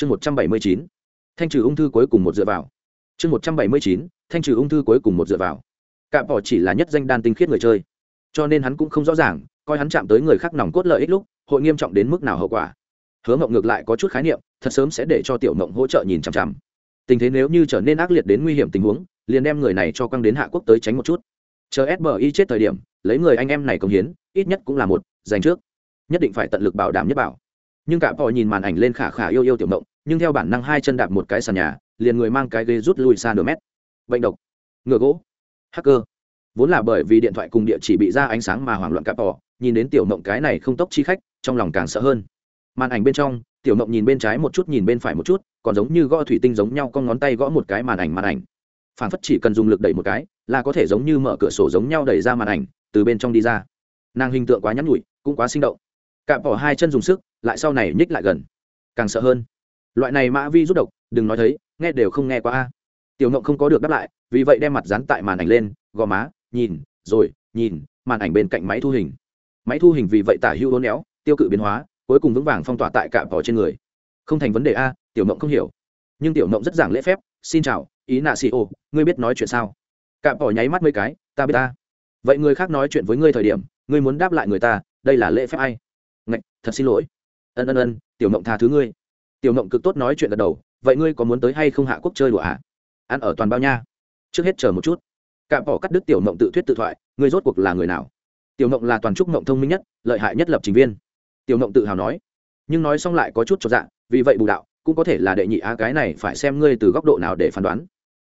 chương một trăm bảy mươi chín, thanh trừ ung thư cuối cùng một dựa vào. Chương một trăm bảy mươi chín, thanh trừ ung thư cuối cùng một dựa vào. Cạm bỏ chỉ là nhất danh đan tinh khiết người chơi. Cho nên hắn cũng không rõ ràng, coi hắn chạm tới người khác nòng cốt lợi ích lúc, hội nghiêm trọng đến mức nào hậu quả. Hứa mộng ngược lại có chút khái niệm, thật sớm sẽ để cho tiểu mộng hỗ trợ nhìn chằm chằm. Tình thế nếu như trở nên ác liệt đến nguy hiểm tình huống, liền đem người này cho quăng đến hạ quốc tới tránh một chút. Chờ sbi chết thời điểm, lấy người anh em này công hiến, ít nhất cũng là một dành trước. Nhất định phải tận lực bảo đảm nhất bảo nhưng cả bò nhìn màn ảnh lên khả khả yêu yêu tiểu mộng, nhưng theo bản năng hai chân đạp một cái sàn nhà, liền người mang cái ghế rút lui xa nửa mét. Bệnh độc. Ngựa gỗ. Hacker. Vốn là bởi vì điện thoại cùng địa chỉ bị ra ánh sáng mà hoảng loạn cả bò nhìn đến tiểu mộng cái này không tốc chi khách, trong lòng càng sợ hơn. Màn ảnh bên trong, tiểu mộng nhìn bên trái một chút nhìn bên phải một chút, còn giống như gõ thủy tinh giống nhau con ngón tay gõ một cái màn ảnh màn ảnh. Phản phất chỉ cần dùng lực đẩy một cái, là có thể giống như mở cửa sổ giống nhau đẩy ra màn ảnh, từ bên trong đi ra. Nàng hình tượng quá nhắn nhủi, cũng quá sinh động. Cạm bỏ hai chân dùng sức lại sau này nhích lại gần. Càng sợ hơn, loại này mã vi rút độc, đừng nói thấy, nghe đều không nghe qua a. Tiểu ngộng không có được đáp lại, vì vậy đem mặt dán tại màn ảnh lên, gò má, nhìn, rồi, nhìn, màn ảnh bên cạnh máy thu hình. Máy thu hình vì vậy tả hưu hôn éo, tiêu cự biến hóa, cuối cùng vững vàng phong tỏa tại cạm bỏ trên người. Không thành vấn đề a, tiểu ngộng không hiểu. Nhưng tiểu ngộng rất giảng lễ phép, xin chào, ý nạ xì ô, ngươi biết nói chuyện sao? Cạm bỏ nháy mắt mấy cái, ta biết ta. Vậy người khác nói chuyện với ngươi thời điểm, ngươi muốn đáp lại người ta, đây là lễ phép ai? Ngạch, thật xin lỗi ân ân ân, tiểu mộng tha thứ ngươi. Tiểu mộng cực tốt nói chuyện gật đầu, vậy ngươi có muốn tới hay không hạ quốc chơi đùa ạ à? ăn ở toàn bao nha. Trước hết chờ một chút. Cạm bỏ cắt đứt tiểu mộng tự thuyết tự thoại, ngươi rốt cuộc là người nào? Tiểu mộng là toàn trúc mộng thông minh nhất, lợi hại nhất lập trình viên. Tiểu mộng tự hào nói. Nhưng nói xong lại có chút cho dạ vì vậy bù đạo, cũng có thể là đệ nhị á cái này phải xem ngươi từ góc độ nào để phán đoán.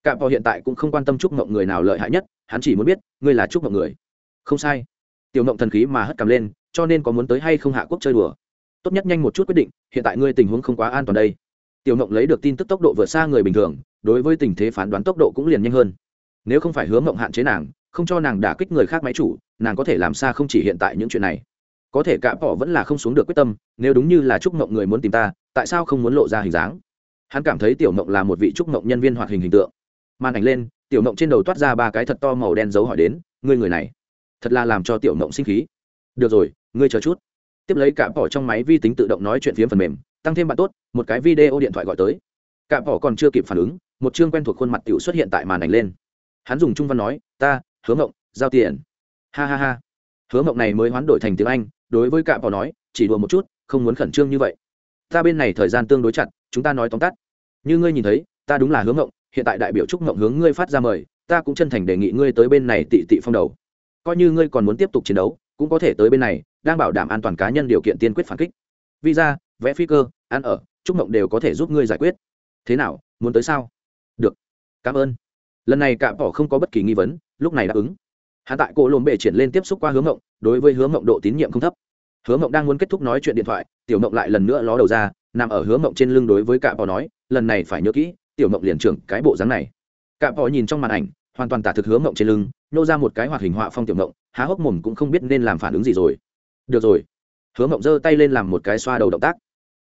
Cạm bỏ hiện tại cũng không quan tâm trúc mộng người nào lợi hại nhất, hắn chỉ muốn biết, ngươi là trúc mộng người. Không sai. Tiểu mộng thần khí mà hất cầm lên, cho nên có muốn tới hay không hạ quốc chơi đùa tốt nhất nhanh một chút quyết định, hiện tại ngươi tình huống không quá an toàn đây. Tiểu mộng lấy được tin tức tốc độ vượt xa người bình thường, đối với tình thế phán đoán tốc độ cũng liền nhanh hơn. Nếu không phải hứa mộng hạn chế nàng, không cho nàng đả kích người khác máy chủ, nàng có thể làm xa không chỉ hiện tại những chuyện này. Có thể cả bỏ vẫn là không xuống được quyết tâm, nếu đúng như là trúc mộng người muốn tìm ta, tại sao không muốn lộ ra hình dáng? Hắn cảm thấy tiểu mộng là một vị trúc mộng nhân viên hoạt hình hình tượng. Màn ảnh lên, tiểu mộng trên đầu toát ra ba cái thật to màu đen dấu hỏi đến, ngươi người này, thật là làm cho tiểu mộng sinh khí. Được rồi, ngươi chờ chút tiếp lấy cả bỏ trong máy vi tính tự động nói chuyện phiếm phần mềm, tăng thêm bạn tốt, một cái video điện thoại gọi tới. Cả bỏ còn chưa kịp phản ứng, một chương quen thuộc khuôn mặt tiểu xuất hiện tại màn ảnh lên. Hắn dùng trung văn nói, ta, hứa mộng, giao tiền. Ha ha ha. Hứa mộng này mới hoán đổi thành tiếng anh, đối với cả bỏ nói, chỉ đùa một chút, không muốn khẩn trương như vậy. Ta bên này thời gian tương đối chặt, chúng ta nói tóm tắt. Như ngươi nhìn thấy, ta đúng là hứa mộng, hiện tại đại biểu trúc mộng hướng ngươi phát ra mời, ta cũng chân thành đề nghị ngươi tới bên này tị tị phong đầu. Coi như ngươi còn muốn tiếp tục chiến đấu cũng có thể tới bên này, đang bảo đảm an toàn cá nhân điều kiện tiên quyết phản kích. Visa vẽ phi cơ, ăn ở, chúc mộng đều có thể giúp ngươi giải quyết. Thế nào, muốn tới sao? Được, cảm ơn. Lần này cạm bỏ không có bất kỳ nghi vấn, lúc này đáp ứng. Hạ tại cổ lồn bệ triển lên tiếp xúc qua hướng mộng, đối với hướng mộng độ tín nhiệm không thấp. Hướng mộng đang muốn kết thúc nói chuyện điện thoại, tiểu mộng lại lần nữa ló đầu ra, nằm ở hướng mộng trên lưng đối với cạm bỏ nói, lần này phải nhớ kỹ, tiểu mộng liền trưởng cái bộ dáng này. Cạm bỏ nhìn trong màn ảnh hoàn toàn tả thực hướng mộng trên lưng, nô ra một cái hoạt hình họa phong tiểu mộng, há hốc mồm cũng không biết nên làm phản ứng gì rồi. Được rồi. Hướng mộng giơ tay lên làm một cái xoa đầu động tác.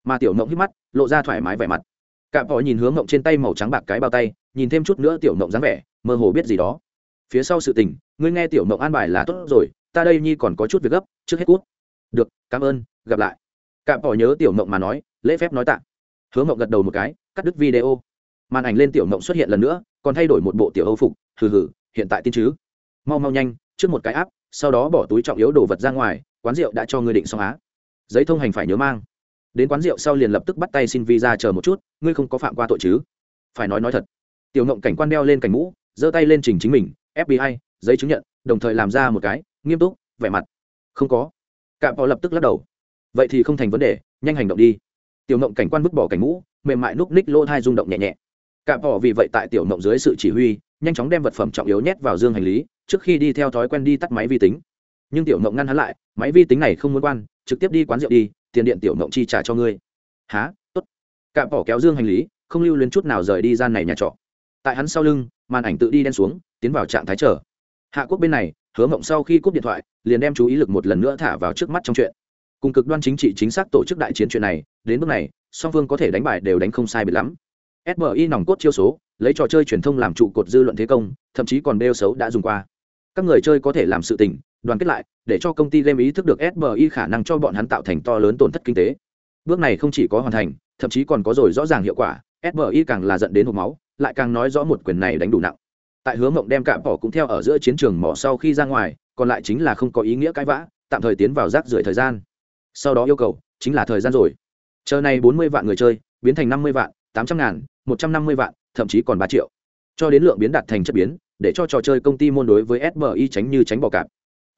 Mà tiểu mộng hít mắt, lộ ra thoải mái vẻ mặt. Cạm bỏ nhìn hướng mộng trên tay màu trắng bạc cái bao tay, nhìn thêm chút nữa tiểu mộng dáng vẻ, mơ hồ biết gì đó. Phía sau sự tình, ngươi nghe tiểu mộng an bài là tốt rồi, ta đây nhi còn có chút việc gấp, trước hết cút. Được, cảm ơn, gặp lại. Cạm bỏ nhớ tiểu mộng mà nói, lễ phép nói tạ. Hướng mộng gật đầu một cái, cắt đứt video. Màn ảnh lên tiểu mộng xuất hiện lần nữa còn thay đổi một bộ tiểu âu phục, hừ hừ, hiện tại tin chứ. Mau mau nhanh, trước một cái áp, sau đó bỏ túi trọng yếu đồ vật ra ngoài, quán rượu đã cho ngươi định xong á. Giấy thông hành phải nhớ mang. Đến quán rượu sau liền lập tức bắt tay xin visa chờ một chút, ngươi không có phạm qua tội chứ? Phải nói nói thật. Tiểu ngộng cảnh quan đeo lên cảnh mũ, giơ tay lên trình chính mình fbi giấy chứng nhận, đồng thời làm ra một cái, nghiêm túc, vẻ mặt. Không có. Cạm họ lập tức lắc đầu. Vậy thì không thành vấn đề, nhanh hành động đi. Tiểu ngộng cảnh quan vứt bỏ cảnh mũ, mềm mại núp ních lỗ thai rung động nhẹ nhẹ cạm bỏ vì vậy tại tiểu mộng dưới sự chỉ huy, nhanh chóng đem vật phẩm trọng yếu nhét vào dương hành lý, trước khi đi theo thói quen đi tắt máy vi tính. Nhưng tiểu mộng ngăn hắn lại, máy vi tính này không muốn quan, trực tiếp đi quán rượu đi, tiền điện tiểu mộng chi trả cho ngươi. Há tốt. Cạm bỏ kéo dương hành lý, không lưu luyến chút nào rời đi gian này nhà trọ. Tại hắn sau lưng, màn ảnh tự đi đen xuống, tiến vào trạng thái chờ. Hạ quốc bên này, hứa mộng sau khi cúp điện thoại, liền đem chú ý lực một lần nữa thả vào trước mắt trong chuyện. Cùng cực đoan chính trị chính xác tổ chức đại chiến chuyện này, đến bước này, song phương có thể đánh bài đều đánh không sai biệt lắm sbi nòng cốt chiêu số, lấy trò chơi truyền thông làm trụ cột dư luận thế công, thậm chí còn đeo xấu đã dùng qua. Các người chơi có thể làm sự tình, đoàn kết lại, để cho công ty game ý thức được sbi khả năng cho bọn hắn tạo thành to lớn tổn thất kinh tế. Bước này không chỉ có hoàn thành, thậm chí còn có rồi rõ ràng hiệu quả sbi càng là dẫn đến hộp máu, lại càng nói rõ một quyền này đánh đủ nặng. Tại hứa mộng đem cả bỏ cũng theo ở giữa chiến trường mỏ sau khi ra ngoài, còn lại chính là không có ý nghĩa cãi vã, tạm thời tiến vào rác rưởi thời gian. Sau đó yêu cầu, chính là thời gian rồi. Chờ này bốn mươi vạn người chơi, biến thành năm mươi vạn, tám trăm ngàn một trăm năm mươi vạn, thậm chí còn ba triệu. Cho đến lượng biến đạt thành chất biến, để cho trò chơi công ty môn đối với sbi tránh như tránh bỏ cạp.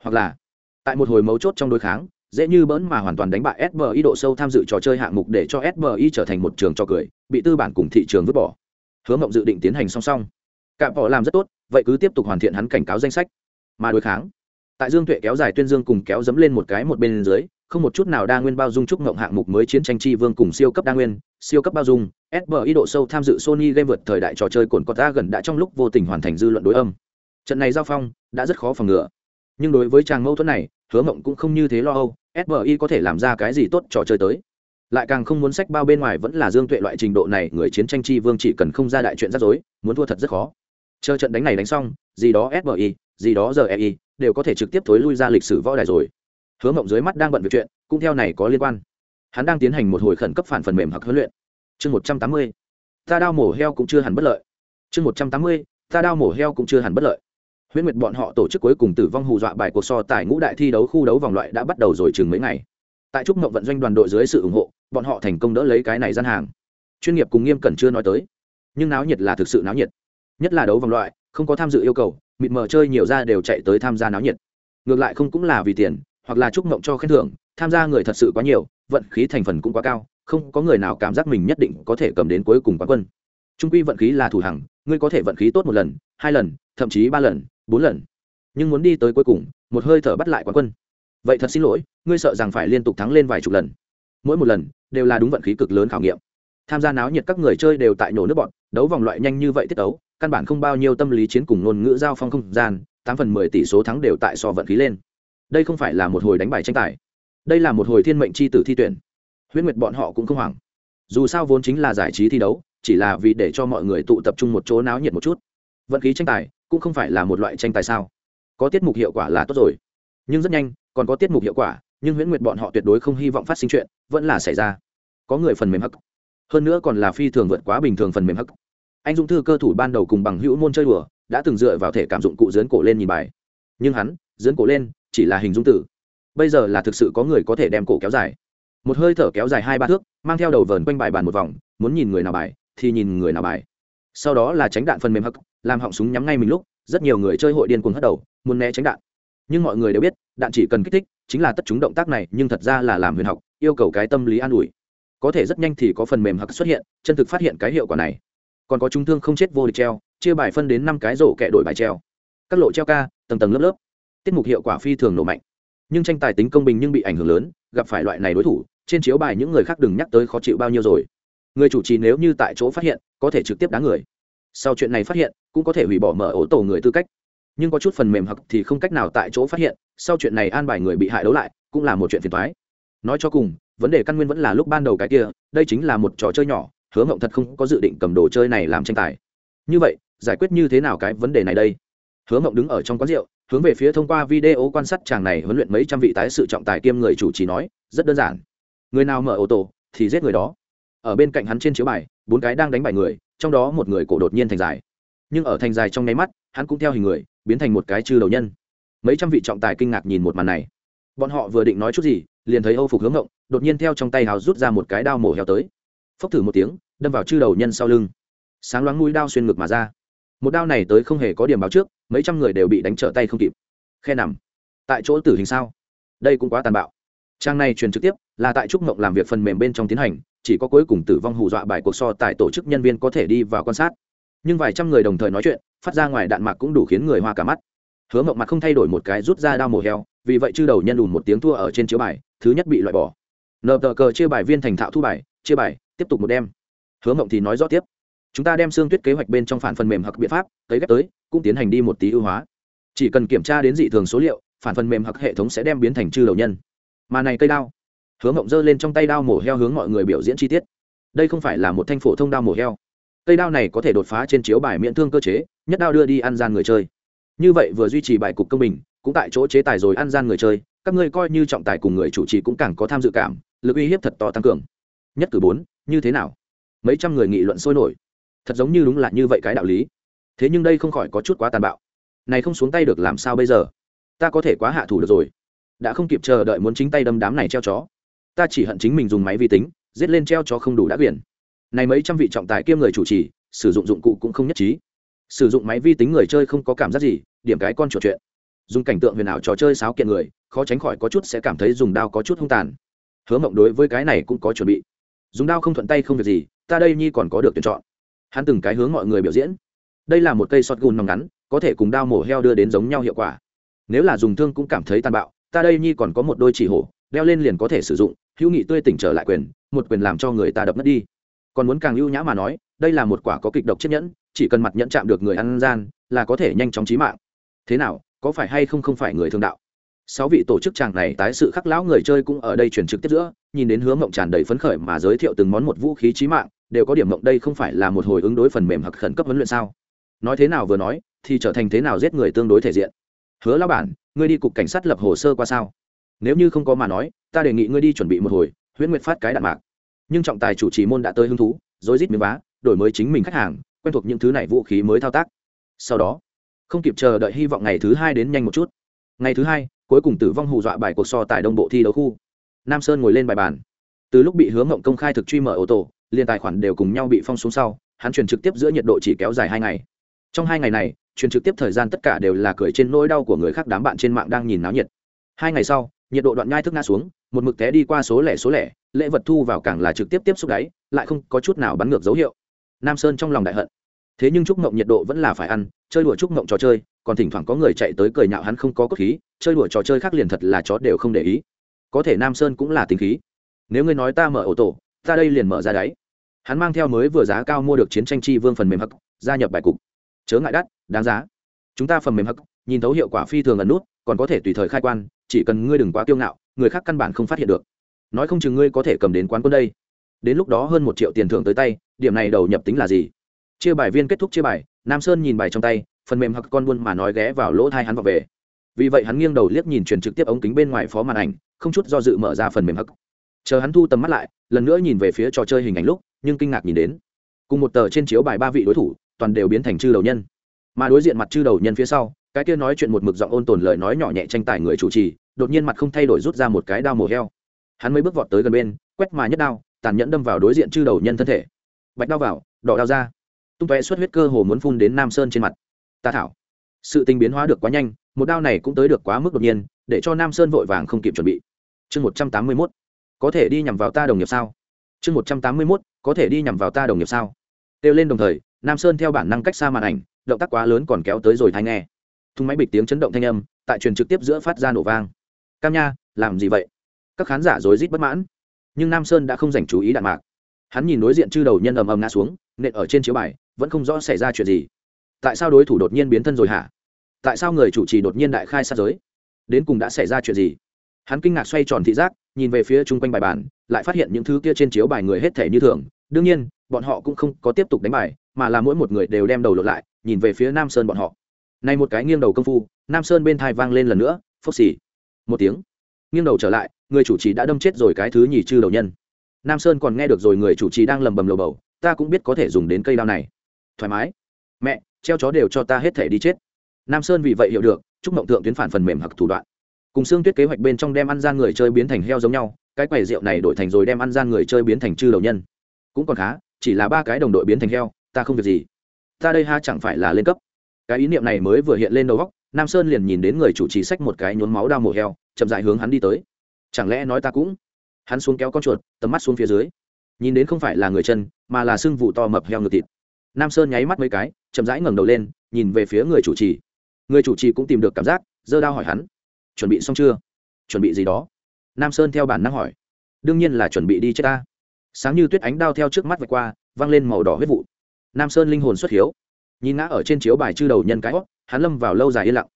Hoặc là, tại một hồi mấu chốt trong đối kháng, dễ như bỡn mà hoàn toàn đánh bại sbi độ sâu tham dự trò chơi hạng mục để cho sbi trở thành một trường trò cười, bị tư bản cùng thị trường vứt bỏ. Hứa mộng dự định tiến hành song song. Cạm bỏ làm rất tốt, vậy cứ tiếp tục hoàn thiện hắn cảnh cáo danh sách. Mà đối kháng, tại dương tuệ kéo dài tuyên dương cùng kéo dấm lên một cái một bên dưới không một chút nào đa nguyên bao dung chúc ngộng hạng mục mới chiến tranh chi vương cùng siêu cấp đa nguyên, siêu cấp bao dung sbi độ sâu tham dự sony game vượt thời đại trò chơi cồn cọt ta gần đã trong lúc vô tình hoàn thành dư luận đối âm. Trận này giao phong, đã rất khó phòng ngừa. Nhưng đối với chàng mâu thuẫn này, hứa mộng cũng không như thế lo âu sbi có thể làm ra cái gì tốt trò chơi tới. Lại càng không muốn sách bao bên ngoài vẫn là dương tuệ loại trình độ này, người chiến tranh chi vương chỉ cần không ra đại chuyện rắc rối, muốn thua thật rất khó. Chờ trận đánh này đánh xong, gì đó sbi gì đó giờ ei đều có thể trực tiếp thối lui ra lịch sử võ đài rồi hứa mộng dưới mắt đang bận việc chuyện, cũng theo này có liên quan. Hắn đang tiến hành một hồi khẩn cấp phản phần mềm hoặc huấn luyện. Chương một trăm tám mươi. Ta đao mổ heo cũng chưa hẳn bất lợi. Chương một trăm tám mươi. Ta đao mổ heo cũng chưa hẳn bất lợi. Huyễn nguyệt bọn họ tổ chức cuối cùng tử vong hù dọa bài cuộc so tài ngũ đại thi đấu khu đấu vòng loại đã bắt đầu rồi chừng mấy ngày. Tại trúc mộng vận doanh đoàn đội dưới sự ủng hộ, bọn họ thành công đỡ lấy cái này gian hàng. Chuyên nghiệp cùng nghiêm cẩn chưa nói tới. Nhưng náo nhiệt là thực sự náo nhiệt. Nhất là đấu vòng loại, không có tham dự yêu cầu, mịt mờ chơi nhiều ra đều chạy tới tham gia náo nhiệt. Ngược lại không cũng là vì tiền hoặc là chúc mộng cho khen thưởng, tham gia người thật sự quá nhiều, vận khí thành phần cũng quá cao, không có người nào cảm giác mình nhất định có thể cầm đến cuối cùng quán quân. Trung quy vận khí là thủ hằng, ngươi có thể vận khí tốt một lần, hai lần, thậm chí ba lần, bốn lần. Nhưng muốn đi tới cuối cùng, một hơi thở bắt lại quán quân. Vậy thật xin lỗi, ngươi sợ rằng phải liên tục thắng lên vài chục lần. Mỗi một lần, đều là đúng vận khí cực lớn khảo nghiệm. Tham gia náo nhiệt các người chơi đều tại nổ nước bọn, đấu vòng loại nhanh như vậy tiết đấu căn bản không bao nhiêu tâm lý chiến cùng ngôn ngữ giao phong không gian, tám phần mười tỷ số thắng đều tại so vận khí lên đây không phải là một hồi đánh bài tranh tài. Đây là một hồi thiên mệnh c h i tử thi tuyển. Huyết nguyệt bọn họ cũng không hoảng. Dù sao vốn chính là giải trí thi đấu, chỉ là vì để cho mọi người tụ tập trung một chỗ náo nhiệt một chút. Vận khí tranh tài cũng không phải là một loại tranh tài sao? Có tiết mục hiệu quả là tốt rồi. Nhưng rất nhanh, còn có tiết mục hiệu quả, nhưng huyễn nguyệt bọn họ tuyệt đối không hy vọng phát sinh chuyện, vẫn là xảy ra. Có người phần mềm hắc. Hơn nữa còn là phi thường vượt quá bình thường phần mềm hắc. Anh dũng thư cơ thủ ban đầu cùng bằng hữu môn chơi đùa, đã từng dựa vào thể cảm dụng cụ dướn cổ lên nhìn bài. Nhưng hắn, dướn cổ lên chỉ là hình dung tử bây giờ là thực sự có người có thể đem cổ kéo dài. Một hơi thở kéo dài hai ba thước, mang theo đầu vờn quanh bài bàn một vòng, muốn nhìn người nào bài, thì nhìn người nào bài. Sau đó là tránh đạn phần mềm hắc, làm họng súng nhắm ngay mình lúc, rất nhiều người chơi hội điên cuồng hất đầu, muốn né tránh đạn. Nhưng mọi người đều biết, đạn chỉ cần kích thích, chính là tất chúng động tác này, nhưng thật ra là làm huyền học, yêu cầu cái tâm lý an ủi. Có thể rất nhanh thì có phần mềm hặc xuất hiện, chân thực phát hiện cái hiệu quả này. Còn có trung thương không chết vô địch treo, chia bài phân đến năm cái rổ kẻ đổi bài treo. Các lộ treo ca, tầng tầng lớp lớp tiết mục hiệu quả phi thường nổ mạnh. Nhưng tranh tài tính công bình nhưng bị ảnh hưởng lớn, gặp phải loại này đối thủ, trên chiếu bài những người khác đừng nhắc tới khó chịu bao nhiêu rồi. Người chủ trì nếu như tại chỗ phát hiện, có thể trực tiếp đá người. Sau chuyện này phát hiện, cũng có thể hủy bỏ mở ổ tổ người tư cách. Nhưng có chút phần mềm hoặc thì không cách nào tại chỗ phát hiện, sau chuyện này an bài người bị hại đấu lại, cũng là một chuyện phiền thoái nói cho cùng, vấn đề căn nguyên vẫn là lúc ban đầu cái kia, đây chính là một trò chơi nhỏ, hứa mộng thật không có dự định cầm đồ chơi này làm tranh tài. Như vậy, giải quyết như thế nào cái vấn đề này đây? Hứa mộng đứng ở trong quán rượu hướng về phía thông qua video quan sát chàng này huấn luyện mấy trăm vị tái sự trọng tài kiêm người chủ trì nói, rất đơn giản. Người nào mở ô tô, thì giết người đó. Ở bên cạnh hắn trên chiếu bài, bốn cái đang đánh bài người, trong đó một người cổ đột nhiên thành dài. Nhưng ở thành dài trong nháy mắt, hắn cũng theo hình người, biến thành một cái chư đầu nhân. Mấy trăm vị trọng tài kinh ngạc nhìn một màn này. Bọn họ vừa định nói chút gì, liền thấy âu phục hướng ngộng, đột nhiên theo trong tay hào rút ra một cái đao mổ heo tới. Phốc thử một tiếng, đâm vào chư đầu nhân sau lưng. Sáng loáng mũi đao xuyên ngực mà ra một đao này tới không hề có điểm báo trước, mấy trăm người đều bị đánh trở tay không kịp. Khe nằm. Tại chỗ tử hình sao? Đây cũng quá tàn bạo. Trang này truyền trực tiếp, là tại trúc mộng làm việc phần mềm bên trong tiến hành, chỉ có cuối cùng tử vong hù dọa bài cuộc so tại tổ chức nhân viên có thể đi vào quan sát. Nhưng vài trăm người đồng thời nói chuyện, phát ra ngoài đạn mạc cũng đủ khiến người hoa cả mắt. Hứa mộng mặt không thay đổi một cái rút ra đao mổ heo, vì vậy chư đầu nhân đùn một tiếng thua ở trên chiếu bài, thứ nhất bị loại bỏ. Nợ tờ cờ chia bài viên thành thạo thu bài, chia bài, tiếp tục một đêm. Hứa mộng thì nói rõ tiếp chúng ta đem xương tuyết kế hoạch bên trong phản phần mềm hoặc biện pháp tới ghép tới, cũng tiến hành đi một tí ưu hóa. Chỉ cần kiểm tra đến dị thường số liệu, phản phần mềm hoặc hệ thống sẽ đem biến thành chư đầu nhân. Mà này cây đao, hứa mộng giơ lên trong tay đao mổ heo hướng mọi người biểu diễn chi tiết. Đây không phải là một thanh phổ thông đao mổ heo. Cây đao này có thể đột phá trên chiếu bài miễn thương cơ chế, nhất đao đưa đi ăn gian người chơi. Như vậy vừa duy trì bài cục công bình, cũng tại chỗ chế tài rồi ăn gian người chơi, các ngươi coi như trọng tài cùng người chủ trì cũng càng có tham dự cảm, lực uy hiếp thật to tăng cường. Nhất cử bốn, như thế nào? Mấy trăm người nghị luận sôi nổi thật giống như đúng là như vậy cái đạo lý. Thế nhưng đây không khỏi có chút quá tàn bạo. Này không xuống tay được làm sao bây giờ? Ta có thể quá hạ thủ được rồi. Đã không kịp chờ đợi muốn chính tay đâm đám này treo chó. Ta chỉ hận chính mình dùng máy vi tính, giết lên treo chó không đủ đã biển. này mấy trăm vị trọng tài kiêm người chủ trì, sử dụng dụng cụ cũng không nhất trí. Sử dụng máy vi tính người chơi không có cảm giác gì, điểm cái con trò chuyện. Dùng cảnh tượng huyền ảo trò chơi sáo kiện người, khó tránh khỏi có chút sẽ cảm thấy dùng đao có chút hung tàn. Hứa mộng đối với cái này cũng có chuẩn bị. Dùng đao không thuận tay không việc gì, ta đây nhi còn có được tuyển chọn hắn từng cái hướng mọi người biểu diễn. Đây là một cây sọt gùn nòng ngắn, có thể cùng đao mổ heo đưa đến giống nhau hiệu quả. Nếu là dùng thương cũng cảm thấy tàn bạo, ta đây nhi còn có một đôi chỉ hổ, đeo lên liền có thể sử dụng, hữu nghị tươi tỉnh trở lại quyền, một quyền làm cho người ta đập mất đi. Còn muốn càng ưu nhã mà nói, đây là một quả có kịch độc chiếc nhẫn, chỉ cần mặt nhẫn chạm được người ăn gian, là có thể nhanh chóng chí mạng. Thế nào, có phải hay không không phải người thương đạo? Sáu vị tổ chức chàng này tái sự khắc lão người chơi cũng ở đây truyền trực tiếp giữa, nhìn đến hướng mộng tràn đầy phấn khởi mà giới thiệu từng món một vũ khí chí mạng đều có điểm mộng đây không phải là một hồi ứng đối phần mềm hoặc khẩn cấp huấn luyện sao? Nói thế nào vừa nói, thì trở thành thế nào giết người tương đối thể diện. Hứa lao bản, ngươi đi cục cảnh sát lập hồ sơ qua sao? Nếu như không có mà nói, ta đề nghị ngươi đi chuẩn bị một hồi, huyễn nguyệt phát cái đạn mạc. Nhưng trọng tài chủ trì môn đã tới hứng thú, rối rít miếng vá, đổi mới chính mình khách hàng, quen thuộc những thứ này vũ khí mới thao tác. Sau đó, không kịp chờ đợi hy vọng ngày thứ hai đến nhanh một chút. Ngày thứ hai, cuối cùng tử vong hù dọa bài cuộc so tại đông bộ thi đấu khu. Nam sơn ngồi lên bài bàn. Từ lúc bị hướng ngộng công khai thực truy mở ô tô liền tài khoản đều cùng nhau bị phong xuống sau hắn truyền trực tiếp giữa nhiệt độ chỉ kéo dài hai ngày. Trong hai ngày này truyền trực tiếp thời gian tất cả đều là cười trên nỗi đau của người khác đám bạn trên mạng đang nhìn náo nhiệt. Hai ngày sau nhiệt độ đoạn nhai thức ngã xuống một mực té đi qua số lẻ số lẻ lễ vật thu vào càng là trực tiếp tiếp xúc đáy lại không có chút nào bắn ngược dấu hiệu. Nam sơn trong lòng đại hận. Thế nhưng trúc mộng nhiệt độ vẫn là phải ăn chơi đùa trúc mộng trò chơi còn thỉnh thoảng có người chạy tới cười nhạo hắn không có cốt khí chơi đùa trò chơi khác liền thật là chó đều không để ý. Có thể nam sơn cũng là tính khí. Nếu ngươi nói ta mở ổ tổ, ta đây liền mở ra đáy hắn mang theo mới vừa giá cao mua được chiến tranh chi vương phần mềm hắc, gia nhập bài cục. Chớ ngại đắt, đáng giá. Chúng ta phần mềm hắc, nhìn thấu hiệu quả phi thường ẩn nút, còn có thể tùy thời khai quan, chỉ cần ngươi đừng quá kiêu ngạo, người khác căn bản không phát hiện được. Nói không chừng ngươi có thể cầm đến quán quân đây. Đến lúc đó hơn một triệu tiền thưởng tới tay, điểm này đầu nhập tính là gì? Chia bài viên kết thúc chia bài, nam sơn nhìn bài trong tay, phần mềm hặc con buôn mà nói ghé vào lỗ thai hắn vào về. Vì vậy hắn nghiêng đầu liếc nhìn truyền trực tiếp ống kính bên ngoài phó màn ảnh, không chút do dự mở ra phần mềm hặc chờ hắn thu tầm mắt lại lần nữa nhìn về phía trò chơi hình ảnh lúc, nhưng kinh ngạc nhìn đến. Cùng một tờ trên chiếu bài ba vị đối thủ, toàn đều biến thành chư đầu nhân. Mà đối diện mặt chư đầu nhân phía sau, cái kia nói chuyện một mực giọng ôn tồn lời nói nhỏ nhẹ tranh tài người chủ trì, đột nhiên mặt không thay đổi rút ra một cái đao mổ heo. Hắn mới bước vọt tới gần bên, quét mà nhất đao, tàn nhẫn đâm vào đối diện chư đầu nhân thân thể. Bạch đao vào, đỏ đao ra. Tung tóe xuất huyết cơ hồ muốn phun đến nam sơn trên mặt. Ta thảo. Sự tình biến hóa được quá nhanh, một đao này cũng tới được quá mức đột nhiên, để cho nam sơn vội vàng không kịp chuẩn bị. Chương một trăm tám mươi mốt có thể đi nhằm vào ta đồng nghiệp sao? Chương một trăm tám mươi mốt, có thể đi nhằm vào ta đồng nghiệp sao? Kêu lên đồng thời, nam sơn theo bản năng cách xa màn ảnh, động tác quá lớn còn kéo tới rồi thay nghe. Thùng máy bịch tiếng chấn động thanh âm, tại truyền trực tiếp giữa phát ra nổ vang. Cam nha, làm gì vậy? Các khán giả rối rít bất mãn. Nhưng nam sơn đã không dành chú ý đạn mạc. Hắn nhìn đối diện chư đầu nhân ầm ầm ngã xuống, nện ở trên chiếu bài, vẫn không rõ xảy ra chuyện gì. Tại sao đối thủ đột nhiên biến thân rồi hả? Tại sao người chủ trì đột nhiên đại khai sát giới? Đến cùng đã xảy ra chuyện gì? Hắn kinh ngạc xoay tròn thị giác nhìn về phía chung quanh bài bản, lại phát hiện những thứ kia trên chiếu bài người hết thể như thường. Đương nhiên, bọn họ cũng không có tiếp tục đánh bài, mà là mỗi một người đều đem đầu lột lại, nhìn về phía nam sơn bọn họ. Này một cái nghiêng đầu công phu, nam sơn bên thai vang lên lần nữa phốc xì một tiếng. Nghiêng đầu trở lại, người chủ trì đã đâm chết rồi cái thứ nhì chư đầu nhân. Nam sơn còn nghe được rồi người chủ trì đang lầm bầm lầu bầu, ta cũng biết có thể dùng đến cây đao này. Thoải mái. Mẹ, treo chó đều cho ta hết thể đi chết. Nam sơn vì vậy hiểu được, chúc mộng thượng tuyến phản phần mềm hoặc thủ đoạn cùng xương tuyết kế hoạch bên trong đem ăn gian người chơi biến thành heo giống nhau, cái quầy rượu này đổi thành rồi đem ăn gian người chơi biến thành chư đầu nhân. Cũng còn khá, chỉ là ba cái đồng đội biến thành heo, ta không việc gì. Ta đây ha chẳng phải là lên cấp. Cái ý niệm này mới vừa hiện lên đầu góc, nam sơn liền nhìn đến người chủ trì sách một cái nhốn máu đau mổ heo, chậm dại hướng hắn đi tới. Chẳng lẽ nói ta cũng? Hắn xuống kéo con chuột, tầm mắt xuống phía dưới. Nhìn đến không phải là người chân, mà là xương vụ to mập heo ngược thịt. Nam sơn nháy mắt mấy cái, chậm rãi ngẩng đầu lên, nhìn về phía người chủ trì. Người chủ trì cũng tìm được cảm giác, giơ đao hỏi hắn chuẩn bị xong chưa? Chuẩn bị gì đó? Nam sơn theo bản năng hỏi. Đương nhiên là chuẩn bị đi chết ta. Sáng như tuyết ánh đao theo trước mắt vạch qua văng lên màu đỏ huyết vụ. Nam sơn linh hồn xuất hiếu. Nhìn ngã ở trên chiếu bài chư đầu nhân cái hắn lâm vào lâu dài yên lặng.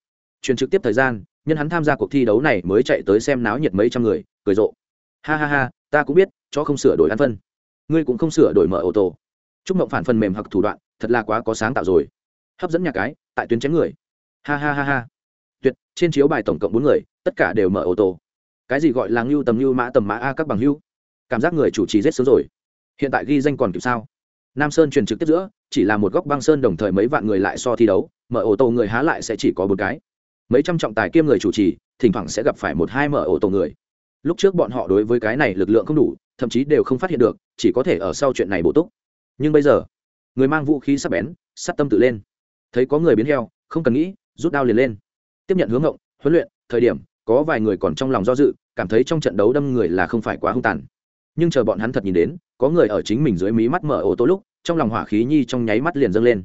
Truyền trực tiếp thời gian, nhân hắn tham gia cuộc thi đấu này mới chạy tới xem náo nhiệt mấy trăm người, cười rộ. Ha ha ha, ta cũng biết cho không sửa đổi ăn phân. Ngươi cũng không sửa đổi mở ô tô. Chúc mộng phản phần mềm hoặc thủ đoạn, thật là quá có sáng tạo rồi. Hấp dẫn nhà cái, tại tuyến chém người. Ha ha ha ha tuyệt, trên chiếu bài tổng cộng bốn người, tất cả đều mở ô tô. Cái gì gọi là ngưu tầm ngưu mã tầm mã a các bằng hưu? Cảm giác người chủ trì rất sớm rồi. Hiện tại ghi danh còn kịp sao? Nam sơn truyền trực tiếp giữa, chỉ là một góc băng sơn đồng thời mấy vạn người lại so thi đấu, mở ô tô người há lại sẽ chỉ có bốn cái. Mấy trăm trọng tài kiêm người chủ trì, thỉnh thoảng sẽ gặp phải một hai mở ô tô người. Lúc trước bọn họ đối với cái này lực lượng không đủ, thậm chí đều không phát hiện được, chỉ có thể ở sau chuyện này bổ túc. Nhưng bây giờ, người mang vũ khí sắp bén, sắp tâm tự lên. Thấy có người biến heo, không cần nghĩ, rút đao liền lên tiếp nhận hướng ngộng, huấn luyện, thời điểm, có vài người còn trong lòng do dự, cảm thấy trong trận đấu đâm người là không phải quá hung tàn. Nhưng chờ bọn hắn thật nhìn đến, có người ở chính mình dưới mí mắt mở ô tô lúc, trong lòng hỏa khí nhi trong nháy mắt liền dâng lên.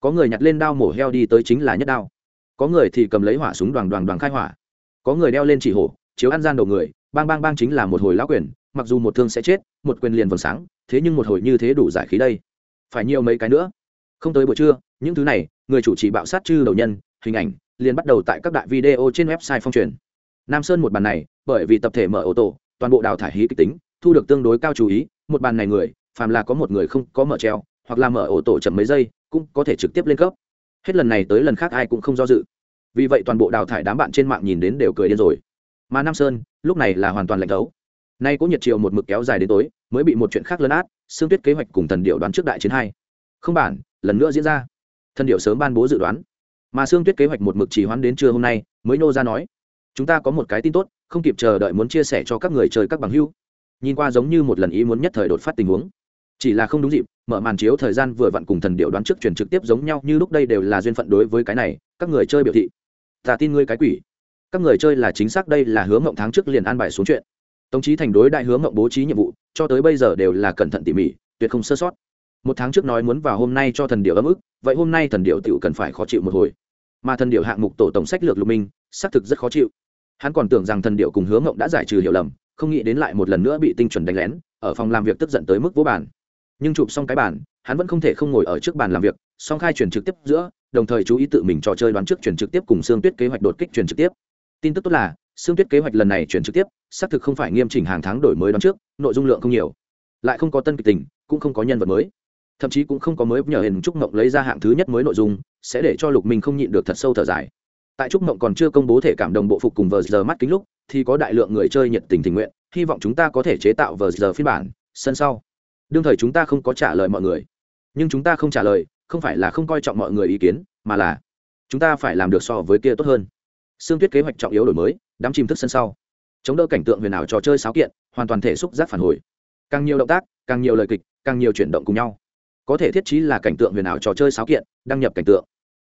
Có người nhặt lên đao mổ heo đi tới chính là nhất đao. Có người thì cầm lấy hỏa súng đoàn đoàn đoàn khai hỏa. Có người đeo lên chỉ hổ, chiếu ăn gian đầu người, bang bang bang chính là một hồi lão quyền, mặc dù một thương sẽ chết, một quyền liền vầng sáng, thế nhưng một hồi như thế đủ giải khí đây. Phải nhiều mấy cái nữa. Không tới buổi trưa, những thứ này, người chủ trì bạo sát chư đầu nhân, hình ảnh liền bắt đầu tại các đại video trên website phong truyền. Nam sơn một bàn này, bởi vì tập thể mở ô tô, toàn bộ đào thải hí kịch tính, thu được tương đối cao chú ý, một bàn này người, phàm là có một người không có mở treo, hoặc là mở ô tô chậm mấy giây, cũng có thể trực tiếp lên cấp. Hết lần này tới lần khác ai cũng không do dự. Vì vậy toàn bộ đào thải đám bạn trên mạng nhìn đến đều cười điên rồi. Mà nam sơn, lúc này là hoàn toàn lạnh thấu. Nay có nhiệt chiều một mực kéo dài đến tối, mới bị một chuyện khác lấn át xương tuyết kế hoạch cùng thần điệu đoán trước đại chiến hai. Không bản, lần nữa diễn ra. Thần điệu sớm ban bố dự đoán mà xương tuyết kế hoạch một mực chỉ hoãn đến trưa hôm nay, mới nô ra nói, chúng ta có một cái tin tốt, không kịp chờ đợi muốn chia sẻ cho các người chơi các bằng hưu nhìn qua giống như một lần ý muốn nhất thời đột phát tình huống. Chỉ là không đúng dịp, mở màn chiếu thời gian vừa vặn cùng thần điệu đoán trước truyền trực tiếp giống nhau như lúc đây đều là duyên phận đối với cái này, các người chơi biểu thị, ta tin ngươi cái quỷ. Các người chơi là chính xác đây là hướng mộng tháng trước liền an bài xuống chuyện. Tống trí thành đối đại hướng mộng bố trí nhiệm vụ, cho tới bây giờ đều là cẩn thận tỉ mỉ, tuyệt không sơ sót. Một tháng trước nói muốn vào hôm nay cho thần điệu ấm ức, vậy hôm nay thần điệu tựu cần phải khó chịu một hồi mà thần điệu hạng mục tổ tổng sách lược lục minh, xác thực rất khó chịu. Hắn còn tưởng rằng thần điệu cùng hướng mộng đã giải trừ hiểu lầm, không nghĩ đến lại một lần nữa bị tinh chuẩn đánh lén, ở phòng làm việc tức giận tới mức vô bản nhưng chụp xong cái bản hắn vẫn không thể không ngồi ở trước bàn làm việc, song khai chuyển trực tiếp giữa, đồng thời chú ý tự mình trò chơi đoán trước chuyển trực tiếp cùng xương tuyết kế hoạch đột kích chuyển trực tiếp. Tin tức tốt là xương tuyết kế hoạch lần này chuyển trực tiếp, xác thực không phải nghiêm chỉnh hàng tháng đổi mới đoán trước, nội dung lượng không nhiều. Lại không có tân kịch tình, cũng không có nhân vật mới thậm chí cũng không có mới nhờ hình trúc mộng lấy ra hạng thứ nhất mới nội dung, sẽ để cho lục minh không nhịn được thật sâu thở dài. Tại trúc mộng còn chưa công bố thể cảm đồng bộ phục cùng vờ giờ mắt kính lúc, thì có đại lượng người chơi nhiệt tình tình nguyện, hy vọng chúng ta có thể chế tạo vờ giờ phiên bản, sân sau. Đương thời chúng ta không có trả lời mọi người. Nhưng chúng ta không trả lời, không phải là không coi trọng mọi người ý kiến, mà là chúng ta phải làm được so với kia tốt hơn. Xương tuyết kế hoạch trọng yếu đổi mới đám chìm thức sân sau. Chống đỡ cảnh tượng huyền ảo trò chơi sáo kiện, hoàn toàn thể xúc giác phản hồi. Càng nhiều động tác, càng nhiều lời kịch, càng nhiều chuyển động cùng nhau có thể thiết trí là cảnh tượng huyền ảo trò chơi sáo kiện, đăng nhập cảnh tượng.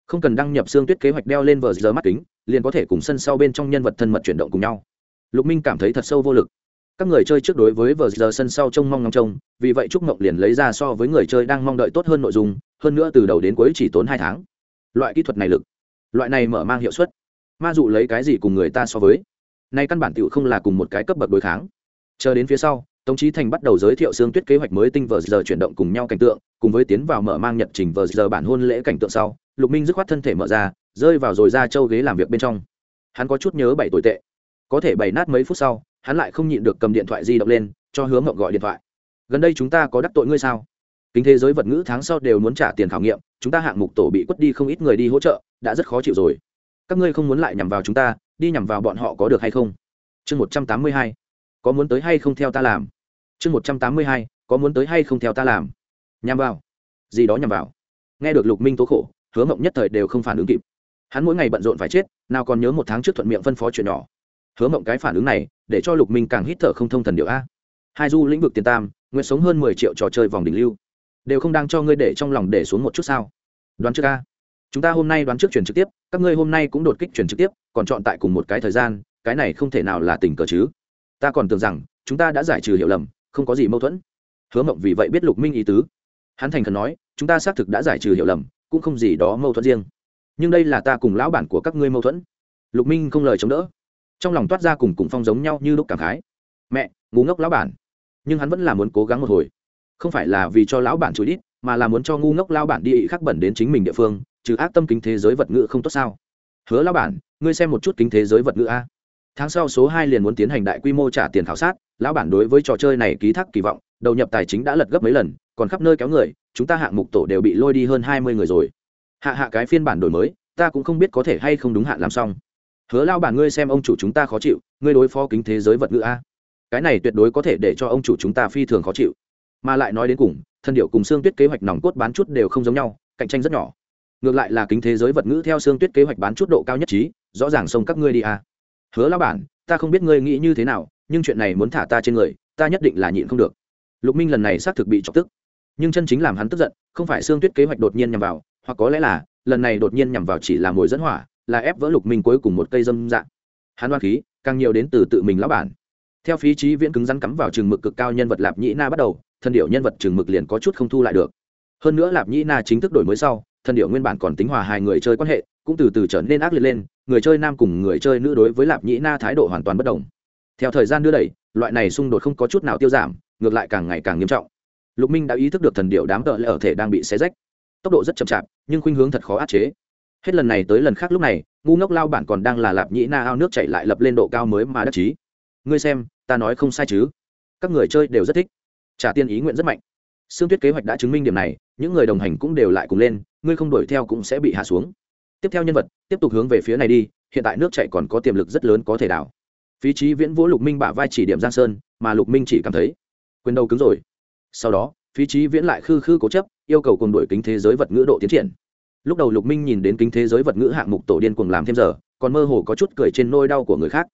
Không cần đăng nhập xương tuyết kế hoạch đeo lên vờ giờ mắt kính, liền có thể cùng sân sau bên trong nhân vật thân mật chuyển động cùng nhau. Lục minh cảm thấy thật sâu vô lực. Các người chơi trước đối với vờ giờ sân sau trông mong ngóng trông, vì vậy trúc mộng liền lấy ra so với người chơi đang mong đợi tốt hơn nội dung, hơn nữa từ đầu đến cuối chỉ tốn hai tháng. Loại kỹ thuật này lực, loại này mở mang hiệu suất, ma dụ lấy cái gì cùng người ta so với? Nay căn bản tựu không là cùng một cái cấp bậc đối kháng. Chờ đến phía sau tống Chí thành bắt đầu giới thiệu xương tuyết kế hoạch mới tinh vờ giờ chuyển động cùng nhau cảnh tượng, cùng với tiến vào mở mang nhật trình vờ giờ bản hôn lễ cảnh tượng sau, lục minh dứt khoát thân thể mở ra, rơi vào rồi ra châu ghế làm việc bên trong. Hắn có chút nhớ bảy tuổi tệ. Có thể bảy nát mấy phút sau, hắn lại không nhịn được cầm điện thoại di động lên, cho hướng mộng gọi điện thoại. Gần đây chúng ta có đắc tội ngươi sao? Kính thế giới vật ngữ tháng sau đều muốn trả tiền khảo nghiệm, chúng ta hạng mục tổ bị quất đi không ít người đi hỗ trợ, đã rất khó chịu rồi. Các ngươi không muốn lại nhằm vào chúng ta, đi nhằm vào bọn họ có được hay không? Chương một trăm tám mươi hai. Có muốn tới hay không theo ta làm? Chương một trăm tám mươi hai, có muốn tới hay không theo ta làm? Nhằm vào. Gì đó nhằm vào. Nghe được lục minh tố khổ, hứa mộng nhất thời đều không phản ứng kịp. Hắn mỗi ngày bận rộn phải chết, nào còn nhớ một tháng trước thuận miệng phân phó chuyện nhỏ. Hứa mộng cái phản ứng này, để cho lục minh càng hít thở không thông thần điệu a. Hai du lĩnh vực tiền tam, nguyện sống hơn mười triệu trò chơi vòng đỉnh lưu. Đều không đang cho ngươi để trong lòng để xuống một chút sao? Đoán trước a. Chúng ta hôm nay đoán trước chuyển trực tiếp, các ngươi hôm nay cũng đột kích chuyển trực tiếp, còn chọn tại cùng một cái thời gian, cái này không thể nào là tình cờ chứ. Ta còn tưởng rằng, chúng ta đã giải trừ hiểu lầm không có gì mâu thuẫn. Hứa mộng vì vậy biết lục minh ý tứ. Hắn thành khẩn nói, chúng ta xác thực đã giải trừ hiểu lầm, cũng không gì đó mâu thuẫn riêng. Nhưng đây là ta cùng lão bản của các ngươi mâu thuẫn. Lục minh không lời chống đỡ. Trong lòng toát ra cùng cùng phong giống nhau như lúc cảm khái. Mẹ, ngu ngốc lão bản. Nhưng hắn vẫn là muốn cố gắng một hồi. Không phải là vì cho lão bản chửi đít, mà là muốn cho ngu ngốc lão bản đi ị khắc bẩn đến chính mình địa phương, trừ ác tâm kính thế giới vật ngữ không tốt sao? Hứa lão bản, ngươi xem một chút kính thế giới vật ngữ a tháng sau số hai liền muốn tiến hành đại quy mô trả tiền khảo sát, lão bản đối với trò chơi này ký thác kỳ vọng, đầu nhập tài chính đã lật gấp mấy lần, còn khắp nơi kéo người, chúng ta hạng mục tổ đều bị lôi đi hơn hai mươi người rồi. Hạ hạ cái phiên bản đổi mới, ta cũng không biết có thể hay không đúng hạn làm xong. Hứa lao bản ngươi xem ông chủ chúng ta khó chịu, ngươi đối phó kính thế giới vật ngữ a. Cái này tuyệt đối có thể để cho ông chủ chúng ta phi thường khó chịu. Mà lại nói đến cùng, thân điệu cùng xương tuyết kế hoạch nòng cốt bán chút đều không giống nhau, cạnh tranh rất nhỏ. Ngược lại là kính thế giới vật ngữ theo xương tuyết kế hoạch bán chút độ cao nhất trí, rõ ràng xông các ngươi đi a hứa lao bản, ta không biết ngươi nghĩ như thế nào, nhưng chuyện này muốn thả ta trên người, ta nhất định là nhịn không được. Lục minh lần này xác thực bị chọc tức. Nhưng chân chính làm hắn tức giận, không phải xương tuyết kế hoạch đột nhiên nhằm vào, hoặc có lẽ là, lần này đột nhiên nhằm vào chỉ là mồi dẫn hỏa, là ép vỡ lục minh cuối cùng một cây dâm dạng hắn đoan khí, càng nhiều đến từ tự mình lão bản. Theo phí trí viễn cứng rắn cắm vào trường mực cực cao nhân vật lạp nhĩ na bắt đầu thân điệu nhân vật trường mực liền có chút không thu lại được. Hơn nữa lạp nhĩ na chính thức đổi mới sau thân điệu nguyên bản còn tính hòa hai người chơi quan hệ cũng từ từ trở nên ác liệt lên, người chơi nam cùng người chơi nữ đối với lạp nhĩ na thái độ hoàn toàn bất đồng. Theo thời gian đưa đẩy, loại này xung đột không có chút nào tiêu giảm, ngược lại càng ngày càng nghiêm trọng. Lục minh đã ý thức được thần điệu đám tợ lệ ở thể đang bị xé rách. Tốc độ rất chậm chạp, nhưng khuynh hướng thật khó áp chế. Hết lần này tới lần khác lúc này, ngu ngốc lao bản còn đang là lạp nhĩ na ao nước chạy lại lập lên độ cao mới mà đắc chí. Ngươi xem, ta nói không sai chứ? Các người chơi đều rất thích. Trả tiền ý nguyện rất mạnh. Sương tuyết kế hoạch đã chứng minh điểm này, những người đồng hành cũng đều lại cùng lên, ngươi không đuổi theo cũng sẽ bị hạ xuống tiếp theo nhân vật, tiếp tục hướng về phía này đi, hiện tại nước chạy còn có tiềm lực rất lớn có thể đảo. Phí trí viễn vỗ lục minh bả vai chỉ điểm giang sơn, mà lục minh chỉ cảm thấy, quyền đầu cứng rồi. Sau đó, phí trí viễn lại khư khư cố chấp, yêu cầu cùng đổi kính thế giới vật ngữ độ tiến triển. Lúc đầu lục minh nhìn đến kính thế giới vật ngữ hạng mục tổ điên cuồng làm thêm giờ, còn mơ hồ có chút cười trên nôi đau của người khác.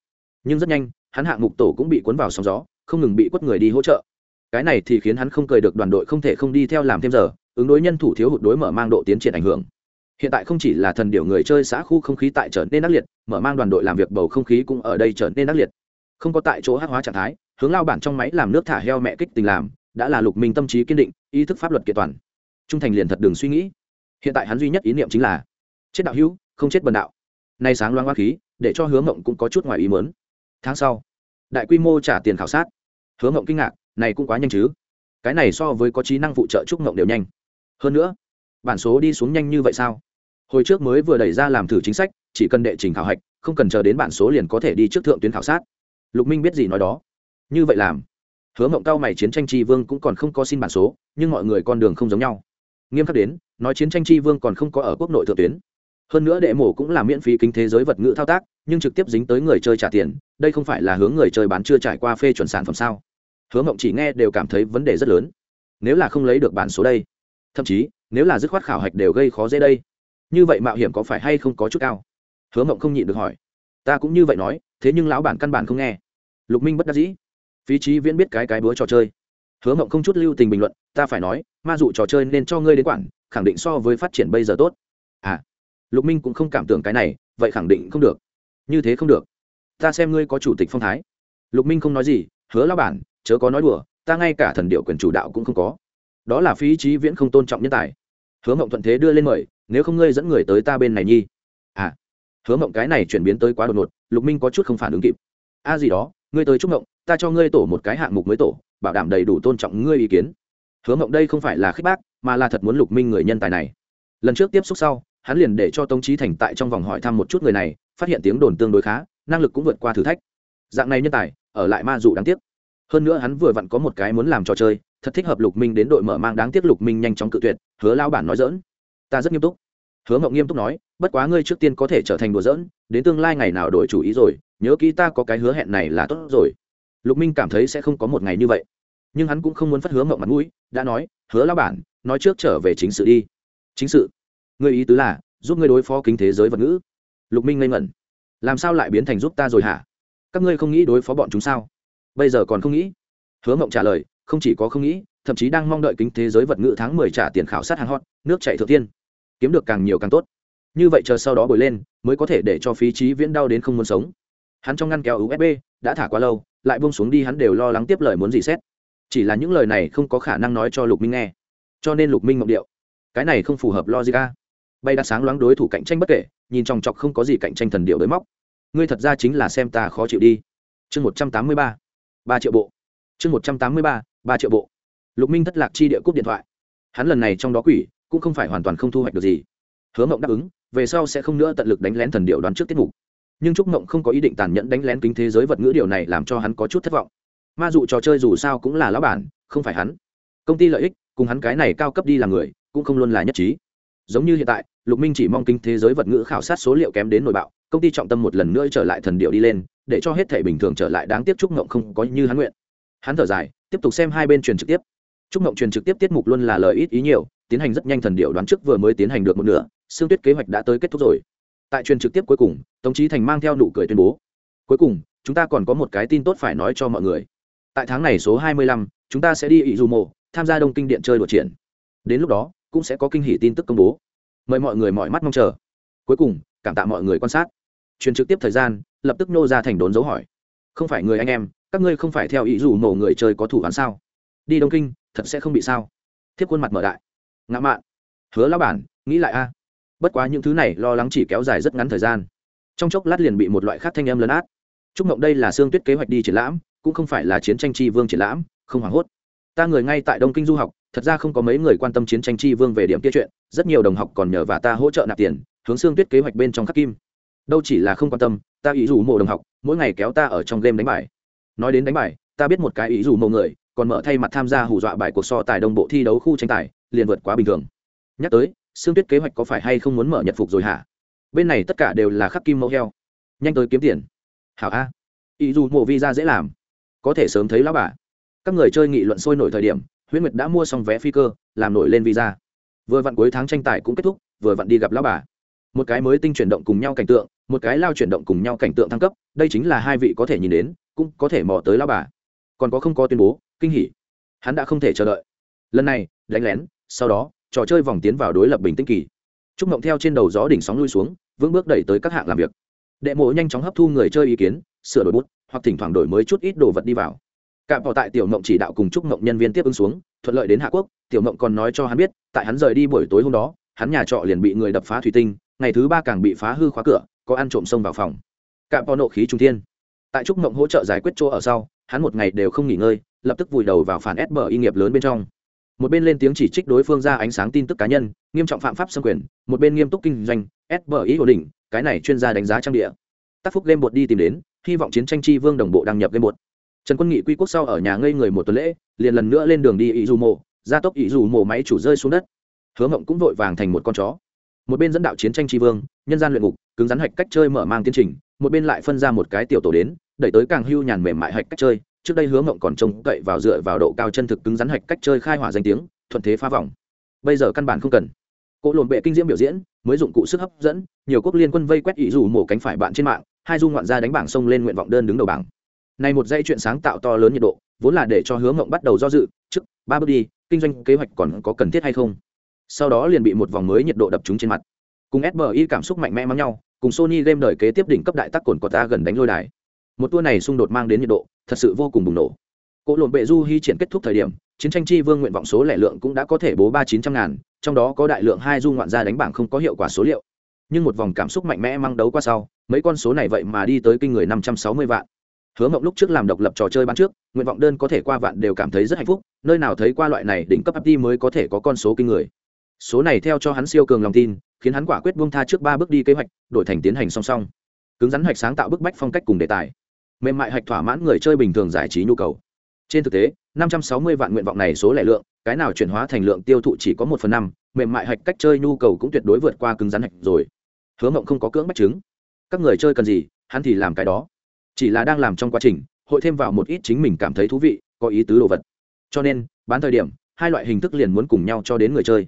Nhưng rất nhanh, hắn hạng mục tổ cũng bị cuốn vào sóng gió, không ngừng bị quất người đi hỗ trợ. Cái này thì khiến hắn không cười được đoàn đội không thể không đi theo làm thêm giờ, ứng đối nhân thủ thiếu hụt đối mở mang độ tiến triển ảnh hưởng hiện tại không chỉ là thần điểu người chơi xã khu không khí tại trở nên ác liệt, mở mang đoàn đội làm việc bầu không khí cũng ở đây trở nên ác liệt. Không có tại chỗ hát hóa trạng thái, hướng lao bản trong máy làm nước thả heo mẹ kích tình làm, đã là lục minh tâm trí kiên định, ý thức pháp luật kiện toàn. Trung thành liền thật đường suy nghĩ. Hiện tại hắn duy nhất ý niệm chính là, chết đạo hữu, không chết bần đạo. Nay sáng loáng hoa khí, để cho hướng mộng cũng có chút ngoài ý mớn tháng sau, đại quy mô trả tiền khảo sát. Hướng mộng kinh ngạc, này cũng quá nhanh chứ. Cái này so với có trí năng phụ trợ trúc mộng đều nhanh. Hơn nữa, bản số đi xuống nhanh như vậy sao? Hồi trước mới vừa đẩy ra làm thử chính sách, chỉ cần đệ trình khảo hạch, không cần chờ đến bản số liền có thể đi trước thượng tuyến khảo sát. Lục minh biết gì nói đó. Như vậy làm. Hứa mộng cao mày chiến tranh tri vương cũng còn không có xin bản số, nhưng mọi người con đường không giống nhau. Nghiêm khắc đến, nói chiến tranh tri vương còn không có ở quốc nội thượng tuyến. Hơn nữa đệ mổ cũng là miễn phí kính thế giới vật ngữ thao tác, nhưng trực tiếp dính tới người chơi trả tiền, đây không phải là hướng người chơi bán chưa trải qua phê chuẩn sản phẩm sao? Hứa mộng chỉ nghe đều cảm thấy vấn đề rất lớn. Nếu là không lấy được bản số đây, thậm chí, nếu là dứt khoát khảo hạch đều gây khó dễ đây như vậy mạo hiểm có phải hay không có chút cao? Hứa mộng không nhịn được hỏi. Ta cũng như vậy nói, thế nhưng lão bản căn bản không nghe. Lục minh bất đắc dĩ. Phí trí viễn biết cái cái búa trò chơi. Hứa mộng không chút lưu tình bình luận, ta phải nói, ma dụ trò chơi nên cho ngươi đến quản, khẳng định so với phát triển bây giờ tốt. À lục minh cũng không cảm tưởng cái này, vậy khẳng định không được. Như thế không được. Ta xem ngươi có chủ tịch phong thái. Lục minh không nói gì, hứa lao bản, chớ có nói đùa, ta ngay cả thần điệu quyền chủ đạo cũng không có. Đó là phí trí viễn không tôn trọng nhân tài. Hứa mộng thuận thế đưa lên mời nếu không ngươi dẫn người tới ta bên này nhi. À hứa mộng cái này chuyển biến tới quá đột ngột, lục minh có chút không phản ứng kịp. A gì đó, ngươi tới chúc mộng, ta cho ngươi tổ một cái hạng mục mới tổ, bảo đảm đầy đủ tôn trọng ngươi ý kiến. Hứa mộng đây không phải là khích bác, mà là thật muốn lục minh người nhân tài này. Lần trước tiếp xúc sau, hắn liền để cho tống trí thành tại trong vòng hỏi thăm một chút người này, phát hiện tiếng đồn tương đối khá, năng lực cũng vượt qua thử thách. Dạng này nhân tài, ở lại ma dụ đáng tiếc. Hơn nữa hắn vừa vặn có một cái muốn làm trò chơi, thật thích hợp lục minh đến đội mở mang, đáng tiếc lục minh nhanh chóng cự tuyệt, hứa lao bản nói dỡn ta rất nghiêm túc. Hứa mộng nghiêm túc nói, bất quá ngươi trước tiên có thể trở thành đùa dỡn đến tương lai ngày nào đổi chủ ý rồi, nhớ kỹ ta có cái hứa hẹn này là tốt rồi. Lục minh cảm thấy sẽ không có một ngày như vậy. Nhưng hắn cũng không muốn phát hứa mộng mặt mũi, đã nói, hứa lao bản, nói trước trở về chính sự đi. Chính sự? Ngươi ý tứ là, giúp ngươi đối phó kính thế giới vật ngữ. Lục minh ngây ngẩn. Làm sao lại biến thành giúp ta rồi hả? Các ngươi không nghĩ đối phó bọn chúng sao? Bây giờ còn không nghĩ. Hứa mộng trả lời, không chỉ có không nghĩ, thậm chí đang mong đợi kính thế giới vật ngữ tháng mười trả tiền khảo sát hàng hot, nước chạy thượng tiên kiếm được càng nhiều càng tốt. Như vậy chờ sau đó bồi lên, mới có thể để cho phí trí viễn đau đến không muốn sống. Hắn trong ngăn kéo usb đã thả quá lâu, lại buông xuống đi hắn đều lo lắng tiếp lời muốn gì xét. Chỉ là những lời này không có khả năng nói cho lục minh nghe. Cho nên lục minh ngọc điệu. Cái này không phù hợp logic a. Bay đã sáng loáng đối thủ cạnh tranh bất kể, nhìn trong chọc không có gì cạnh tranh thần điệu đối móc. Ngươi thật ra chính là xem ta khó chịu đi. Chương một trăm tám mươi ba. Ba triệu bộ. Chương một trăm tám mươi ba ba triệu bộ. Lục minh thất lạc chi địa cúp điện thoại. Hắn lần này trong đó quỷ cũng không phải hoàn toàn không thu hoạch được gì. Hứa mộng đáp ứng về sau sẽ không nữa tận lực đánh lén thần điệu đoán trước tiết mục. Nhưng trúc mộng không có ý định tàn nhẫn đánh lén kính thế giới vật ngữ điều này làm cho hắn có chút thất vọng. Ma dụ trò chơi dù sao cũng là lão bản không phải hắn. Công ty lợi ích cùng hắn cái này cao cấp đi làm người cũng không luôn là nhất trí. Giống như hiện tại lục minh chỉ mong kinh thế giới vật ngữ khảo sát số liệu kém đến nội bạo công ty trọng tâm một lần nữa trở lại thần điệu đi lên để cho hết thể bình thường trở lại đáng tiếc trúc mộng không có như hắn nguyện. Hắn thở dài tiếp tục xem hai bên truyền trực tiếp. Trúc Mộng truyền trực tiếp tiết mục luôn là lời ít ý nhiều, tiến hành rất nhanh thần điệu đoán trước vừa mới tiến hành được một nửa, xương Tuyết kế hoạch đã tới kết thúc rồi. Tại truyền trực tiếp cuối cùng, Tống Chí Thành mang theo nụ cười tuyên bố: "Cuối cùng, chúng ta còn có một cái tin tốt phải nói cho mọi người. Tại tháng này số 25, chúng ta sẽ đi Izumo, tham gia Đông Kinh Điện chơi đùa triển. Đến lúc đó, cũng sẽ có kinh hỉ tin tức công bố. Mời mọi người mọi mắt mong chờ. Cuối cùng, cảm tạ mọi người quan sát. Truyền trực tiếp thời gian, lập tức nô ra thành đốn dấu hỏi. Không phải người anh em, các ngươi không phải theo ý dù mổ người chơi có thủ án sao? Đi Đông Kinh, thật sẽ không bị sao? Thiếp khuôn mặt mở đại. Ngã mạn. Hứa lão bản, nghĩ lại a. À. Bất quá những thứ này lo lắng chỉ kéo dài rất ngắn thời gian. Trong chốc lát liền bị một loại khác thanh âm lớn át. Trúc Mộng đây là xương tuyết kế hoạch đi triển lãm, cũng không phải là chiến tranh chi vương triển lãm, không hoảng hốt. Ta người ngay tại Đông Kinh du học, thật ra không có mấy người quan tâm chiến tranh chi vương về điểm kia chuyện, rất nhiều đồng học còn nhờ và ta hỗ trợ nạp tiền, hướng xương tuyết kế hoạch bên trong khắc kim. Đâu chỉ là không quan tâm, ta ý rủ mộ đồng học, mỗi ngày kéo ta ở trong game đánh bài. Nói đến đánh bài, ta biết một cái ý rủ mộ người, còn mở thay mặt tham gia hù dọa bài cuộc so tài đồng bộ thi đấu khu tranh tài, liền vượt quá bình thường. Nhắc tới, xương tuyết kế hoạch có phải hay không muốn mở nhật phục rồi hả? Bên này tất cả đều là khắc kim mẫu heo. Nhanh tới kiếm tiền. Hảo a ý dù mộ visa dễ làm có thể sớm thấy lão bà các người chơi nghị luận sôi nổi thời điểm huyễn nguyệt đã mua xong vé phi cơ làm nổi lên visa vừa vặn cuối tháng tranh tài cũng kết thúc vừa vặn đi gặp lão bà một cái mới tinh chuyển động cùng nhau cảnh tượng một cái lao chuyển động cùng nhau cảnh tượng thăng cấp đây chính là hai vị có thể nhìn đến cũng có thể mò tới lão bà còn có không có tuyên bố kinh hỉ hắn đã không thể chờ đợi lần này đánh lén sau đó, trò chơi vòng tiến vào đối lập bình tĩnh kỳ. Trúc mộng theo trên đầu gió đỉnh sóng lui xuống, vững bước đẩy tới các hạng làm việc. Đệ mộ nhanh chóng hấp thu người chơi ý kiến, sửa đổi bút, hoặc thỉnh thoảng đổi mới chút ít đồ vật đi vào. Cạm bỏ tại tiểu mộng chỉ đạo cùng chúc mộng nhân viên tiếp ứng xuống, thuận lợi đến hạ quốc. Tiểu mộng còn nói cho hắn biết, tại hắn rời đi buổi tối hôm đó, hắn nhà trọ liền bị người đập phá thủy tinh, ngày thứ ba càng bị phá hư khóa cửa, có ăn trộm xông vào phòng. Cạm bỏ nộ khí trung thiên. Tại trúc mộng hỗ trợ giải quyết chỗ ở sau, hắn một ngày đều không nghỉ ngơi, lập tức vùi đầu vào phản ép bờ y nghiệp lớn bên trong một bên lên tiếng chỉ trích đối phương ra ánh sáng tin tức cá nhân, nghiêm trọng phạm pháp xâm quyền, một bên nghiêm túc kinh doanh sbi ổn định, cái này chuyên gia đánh giá trang địa. Tác phúc game bột đi tìm đến, hy vọng chiến tranh chi vương đồng bộ đăng nhập game bột trần quân nghị quy quốc sau ở nhà ngây người một tuần lễ, liền lần nữa lên đường đi ý dù mộ gia tốc ý dù mộ máy chủ rơi xuống đất. Hứa mộng cũng vội vàng thành một con chó. Một bên dẫn đạo chiến tranh tri vương, nhân gian luyện ngục, cứng rắn hạch cách chơi mở mang tiến trình, một bên lại phân ra một cái tiểu tổ đến, đẩy tới càng hưu nhàn mềm mại hạch cách chơi trước đây hứa mộng còn trông cậy vào dựa vào độ cao chân thực cứng rắn hạch cách chơi khai hỏa danh tiếng, thuận thế phá vòng. Bây giờ căn bản không cần. Cỗ lồn bệ kinh diễm biểu diễn, mới dụng cụ sức hấp dẫn, nhiều quốc liên quân vây quét ý dù mổ cánh phải bạn trên mạng, hai du ngoạn gia đánh bảng sông lên nguyện vọng đơn đứng đầu bảng. Này một dây chuyện sáng tạo to lớn nhiệt độ, vốn là để cho hướng mộng bắt đầu do dự, trước, ba bước đi, kinh doanh kế hoạch còn có cần thiết hay không? Sau đó liền bị một vòng mới nhiệt độ đập trúng trên mặt. Cùng sbi cảm xúc mạnh mẽ mắng nhau, cùng sony game đời kế tiếp đỉnh cấp đại tắc cồn của ta gần đánh lôi đài một tour này xung đột mang đến nhiệt độ thật sự vô cùng bùng nổ. Cỗ lộn bệ du hy triển kết thúc thời điểm, chiến tranh chi vương nguyện vọng số lẻ lượng cũng đã có thể bố ba chín trăm ngàn, trong đó có đại lượng hai du ngoạn gia đánh bảng không có hiệu quả số liệu. Nhưng một vòng cảm xúc mạnh mẽ mang đấu qua sau, mấy con số này vậy mà đi tới kinh người năm trăm sáu mươi vạn. Hứa mộng lúc trước làm độc lập trò chơi bán trước, nguyện vọng đơn có thể qua vạn đều cảm thấy rất hạnh phúc, nơi nào thấy qua loại này đỉnh cấp ấp mới có thể có con số kinh người. Số này theo cho hắn siêu cường lòng tin, khiến hắn quả quyết buông tha trước ba bước đi kế hoạch, đổi thành tiến hành song song. Cứng rắn hoạch sáng tạo bức bách phong cách cùng đề tài mềm mại hạch thỏa mãn người chơi bình thường giải trí nhu cầu. Trên thực tế, năm trăm sáu mươi vạn nguyện vọng này số lẻ lượng, cái nào chuyển hóa thành lượng tiêu thụ chỉ có một phần năm, mềm mại hạch cách chơi nhu cầu cũng tuyệt đối vượt qua cứng rắn hạch rồi. Hứa mộng không có cưỡng bách chứng. Các người chơi cần gì, hắn thì làm cái đó. Chỉ là đang làm trong quá trình, hội thêm vào một ít chính mình cảm thấy thú vị, có ý tứ đồ vật. Cho nên, bán thời điểm, hai loại hình thức liền muốn cùng nhau cho đến người chơi.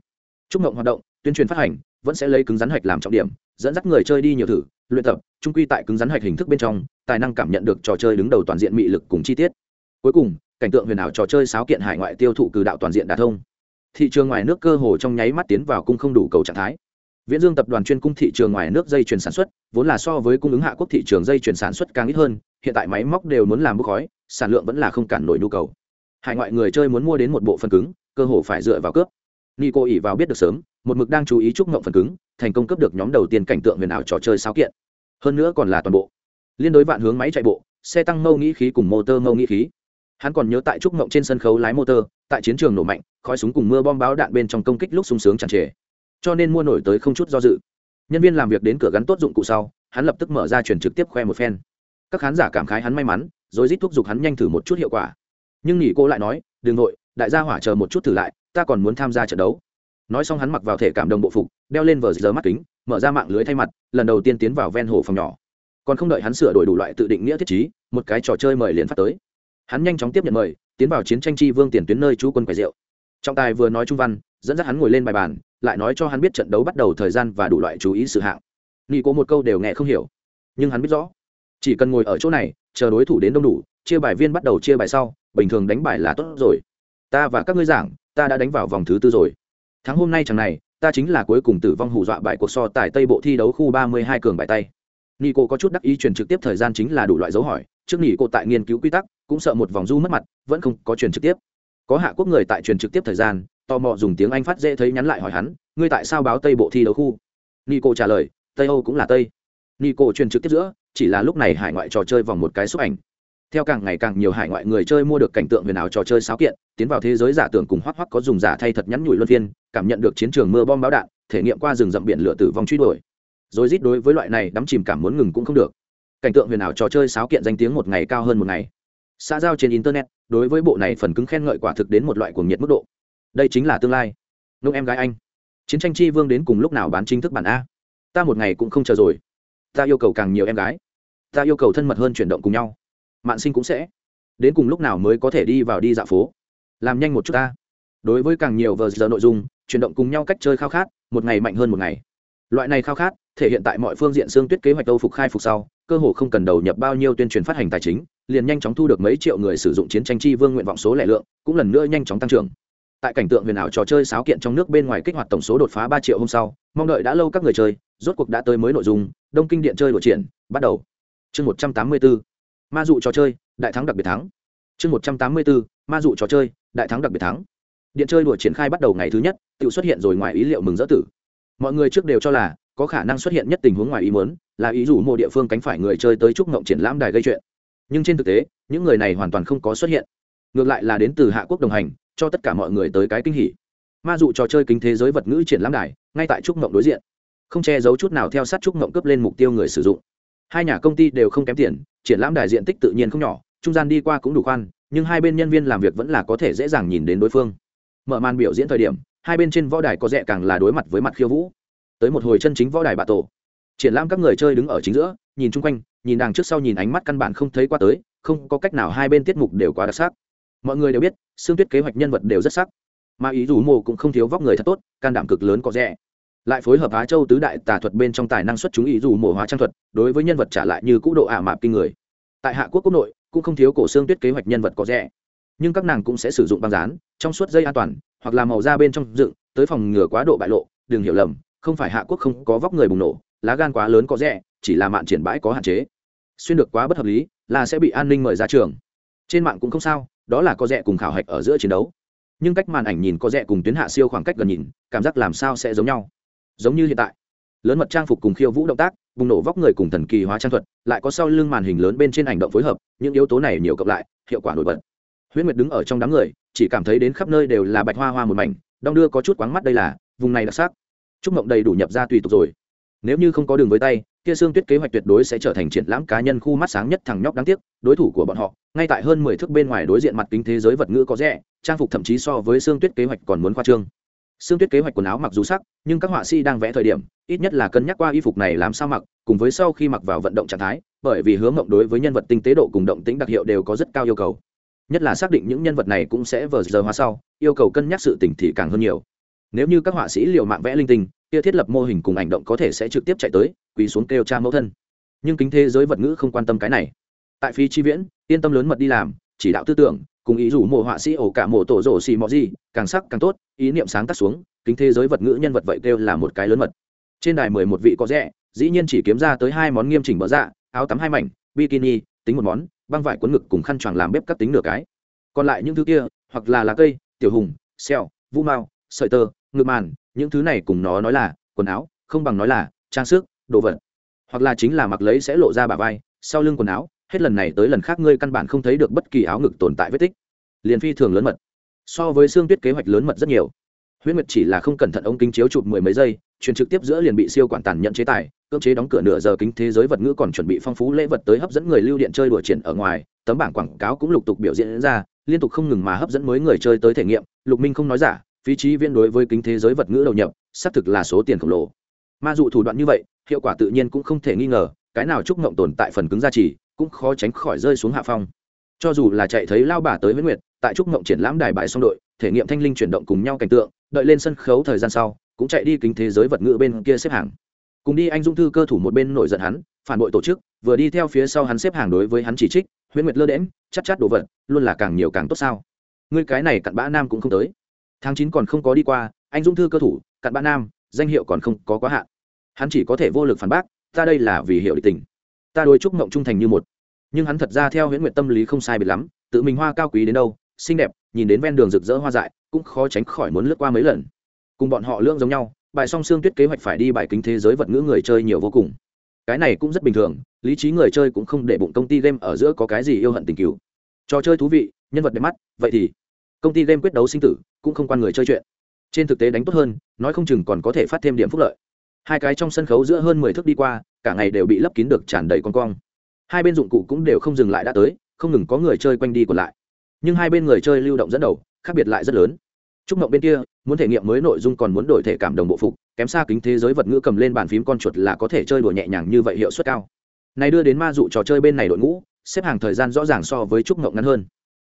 Chúc mộng hoạt động, tuyên truyền phát hành, vẫn sẽ lấy cứng rắn hạch làm trọng điểm, dẫn dắt người chơi đi nhiều thử luyện tập, trung quy tại cứng rắn hạch hình thức bên trong, tài năng cảm nhận được trò chơi đứng đầu toàn diện mị lực cùng chi tiết. Cuối cùng, cảnh tượng huyền ảo trò chơi sáo kiện hải ngoại tiêu thụ cử đạo toàn diện đà thông. Thị trường ngoài nước cơ hồ trong nháy mắt tiến vào cung không đủ cầu trạng thái. Viễn dương tập đoàn chuyên cung thị trường ngoài nước dây chuyển sản xuất, vốn là so với cung ứng hạ quốc thị trường dây chuyển sản xuất càng ít hơn, hiện tại máy móc đều muốn làm bốc khói, sản lượng vẫn là không cản nổi nhu cầu. Hải ngoại người chơi muốn mua đến một bộ phần cứng, cơ hồ phải dựa vào cướp nico ỉ vào biết được sớm, một mực đang chú ý chúc ngộng phần cứng, thành công cấp được nhóm đầu tiên cảnh tượng huyền ảo trò chơi sáo kiện. Hơn nữa còn là toàn bộ. Liên đối vạn hướng máy chạy bộ, xe tăng mâu nghĩ khí cùng motor mâu nghĩ khí. Hắn còn nhớ tại trúc ngộng trên sân khấu lái motor, tại chiến trường nổ mạnh, khói súng cùng mưa bom báo đạn bên trong công kích lúc sung sướng tràn trề. Cho nên mua nổi tới không chút do dự. Nhân viên làm việc đến cửa gắn tốt dụng cụ sau, hắn lập tức mở ra chuyển trực tiếp khoe một phen. Các khán giả cảm khái hắn may mắn, rồi rít thúc giục hắn nhanh thử một chút hiệu quả. Nhưng nghỉ cô lại nói, đừng nội đại gia hỏa chờ một chút thử lại ta còn muốn tham gia trận đấu. Nói xong hắn mặc vào thể cảm đồng bộ phục, đeo lên vờ giờ mắt kính, mở ra mạng lưới thay mặt, lần đầu tiên tiến vào ven hồ phòng nhỏ. Còn không đợi hắn sửa đổi đủ loại tự định nghĩa thiết chí một cái trò chơi mời liền phát tới. Hắn nhanh chóng tiếp nhận mời, tiến vào chiến tranh chi vương tiền tuyến nơi chú quân quầy rượu. Trọng tài vừa nói trung văn, dẫn dắt hắn ngồi lên bài bàn, lại nói cho hắn biết trận đấu bắt đầu thời gian và đủ loại chú ý sự hạng. Nghi cố một câu đều nghe không hiểu, nhưng hắn biết rõ, chỉ cần ngồi ở chỗ này, chờ đối thủ đến đông đủ, chia bài viên bắt đầu chia bài sau, bình thường đánh bài là tốt rồi. Ta và các ngươi giảng ta đã đánh vào vòng thứ tư rồi tháng hôm nay chẳng này ta chính là cuối cùng tử vong hù dọa bại cuộc so tại tây bộ thi đấu khu ba mươi hai cường bài tay Nico có chút đắc ý truyền trực tiếp thời gian chính là đủ loại dấu hỏi, trước nghỉ cô tại nghiên cứu quy tắc, cũng sợ một vòng du mất mặt, vẫn không có truyền trực tiếp. Có hạ quốc người tại truyền trực tiếp thời gian, tò mò dùng tiếng Anh phát dễ thấy nhắn lại hỏi hắn, ngươi tại sao báo Tây bộ thi đấu khu? Nico trả lời, Tây Âu cũng là Tây. Nico truyền trực tiếp giữa, chỉ là lúc này hải ngoại trò chơi vòng một cái xúc ảnh. Theo càng ngày càng nhiều hải ngoại người chơi mua được cảnh tượng huyền ảo trò chơi sáo kiện, tiến vào thế giới giả tưởng cùng hoắc hoắc có dùng giả thay thật nhắn nhủi luân phiên, cảm nhận được chiến trường mưa bom bão đạn, thể nghiệm qua rừng rậm biển lửa tử vong truy đuổi. Rồi rít đối với loại này đắm chìm cảm muốn ngừng cũng không được. Cảnh tượng huyền ảo trò chơi sáo kiện danh tiếng một ngày cao hơn một ngày. Xã giao trên internet đối với bộ này phần cứng khen ngợi quả thực đến một loại cuồng nhiệt mức độ. Đây chính là tương lai. Nông em gái anh. Chiến tranh chi vương đến cùng lúc nào bán chính thức bản a? Ta một ngày cũng không chờ rồi. Ta yêu cầu càng nhiều em gái. Ta yêu cầu thân mật hơn chuyển động cùng nhau mạng sinh cũng sẽ. Đến cùng lúc nào mới có thể đi vào đi dạo phố? Làm nhanh một chút ta. Đối với càng nhiều vờ giờ nội dung, chuyển động cùng nhau cách chơi khao khát, một ngày mạnh hơn một ngày. Loại này khao khát, thể hiện tại mọi phương diện xương tuyết kế hoạch âu phục khai phục sau, cơ hồ không cần đầu nhập bao nhiêu tuyên truyền phát hành tài chính, liền nhanh chóng thu được mấy triệu người sử dụng chiến tranh chi vương nguyện vọng số lẻ lượng, cũng lần nữa nhanh chóng tăng trưởng. Tại cảnh tượng huyền ảo trò chơi sáo kiện trong nước bên ngoài kích hoạt tổng số đột phá ba triệu hôm sau, mong đợi đã lâu các người chơi, rốt cuộc đã tới mới nội dung, đông kinh điện chơi đội triển, bắt đầu. Chương một trăm tám mươi bốn ma dụ trò chơi, đại thắng đặc biệt thắng. Chương một trăm tám mươi bốn, ma dụ trò chơi, đại thắng đặc biệt thắng. Điện chơi đùa triển khai bắt đầu ngày thứ nhất, tự xuất hiện rồi ngoài ý liệu mừng dỡ tử. Mọi người trước đều cho là, có khả năng xuất hiện nhất tình huống ngoài ý muốn, là ý rủ một địa phương cánh phải người chơi tới trúc ngộng triển lãm đài gây chuyện. Nhưng trên thực tế, những người này hoàn toàn không có xuất hiện. Ngược lại là đến từ hạ quốc đồng hành, cho tất cả mọi người tới cái kinh hỉ. Ma dụ trò chơi kính thế giới vật ngữ triển lãm đài, ngay tại trúc ngộng đối diện. Không che giấu chút nào theo sát trúc ngộng cướp lên mục tiêu người sử dụng hai nhà công ty đều không kém tiền, triển lãm đài diện tích tự nhiên không nhỏ, trung gian đi qua cũng đủ khoan, nhưng hai bên nhân viên làm việc vẫn là có thể dễ dàng nhìn đến đối phương. Mở màn biểu diễn thời điểm, hai bên trên võ đài có rẻ càng là đối mặt với mặt khiêu vũ. Tới một hồi chân chính võ đài bà tổ. Triển lãm các người chơi đứng ở chính giữa, nhìn chung quanh, nhìn đằng trước sau nhìn ánh mắt căn bản không thấy qua tới, không có cách nào hai bên tiết mục đều quá đặc sắc. Mọi người đều biết xương tuyết kế hoạch nhân vật đều rất sắc. Mà ý dù mồ cũng không thiếu vóc người thật tốt, can đảm cực lớn có rẻ lại phối hợp á châu tứ đại tà thuật bên trong tài năng xuất chúng ý dù mổ hóa trang thuật, đối với nhân vật trả lại như cũ độ ả mạp kinh người. Tại hạ quốc quốc nội, cũng không thiếu cổ xương tuyết kế hoạch nhân vật có rẻ. Nhưng các nàng cũng sẽ sử dụng băng dán, trong suốt dây an toàn, hoặc là màu da bên trong dựng, tới phòng ngừa quá độ bại lộ, đừng hiểu lầm, không phải hạ quốc không có vóc người bùng nổ, lá gan quá lớn có rẻ, chỉ là mạn triển bãi có hạn chế. Xuyên được quá bất hợp lý, là sẽ bị an ninh mời ra trường. Trên mạng cũng không sao, đó là có rẻ cùng khảo hạch ở giữa chiến đấu. Nhưng cách màn ảnh nhìn có rẻ cùng tuyến hạ siêu khoảng cách gần nhìn, cảm giác làm sao sẽ giống nhau giống như hiện tại. Lớn mật trang phục cùng khiêu vũ động tác, bùng nổ vóc người cùng thần kỳ hóa trang thuật, lại có sau lưng màn hình lớn bên trên ảnh động phối hợp, những yếu tố này nhiều cộng lại, hiệu quả nổi bật. Huyễn nguyệt đứng ở trong đám người, chỉ cảm thấy đến khắp nơi đều là bạch hoa hoa một mảnh, đong đưa có chút quáng mắt đây là, vùng này đặc sắc. Chúc mộng đầy đủ nhập ra tùy tục rồi. Nếu như không có đường với tay, kia xương tuyết kế hoạch tuyệt đối sẽ trở thành triển lãm cá nhân khu mắt sáng nhất thằng nhóc đáng tiếc, đối thủ của bọn họ, ngay tại hơn mười thước bên ngoài đối diện mặt kính thế giới vật ngữ có rẻ, trang phục thậm chí so với xương tuyết kế hoạch còn muốn khoa trương. Sương tuyết kế hoạch quần áo mặc dù sắc, nhưng các họa sĩ đang vẽ thời điểm, ít nhất là cân nhắc qua y phục này làm sao mặc, cùng với sau khi mặc vào vận động trạng thái, bởi vì hướng mộng đối với nhân vật tinh tế độ cùng động tính đặc hiệu đều có rất cao yêu cầu. Nhất là xác định những nhân vật này cũng sẽ vờ giờ hóa sau, yêu cầu cân nhắc sự tỉnh thì càng hơn nhiều. Nếu như các họa sĩ liều mạng vẽ linh tinh, kia thiết lập mô hình cùng ảnh động có thể sẽ trực tiếp chạy tới, quỳ xuống kêu cha mẫu thân. Nhưng kính thế giới vật ngữ không quan tâm cái này. Tại phi chi viễn, yên tâm lớn mật đi làm, chỉ đạo tư tưởng cùng ý rủ mộ họa sĩ ổ cả mộ tổ rổ xì mọ gì, càng sắc càng tốt, ý niệm sáng tác xuống, kính thế giới vật ngữ nhân vật vậy kêu là một cái lớn mật. Trên đài mười một vị có rẻ, dĩ nhiên chỉ kiếm ra tới hai món nghiêm chỉnh bỡ dạ áo tắm hai mảnh, bikini, tính một món, băng vải cuốn ngực cùng khăn choàng làm bếp cắt tính nửa cái. Còn lại những thứ kia, hoặc là lá cây, tiểu hùng xeo vũ mao, sợi tơ, ngực màn, những thứ này cùng nó nói là quần áo, không bằng nói là trang sức, đồ vật. Hoặc là chính là mặc lấy sẽ lộ ra bà vai, sau lưng quần áo hết lần này tới lần khác ngươi căn bản không thấy được bất kỳ áo ngực tồn tại vết tích. Liền phi thường lớn mật. So với xương tuyết kế hoạch lớn mật rất nhiều. Huyết nguyệt chỉ là không cẩn thận ống kính chiếu chụp mười mấy giây, truyền trực tiếp giữa liền bị siêu quản tàn nhận chế tài cưỡng chế đóng cửa nửa giờ kính thế giới vật ngữ còn chuẩn bị phong phú lễ vật tới hấp dẫn người lưu điện chơi đùa triển ở ngoài, tấm bảng quảng cáo cũng lục tục biểu diễn ra, liên tục không ngừng mà hấp dẫn mới người chơi tới thể nghiệm, lục minh không nói giả, phí trí viên đối với kính thế giới vật ngữ đầu nhập, xác thực là số tiền khổng lồ. Ma dụ thủ đoạn như vậy, hiệu quả tự nhiên cũng không thể nghi ngờ, cái nào chúc ngộng tồn tại phần cứng gia trì cũng khó tránh khỏi rơi xuống hạ phong. Cho dù là chạy thấy lao bà tới với nguyệt, tại trúc mộng triển lãm đài bài xong đội, thể nghiệm thanh linh chuyển động cùng nhau cảnh tượng, đợi lên sân khấu thời gian sau, cũng chạy đi kính thế giới vật ngữ bên kia xếp hàng. Cùng đi anh dung thư cơ thủ một bên nổi giận hắn, phản bội tổ chức, vừa đi theo phía sau hắn xếp hàng đối với hắn chỉ trích, huyễn nguyệt lơ đễm chắc chắn đồ vật, luôn là càng nhiều càng tốt sao. Ngươi cái này cặn bã nam cũng không tới. Tháng chín còn không có đi qua, anh dung thư cơ thủ, cặn bã nam, danh hiệu còn không có quá hạn. Hắn chỉ có thể vô lực phản bác, ta đây là vì hiệu địch tình ta đôi chúc mộng trung thành như một. Nhưng hắn thật ra theo huyễn nguyện tâm lý không sai biệt lắm, tự mình hoa cao quý đến đâu, xinh đẹp, nhìn đến ven đường rực rỡ hoa dại, cũng khó tránh khỏi muốn lướt qua mấy lần. Cùng bọn họ lương giống nhau, bài song xương tuyết kế hoạch phải đi bài kính thế giới vật ngữ người chơi nhiều vô cùng. Cái này cũng rất bình thường, lý trí người chơi cũng không để bụng công ty game ở giữa có cái gì yêu hận tình cứu trò chơi thú vị, nhân vật đẹp mắt, vậy thì công ty game quyết đấu sinh tử, cũng không quan người chơi chuyện. Trên thực tế đánh tốt hơn, nói không chừng còn có thể phát thêm điểm phúc lợi hai cái trong sân khấu giữa hơn mười thước đi qua, cả ngày đều bị lấp kín được tràn đầy con cong. Hai bên dụng cụ cũng đều không dừng lại đã tới, không ngừng có người chơi quanh đi còn lại. Nhưng hai bên người chơi lưu động dẫn đầu, khác biệt lại rất lớn. Trúc mộng bên kia, muốn thể nghiệm mới nội dung còn muốn đổi thể cảm đồng bộ phục, kém xa kính thế giới vật ngữ cầm lên bàn phím con chuột là có thể chơi đùa nhẹ nhàng như vậy hiệu suất cao. Này đưa đến ma dụ trò chơi bên này đội ngũ, xếp hàng thời gian rõ ràng so với trúc mộng ngắn hơn.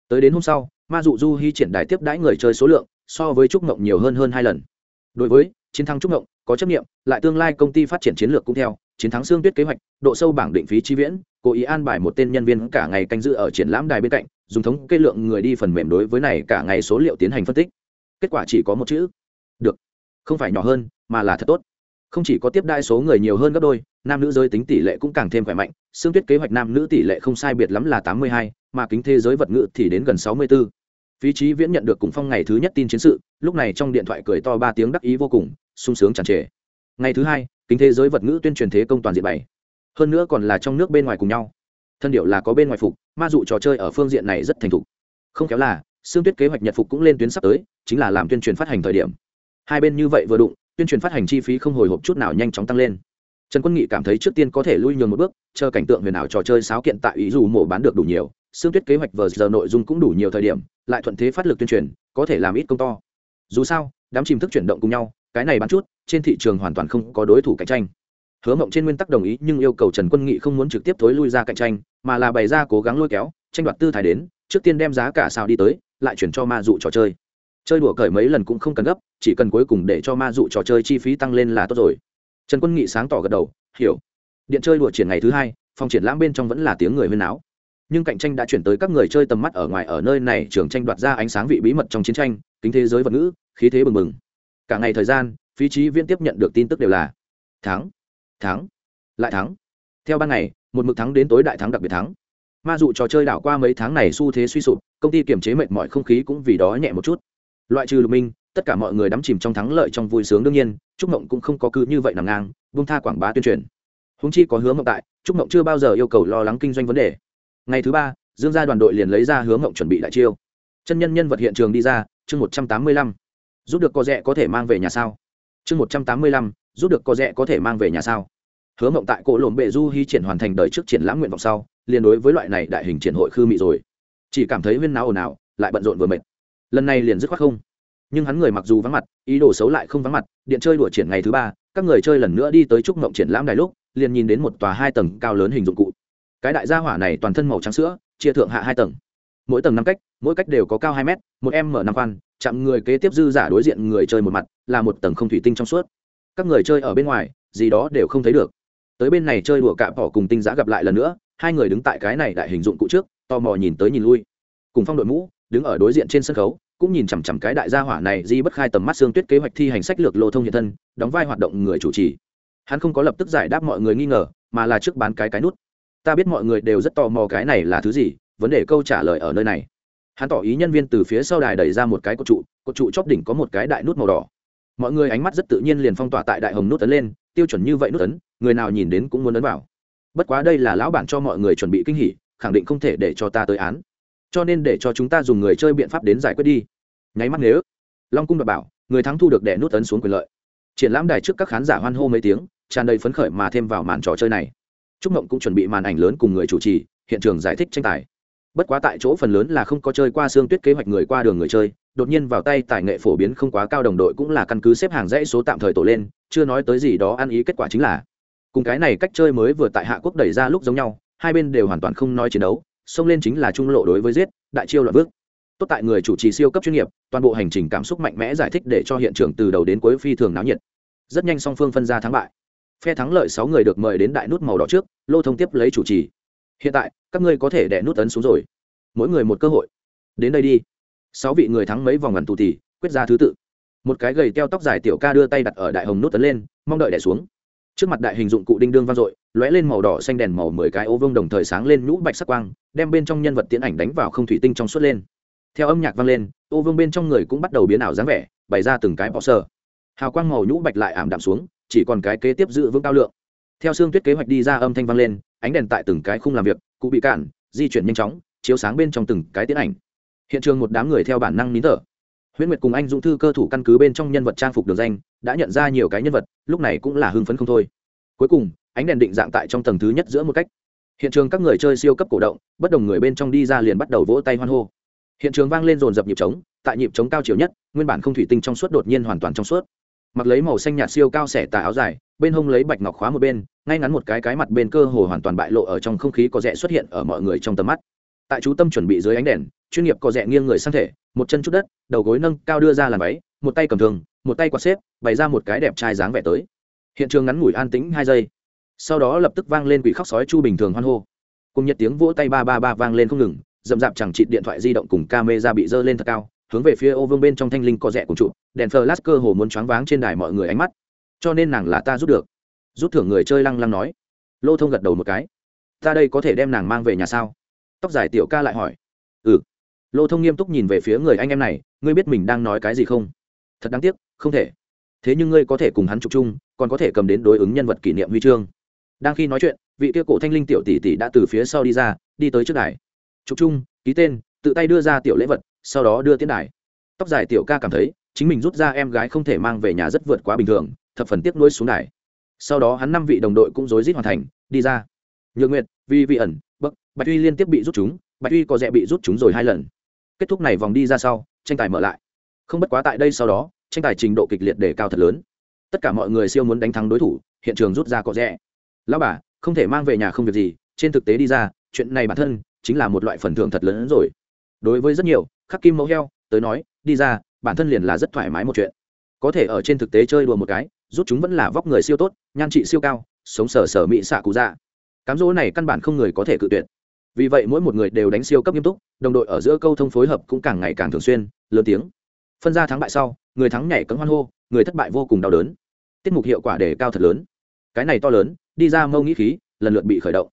Tới đến hôm sau, ma dụ du hy triển đài tiếp đãi người chơi số lượng, so với trúc mộng nhiều hơn hơn hai lần. Đối với chiến thắng trúc ngộng, có chấp nghiệm lại tương lai công ty phát triển chiến lược cũng theo, chiến thắng xương tuyết kế hoạch, độ sâu bảng định phí chi viễn, cố ý an bài một tên nhân viên cả ngày canh giữ ở triển lãm đài bên cạnh, dùng thống kê lượng người đi phần mềm đối với này cả ngày số liệu tiến hành phân tích. Kết quả chỉ có một chữ. Được. Không phải nhỏ hơn, mà là thật tốt. Không chỉ có tiếp đai số người nhiều hơn gấp đôi, nam nữ giới tính tỷ lệ cũng càng thêm khỏe mạnh, xương tuyết kế hoạch nam nữ tỷ lệ không sai biệt lắm là tám mươi hai, mà kính thế giới vật ngữ thì đến gần sáu mươi bốn phí trí viễn nhận được cùng phong ngày thứ nhất tin chiến sự, lúc này trong điện thoại cười to ba tiếng đắc ý vô cùng sung sướng tràn trề. Ngày thứ hai, kính thế giới vật ngữ tuyên truyền thế công toàn diện bày. Hơn nữa còn là trong nước bên ngoài cùng nhau. Thân điệu là có bên ngoài phục, ma dụ trò chơi ở phương diện này rất thành thục. Không kéo là xương tuyết kế hoạch nhật phục cũng lên tuyến sắp tới, chính là làm tuyên truyền phát hành thời điểm. Hai bên như vậy vừa đụng, tuyên truyền phát hành chi phí không hồi hộp chút nào nhanh chóng tăng lên. Trần quân nghị cảm thấy trước tiên có thể lui nhường một bước, chờ cảnh tượng huyền ảo trò chơi sáo kiện tại ý dù mổ bán được đủ nhiều xương tuyết kế hoạch vờ giờ nội dung cũng đủ nhiều thời điểm, lại thuận thế phát lực tuyên truyền, có thể làm ít công to. Dù sao, đám chìm thức chuyển động cùng nhau cái này bán chút, trên thị trường hoàn toàn không có đối thủ cạnh tranh. Hứa mộng trên nguyên tắc đồng ý, nhưng yêu cầu trần quân nghị không muốn trực tiếp thối lui ra cạnh tranh, mà là bày ra cố gắng lôi kéo, tranh đoạt tư thái đến, trước tiên đem giá cả sao đi tới, lại chuyển cho ma dụ trò chơi. Chơi đùa cởi mấy lần cũng không cần gấp, chỉ cần cuối cùng để cho ma dụ trò chơi chi phí tăng lên là tốt rồi. Trần quân nghị sáng tỏ gật đầu, hiểu. Điện chơi đùa triển ngày thứ hai, phòng triển lãm bên trong vẫn là tiếng người huyên náo. Nhưng cạnh tranh đã chuyển tới các người chơi tầm mắt ở ngoài ở nơi này, trường tranh đoạt ra ánh sáng vị bí mật trong chiến tranh, kính thế giới vật ngữ, khí thế bừng bừng cả ngày thời gian, phí trí viễn tiếp nhận được tin tức đều là, thắng thắng, lại thắng. Theo ban ngày, một mực thắng đến tối đại thắng đặc biệt thắng. Ma dụ trò chơi đảo qua mấy tháng này xu thế suy sụp, công ty kiềm chế mệt mọi không khí cũng vì đó nhẹ một chút. Loại trừ lục minh, tất cả mọi người đắm chìm trong thắng lợi trong vui sướng đương nhiên, trúc mộng cũng không có cứ như vậy nằm ngang bung tha quảng bá tuyên truyền. Húng chi có hướng mộng tại, trúc mộng chưa bao giờ yêu cầu lo lắng kinh doanh vấn đề. Ngày thứ ba, dương gia đoàn đội liền lấy ra hướng mộng chuẩn bị đại chiêu. Chân nhân nhân vật hiện trường đi ra, chương một trăm tám mươi lăm giúp được có rẻ có thể mang về nhà sao? Chương một trăm tám mươi lăm giúp được có rẻ có thể mang về nhà sao? Hứa mộng tại cổ lồn bệ du hy triển hoàn thành đời trước triển lãm nguyện vọng sau, liền đối với loại này đại hình triển hội khư mị rồi. Chỉ cảm thấy huyên náo ồn ào, lại bận rộn vừa mệt. Lần này liền dứt khoát không. Nhưng hắn người mặc dù vắng mặt, ý đồ xấu lại không vắng mặt, điện chơi đùa triển ngày thứ ba, các người chơi lần nữa đi tới trúc mộng triển lãm đài lúc, liền nhìn đến một tòa hai tầng cao lớn hình dụng cụ. Cái đại gia hỏa này toàn thân màu trắng sữa, chia thượng hạ hai tầng. Mỗi tầng năm cách, mỗi cách đều có cao hai mét, một em mở năm khoan chạm người kế tiếp dư giả đối diện người chơi một mặt, là một tầng không thủy tinh trong suốt. Các người chơi ở bên ngoài, gì đó đều không thấy được. Tới bên này chơi đùa cạm bỏ cùng tinh giã gặp lại lần nữa, hai người đứng tại cái này đại hình dụng cụ trước, tò mò nhìn tới nhìn lui. Cùng phong đội mũ, đứng ở đối diện trên sân khấu, cũng nhìn chằm chằm cái đại gia hỏa này di bất khai tầm mắt xương tuyết kế hoạch thi hành sách lược lô thông hiện thân, đóng vai hoạt động người chủ trì. Hắn không có lập tức giải đáp mọi người nghi ngờ, mà là trước bán cái cái nút. Ta biết mọi người đều rất tò mò cái này là thứ gì, vấn đề câu trả lời ở nơi này hắn tỏ ý nhân viên từ phía sau đài đẩy ra một cái cột trụ cột trụ chóp đỉnh có một cái đại nút màu đỏ. Mọi người ánh mắt rất tự nhiên liền phong tỏa tại đại hồng nút tấn lên, tiêu chuẩn như vậy nút tấn người nào nhìn đến cũng muốn ấn vào. Bất quá đây là lão bản cho mọi người chuẩn bị kinh hỉ, khẳng định không thể để cho ta tới án. Cho nên để cho chúng ta dùng người chơi biện pháp đến giải quyết đi. Nháy mắt nếu, long cung đảm bảo, người thắng thu được đẻ nút tấn xuống quyền lợi. Triển lãm đài trước các khán giả hoan hô mấy tiếng, tràn đầy phấn khởi mà thêm vào màn trò chơi này. Trúc mộng cũng chuẩn bị màn ảnh lớn cùng người chủ trì, hiện trường giải thích tranh tài bất quá tại chỗ phần lớn là không có chơi qua xương tuyết kế hoạch người qua đường người chơi, đột nhiên vào tay tài nghệ phổ biến không quá cao đồng đội cũng là căn cứ xếp hàng dãy số tạm thời tổ lên, chưa nói tới gì đó ăn ý kết quả chính là. Cùng cái này cách chơi mới vừa tại hạ quốc đẩy ra lúc giống nhau, hai bên đều hoàn toàn không nói chiến đấu, xông lên chính là trung lộ đối với giết, đại chiêu loạn bước. Tốt tại người chủ trì siêu cấp chuyên nghiệp, toàn bộ hành trình cảm xúc mạnh mẽ giải thích để cho hiện trường từ đầu đến cuối phi thường náo nhiệt. Rất nhanh song phương phân ra thắng bại. Phe thắng lợi sáu người được mời đến đại nút màu đỏ trước, lô thông tiếp lấy chủ trì hiện tại, các ngươi có thể đẻ nút ấn xuống rồi. Mỗi người một cơ hội. Đến đây đi. Sáu vị người thắng mấy vòng ngần tù tì quyết ra thứ tự. Một cái gầy teo tóc dài tiểu ca đưa tay đặt ở đại hồng nút tấn lên, mong đợi đẻ xuống. Trước mặt đại hình dụng cụ đinh đương vang dội, lóe lên màu đỏ xanh đèn màu mười cái ô vương đồng thời sáng lên nhũ bạch sắc quang, đem bên trong nhân vật tiến ảnh đánh vào không thủy tinh trong suốt lên. Theo âm nhạc vang lên, ô vương bên trong người cũng bắt đầu biến ảo dáng vẻ, bày ra từng cái bọ sơ hào quang màu nhũ bạch lại ảm đạm xuống, chỉ còn cái kế tiếp giữ vững cao lượng. Theo xương tuyết kế hoạch đi ra âm thanh vang lên ánh đèn tại từng cái khung làm việc, cụ bị cản di chuyển nhanh chóng, chiếu sáng bên trong từng cái tiến ảnh. Hiện trường một đám người theo bản năng nín thở. Huyễn nguyệt cùng anh dũng thư cơ thủ căn cứ bên trong nhân vật trang phục đường danh, đã nhận ra nhiều cái nhân vật, lúc này cũng là hưng phấn không thôi. Cuối cùng, ánh đèn định dạng tại trong tầng thứ nhất giữa một cách. Hiện trường các người chơi siêu cấp cổ động, bất đồng người bên trong đi ra liền bắt đầu vỗ tay hoan hô. Hiện trường vang lên rồn dập nhịp trống, tại nhịp trống cao chiều nhất, nguyên bản không thủy tinh trong suốt đột nhiên hoàn toàn trong suốt mặc lấy màu xanh nhạt siêu cao xẻ tà áo dài, bên hông lấy bạch ngọc khóa một bên, ngay ngắn một cái cái mặt bên cơ hồ hoàn toàn bại lộ ở trong không khí có rẽ xuất hiện ở mọi người trong tầm mắt. Tại chú tâm chuẩn bị dưới ánh đèn, chuyên nghiệp có rẽ nghiêng người sang thể, một chân chút đất, đầu gối nâng cao đưa ra làm váy, một tay cầm thường, một tay quạt xếp, bày ra một cái đẹp trai dáng vẻ tới. Hiện trường ngắn ngủi an tĩnh hai giây. Sau đó lập tức vang lên quỷ khóc sói chu bình thường hoan hô. Cùng nhiệt tiếng vỗ tay ba ba ba vang lên không ngừng, dậm dạp chẳng chịt điện thoại di động cùng camera bị dơ lên thật cao hướng về phía ô vương bên trong thanh linh có rẻ cùng trụ, đèn flash cơ hồ muốn choáng váng trên đài mọi người ánh mắt. Cho nên nàng là ta rút được. Rút thưởng người chơi lăng lăng nói. Lô thông gật đầu một cái. Ta đây có thể đem nàng mang về nhà sao? Tóc dài tiểu ca lại hỏi. Ừ. Lô thông nghiêm túc nhìn về phía người anh em này, ngươi biết mình đang nói cái gì không? Thật đáng tiếc, không thể. Thế nhưng ngươi có thể cùng hắn chụp chung, còn có thể cầm đến đối ứng nhân vật kỷ niệm huy chương. Đang khi nói chuyện, vị kia cổ thanh linh tiểu tỷ tỷ đã từ phía sau đi ra, đi tới trước đài. Chụp chung, ký tên, tự tay đưa ra tiểu lễ vật sau đó đưa tiến đài. Tóc dài tiểu ca cảm thấy, chính mình rút ra em gái không thể mang về nhà rất vượt quá bình thường, thập phần tiếc nuối xuống đài. Sau đó hắn năm vị đồng đội cũng rối rít hoàn thành, đi ra. Nhược nguyệt, vi vi ẩn bậc bạch uy liên tiếp bị rút chúng, bạch uy có dẻ bị rút chúng rồi hai lần. Kết thúc này vòng đi ra sau, tranh tài mở lại. Không bất quá tại đây sau đó, tranh tài trình độ kịch liệt để cao thật lớn. Tất cả mọi người siêu muốn đánh thắng đối thủ, hiện trường rút ra có rẻ. Lão bà, không thể mang về nhà không việc gì, trên thực tế đi ra, chuyện này bản thân chính là một loại phần thưởng thật lớn hơn rồi đối với rất nhiều, khắc kim mẫu heo, tới nói, đi ra, bản thân liền là rất thoải mái một chuyện. Có thể ở trên thực tế chơi đùa một cái, rút chúng vẫn là vóc người siêu tốt, nhan trị siêu cao, sống sờ sờ mỹ xạ cụ dạ. Cám dỗ này căn bản không người có thể cự tuyệt. Vì vậy mỗi một người đều đánh siêu cấp nghiêm túc, đồng đội ở giữa câu thông phối hợp cũng càng ngày càng thường xuyên, lớn tiếng. Phân ra thắng bại sau, người thắng nhảy cấm hoan hô, người thất bại vô cùng đau đớn. Tiết mục hiệu quả đề cao thật lớn. Cái này to lớn, đi ra mâu nghĩ khí, lần lượt bị khởi động.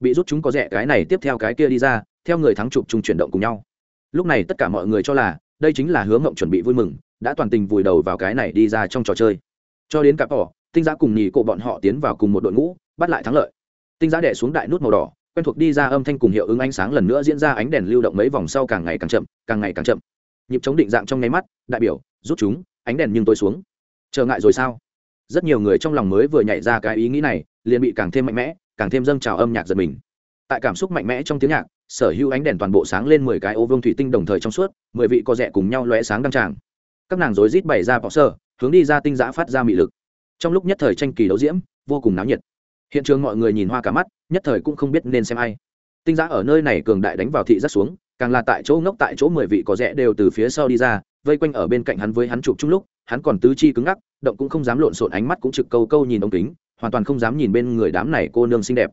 Bị rút chúng có rẻ cái này, tiếp theo cái kia đi ra, theo người thắng chụp chung chuyển động cùng nhau lúc này tất cả mọi người cho là, đây chính là hướng ngộng chuẩn bị vui mừng, đã toàn tình vùi đầu vào cái này đi ra trong trò chơi. Cho đến cặp bỏ tinh giá cùng nhì cộ bọn họ tiến vào cùng một đội ngũ, bắt lại thắng lợi. Tinh giá đẻ xuống đại nút màu đỏ, quen thuộc đi ra âm thanh cùng hiệu ứng ánh sáng lần nữa diễn ra ánh đèn lưu động mấy vòng sau càng ngày càng chậm, càng ngày càng chậm. Nhịp chống định dạng trong nháy mắt, đại biểu, rút chúng, ánh đèn nhưng tôi xuống. Trở ngại rồi sao? Rất nhiều người trong lòng mới vừa nhảy ra cái ý nghĩ này, liền bị càng thêm mạnh mẽ, càng thêm dâng trào âm nhạc giật mình. Tại cảm xúc mạnh mẽ trong tiếng nhạc sở hữu ánh đèn toàn bộ sáng lên mười cái ô vương thủy tinh đồng thời trong suốt, mười vị co rẽ cùng nhau lóe sáng đăng tràng. Các nàng rối rít bày ra bỏ sơ, hướng đi ra tinh giã phát ra mị lực. Trong lúc nhất thời tranh kỳ đấu diễm, vô cùng náo nhiệt. Hiện trường mọi người nhìn hoa cả mắt, nhất thời cũng không biết nên xem ai. Tinh giã ở nơi này cường đại đánh vào thị rất xuống, càng là tại chỗ ngốc tại chỗ mười vị có rẽ đều từ phía sau đi ra, vây quanh ở bên cạnh hắn với hắn chụp chung lúc, hắn còn tứ chi cứng ngắc, động cũng không dám lộn xộn ánh mắt cũng trực câu câu nhìn ống kính, hoàn toàn không dám nhìn bên người đám này cô nương xinh đẹp.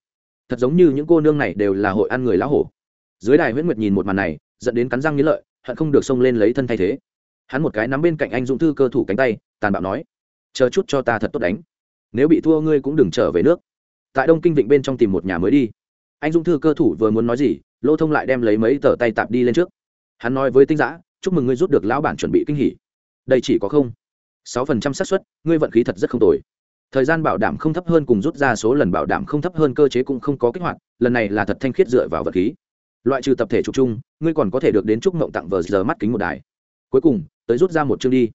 Thật giống như những cô nương này đều là hội ăn người lão hổ dưới đài huyễn nguyệt nhìn một màn này dẫn đến cắn răng nghĩ lợi, hận không được xông lên lấy thân thay thế. Hắn một cái nắm bên cạnh anh dũng thư cơ thủ cánh tay, tàn bạo nói, chờ chút cho ta thật tốt đánh. Nếu bị thua ngươi cũng đừng trở về nước. Tại đông kinh vịnh bên trong tìm một nhà mới đi. Anh dũng thư cơ thủ vừa muốn nói gì, lô thông lại đem lấy mấy tờ tay tạp đi lên trước. Hắn nói với tinh giã chúc mừng ngươi rút được lão bản chuẩn bị kinh hỉ. Đây chỉ có không. Sáu phần trăm xác suất, ngươi vận khí thật rất không tồi. Thời gian bảo đảm không thấp hơn cùng rút ra số lần bảo đảm không thấp hơn cơ chế cũng không có kích hoạt, lần này là thật thanh khiết dựa vào vật khí loại trừ tập thể trục chung, ngươi còn có thể được đến chúc mộng tặng vờ giờ mắt kính một đài. Cuối cùng, tới rút ra một chương đi.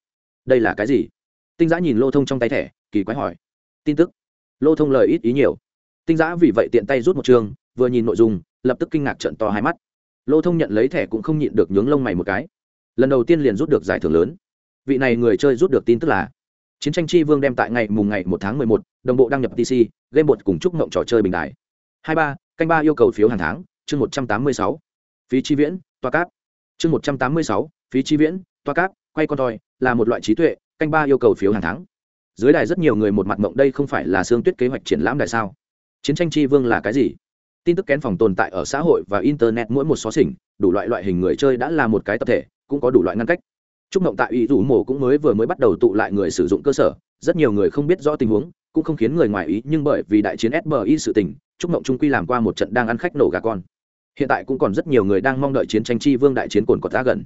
Đây là cái gì? Tinh giã nhìn lô thông trong tay thẻ, kỳ quái hỏi. Tin tức. Lô thông lời ít ý nhiều. Tinh giã vì vậy tiện tay rút một chương, vừa nhìn nội dung, lập tức kinh ngạc trận to hai mắt. Lô thông nhận lấy thẻ cũng không nhịn được nhướng lông mày một cái. Lần đầu tiên liền rút được giải thưởng lớn. Vị này người chơi rút được tin tức là chiến tranh chi vương đem tại ngày mùng ngày một tháng mười một, đồng bộ đăng nhập tc game bột cùng chúc mộng trò chơi bình đại hai ba, canh ba yêu cầu phiếu hàng tháng chương một trăm tám mươi sáu. Phí chi viễn toa cáp. Chương một trăm tám mươi sáu phí chi viễn toa cáp quay con toi là một loại trí tuệ canh ba yêu cầu phiếu hàng tháng. Dưới đài rất nhiều người một mặt mộng đây không phải là xương tuyết kế hoạch triển lãm đài sao? Chiến tranh tri vương là cái gì? Tin tức kén phòng tồn tại ở xã hội và internet mỗi một xó xỉnh đủ loại loại hình người chơi đã là một cái tập thể cũng có đủ loại ngăn cách. Trúc Mộng tại ủy rủ mổ cũng mới vừa mới bắt đầu tụ lại người sử dụng cơ sở, rất nhiều người không biết rõ tình huống, cũng không khiến người ngoài ý, nhưng bởi vì đại chiến SBI sự tình, Trúc Mộng trung quy làm qua một trận đang ăn khách nổ gà con. Hiện tại cũng còn rất nhiều người đang mong đợi chiến tranh chi vương đại chiến cồn cọt ra gần.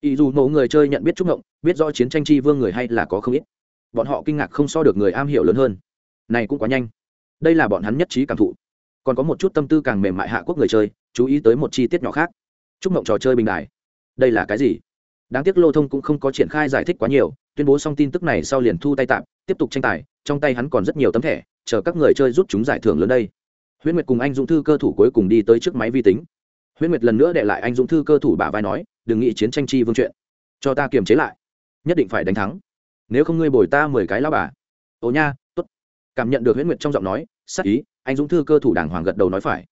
Ý dù mẫu người chơi nhận biết Trúc ngộng, biết rõ chiến tranh chi vương người hay là có không ít. Bọn họ kinh ngạc không so được người am hiểu lớn hơn. Này cũng quá nhanh. Đây là bọn hắn nhất trí cảm thụ. Còn có một chút tâm tư càng mềm mại hạ quốc người chơi, chú ý tới một chi tiết nhỏ khác. Trúc Mộng trò chơi bình đài. Đây là cái gì? đáng tiếc lô thông cũng không có triển khai giải thích quá nhiều tuyên bố xong tin tức này sau liền thu tay tạm tiếp tục tranh tài trong tay hắn còn rất nhiều tấm thẻ chờ các người chơi rút chúng giải thưởng lớn đây huyễn nguyệt cùng anh dũng thư cơ thủ cuối cùng đi tới trước máy vi tính. huyễn nguyệt lần nữa để lại anh dũng thư cơ thủ bả vai nói, đừng nghĩ chiến tranh chi vương chuyện, cho ta kiềm chế lại, nhất định phải đánh thắng. Nếu không ngươi bồi ta mười cái lao bà. Ồ nha t ố t cảm nhận được huyễn nguyệt trong giọng nói, sắc ý, anh dũng thư cơ thủ đàng hoàng gật đầu nói phải.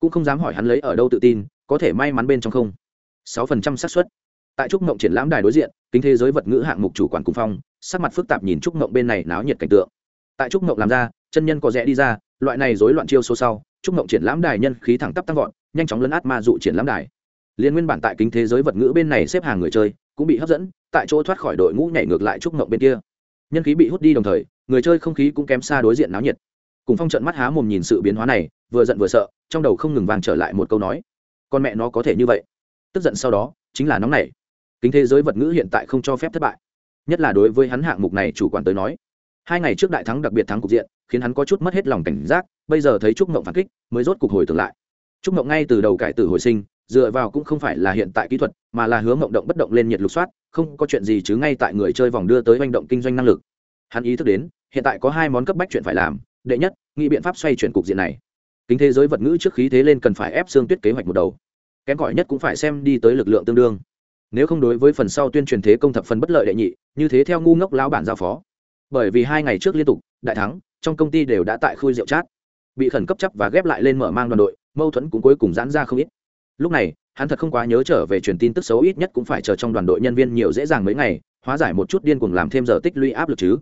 Cũng không dám hỏi hắn lấy ở đâu tự tin, có thể may mắn bên trong không. Sáu phần trăm xác suất. Tại trúc mộng triển lãm đài đối diện, kính thế giới vật ngữ hạng mục chủ quản cung phong, sắc mặt phức tạp nhìn trúc mộng bên này náo nhiệt cảnh tượng. Tại trúc mộng làm ra, chân nhân có rẽ đi ra loại này rối loạn chiêu số sau, trúc mộng triển lãm đài nhân khí thẳng tắp tăng vọt, nhanh chóng lấn át ma dụ triển lãm đài. Liên nguyên bản tại kính thế giới vật ngữ bên này xếp hàng người chơi, cũng bị hấp dẫn, tại chỗ thoát khỏi đội ngũ nhảy ngược lại trúc mộng bên kia. Nhân khí bị hút đi đồng thời, người chơi không khí cũng kém xa đối diện náo nhiệt. Cùng phong trận mắt há mồm nhìn sự biến hóa này, vừa giận vừa sợ, trong đầu không ngừng vàng trở lại một câu nói, con mẹ nó có thể như vậy? Tức giận sau đó, chính là nóng này. kính thế giới vật ngữ hiện tại không cho phép thất bại. Nhất là đối với hắn hạng mục này chủ quản tới nói hai ngày trước đại thắng đặc biệt thắng cục diện, khiến hắn có chút mất hết lòng cảnh giác, bây giờ thấy trúc mộng phản kích, mới rốt cục hồi tưởng lại. Trúc mộng ngay từ đầu cải tử hồi sinh, dựa vào cũng không phải là hiện tại kỹ thuật, mà là hướng mộng động bất động lên nhiệt lục soát, không có chuyện gì chứ ngay tại người chơi vòng đưa tới manh động kinh doanh năng lực. Hắn ý thức đến, hiện tại có hai món cấp bách chuyện phải làm, đệ nhất, nghĩ biện pháp xoay chuyển cục diện này. Kính thế giới vật ngữ trước khí thế lên cần phải ép xương tuyết kế hoạch một đầu. Kém gọi nhất cũng phải xem đi tới lực lượng tương đương. Nếu không đối với phần sau tuyên truyền thế công thập phần bất lợi đệ nhị, như thế theo ngu ngốc lão bản giao phó bởi vì hai ngày trước liên tục đại thắng trong công ty đều đã tại khui rượu chát. Bị khẩn cấp chấp và ghép lại lên mở mang đoàn đội mâu thuẫn cũng cuối cùng giãn ra không ít. Lúc này hắn thật không quá nhớ trở về truyền tin tức xấu ít nhất cũng phải chờ trong đoàn đội nhân viên nhiều dễ dàng mấy ngày hóa giải một chút điên cuồng làm thêm giờ tích lũy áp lực chứ.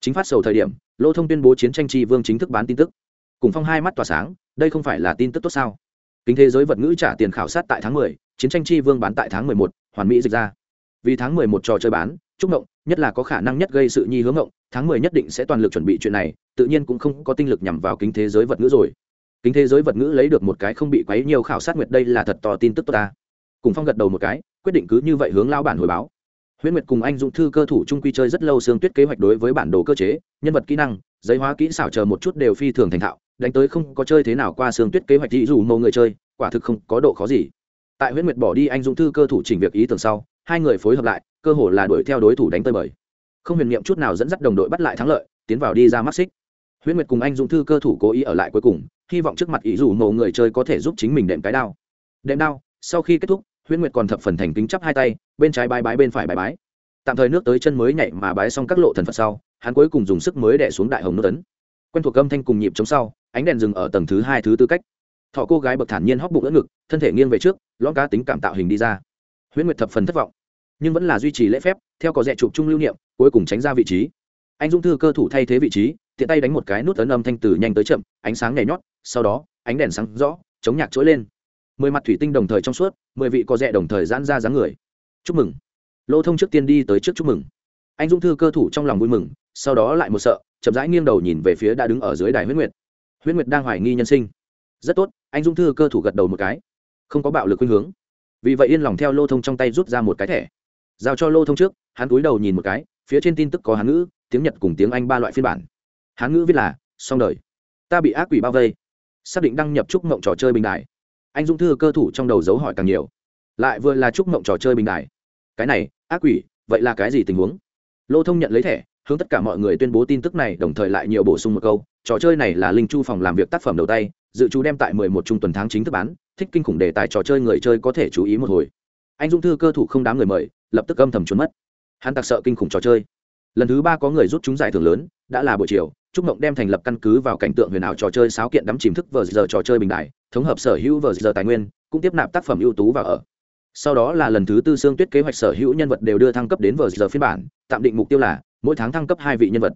Chính phát sầu thời điểm lô thông tuyên bố chiến tranh tri vương chính thức bán tin tức. Cùng phong hai mắt tỏa sáng đây không phải là tin tức tốt sao? Kính thế giới vật ngữ trả tiền khảo sát tại tháng 10, chiến tranh chi vương bán tại tháng 11, hoàn mỹ dịch ra. Vì tháng 11 trò chơi bán chúc mộng, nhất là có khả năng nhất gây sự nhi hướng mộng, tháng 10 nhất định sẽ toàn lực chuẩn bị chuyện này, tự nhiên cũng không có tinh lực nhằm vào kính thế giới vật ngữ rồi. Kính thế giới vật ngữ lấy được một cái không bị quấy nhiều khảo sát nguyệt đây là thật to tin tức tốt ta. Cùng phong gật đầu một cái, quyết định cứ như vậy hướng lao bản hồi báo. Huyễn nguyệt cùng anh dũng thư cơ thủ trung quy chơi rất lâu xương tuyết kế hoạch đối với bản đồ cơ chế, nhân vật kỹ năng, giấy hóa kỹ xảo chờ một chút đều phi thường thành thạo, đánh tới không có chơi thế nào qua xương tuyết kế hoạch thì dù mẫu người chơi, quả thực không có độ khó gì. Tại huyễn nguyệt bỏ đi anh dũng thư cơ thủ chỉnh việc ý tưởng sau hai người phối hợp lại, cơ hồ là đuổi theo đối thủ đánh tơi bời. Không huyền niệm chút nào dẫn dắt đồng đội bắt lại thắng lợi, tiến vào đi ra mắt xích. Huyễn nguyệt cùng anh dũng thư cơ thủ cố ý ở lại cuối cùng, hy vọng trước mặt ý dù mộ người chơi có thể giúp chính mình đệm cái đao. Đệm đao, sau khi kết thúc, huyễn nguyệt còn thập phần thành kính chắp hai tay, bên trái bái bái, bên phải bái bái. Tạm thời nước tới chân mới nhảy mà bái xong các lộ thần phật sau, hắn cuối cùng dùng sức mới đẻ xuống đại hồng nước tấn. Quen thuộc âm thanh cùng nhịp chống sau, ánh đèn dừng ở tầng thứ hai thứ tư cách. Thọ cô gái bậc thản nhiên hóc bụng đỡ ngực, thân thể nghiêng về trước, lõm cá tính cảm tạo hình đi ra huyễn nguyệt thập phần thất vọng, nhưng vẫn là duy trì lễ phép, theo có rẽ chụp chung lưu niệm, cuối cùng tránh ra vị trí. Anh dung thư cơ thủ thay thế vị trí, tiện tay đánh một cái nút ấn âm thanh từ nhanh tới chậm, ánh sáng nhảy nhót, sau đó, ánh đèn sáng rõ, chống nhạc trỗi lên. Mười mặt thủy tinh đồng thời trong suốt, mười vị có rẽ đồng thời giãn ra dáng người. Chúc mừng. Lô thông trước tiên đi tới trước chúc mừng. Anh dung thư cơ thủ trong lòng vui mừng, sau đó lại một sợ, chậm rãi nghiêng đầu nhìn về phía đã đứng ở dưới đài huyết nguyệt. Huyết nguyệt đang hoài nghi nhân sinh. Rất tốt, anh dung thư cơ thủ gật đầu một cái. Không có bạo lực khuynh hướng vì vậy yên lòng theo lô thông trong tay rút ra một cái thẻ. Giao cho lô thông trước, hắn cúi đầu nhìn một cái, phía trên tin tức có hán ngữ, tiếng nhật cùng tiếng anh ba loại phiên bản. Hán ngữ viết là, xong đời. Ta bị ác quỷ bao vây. Xác định đăng nhập chúc mộng trò chơi bình đại anh dung thư cơ thủ trong đầu dấu hỏi càng nhiều. Lại vừa là chúc mộng trò chơi bình đại cái này, ác quỷ, vậy là cái gì tình huống? Lô thông nhận lấy thẻ, hướng tất cả mọi người tuyên bố tin tức này, đồng thời lại nhiều bổ sung một câu, trò chơi này là linh chu phòng làm việc tác phẩm đầu tay, dự trù đem tại 11 trung tuần tháng chính thức bán thích kinh khủng đề tài trò chơi người chơi có thể chú ý một hồi. Anh dung thư cơ thủ không đám người mời, lập tức âm thầm trốn mất. Hắn tặc sợ kinh khủng trò chơi. Lần thứ ba có người rút chúng giải thưởng lớn, đã là buổi chiều, trúc mộng đem thành lập căn cứ vào cảnh tượng huyền ảo trò chơi sáo kiện đắm chìm thức vờ giờ trò chơi bình đại, thống hợp sở hữu vờ giờ tài nguyên, cũng tiếp nạp tác phẩm ưu tú vào ở. Sau đó là lần thứ tư xương tuyết kế hoạch sở hữu nhân vật đều đưa thăng cấp đến vờ giờ phiên bản, tạm định mục tiêu là mỗi tháng thăng cấp hai vị nhân vật.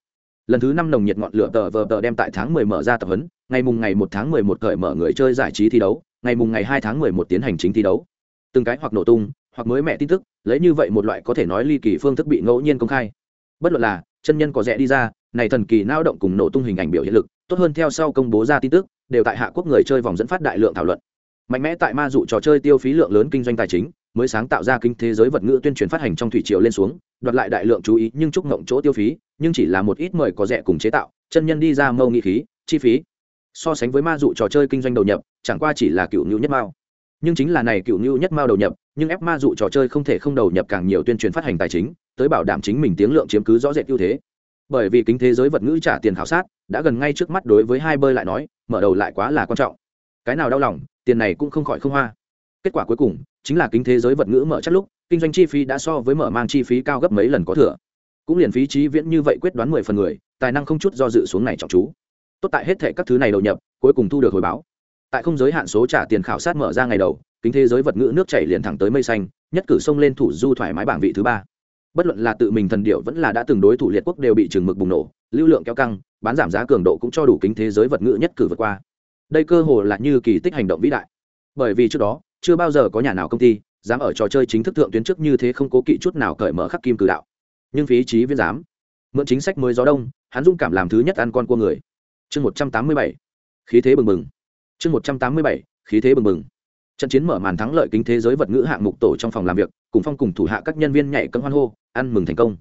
Lần thứ năm nồng nhiệt ngọn lửa tờ vờ tờ đem tại tháng mười mở ra tập huấn, ngày mùng ngày một tháng mười một cởi mở người chơi giải trí thi đấu ngày mùng ngày hai tháng mười một tiến hành chính thi đấu. Từng cái hoặc nổ tung, hoặc mới mẹ tin tức, lấy như vậy một loại có thể nói ly kỳ phương thức bị ngẫu nhiên công khai. Bất luận là, chân nhân có rẽ đi ra, này thần kỳ nao động cùng nổ tung hình ảnh biểu hiện lực, tốt hơn theo sau công bố ra tin tức, đều tại hạ quốc người chơi vòng dẫn phát đại lượng thảo luận. Mạnh mẽ tại ma dụ trò chơi tiêu phí lượng lớn kinh doanh tài chính, mới sáng tạo ra kinh thế giới vật ngữ tuyên truyền phát hành trong thủy triều lên xuống, đoạt lại đại lượng chú ý nhưng chúc ngộng chỗ tiêu phí, nhưng chỉ là một ít mời có rẻ cùng chế tạo, chân nhân đi ra mâu nghị khí, chi phí so sánh với ma dụ trò chơi kinh doanh đầu nhập, chẳng qua chỉ là cựu nhu nhất mao. Nhưng chính là này cựu nhu nhất mao đầu nhập, nhưng ép ma dụ trò chơi không thể không đầu nhập càng nhiều tuyên truyền phát hành tài chính, tới bảo đảm chính mình tiếng lượng chiếm cứ rõ rệt ưu thế. Bởi vì kính thế giới vật ngữ trả tiền khảo sát, đã gần ngay trước mắt đối với hai bơi lại nói, mở đầu lại quá là quan trọng. Cái nào đau lòng, tiền này cũng không khỏi không hoa. Kết quả cuối cùng, chính là kính thế giới vật ngữ mở chắc lúc, kinh doanh chi phí đã so với mở mang chi phí cao gấp mấy lần có thừa. Cũng liền phí trí viễn như vậy quyết đoán mười phần người tài năng không chút do dự xuống này trọng chú tốt tại hết thệ các thứ này đầu nhập, cuối cùng thu được hồi báo. Tại không giới hạn số trả tiền khảo sát mở ra ngày đầu, kính thế giới vật ngữ nước chảy liền thẳng tới mây xanh, nhất cử sông lên thủ du thoải mái bảng vị thứ ba. Bất luận là tự mình thần điệu vẫn là đã từng đối thủ liệt quốc đều bị trừng mực bùng nổ, lưu lượng kéo căng, bán giảm giá cường độ cũng cho đủ kính thế giới vật ngữ nhất cử vượt qua. Đây cơ hồ là như kỳ tích hành động vĩ đại. Bởi vì trước đó, chưa bao giờ có nhà nào công ty dám ở trò chơi chính thức thượng tuyến trước như thế không cố kỵ chút nào cởi mở khắc kim cử đạo. Nhưng phí trí viên dám mượn chính sách mới gió đông, hắn dung cảm làm thứ nhất ăn con cua người chương một trăm tám mươi bảy, khí thế bừng bừng. Chương một trăm tám mươi bảy, khí thế bừng bừng. Trận chiến mở màn thắng lợi kính thế giới vật ngữ hạng mục tổ trong phòng làm việc, cùng phong cùng thủ hạ các nhân viên nhảy cấm hoan hô, ăn mừng thành công.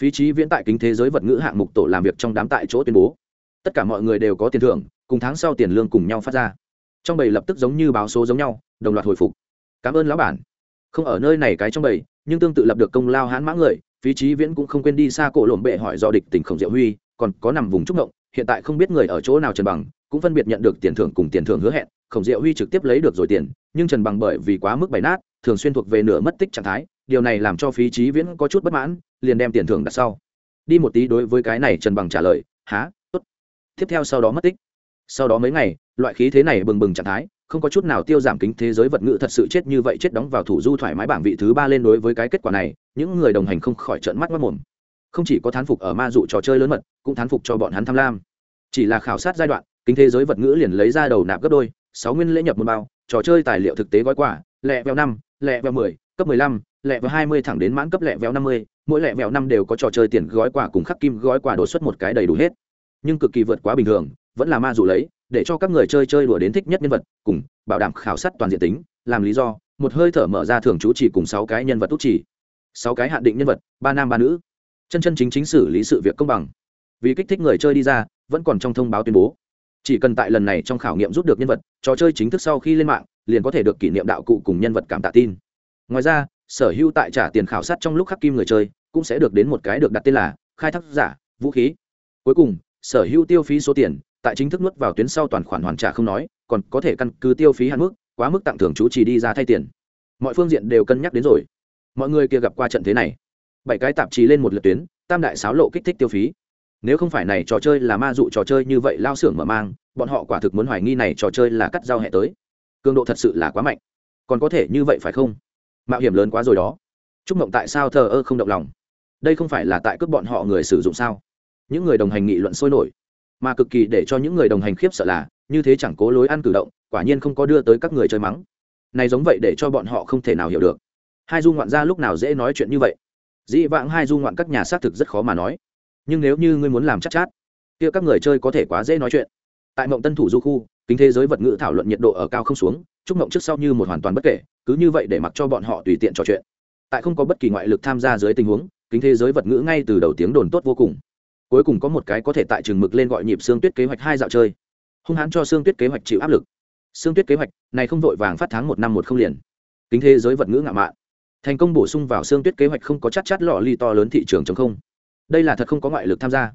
Phí trí viễn tại kính thế giới vật ngữ hạng mục tổ làm việc trong đám tại chỗ tuyên bố. Tất cả mọi người đều có tiền thưởng, cùng tháng sau tiền lương cùng nhau phát ra. Trong bầy lập tức giống như báo số giống nhau, đồng loạt hồi phục. Cảm ơn lão bản. Không ở nơi này cái trong bầy, nhưng tương tự lập được công lao hãn mã người phí trí viễn cũng không quên đi xa cổ lộn bệ hỏi do địch tỉnh khổng diệu huy, còn có nằm vùng trúc động hiện tại không biết người ở chỗ nào trần bằng, cũng phân biệt nhận được tiền thưởng cùng tiền thưởng hứa hẹn, khổng diệu huy trực tiếp lấy được rồi tiền, nhưng trần bằng bởi vì quá mức bày nát, thường xuyên thuộc về nửa mất tích trạng thái, điều này làm cho phí trí viễn có chút bất mãn, liền đem tiền thưởng đặt sau. Đi một tí đối với cái này trần bằng trả lời, há, tốt. Tiếp theo sau đó mất tích. Sau đó mấy ngày, loại khí thế này bừng bừng trạng thái, không có chút nào tiêu giảm kính thế giới vật ngữ thật sự chết như vậy chết đóng vào thủ du thoải mái bảng vị thứ ba lên đối với cái kết quả này, những người đồng hành không khỏi trợn mắt mất mồm không chỉ có thán phục ở ma dụ trò chơi lớn mật, cũng thán phục cho bọn hắn tham lam. Chỉ là khảo sát giai đoạn, kính thế giới vật ngữ liền lấy ra đầu nạp gấp đôi, sáu nguyên lễ nhập một bao, trò chơi tài liệu thực tế gói quả lẹ vẹo năm, lẹ vẹo mười, cấp mười lăm, lẹ vẹo hai mươi thẳng đến mãn cấp lẹ vẹo năm mươi, mỗi lẹ vẹo năm đều có trò chơi tiền gói quả cùng khắc kim gói quả đột xuất một cái đầy đủ hết. Nhưng cực kỳ vượt quá bình thường, vẫn là ma dụ lấy, để cho các người chơi chơi đùa đến thích nhất nhân vật, cùng bảo đảm khảo sát toàn diện tính, làm lý do, một hơi thở mở ra thường chú chỉ cùng sáu cái nhân vật túc chỉ. Sáu cái hạn định nhân vật, ba nam ba nữ chân chân chính chính xử lý sự việc công bằng. Vì kích thích người chơi đi ra, vẫn còn trong thông báo tuyên bố. Chỉ cần tại lần này trong khảo nghiệm rút được nhân vật, trò chơi chính thức sau khi lên mạng, liền có thể được kỷ niệm đạo cụ cùng nhân vật cảm tạ tin. Ngoài ra, sở hữu tại trả tiền khảo sát trong lúc khắc kim người chơi, cũng sẽ được đến một cái được đặt tên là khai thác giả, vũ khí. Cuối cùng, sở hữu tiêu phí số tiền, tại chính thức nuốt vào tuyến sau toàn khoản hoàn trả không nói, còn có thể căn cứ tiêu phí hạn mức, quá mức tặng thưởng chú chỉ đi ra thay tiền. Mọi phương diện đều cân nhắc đến rồi. Mọi người kia gặp qua trận thế này bảy cái tạp chí lên một lượt tuyến, tam đại sáo lộ kích thích tiêu phí. Nếu không phải này trò chơi là ma dụ trò chơi như vậy lao xưởng mở mang, bọn họ quả thực muốn hoài nghi này trò chơi là cắt giao hẹ tới. Cường độ thật sự là quá mạnh. Còn có thể như vậy phải không? Mạo hiểm lớn quá rồi đó. Chúc mộng tại sao thờ ơ không động lòng. Đây không phải là tại cướp bọn họ người sử dụng sao? Những người đồng hành nghị luận sôi nổi. Mà cực kỳ để cho những người đồng hành khiếp sợ là, như thế chẳng cố lối ăn cử động, quả nhiên không có đưa tới các người chơi mắng. Này giống vậy để cho bọn họ không thể nào hiểu được. Hai du ngoạn ra lúc nào dễ nói chuyện như vậy? Dĩ vãng hai du ngoạn các nhà xác thực rất khó mà nói. Nhưng nếu như ngươi muốn làm chắc chát, chát kia các người chơi có thể quá dễ nói chuyện. Tại mộng tân thủ du khu kính thế giới vật ngữ thảo luận nhiệt độ ở cao không xuống chúc mộng trước sau như một hoàn toàn bất kể cứ như vậy để mặc cho bọn họ tùy tiện trò chuyện. Tại không có bất kỳ ngoại lực tham gia dưới tình huống kính thế giới vật ngữ ngay từ đầu tiếng đồn tốt vô cùng. Cuối cùng có một cái có thể tại trường mực lên gọi nhịp xương tuyết kế hoạch hai dạo chơi. Hung hãn cho xương tuyết kế hoạch chịu áp lực. Xương tuyết kế hoạch này không vội vàng phát tháng một năm một không liền. Kính thế giới vật ngữ ngạo mạn thành công bổ sung vào xương tuyết kế hoạch không có chắc chắn lọ ly to lớn thị trường chống không. Đây là thật không có ngoại lực tham gia.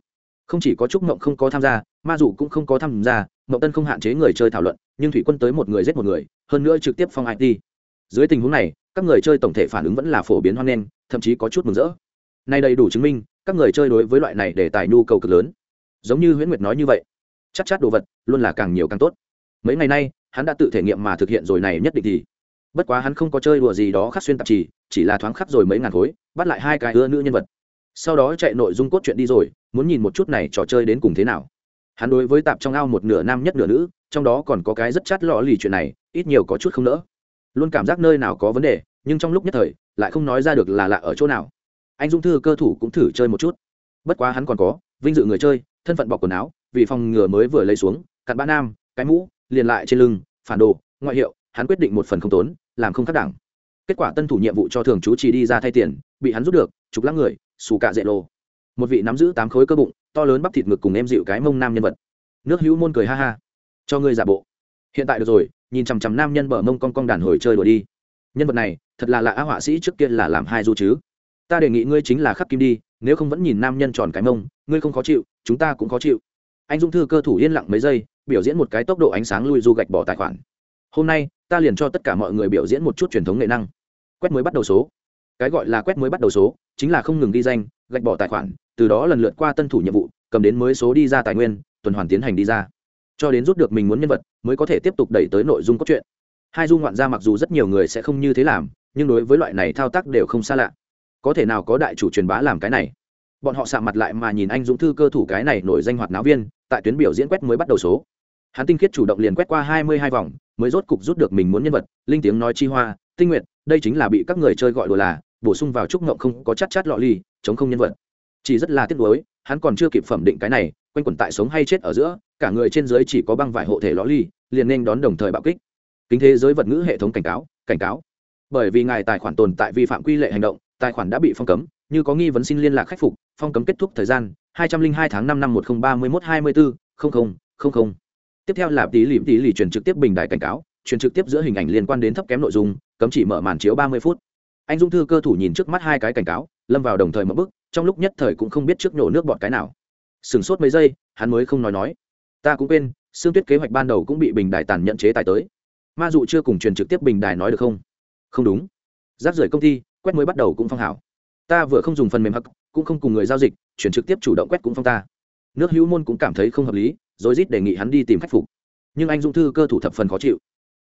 Không chỉ có trúc mộng không có tham gia, ma dù cũng không có tham gia, mộng tân không hạn chế người chơi thảo luận, nhưng thủy quân tới một người giết một người, hơn nữa trực tiếp phong it dưới tình huống này, các người chơi tổng thể phản ứng vẫn là phổ biến hoan nghênh, thậm chí có chút mừng rỡ. Nay đầy đủ chứng minh, các người chơi đối với loại này để tài nhu cầu cực lớn. Giống như huyễn nguyệt nói như vậy chắc chắn đồ vật, luôn là càng nhiều càng tốt. Mấy ngày nay, hắn đã tự thể nghiệm mà thực hiện rồi này nhất định thì. Bất quá hắn không có chơi đùa gì đó khắc xuyên tạp trì chỉ là thoáng khắc rồi mấy ngàn khối, bắt lại hai cái ưa nữ nhân vật. Sau đó chạy nội dung cốt truyện đi rồi, muốn nhìn một chút này trò chơi đến cùng thế nào. Hắn đối với tạp trong ao một nửa nam nhất nửa nữ, trong đó còn có cái rất chát lọ lì chuyện này, ít nhiều có chút không nỡ. Luôn cảm giác nơi nào có vấn đề, nhưng trong lúc nhất thời, lại không nói ra được là lạ ở chỗ nào. Anh dung thư cơ thủ cũng thử chơi một chút. Bất quá hắn còn có, vinh dự người chơi, thân phận bọc quần áo, vì phòng ngừa mới vừa lấy xuống, cặn bã nam, cái mũ, liền lại trên lưng, phản đồ, ngoại hiệu, hắn quyết định một phần không tốn, làm không khắc đẳng kết quả tân thủ nhiệm vụ cho thường chú trì đi ra thay tiền, bị hắn rút được, trục lắc người, xù cạ dệ lô một vị nắm giữ tám khối cơ bụng, to lớn bắp thịt ngực cùng em dịu cái mông nam nhân vật. Nước hữu môn cười ha ha. Cho ngươi giả bộ. Hiện tại được rồi, nhìn chằm chằm nam nhân bờ mông cong cong đàn hồi chơi đùa đi. Nhân vật này, thật là lạ á họa sĩ trước kia là làm hai du chứ. Ta đề nghị ngươi chính là khắc kim đi, nếu không vẫn nhìn nam nhân tròn cái mông, ngươi không khó chịu, chúng ta cũng khó chịu. Anh dung thư cơ thủ yên lặng mấy giây, biểu diễn một cái tốc độ ánh sáng lui du gạch bỏ tài khoản. Hôm nay, ta liền cho tất cả mọi người biểu diễn một chút truyền thống nghệ năng quét mới bắt đầu số. Cái gọi là quét mới bắt đầu số, chính là không ngừng ghi danh, gạch bỏ tài khoản, từ đó lần lượt qua tân thủ nhiệm vụ, cầm đến mới số đi ra tài nguyên, tuần hoàn tiến hành đi ra. Cho đến rút được mình muốn nhân vật, mới có thể tiếp tục đẩy tới nội dung cốt truyện. Hai du ngoạn ra mặc dù rất nhiều người sẽ không như thế làm, nhưng đối với loại này thao tác đều không xa lạ. Có thể nào có đại chủ truyền bá làm cái này? Bọn họ sạ mặt lại mà nhìn anh dũng thư cơ thủ cái này nổi danh hoạt náo viên, tại tuyến biểu diễn quét mới bắt đầu số. Hắn tinh khiết chủ động liền quét qua hai mươi hai vòng, mới rốt cục rút được mình muốn nhân vật, linh tiếng nói chi hoa, tinh nguyện đây chính là bị các người chơi gọi đùa là, bổ sung vào trúc ngộng không có chát chát lọ ly chống không nhân vật. Chỉ rất là tiếc nuối, hắn còn chưa kịp phẩm định cái này, quanh quẩn tại sống hay chết ở giữa, cả người trên dưới chỉ có băng vải hộ thể lọ ly liền nên đón đồng thời bạo kích. Kính thế giới vật ngữ hệ thống cảnh cáo cảnh cáo. Bởi vì ngài tài khoản tồn tại vi phạm quy lệ hành động, tài khoản đã bị phong cấm, như có nghi vấn xin liên lạc khắc phục, phong cấm kết thúc thời gian, hai trăm linh hai tháng năm năm một nghìn ba mươi một hai mươi bốn không không không không. Tiếp theo là tí lìm tí lì truyền trực tiếp bình đại cảnh cáo truyền trực tiếp giữa hình ảnh liên quan đến thấp kém nội dung, cấm chỉ mở màn chiếu ba mươi phút. Anh dung thư cơ thủ nhìn trước mắt hai cái cảnh cáo, lâm vào đồng thời một bức, trong lúc nhất thời cũng không biết trước nhổ nước bọt cái nào. Sửng sốt mấy giây, hắn mới không nói nói. Ta cũng quên xương tuyết kế hoạch ban đầu cũng bị bình đài tàn nhận chế tài tới. Ma dụ chưa cùng truyền trực tiếp bình đài nói được không? Không đúng. Giáp rời công ty, quét mới bắt đầu cũng phong hảo ta vừa không dùng phần mềm hắc, cũng không cùng người giao dịch chuyển trực tiếp chủ động quét cũng phong ta. Nước hữu môn cũng cảm thấy không hợp lý rồi rít đề nghị hắn đi tìm khắc phục. Nhưng anh dung thư cơ thủ thập phần khó chịu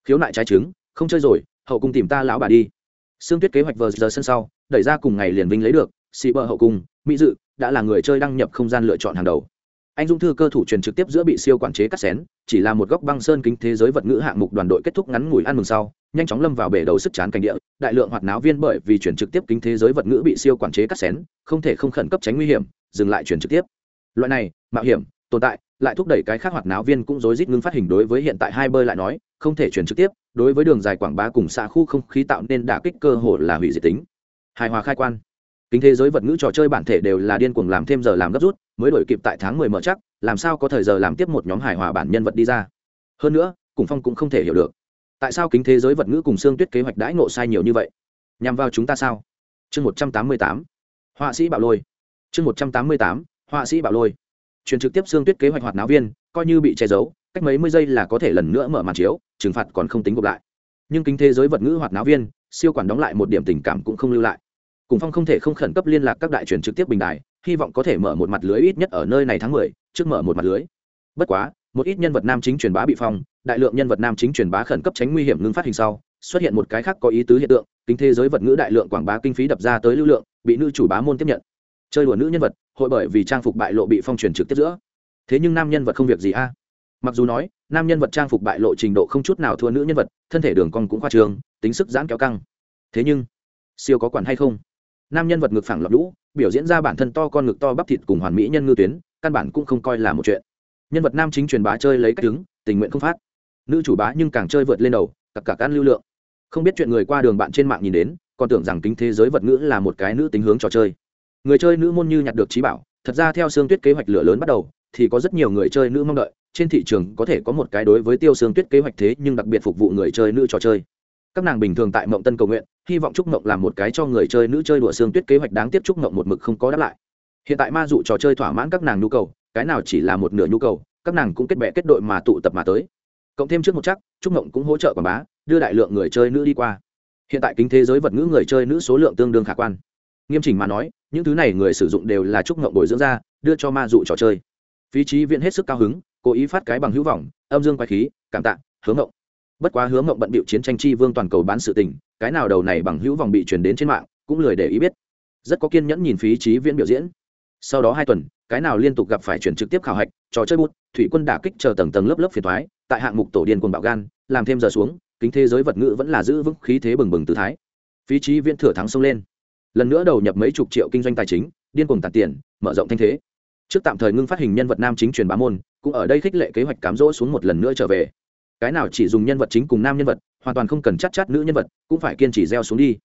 khiếu nại trái trứng, không chơi rồi, hậu cung tìm ta lão bà đi. Xương tuyết kế hoạch vờ giờ sân sau, đẩy ra cùng ngày liền vinh lấy được xị bờ hậu cung, mỹ dự đã là người chơi đăng nhập không gian lựa chọn hàng đầu. Anh dung thư cơ thủ truyền trực tiếp giữa bị siêu quản chế cắt xén, chỉ là một góc băng sơn kính thế giới vật ngữ hạng mục đoàn đội kết thúc ngắn ngủi ăn mừng sau, nhanh chóng lâm vào bể đầu sức chán cảnh địa, đại lượng hoạt náo viên bởi vì chuyển trực tiếp kính thế giới vật ngữ bị siêu quản chế cắt xén, không thể không khẩn cấp tránh nguy hiểm, dừng lại chuyển trực tiếp. Loại này, mạo hiểm, tồn tại lại thúc đẩy cái khác hoạt náo viên cũng rối rít ngưng phát hình đối với hiện tại hai bơi lại nói, không thể chuyển trực tiếp, đối với đường dài quảng bá cùng xã khu không khí tạo nên đả kích cơ hội là hủy diệt tính. Hài hòa khai quan. Kính thế giới vật ngữ trò chơi bản thể đều là điên cuồng làm thêm giờ làm gấp rút, mới đổi kịp tại tháng mười mở chắc, làm sao có thời giờ làm tiếp một nhóm hài hòa bản nhân vật đi ra. Hơn nữa, cùng phong cũng không thể hiểu được. Tại sao kính thế giới vật ngữ cùng xương tuyết kế hoạch đãi ngộ sai nhiều như vậy? Nhằm vào chúng ta sao? Chương một trăm tám mươi tám. Họa sĩ bạo lôi. Chương một trăm tám mươi tám. Họa sĩ bạo lôi truyền trực tiếp xương tuyết kế hoạch hoạt náo viên, coi như bị che giấu, cách mấy mươi giây là có thể lần nữa mở màn chiếu, trừng phạt còn không tính gộp lại. Nhưng kính thế giới vật ngữ hoạt náo viên, siêu quản đóng lại một điểm tình cảm cũng không lưu lại. Cùng phong không thể không khẩn cấp liên lạc các đại truyền trực tiếp bình đài, hy vọng có thể mở một mặt lưới ít nhất ở nơi này tháng mười, trước mở một mặt lưới. Bất quá, một ít nhân vật nam chính truyền bá bị phong, đại lượng nhân vật nam chính truyền bá khẩn cấp tránh nguy hiểm ngưng phát hình sau, xuất hiện một cái khác có ý tứ hiện tượng, kính thế giới vật ngữ đại lượng quảng bá kinh phí đập ra tới lưu lượng, bị nữ chủ bá môn tiếp nhận chơi đùa nữ nhân vật, hội bởi vì trang phục bại lộ bị phong truyền trực tiếp giữa. Thế nhưng nam nhân vật không việc gì a. Mặc dù nói, nam nhân vật trang phục bại lộ trình độ không chút nào thua nữ nhân vật, thân thể đường cong cũng khoa trường tính sức giãn kéo căng. Thế nhưng, siêu có quản hay không? Nam nhân vật ngực phẳng lọc lũ biểu diễn ra bản thân to con ngực to bắp thịt cùng hoàn mỹ nhân ngư tuyến, căn bản cũng không coi là một chuyện. Nhân vật nam chính truyền bá chơi lấy cách đứng, tình nguyện không phát. Nữ chủ bá nhưng càng chơi vượt lên đầu, cặp cả căn lưu lượng. Không biết chuyện người qua đường bạn trên mạng nhìn đến, còn tưởng rằng kính thế giới vật ngữ là một cái nữ tính hướng trò chơi người chơi nữ môn như nhặt được trí bảo, thật ra theo xương tuyết kế hoạch lửa lớn bắt đầu, thì có rất nhiều người chơi nữ mong đợi, trên thị trường có thể có một cái đối với tiêu xương tuyết kế hoạch thế nhưng đặc biệt phục vụ người chơi nữ trò chơi. Các nàng bình thường tại mộng tân cầu nguyện, hy vọng trúc mộng làm một cái cho người chơi nữ chơi đùa xương tuyết kế hoạch đáng tiếc trúc mộng một mực không có đáp lại. Hiện tại ma dụ trò chơi thỏa mãn các nàng nhu cầu, cái nào chỉ là một nửa nhu cầu, các nàng cũng kết bè kết đội mà tụ tập mà tới. Cộng thêm trước một chắc, trúc mộng cũng hỗ trợ quảng bá, đưa đại lượng người chơi nữ đi qua. Hiện tại kính thế giới vật ngữ người chơi nữ số lượng tương đương khả quan nghiêm chỉnh mà nói, những thứ này người sử dụng đều là trúc ngộng bồi dưỡng ra, đưa cho ma dụ trò chơi. Phí trí viện hết sức cao hứng, cố ý phát cái bằng hữu vọng, âm dương quái khí, cảm tạ, hướng ngộng. Bất quá hướng ngộng bận bịu chiến tranh chi vương toàn cầu bán sự tình, cái nào đầu này bằng hữu vòng bị truyền đến trên mạng, cũng lười để ý biết. Rất có kiên nhẫn nhìn phí trí viễn biểu diễn. Sau đó hai tuần, cái nào liên tục gặp phải chuyển trực tiếp khảo hạch, trò chơi bút, thủy quân đả kích chờ tầng tầng lớp lớp phiền thoái tại hạng mục tổ điên quân bạo gan, làm thêm giờ xuống, kính thế giới vật ngữ vẫn là giữ vững khí thế bừng bừng tự thái. Phí trí viễn thừa thắng xông lên lần nữa đầu nhập mấy chục triệu kinh doanh tài chính, điên cuồng tạt tiền, mở rộng thanh thế. Trước tạm thời ngưng phát hình nhân vật nam chính truyền bá môn, cũng ở đây khích lệ kế hoạch cám dỗ xuống một lần nữa trở về. Cái nào chỉ dùng nhân vật chính cùng nam nhân vật, hoàn toàn không cần chắc chát nữ nhân vật, cũng phải kiên trì gieo xuống đi.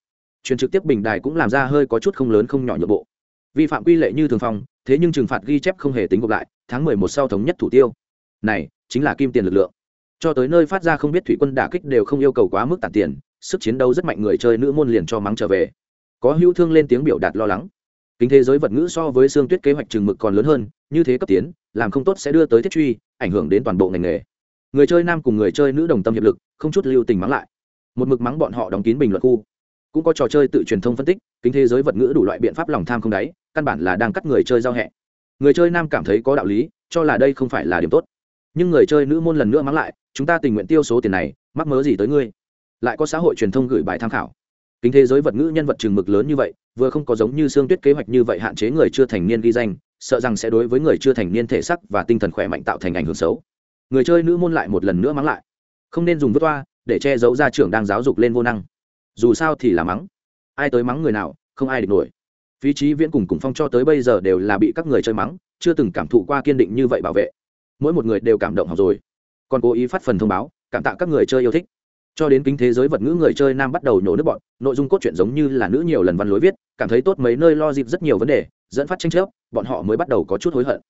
Truyền trực tiếp bình đài cũng làm ra hơi có chút không lớn không nhỏ nhượng bộ. Vi phạm quy lệ như thường phong, thế nhưng trừng phạt ghi chép không hề tính gộp lại, tháng mười một sau thống nhất thủ tiêu. Này, chính là kim tiền lực lượng. Cho tới nơi phát ra không biết thủy quân đả kích đều không yêu cầu quá mức tản tiền, sức chiến đấu rất mạnh người chơi nữ môn liền cho mắng trở về có hữu thương lên tiếng biểu đạt lo lắng. Kính thế giới vật ngữ so với xương tuyết kế hoạch chừng mực còn lớn hơn, như thế cấp tiến, làm không tốt sẽ đưa tới thiết truy, ảnh hưởng đến toàn bộ ngành nghề. Người chơi nam cùng người chơi nữ đồng tâm hiệp lực, không chút lưu tình mắng lại. Một mực mắng bọn họ đóng kín bình luận khu. Cũng có trò chơi tự truyền thông phân tích, kính thế giới vật ngữ đủ loại biện pháp lòng tham không đáy, căn bản là đang cắt người chơi giao hẹ. Người chơi nam cảm thấy có đạo lý, cho là đây không phải là điểm tốt. Nhưng người chơi nữ môn lần nữa mắng lại, chúng ta tình nguyện tiêu số tiền này, mắc mớ gì tới ngươi? Lại có xã hội truyền thông gửi bài tham khảo kính thế giới vật ngữ nhân vật chừng mực lớn như vậy, vừa không có giống như xương tuyết kế hoạch như vậy hạn chế người chưa thành niên ghi danh, sợ rằng sẽ đối với người chưa thành niên thể sắc và tinh thần khỏe mạnh tạo thành ảnh hưởng xấu. Người chơi nữ môn lại một lần nữa mắng lại. Không nên dùng vứt toa, để che giấu ra trưởng đang giáo dục lên vô năng. Dù sao thì là mắng. Ai tới mắng người nào, không ai địch nổi. Phí trí viễn cùng cùng phong cho tới bây giờ đều là bị các người chơi mắng, chưa từng cảm thụ qua kiên định như vậy bảo vệ. Mỗi một người đều cảm động học rồi. Còn cố ý phát phần thông báo, cảm tạ các người chơi yêu thích cho đến kính thế giới vật ngữ người chơi nam bắt đầu nhổ nước bọn, nội dung cốt truyện giống như là nữ nhiều lần văn lối viết, cảm thấy tốt mấy nơi lo dịp rất nhiều vấn đề, dẫn phát tranh chấp, bọn họ mới bắt đầu có chút hối hận.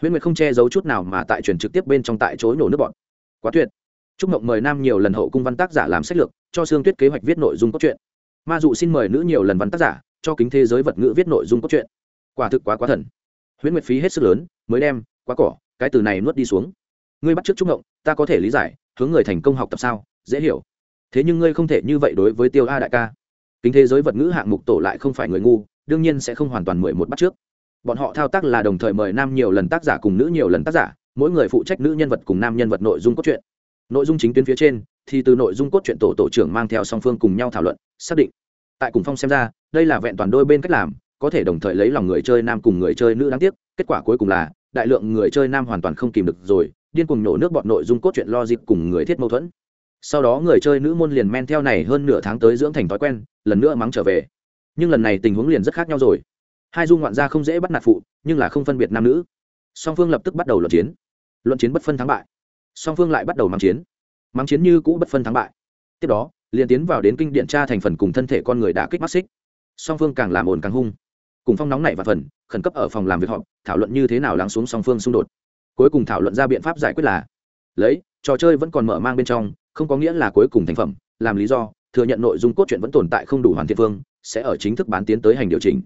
Huyễn nguyệt không che giấu chút nào mà tại truyền trực tiếp bên trong tại chối nổ nước bọn. Quá tuyệt. Chúc mộng mời nam nhiều lần hậu cung văn tác giả làm sách lược, cho sương tuyết kế hoạch viết nội dung cốt truyện. Ma dụ xin mời nữ nhiều lần văn tác giả, cho kính thế giới vật ngữ viết nội dung cốt truyện. Quả thực quá quá thần. Huyễn nguyệt phí hết sức lớn, mới đem, quá cỏ, cái từ này nuốt đi xuống. Ngươi bắt trước chúc mộng, ta có thể lý giải, hướng người thành công học tập sao? Dễ hiểu. Thế nhưng ngươi không thể như vậy đối với tiêu a đại ca. Kính thế giới vật ngữ hạng mục tổ lại không phải người ngu, đương nhiên sẽ không hoàn toàn mười một bắt trước. Bọn họ thao tác là đồng thời mời nam nhiều lần tác giả cùng nữ nhiều lần tác giả, mỗi người phụ trách nữ nhân vật cùng nam nhân vật nội dung cốt truyện. Nội dung chính tuyến phía trên, thì từ nội dung cốt truyện tổ tổ trưởng mang theo song phương cùng nhau thảo luận, xác định. Tại cùng phong xem ra, đây là vẹn toàn đôi bên cách làm, có thể đồng thời lấy lòng người chơi nam cùng người chơi nữ đáng tiếc, kết quả cuối cùng là, đại lượng người chơi nam hoàn toàn không kìm được rồi, điên cuồng nổ nước bọn nội dung cốt truyện lo dịp cùng người thiết mâu thuẫn sau đó người chơi nữ môn liền men theo này hơn nửa tháng tới dưỡng thành thói quen, lần nữa mắng trở về. Nhưng lần này tình huống liền rất khác nhau rồi. Hai du ngoạn gia không dễ bắt nạt phụ, nhưng là không phân biệt nam nữ. Song phương lập tức bắt đầu luận chiến. Luận chiến bất phân thắng bại. Song phương lại bắt đầu mang chiến. Mang chiến như cũ bất phân thắng bại. Tiếp đó, liền tiến vào đến kinh điện tra thành phần cùng thân thể con người đã kích mắt xích. Song phương càng làm ồn càng hung. Cùng phong nóng nảy và phần, khẩn cấp ở phòng làm việc họp, thảo luận như thế nào lắng xuống song phương xung đột. Cuối cùng thảo luận ra biện pháp giải quyết là, lấy, trò chơi vẫn còn mở mang bên trong không có nghĩa là cuối cùng thành phẩm, làm lý do, thừa nhận nội dung cốt truyện vẫn tồn tại không đủ hoàn thiện phương, sẽ ở chính thức bán tiến tới hành điều chỉnh.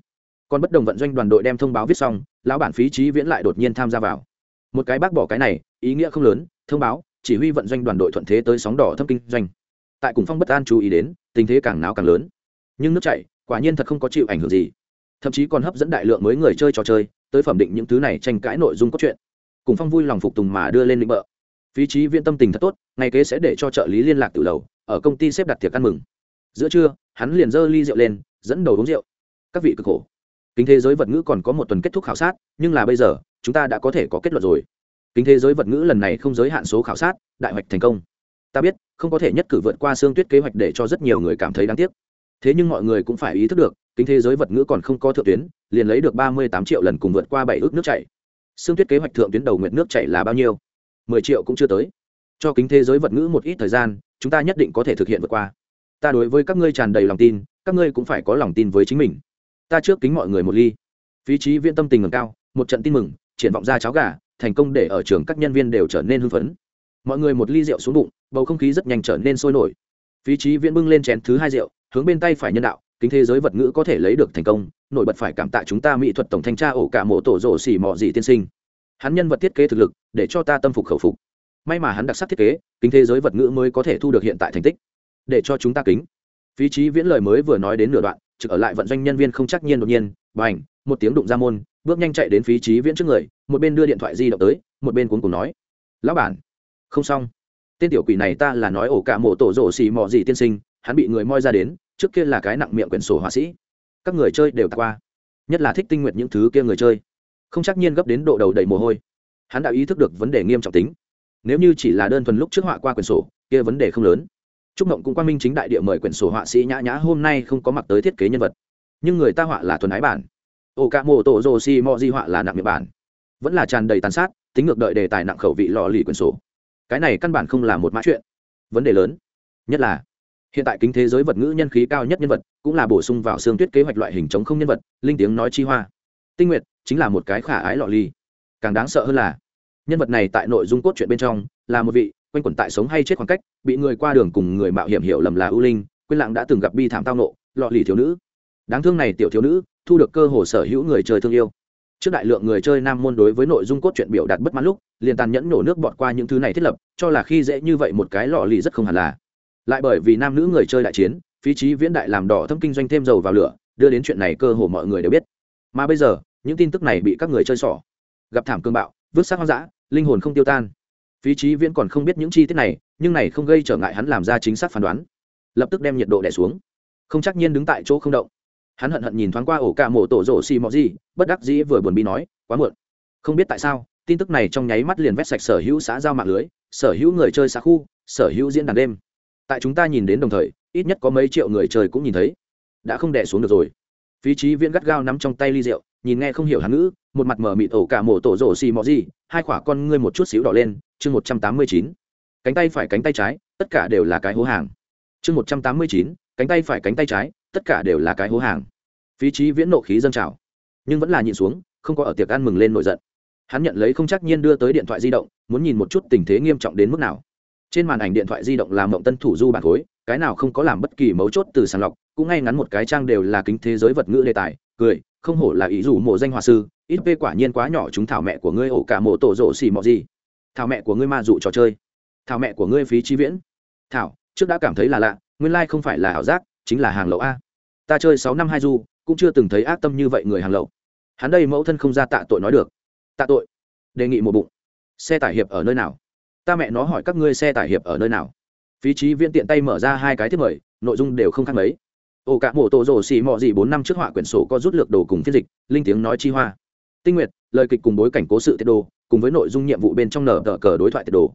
Còn bất đồng vận doanh đoàn đội đem thông báo viết xong, lão bản phí trí viễn lại đột nhiên tham gia vào. Một cái bác bỏ cái này, ý nghĩa không lớn, thông báo, chỉ huy vận doanh đoàn đội thuận thế tới sóng đỏ thâm kinh doanh. Tại cùng phong bất an chú ý đến, tình thế càng náo càng lớn. Nhưng nước chảy, quả nhiên thật không có chịu ảnh hưởng gì. Thậm chí còn hấp dẫn đại lượng mới người chơi trò chơi, tới phẩm định những thứ này tranh cãi nội dung cốt truyện. Cùng phong vui lòng phục tùng mà đưa lên lĩnh bợ phí trí viễn tâm tình thật tốt, ngày kế sẽ để cho trợ lý liên lạc từ lầu, ở công ty xếp đặt tiệc ăn mừng. Giữa trưa, hắn liền dơ ly rượu lên, dẫn đầu uống rượu. Các vị cực khổ. Kính thế giới vật ngữ còn có một tuần kết thúc khảo sát, nhưng là bây giờ, chúng ta đã có thể có kết luận rồi. Kính thế giới vật ngữ lần này không giới hạn số khảo sát, đại hoạch thành công. Ta biết, không có thể nhất cử vượt qua xương tuyết kế hoạch để cho rất nhiều người cảm thấy đáng tiếc. Thế nhưng mọi người cũng phải ý thức được, kính thế giới vật ngữ còn không có thượng tuyến, liền lấy được ba mươi tám triệu lần cùng vượt qua bảy ước nước chảy. Xương tuyết kế hoạch thượng tuyến đầu nguyện nước chảy là bao nhiêu? Mười triệu cũng chưa tới. Cho kính thế giới vật ngữ một ít thời gian, chúng ta nhất định có thể thực hiện vượt qua. Ta đối với các ngươi tràn đầy lòng tin, các ngươi cũng phải có lòng tin với chính mình. Ta trước kính mọi người một ly. Phí trí viện tâm tình ngầm cao, một trận tin mừng, triển vọng ra cháo gà, thành công để ở trường các nhân viên đều trở nên hưng phấn. Mọi người một ly rượu xuống bụng, bầu không khí rất nhanh trở nên sôi nổi. Phí trí viễn bưng lên chén thứ hai rượu, hướng bên tay phải nhân đạo, kính thế giới vật ngữ có thể lấy được thành công, nổi bật phải cảm tạ chúng ta mỹ thuật tổng thanh tra ổ cả mộ tổ rổ xỉ mọ dị tiên sinh hắn nhân vật thiết kế thực lực, để cho ta tâm phục khẩu phục. May mà hắn đặc sắc thiết kế, kính thế giới vật ngữ mới có thể thu được hiện tại thành tích. Để cho chúng ta kính. Phí trí viễn lời mới vừa nói đến nửa đoạn, trực ở lại vận doanh nhân viên không chắc nhiên đột nhiên b à n h một tiếng đụng ra môn, bước nhanh chạy đến phí trí viễn trước người, một bên đưa điện thoại di động tới, một bên cuốn cùng nói, lão bản, không xong. Tên tiểu quỷ này ta là nói ổ cả mộ tổ rổ xì mò gì tiên sinh, hắn bị người moi ra đến, trước kia là cái nặng miệng quyển sổ họa sĩ. Các người chơi đều tạc qua. Nhất là thích tinh nguyện những thứ kia người chơi không chắc nhiên gấp đến độ đầu đầy mồ hôi. Hắn đã ý thức được vấn đề nghiêm trọng tính. Nếu như chỉ là đơn thuần lúc trước họa qua quyển sổ, kia vấn đề không lớn. Trúc mộng cũng quan minh chính đại địa mời quyển sổ họa sĩ nhã nhã hôm nay không có mặc tới thiết kế nhân vật. Nhưng người ta họa là thuần ái bản. Ô ca mộ tổ Dô Si mò di họa là nặng miệng bản. Vẫn là tràn đầy tàn sát, tính ngược đợi đề tài nặng khẩu vị lò lì quyển sổ. Cái này căn bản không là một mã chuyện. Vấn đề lớn nhất là, hiện tại kính thế giới vật ngữ nhân khí cao nhất nhân vật, cũng là bổ sung vào xương tuyết kế hoạch loại hình chống không nhân vật, linh tiếng nói chi hoa. Tinh nguyệt chính là một cái khả ái lọ ly càng đáng sợ hơn là, nhân vật này tại nội dung cốt truyện bên trong là một vị quanh quẩn tại sống hay chết khoảng cách, bị người qua đường cùng người mạo hiểm hiểu lầm là ưu linh quyên lặng đã từng gặp bi thảm tao nộ, lọ lì thiếu nữ. Đáng thương này tiểu thiếu nữ, thu được cơ hồ sở hữu người chơi thương yêu. Trước đại lượng người chơi nam môn đối với nội dung cốt truyện biểu đạt bất mãn lúc, liền tàn nhẫn nổ nước bọt qua những thứ này thiết lập, cho là khi dễ như vậy một cái lọ lì rất không hẳn là. Lại bởi vì nam nữ người chơi đại chiến, phí trí viễn đại làm đỏ thâm kinh doanh thêm dầu vào lửa, đưa đến chuyện này cơ hồ mọi người đều biết. Mà bây giờ những tin tức này bị các người chơi xỏ gặp thảm cương bạo, vứt xác hoang dã, linh hồn không tiêu tan. Phí trí viễn còn không biết những chi tiết này, nhưng này không gây trở ngại hắn làm ra chính xác phán đoán. Lập tức đem nhiệt độ đẻ xuống. Không chắc nhiên đứng tại chỗ không động. Hắn hận hận nhìn thoáng qua ổ ca mổ tổ rổ xì mọ gì, bất đắc dĩ vừa buồn bi nói, quá muộn. Không biết tại sao, tin tức này trong nháy mắt liền vét sạch sở hữu xã giao mạng lưới, sở hữu người chơi xã khu, sở hữu diễn đàn đêm. Tại chúng ta nhìn đến đồng thời, ít nhất có mấy triệu người chơi cũng nhìn thấy. Đã không đẻ xuống được rồi. Phí trí viễn gắt gao nắm trong tay ly rượu nhìn nghe không hiểu hán ngữ, một mặt mở mịt ổ cả mổ tổ rổ xì mọ gì, hai khỏa con ngươi một chút xíu đỏ lên, chương một trăm tám mươi chín. Cánh tay phải cánh tay trái, tất cả đều là cái hố hàng. Chương một trăm tám mươi chín, cánh tay phải cánh tay trái, tất cả đều là cái hố hàng. Phí trí viễn nộ khí dâng trào, nhưng vẫn là nhịn xuống, không có ở tiệc ăn mừng lên nổi giận. Hắn nhận lấy không chắc nhiên đưa tới điện thoại di động, muốn nhìn một chút tình thế nghiêm trọng đến mức nào. Trên màn ảnh điện thoại di động là mộng tân thủ du bản khối, cái nào không có làm bất kỳ mấu chốt từ sàng lọc, cũng ngay ngắn một cái trang đều là kính thế giới vật ngữ đề tài, cười không hổ là ý dù mộ danh hòa sư, ít vê quả nhiên quá nhỏ chúng thảo mẹ của ngươi ổ cả mộ tổ rộ xì mọ gì. Thảo mẹ của ngươi ma dụ trò chơi. Thảo mẹ của ngươi phí trí viễn. Thảo, trước đã cảm thấy là lạ, nguyên lai không phải là ảo giác, chính là hàng lậu a. Ta chơi sáu năm hai du, cũng chưa từng thấy ác tâm như vậy người hàng lậu. Hắn đây mẫu thân không ra tạ tội nói được. Tạ tội. Đề nghị một bụng. Xe tải hiệp ở nơi nào? Ta mẹ nó hỏi các ngươi xe tải hiệp ở nơi nào? Phí trí viễn tiện tay mở ra hai cái thiết mời, nội dung đều không khác mấy ổ cả mộ tổ rổ xì mọ gì bốn năm trước họa quyển sổ có rút lược đồ cùng phiên dịch, linh tiếng nói chi hoa. Tinh nguyệt, lời kịch cùng bối cảnh cố sự tiết đồ, cùng với nội dung nhiệm vụ bên trong nở tờ cờ đối thoại tiết đồ.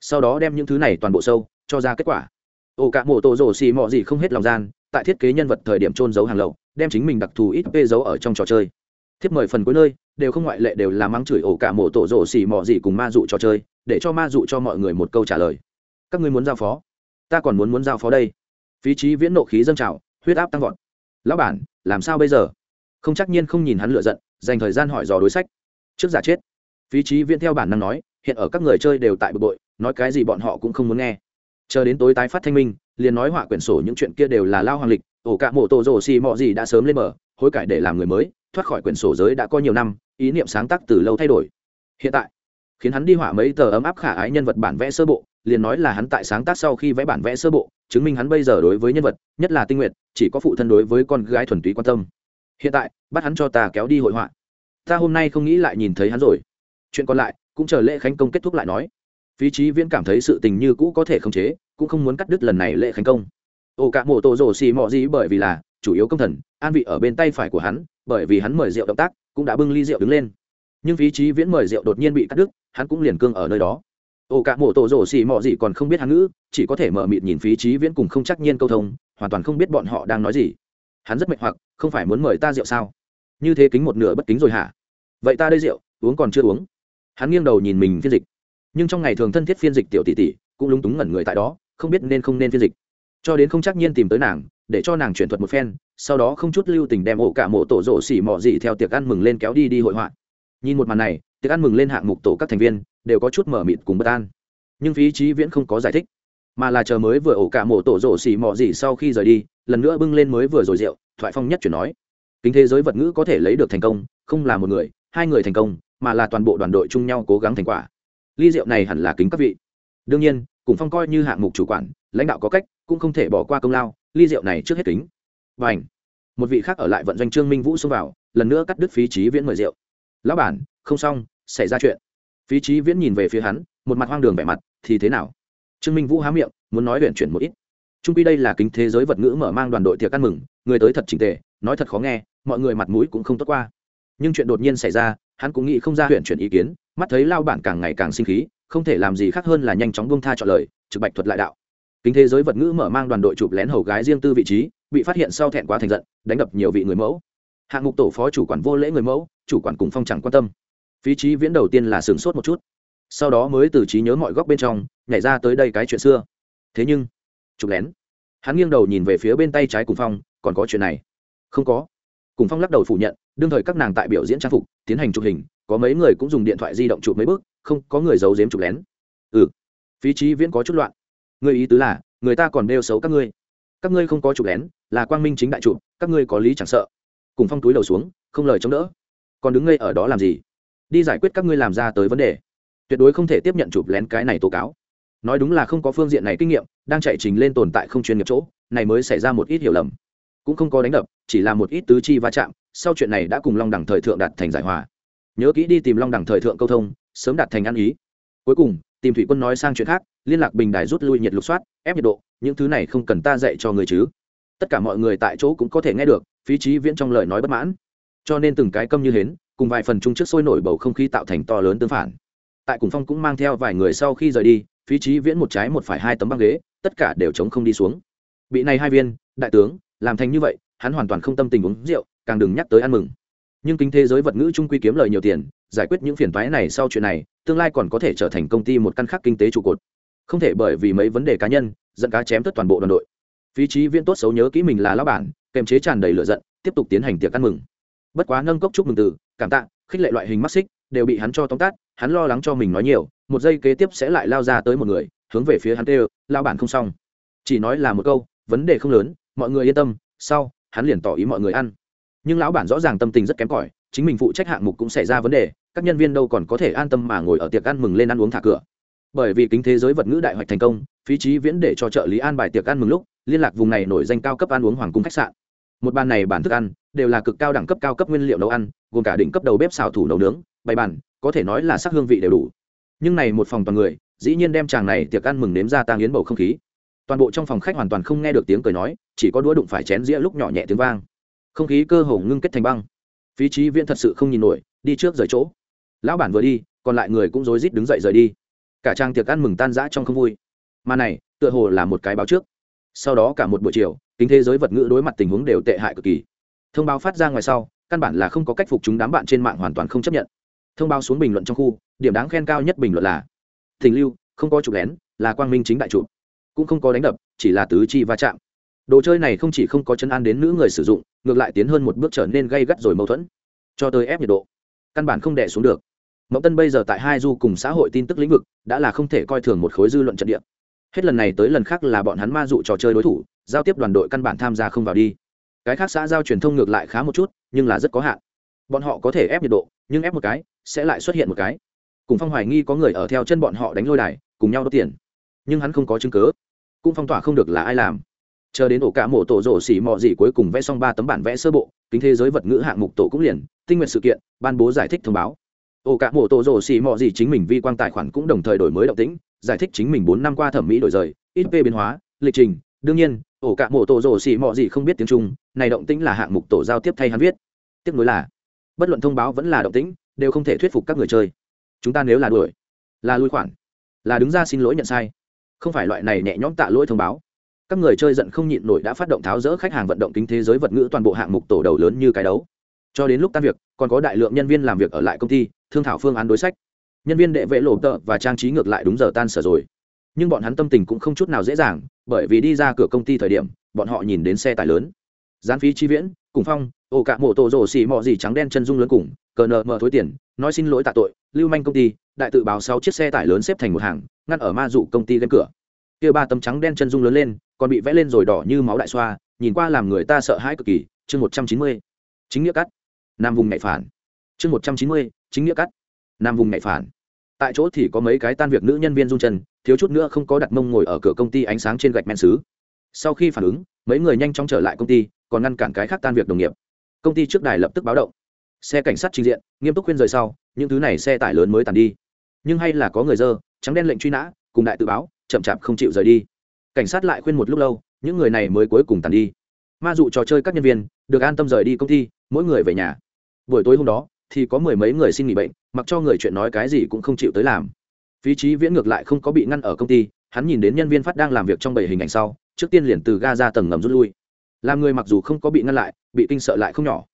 Sau đó đem những thứ này toàn bộ sâu, cho ra kết quả. Ổ cả mộ tổ rổ xì mọ gì không hết lòng gian, tại thiết kế nhân vật thời điểm trôn giấu hàng lậu, đem chính mình đặc thù ít p giấu ở trong trò chơi. Thiếp mời phần cuối nơi, đều không ngoại lệ đều là mắng chửi ổ cả mộ tổ rổ xì mọ gì cùng ma dụ trò chơi, để cho ma dụ cho mọi người một câu trả lời. Các ngươi muốn giao phó? Ta còn muốn muốn giao phó đây. Phí trí viễn nộ khí dâng trào huyết áp tăng vọt. Lão bản, làm sao bây giờ? Không chắc nhiên không nhìn hắn lựa giận, dành thời gian hỏi dò đối sách. Trước giả chết. Phí trí viễn theo bản năng nói, hiện ở các người chơi đều tại bực bội, nói cái gì bọn họ cũng không muốn nghe. Chờ đến tối tái phát thanh minh, liền nói họa quyển sổ những chuyện kia đều là lao hoàng lịch, ổ cạ mộ tổ rồ xì mọ gì đã sớm lên mở hối cải để làm người mới, thoát khỏi quyển sổ giới đã có nhiều năm, ý niệm sáng tác từ lâu thay đổi. Hiện tại, khiến hắn đi họa mấy tờ ấm áp khả ái nhân vật bản vẽ sơ bộ, liền nói là hắn tại sáng tác sau khi vẽ bản vẽ sơ bộ chứng minh hắn bây giờ đối với nhân vật, nhất là tinh nguyện chỉ có phụ thân đối với con gái thuần túy quan tâm. Hiện tại, bắt hắn cho ta kéo đi hội họa. Ta hôm nay không nghĩ lại nhìn thấy hắn rồi. Chuyện còn lại, cũng chờ lễ khánh công kết thúc lại nói. Phí trí viễn cảm thấy sự tình như cũ có thể khống chế, cũng không muốn cắt đứt lần này lễ khánh công. Ồ cả mộ tổ rổ xì mọ gì bởi vì là chủ yếu công thần, an vị ở bên tay phải của hắn, bởi vì hắn mời rượu động tác, cũng đã bưng ly rượu đứng lên. Nhưng phí trí viễn mời rượu đột nhiên bị cắt đứt, hắn cũng liền cương ở nơi đó ô cả mộ tổ rổ xì mọ gì còn không biết hán ngữ, chỉ có thể mở mịt nhìn phí trí viễn cùng không chắc nhiên câu thông, hoàn toàn không biết bọn họ đang nói gì. Hắn rất mệt hoặc, không phải muốn mời ta rượu sao? Như thế kính một nửa bất kính rồi hả? Vậy ta đây rượu, uống còn chưa uống. Hắn nghiêng đầu nhìn mình phiên dịch. Nhưng trong ngày thường thân thiết phiên dịch tiểu tỷ tỷ, cũng lúng túng ngẩn người tại đó, không biết nên không nên phiên dịch. Cho đến không chắc nhiên tìm tới nàng, để cho nàng chuyển thuật một phen, sau đó không chút lưu tình đem ổ cả mộ tổ rộ xỉ mọ gì theo tiệc ăn mừng lên kéo đi đi hội họa. Nhìn một màn này tiệc ăn mừng lên hạng mục tổ các thành viên, đều có chút mở mịt cùng bất an. Nhưng phí trí viễn không có giải thích, mà là chờ mới vừa ổ cả mộ tổ rổ xỉ mọ gì sau khi rời đi, lần nữa bưng lên mới vừa rồi rượu, thoại phong nhất chuyển nói, kính thế giới vật ngữ có thể lấy được thành công, không là một người, hai người thành công, mà là toàn bộ đoàn đội chung nhau cố gắng thành quả. Ly rượu này hẳn là kính các vị. Đương nhiên, cùng phong coi như hạng mục chủ quản, lãnh đạo có cách, cũng không thể bỏ qua công lao, ly rượu này trước hết kính. Và ảnh một vị khác ở lại vận doanh trương minh vũ xông vào, lần nữa cắt đứt phí trí viễn mời rượu. Lão bản, không xong xảy ra chuyện. Phí trí viễn nhìn về phía hắn, một mặt hoang đường vẻ mặt, thì thế nào? Trương minh vũ há miệng, muốn nói huyện chuyển một ít. Trung quy đây là kính thế giới vật ngữ mở mang đoàn đội tiệc ăn mừng, người tới thật trình tề, nói thật khó nghe, mọi người mặt mũi cũng không tốt qua. Nhưng chuyện đột nhiên xảy ra, hắn cũng nghĩ không ra huyện chuyển ý kiến, mắt thấy lao bản càng ngày càng sinh khí, không thể làm gì khác hơn là nhanh chóng bông tha chọn lời, trực bạch thuật lại đạo. Kính thế giới vật ngữ mở mang đoàn đội chụp lén hầu gái riêng tư vị trí, bị phát hiện sau thẹn quá thành giận, đánh đập nhiều vị người mẫu. Hạng mục tổ phó chủ quản vô lễ người mẫu, chủ quản cùng phong chẳng quan tâm phí trí viễn đầu tiên là sửng sốt một chút. Sau đó mới từ trí nhớ mọi góc bên trong, nhảy ra tới đây cái chuyện xưa. Thế nhưng, chụp lén. Hắn nghiêng đầu nhìn về phía bên tay trái cùng phong, còn có chuyện này? Không có. Cùng phong lắc đầu phủ nhận, đương thời các nàng tại biểu diễn trang phục, tiến hành chụp hình, có mấy người cũng dùng điện thoại di động chụp mấy bước, không, có người giấu giếm chụp lén. Ừ. Phí trí viễn có chút loạn. Người ý tứ là, người ta còn đeo xấu các ngươi. Các ngươi không có chụp lén, là quang minh chính đại chụp, các ngươi có lý chẳng sợ. Cùng phong túi đầu xuống, không lời chống đỡ. Còn đứng ngây ở đó làm gì? Đi giải quyết các ngươi làm ra tới vấn đề. Tuyệt đối không thể tiếp nhận chụp lén cái này tố cáo. Nói đúng là không có phương diện này kinh nghiệm, đang chạy trình lên tồn tại không chuyên nghiệp chỗ, này mới xảy ra một ít hiểu lầm. Cũng không có đánh đập, chỉ là một ít tứ chi va chạm, sau chuyện này đã cùng long đẳng thời thượng đạt thành giải hòa. Nhớ kỹ đi tìm long đẳng thời thượng câu thông, sớm đạt thành ăn ý. Cuối cùng, tìm thủy quân nói sang chuyện khác, liên lạc bình đài rút lui nhiệt lục soát, ép nhiệt độ, những thứ này không cần ta dạy cho người chứ. Tất cả mọi người tại chỗ cũng có thể nghe được, phí trí viễn trong lời nói bất mãn. Cho nên từng cái câm như hến cùng vài phần chung trước sôi nổi bầu không khí tạo thành to lớn tương phản. Tại cùng phong cũng mang theo vài người sau khi rời đi, phí trí viễn một trái một phải hai tấm băng ghế, tất cả đều chống không đi xuống. Bị này hai viên, đại tướng, làm thành như vậy, hắn hoàn toàn không tâm tình uống rượu, càng đừng nhắc tới ăn mừng. Nhưng kinh thế giới vật ngữ trung quy kiếm lời nhiều tiền, giải quyết những phiền toái này sau chuyện này, tương lai còn có thể trở thành công ty một căn khác kinh tế trụ cột. Không thể bởi vì mấy vấn đề cá nhân, dẫn cá chém tất toàn bộ đoàn đội. Phí trí viễn tốt xấu nhớ kỹ mình là lão bản, kềm chế tràn đầy lửa giận, tiếp tục tiến hành tiệc ăn mừng bất quá nâng cốc chúc mừng từ, cảm tạ, khích lệ loại hình mắc xích, đều bị hắn cho tóm tắt, hắn lo lắng cho mình nói nhiều, một giây kế tiếp sẽ lại lao ra tới một người, hướng về phía hắn kêu lao bản không xong. Chỉ nói là một câu, vấn đề không lớn, mọi người yên tâm, sau, hắn liền tỏ ý mọi người ăn. Nhưng lão bản rõ ràng tâm tình rất kém cỏi, chính mình phụ trách hạng mục cũng xảy ra vấn đề, các nhân viên đâu còn có thể an tâm mà ngồi ở tiệc ăn mừng lên ăn uống thả cửa. Bởi vì kính thế giới vật ngữ đại hoạch thành công, phí trí viễn để cho trợ lý an bài tiệc ăn mừng lúc, liên lạc vùng này nổi danh cao cấp ăn uống hoàng cung khách sạn. Một bàn này bản thức ăn đều là cực cao đẳng cấp cao cấp nguyên liệu nấu ăn, gồm cả đỉnh cấp đầu bếp xào thủ nấu nướng, bày bàn, có thể nói là sắc hương vị đều đủ. Nhưng này một phòng toàn người, dĩ nhiên đem chàng này tiệc ăn mừng nếm ra tang yến bầu không khí. Toàn bộ trong phòng khách hoàn toàn không nghe được tiếng cười nói, chỉ có đũa đụng phải chén dĩa lúc nhỏ nhẹ tiếng vang. Không khí cơ hồ ngưng kết thành băng. Phí trí viễn thật sự không nhìn nổi, đi trước rời chỗ. Lão bản vừa đi, còn lại người cũng rối rít đứng dậy rời đi. Cả trang tiệc ăn mừng tan rã trong không vui. Mà này, tựa hồ là một cái báo trước. Sau đó cả một buổi chiều, kính thế giới vật ngữ đối mặt tình huống đều tệ hại cực kỳ thông báo phát ra ngoài sau, căn bản là không có cách phục chúng đám bạn trên mạng hoàn toàn không chấp nhận. Thông báo xuống bình luận trong khu, điểm đáng khen cao nhất bình luận là Thỉnh lưu, không có chụp lén, là quang minh chính đại chụp. Cũng không có đánh đập, chỉ là tứ chi va chạm. Đồ chơi này không chỉ không có chân an đến nữ người sử dụng, ngược lại tiến hơn một bước trở nên gây gắt rồi mâu thuẫn. Cho tới ép nhiệt độ, căn bản không đẻ xuống được. Mậu tân bây giờ tại hai du cùng xã hội tin tức lĩnh vực, đã là không thể coi thường một khối dư luận trận địa. Hết lần này tới lần khác là bọn hắn ma dụ trò chơi đối thủ, giao tiếp đoàn đội căn bản tham gia không vào đi cái khác xã giao truyền thông ngược lại khá một chút, nhưng là rất có hạn. Bọn họ có thể ép nhiệt độ, nhưng ép một cái, sẽ lại xuất hiện một cái. Cùng phong hoài nghi có người ở theo chân bọn họ đánh lôi đài, cùng nhau đốt tiền. Nhưng hắn không có chứng cứ. cũng phong tỏa không được là ai làm. Chờ đến ổ cả mộ tổ rổ xỉ mò gì cuối cùng vẽ xong ba tấm bản vẽ sơ bộ, kính thế giới vật ngữ hạng mục tổ cũng liền, tinh nguyện sự kiện, ban bố giải thích thông báo. Ổ cả mộ tổ rổ xỉ mò gì chính mình vi quang tài khoản cũng đồng thời đổi mới động tĩnh, giải thích chính mình bốn năm qua thẩm mỹ đổi rời, ít về biến hóa, lịch trình. Đương nhiên, ổ cả mộ tổ rổ xỉ mò gì không biết tiếng trung này động tĩnh là hạng mục tổ giao tiếp thay hắn viết. Tiếp nối là, bất luận thông báo vẫn là động tĩnh, đều không thể thuyết phục các người chơi. Chúng ta nếu là đuổi, là lui khoản, là đứng ra xin lỗi nhận sai. Không phải loại này nhẹ nhõm tạ lỗi thông báo. Các người chơi giận không nhịn nổi đã phát động tháo rỡ khách hàng vận động kính thế giới vật ngữ toàn bộ hạng mục tổ đầu lớn như cái đấu. Cho đến lúc tan việc, còn có đại lượng nhân viên làm việc ở lại công ty, thương thảo phương án đối sách. Nhân viên đệ vệ lộ tợ và trang trí ngược lại đúng giờ tan sở rồi. Nhưng bọn hắn tâm tình cũng không chút nào dễ dàng, bởi vì đi ra cửa công ty thời điểm, bọn họ nhìn đến xe tải lớn gián phí chi viễn, cùng phong ồ cả mộ tổ rổ xì mọ gì trắng đen chân dung lớn cùng, cờ nợ mở thối tiền, nói xin lỗi tạ tội, lưu manh công ty, đại tự báo sáu chiếc xe tải lớn xếp thành một hàng, ngăn ở ma dụ công ty lên cửa. Kia ba tấm trắng đen chân dung lớn lên, còn bị vẽ lên rồi đỏ như máu đại xoa, nhìn qua làm người ta sợ hãi cực kỳ, chương một trăm chín mươi. Chính nghĩa cắt. Nam vùng nhạy phản. Chương một trăm chín mươi, chính nghĩa cắt. Nam vùng nhạy phản. Tại chỗ thì có mấy cái tan việc nữ nhân viên dung chân, thiếu chút nữa không có đặt mông ngồi ở cửa công ty ánh sáng trên gạch men xứ. Sau khi phản ứng, mấy người nhanh chóng trở lại công ty còn ngăn cản cái khác tan việc đồng nghiệp. Công ty trước đài lập tức báo động. Xe cảnh sát trình diện, nghiêm túc khuyên rời sau, những thứ này xe tải lớn mới tàn đi. Nhưng hay là có người dơ, trắng đen lệnh truy nã, cùng đại tự báo, chậm chạp không chịu rời đi. Cảnh sát lại khuyên một lúc lâu, những người này mới cuối cùng tàn đi. Ma dụ trò chơi các nhân viên, được an tâm rời đi công ty, mỗi người về nhà. Buổi tối hôm đó, thì có mười mấy người xin nghỉ bệnh, mặc cho người chuyện nói cái gì cũng không chịu tới làm. Phí trí viễn ngược lại không có bị ngăn ở công ty, hắn nhìn đến nhân viên phát đang làm việc trong bảy hình ảnh sau, trước tiên liền từ ga ra tầng ngầm rút lui làm người mặc dù không có bị ngăn lại, bị kinh sợ lại không nhỏ.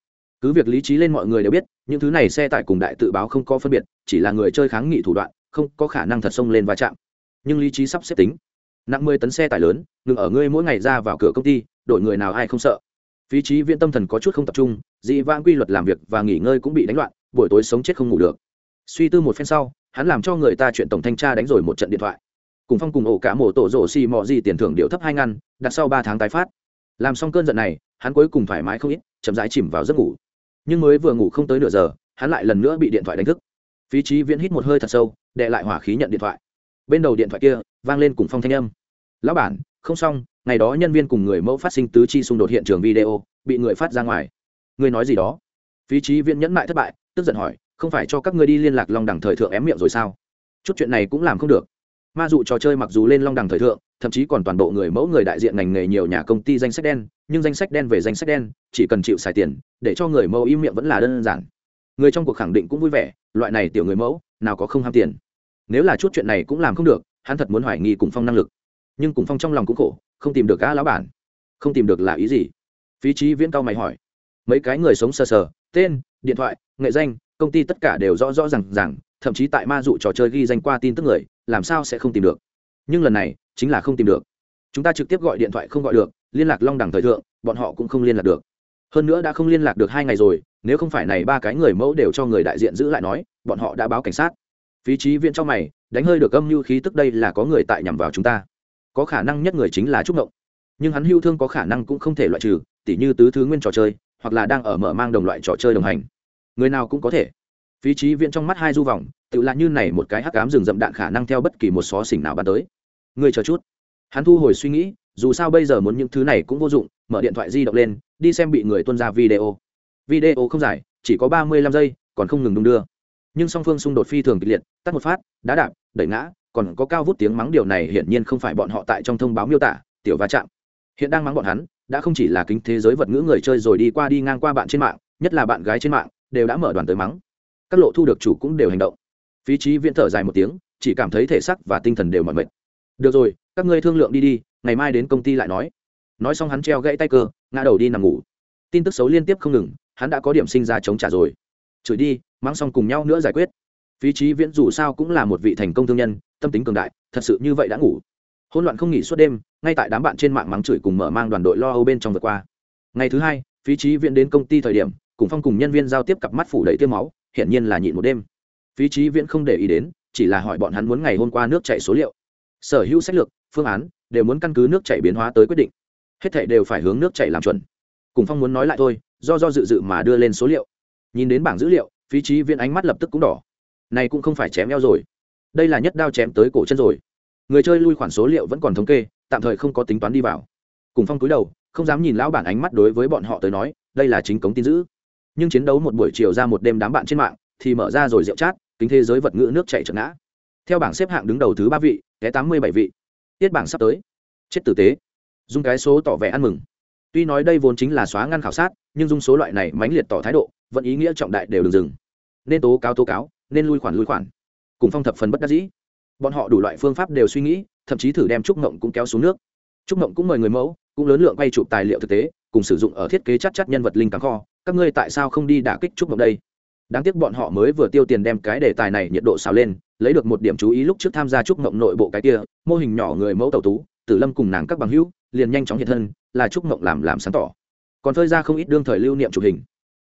Cứ việc lý trí lên mọi người đều biết, những thứ này xe tải cùng đại tự báo không có phân biệt, chỉ là người chơi kháng nghị thủ đoạn, không có khả năng thật xông lên va chạm. Nhưng lý trí sắp xếp tính. Nặng mười tấn xe tải lớn, ngừng ở ngươi mỗi ngày ra vào cửa công ty, đội người nào ai không sợ. Phí trí viễn tâm thần có chút không tập trung, dị vãng quy luật làm việc và nghỉ ngơi cũng bị đánh loạn, buổi tối sống chết không ngủ được. Suy tư một phen sau, hắn làm cho người ta chuyện tổng thanh tra đánh rồi một trận điện thoại. Cùng phong cùng ổ cả mổ tổ rổ xì mò gì tiền thưởng điệu thấp hai ngăn đặt sau ba tháng tái phát làm xong cơn giận này, hắn cuối cùng thoải mái không ít, chậm rãi chìm vào giấc ngủ. Nhưng mới vừa ngủ không tới nửa giờ, hắn lại lần nữa bị điện thoại đánh thức. Phí trí viễn hít một hơi thật sâu, đệ lại hỏa khí nhận điện thoại. Bên đầu điện thoại kia, vang lên cùng phong thanh âm. Lão bản, không xong, ngày đó nhân viên cùng người mẫu phát sinh tứ chi xung đột hiện trường video, bị người phát ra ngoài. Ngươi nói gì đó? Phí trí viễn nhẫn mại thất bại, tức giận hỏi, không phải cho các ngươi đi liên lạc long đẳng thời thượng ém miệng rồi sao? Chút chuyện này cũng làm không được ma dụ trò chơi mặc dù lên long đẳng thời thượng, thậm chí còn toàn bộ người mẫu người đại diện ngành nghề nhiều nhà công ty danh sách đen, nhưng danh sách đen về danh sách đen, chỉ cần chịu xài tiền, để cho người mẫu im miệng vẫn là đơn giản. Người trong cuộc khẳng định cũng vui vẻ, loại này tiểu người mẫu, nào có không ham tiền. Nếu là chút chuyện này cũng làm không được, hắn thật muốn hoài nghi cùng phong năng lực. Nhưng cùng phong trong lòng cũng khổ, không tìm được gã lão bản. Không tìm được là ý gì? Phí trí viễn cao mày hỏi. Mấy cái người sống sờ sờ, tên, điện thoại, nghệ danh, công ty tất cả đều rõ rõ r à n g rằng thậm chí tại ma dụ trò chơi ghi danh qua tin tức người làm sao sẽ không tìm được? Nhưng lần này, chính là không tìm được. Chúng ta trực tiếp gọi điện thoại không gọi được, liên lạc long đẳng thời thượng, bọn họ cũng không liên lạc được. Hơn nữa đã không liên lạc được hai ngày rồi, nếu không phải này ba cái người mẫu đều cho người đại diện giữ lại nói, bọn họ đã báo cảnh sát. Phí trí viện trong mày, đánh hơi được âm mưu khí tức đây là có người tại nhằm vào chúng ta. Có khả năng nhất người chính là trúc ngộng. Nhưng hắn hưu thương có khả năng cũng không thể loại trừ, tỉ như tứ thứ nguyên trò chơi, hoặc là đang ở mở mang đồng loại trò chơi đồng hành. Người nào cũng có thể phí trí viện trong mắt hai du vòng, tự lạ như này một cái hắc cám rừng rậm đạn khả năng theo bất kỳ một xó xỉnh nào bắn tới. Người chờ chút. Hắn thu hồi suy nghĩ, dù sao bây giờ muốn những thứ này cũng vô dụng, mở điện thoại di động lên, đi xem bị người tuân ra video. Video không dài, chỉ có ba mươi lăm giây, còn không ngừng đung đưa. Nhưng song phương xung đột phi thường kịch liệt, tắt một phát, đá đạp, đẩy ngã, còn có cao vút tiếng mắng điều này hiển nhiên không phải bọn họ tại trong thông báo miêu tả, tiểu va chạm. Hiện đang mắng bọn hắn, đã không chỉ là kính thế giới vật ngữ người chơi rồi đi qua đi ngang qua bạn trên mạng, nhất là bạn gái trên mạng, đều đã mở đoàn tới mắng các lộ thu được chủ cũng đều hành động. Phí trí viễn thở dài một tiếng, chỉ cảm thấy thể sắc và tinh thần đều mỏi mệt. Được rồi, các ngươi thương lượng đi đi, ngày mai đến công ty lại nói. Nói xong hắn treo gãy tay cơ, ngã đầu đi nằm ngủ. Tin tức xấu liên tiếp không ngừng, hắn đã có điểm sinh ra chống trả rồi. Chửi đi mang xong cùng nhau nữa giải quyết. Phí trí viễn dù sao cũng là một vị thành công thương nhân, tâm tính cường đại, thật sự như vậy đã ngủ. Hỗn loạn không nghỉ suốt đêm, ngay tại đám bạn trên mạng mắng chửi cùng mở mang đoàn đội lo âu bên trong vượt qua. Ngày thứ hai, phí trí viễn đến công ty thời điểm, cùng phong cùng nhân viên giao tiếp cặp mắt phủ đầy tiêu máu hiển nhiên là nhịn một đêm. Phí trí viễn không để ý đến, chỉ là hỏi bọn hắn muốn ngày hôm qua nước chảy số liệu. Sở hữu sách lược, phương án, đều muốn căn cứ nước chảy biến hóa tới quyết định. Hết thảy đều phải hướng nước chảy làm chuẩn. Cùng phong muốn nói lại thôi, do do dự dự mà đưa lên số liệu. Nhìn đến bảng dữ liệu, phí trí viễn ánh mắt lập tức cũng đỏ. Này cũng không phải chém eo rồi. Đây là nhất đao chém tới cổ chân rồi. Người chơi lui khoản số liệu vẫn còn thống kê, tạm thời không có tính toán đi vào. Cùng phong cúi đầu, không dám nhìn lão bản ánh mắt đối với bọn họ tới nói, đây là chính cống tin giữ nhưng chiến đấu một buổi chiều ra một đêm đám bạn trên mạng, thì mở ra rồi rượu chát, kính thế giới vật ngữ nước chạy trợn ngã. Theo bảng xếp hạng đứng đầu thứ ba vị, té tám mươi bảy vị. Tiết bảng sắp tới. Chết tử tế. Dung cái số tỏ vẻ ăn mừng. Tuy nói đây vốn chính là xóa ngăn khảo sát, nhưng dung số loại này mãnh liệt tỏ thái độ vẫn ý nghĩa trọng đại đều đừng dừng. Nên tố cáo tố cáo, nên lui khoản lui khoản. Cùng phong thập phần bất đắc dĩ. Bọn họ đủ loại phương pháp đều suy nghĩ, thậm chí thử đem trúc ngộng cũng kéo xuống nước. Trúc ngộng cũng mời người mẫu, cũng lớn lượng quay chụp tài liệu thực tế, cùng sử dụng ở thiết kế chắc chắc nhân vật linh cắn kho các ngươi tại sao không đi đả kích trúc ngộng đây? Đáng tiếc bọn họ mới vừa tiêu tiền đem cái đề tài này nhiệt độ xào lên, lấy được một điểm chú ý lúc trước tham gia trúc mộng nội bộ cái kia, mô hình nhỏ người mẫu tàu tú, tử lâm cùng nàng các bằng hữu, liền nhanh chóng hiện thân, là trúc mộng làm làm sáng tỏ. Còn phơi ra không ít đương thời lưu niệm chụp hình.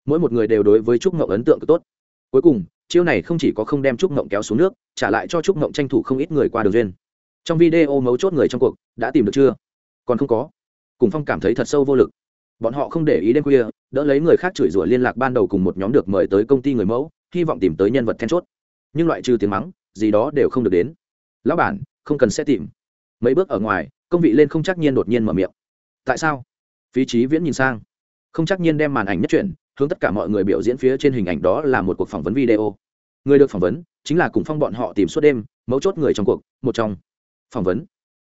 Mỗi một người đều đối với trúc mộng ấn tượng tốt. Cuối cùng, chiêu này không chỉ có không đem trúc mộng kéo xuống nước, trả lại cho trúc mộng tranh thủ không ít người qua đường duyên. Trong video mấu chốt người trong cuộc, đã tìm được chưa? Còn không có. Cùng phong cảm thấy thật sâu vô lực bọn họ không để ý đêm khuya, đỡ lấy người khác chửi rủa liên lạc ban đầu cùng một nhóm được mời tới công ty người mẫu, hy vọng tìm tới nhân vật then chốt. Nhưng loại trừ tiếng mắng, gì đó đều không được đến. Lão bản, không cần sẽ tìm. Mấy bước ở ngoài, công vị lên không chắc nhiên đột nhiên mở miệng. Tại sao? Phí trí viễn nhìn sang. Không chắc nhiên đem màn ảnh nhất truyện hướng tất cả mọi người biểu diễn phía trên hình ảnh đó là một cuộc phỏng vấn video. Người được phỏng vấn chính là cùng phong bọn họ tìm suốt đêm, mấu chốt người trong cuộc, một trong phỏng vấn.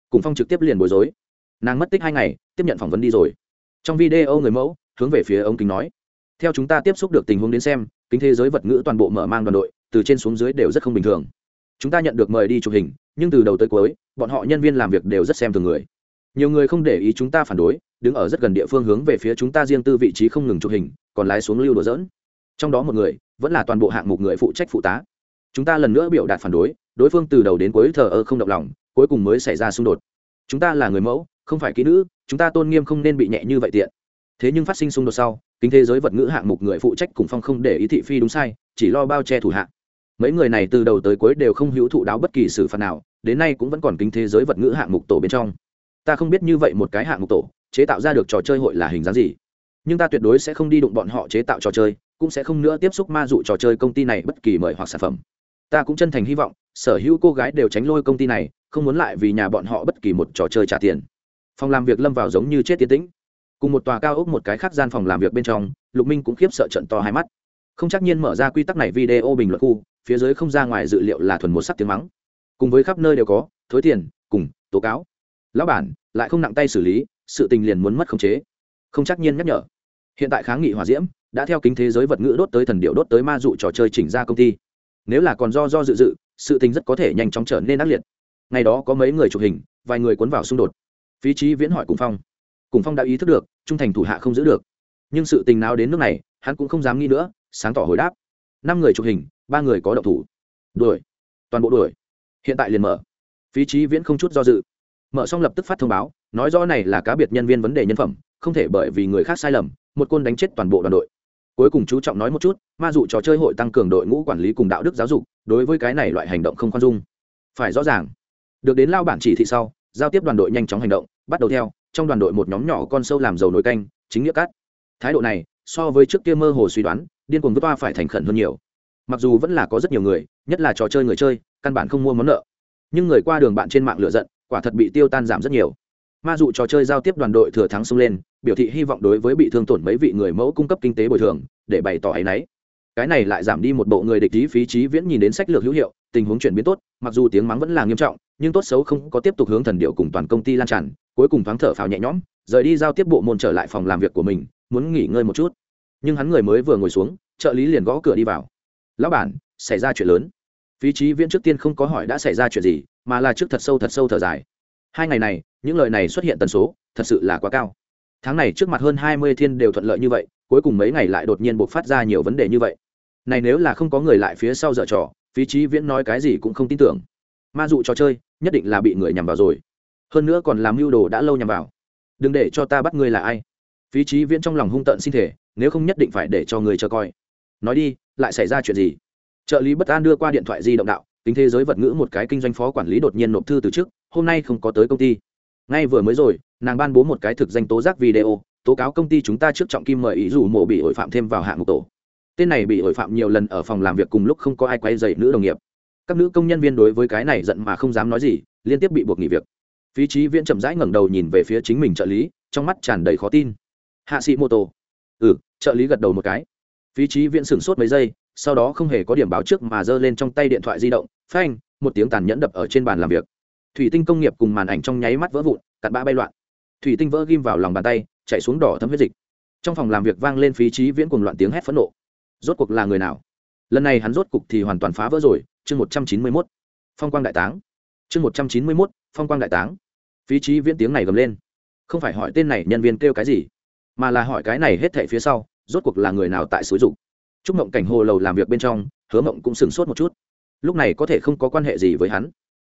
Cùng phong trực tiếp liền bối rối. Nàng mất tích hai ngày, tiếp nhận phỏng vấn đi rồi trong video người mẫu, hướng về phía ông kính nói, theo chúng ta tiếp xúc được tình huống đến xem, kính thế giới vật ngữ toàn bộ mở mang đoàn đội, từ trên xuống dưới đều rất không bình thường. Chúng ta nhận được mời đi chụp hình, nhưng từ đầu tới cuối, bọn họ nhân viên làm việc đều rất xem thường người. Nhiều người không để ý chúng ta phản đối, đứng ở rất gần địa phương hướng về phía chúng ta riêng tư vị trí không ngừng chụp hình, còn lái xuống lưu đồ dỡn. Trong đó một người, vẫn là toàn bộ hạng mục người phụ trách phụ tá. Chúng ta lần nữa biểu đạt phản đối đối phương từ đầu đến cuối thờ ơ không động lòng, cuối cùng mới xảy ra xung đột. Chúng ta là người mẫu không phải kỹ nữ, chúng ta tôn nghiêm không nên bị nhẹ như vậy tiện. Thế nhưng phát sinh xung đột sau, kính thế giới vật ngữ hạng mục người phụ trách cùng phong không để ý thị phi đúng sai, chỉ lo bao che thủ hạ. Mấy người này từ đầu tới cuối đều không hữu thụ đáo bất kỳ xử phạt nào, đến nay cũng vẫn còn kính thế giới vật ngữ hạng mục tổ bên trong. Ta không biết như vậy một cái hạng mục tổ, chế tạo ra được trò chơi hội là hình dáng gì. Nhưng ta tuyệt đối sẽ không đi đụng bọn họ chế tạo trò chơi, cũng sẽ không nữa tiếp xúc ma dụ trò chơi công ty này bất kỳ mời hoặc sản phẩm. Ta cũng chân thành hy vọng, sở hữu cô gái đều tránh lôi công ty này, không muốn lại vì nhà bọn họ bất kỳ một trò chơi trả tiền phòng làm việc lâm vào giống như chết tiến tĩnh. Cùng một tòa cao ốc một cái khác gian phòng làm việc bên trong, lục minh cũng khiếp sợ trận to hai mắt. Không chắc nhiên mở ra quy tắc này video bình luận khu, phía dưới không ra ngoài dự liệu là thuần một sắc tiếng mắng. Cùng với khắp nơi đều có, thối tiền, cùng, tố cáo. Lão bản, lại không nặng tay xử lý, sự tình liền muốn mất khống chế. Không chắc nhiên nhắc nhở. Hiện tại kháng nghị hòa diễm, đã theo kính thế giới vật ngữ đốt tới thần điệu đốt tới ma dụ trò chơi chỉnh ra công ty. Nếu là còn do do dự dự, sự tình rất có thể nhanh chóng trở nên ác liệt. Ngày đó có mấy người chụp hình, vài người cuốn vào xung đột phí trí viễn hỏi cùng phong. Cùng phong đã ý thức được, trung thành thủ hạ không giữ được. Nhưng sự tình nào đến nước này, hắn cũng không dám nghĩ nữa, sáng tỏ hồi đáp. Năm người chụp hình, ba người có độc thủ. Đuổi. Toàn bộ đuổi. Hiện tại liền mở. Phí trí viễn không chút do dự. Mở xong lập tức phát thông báo, nói rõ này là cá biệt nhân viên vấn đề nhân phẩm, không thể bởi vì người khác sai lầm, một côn đánh chết toàn bộ đoàn đội. Cuối cùng chú trọng nói một chút, ma dụ trò chơi hội tăng cường đội ngũ quản lý cùng đạo đức giáo dục, đối với cái này loại hành động không khoan dung. Phải rõ ràng. Được đến lao bản chỉ thị sau giao tiếp đoàn đội nhanh chóng hành động, bắt đầu theo, trong đoàn đội một nhóm nhỏ con sâu làm dầu nồi canh, chính nghĩa cát. Thái độ này, so với trước kia mơ hồ suy đoán, điên cuồng vứt toa phải thành khẩn hơn nhiều. Mặc dù vẫn là có rất nhiều người, nhất là trò chơi người chơi, căn bản không mua món nợ. Nhưng người qua đường bạn trên mạng lựa giận, quả thật bị tiêu tan giảm rất nhiều. Ma dụ trò chơi giao tiếp đoàn đội thừa thắng xông lên, biểu thị hy vọng đối với bị thương tổn mấy vị người mẫu cung cấp kinh tế bồi thường, để bày tỏ áy náy. Cái này lại giảm đi một bộ người địch lý phí trí viễn nhìn đến sách lược hữu hiệu, tình huống chuyển biến tốt, mặc dù tiếng mắng vẫn là nghiêm trọng nhưng tốt xấu không có tiếp tục hướng thần điệu cùng toàn công ty lan tràn, cuối cùng thoáng thở phào nhẹ nhõm, rời đi giao tiếp bộ môn trở lại phòng làm việc của mình, muốn nghỉ ngơi một chút. Nhưng hắn người mới vừa ngồi xuống, trợ lý liền gõ cửa đi vào. Lão bản, xảy ra chuyện lớn. Phí trí viễn trước tiên không có hỏi đã xảy ra chuyện gì, mà là trước thật sâu thật sâu thở dài. Hai ngày này, những lời này xuất hiện tần số, thật sự là quá cao. Tháng này trước mặt hơn hai mươi thiên đều thuận lợi như vậy, cuối cùng mấy ngày lại đột nhiên buộc phát ra nhiều vấn đề như vậy. Này nếu là không có người lại phía sau dở trò, phí trí viễn nói cái gì cũng không tin tưởng. Ma dụ trò chơi nhất định là bị người nhằm vào rồi. Hơn nữa còn làm mưu đồ đã lâu nhằm vào. Đừng để cho ta bắt ngươi là ai. Phí trí viễn trong lòng hung tợn xin thể, nếu không nhất định phải để cho người chờ coi. Nói đi, lại xảy ra chuyện gì? Trợ lý bất an đưa qua điện thoại di động đạo tính thế giới vật ngữ một cái kinh doanh phó quản lý đột nhiên nộp thư từ trước, hôm nay không có tới công ty. Ngay vừa mới rồi, nàng ban bố một cái thực danh tố giác video, tố cáo công ty chúng ta trước trọng kim mời ý dù mộ bị hội phạm thêm vào hạng mục tổ. Tên này bị hội phạm nhiều lần ở phòng làm việc cùng lúc không có ai quay dậy nữ đồng nghiệp các nữ công nhân viên đối với cái này giận mà không dám nói gì, liên tiếp bị buộc nghỉ việc. Phí trí viễn chậm rãi ngẩng đầu nhìn về phía chính mình trợ lý, trong mắt tràn đầy khó tin. Hạ sĩ mô tô. Ừ trợ lý gật đầu một cái. Phí trí viễn sửng sốt mấy giây, sau đó không hề có điểm báo trước mà giơ lên trong tay điện thoại di động, phanh, một tiếng tàn nhẫn đập ở trên bàn làm việc. Thủy tinh công nghiệp cùng màn ảnh trong nháy mắt vỡ vụn, cặn bã bay loạn. Thủy tinh vỡ ghim vào lòng bàn tay chạy xuống đỏ thấm huyết dịch. Trong phòng làm việc vang lên phí trí viễn cùng loạn tiếng hét phẫn nộ. Rốt cuộc là người nào? Lần này hắn rốt cục thì hoàn toàn phá vỡ rồi chương một trăm chín mươi mốt, phong quang đại táng. Chương một trăm chín mươi mốt, phong quang đại táng. Phí trí viễn tiếng này gầm lên. Không phải hỏi tên này nhân viên kêu cái gì, mà là hỏi cái này hết thệ phía sau, rốt cuộc là người nào tại xúi dục. Chúc mộng cảnh hồ lầu làm việc bên trong, hứa mộng cũng sửng sốt một chút. Lúc này có thể không có quan hệ gì với hắn.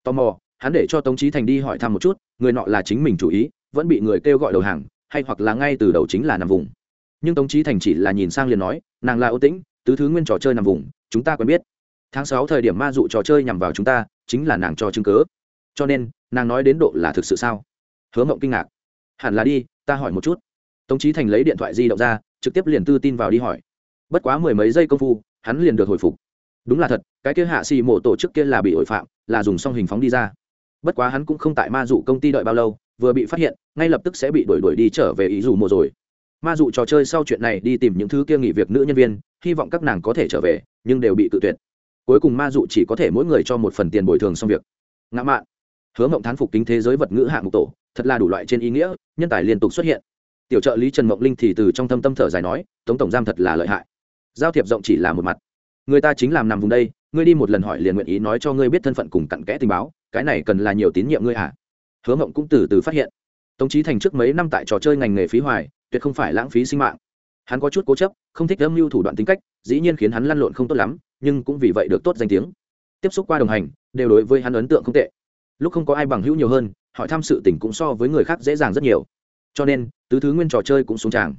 Tò mò, hắn để cho tống trí thành đi hỏi thăm một chút, người nọ là chính mình chủ ý, vẫn bị người kêu gọi đầu hàng, hay hoặc là ngay từ đầu chính là nằm vùng. Nhưng tống trí thành chỉ là nhìn sang liền nói, nàng là ô tĩnh, tứ thứ nguyên trò chơi nằm vùng, chúng ta quen biết tháng sáu thời điểm ma dụ trò chơi nhằm vào chúng ta, chính là nàng cho chứng cớ cho nên, nàng nói đến độ là thực sự sao? Hứa mộng kinh ngạc. Hẳn là đi, ta hỏi một chút. Tống trí thành lấy điện thoại di động ra, trực tiếp liền tư tin vào đi hỏi. Bất quá mười mấy giây công phu, hắn liền được hồi phục. Đúng là thật, cái kia hạ xì mộ tổ chức kia là bị ổi phạm, là dùng xong hình phóng đi ra. Bất quá hắn cũng không tại ma dụ công ty đợi bao lâu, vừa bị phát hiện, ngay lập tức sẽ bị đuổi đuổi đi trở về ý dù mùa rồi. Ma dụ trò chơi sau chuyện này đi tìm những thứ kia nghỉ việc nữ nhân viên, hy vọng các nàng có thể trở về, nhưng đều bị tự tuyệt cuối cùng ma dụ chỉ có thể mỗi người cho một phần tiền bồi thường xong việc. Ngã mạn. Hứa mộng thán phục kính thế giới vật ngữ hạng mục tổ, thật là đủ loại trên ý nghĩa, nhân tài liên tục xuất hiện. Tiểu trợ lý trần mộng linh thì từ trong thâm tâm thở dài nói, tống tổng giam thật là lợi hại. Giao thiệp rộng chỉ là một mặt. Người ta chính làm nằm vùng đây, ngươi đi một lần hỏi liền nguyện ý nói cho ngươi biết thân phận cùng cặn kẽ tình báo, cái này cần là nhiều tín nhiệm ngươi à? Hứa mộng cũng từ từ phát hiện. Tống trí thành trước mấy năm tại trò chơi ngành nghề phí hoài, tuyệt không phải lãng phí sinh mạng. Hắn có chút cố chấp, không thích âm mưu thủ đoạn tính cách dĩ nhiên khiến hắn lăn lộn không tốt lắm, nhưng cũng vì vậy được tốt danh tiếng. Tiếp xúc qua đồng hành, đều đối với hắn ấn tượng không tệ. Lúc không có ai bằng hữu nhiều hơn, hỏi thăm sự tình cũng so với người khác dễ dàng rất nhiều. Cho nên, tứ thứ nguyên trò chơi cũng xuống tràng.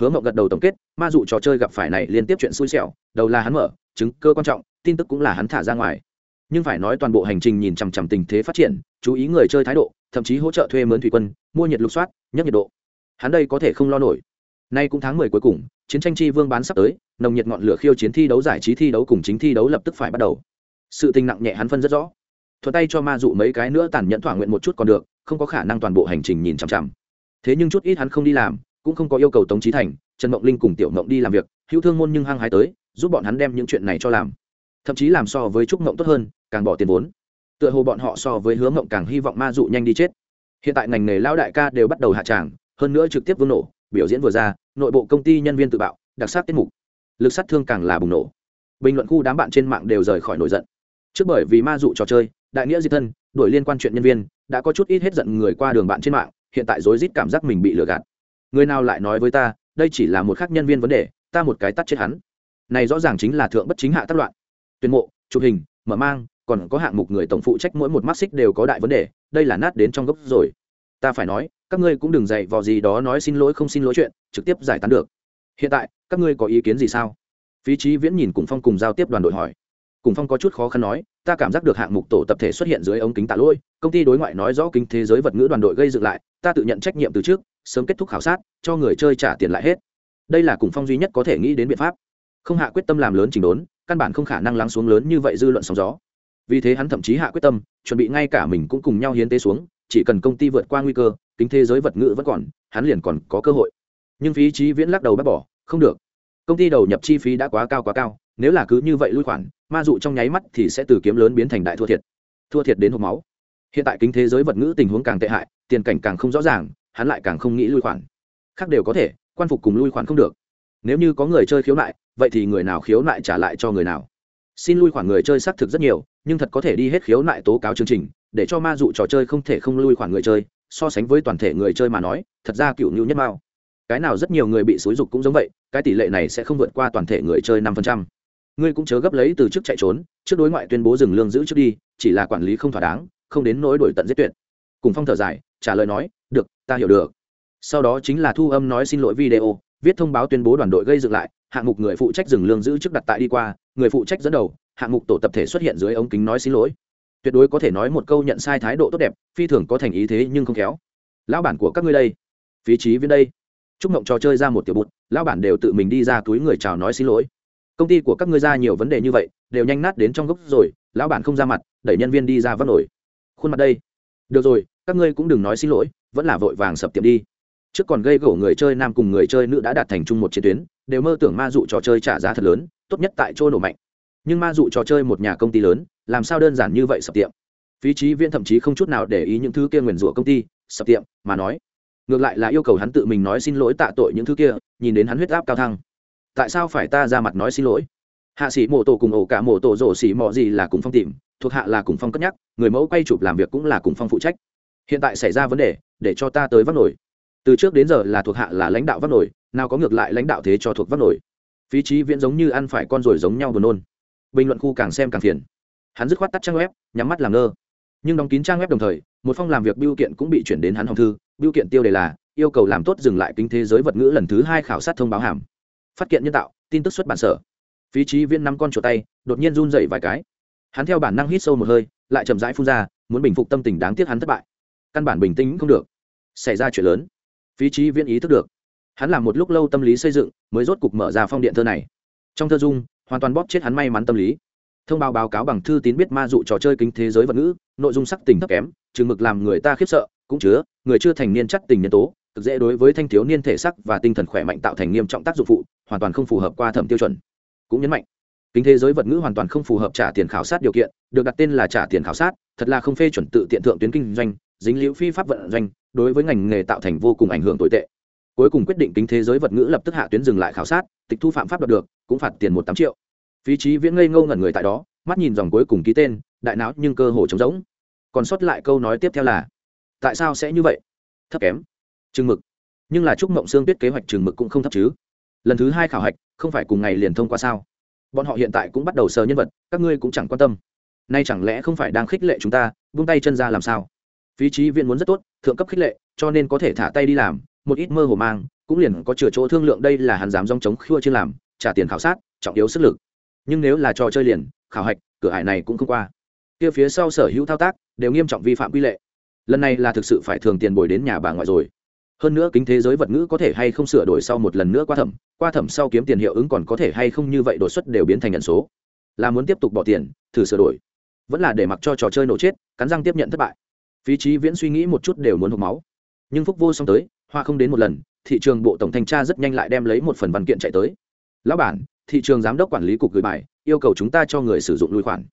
Hứa mộng gật đầu tổng kết, ma dụ trò chơi gặp phải này liên tiếp chuyện xui xẻo, đầu là hắn mở, chứng cơ quan trọng, tin tức cũng là hắn thả ra ngoài. Nhưng phải nói toàn bộ hành trình nhìn chằm chằm tình thế phát triển, chú ý người chơi thái độ, thậm chí hỗ trợ thuê mướn thủy quân, mua nhiệt lục soát, nhấc nhiệt độ. Hắn đây có thể không lo nổi. Nay cũng tháng mười cuối cùng, chiến tranh chi vương bán sắp tới nồng nhiệt ngọn lửa khiêu chiến thi đấu, giải trí thi đấu cùng chính thi đấu lập tức phải bắt đầu. Sự tình nặng nhẹ hắn phân rất rõ. Thuận tay cho ma dụ mấy cái nữa tàn nhẫn thỏa nguyện một chút còn được, không có khả năng toàn bộ hành trình nhìn chằm chằm. Thế nhưng chút ít hắn không đi làm, cũng không có yêu cầu tống trí thành, trần mộng linh cùng tiểu mộng đi làm việc, hữu thương môn nhưng hăng hái tới, giúp bọn hắn đem những chuyện này cho làm. Thậm chí làm so với trúc mộng tốt hơn, càng bỏ tiền vốn. Tựa hồ bọn họ so với hướng mộng càng hy vọng ma dụ nhanh đi chết. Hiện tại ngành nghề lao đại ca đều bắt đầu hạ tràng, hơn nữa trực tiếp vương nổ, biểu diễn vừa ra, nội bộ công ty nhân viên tự bạo, đặc sắc tiết mục lực sát thương càng là bùng nổ. Bình luận khu đám bạn trên mạng đều rời khỏi nổi giận. Trước bởi vì ma dụ trò chơi, đại nghĩa diệt thân đổi liên quan chuyện nhân viên, đã có chút ít hết giận người qua đường bạn trên mạng, hiện tại rối rít cảm giác mình bị lừa gạt. Người nào lại nói với ta, đây chỉ là một khác nhân viên vấn đề, ta một cái tắt chết hắn. Này rõ ràng chính là thượng bất chính hạ tác loạn. Tuyên mộ, chụp hình, mở mang, còn có hạng mục người tổng phụ trách mỗi một mắt xích đều có đại vấn đề, đây là nát đến trong gốc rồi. Ta phải nói, các ngươi cũng đừng dạy vò gì đó nói xin lỗi không xin lỗi chuyện, trực tiếp giải tán được hiện tại, các ngươi có ý kiến gì sao? Phí trí viễn nhìn cùng phong cùng giao tiếp đoàn đội hỏi. Cùng phong có chút khó khăn nói, ta cảm giác được hạng mục tổ tập thể xuất hiện dưới ống kính tạ lỗi, công ty đối ngoại nói rõ kinh thế giới vật ngữ đoàn đội gây dựng lại, ta tự nhận trách nhiệm từ trước, sớm kết thúc khảo sát, cho người chơi trả tiền lại hết. Đây là cùng phong duy nhất có thể nghĩ đến biện pháp. Không hạ quyết tâm làm lớn chỉnh đốn, căn bản không khả năng lắng xuống lớn như vậy dư luận sóng gió. Vì thế hắn thậm chí hạ quyết tâm, chuẩn bị ngay cả mình cũng cùng nhau hiến tế xuống, chỉ cần công ty vượt qua nguy cơ, kính thế giới vật ngữ vẫn còn, hắn liền còn có cơ hội nhưng phí trí viễn lắc đầu bác bỏ, không được. Công ty đầu nhập chi phí đã quá cao quá cao, nếu là cứ như vậy lui khoản, ma dụ trong nháy mắt thì sẽ từ kiếm lớn biến thành đại thua thiệt. Thua thiệt đến hộp máu. Hiện tại kính thế giới vật ngữ tình huống càng tệ hại, tiền cảnh càng không rõ ràng, hắn lại càng không nghĩ lui khoản. Khác đều có thể, quan phục cùng lui khoản không được. Nếu như có người chơi khiếu nại, vậy thì người nào khiếu nại trả lại cho người nào. Xin lui khoản người chơi xác thực rất nhiều, nhưng thật có thể đi hết khiếu nại tố cáo chương trình, để cho ma dụ trò chơi không thể không lui khoản người chơi, so sánh với toàn thể người chơi mà nói, thật ra cựu nhu nhất mao cái nào rất nhiều người bị xúi dục cũng giống vậy, cái tỷ lệ này sẽ không vượt qua toàn thể người chơi năm phần trăm. Ngươi cũng chớ gấp lấy từ chức chạy trốn, trước đối ngoại tuyên bố dừng lương giữ trước đi, chỉ là quản lý không thỏa đáng, không đến nỗi đổi tận giết tuyệt. Cùng phong thở dài, trả lời nói, được, ta hiểu được. Sau đó chính là thu âm nói xin lỗi video, viết thông báo tuyên bố đoàn đội gây dựng lại, hạng mục người phụ trách dừng lương giữ chức đặt tại đi qua, người phụ trách dẫn đầu, hạng mục tổ tập thể xuất hiện dưới ống kính nói xin lỗi. Tuyệt đối có thể nói một câu nhận sai thái độ tốt đẹp, phi thường có thành ý thế nhưng không khéo. Lão bản của các ngươi đây phí trí viên đây chúc mộng trò chơi ra một tiểu bụt, lão bản đều tự mình đi ra túi người chào nói xin lỗi. Công ty của các ngươi ra nhiều vấn đề như vậy, đều nhanh nát đến trong gốc rồi, lão bản không ra mặt, đẩy nhân viên đi ra vắt nổi. Khuôn mặt đây. Được rồi, các ngươi cũng đừng nói xin lỗi, vẫn là vội vàng sập tiệm đi. Trước còn gây gỗ người chơi nam cùng người chơi nữ đã đạt thành chung một chiến tuyến, đều mơ tưởng ma dụ trò chơi trả giá thật lớn, tốt nhất tại chỗ nổ mạnh. Nhưng ma dụ trò chơi một nhà công ty lớn, làm sao đơn giản như vậy sập tiệm? Phí trí viên thậm chí không chút nào để ý những thứ kia nguyền rủa công ty, sập tiệm, mà nói ngược lại là yêu cầu hắn tự mình nói xin lỗi tạ tội những thứ kia, nhìn đến hắn huyết áp cao thăng. Tại sao phải ta ra mặt nói xin lỗi? Hạ sĩ mộ tổ cùng ổ cả mộ tổ rổ xỉ mọ gì là cùng phong tìm, thuộc hạ là cùng phong cất nhắc, người mẫu quay chụp làm việc cũng là cùng phong phụ trách. Hiện tại xảy ra vấn đề, để cho ta tới vác nổi. Từ trước đến giờ là thuộc hạ là lãnh đạo vác nổi, nào có ngược lại lãnh đạo thế cho thuộc vác nổi. Phí trí viễn giống như ăn phải con rồi giống nhau buồn nôn. Bình luận khu càng xem càng phiền. Hắn dứt khoát tắt trang web, nhắm mắt làm ngơ. Nhưng đóng kín trang web đồng thời, một phong làm việc biêu kiện cũng bị chuyển đến hắn hồng thư biêu kiện tiêu đề là, yêu cầu làm tốt dừng lại kinh thế giới vật ngữ lần thứ hai khảo sát thông báo hàm. Phát kiện nhân tạo, tin tức xuất bản sở. Phí trí viên năm con chuột tay, đột nhiên run dậy vài cái. Hắn theo bản năng hít sâu một hơi, lại chậm rãi phun ra, muốn bình phục tâm tình đáng tiếc hắn thất bại. Căn bản bình tĩnh không được. Xảy ra chuyện lớn. Phí trí viên ý thức được. Hắn làm một lúc lâu tâm lý xây dựng, mới rốt cục mở ra phong điện thơ này. Trong thơ dung, hoàn toàn bóp chết hắn may mắn tâm lý thông báo báo cáo bằng thư tín biết ma dụ trò chơi kính thế giới vật ngữ, nội dung sắc tình thấp kém, chừng mực làm người ta khiếp sợ, cũng chứa, người chưa thành niên chắc tình nhân tố thực dễ đối với thanh thiếu niên thể sắc và tinh thần khỏe mạnh tạo thành nghiêm trọng tác dụng phụ, hoàn toàn không phù hợp qua thẩm tiêu chuẩn. Cũng nhấn mạnh, kính thế giới vật ngữ hoàn toàn không phù hợp trả tiền khảo sát điều kiện, được đặt tên là trả tiền khảo sát, thật là không phê chuẩn tự tiện thượng tuyến kinh doanh, dính liễu phi pháp vận doanh, đối với ngành nghề tạo thành vô cùng ảnh hưởng tồi tệ. Cuối cùng quyết định kính thế giới vật ngữ lập tức hạ tuyến dừng lại khảo sát, tịch thu phạm pháp đoạt được, cũng phạt tiền một tám triệu phí trí viễn ngây ngâu ngẩn người tại đó, mắt nhìn dòng cuối cùng ký tên, đại não nhưng cơ hồ trống rỗng. Còn sót lại câu nói tiếp theo là, tại sao sẽ như vậy? Thấp kém. Chừng mực. Nhưng là chúc mộng xương biết kế hoạch chừng mực cũng không thấp chứ. Lần thứ hai khảo hạch, không phải cùng ngày liền thông qua sao? Bọn họ hiện tại cũng bắt đầu sờ nhân vật, các ngươi cũng chẳng quan tâm. Nay chẳng lẽ không phải đang khích lệ chúng ta, vung tay chân ra làm sao? Phí trí viện muốn rất tốt, thượng cấp khích lệ, cho nên có thể thả tay đi làm, một ít mơ hồ mang, cũng liền có chừa chỗ thương lượng đây là hắn dám dòng chống khua chưa làm, trả tiền khảo sát, trọng yếu sức lực nhưng nếu là trò chơi liền, khảo hạch, cửa hải này cũng không qua. Kia phía sau sở hữu thao tác, đều nghiêm trọng vi phạm quy lệ. Lần này là thực sự phải thường tiền bồi đến nhà bà ngoại rồi. Hơn nữa kính thế giới vật ngữ có thể hay không sửa đổi sau một lần nữa qua thẩm qua thẩm sau kiếm tiền hiệu ứng còn có thể hay không như vậy đột xuất đều biến thành nhận số. Là muốn tiếp tục bỏ tiền, thử sửa đổi. Vẫn là để mặc cho trò chơi nổ chết, cắn răng tiếp nhận thất bại. Phí trí viễn suy nghĩ một chút đều muốn hộp máu. Nhưng phúc vô xong tới, hoa không đến một lần, thị trường bộ tổng thanh tra rất nhanh lại đem lấy một phần văn kiện chạy tới. Lão bản thị trường giám đốc quản lý cục gửi bài, yêu cầu chúng ta cho người sử dụng lui khoản.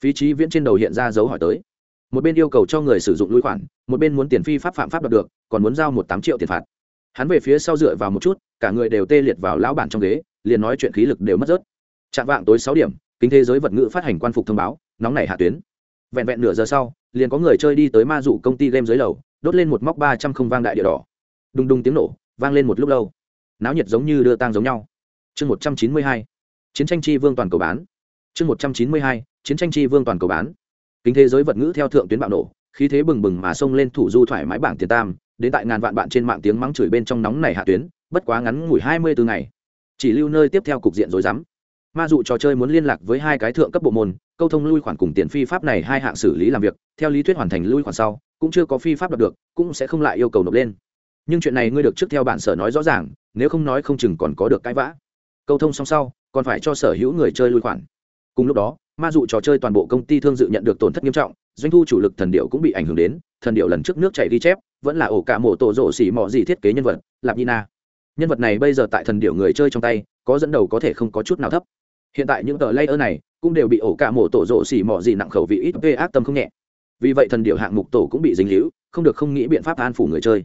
Phí trí viễn trên đầu hiện ra dấu hỏi tới. Một bên yêu cầu cho người sử dụng lui khoản, một bên muốn tiền phi pháp phạm pháp đạt được, còn muốn giao một tám triệu tiền phạt. Hắn về phía sau dựa vào một chút, cả người đều tê liệt vào lão bản trong ghế, liền nói chuyện khí lực đều mất rớt. Chạm vạng tối sáu điểm, kính thế giới vật ngữ phát hành quan phục thông báo, nóng này hạ tuyến. Vẹn vẹn nửa giờ sau, liền có người chơi đi tới ma dụ công ty game dưới lầu, đốt lên một móc ba trăm không vang đại địa đỏ. Đùng đùng tiếng nổ, vang lên một lúc lâu. Náo nhiệt giống như đưa tang giống nhau chương một trăm chín mươi hai, chiến tranh chi vương toàn cầu bán. Chương một trăm chín mươi hai, chiến tranh chi vương toàn cầu bán. Kính thế giới vật ngữ theo thượng tuyến bạo nổ, khí thế bừng bừng mà xông lên thủ du thoải mái bảng tiền tam, đến tại ngàn vạn bạn trên mạng tiếng mắng chửi bên trong nóng này hạ tuyến, bất quá ngắn ngủi hai mươi bốn ngày. Chỉ lưu nơi tiếp theo cục diện rồi dám ma dụ trò chơi muốn liên lạc với hai cái thượng cấp bộ môn, câu thông lui khoản cùng tiền phi pháp này hai hạng xử lý làm việc, theo lý thuyết hoàn thành lui khoản sau, cũng chưa có phi pháp đạt được, cũng sẽ không lại yêu cầu nộp lên. Nhưng chuyện này ngươi được trước theo bản sở nói rõ ràng, nếu không nói không chừng còn có được cãi vã câu thông xong sau, còn phải cho sở hữu người chơi lui khoản. Cùng lúc đó, ma dụ trò chơi toàn bộ công ty thương dự nhận được tổn thất nghiêm trọng, doanh thu chủ lực thần điệu cũng bị ảnh hưởng đến, thần điệu lần trước nước chảy ghi chép, vẫn là ổ cả mổ tổ rổ xỉ mọ gì thiết kế nhân vật, lạp nina nhân vật này bây giờ tại thần điệu người chơi trong tay, có dẫn đầu có thể không có chút nào thấp. Hiện tại những tờ layer này cũng đều bị ổ cả mổ tổ rổ xỉ mọ gì nặng khẩu vị ít gây ác tâm không nhẹ. Vì vậy thần điệu hạng mục tổ cũng bị dính hữu không được không nghĩ biện pháp an phủ người chơi.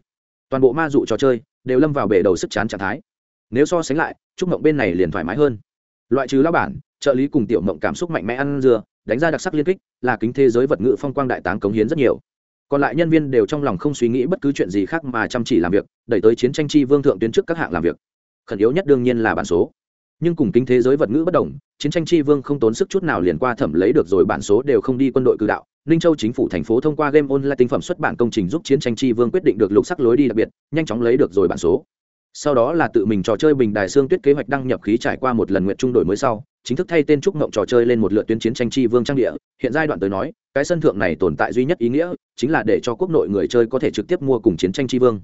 Toàn bộ ma dụ trò chơi đều lâm vào bể đầu sức chán trạng thái nếu so sánh lại, trúc mộng bên này liền thoải mái hơn. Loại trừ lao bản, trợ lý cùng tiểu mộng cảm xúc mạnh mẽ ăn dưa, đánh ra đặc sắc liên kích, là kính thế giới vật ngữ phong quang đại táng cống hiến rất nhiều. Còn lại nhân viên đều trong lòng không suy nghĩ bất cứ chuyện gì khác mà chăm chỉ làm việc, đẩy tới chiến tranh chi vương thượng tuyến trước các hạng làm việc. Khẩn yếu nhất đương nhiên là bản số. Nhưng cùng kính thế giới vật ngữ bất đồng, chiến tranh chi vương không tốn sức chút nào liền qua thẩm lấy được rồi bản số đều không đi quân đội cự đạo. Ninh châu chính phủ thành phố thông qua game online tinh phẩm xuất bản công trình giúp chiến tranh chi vương quyết định được lục sắc lối đi đặc biệt, nhanh chóng lấy được rồi bản số sau đó là tự mình trò chơi bình đài xương tuyết kế hoạch đăng nhập khí trải qua một lần nguyện trung đổi mới sau, chính thức thay tên trúc mộng trò chơi lên một lượt tuyến chiến tranh chi vương trang địa. Hiện giai đoạn tới nói, cái sân thượng này tồn tại duy nhất ý nghĩa chính là để cho quốc nội người chơi có thể trực tiếp mua cùng chiến tranh chi vương.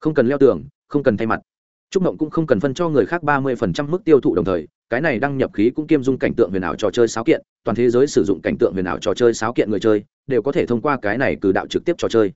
Không cần leo tường, không cần thay mặt. Trúc mộng cũng không cần phân cho người khác ba mươi phần trăm mức tiêu thụ đồng thời, cái này đăng nhập khí cũng kiêm dung cảnh tượng huyền ảo trò chơi sáo kiện, toàn thế giới sử dụng cảnh tượng huyền ảo trò chơi sáo kiện người chơi đều có thể thông qua cái này cử đạo trực tiếp trò chơi.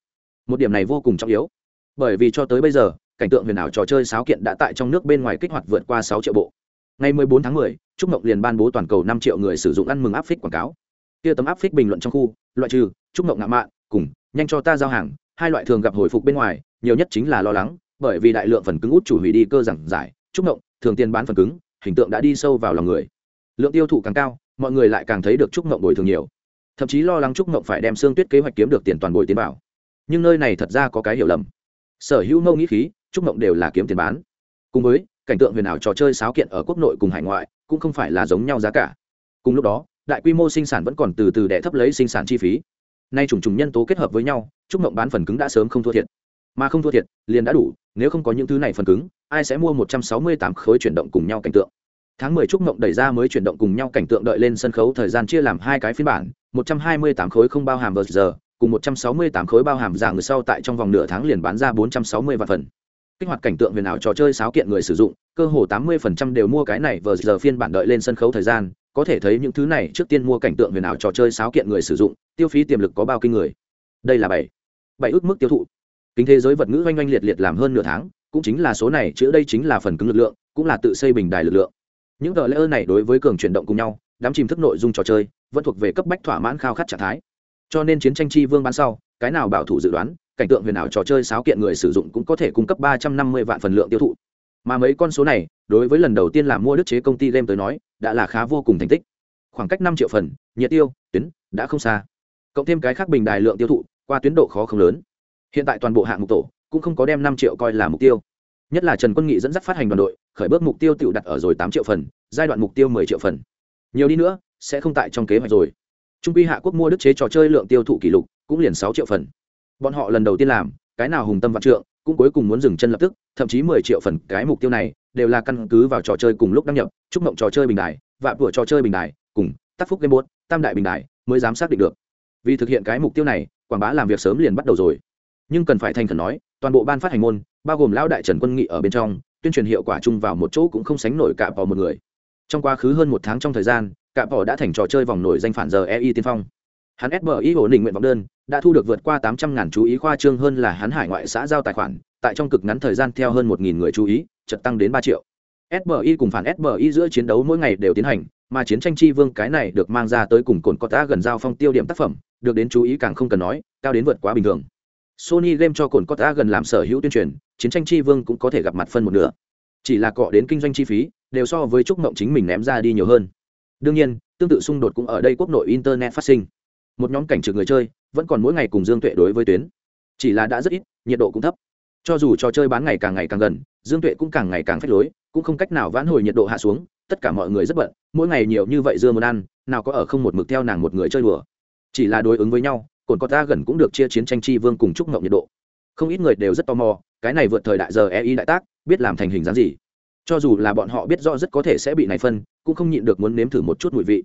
Một điểm này vô cùng trọng yếu, bởi vì cho tới bây giờ cảnh tượng huyền ảo trò chơi sáo kiện đã tại trong nước bên ngoài kích hoạt vượt qua sáu triệu bộ. Ngày 14 tháng 10, trúc mộng liền ban bố toàn cầu 5 triệu người sử dụng ăn mừng áp phích quảng cáo. Kia tấm áp phích bình luận trong khu loại trừ trúc mộng ngạ mạn cùng nhanh cho ta giao hàng hai loại thường gặp hồi phục bên ngoài nhiều nhất chính là lo lắng bởi vì đại lượng phần cứng út chủ hủy đi cơ giảng giải trúc mộng thường tiền bán phần cứng hình tượng đã đi sâu vào lòng người. Lượng tiêu thụ càng cao mọi người lại càng thấy được trúc mộng bồi thường nhiều. Thậm chí lo lắng trúc mộng phải đem xương tuyết kế hoạch kiếm được tiền toàn bồi tiến vào. Nhưng nơi này thật ra có cái hiểu lầm. Sở hữu mâu nghĩ khí Chúc mộng đều là kiếm tiền bán. Cùng với, cảnh tượng huyền ảo trò chơi sáo kiện ở quốc nội cùng hải ngoại cũng không phải là giống nhau giá cả. Cùng lúc đó, đại quy mô sinh sản vẫn còn từ từ đẻ thấp lấy sinh sản chi phí. Nay trùng trùng nhân tố kết hợp với nhau, Chúc mộng bán phần cứng đã sớm không thua thiệt. Mà không thua thiệt, liền đã đủ, nếu không có những thứ này phần cứng, ai sẽ mua một trăm sáu mươi tám khối chuyển động cùng nhau cảnh tượng? Tháng mười trúc mộng đẩy ra mới chuyển động cùng nhau cảnh tượng đợi lên sân khấu, thời gian chia làm hai cái phiên bản, một trăm hai mươi tám khối không bao hàm vờ giờ, cùng một trăm sáu mươi tám khối bao hàm giả người sau tại trong vòng nửa tháng liền bán ra bốn trăm sáu mươi vạn phần kích hoạt cảnh tượng huyền ảo trò chơi sáo kiện người sử dụng, cơ hồ tám mươi phần trăm đều mua cái này vờ giờ phiên bản đợi lên sân khấu thời gian, có thể thấy những thứ này trước tiên mua cảnh tượng huyền ảo trò chơi sáo kiện người sử dụng, tiêu phí tiềm lực có bao kinh người. Đây là bảy. Bảy ước mức tiêu thụ. Kính thế giới vật ngữ oanh oanh liệt liệt làm hơn nửa tháng, cũng chính là số này, chữ đây chính là phần cứng lực lượng, cũng là tự xây bình đài lực lượng. Những tờ lễ này đối với cường chuyển động cùng nhau, đám chìm thức nội dung trò chơi, vẫn thuộc về cấp bách thỏa mãn khao khát trạng thái. Cho nên chiến tranh chi vương bán sau, cái nào bảo thủ dự đoán cảnh tượng huyền ảo trò chơi sáo kiện người sử dụng cũng có thể cung cấp ba trăm năm mươi vạn phần lượng tiêu thụ. Mà mấy con số này, đối với lần đầu tiên làm mua đức chế công ty game tới nói, đã là khá vô cùng thành tích. Khoảng cách năm triệu phần, nhiệt tiêu, tuyến, đã không xa. Cộng thêm cái khác bình đài lượng tiêu thụ, qua tuyến độ khó không lớn. Hiện tại toàn bộ hạng mục tổ, cũng không có đem năm triệu coi là mục tiêu. Nhất là trần quân nghị dẫn dắt phát hành đoàn đội, khởi bước mục tiêu tự đặt ở rồi tám triệu phần, giai đoạn mục tiêu mười triệu phần. Nhiều đi nữa, sẽ không tại trong kế hoạch rồi. Trung quy hạ quốc mua đức chế trò chơi lượng tiêu thụ kỷ lục, cũng liền sáu triệu phần bọn họ lần đầu tiên làm, cái nào hùng tâm vạn trượng, cũng cuối cùng muốn dừng chân lập tức, thậm chí mười triệu phần cái mục tiêu này, đều là căn cứ vào trò chơi cùng lúc đăng nhập, chúc mộng trò chơi bình đài và của trò chơi bình đài, cùng tác phúc game bốt tam đại bình đài mới dám xác định được. Vì thực hiện cái mục tiêu này, quảng bá làm việc sớm liền bắt đầu rồi. Nhưng cần phải thành khẩn nói, toàn bộ ban phát hành môn, bao gồm lão đại trần quân nghị ở bên trong, tuyên truyền hiệu quả chung vào một chỗ cũng không sánh nổi cả vào một người. Trong quá khứ hơn một tháng trong thời gian, cả bỏ đã thành trò chơi vòng nổi danh phản giờ ei tiên phong hắn sbi ổn định nguyện vọng đơn, đã thu được vượt qua tám trăm ngàn chú ý khoa trương hơn là hắn hải ngoại xã giao tài khoản, tại trong cực ngắn thời gian theo hơn một nghìn người chú ý chật tăng đến ba triệu. Sbi cùng phản sbi giữa chiến đấu mỗi ngày đều tiến hành, mà chiến tranh chi vương cái này được mang ra tới cùng cồn có tá gần giao phong tiêu điểm tác phẩm, được đến chú ý càng không cần nói, cao đến vượt quá bình thường. Sony game cho cồn có tá gần làm sở hữu tuyên truyền, chiến tranh chi vương cũng có thể gặp mặt phân một nửa. Chỉ là cọ đến kinh doanh chi phí, đều so với chúc mộng chính mình ném ra đi nhiều hơn. Đương nhiên, tương tự xung đột cũng ở đây quốc nội internet phát sinh một nhóm cảnh trực người chơi, vẫn còn mỗi ngày cùng dương tuệ đối với tuyến. Chỉ là đã rất ít, nhiệt độ cũng thấp. Cho dù trò chơi bán ngày càng ngày càng gần, dương tuệ cũng càng ngày càng phách lối, cũng không cách nào vãn hồi nhiệt độ hạ xuống, tất cả mọi người rất bận, mỗi ngày nhiều như vậy dưa muốn ăn, nào có ở không một mực theo nàng một người chơi đùa. Chỉ là đối ứng với nhau cồn có ta gần cũng được chia chiến tranh chi vương cùng chúc ngộng nhiệt độ. Không ít người đều rất tò mò, cái này vượt thời đại giờ ei đại tác, biết làm thành hình dáng gì. Cho dù là bọn họ biết rõ rất có thể sẽ bị này phân, cũng không nhịn được muốn nếm thử một chút mùi vị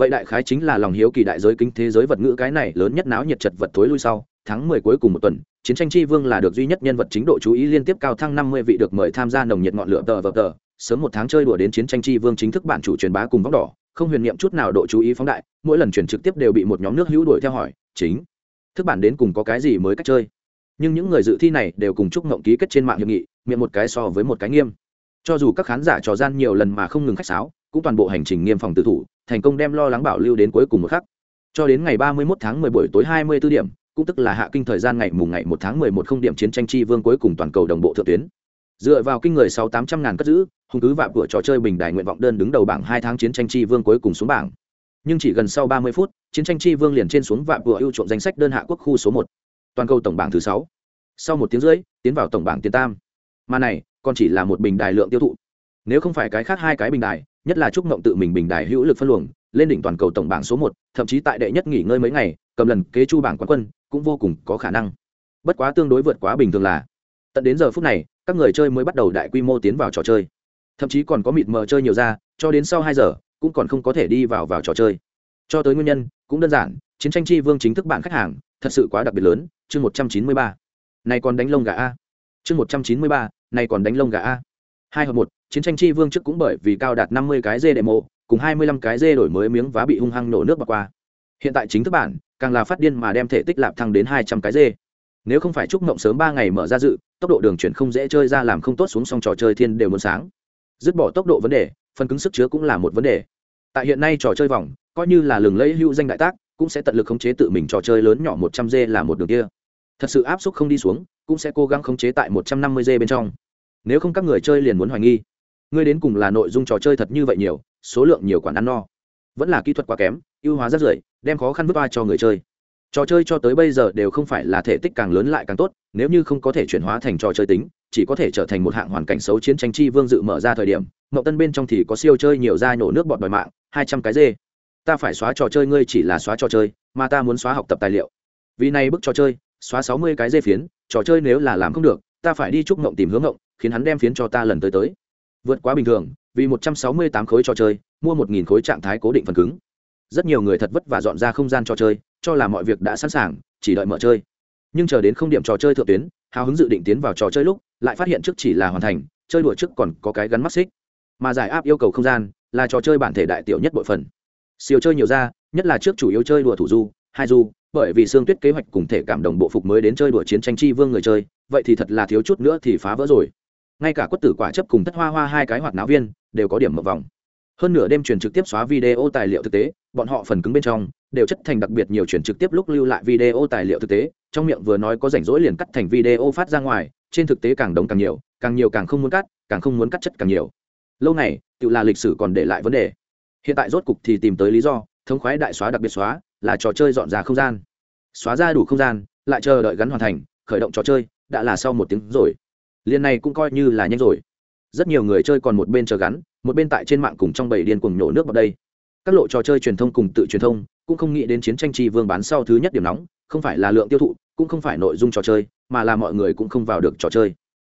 vậy đại khái chính là lòng hiếu kỳ đại giới kinh thế giới vật ngữ cái này lớn nhất náo nhiệt chật vật thối lui sau, tháng mười cuối cùng một tuần, chiến tranh chi vương là được duy nhất nhân vật chính độ chú ý liên tiếp cao thăng năm mươi vị được mời tham gia nồng nhiệt ngọn lửa tờ vờ tờ. Sớm một tháng chơi đùa đến chiến tranh chi vương chính thức bản chủ truyền bá cùng vóc đỏ, không huyền niệm chút nào độ chú ý phóng đại, mỗi lần chuyển trực tiếp đều bị một nhóm nước hữu đuổi theo hỏi, chính, thức bản đến cùng có cái gì mới cách chơi? Nhưng những người dự thi này đều cùng chúc ngộng ký kết trên mạng hiệp nghị, miệng một cái so với một cái nghiêm. Cho dù các khán giả trò gian nhiều lần mà không ngừng khách sáo cũng toàn bộ hành trình nghiêm phòng tự thủ, thành công đem lo lắng bảo lưu đến cuối cùng một khắc. Cho đến ngày ba mươi 31 tháng 10 buổi tối hai mươi 24 điểm, cũng tức là hạ kinh thời gian ngày mùng ngày một tháng 11 không điểm chiến tranh chi vương cuối cùng toàn cầu đồng bộ thượng tuyến. Dựa vào kinh người sáu tám trăm ngàn cất giữ hùng cứ vạm cửa trò chơi bình đài nguyện vọng đơn đứng đầu bảng hai tháng chiến tranh chi vương cuối cùng xuống bảng. Nhưng chỉ gần sau ba mươi phút, chiến tranh chi vương liền trên xuống vạm cửa ưu chuộng danh sách đơn hạ quốc khu số một, toàn cầu tổng bảng thứ sáu. Sau một tiếng rưỡi, tiến vào tổng bảng tiền tam. Mà này, còn chỉ là một bình đài lượng tiêu thụ. Nếu không phải cái khác hai cái bình đài nhất là trúc mộng tự mình bình đài hữu lực phân luồng, lên đỉnh toàn cầu tổng bảng số một, thậm chí tại đệ nhất nghỉ ngơi mấy ngày, cầm lần kế chu bảng quán quân, cũng vô cùng có khả năng. Bất quá tương đối vượt quá bình thường là, tận đến giờ phút này, các người chơi mới bắt đầu đại quy mô tiến vào trò chơi. Thậm chí còn có mịt mờ chơi nhiều ra, cho đến sau hai giờ, cũng còn không có thể đi vào vào trò chơi. Cho tới nguyên nhân, cũng đơn giản, chiến tranh chi vương chính thức bản khách hàng, thật sự quá đặc biệt lớn, chương một trăm chín mươi ba. Này còn đánh lông gà a. Chương một trăm chín mươi ba, này còn đánh lông gà a. Hai hợp một chiến tranh chi vương trước cũng bởi vì cao đạt năm mươi cái dê đệ mộ, cùng hai mươi lăm cái dê đổi mới miếng vá bị hung hăng nổ nước bạc qua. Hiện tại chính thức bản, càng là phát điên mà đem thể tích lạp thăng đến hai trăm cái dê. Nếu không phải chúc mộng sớm ba ngày mở ra dự, tốc độ đường chuyển không dễ chơi ra làm không tốt xuống xong trò chơi thiên đều muốn sáng. Dứt bỏ tốc độ vấn đề, phần cứng sức chứa cũng là một vấn đề. Tại hiện nay trò chơi vòng, coi như là lừng lẫy hữu danh đại tác, cũng sẽ tận lực khống chế tự mình trò chơi lớn nhỏ một trăm g là một đường kia. Thật sự áp suất không đi xuống, cũng sẽ cố gắng khống chế tại một trăm năm mươi g bên trong. Nếu không các người chơi liền muốn hoài nghi ngươi đến cùng là nội dung trò chơi thật như vậy nhiều, số lượng nhiều quản ăn no. Vẫn là kỹ thuật quá kém, ưu hóa rất rưởi đem khó khăn vứt ba cho người chơi. Trò chơi cho tới bây giờ đều không phải là thể tích càng lớn lại càng tốt, nếu như không có thể chuyển hóa thành trò chơi tính, chỉ có thể trở thành một hạng hoàn cảnh xấu chiến tranh chi vương dự mở ra thời điểm, mậu tân bên trong thì có siêu chơi nhiều da nhổ nước bọt đòi mạng, hai trăm cái dê. Ta phải xóa trò chơi, ngươi chỉ là xóa trò chơi, mà ta muốn xóa học tập tài liệu. Vì này bức trò chơi, xóa sáu mươi cái dê phiến, trò chơi nếu là làm không được, ta phải đi chúc mộng tìm hướng mộng khiến hắn đem phiến cho ta lần tới tới vượt quá bình thường, vì một trăm sáu mươi tám khối trò chơi, mua một nghìn khối trạng thái cố định phần cứng. Rất nhiều người thật vất vả dọn ra không gian trò chơi, cho là mọi việc đã sẵn sàng, chỉ đợi mở chơi. Nhưng chờ đến không điểm trò chơi thượng tuyến, hào hứng dự định tiến vào trò chơi lúc, lại phát hiện trước chỉ là hoàn thành, chơi đùa trước còn có cái gắn mắt xích. Mà giải áp yêu cầu không gian, là trò chơi bản thể đại tiểu nhất bội phần. Siêu chơi nhiều ra, nhất là trước chủ yếu chơi đùa thủ du, hai du, bởi vì xương tuyết kế hoạch cùng thể cảm đồng bộ phục mới đến chơi đùa chiến tranh chi vương người chơi, vậy thì thật là thiếu chút nữa thì phá vỡ rồi ngay cả quất tử quả chấp cùng thất hoa hoa hai cái hoạt náo viên đều có điểm mập vòng. Hơn nửa đêm truyền trực tiếp xóa video tài liệu thực tế, bọn họ phần cứng bên trong đều chất thành đặc biệt nhiều truyền trực tiếp lúc lưu lại video tài liệu thực tế, trong miệng vừa nói có rảnh rỗi liền cắt thành video phát ra ngoài, trên thực tế càng đống càng nhiều càng nhiều càng không muốn cắt, càng không muốn cắt chất càng nhiều. Lâu này tự là lịch sử còn để lại vấn đề. Hiện tại rốt cục thì tìm tới lý do, thống khoái đại xóa đặc biệt xóa là trò chơi dọn ra không gian. Xóa ra đủ không gian, lại chờ đợi gắn hoàn thành, khởi động trò chơi, đã là sau một tiếng rồi liên này cũng coi như là nhanh rồi. Rất nhiều người chơi còn một bên chờ gắn, một bên tại trên mạng cùng trong bầy điên cuồng nhổ nước vào đây. Các lộ trò chơi truyền thông cùng tự truyền thông cũng không nghĩ đến chiến tranh tri vương bán sau thứ nhất điểm nóng, không phải là lượng tiêu thụ, cũng không phải nội dung trò chơi, mà là mọi người cũng không vào được trò chơi.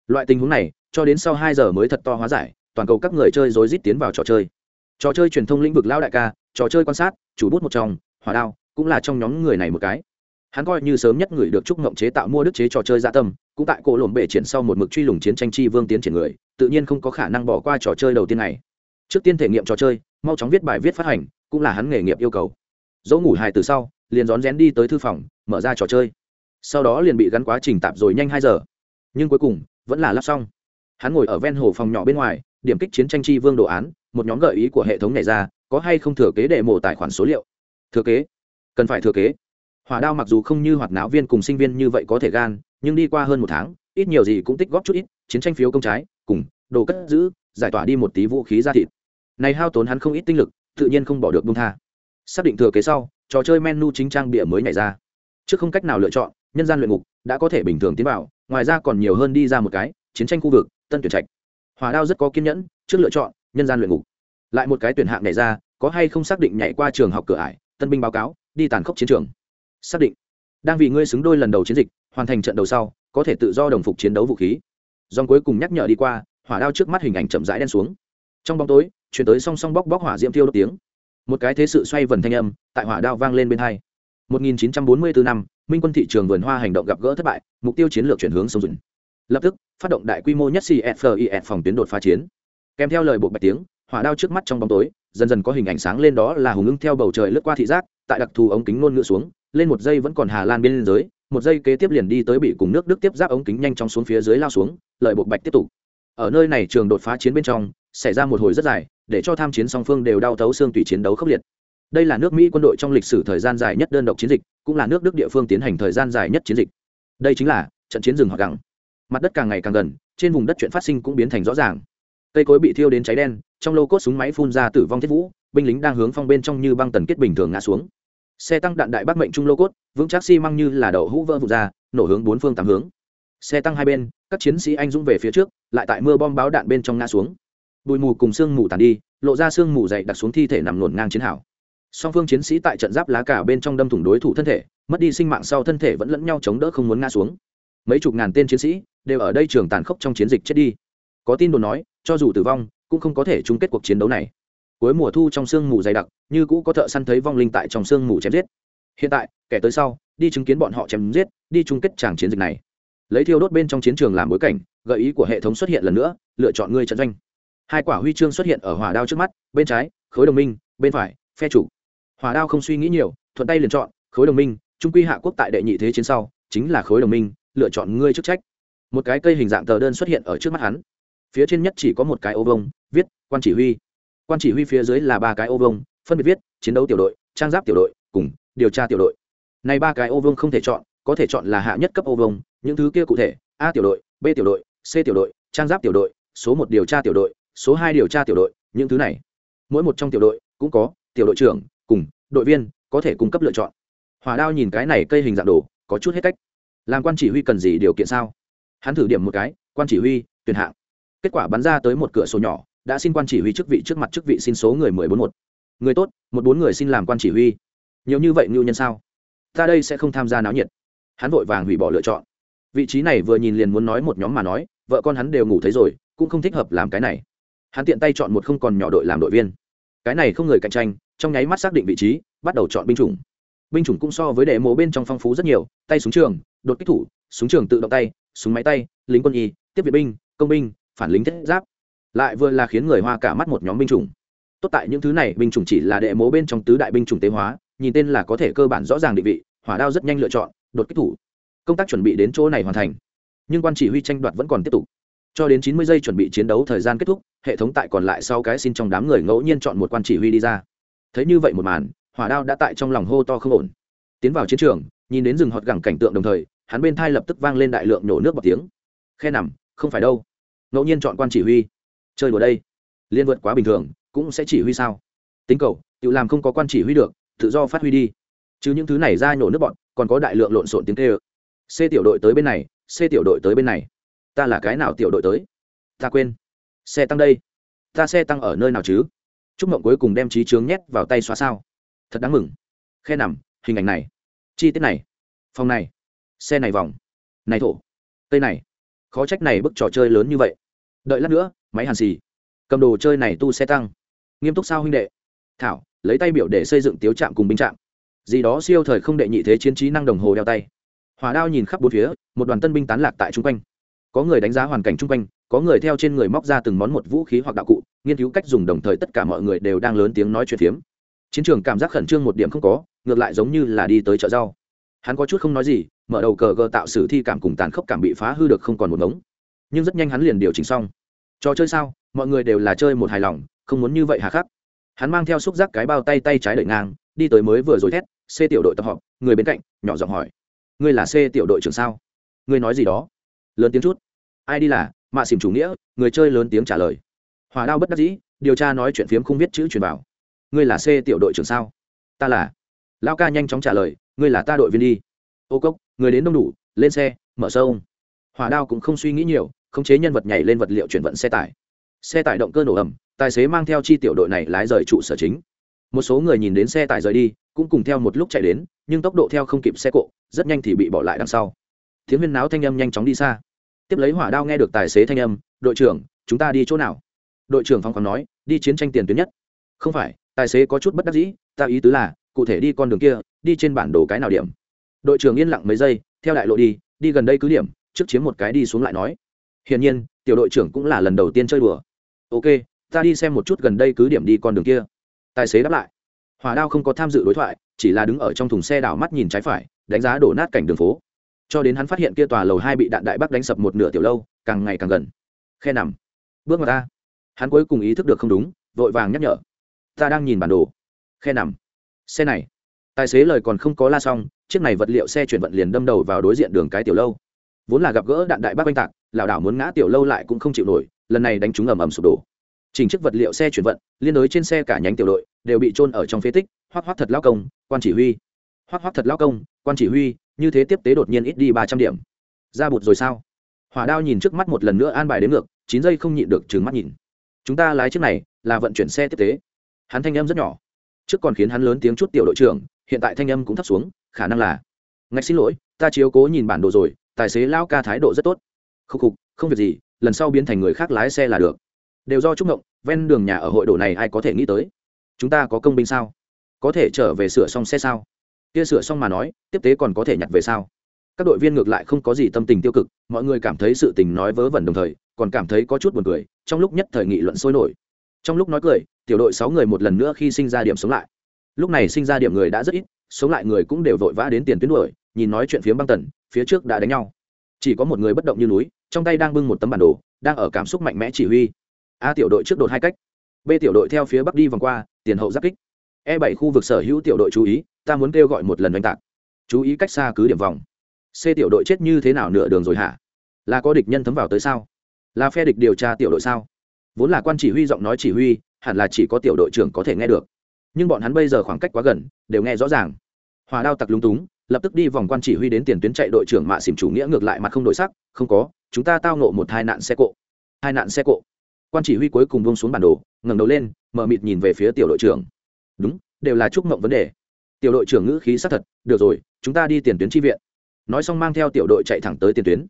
Loại tình huống này, cho đến sau hai giờ mới thật to hóa giải, toàn cầu các người chơi rối rít tiến vào trò chơi. Trò chơi truyền thông lĩnh vực lao đại ca, trò chơi quan sát, chủ bút một trong, hỏa đao, cũng là trong nhóm người này một cái hắn coi như sớm nhất người được trúc ngộng chế tạo mua đức chế trò chơi gia tâm, cũng tại cổ lồn bể triển sau một mực truy lùng chiến tranh chi vương tiến triển người, tự nhiên không có khả năng bỏ qua trò chơi đầu tiên này. Trước tiên thể nghiệm trò chơi, mau chóng viết bài viết phát hành, cũng là hắn nghề nghiệp yêu cầu. Dỗ ngủ hài từ sau, liền rón rén đi tới thư phòng, mở ra trò chơi. Sau đó liền bị gắn quá trình tạp rồi nhanh hai giờ. Nhưng cuối cùng, vẫn là lắp xong. Hắn ngồi ở ven hồ phòng nhỏ bên ngoài, điểm kích chiến tranh chi vương đồ án, một nhóm gợi ý của hệ thống này ra, có hay không thừa kế để mổ tài khoản số liệu? Thừa kế. Cần phải thừa kế hỏa đao mặc dù không như hoạt náo viên cùng sinh viên như vậy có thể gan, nhưng đi qua hơn một tháng, ít nhiều gì cũng tích góp chút ít, chiến tranh phiếu công trái, cùng đồ cất giữ, giải tỏa đi một tí vũ khí ra thịt. Này hao tốn hắn không ít tinh lực, tự nhiên không bỏ được bung tha. Xác định thừa kế sau, trò chơi menu chính trang bịa mới nhảy ra. Trước không cách nào lựa chọn, nhân gian luyện ngục, đã có thể bình thường tiến vào, ngoài ra còn nhiều hơn đi ra một cái, chiến tranh khu vực, tân tuyển trạch. Hỏa đao rất có kiên nhẫn, trước lựa chọn, nhân gian luyện ngục. Lại một cái tuyển hạng nhảy ra, có hay không xác định nhảy qua trường học cửa ải, tân binh báo cáo, đi tàn khốc chiến trường xác định. Đang vì ngươi xứng đôi lần đầu chiến dịch, hoàn thành trận đầu sau, có thể tự do đồng phục chiến đấu vũ khí. Dòng cuối cùng nhắc nhở đi qua, hỏa đao trước mắt hình ảnh chậm rãi đen xuống. Trong bóng tối, chuyển tới song song bóc bóc hỏa diễm tiêu đốt tiếng. Một cái thế sự xoay vần thanh âm, tại hỏa đao vang lên bên hai. 1944 năm, minh quân thị trường vườn hoa hành động gặp gỡ thất bại, mục tiêu chiến lược chuyển hướng sông dùn lập tức, phát động đại quy mô nhất cfis phòng tuyến đột phá chiến. Kèm theo lời bộ bạch tiếng, hỏa đao trước mắt trong bóng tối, dần dần có hình ảnh sáng lên đó là hùng ưng theo bầu trời lướt qua thị giác, tại đặc thù ống kính ngôn ngữ xuống lên một giây vẫn còn hà lan bên dưới một giây kế tiếp liền đi tới bị cùng nước đức tiếp giáp ống kính nhanh chóng xuống phía dưới lao xuống, lợi buộc bạch tiếp tục. Ở nơi này trường đột phá chiến bên trong, xảy ra một hồi rất dài, để cho tham chiến song phương đều đau thấu xương tùy chiến đấu khốc liệt. Đây là nước mỹ quân đội trong lịch sử thời gian dài nhất đơn độc chiến dịch, cũng là nước đức địa phương tiến hành thời gian dài nhất chiến dịch. Đây chính là trận chiến rừng hoặc gẳng mặt đất càng ngày càng gần, trên vùng đất chuyện phát sinh cũng biến thành rõ ràng. Cây cối bị thiêu đến cháy đen, trong lô cốt súng máy phun ra tử vong thiết vũ, binh lính đang hướng phong bên trong như băng tần kết bình thường ngã xuống xe tăng đạn đại bác mệnh trung lô cốt, vững chắc xi、si、măng như là đậu hũ vỡ vụt ra, nổ hướng bốn phương tám hướng. Xe tăng hai bên, các chiến sĩ anh dũng về phía trước, lại tại mưa bom báo đạn bên trong ngã xuống. Bụi mù cùng sương mù tàn đi, lộ ra sương mù dày đặt xuống thi thể nằm nổn ngang chiến hảo song phương chiến sĩ tại trận giáp lá cả bên trong đâm thủng đối thủ thân thể, mất đi sinh mạng sau thân thể vẫn lẫn nhau chống đỡ không muốn ngã xuống. Mấy chục ngàn tên chiến sĩ đều ở đây trường tàn khốc trong chiến dịch chết đi. Có tin đồn nói, cho dù tử vong, cũng không có thể chung kết cuộc chiến đấu này cuối mùa thu trong sương mù dày đặc, như cũ có thợ săn thấy vong linh tại trong sương mù chém giết. Hiện tại, kẻ tới sau, đi chứng kiến bọn họ chém giết, đi chung kết tràng chiến dịch này. Lấy thiêu đốt bên trong chiến trường làm bối cảnh, gợi ý của hệ thống xuất hiện lần nữa, lựa chọn ngươi trận doanh. Hai quả huy chương xuất hiện ở hỏa đao trước mắt, bên trái, khối đồng minh, bên phải, phe chủ. Hỏa đao không suy nghĩ nhiều, thuận tay liền chọn, khối đồng minh, trung quy hạ quốc tại đệ nhị thế chiến sau, chính là khối đồng minh, lựa chọn ngươi chức trách. Một cái cây hình dạng tờ đơn xuất hiện ở trước mắt hắn. Phía trên nhất chỉ có một cái ô vông viết, quan chỉ huy quan chỉ huy phía dưới là ba cái ô vông phân biệt viết, chiến đấu tiểu đội, trang giáp tiểu đội, cùng điều tra tiểu đội. Này ba cái ô vông không thể chọn, có thể chọn là hạ nhất cấp ô vông những thứ kia cụ thể, a tiểu đội, b tiểu đội, c tiểu đội, trang giáp tiểu đội, số một điều tra tiểu đội, số hai điều tra tiểu đội, những thứ này. Mỗi một trong tiểu đội cũng có tiểu đội trưởng, cùng đội viên có thể cung cấp lựa chọn. Hỏa đao nhìn cái này cây hình dạng đồ, có chút hết cách. Làm quan chỉ huy cần gì điều kiện sao? Hắn thử điểm một cái, quan chỉ huy, tuyển hạng. Kết quả bắn ra tới một cửa sổ nhỏ đã xin quan chỉ huy chức vị trước mặt chức vị xin số người mười bốn một. Người tốt, một bốn người xin làm quan chỉ huy. Nhiều như vậy ngưu nhân sao? Ta đây sẽ không tham gia náo nhiệt. Hắn vội vàng hủy bỏ lựa chọn. Vị trí này vừa nhìn liền muốn nói một nhóm mà nói, vợ con hắn đều ngủ thấy rồi, cũng không thích hợp làm cái này. Hắn tiện tay chọn một không còn nhỏ đội làm đội viên. Cái này không người cạnh tranh, trong nháy mắt xác định vị trí, bắt đầu chọn binh chủng. Binh chủng cũng so với đệ mộ bên trong phong phú rất nhiều, tay súng trường, đột kích thủ, súng trường tự động tay, súng máy tay, lính quân y, tiếp viện binh, công binh, phản lính thiết giáp lại vừa là khiến người hoa cả mắt một nhóm binh chủng. Tốt tại những thứ này, binh chủng chỉ là đệ mố bên trong tứ đại binh chủng tế hóa, nhìn tên là có thể cơ bản rõ ràng định vị, hỏa đao rất nhanh lựa chọn, đột kích thủ. Công tác chuẩn bị đến chỗ này hoàn thành. Nhưng quan chỉ huy tranh đoạt vẫn còn tiếp tục. Cho đến chín mươi giây chuẩn bị chiến đấu thời gian kết thúc, hệ thống tại còn lại sau cái xin trong đám người ngẫu nhiên chọn một quan chỉ huy đi ra. Thấy như vậy một màn, hỏa đao đã tại trong lòng hô to không ổn. Tiến vào chiến trường, nhìn đến rừng họt gẳng cảnh tượng đồng thời, hắn bên thai lập tức vang lên đại lượng nổ nước bọt tiếng. Khe nằm, không phải đâu. Ngẫu nhiên chọn quan chỉ huy chơi đùa đây. Liên vượt quá bình thường, cũng sẽ chỉ huy sao? Tính cầu, tự làm không có quan chỉ huy được, tự do phát huy đi. Chứ những thứ này ra nhổ nước bọn, còn có đại lượng lộn xộn tiếng kêu. C tiểu đội tới bên này, c tiểu đội tới bên này. Ta là cái nào tiểu đội tới? Ta quên. Xe tăng đây. Ta xe tăng ở nơi nào chứ? Chúc mộng cuối cùng đem trí trướng nhét vào tay xóa sao. Thật đáng mừng. Khe nằm, hình ảnh này. Chi tiết này. Phòng này. Xe này vòng. Này thổ. Cây này. Khó trách này bức trò chơi lớn như vậy. Đợi lát nữa máy hàn xì. Cầm đồ chơi này tu xe tăng. Nghiêm túc sao huynh đệ? Thảo, lấy tay biểu để xây dựng tiếu trạm cùng binh trạm. Gì đó siêu thời không đệ nhị thế chiến trí năng đồng hồ đeo tay. Hỏa đao nhìn khắp bốn phía, một đoàn tân binh tán lạc tại chung quanh. Có người đánh giá hoàn cảnh chung quanh, có người theo trên người móc ra từng món một vũ khí hoặc đạo cụ, nghiên cứu cách dùng đồng thời tất cả mọi người đều đang lớn tiếng nói chuyện phiếm. Chiến trường cảm giác khẩn trương một điểm không có, ngược lại giống như là đi tới chợ rau. Hắn có chút không nói gì, mở đầu cờ gờ tạo sử thi cảm cùng tàn khốc cảm bị phá hư được không còn một ngống. Nhưng rất nhanh hắn liền điều chỉnh xong trò chơi sao? Mọi người đều là chơi một hài lòng, không muốn như vậy hà khắc. Hắn mang theo xúc giác cái bao tay tay trái đợi ngang, đi tới mới vừa rồi thét, c tiểu đội tập họp. Người bên cạnh, nhỏ giọng hỏi, ngươi là c tiểu đội trưởng sao? Ngươi nói gì đó? Lớn tiếng chút, ai đi là, mạ xìm chủ nghĩa. Người chơi lớn tiếng trả lời, hòa đao bất đắc dĩ, điều tra nói chuyện phiếm không biết chữ truyền vào. Ngươi là c tiểu đội trưởng sao? Ta là. Lao ca nhanh chóng trả lời, ngươi là ta đội viên đi. Ô cốc, người đến đông đủ, lên xe, mở sâu hỏa đao cũng không suy nghĩ nhiều, khống chế nhân vật nhảy lên vật liệu chuyển vận xe tải. Xe tải động cơ nổ ẩm tài xế mang theo chi tiểu đội này lái rời trụ sở chính. Một số người nhìn đến xe tải rời đi, cũng cùng theo một lúc chạy đến, nhưng tốc độ theo không kịp xe cộ, rất nhanh thì bị bỏ lại đằng sau. Tiếng huyên náo thanh âm nhanh chóng đi xa. Tiếp lấy hỏa đao nghe được tài xế thanh âm, đội trưởng, chúng ta đi chỗ nào? Đội trưởng phong còn nói, đi chiến tranh tiền tuyến nhất. Không phải, tài xế có chút bất đắc dĩ, ta ý tứ là, cụ thể đi con đường kia, đi trên bản đồ cái nào điểm? Đội trưởng yên lặng mấy giây, theo đại lộ đi đi gần đây cứ điểm trước chiếm một cái đi xuống lại nói. Hiển nhiên, tiểu đội trưởng cũng là lần đầu tiên chơi đùa. Ok, ta đi xem một chút gần đây cứ điểm đi con đường kia. Tài xế đáp lại. Hòa đao không có tham dự đối thoại, chỉ là đứng ở trong thùng xe đảo mắt nhìn trái phải, đánh giá đổ nát cảnh đường phố. Cho đến hắn phát hiện kia tòa lầu hai bị đạn đại bắc đánh sập một nửa tiểu lâu, càng ngày càng gần. Khe nằm. Bước vào ta. Hắn cuối cùng ý thức được không đúng, vội vàng nhắc nhở. Ta đang nhìn bản đồ. Khe nằm. Xe này. Tài xế lời còn không có la xong, chiếc này vật liệu xe chuyển vận liền đâm đầu vào đối diện đường cái tiểu lâu vốn là gặp gỡ đạn đại bác oanh tạc, lảo đảo muốn ngã tiểu lâu lại cũng không chịu nổi, lần này đánh trúng ầm ầm sụp đổ. Chỉnh chiếc vật liệu xe chuyển vận, liên đối trên xe cả nhánh tiểu đội, đều bị trôn ở trong phế tích hoác hoác thật lao công, quan chỉ huy. Hoác hoác thật lao công, quan chỉ huy, như thế tiếp tế đột nhiên ít đi ba trăm điểm. Ra bụt rồi sao? Hỏa đao nhìn trước mắt một lần nữa an bài đến ngược, chín giây không nhịn được trừng mắt nhìn. Chúng ta lái chiếc này, là vận chuyển xe tiếp tế. Hắn thanh âm rất nhỏ. Trước còn khiến hắn lớn tiếng chút tiểu đội trưởng, hiện tại thanh âm cũng thấp xuống, khả năng là, ngạch xin lỗi, ta chiếu cố nhìn bản đồ rồi tài xế Lão ca thái độ rất tốt. Khúc khục, không việc gì, lần sau biến thành người khác lái xe là được. Đều do trúc ngộng, ven đường nhà ở hội đồ này ai có thể nghĩ tới? Chúng ta có công binh sao? Có thể trở về sửa xong xe sao? Kia sửa xong mà nói, tiếp tế còn có thể nhặt về sao? Các đội viên ngược lại không có gì tâm tình tiêu cực, mọi người cảm thấy sự tình nói vớ vẩn đồng thời, còn cảm thấy có chút buồn cười, trong lúc nhất thời nghị luận sôi nổi. Trong lúc nói cười, tiểu đội sáu người một lần nữa khi sinh ra điểm sống lại. Lúc này sinh ra điểm người đã rất ít, sống lại người cũng đều vội vã đến tiền tuyến đuổi, nhìn nói chuyện phía băng tần phía trước đã đánh nhau. Chỉ có một người bất động như núi, trong tay đang bưng một tấm bản đồ, đang ở cảm xúc mạnh mẽ chỉ huy. A tiểu đội trước đột hai cách. B tiểu đội theo phía bắc đi vòng qua, tiền hậu giáp kích. E bảy khu vực sở hữu tiểu đội chú ý, ta muốn kêu gọi một lần oanh tạc. Chú ý cách xa cứ điểm vòng. C tiểu đội chết như thế nào nửa đường rồi hả? Là có địch nhân thấm vào tới sao? Là phe địch điều tra tiểu đội sao? Vốn là quan chỉ huy giọng nói chỉ huy, hẳn là chỉ có tiểu đội trưởng có thể nghe được. Nhưng bọn hắn bây giờ khoảng cách quá gần, đều nghe rõ ràng. Hòa đao tặc lúng túng lập tức đi vòng quan chỉ huy đến tiền tuyến chạy đội trưởng mạ xỉm chủ nghĩa ngược lại mặt không đổi sắc, không có, chúng ta tao nộ một hai nạn xe cộ. Hai nạn xe cộ. Quan chỉ huy cuối cùng buông xuống bản đồ, ngẩng đầu lên, mở mịt nhìn về phía tiểu đội trưởng. Đúng, đều là chúc mộng vấn đề. Tiểu đội trưởng ngữ khí xác thật, được rồi, chúng ta đi tiền tuyến tri viện. Nói xong mang theo tiểu đội chạy thẳng tới tiền tuyến.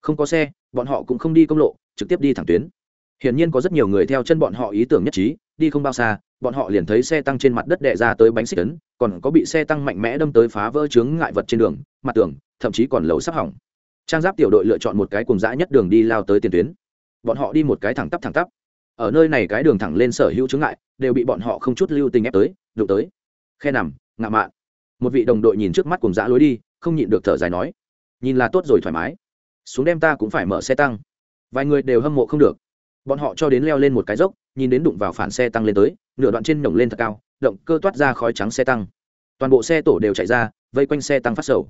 Không có xe, bọn họ cũng không đi công lộ, trực tiếp đi thẳng tuyến. Hiển nhiên có rất nhiều người theo chân bọn họ ý tưởng nhất trí đi không bao xa, bọn họ liền thấy xe tăng trên mặt đất đè ra tới bánh xích tấn còn có bị xe tăng mạnh mẽ đâm tới phá vỡ chướng ngại vật trên đường, mặt tường, thậm chí còn lầu sắp hỏng. Trang giáp tiểu đội lựa chọn một cái cùng dã nhất đường đi lao tới tiền tuyến. Bọn họ đi một cái thẳng tắp thẳng tắp. Ở nơi này cái đường thẳng lên sở hữu chướng ngại, đều bị bọn họ không chút lưu tình ép tới, đụng tới. Khe nằm, ngạ mạn. Một vị đồng đội nhìn trước mắt cùng dã lối đi, không nhịn được thở dài nói, nhìn là tốt rồi thoải mái. Xuống đem ta cũng phải mở xe tăng. Vài người đều hâm mộ không được. Bọn họ cho đến leo lên một cái dốc nhìn đến đụng vào phản xe tăng lên tới, nửa đoạn trên nổng lên thật cao, động cơ toát ra khói trắng xe tăng. Toàn bộ xe tổ đều chạy ra, vây quanh xe tăng phát sầu.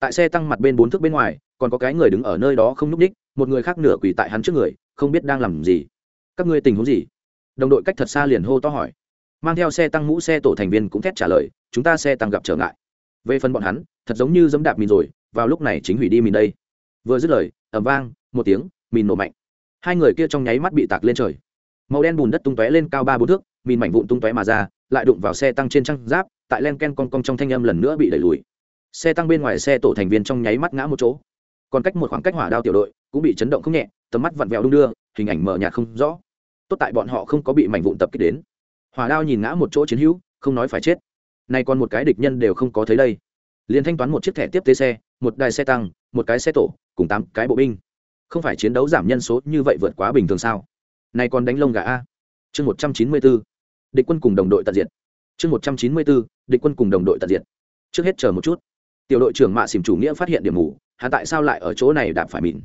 Tại xe tăng mặt bên bốn thước bên ngoài, còn có cái người đứng ở nơi đó không nhúc ních một người khác nửa quỳ tại hắn trước người, không biết đang làm gì. Các ngươi tình huống gì? Đồng đội cách thật xa liền hô to hỏi. Mang theo xe tăng mũ xe tổ thành viên cũng thét trả lời, chúng ta xe tăng gặp trở ngại. Về phần bọn hắn, thật giống như dẫm đạp mìn rồi, vào lúc này chính hủy đi mìn đây. Vừa dứt lời ẩm vang, một tiếng, mìn nổ mạnh. Hai người kia trong nháy mắt bị tạc lên trời màu đen bùn đất tung tóe lên cao ba bốn thước, mìn mảnh vụn tung tóe mà ra, lại đụng vào xe tăng trên trăng giáp, tại len ken con cong trong thanh âm lần nữa bị đẩy lùi. Xe tăng bên ngoài xe tổ thành viên trong nháy mắt ngã một chỗ. Còn cách một khoảng cách hỏa đao tiểu đội cũng bị chấn động không nhẹ, tầm mắt vặn vẹo đung đưa, hình ảnh mờ nhạt không rõ. Tốt tại bọn họ không có bị mảnh vụn tập kích đến. Hỏa đao nhìn ngã một chỗ chiến hữu, không nói phải chết. Nay còn một cái địch nhân đều không có thấy đây. Liền thanh toán một chiếc thẻ tiếp tế xe, một đài xe tăng, một cái xe tổ, cùng tám cái bộ binh. Không phải chiến đấu giảm nhân số như vậy vượt quá bình thường sao? Này còn đánh lông gà a. Chương một trăm chín mươi bốn. Địch quân cùng đồng đội tận diện chương một trăm chín mươi bốn, địch quân cùng đồng đội tận diện trước hết chờ một chút. Tiểu đội trưởng mạ xỉm chủ nghĩa phát hiện điểm mù, hắn tại sao lại ở chỗ này đạp phải mìn?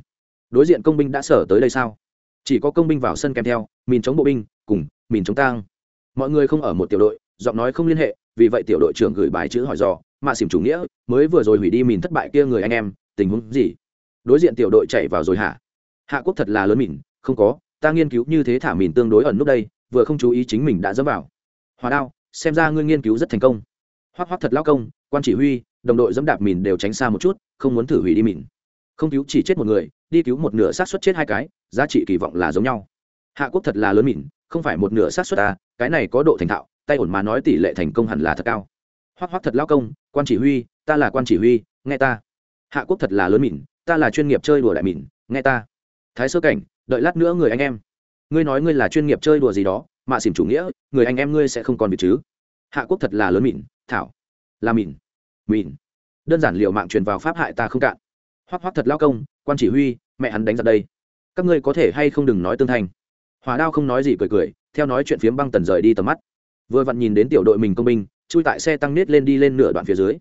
Đối diện công binh đã sở tới đây sao? Chỉ có công binh vào sân kèm theo, mìn chống bộ binh, cùng mìn chống tang. Mọi người không ở một tiểu đội, giọng nói không liên hệ, vì vậy tiểu đội trưởng gửi bài chữ hỏi dò, mạ xỉm chủ nghĩa, mới vừa rồi hủy đi mìn thất bại kia người anh em, tình huống gì? Đối diện tiểu đội chạy vào rồi hả? Hạ quốc thật là lớn mìn, không có ta nghiên cứu như thế thả mìn tương đối ẩn nút đây, vừa không chú ý chính mình đã dẫm vào. Hòa đao, xem ra ngươi nghiên cứu rất thành công. Hoác hoác thật lao công, quan chỉ huy, đồng đội dẫm đạp mìn đều tránh xa một chút, không muốn thử hủy đi mìn. Không cứu chỉ chết một người, đi cứu một nửa xác suất chết hai cái, giá trị kỳ vọng là giống nhau. Hạ quốc thật là lớn mìn, không phải một nửa xác suất ta cái này có độ thành thạo, tay ổn mà nói tỷ lệ thành công hẳn là thật cao. Hoác hoác thật lao công, quan chỉ huy, ta là quan chỉ huy, nghe ta. Hạ quốc thật là lớn mìn, ta là chuyên nghiệp chơi đùa đại mìn, nghe ta. Thái sơ cảnh đợi lát nữa người anh em. Ngươi nói ngươi là chuyên nghiệp chơi đùa gì đó mạ xỉm chủ nghĩa, người anh em ngươi sẽ không còn việc chứ. Hạ quốc thật là lớn mịn, thảo. Là mìn mìn đơn giản liệu mạng truyền vào pháp hại ta không cạn. Hoắc hoắc thật lao công, quan chỉ huy, mẹ hắn đánh ra đây. Các ngươi có thể hay không đừng nói tương thành hòa đao không nói gì cười cười, theo nói chuyện phiếm băng tần rời đi tầm mắt. Vừa vặn nhìn đến tiểu đội mình công binh, chui tại xe tăng nết lên đi lên nửa đoạn phía dưới.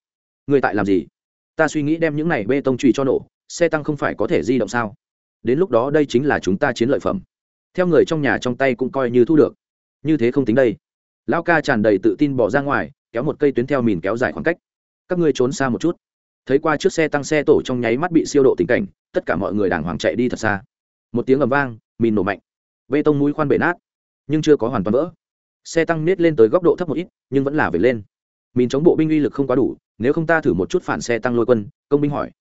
Người tại làm gì? Ta suy nghĩ đem những này bê tông trùy cho nổ, xe tăng không phải có thể di động sao? Đến lúc đó đây chính là chúng ta chiến lợi phẩm. Theo người trong nhà trong tay cũng coi như thu được. Như thế không tính đây. Lão ca tràn đầy tự tin bỏ ra ngoài, kéo một cây tuyến theo mìn kéo dài khoảng cách. Các ngươi trốn xa một chút. Thấy qua chiếc xe tăng xe tổ trong nháy mắt bị siêu độ tình cảnh, tất cả mọi người đàng hoàng chạy đi thật xa. Một tiếng ầm vang, mìn nổ mạnh. Bê tông mũi khoan bể nát, nhưng chưa có hoàn toàn vỡ. Xe tăng nết lên tới góc độ thấp một ít, nhưng vẫn là về lên. Mìn chống bộ binh uy lực không quá đủ, nếu không ta thử một chút phản xe tăng lôi quân, công binh hỏi.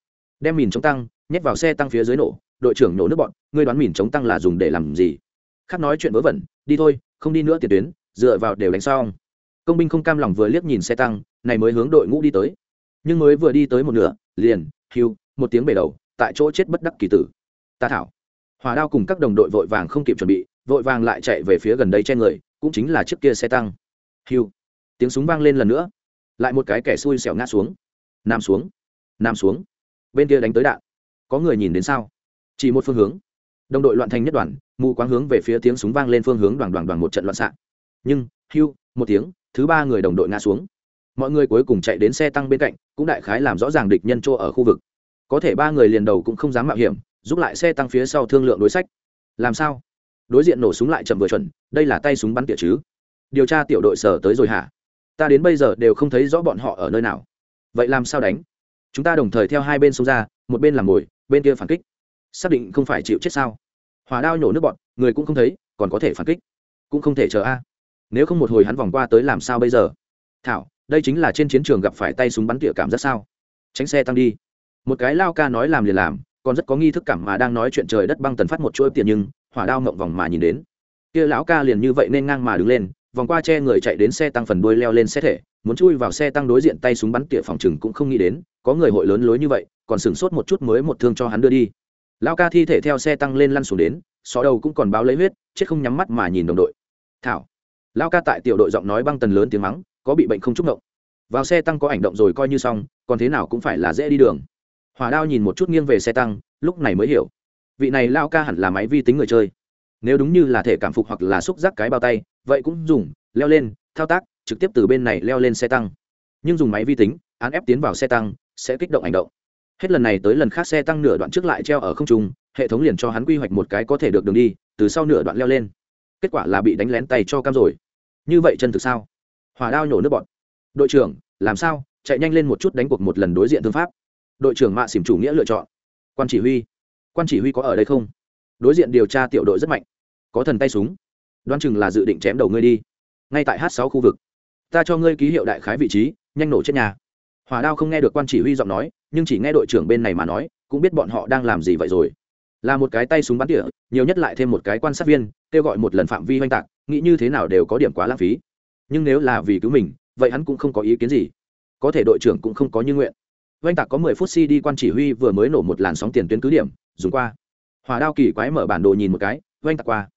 Đem mìn chống tăng, nhét vào xe tăng phía dưới nổ đội trưởng nổ nước bọn, ngươi đoán mìn chống tăng là dùng để làm gì? Khác nói chuyện vớ vẩn, đi thôi, không đi nữa tiền tuyến, dựa vào đều đánh xong. Công binh không cam lòng vừa liếc nhìn xe tăng, này mới hướng đội ngũ đi tới. Nhưng mới vừa đi tới một nửa, liền hiu một tiếng bể đầu, tại chỗ chết bất đắc kỳ tử. Ta thảo. Hòa đao cùng các đồng đội vội vàng không kịp chuẩn bị, vội vàng lại chạy về phía gần đây che người, cũng chính là chiếc kia xe tăng. Hiu tiếng súng vang lên lần nữa. Lại một cái kẻ xui xẻo ngã xuống. Nằm xuống. Nằm xuống. Bên kia đánh tới đạn. Có người nhìn đến sao? Chỉ một phương hướng. Đồng đội loạn thành nhất đoàn, mù quáng hướng về phía tiếng súng vang lên phương hướng đoàn đoàn đoàn một trận loạn xạ. Nhưng, hưu, một tiếng, thứ ba người đồng đội ngã xuống. Mọi người cuối cùng chạy đến xe tăng bên cạnh, cũng đại khái làm rõ ràng địch nhân chỗ ở khu vực. Có thể ba người liền đầu cũng không dám mạo hiểm, giúp lại xe tăng phía sau thương lượng đối sách. Làm sao? Đối diện nổ súng lại chậm vừa chuẩn, đây là tay súng bắn tỉa chứ? Điều tra tiểu đội sở tới rồi hả? Ta đến bây giờ đều không thấy rõ bọn họ ở nơi nào. Vậy làm sao đánh? Chúng ta đồng thời theo hai bên xông ra, một bên làm mồi, bên kia phản kích xác định không phải chịu chết sao? Hỏa đao nhổ nước bọn, người cũng không thấy, còn có thể phản kích. Cũng không thể chờ a. Nếu không một hồi hắn vòng qua tới làm sao bây giờ? Thảo, đây chính là trên chiến trường gặp phải tay súng bắn tỉa cảm giác sao? Tránh xe tăng đi. Một cái lao ca nói làm liền làm, còn rất có nghi thức cảm mà đang nói chuyện trời đất băng tần phát một chuỗi tiền nhưng, hỏa đao ngậm vòng mà nhìn đến. Kia lão ca liền như vậy nên ngang mà đứng lên, vòng qua che người chạy đến xe tăng phần đuôi leo lên xe thể, muốn chui vào xe tăng đối diện tay súng bắn tỉa phòng chừng cũng không nghĩ đến, có người hội lớn lối như vậy, còn sửng sốt một chút mới một thương cho hắn đưa đi lao ca thi thể theo xe tăng lên lăn xuống đến, xó đầu cũng còn báo lấy huyết, chết không nhắm mắt mà nhìn đồng đội. Thảo. Lao ca tại tiểu đội giọng nói băng tần lớn tiếng mắng, có bị bệnh không trúc động. Vào xe tăng có ảnh động rồi coi như xong, còn thế nào cũng phải là dễ đi đường. Hỏa đao nhìn một chút nghiêng về xe tăng, lúc này mới hiểu. Vị này lao ca hẳn là máy vi tính người chơi. Nếu đúng như là thể cảm phục hoặc là xúc giác cái bao tay, vậy cũng dùng, leo lên, thao tác, trực tiếp từ bên này leo lên xe tăng. Nhưng dùng máy vi tính, án ép tiến vào xe tăng, sẽ kích động hành động hết lần này tới lần khác xe tăng nửa đoạn trước lại treo ở không trung, hệ thống liền cho hắn quy hoạch một cái có thể được đường đi, từ sau nửa đoạn leo lên. Kết quả là bị đánh lén tay cho cam rồi. Như vậy chân thực sao? Hỏa đao nhổ nước bọn đội trưởng, làm sao? Chạy nhanh lên một chút đánh cuộc một lần đối diện thương pháp. Đội trưởng mạ xỉm chủ nghĩa lựa chọn. Quan chỉ huy. Quan chỉ huy có ở đây không? Đối diện điều tra tiểu đội rất mạnh. Có thần tay súng. Đoán chừng là dự định chém đầu ngươi đi. Ngay tại h sáu khu vực. Ta cho ngươi ký hiệu đại khái vị trí, nhanh nổ chết nhà hỏa đao không nghe được quan chỉ huy giọng nói, nhưng chỉ nghe đội trưởng bên này mà nói, cũng biết bọn họ đang làm gì vậy rồi. Là một cái tay súng bắn tỉa, nhiều nhất lại thêm một cái quan sát viên, kêu gọi một lần phạm vi oanh tạc, nghĩ như thế nào đều có điểm quá lãng phí. Nhưng nếu là vì cứu mình, vậy hắn cũng không có ý kiến gì. Có thể đội trưởng cũng không có như nguyện. Oanh tạc có mười phút si đi quan chỉ huy vừa mới nổ một làn sóng tiền tuyến cứ điểm, dùng qua. Hòa đao kỳ quái mở bản đồ nhìn một cái oanh tạc qua.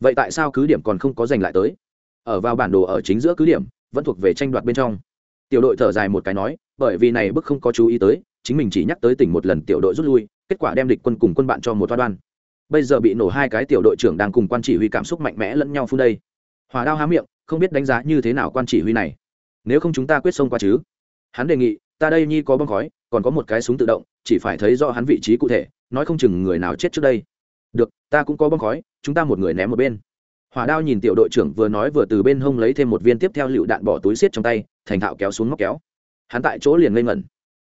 Vậy tại sao cứ điểm còn không có giành lại tới? Ở vào bản đồ ở chính giữa cứ điểm, vẫn thuộc về tranh đoạt bên trong tiểu đội thở dài một cái nói, bởi vì này bức không có chú ý tới, chính mình chỉ nhắc tới tỉnh một lần tiểu đội rút lui, kết quả đem địch quân cùng quân bạn cho một toa đoan. Bây giờ bị nổ hai cái tiểu đội trưởng đang cùng quan chỉ huy cảm xúc mạnh mẽ lẫn nhau phun đây. Hòa đao há miệng, không biết đánh giá như thế nào quan chỉ huy này. Nếu không chúng ta quyết xông qua chứ? Hắn đề nghị, ta đây nhi có bom khói, còn có một cái súng tự động, chỉ phải thấy rõ hắn vị trí cụ thể, nói không chừng người nào chết trước đây. Được, ta cũng có bom khói, chúng ta một người ném một bên. Hỏa đao nhìn tiểu đội trưởng vừa nói vừa từ bên hông lấy thêm một viên tiếp theo lựu đạn bỏ túi xiết trong tay thành thạo kéo xuống móc kéo. Hắn tại chỗ liền ngây ngẩn.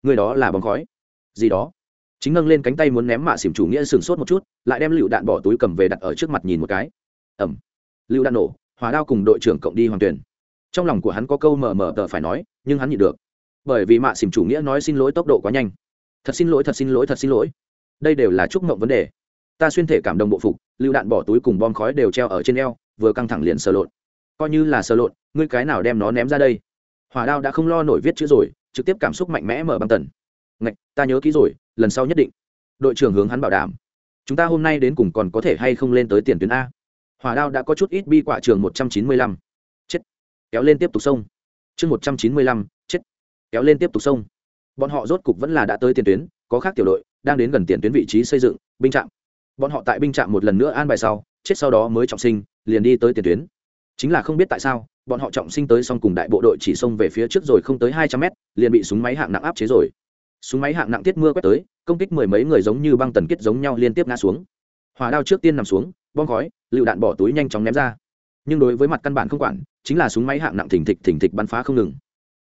Người đó là bom khói. Gì đó? Chính nâng lên cánh tay muốn ném mạ xỉm chủ nghĩa sừng sốt một chút, lại đem lựu đạn bỏ túi cầm về đặt ở trước mặt nhìn một cái. Ẩm lựu đạn nổ, hòa đao cùng đội trưởng cộng đi hoàng tuyển. Trong lòng của hắn có câu mờ mờ tờ phải nói, nhưng hắn nhịn được. Bởi vì mạ xỉm chủ nghĩa nói xin lỗi tốc độ quá nhanh. Thật xin lỗi, thật xin lỗi, thật xin lỗi. Đây đều là chúc mộng vấn đề. Ta xuyên thể cảm động bộ phục, lựu đạn bỏ túi cùng bom khói đều treo ở trên eo, vừa căng thẳng liền sờ lộn. Coi như là sờ lộn, ngươi cái nào đem nó ném ra đây? Hỏa đao đã không lo nổi viết chữ rồi, trực tiếp cảm xúc mạnh mẽ mở băng tần. Ngạch, ta nhớ kỹ rồi, lần sau nhất định. Đội trưởng hướng hắn bảo đảm. Chúng ta hôm nay đến cùng còn có thể hay không lên tới tiền tuyến a? Hỏa đao đã có chút ít bi quả trường một trăm chín mươi lăm. Chết. Kéo lên tiếp tục sông. Chương một trăm chín mươi lăm, chết. Kéo lên tiếp tục sông. Bọn họ rốt cục vẫn là đã tới tiền tuyến, có khác tiểu đội, đang đến gần tiền tuyến vị trí xây dựng, binh trạm. Bọn họ tại binh trạm một lần nữa an bài sau, chết sau đó mới trọng sinh, liền đi tới tiền tuyến chính là không biết tại sao, bọn họ trọng sinh tới xong cùng đại bộ đội chỉ xông về phía trước rồi không tới hai trăm mét, liền bị súng máy hạng nặng áp chế rồi. Súng máy hạng nặng tiết mưa quét tới, công kích mười mấy người giống như băng tần kết giống nhau liên tiếp ngã xuống. Hòa đao trước tiên nằm xuống, bom khói, lựu đạn bỏ túi nhanh chóng ném ra. Nhưng đối với mặt căn bản không quản, chính là súng máy hạng nặng thỉnh thịch thỉnh thịch bắn phá không ngừng.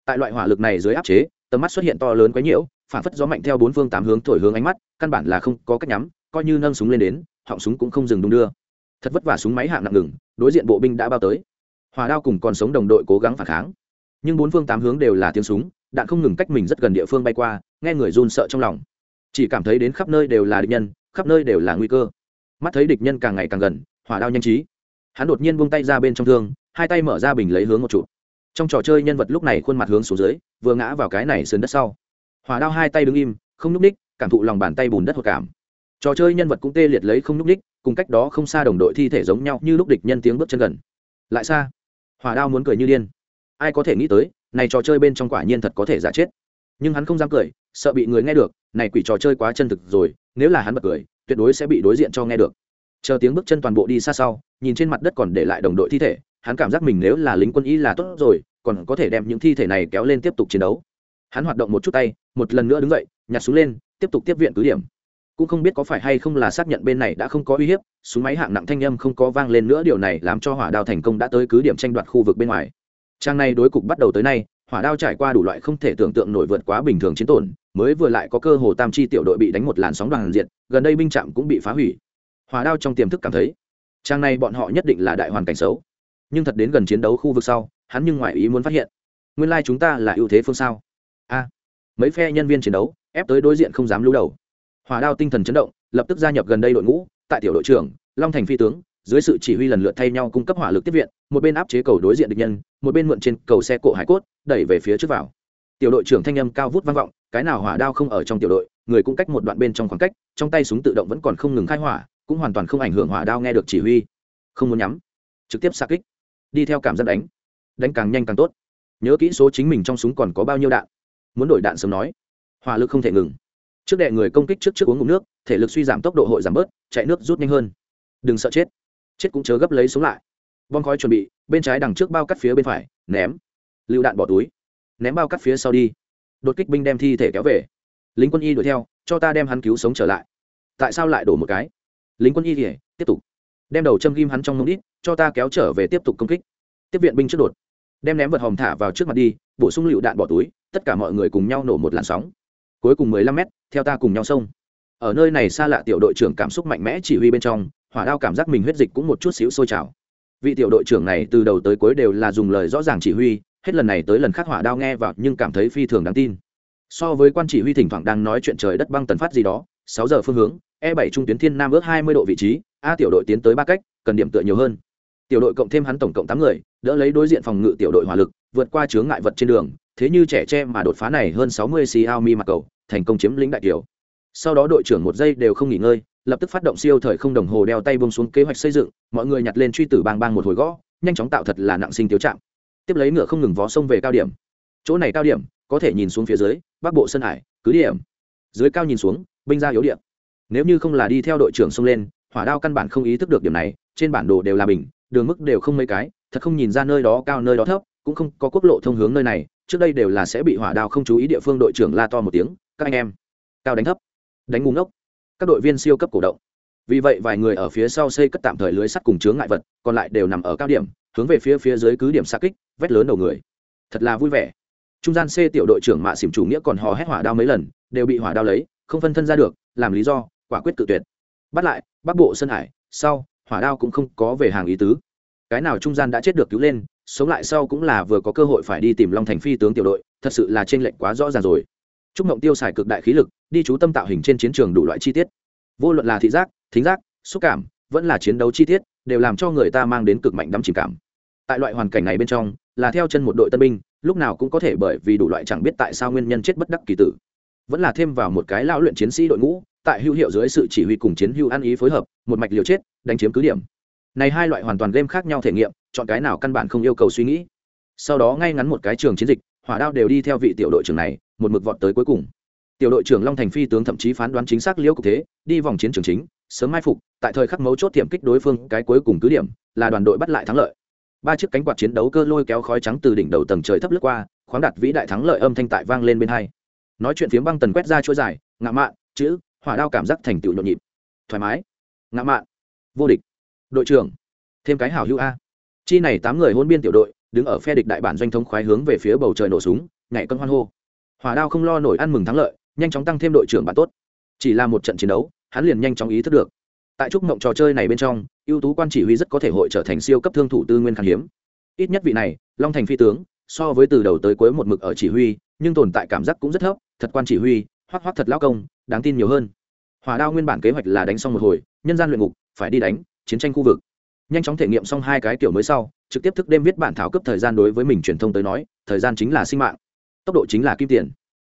Tại loại hỏa lực này dưới áp chế, tầm mắt xuất hiện to lớn quấy nhiễu, phản phất gió mạnh theo bốn phương tám hướng thổi hướng ánh mắt, căn bản là không có cách nhắm, coi như nâng súng lên đến, họng súng cũng không dừng đung đưa. Thật vất vả súng máy hạng nặng ngừng đối diện bộ binh đã bao tới. Hòa đao cùng còn sống đồng đội cố gắng phản kháng. Nhưng bốn phương tám hướng đều là tiếng súng, đạn không ngừng cách mình rất gần địa phương bay qua, nghe người run sợ trong lòng. Chỉ cảm thấy đến khắp nơi đều là địch nhân, khắp nơi đều là nguy cơ. Mắt thấy địch nhân càng ngày càng gần hỏa đao nhanh trí. Hắn đột nhiên buông tay ra bên trong thương, hai tay mở ra bình lấy hướng một trụ. Trong trò chơi nhân vật lúc này khuôn mặt hướng xuống dưới, vừa ngã vào cái này sườn đất sau. Hỏa đao hai tay đứng im, không nhúc ních cảm thụ lòng bàn tay bùn đất hột cảm. Trò chơi nhân vật cũng tê liệt lấy không nhúc ních cùng cách đó không xa đồng đội thi thể giống nhau như lúc địch nhân tiếng bước chân gần. Lại xa. Hỏa đao muốn cười như điên. Ai có thể nghĩ tới, này trò chơi bên trong quả nhiên thật có thể giả chết. Nhưng hắn không dám cười, sợ bị người nghe được, này quỷ trò chơi quá chân thực rồi, nếu là hắn bật cười, tuyệt đối sẽ bị đối diện cho nghe được. Chờ tiếng bước chân toàn bộ đi xa sau, nhìn trên mặt đất còn để lại đồng đội thi thể, hắn cảm giác mình nếu là lính quân y là tốt rồi, còn có thể đem những thi thể này kéo lên tiếp tục chiến đấu. Hắn hoạt động một chút tay, một lần nữa đứng dậy, nhặt xuống lên, tiếp tục tiếp viện cứ điểm cũng không biết có phải hay không là xác nhận bên này đã không có uy hiếp, súng máy hạng nặng thanh âm không có vang lên nữa, điều này làm cho hỏa đao thành công đã tới cứ điểm tranh đoạt khu vực bên ngoài. Trang này đối cục bắt đầu tới nay, hỏa đao trải qua đủ loại không thể tưởng tượng nổi vượt quá bình thường chiến tổn, mới vừa lại có cơ hồ tam chi tiểu đội bị đánh một làn sóng đoàn diện gần đây binh trạm cũng bị phá hủy. Hỏa đao trong tiềm thức cảm thấy, trang này bọn họ nhất định là đại hoàn cảnh xấu. Nhưng thật đến gần chiến đấu khu vực sau, hắn nhưng ngoài ý muốn phát hiện, nguyên lai chúng ta là ưu thế phương sao. A, mấy phe nhân viên chiến đấu, ép tới đối diện không dám lưu đầu hỏa đao tinh thần chấn động, lập tức gia nhập gần đây đội ngũ, tại tiểu đội trưởng, long thành phi tướng, dưới sự chỉ huy lần lượt thay nhau cung cấp hỏa lực tiếp viện, một bên áp chế cầu đối diện địch nhân, một bên mượn trên cầu xe cộ hải cốt, đẩy về phía trước vào. Tiểu đội trưởng thanh âm cao vút vang vọng, cái nào hỏa đao không ở trong tiểu đội, người cũng cách một đoạn bên trong khoảng cách, trong tay súng tự động vẫn còn không ngừng khai hỏa, cũng hoàn toàn không ảnh hưởng hỏa đao nghe được chỉ huy. Không muốn nhắm, trực tiếp xa kích, đi theo cảm giác đánh đánh càng nhanh càng tốt. Nhớ kỹ số chính mình trong súng còn có bao nhiêu đạn. Muốn đổi đạn sớm nói, hỏa lực không thể ngừng trước đệ người công kích trước trước uống ngụm nước, thể lực suy giảm tốc độ hội giảm bớt, chạy nước rút nhanh hơn. Đừng sợ chết. Chết cũng chớ gấp lấy sống lại. Bom khói chuẩn bị, bên trái đằng trước bao cắt phía bên phải, ném. Lựu đạn bỏ túi. Ném bao cắt phía sau đi. Đột kích binh đem thi thể kéo về. Lính quân y đuổi theo, cho ta đem hắn cứu sống trở lại. Tại sao lại đổ một cái? Lính quân y thì tiếp tục. Đem đầu châm ghim hắn trong mông đít, cho ta kéo trở về tiếp tục công kích. Tiếp viện binh trước đột. Đem ném vật hòm thả vào trước mặt đi, bổ sung lựu đạn bỏ túi, tất cả mọi người cùng nhau nổ một làn sóng. Cuối cùng mười lăm mét theo ta cùng nhau xông ở nơi này xa lạ tiểu đội trưởng cảm xúc mạnh mẽ chỉ huy bên trong, hỏa đao cảm giác mình huyết dịch cũng một chút xíu sôi trào. Vị tiểu đội trưởng này từ đầu tới cuối đều là dùng lời rõ ràng chỉ huy, hết lần này tới lần khác hỏa đao nghe vào nhưng cảm thấy phi thường đáng tin. So với quan chỉ huy thỉnh thoảng đang nói chuyện trời đất băng tần phát gì đó, sáu giờ phương hướng e bảy trung tuyến thiên nam ước hai mươi độ vị trí, a tiểu đội tiến tới ba cách, cần điểm tựa nhiều hơn. Tiểu đội cộng thêm hắn tổng cộng tám người, đỡ lấy đối diện phòng ngự tiểu đội hỏa lực, vượt qua chướng ngại vật trên đường, thế như trẻ tre mà đột phá này hơn sáu mươi Xiaomi mặt cầu thành công chiếm lĩnh đại kiều. Sau đó đội trưởng một giây đều không nghỉ ngơi, lập tức phát động siêu thời không đồng hồ đeo tay bông xuống kế hoạch xây dựng, mọi người nhặt lên truy tử bang bang một hồi gõ, nhanh chóng tạo thật là nặng sinh tiếu trạng. Tiếp lấy ngựa không ngừng vó sông về cao điểm. Chỗ này cao điểm, có thể nhìn xuống phía dưới, bắc bộ sân hải, cứ điểm. Dưới cao nhìn xuống, binh ra yếu điểm nếu như không là đi theo đội trưởng xông lên, hỏa đao căn bản không ý thức được điểm này, trên bản đồ đều là bình, đường mức đều không mấy cái, thật không nhìn ra nơi đó cao nơi đó thấp, cũng không có quốc lộ thông hướng nơi này, trước đây đều là sẽ bị hỏa đao không chú ý địa phương đội trưởng la to một tiếng các anh em. Cao đánh thấp. Đánh ngu ngốc. Các đội viên siêu cấp cổ động. Vì vậy vài người ở phía sau xây cất tạm thời lưới sắt cùng chướng ngại vật, còn lại đều nằm ở cao điểm, hướng về phía phía dưới cứ điểm xa kích, vét lớn đầu người. Thật là vui vẻ. Trung gian c tiểu đội trưởng mạ xỉm chủ nghĩa còn hò hét hỏa đao mấy lần, đều bị hỏa đao lấy, không phân thân ra được, làm lý do, quả quyết tự tuyệt. Bắt lại, bắc bộ sân hải, sau, hỏa đao cũng không có về hàng ý tứ. Cái nào trung gian đã chết được cứu lên, sống lại sau cũng là vừa có cơ hội phải đi tìm long thành phi tướng tiểu đội, thật sự là t r ê n lệch quá rõ ràng rồi trúc mộng tiêu xài cực đại khí lực, đi chú tâm tạo hình trên chiến trường đủ loại chi tiết. Vô luận là thị giác, thính giác, xúc cảm, vẫn là chiến đấu chi tiết, đều làm cho người ta mang đến cực mạnh đắm chìm cảm. Tại loại hoàn cảnh này bên trong, là theo chân một đội tân binh, lúc nào cũng có thể bởi vì đủ loại chẳng biết tại sao nguyên nhân chết bất đắc kỳ tử. Vẫn là thêm vào một cái lão luyện chiến sĩ đội ngũ, tại hữu hiệu dưới sự chỉ huy cùng chiến hữu ăn ý phối hợp, một mạch liều chết, đánh chiếm cứ điểm. Này hai loại hoàn toàn game khác nhau thể nghiệm, chọn cái nào căn bản không yêu cầu suy nghĩ. Sau đó ngay ngắn một cái trường chiến dịch hỏa đao đều đi theo vị tiểu đội trưởng này, một mực vọt tới cuối cùng. Tiểu đội trưởng long thành phi tướng thậm chí phán đoán chính xác liễu cục thế, đi vòng chiến trường chính, sớm mai phục, tại thời khắc mấu chốt tiệm kích đối phương, cái cuối cùng cứ điểm, là đoàn đội bắt lại thắng lợi. Ba chiếc cánh quạt chiến đấu cơ lôi kéo khói trắng từ đỉnh đầu tầng trời thấp lướt qua, khoáng đặt vĩ đại thắng lợi âm thanh tại vang lên bên hai. Nói chuyện phiếm băng tần quét ra chuỗi dài, ngạ mạn, chữ, hỏa đao cảm giác thành tựu nhộn nhịp. Thoải mái. Ngạ mạn. Vô địch. Đội trưởng. Thêm cái hảo hữu a. Chi này tám người hôn biên tiểu đội đứng ở phe địch đại bản doanh thống khoái hướng về phía bầu trời nổ súng, nhảy cân hoan hô. Hỏa đao không lo nổi ăn mừng thắng lợi, nhanh chóng tăng thêm đội trưởng bạn tốt. Chỉ là một trận chiến đấu, hắn liền nhanh chóng ý thức được. Tại trúc mộng trò chơi này bên trong, ưu tú quan chỉ huy rất có thể hội trở thành siêu cấp thương thủ tư nguyên khan hiếm. Ít nhất vị này, long thành phi tướng, so với từ đầu tới cuối một mực ở chỉ huy, nhưng tồn tại cảm giác cũng rất thấp, thật quan chỉ huy, hoắc hoắc thật lao công, đáng tin nhiều hơn. Hỏa đao nguyên bản kế hoạch là đánh xong một hồi, nhân gian luyện ngục, phải đi đánh chiến tranh khu vực nhanh chóng thể nghiệm xong hai cái kiểu mới sau, trực tiếp thức đêm viết bản thảo cấp thời gian đối với mình truyền thông tới nói, thời gian chính là sinh mạng. Tốc độ chính là kim tiền.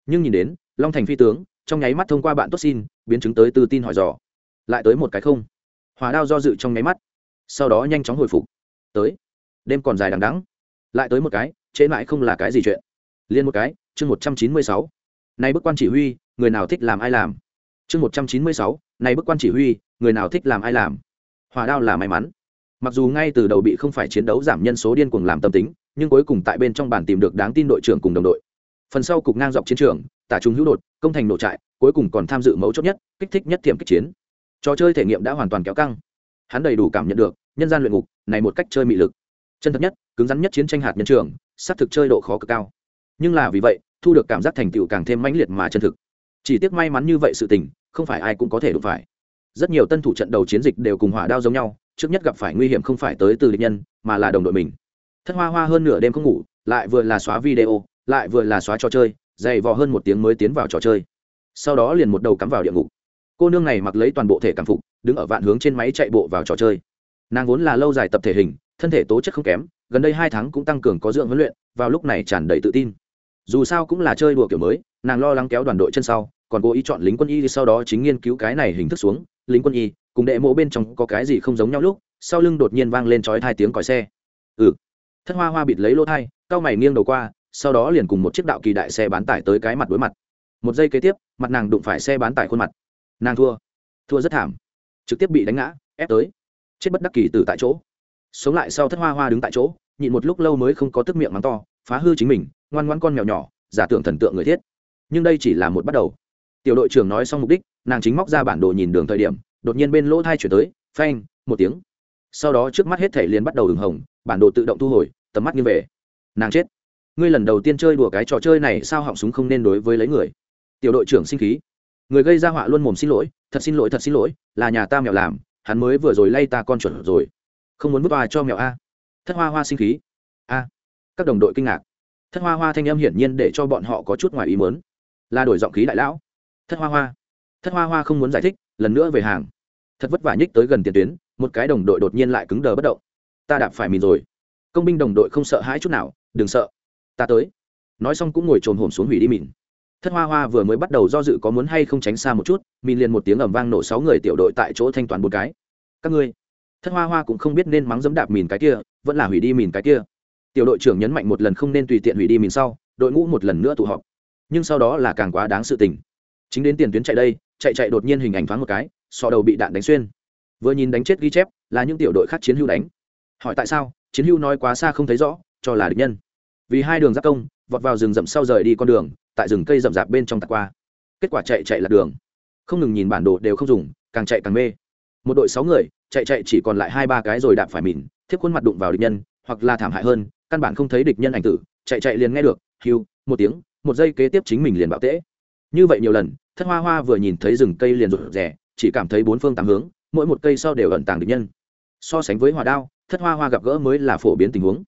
Nhưng nhìn đến, long thành phi tướng, trong nháy mắt thông qua bạn tốt xin, biến chứng tới từ tin hỏi dò. Lại tới một cái không. Hòa đao do dự trong nháy mắt. Sau đó nhanh chóng hồi phục. Tới. Đêm còn dài đằng đắng lại tới một cái chế mãi không là cái gì chuyện. Liên một cái, chương một trăm chín mươi sáu. Nay bức quan chỉ huy, người nào thích làm ai làm? Chương một trăm chín mươi sáu. Nay bức quan chỉ huy, người nào thích làm ai làm? Hòa đao là may mắn mặc dù ngay từ đầu bị không phải chiến đấu giảm nhân số điên cuồng làm tâm tính, nhưng cuối cùng tại bên trong bản tìm được đáng tin đội trưởng cùng đồng đội. Phần sau cục ngang dọc chiến trường, tả trung hữu đột, công thành nổ trại, cuối cùng còn tham dự mấu chốt nhất, kích thích nhất tiềm kích chiến. Trò chơi thể nghiệm đã hoàn toàn kéo căng. Hắn đầy đủ cảm nhận được, nhân gian luyện ngục, này một cách chơi mị lực. Chân thật nhất, cứng rắn nhất chiến tranh hạt nhân trường, xác thực chơi độ khó cực cao. Nhưng là vì vậy, thu được cảm giác thành tựu càng thêm mãnh liệt mà chân thực. Chỉ tiếc may mắn như vậy sự tình, không phải ai cũng có thể đụng phải. Rất nhiều tân thủ trận đầu chiến dịch đều cùng hỏa đao giống nhau trước nhất gặp phải nguy hiểm không phải tới từ địch nhân, mà là đồng đội mình. Thất hoa hoa hơn nửa đêm không ngủ, lại vừa là xóa video, lại vừa là xóa trò chơi, dày vò hơn một tiếng mới tiến vào trò chơi. Sau đó liền một đầu cắm vào địa ngục. Cô nương này mặc lấy toàn bộ thể cảm phục, đứng ở vạn hướng trên máy chạy bộ vào trò chơi. Nàng vốn là lâu dài tập thể hình, thân thể tố chất không kém, gần đây hai tháng cũng tăng cường có dưỡng huấn luyện, vào lúc này tràn đầy tự tin. Dù sao cũng là chơi đùa kiểu mới, nàng lo lắng kéo đoàn đội chân sau, còn cố ý chọn lính quân y sau đó chính nghiên cứu cái này hình thức xuống, lính quân y cùng đệ mộ bên trong có cái gì không giống nhau lúc, sau lưng đột nhiên vang lên chói hai tiếng còi xe. Ừ. Thất hoa hoa bịt lấy lỗ thai cao mày nghiêng đầu qua, sau đó liền cùng một chiếc đạo kỳ đại xe bán tải tới cái mặt đối mặt. Một giây kế tiếp, mặt nàng đụng phải xe bán tải khuôn mặt. Nàng thua. Thua rất thảm. Trực tiếp bị đánh ngã, ép tới. Chết bất đắc kỳ từ tại chỗ. Sống lại sau thất hoa hoa đứng tại chỗ, nhịn một lúc lâu mới không có tức miệng mắng to, phá hư chính mình, ngoan ngoan con mèo nhỏ, giả tưởng thần tượng người thiết. Nhưng đây chỉ là một bắt đầu. Tiểu đội trưởng nói xong mục đích, nàng chính móc ra bản đồ nhìn đường thời điểm đột nhiên bên lỗ thai chuyển tới, phanh, một tiếng. Sau đó trước mắt hết thể liền bắt đầu ửng hồng, bản đồ tự động thu hồi, tầm mắt nghiêng về. Nàng chết. Ngươi lần đầu tiên chơi đùa cái trò chơi này sao họng súng không nên đối với lấy người? Tiểu đội trưởng sinh khí. Người gây ra họa luôn mồm xin lỗi, thật xin lỗi, thật xin lỗi, là nhà ta mèo làm, hắn mới vừa rồi lay ta con chuẩn rồi. Không muốn vứt bài cho mèo a. Thất hoa hoa sinh khí. A. Các đồng đội kinh ngạc. Thất hoa hoa thanh âm hiển nhiên để cho bọn họ có chút ngoài ý mớn là đổi giọng khí đại lão. Thất hoa hoa. Thất hoa hoa không muốn giải thích, lần nữa về hàng thật vất vả nhích tới gần tiền tuyến, một cái đồng đội đột nhiên lại cứng đờ bất động. Ta đạp phải mìn rồi. Công binh đồng đội không sợ hãi chút nào, đừng sợ. Ta tới. Nói xong cũng ngồi trồm hổm xuống hủy đi mìn. Thất hoa hoa vừa mới bắt đầu do dự có muốn hay không tránh xa một chút, mìn liền một tiếng ẩm vang nổ sáu người tiểu đội tại chỗ thanh toán một cái. Các ngươi. Thất hoa hoa cũng không biết nên mắng dẫm đạp mìn cái kia, vẫn là hủy đi mìn cái kia. Tiểu đội trưởng nhấn mạnh một lần không nên tùy tiện hủy đi mìn sau, đội ngũ một lần nữa tụ họp. Nhưng sau đó là càng quá đáng sự tình. Chính đến tiền tuyến chạy đây, chạy chạy đột nhiên hình ảnh thoáng một cái sọ đầu bị đạn đánh xuyên. Vừa nhìn đánh chết ghi chép, là những tiểu đội khác chiến hưu đánh. Hỏi tại sao, chiến hưu nói quá xa không thấy rõ, cho là địch nhân. Vì hai đường giáp công, vọt vào rừng rậm sau rời đi con đường, tại rừng cây rậm rạp bên trong tạt qua. Kết quả chạy chạy là đường. Không ngừng nhìn bản đồ đều không dùng, càng chạy càng mê. Một đội sáu người, chạy chạy chỉ còn lại hai ba cái rồi đạp phải mìn, thiếp khuôn mặt đụng vào địch nhân, hoặc là thảm hại hơn, căn bản không thấy địch nhân ảnh tử, chạy chạy liền nghe được hiu một tiếng, một giây kế tiếp chính mình liền bạo tễ. Như vậy nhiều lần, thất hoa hoa vừa nhìn thấy rừng cây liền rụt rè chỉ cảm thấy bốn phương tám hướng, mỗi một cây sau đều ẩn tàng địch nhân. So sánh với hỏa đao, thất hoa hoa gặp gỡ mới là phổ biến tình huống.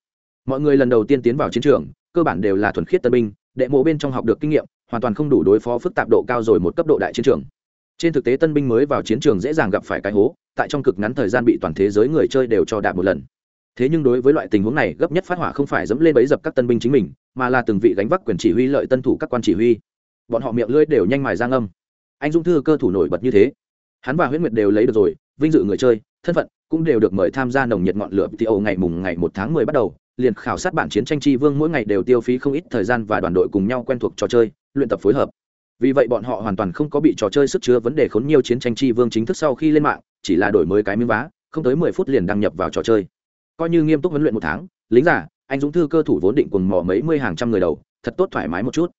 Mọi người lần đầu tiên tiến vào chiến trường, cơ bản đều là thuần khiết tân binh, đệ mộ bên trong học được kinh nghiệm, hoàn toàn không đủ đối phó phức tạp độ cao rồi một cấp độ đại chiến trường. Trên thực tế tân binh mới vào chiến trường dễ dàng gặp phải cái hố, tại trong cực ngắn thời gian bị toàn thế giới người chơi đều cho đạp một lần. Thế nhưng đối với loại tình huống này, gấp nhất phát hỏa không phải dẫm lên bấy dập các tân binh chính mình, mà là từng vị gánh vác quyền chỉ huy lợi tân thủ các quan chỉ huy. Bọn họ miệng lưỡi đều nhanh mài giang âm anh dung thư cơ thủ nổi bật như thế hắn và huyết nguyệt đều lấy được rồi, vinh dự người chơi, thân phận cũng đều được mời tham gia nồng nhiệt ngọn lửa tiêu ngày mùng ngày một tháng mười bắt đầu, liền khảo sát bản chiến tranh tri vương mỗi ngày đều tiêu phí không ít thời gian và đoàn đội cùng nhau quen thuộc trò chơi, luyện tập phối hợp. Vì vậy bọn họ hoàn toàn không có bị trò chơi sức chứa vấn đề khốn nhiều chiến tranh tri vương chính thức sau khi lên mạng, chỉ là đổi mới cái miếng vá, không tới mười phút liền đăng nhập vào trò chơi. Coi như nghiêm túc huấn luyện một tháng, lính giả anh dũng thư cơ thủ vốn định cùng mỏ mấy mươi hàng trăm người đầu, thật tốt thoải mái một chút.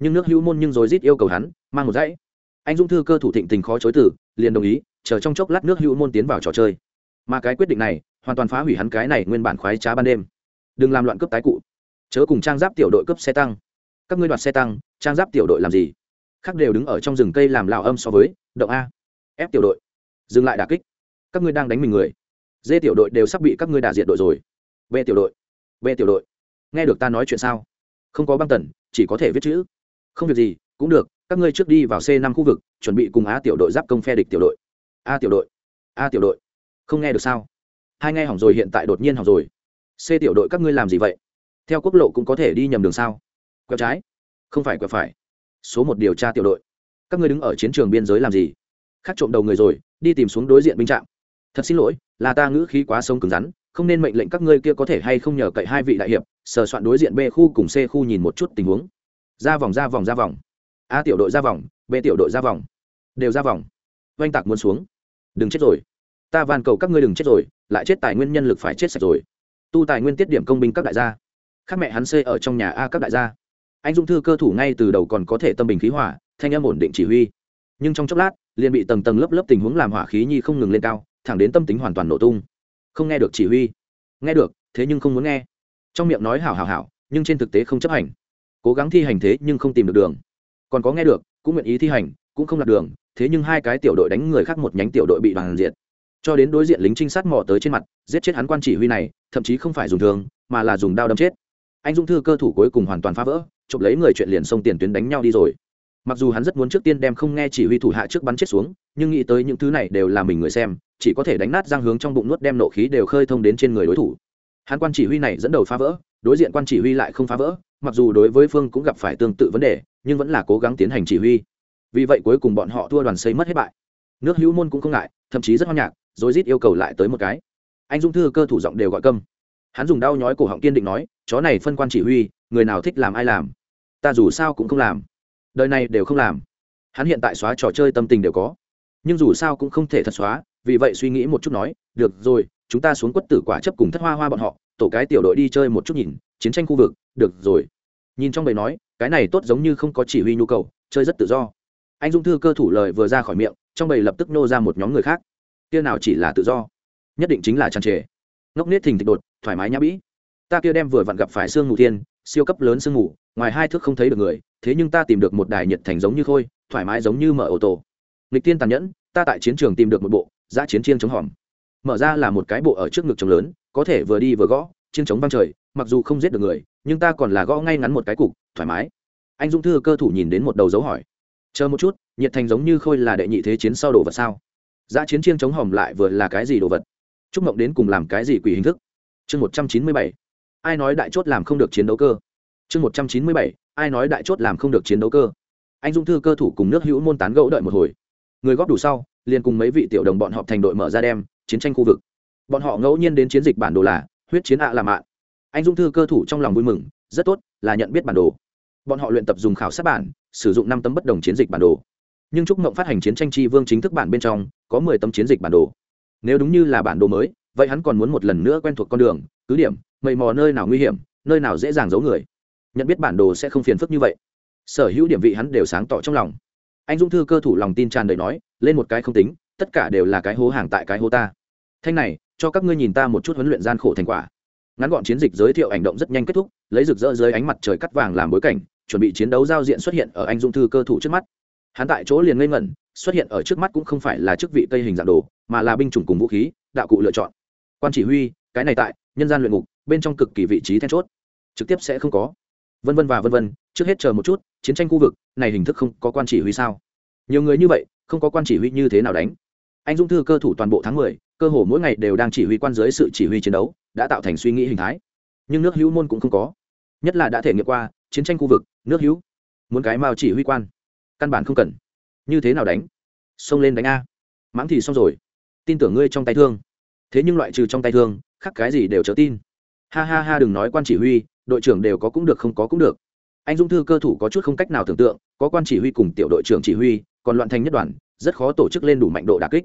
Nhưng nước hữu môn nhưng rồi rít yêu cầu hắn, mang một dãy. Anh dũng thư cơ thủ thịnh tình khó chối từ liền đồng ý, chờ trong chốc lát nước hữu môn tiến vào trò chơi. Mà cái quyết định này, hoàn toàn phá hủy hắn cái này nguyên bản khoái trá ban đêm. Đừng làm loạn cướp tái cụ. Chớ cùng trang giáp tiểu đội cướp xe tăng. Các ngươi đoạt xe tăng, trang giáp tiểu đội làm gì? Khác đều đứng ở trong rừng cây làm lào âm so với, động a. Ép tiểu đội. Dừng lại đà kích. Các ngươi đang đánh mình người. Dê tiểu đội đều sắp bị các ngươi đả diệt đội rồi. B tiểu đội. B tiểu đội. Nghe được ta nói chuyện sao? Không có băng tần, chỉ có thể viết chữ. Không việc gì, cũng được các ngươi trước đi vào c năm khu vực, chuẩn bị cùng a tiểu đội giáp công phe địch tiểu đội. A tiểu đội, a tiểu đội. Không nghe được sao? Hai nghe hỏng rồi, hiện tại đột nhiên hỏng rồi. C tiểu đội các ngươi làm gì vậy? Theo quốc lộ cũng có thể đi nhầm đường sao? Quẹo trái. Không phải quẹo phải. Số một điều tra tiểu đội. Các ngươi đứng ở chiến trường biên giới làm gì? Khắc trộm đầu người rồi, đi tìm xuống đối diện binh trạm. Thật xin lỗi, là ta ngữ khí quá sông cứng rắn, không nên mệnh lệnh các ngươi kia có thể hay không nhờ cậy hai vị đại hiệp, sờ soạn đối diện b khu cùng c khu nhìn một chút tình huống. Ra vòng ra vòng ra vòng a tiểu đội ra vòng, b tiểu đội ra vòng. Đều ra vòng. Oanh tạc muốn xuống. Đừng chết rồi. Ta van cầu các ngươi đừng chết rồi, lại chết tài nguyên nhân lực phải chết sạch rồi. Tu tài nguyên tiết điểm công binh các đại gia. Khác mẹ hắn xê ở trong nhà a các đại gia. Anh dung thư cơ thủ ngay từ đầu còn có thể tâm bình khí hỏa thanh âm ổn định chỉ huy. Nhưng trong chốc lát, liền bị tầng tầng lớp lớp tình huống làm hỏa khí nhi không ngừng lên cao, thẳng đến tâm tính hoàn toàn nổ tung. Không nghe được chỉ huy. Nghe được, thế nhưng không muốn nghe. Trong miệng nói hảo hảo hảo, nhưng trên thực tế không chấp hành. Cố gắng thi hành thế nhưng không tìm được đường còn có nghe được, cũng nguyện ý thi hành, cũng không lạc đường, thế nhưng hai cái tiểu đội đánh người khác một nhánh tiểu đội bị đoàn diệt. Cho đến đối diện lính trinh sát mò tới trên mặt, giết chết hắn quan chỉ huy này, thậm chí không phải dùng thường mà là dùng đao đâm chết. Anh dung thư cơ thủ cuối cùng hoàn toàn phá vỡ, chụp lấy người chuyện liền xông tiền tuyến đánh nhau đi rồi. Mặc dù hắn rất muốn trước tiên đem không nghe chỉ huy thủ hạ trước bắn chết xuống, nhưng nghĩ tới những thứ này đều là mình người xem, chỉ có thể đánh nát răng hướng trong bụng nuốt đem nộ khí đều khơi thông đến trên người đối thủ. Hắn quan chỉ huy này dẫn đầu phá vỡ, đối diện quan chỉ huy lại không phá vỡ, mặc dù đối với phương cũng gặp phải tương tự vấn đề nhưng vẫn là cố gắng tiến hành chỉ huy. Vì vậy cuối cùng bọn họ thua đoàn xây mất hết bại. Nước hữu môn cũng không ngại, thậm chí rất hoang nhạc, rồi rít yêu cầu lại tới một cái. Anh dung thư cơ thủ giọng đều gọi câm. Hắn dùng đau nhói cổ họng kiên định nói, chó này phân quan chỉ huy, người nào thích làm ai làm. Ta dù sao cũng không làm. Đời này đều không làm. Hắn hiện tại xóa trò chơi tâm tình đều có. Nhưng dù sao cũng không thể thật xóa, vì vậy suy nghĩ một chút nói, được rồi, chúng ta xuống quất tử quả chấp cùng thất hoa hoa bọn họ, tổ cái tiểu đội đi chơi một chút nhìn, chiến tranh khu vực, được rồi nhìn trong bầy nói, cái này tốt giống như không có chỉ huy nhu cầu, chơi rất tự do. Anh dung thư cơ thủ lời vừa ra khỏi miệng, trong bầy lập tức nô ra một nhóm người khác. Kia nào chỉ là tự do, nhất định chính là tràn trề. Ngốc nết thình thịch đột, thoải mái nhã bĩ. Ta kia đem vừa vặn gặp phải sương mù thiên, siêu cấp lớn sương mù, ngoài hai thước không thấy được người, thế nhưng ta tìm được một đài nhiệt thành giống như khôi, thoải mái giống như mở ô tô. Nghịch tiên tàn nhẫn, ta tại chiến trường tìm được một bộ, giã chiến chiên chống hòm. Mở ra là một cái bộ ở trước ngực trống lớn, có thể vừa đi vừa gõ chiên chống văng trời, mặc dù không giết được người nhưng ta còn là gõ ngay ngắn một cái cục, thoải mái. Anh dũng thư cơ thủ nhìn đến một đầu dấu hỏi. Chờ một chút, nhiệt thành giống như khôi là đệ nhị thế chiến sau đồ vật sao? Giá chiến chiên chống hòm lại vừa là cái gì đồ vật? Chúc mộng đến cùng làm cái gì quỷ hình thức? Chương một trăm chín mươi bảy. Ai nói đại chốt làm không được chiến đấu cơ? Chương một trăm chín mươi bảy. Ai nói đại chốt làm không được chiến đấu cơ? Anh dung thư cơ thủ cùng nước hữu môn tán gẫu đợi một hồi. Người góp đủ sau, liền cùng mấy vị tiểu đồng bọn họp thành đội mở ra đem chiến tranh khu vực. Bọn họ ngẫu nhiên đến chiến dịch bản đồ là, huyết chiến ạ à làm ạ anh dung thư cơ thủ trong lòng vui mừng, rất tốt, là nhận biết bản đồ. Bọn họ luyện tập dùng khảo sát bản, sử dụng năm tấm bất đồng chiến dịch bản đồ. Nhưng trúc mộng phát hành chiến tranh tri vương chính thức bản bên trong, có mười tấm chiến dịch bản đồ. Nếu đúng như là bản đồ mới, vậy hắn còn muốn một lần nữa quen thuộc con đường, cứ điểm mầy mò nơi nào nguy hiểm, nơi nào dễ dàng giấu người. Nhận biết bản đồ sẽ không phiền phức như vậy. Sở hữu điểm vị hắn đều sáng tỏ trong lòng. Anh dung thư cơ thủ lòng tin tràn đầy nói, lên một cái không tính, tất cả đều là cái hố hàng tại cái hố ta. Thanh này, cho các ngươi nhìn ta một chút huấn luyện gian khổ thành quả ngắn gọn chiến dịch giới thiệu hành động rất nhanh kết thúc, lấy rực rỡ dưới ánh mặt trời cắt vàng làm bối cảnh, chuẩn bị chiến đấu giao diện xuất hiện ở anh dung thư cơ thủ trước mắt. Hắn tại chỗ liền ngây ngẩn, xuất hiện ở trước mắt cũng không phải là chức vị tây hình dạng đồ, mà là binh chủng cùng vũ khí, đạo cụ lựa chọn. Quan chỉ huy, cái này tại, nhân gian luyện ngục, bên trong cực kỳ vị trí then chốt. Trực tiếp sẽ không có. Vân vân và vân vân, trước hết chờ một chút, chiến tranh khu vực, này hình thức không có quan chỉ huy sao? Nhiều người như vậy, không có quan chỉ huy như thế nào đánh? Anh dung thư cơ thủ toàn bộ tháng mười cơ hồ mỗi ngày đều đang chỉ huy quan dưới sự chỉ huy chiến đấu, đã tạo thành suy nghĩ hình thái. Nhưng nước hữu môn cũng không có. Nhất là đã thể nghiệm qua chiến tranh khu vực, nước hữu. Muốn cái mao chỉ huy quan, căn bản không cần. Như thế nào đánh? Xông lên đánh a. Mãng thì xong rồi. Tin tưởng ngươi trong tay thương. Thế nhưng loại trừ trong tay thương, khác cái gì đều chớ tin. Ha ha ha, đừng nói quan chỉ huy, đội trưởng đều có cũng được không có cũng được. Anh dung thư cơ thủ có chút không cách nào tưởng tượng, có quan chỉ huy cùng tiểu đội trưởng chỉ huy, còn loạn thành nhất đoàn, rất khó tổ chức lên đủ mạnh độ đà kích.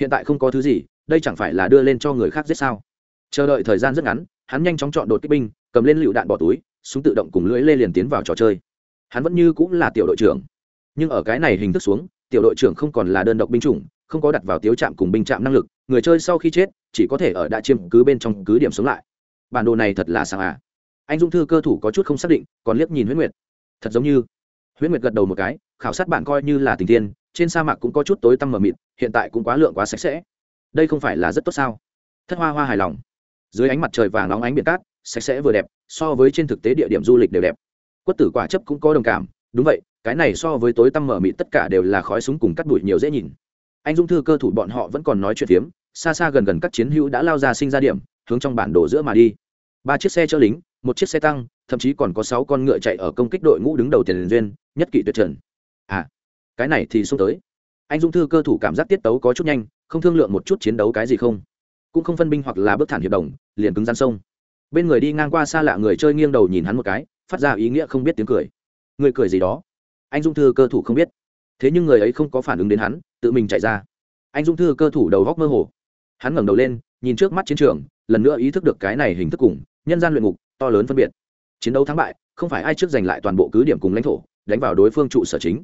Hiện tại không có thứ gì đây chẳng phải là đưa lên cho người khác giết sao? Chờ đợi thời gian rất ngắn, hắn nhanh chóng chọn đột kích binh, cầm lên lựu đạn bỏ túi, súng tự động cùng lưỡi lê liền tiến vào trò chơi. Hắn vẫn như cũng là tiểu đội trưởng. Nhưng ở cái này hình thức xuống, tiểu đội trưởng không còn là đơn độc binh chủng, không có đặt vào tiếu trạm cùng binh trạm năng lực, người chơi sau khi chết, chỉ có thể ở đã chiếm cứ bên trong cứ điểm sống lại. Bản đồ này thật là sáng à. Anh dung thư cơ thủ có chút không xác định, còn liếc nhìn huyết nguyệt. Thật giống như huyết nguyệt gật đầu một cái, khảo sát bạn coi như là tình tiên trên sa mạc cũng có chút tối tăm mờ mịt, hiện tại cũng quá lượng quá sạch sẽ đây không phải là rất tốt sao? Thất hoa hoa hài lòng. Dưới ánh mặt trời vàng nóng ánh biển cát, sạch sẽ vừa đẹp, so với trên thực tế địa điểm du lịch đều đẹp. Quất tử quả chấp cũng có đồng cảm, đúng vậy, cái này so với tối tăm mở mịt tất cả đều là khói súng cùng cắt đuổi nhiều dễ nhìn. Anh dung thư cơ thủ bọn họ vẫn còn nói chuyện phiếm, xa xa gần gần các chiến hữu đã lao ra sinh ra điểm, hướng trong bản đồ giữa mà đi. Ba chiếc xe chở lính, một chiếc xe tăng, thậm chí còn có sáu con ngựa chạy ở công kích đội ngũ đứng đầu tiền duyên, nhất kỵ tuyệt trần. À cái này thì xuống tới. Anh dung thư cơ thủ cảm giác tiết tấu có chút nhanh không thương lượng một chút chiến đấu cái gì không? Cũng không phân binh hoặc là bước thản hiệp đồng, liền cứng gian sông. Bên người đi ngang qua xa lạ người chơi nghiêng đầu nhìn hắn một cái, phát ra ý nghĩa không biết tiếng cười. Người cười gì đó? Anh dung thư cơ thủ không biết. Thế nhưng người ấy không có phản ứng đến hắn, tự mình chạy ra. Anh dung thư cơ thủ đầu góc mơ hồ. Hắn ngẩng đầu lên, nhìn trước mắt chiến trường, lần nữa ý thức được cái này hình thức cùng, nhân gian luyện ngục, to lớn phân biệt. Chiến đấu thắng bại, không phải ai trước giành lại toàn bộ cứ điểm cùng lãnh thổ, đánh vào đối phương trụ sở chính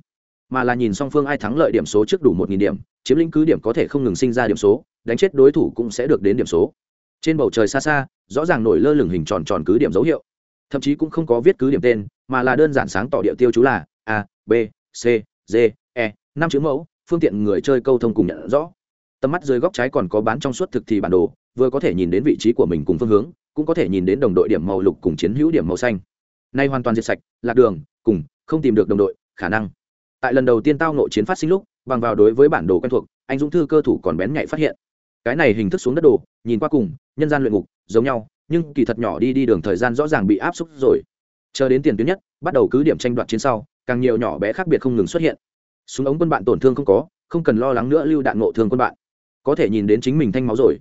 mà là nhìn song phương ai thắng lợi điểm số trước đủ một nghìn điểm, chiếm lĩnh cứ điểm có thể không ngừng sinh ra điểm số, đánh chết đối thủ cũng sẽ được đến điểm số. Trên bầu trời xa xa, rõ ràng nổi lơ lửng hình tròn tròn cứ điểm dấu hiệu. Thậm chí cũng không có viết cứ điểm tên, mà là đơn giản sáng tỏ địa tiêu chú là a, b, c, d e năm chữ mẫu, phương tiện người chơi câu thông cùng nhận rõ. Tầm mắt dưới góc trái còn có bán trong suốt thực thì bản đồ, vừa có thể nhìn đến vị trí của mình cùng phương hướng, cũng có thể nhìn đến đồng đội điểm màu lục cùng chiến hữu điểm màu xanh. Nay hoàn toàn diệt sạch, lạc đường, cùng, không tìm được đồng đội, khả năng tại lần đầu tiên tao nội chiến phát sinh lúc, bằng vào đối với bản đồ quen thuộc, anh dũng thư cơ thủ còn bén nhạy phát hiện. Cái này hình thức xuống đất đồ, nhìn qua cùng, nhân gian luyện ngục, giống nhau, nhưng kỳ thật nhỏ đi đi đường thời gian rõ ràng bị áp suất rồi. Chờ đến tiền tuyến nhất, bắt đầu cứ điểm tranh đoạt chiến sau, càng nhiều nhỏ bé khác biệt không ngừng xuất hiện. Súng ống quân bạn tổn thương không có, không cần lo lắng nữa lưu đạn ngộ thương quân bạn. Có thể nhìn đến chính mình thanh máu rồi.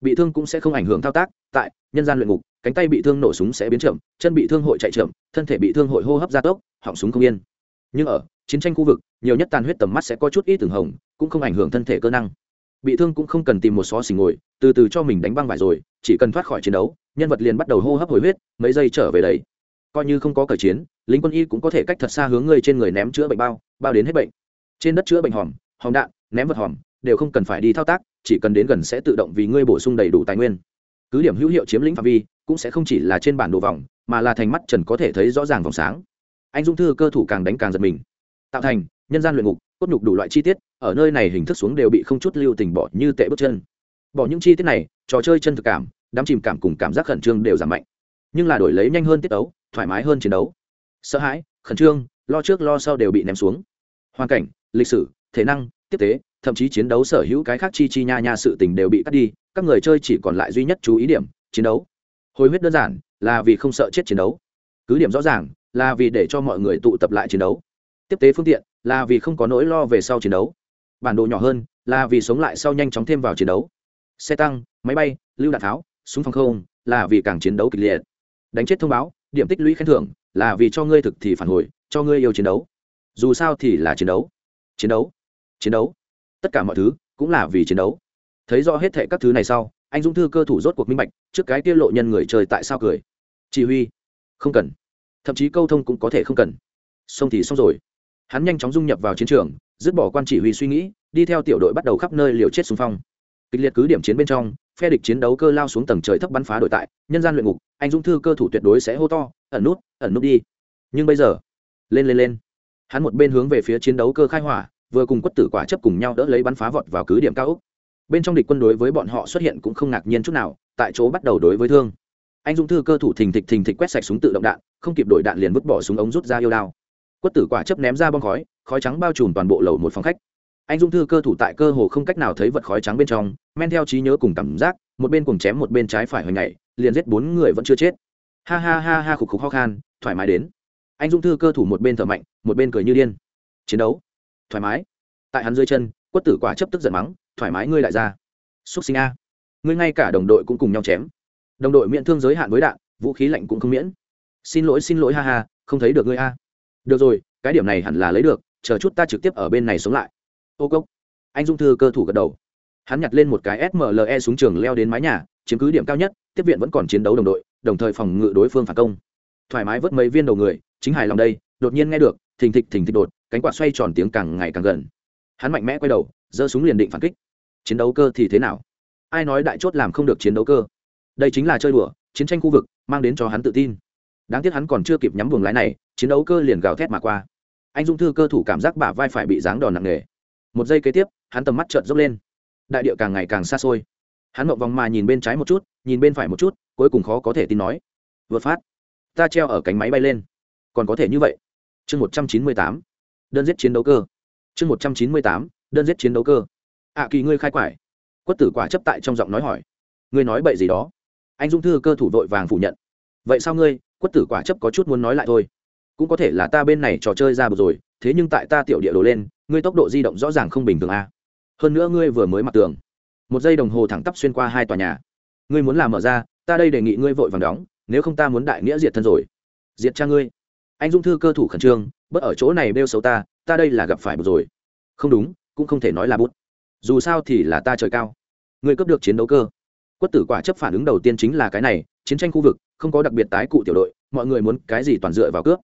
Bị thương cũng sẽ không ảnh hưởng thao tác, tại nhân gian luyện ngục, cánh tay bị thương nổ súng sẽ biến chậm, chân bị thương hội chạy chậm, thân thể bị thương hội hô hấp gia tốc, họng súng không yên. Nhưng ở chiến tranh khu vực, nhiều nhất tàn huyết tầm mắt sẽ có chút ít từng hồng, cũng không ảnh hưởng thân thể cơ năng. Bị thương cũng không cần tìm một xó xỉnh ngồi, từ từ cho mình đánh băng vải rồi, chỉ cần thoát khỏi chiến đấu, nhân vật liền bắt đầu hô hấp hồi huyết, mấy giây trở về đấy. Coi như không có cờ chiến, lính quân y cũng có thể cách thật xa hướng người trên người ném chữa bệnh bao bao đến hết bệnh. Trên đất chữa bệnh hòm hòm đạn, ném vật hòm, đều không cần phải đi thao tác, chỉ cần đến gần sẽ tự động vì ngươi bổ sung đầy đủ tài nguyên. Cứ điểm hữu hiệu chiếm lĩnh phạm vi, cũng sẽ không chỉ là trên bản đồ vòng, mà là thành mắt trần có thể thấy rõ ràng vòng sáng. Anh dung thư cơ thủ càng đánh càng giật mình tạo thành, nhân gian luyện ngục, cốt nhục đủ loại chi tiết, ở nơi này hình thức xuống đều bị không chút lưu tình bỏ như tệ bước chân. Bỏ những chi tiết này, trò chơi chân thực cảm đám chìm cảm cùng cảm giác khẩn trương đều giảm mạnh. Nhưng là đổi lấy nhanh hơn tiết đấu thoải mái hơn chiến đấu. Sợ hãi, khẩn trương, lo trước lo sau đều bị ném xuống. Hoàn cảnh, lịch sử, thể năng, tiếp tế, thậm chí chiến đấu sở hữu cái khác chi chi nha nha sự tình đều bị cắt đi, các người chơi chỉ còn lại duy nhất chú ý điểm, chiến đấu. Hồi huyết đơn giản, là vì không sợ chết chiến đấu. Cứ điểm rõ ràng, là vì để cho mọi người tụ tập lại chiến đấu tiếp tế phương tiện là vì không có nỗi lo về sau chiến đấu. Bản đồ nhỏ hơn là vì sống lại sau nhanh chóng thêm vào chiến đấu. Xe tăng, máy bay, lưu đạn tháo, súng phòng không là vì càng chiến đấu kịch liệt. Đánh chết thông báo, điểm tích lũy khen thưởng là vì cho ngươi thực thì phản hồi, cho ngươi yêu chiến đấu. Dù sao thì là chiến đấu. Chiến đấu chiến đấu. Tất cả mọi thứ cũng là vì chiến đấu. Thấy rõ hết thệ các thứ này sau, anh dũng thư cơ thủ rốt cuộc minh bạch trước cái tiết lộ nhân người chơi tại sao cười. Chỉ huy, không cần. Thậm chí câu thông cũng có thể không cần. Xong thì xong rồi hắn nhanh chóng dung nhập vào chiến trường, dứt bỏ quan chỉ huy suy nghĩ, đi theo tiểu đội bắt đầu khắp nơi liều chết xung phong. Kịch liệt cứ điểm chiến bên trong, phe địch chiến đấu cơ lao xuống tầng trời thấp bắn phá đội tại, nhân gian luyện ngục, anh dũng thư cơ thủ tuyệt đối sẽ hô to, ẩn nút ẩn nút đi. Nhưng bây giờ, lên lên lên. Hắn một bên hướng về phía chiến đấu cơ khai hỏa, vừa cùng quất tử quả chấp cùng nhau đỡ lấy bắn phá vọt vào cứ điểm cao úc bên trong địch quân đối với bọn họ xuất hiện cũng không ngạc nhiên chút nào, tại chỗ bắt đầu đối với thương. Anh dũng thư cơ thủ thình thịch thình thịch quét sạch súng tự động đạn, không kịp đổi đạn liền vứt bỏ súng ống rút ra yêu đao quất tử quả chấp ném ra bom khói khói trắng bao trùm toàn bộ lầu một phòng khách. Anh dung thư cơ thủ tại cơ hồ không cách nào thấy vật khói trắng bên trong, men theo trí nhớ cùng cảm giác, một bên cùng chém một bên trái phải hồi ngày liền giết bốn người vẫn chưa chết. Ha ha ha ha khục khục ho khan, thoải mái đến. Anh dung thư cơ thủ một bên thở mạnh, một bên cười như điên. Chiến đấu. Thoải mái. Tại hắn dưới chân, quất tử quả chấp tức giận mắng, thoải mái ngươi lại ra. Xúc sinh a. Ngươi ngay cả đồng đội cũng cùng nhau chém. Đồng đội miễn thương giới hạn với đạn, vũ khí lạnh cũng không miễn. Xin lỗi xin lỗi, ha ha, không thấy được ngươi a được rồi, cái điểm này hẳn là lấy được, chờ chút ta trực tiếp ở bên này sống lại. Ô cốc. Anh dung thư cơ thủ gật đầu. Hắn nhặt lên một cái smle xuống trường leo đến mái nhà, chiếm cứ điểm cao nhất, tiếp viện vẫn còn chiến đấu đồng đội, đồng thời phòng ngự đối phương phản công. Thoải mái vớt mấy viên đầu người, chính hài lòng đây, đột nhiên nghe được, thình thịch thình thịch đột, cánh quạt xoay tròn tiếng càng ngày càng gần. Hắn mạnh mẽ quay đầu, giơ súng liền định phản kích. Chiến đấu cơ thì thế nào? Ai nói đại chốt làm không được chiến đấu cơ? Đây chính là chơi đùa, chiến tranh khu vực, mang đến cho hắn tự tin. Đáng tiếc hắn còn chưa kịp nhắm buồng lái này chiến đấu cơ liền gào thét mà qua. Anh dung thư cơ thủ cảm giác bả vai phải bị giáng đòn nặng nề. Một giây kế tiếp, hắn tầm mắt trợn dốc lên. Đại địa càng ngày càng xa xôi. Hắn mộng vòng mà nhìn bên trái một chút, nhìn bên phải một chút, cuối cùng khó có thể tin nói. Vượt phát, ta treo ở cánh máy bay lên. Còn có thể như vậy. Chương một trăm chín mươi tám, đơn giết chiến đấu cơ. Chương một trăm chín mươi tám, đơn giết chiến đấu cơ. Ạ kỳ ngươi khai quải. Quất tử quả chấp tại trong giọng nói hỏi. Ngươi nói bậy gì đó? Anh dung thư cơ thủ vội vàng phủ nhận. Vậy sao ngươi? Quất tử quả chấp có chút muốn nói lại thôi cũng có thể là ta bên này trò chơi ra bực rồi, thế nhưng tại ta tiểu địa đồ lên, ngươi tốc độ di động rõ ràng không bình thường a. Hơn nữa ngươi vừa mới mặc tường. Một giây đồng hồ thẳng tắp xuyên qua hai tòa nhà. Ngươi muốn làm mở ra, ta đây đề nghị ngươi vội vàng đóng, nếu không ta muốn đại nghĩa diệt thân rồi. Diệt cha ngươi. Anh dung thư cơ thủ khẩn trương bất ở chỗ này bêu xấu ta ta đây là gặp phải bực rồi. Không đúng, cũng không thể nói là bút. Dù sao thì là ta trời cao. Ngươi cấp được chiến đấu cơ. Quất tử quả chấp phản ứng đầu tiên chính là cái này, chiến tranh khu vực, không có đặc biệt tái cụ tiểu đội, mọi người muốn cái gì toàn dựa vào cướp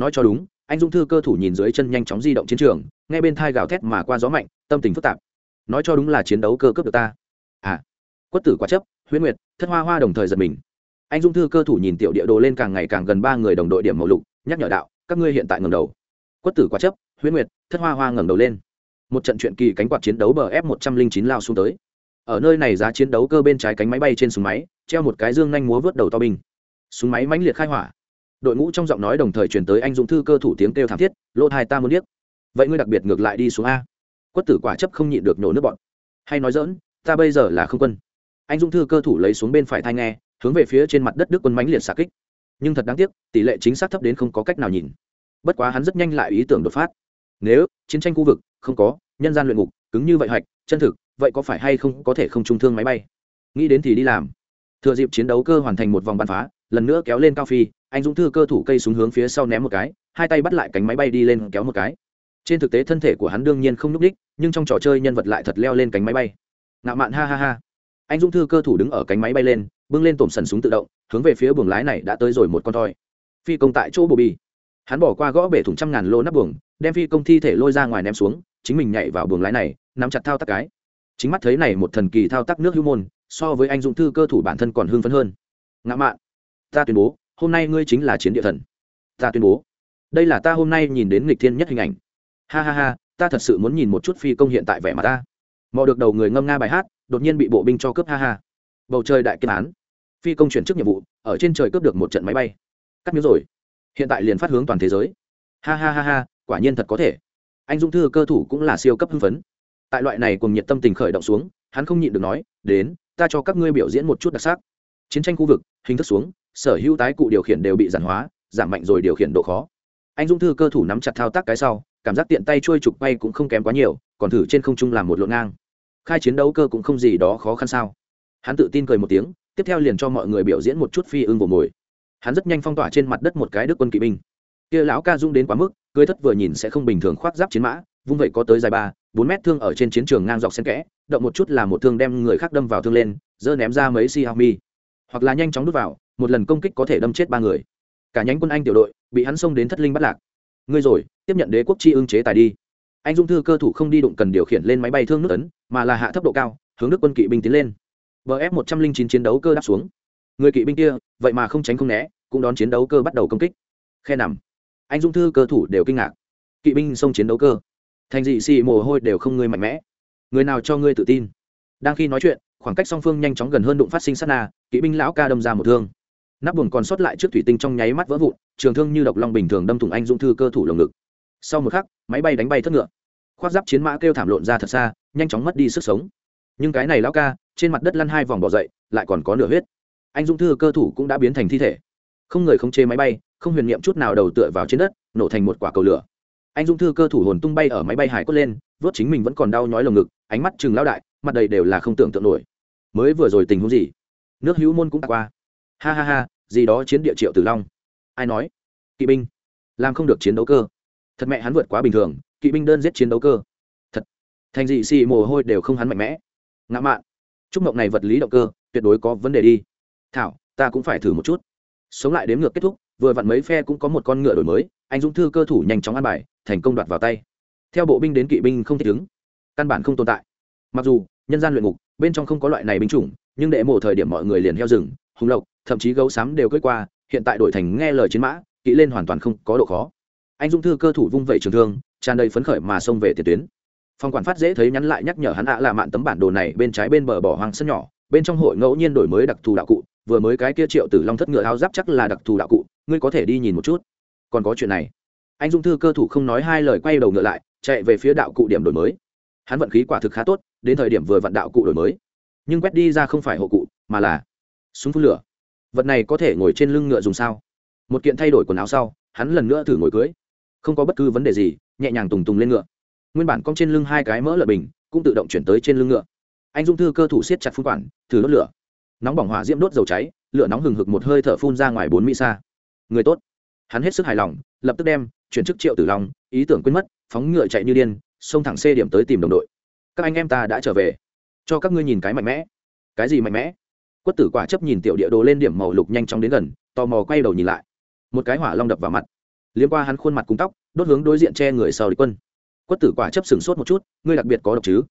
nói cho đúng, anh dung thư cơ thủ nhìn dưới chân nhanh chóng di động chiến trường, nghe bên thai gào thét mà qua gió mạnh, tâm tình phức tạp. Nói cho đúng là chiến đấu cơ cướp được ta. À quất tử quá chấp, huyễn nguyệt, thất hoa hoa đồng thời giật mình. Anh dung thư cơ thủ nhìn tiểu địa đồ lên càng ngày càng gần ba người đồng đội điểm màu lục, nhắc nhở đạo, các ngươi hiện tại ngầm đầu. Quất tử quá chấp, huyễn nguyệt, thất hoa hoa ngẩng đầu lên. Một trận chuyện kỳ cánh quạt chiến đấu bờ f một trăm linh chín lao xuống tới. Ở nơi này giá chiến đấu cơ bên trái cánh máy bay trên súng máy, treo một cái dương nhanh múa vớt đầu to binh. Súng máy mãnh liệt khai hỏa đội ngũ trong giọng nói đồng thời chuyển tới anh dũng thư cơ thủ tiếng kêu thảm thiết, lỗ hai ta muốn biết vậy ngươi đặc biệt ngược lại đi xuống a. Quất tử quả chấp không nhịn được nổ nước bọn. Hay nói dỡn ta bây giờ là không quân. Anh dũng thư cơ thủ lấy xuống bên phải thai nghe, hướng về phía trên mặt đất đức quân mánh liệt xà kích. Nhưng thật đáng tiếc, tỷ lệ chính xác thấp đến không có cách nào nhìn. Bất quá hắn rất nhanh lại ý tưởng đột phát. Nếu chiến tranh khu vực không có nhân gian luyện ngục, cứng như vậy hoạch, chân thực, vậy có phải hay không có thể không trung thương máy bay? Nghĩ đến thì đi làm. Thừa dịp chiến đấu cơ hoàn thành một vòng bắn phá, lần nữa kéo lên cao phi anh dũng thư cơ thủ cây xuống hướng phía sau ném một cái, hai tay bắt lại cánh máy bay đi lên kéo một cái. Trên thực tế thân thể của hắn đương nhiên không n ú c đích nhưng trong trò chơi nhân vật lại thật leo lên cánh máy bay. Ngạo mạn, ha ha ha. Anh dũng thư cơ thủ đứng ở cánh máy bay lên, bưng lên tổm sần súng tự động, hướng về phía buồng lái này đã tới rồi một con thoi. Phi công tại chỗ bồ bi hắn bỏ qua gõ bể thủng trăm ngàn lô nắp buồng, đem phi công thi thể lôi ra ngoài ném xuống, chính mình nhảy vào buồng lái này, nắm chặt thao tác cái. Chính mắt thấy này một thần kỳ thao tác nước hưu môn, so với anh dũng thư cơ thủ bản thân còn hưng phấn hơn. Ngã mạn, ta tuyên bố hôm nay ngươi chính là chiến địa thần. Ta tuyên bố, đây là ta hôm nay nhìn đến nghịch thiên nhất hình ảnh. Ha ha ha, ta thật sự muốn nhìn một chút phi công hiện tại vẻ mặt ta. Mò được đầu người ngâm nga bài hát, đột nhiên bị bộ binh cho cướp, ha ha. Bầu trời đại kết án. Phi công chuyển chức nhiệm vụ, ở trên trời cướp được một trận máy bay. Cắt miếng rồi. Hiện tại liền phát hướng toàn thế giới. Ha ha ha ha, quả nhiên thật có thể. Anh Dung thư cơ thủ cũng là siêu cấp hưng phấn. Tại loại này cùng nhiệt tâm tình khởi động xuống, hắn không nhịn được nói, đến, ta cho các ngươi biểu diễn một chút đặc sắc chiến tranh khu vực, hình thức xuống, sở hữu tái cụ điều khiển đều bị giản hóa, giảm mạnh rồi điều khiển độ khó. Anh Dung thư cơ thủ nắm chặt thao tác cái sau, cảm giác tiện tay trôi trục bay cũng không kém quá nhiều, còn thử trên không trung làm một lộn ngang. Khai chiến đấu cơ cũng không gì đó khó khăn sao. Hắn tự tin cười một tiếng, tiếp theo liền cho mọi người biểu diễn một chút phi ưng vồ mồi. Hắn rất nhanh phong tỏa trên mặt đất một cái đức quân kỵ binh. Kia lão ca dung đến quá mức cưới thất vừa nhìn sẽ không bình thường khoác giáp chiến mã, vung vậy có tới dài ba, bốn mét thương ở trên chiến trường ngang dọc xen kẽ, động một chút là một thương đem người khác đâm vào thương lên dơ ném ra mấy si mi hoặc là nhanh chóng đút vào, một lần công kích có thể đâm chết ba người. Cả nhánh quân anh tiểu đội bị hắn xông đến thất linh bắt lạc. Ngươi rồi, tiếp nhận đế quốc chi ưng chế tài đi. Anh dung thư cơ thủ không đi đụng cần điều khiển lên máy bay thương nước ấn, mà là hạ thấp độ cao, hướng nước quân kỵ binh tiến lên. Bf một trăm linh chín chiến đấu cơ đáp xuống. Người kỵ binh kia, vậy mà không tránh không né, cũng đón chiến đấu cơ bắt đầu công kích. Khe nằm. Anh dung thư cơ thủ đều kinh ngạc. Kỵ binh xông chiến đấu cơ. Thành dị xì mồ hôi đều không ngươi mạnh mẽ. Người nào cho ngươi tự tin? Đang khi nói chuyện khoảng cách song phương nhanh chóng gần hơn đụng phát sinh sát na, kỵ binh lão ca đâm ra một thương. Nắp buồn còn sót lại trước thủy tinh trong nháy mắt vỡ vụn, trường thương như độc long bình thường đâm thủng anh dũng thư cơ thủ lồng ngực. Sau một khắc, máy bay đánh bay thất ngựa. Khoác giáp chiến mã kêu thảm lộn ra thật xa, nhanh chóng mất đi sức sống. Nhưng cái này lão ca, trên mặt đất lăn hai vòng bỏ dậy, lại còn có nửa huyết. Anh dũng thư cơ thủ cũng đã biến thành thi thể. Không người không chế máy bay, không huyền niệm chút nào đầu tựa vào trên đất, nổ thành một quả cầu lửa. Anh dũng thư cơ thủ hồn tung bay ở máy bay hải cốt lên, vớt chính mình vẫn còn đau nhói lồng ngực, ánh mắt chừng lao đại, mặt đầy đều là không tưởng tượng nổi mới vừa rồi tình huống gì? Nước hữu môn cũng qua. Ha ha ha, gì đó chiến địa triệu tử long. Ai nói? Kỵ binh. Làm không được chiến đấu cơ. Thật mẹ hắn vượt quá bình thường, kỵ binh đơn giết chiến đấu cơ. Thật. Thành dị xì mồ hôi đều không hắn mạnh mẽ. Ngã mạn. Chúc mộng này vật lý động cơ, tuyệt đối có vấn đề đi. Thảo, ta cũng phải thử một chút. Sống lại đếm ngược kết thúc, vừa vặn mấy phe cũng có một con ngựa đổi mới, anh dũng thư cơ thủ nhanh chóng ăn bài, thành công đoạt vào tay. Theo bộ binh đến kỵ binh không thích ứng. Căn bản không tồn tại. Mặc dù nhân gian luyện ngục, bên trong không có loại này binh chủng, nhưng đệ mộ thời điểm mọi người liền heo rừng, hùng lộc, thậm chí gấu xám đều cưỡi qua, hiện tại đổi thành nghe lời chiến mã kỹ lên hoàn toàn không có độ khó. Anh Dung thư cơ thủ vung vẩy trường thương, tràn đầy phấn khởi mà xông về tiền tuyến. Phòng quản phát dễ thấy nhắn lại nhắc nhở hắn ạ là mạn tấm bản đồ này bên trái bên bờ bỏ hoang sân nhỏ, bên trong hội ngẫu nhiên đổi mới đặc thù đạo cụ, vừa mới cái kia triệu tử long thất ngựa áo giáp chắc là đặc thù đạo cụ, ngươi có thể đi nhìn một chút. Còn có chuyện này. Anh dung thư cơ thủ không nói hai lời quay đầu ngựa lại, chạy về phía đạo cụ điểm đổi mới hắn vận khí quả thực khá tốt, đến thời điểm vừa vận đạo cụ đổi mới. Nhưng quét đi ra không phải hộ cụ, mà là súng phun lửa. Vật này có thể ngồi trên lưng ngựa dùng sao? Một kiện thay đổi quần áo sau, hắn lần nữa thử ngồi cưới. Không có bất cứ vấn đề gì, nhẹ nhàng tùng tùng lên ngựa. Nguyên bản cong trên lưng hai cái mỡ lợn bình, cũng tự động chuyển tới trên lưng ngựa. Anh dung thư cơ thủ siết chặt phun quản, thử đốt lửa. Nóng bỏng hỏa diễm đốt dầu cháy, lửa nóng hừng hực một hơi thở phun ra ngoài bốn mỹ xa. Người tốt. Hắn hết sức hài lòng, lập tức đem chuyển chức triệu tử long, ý tưởng quên mất, phóng ngựa chạy như điên xông thẳng xe điểm tới tìm đồng đội. Các anh em ta đã trở về. Cho các ngươi nhìn cái mạnh mẽ. Cái gì mạnh mẽ? Quất tử quả chấp nhìn tiểu địa đồ lên điểm màu lục nhanh chóng đến gần, tò mò quay đầu nhìn lại. Một cái hỏa long đập vào mặt. Liếm qua hắn khuôn mặt cùng tóc, đốt hướng đối diện che người sau địch quân. Quất tử quả chấp sừng sốt một chút, ngươi đặc biệt có độc chứ?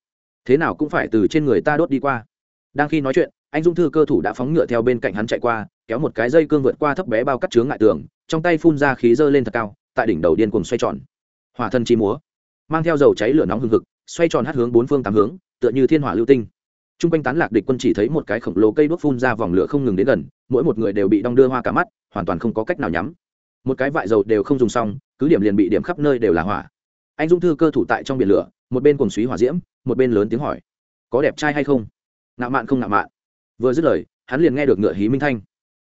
Thế nào cũng phải từ trên người ta đốt đi qua. Đang khi nói chuyện, anh dung thư cơ thủ đã phóng ngựa theo bên cạnh hắn chạy qua, kéo một cái dây cương vượt qua thấp bé bao cắt chướng ngại tường, trong tay phun ra khí dơ lên thật cao, tại đỉnh đầu điên cuồng xoay tròn. Hỏa thân chi múa mang theo dầu cháy lửa nóng hừng hực, xoay tròn hát hướng bốn phương tám hướng, tựa như thiên hỏa lưu tinh. T r u n g quanh tán lạc địch quân chỉ thấy một cái khổng lồ cây đuốc phun ra vòng lửa không ngừng đến gần, mỗi một người đều bị đong đưa hoa cả mắt, hoàn toàn không có cách nào nhắm. Một cái vại dầu đều không dùng xong, cứ điểm liền bị điểm khắp nơi đều là hỏa. Anh dung thư cơ thủ tại trong biển lửa, một bên cùng suý hỏa diễm, một bên lớn tiếng hỏi, có đẹp trai hay không? Ngạo mạn không ngạo mạn. Vừa dứt lời, hắn liền nghe được ngựa hí minh thanh.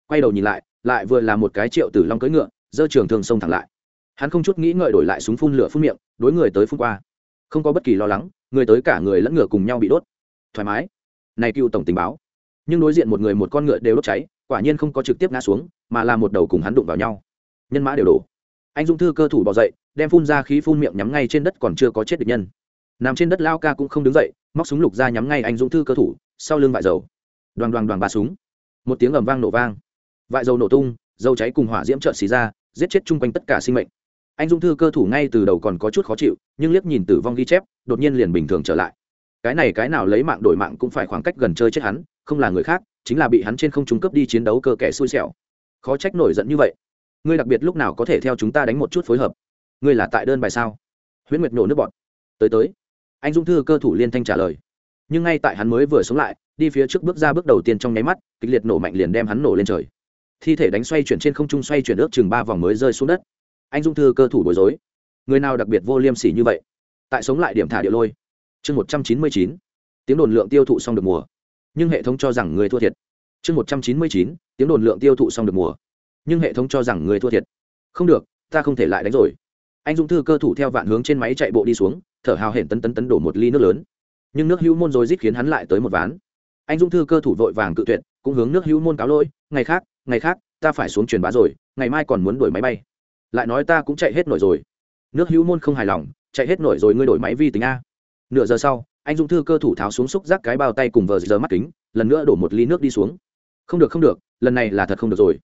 Quay đầu nhìn lại lại vừa là một cái triệu tử long cưỡi ngựa giơ trường thường xông thẳng lại hắn không chút nghĩ ngợi đổi lại súng phun lửa phun miệng, đối người tới phun qua. Không có bất kỳ lo lắng, người tới cả người lẫn ngựa cùng nhau bị đốt. Thoải mái. Này cựu tổng tình báo. Nhưng đối diện một người một con ngựa đều đốt cháy, quả nhiên không có trực tiếp ngã xuống, mà là một đầu cùng hắn đụng vào nhau. Nhân mã đều đổ. Anh dung thư cơ thủ bỏ dậy, đem phun ra khí phun miệng nhắm ngay trên đất còn chưa có chết được nhân. Nằm trên đất lao ca cũng không đứng dậy, móc súng lục ra nhắm ngay anh dũng thư cơ thủ, sau lưng vại dầu. Đoàn đoàn đoàn ba súng. Một tiếng ầm vang nổ vang. Vại dầu nổ tung, dầu cháy cùng hỏa diễm trợn xì ra, giết chết chung quanh tất cả sinh mệnh anh dung thư cơ thủ ngay từ đầu còn có chút khó chịu, nhưng liếc nhìn tử vong ghi chép, đột nhiên liền bình thường trở lại. Cái này cái nào lấy mạng đổi mạng cũng phải khoảng cách gần chơi chết hắn, không là người khác, chính là bị hắn trên không trung cấp đi chiến đấu cơ kẻ xui xẻo. Khó trách nổi giận như vậy. Ngươi đặc biệt lúc nào có thể theo chúng ta đánh một chút phối hợp? Ngươi là tại đơn bài sao? Huyễn nguyệt nổ nước bọn tới tới. Anh dung thư cơ thủ liên thanh trả lời. Nhưng ngay tại hắn mới vừa sống lại, đi phía trước bước ra bước đầu tiên trong nháy mắt, kịch liệt nổ mạnh liền đem hắn nổ lên trời. Thi thể đánh xoay chuyển trên không trung xoay chuyển ước chừng ba vòng mới rơi xuống đất anh dung thư cơ thủ bối rối. Người nào đặc biệt vô liêm sỉ như vậy? Tại sống lại điểm thả địa lôi. Chương một trăm chín mươi chín. Tiếng đồn lượng tiêu thụ xong được mùa. Nhưng hệ thống cho rằng người thua thiệt. Chương một trăm chín mươi chín. Tiếng đồn lượng tiêu thụ xong được mùa. Nhưng hệ thống cho rằng người thua thiệt. Không được, ta không thể lại đánh rồi. Anh dung thư cơ thủ theo vạn hướng trên máy chạy bộ đi xuống, thở hào hển tấn tấn tấn đổ một ly nước lớn. Nhưng nước hữu môn rồi rít khiến hắn lại tới một ván. Anh dung thư cơ thủ vội vàng cự tuyệt, cũng hướng nước hữu môn cáo lỗi, ngày khác ngày khác, ta phải xuống truyền bá rồi, ngày mai còn muốn đuổi máy bay lại nói ta cũng chạy hết nổi rồi. Nước hữu môn không hài lòng, chạy hết nổi rồi ngươi đổi máy vi tính a. Nửa giờ sau, anh dung thư cơ thủ tháo xuống xúc giác cái bao tay cùng vờ giờ mắt kính, lần nữa đổ một ly nước đi xuống. Không được không được, lần này là thật không được rồi.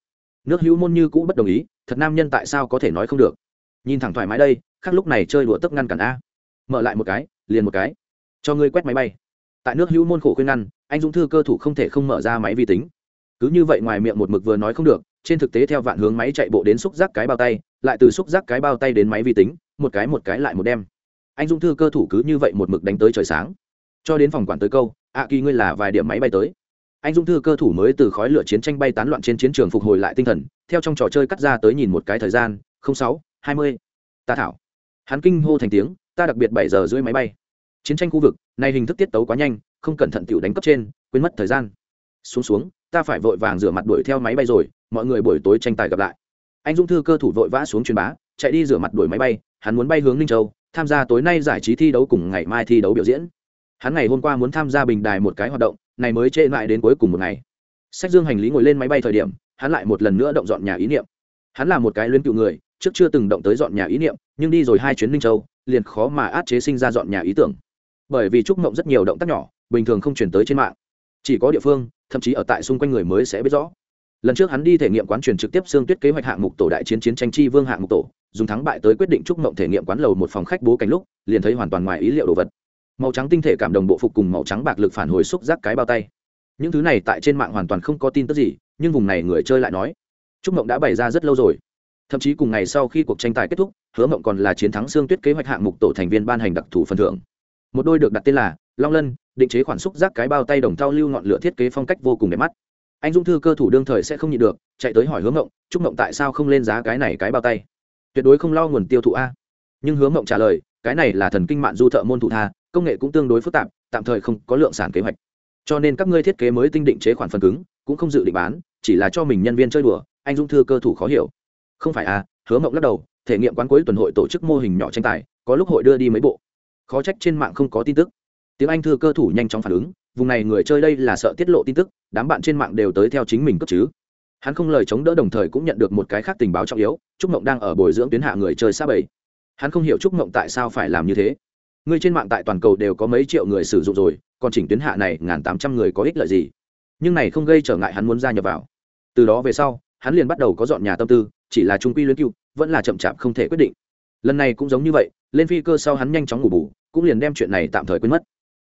Nước hữu môn như cũ bất đồng ý, thật nam nhân tại sao có thể nói không được? Nhìn thẳng thoải mái đây, khác lúc này chơi đùa tấp ngăn cản a. Mở lại một cái, liền một cái. Cho ngươi quét máy bay. Tại nước hữu môn khổ khuyên ngăn, anh dũng thư cơ thủ không thể không mở ra máy vi tính. Cứ như vậy ngoài miệng một mực vừa nói không được, trên thực tế theo vạn hướng máy chạy bộ đến xúc giác cái bao tay lại từ xúc giác cái bao tay đến máy vi tính, một cái một cái lại một đem. Anh Dung thư cơ thủ cứ như vậy một mực đánh tới trời sáng. Cho đến phòng quản tới câu ạ kỳ ngươi là vài điểm máy bay tới. Anh Dung thư cơ thủ mới từ khói lửa chiến tranh bay tán loạn trên chiến trường phục hồi lại tinh thần, theo trong trò chơi cắt ra tới nhìn một cái thời gian sáu, hai mươi. Ta thảo. Hắn kinh hô thành tiếng, ta đặc biệt bảy giờ rưỡi máy bay. Chiến tranh khu vực này hình thức tiết tấu quá nhanh, không cẩn thận tiểu đánh cấp trên, quên mất thời gian. Xuống xuống, ta phải vội vàng rửa mặt đuổi theo máy bay rồi, mọi người buổi tối tranh tài gặp lại anh dung thư cơ thủ vội vã xuống truyền bá, chạy đi rửa mặt đuổi máy bay, hắn muốn bay hướng ninh châu, tham gia tối nay giải trí thi đấu cùng ngày mai thi đấu biểu diễn. Hắn ngày hôm qua muốn tham gia bình đài một cái hoạt động, này mới trễ lại đến cuối cùng một ngày. Sách dương hành lý ngồi lên máy bay thời điểm, hắn lại một lần nữa động dọn nhà ý niệm. Hắn là một cái luyến cựu người, trước chưa từng động tới dọn nhà ý niệm, nhưng đi rồi hai chuyến ninh châu, liền khó mà át chế sinh ra dọn nhà ý tưởng. Bởi vì trúc mộng rất nhiều động tác nhỏ, bình thường không chuyển tới trên mạng. Chỉ có địa phương, thậm chí ở tại xung quanh người mới sẽ biết rõ lần trước hắn đi thể nghiệm quán truyền trực tiếp xương tuyết kế hoạch hạng mục tổ đại chiến chiến tranh chi vương hạng mục tổ, dùng thắng bại tới quyết định trúc mộng thể nghiệm quán lầu một phòng khách bố cảnh lúc, liền thấy hoàn toàn ngoài ý liệu đồ vật. Màu trắng tinh thể cảm đồng bộ phục cùng màu trắng bạc lực phản hồi xúc giác cái bao tay. Những thứ này tại trên mạng hoàn toàn không có tin tức gì, nhưng vùng này người chơi lại nói trúc mộng đã bày ra rất lâu rồi. Thậm chí cùng ngày sau khi cuộc tranh tài kết thúc, hứa mộng còn là chiến thắng xương tuyết kế hoạch hạng mục tổ thành viên ban hành đặc thù phần thưởng. Một đôi được đặt tên là long lân, định chế khoản xúc giác cái bao tay đồng thau lưu ngọn lửa thiết kế phong cách vô cùng đẹp mắt anh dung thư cơ thủ đương thời sẽ không nhịn được, chạy tới hỏi hướng mộng chúc mộng tại sao không lên giá cái này cái bao tay? Tuyệt đối không lo nguồn tiêu thụ a. Nhưng hướng mộng trả lời, cái này là thần kinh mạng du thợ môn thụ tha, công nghệ cũng tương đối phức tạp, tạm thời không có lượng sản kế hoạch. Cho nên các ngươi thiết kế mới tinh định chế khoản phần cứng, cũng không dự định bán, chỉ là cho mình nhân viên chơi đùa, anh dung thư cơ thủ khó hiểu. Không phải à? Hứa mộng lắc đầu, thể nghiệm quán cuối tuần hội tổ chức mô hình nhỏ tranh tài, có lúc hội đưa đi mấy bộ. Khó trách trên mạng không có tin tức. Tiếng anh thư cơ thủ nhanh chóng phản ứng, vùng này người chơi đây là sợ tiết lộ tin tức đám bạn trên mạng đều tới theo chính mình cấp chứ. Hắn không lời chống đỡ đồng thời cũng nhận được một cái khác tình báo trọng yếu, trúc mộng đang ở bồi dưỡng tuyến hạ người chơi xa bầy hắn không hiểu trúc mộng tại sao phải làm như thế. Người trên mạng tại toàn cầu đều có mấy triệu người sử dụng rồi, còn chỉnh tuyến hạ này ngàn tám trăm người có ích lợi gì? Nhưng này không gây trở ngại hắn muốn gia nhập vào. Từ đó về sau, hắn liền bắt đầu có dọn nhà tâm tư, chỉ là trung quy luyến cựu, vẫn là chậm chạp không thể quyết định. Lần này cũng giống như vậy, lên phi cơ sau hắn nhanh chóng ngủ bù, cũng liền đem chuyện này tạm thời quên mất.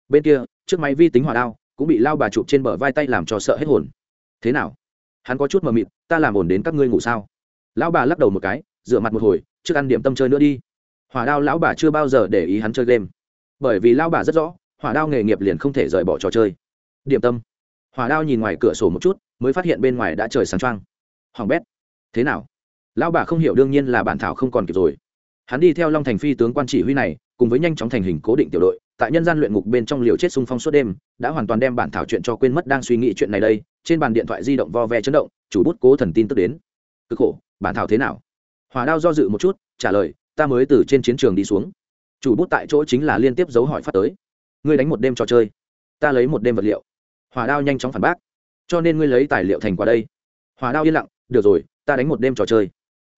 Bên kia, chiếc máy vi tính hỏa đao cũng bị lao bà chụp trên bờ vai tay làm cho sợ hết hồn. Thế nào? Hắn có chút mờ mịt, ta làm ổn đến các ngươi ngủ sao? Lão bà lắc đầu một cái, rửa mặt một hồi, trước ăn điểm tâm chơi nữa đi. Hỏa đao lão bà chưa bao giờ để ý hắn chơi game. Bởi vì lao bà rất rõ, hỏa đao nghề nghiệp liền không thể rời bỏ trò chơi. Điểm tâm. Hỏa đao nhìn ngoài cửa sổ một chút, mới phát hiện bên ngoài đã trời sáng trăng hoàng bét. Thế nào? Lão bà không hiểu đương nhiên là bản thảo không còn kịp rồi. Hắn đi theo long thành phi tướng quan chỉ huy này, cùng với nhanh chóng thành hình cố định tiểu đội tại nhân gian luyện ngục bên trong liều chết sung phong suốt đêm, đã hoàn toàn đem bản thảo chuyện cho quên mất đang suy nghĩ chuyện này đây, trên bàn điện thoại di động vo ve chấn động, chủ bút cố thần tin tức đến. Cực khổ, bản thảo thế nào? Hòa đao do dự một chút, trả lời, ta mới từ trên chiến trường đi xuống. Chủ bút tại chỗ chính là liên tiếp dấu hỏi phát tới. Ngươi đánh một đêm trò chơi, ta lấy một đêm vật liệu. Hòa đao nhanh chóng phản bác, cho nên ngươi lấy tài liệu thành quả đây. Hòa đao yên lặng, được rồi, ta đánh một đêm trò chơi.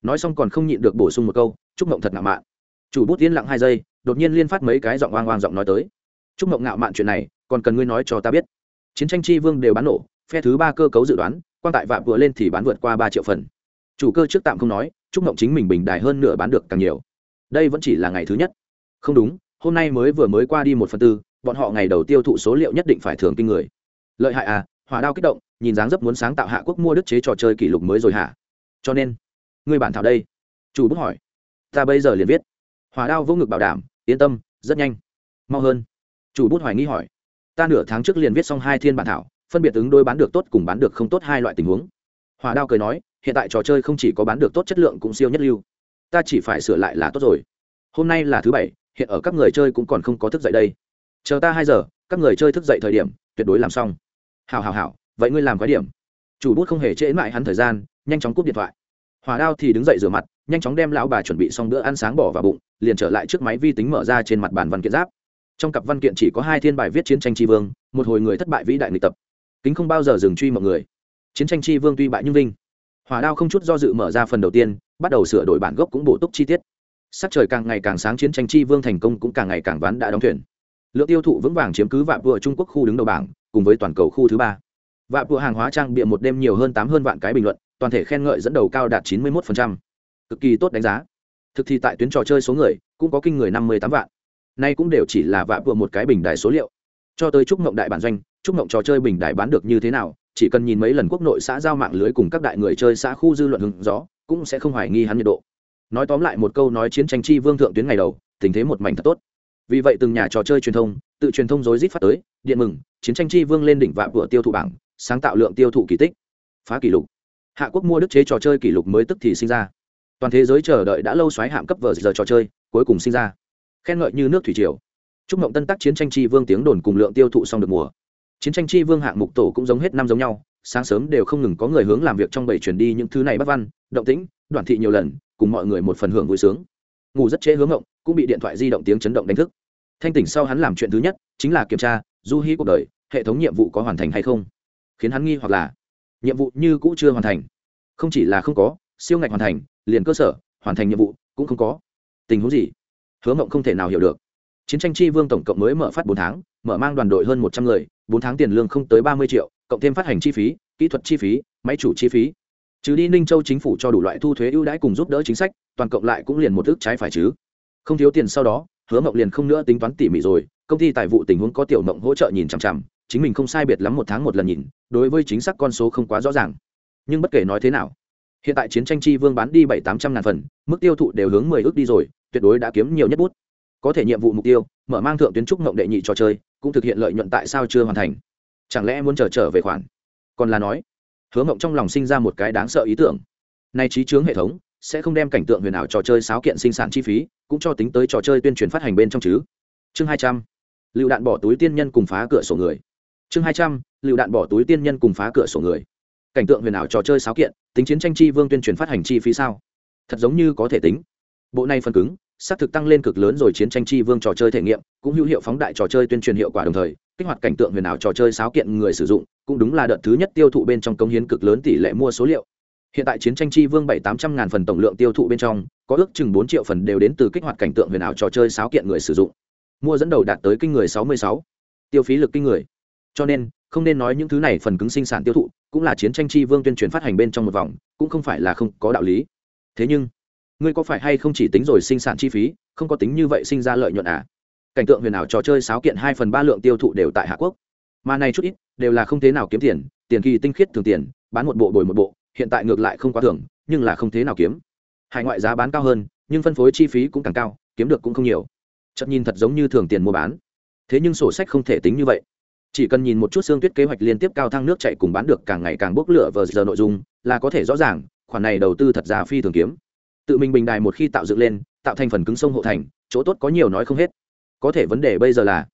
Nói xong còn không nhịn được bổ sung một câu, chúc mộng thật ngạo mạn. Chủ bút yên lặng hai giây đột nhiên liên phát mấy cái giọng oang oang giọng nói tới. Chúc mộng ngạo mạn chuyện này, còn cần ngươi nói cho ta biết. Chiến tranh chi vương đều bán nổ, phe thứ ba cơ cấu dự đoán, quan tại vạm vừa lên thì bán vượt qua ba triệu phần. Chủ cơ trước tạm không nói, chúc mộng chính mình bình đài hơn nửa bán được càng nhiều. Đây vẫn chỉ là ngày thứ nhất. Không đúng, hôm nay mới vừa mới qua đi một phần tư, bọn họ ngày đầu tiêu thụ số liệu nhất định phải thường kinh người. Lợi hại à hỏa đao kích động, nhìn dáng dấp muốn sáng tạo hạ quốc mua đức chế trò chơi kỷ lục mới rồi hả? Cho nên người bản thảo đây. Chủ bức hỏi. Ta bây giờ liền viết. Hỏa đao vô ngực bảo đảm yên tâm, rất nhanh. Mau hơn. Chủ bút hoài nghi hỏi. Ta nửa tháng trước liền viết xong hai thiên bản thảo, phân biệt ứng đôi bán được tốt cùng bán được không tốt hai loại tình huống. Hòa đao cười nói, hiện tại trò chơi không chỉ có bán được tốt chất lượng cũng siêu nhất lưu. Ta chỉ phải sửa lại là tốt rồi. Hôm nay là thứ bảy, hiện ở các người chơi cũng còn không có thức dậy đây. Chờ ta hai giờ, các người chơi thức dậy thời điểm, tuyệt đối làm xong. Hào hào hào vậy ngươi làm cái điểm. Chủ bút không hề trễ mãi hắn thời gian, nhanh chóng cúp điện thoại. Hòa đao thì đứng dậy rửa mặt nhanh chóng đem lão bà chuẩn bị xong bữa ăn sáng bỏ vào bụng, liền trở lại trước máy vi tính mở ra trên mặt bàn văn kiện giáp. Trong cặp văn kiện chỉ có hai thiên bài viết chiến tranh tri vương, một hồi người thất bại vĩ đại nghịch tập. Kính không bao giờ dừng truy mọi người. Chiến tranh tri vương tuy bại nhưng vinh. Hòa đao không chút do dự mở ra phần đầu tiên, bắt đầu sửa đổi bản gốc cũng bổ túc chi tiết. Sắc trời càng ngày càng sáng chiến tranh tri vương thành công cũng càng ngày càng ván đã đóng thuyền. Lượng tiêu thụ vững vàng chiếm cứ vạn vừa trung quốc khu đứng đầu bảng, cùng với toàn cầu khu thứ ba. Vạn vừa hàng hóa trang bịa một đêm nhiều hơn tám hơn vạn cái bình luận, toàn thể khen ngợi dẫn đầu cao đạt chín mươi một cực kỳ tốt đánh giá. Thực thì tại tuyến trò chơi số người, cũng có kinh người năm mươi tám vạn. Nay cũng đều chỉ là vạ vừa một cái bình đại số liệu. Cho tới trúc mộng đại bản doanh trúc mộng trò chơi bình đại bán được như thế nào, chỉ cần nhìn mấy lần quốc nội xã giao mạng lưới cùng các đại người chơi xã khu dư luận hứng gió cũng sẽ không hoài nghi hắn nhiệt độ. Nói tóm lại một câu nói chiến tranh chi vương thượng tuyến ngày đầu, tình thế một mảnh thật tốt. Vì vậy từng nhà trò chơi truyền thông, tự truyền thông rối rít phát tới, điện mừng, chiến tranh chi vương lên đỉnh vạ vừa tiêu thụ bảng, sáng tạo lượng tiêu thụ kỳ tích. Phá kỷ lục. Hạ quốc mua đức chế trò chơi kỷ lục mới tức thì sinh ra toàn thế giới chờ đợi đã lâu xoáy hạm cấp vờ giờ trò chơi cuối cùng sinh ra. Khen ngợi như nước thủy triều. Chúc mộng tân tác chiến tranh chi vương tiếng đồn cùng lượng tiêu thụ xong được mùa. Chiến tranh chi vương hạng mục tổ cũng giống hết năm giống nhau, sáng sớm đều không ngừng có người hướng làm việc trong bảy chuyển đi những thứ này bắt văn, động tĩnh, đoạn thị nhiều lần, cùng mọi người một phần hưởng vui sướng. Ngủ rất trễ hướng ngộng cũng bị điện thoại di động tiếng chấn động đánh thức. Thanh tỉnh sau hắn làm chuyện thứ nhất, chính là kiểm tra, du hí cuộc đời, hệ thống nhiệm vụ có hoàn thành hay không. Khiến hắn nghi hoặc là, nhiệm vụ như cũ chưa hoàn thành. Không chỉ là không có siêu ngạch hoàn thành, liền cơ sở, hoàn thành nhiệm vụ, cũng không có. Tình huống gì? Hứa mộng không thể nào hiểu được. Chiến tranh chi vương tổng cộng mới mở phát bốn tháng, mở mang đoàn đội hơn một trăm người, bốn tháng tiền lương không tới ba mươi triệu, cộng thêm phát hành chi phí, kỹ thuật chi phí, máy chủ chi phí. Trừ đi ninh châu chính phủ cho đủ loại thu thuế ưu đãi cùng giúp đỡ chính sách, toàn cộng lại cũng liền một ước trái phải chứ. Không thiếu tiền sau đó, hứa mộng liền không nữa tính toán tỉ mỉ rồi, công ty tài vụ tình huống có tiểu mộng hỗ trợ nhìn chằm chằm, chính mình không sai biệt lắm một tháng một lần nhìn, đối với chính xác con số không quá rõ ràng. Nhưng bất kể nói thế nào hiện tại chiến tranh chi vương bán đi bảy tám trăm ngàn phần, mức tiêu thụ đều hướng mười ước đi rồi, tuyệt đối đã kiếm nhiều nhất bút. Có thể nhiệm vụ mục tiêu, mở mang thượng tuyến trúc ngộng đệ nhị trò chơi, cũng thực hiện lợi nhuận tại sao chưa hoàn thành. Chẳng lẽ muốn chờ trở về khoản? Còn là nói, hứa mộng trong lòng sinh ra một cái đáng sợ ý tưởng. Nay trí chướng hệ thống, sẽ không đem cảnh tượng huyền ảo trò chơi sáo kiện sinh sản chi phí, cũng cho tính tới trò chơi tuyên truyền phát hành bên trong chứ. Chương hai trăm, lựu đạn bỏ túi tiên nhân cùng phá cửa sổ người. Chương hai trăm, lựu đạn bỏ túi tiên nhân cùng phá cửa sổ người cảnh tượng huyền ảo trò chơi sáo kiện, tính chiến tranh chi vương tuyên truyền phát hành chi phí sao? Thật giống như có thể tính. Bộ này phần cứng, xác thực tăng lên cực lớn rồi chiến tranh chi vương trò chơi thể nghiệm, cũng hữu hiệu phóng đại trò chơi tuyên truyền hiệu quả đồng thời, kích hoạt cảnh tượng huyền ảo trò chơi sáo kiện người sử dụng, cũng đúng là đợt thứ nhất tiêu thụ bên trong công hiến cực lớn tỷ lệ mua số liệu. Hiện tại chiến tranh chi vương bảy tám trăm ngàn phần tổng lượng tiêu thụ bên trong, có ước chừng bốn triệu phần đều đến từ kích hoạt cảnh tượng huyền ảo trò chơi sáo kiện người sử dụng. Mua dẫn đầu đạt tới kinh người sáu mươi sáu. Tiêu phí lực kinh người. Cho nên, không nên nói những thứ này phần cứng sinh sản tiêu thụ cũng là chiến tranh chi vương tuyên truyền phát hành bên trong một vòng, cũng không phải là không có đạo lý. Thế nhưng, ngươi có phải hay không chỉ tính rồi sinh sản chi phí, không có tính như vậy sinh ra lợi nhuận à? Cảnh tượng huyền ảo trò chơi sáo kiện hai phần ba lượng tiêu thụ đều tại hạ quốc. Mà này chút ít, đều là không thế nào kiếm tiền tiền kỳ tinh khiết thường tiền, bán một bộ đổi một bộ, hiện tại ngược lại không quá thường nhưng là không thế nào kiếm. Hải ngoại giá bán cao hơn, nhưng phân phối chi phí cũng càng cao, kiếm được cũng không nhiều. Chậm nhìn thật giống như thường tiền mua bán. Thế nhưng sổ sách không thể tính như vậy chỉ cần nhìn một chút xương tuyết kế hoạch liên tiếp cao thăng nước chạy cùng bán được càng ngày càng bốc lửa vờ giờ nội dung, là có thể rõ ràng, khoản này đầu tư thật ra phi thường kiếm. Tự mình bình đài một khi tạo dựng lên, tạo thành phần cứng sông hộ thành, chỗ tốt có nhiều nói không hết. Có thể vấn đề bây giờ là,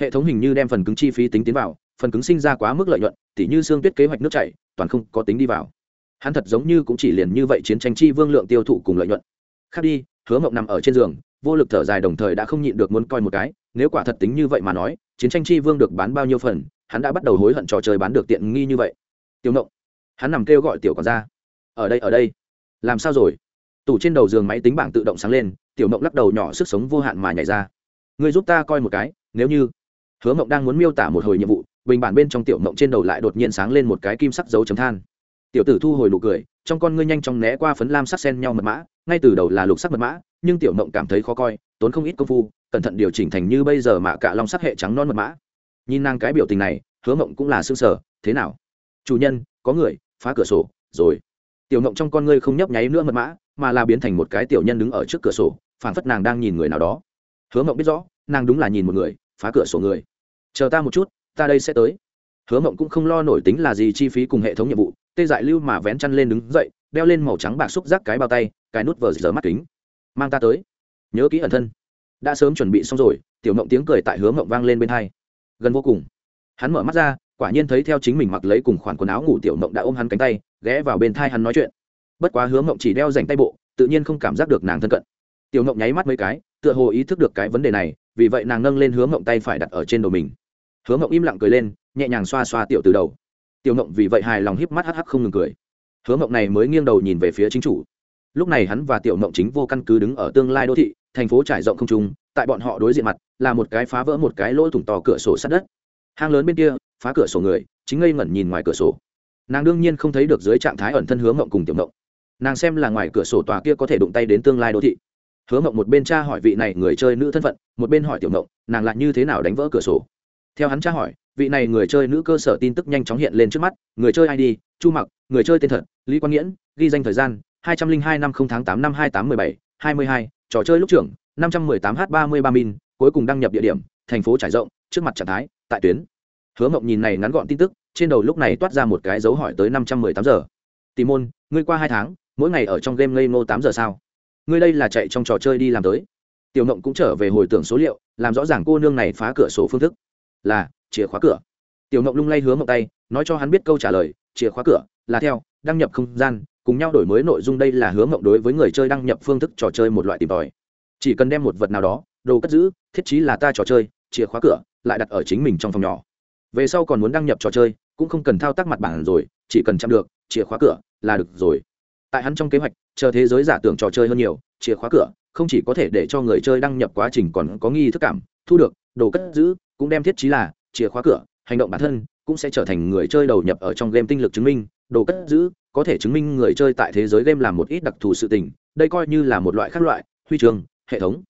hệ thống hình như đem phần cứng chi phí tính tiến vào, phần cứng sinh ra quá mức lợi nhuận, tỉ như xương tuyết kế hoạch nước chảy, toàn không có tính đi vào. Hắn thật giống như cũng chỉ liền như vậy chiến tranh chi vương lượng tiêu thụ cùng lợi nhuận. Khác đi, hứa mộng nằm ở trên giường vô lực thở dài đồng thời đã không nhịn được muốn coi một cái, nếu quả thật tính như vậy mà nói, chiến tranh chi vương được bán bao nhiêu phần, hắn đã bắt đầu hối hận trò chơi bán được tiện nghi như vậy. Tiêu mộng hắn nằm kêu gọi tiểu còn ra ở đây ở đây, làm sao rồi? Tủ trên đầu giường máy tính bảng tự động sáng lên, tiểu mộng lắc đầu nhỏ sức sống vô hạn mà nhảy ra. Người giúp ta coi một cái, nếu như hứa mộng đang muốn miêu tả một hồi nhiệm vụ, bình bản bên trong tiểu mộng trên đầu lại đột nhiên sáng lên một cái kim sắc dấu chấm than. Tiểu tử thu hồi nụ cười, trong con ngươi nhanh chóng né qua phấn lam sắc sen nhau mật mã, ngay từ đầu là lục sắc mật mã nhưng tiểu mộng cảm thấy khó coi, tốn không ít công phu, cẩn thận điều chỉnh thành như bây giờ mà cả long sắc hệ trắng non mật mã. Nhìn nàng cái biểu tình này, hứa mộng cũng là xương sở thế nào? Chủ nhân, có người, phá cửa sổ, rồi. Tiểu mộng trong con ngươi không nhấp nháy nữa mật mã, mà là biến thành một cái tiểu nhân đứng ở trước cửa sổ phản phất nàng đang nhìn người nào đó. Hứa mộng biết rõ, nàng đúng là nhìn một người, phá cửa sổ người. Chờ ta một chút, ta đây sẽ tới. Hứa mộng cũng không lo nổi tính là gì chi phí cùng hệ thống nhiệm vụ, tê dại lưu mà vén chăn lên đứng dậy, đeo lên màu trắng bạc xúc giác cái bao tay, cái nút vờ giờ mắt kính mang ta tới. Nhớ kỹ ẩn thân. Đã sớm chuẩn bị xong rồi, tiểu mộng tiếng cười tại hướng mộng vang lên bên hai. Gần vô cùng. Hắn mở mắt ra, quả nhiên thấy theo chính mình mặc lấy cùng khoản quần áo ngủ tiểu mộng đã ôm hắn cánh tay, ghé vào bên thai hắn nói chuyện. Bất quá hướng mộng chỉ đeo dành tay bộ, tự nhiên không cảm giác được nàng thân cận. Tiểu mộng nháy mắt mấy cái, tựa hồ ý thức được cái vấn đề này, vì vậy nàng nâng lên hướng mộng tay phải đặt ở trên đầu mình. Hướng mộng im lặng cười lên, nhẹ nhàng xoa xoa tiểu từ đầu. Tiểu mộng vì vậy hài lòng híp mắt hắc hắc không ngừng cười. Hướng mộng này mới nghiêng đầu nhìn về phía chính chủ lúc này hắn và tiểu mộng chính vô căn cứ đứng ở tương lai đô thị, thành phố trải rộng không trung, tại bọn họ đối diện mặt, là một cái phá vỡ một cái lỗ thủng to cửa sổ sát đất. Hang lớn bên kia, phá cửa sổ người, chính ngây ngẩn nhìn ngoài cửa sổ. Nàng đương nhiên không thấy được dưới trạng thái ẩn thân hướng mộng cùng tiểu mộng. Nàng xem là ngoài cửa sổ tòa kia có thể đụng tay đến tương lai đô thị. Hứa mộng một bên cha hỏi vị này người chơi nữ thân phận, một bên hỏi tiểu mộng, nàng lại như thế nào đánh vỡ cửa sổ? Theo hắn tra hỏi, vị này người chơi nữ cơ sở tin tức nhanh chóng hiện lên trước mắt, người chơi id chu mặc, người chơi tên thật, lý quang nghiễn, ghi danh thời gian hai trăm linh hai năm không tháng tám năm hai tám mười bảy, hai mươi hai, trò chơi lúc trưởng, năm trăm mười tám h ba mươi ba min, cuối cùng đăng nhập địa điểm, thành phố trải rộng, trước mặt trạng thái, tại tuyến. Hứa mộng nhìn này ngắn gọn tin tức, trên đầu lúc này toát ra một cái dấu hỏi tới năm trăm mười tám giờ. Tì môn, ngươi qua hai tháng, mỗi ngày ở trong game ngây ngô tám giờ sao? Ngươi đây là chạy trong trò chơi đi làm tới. Tiểu mộng cũng trở về hồi tưởng số liệu, làm rõ ràng cô nương này phá cửa sổ phương thức. Là, chìa khóa cửa. Tiểu mộng lung lay hứa mộng tay, nói cho hắn biết câu trả lời, chìa khóa cửa, là theo, đăng nhập không gian cùng nhau đổi mới nội dung đây là hứa mộng đối với người chơi đăng nhập phương thức trò chơi một loại tìm tòi. Chỉ cần đem một vật nào đó, đồ cất giữ, thiết chí là ta trò chơi, chìa khóa cửa, lại đặt ở chính mình trong phòng nhỏ. Về sau còn muốn đăng nhập trò chơi, cũng không cần thao tác mặt bản rồi, chỉ cần chạm được, chìa khóa cửa là được rồi. Tại hắn trong kế hoạch, chờ thế giới giả tưởng trò chơi hơn nhiều, chìa khóa cửa không chỉ có thể để cho người chơi đăng nhập quá trình còn có nghi thức cảm, thu được, đồ cất giữ, cũng đem thiết chí là chìa khóa cửa, hành động bản thân cũng sẽ trở thành người chơi đầu nhập ở trong game tinh lực chứng minh đồ cất giữ, có thể chứng minh người chơi tại thế giới game làm một ít đặc thù sự tình, đây coi như là một loại khác loại, huy trường hệ thống.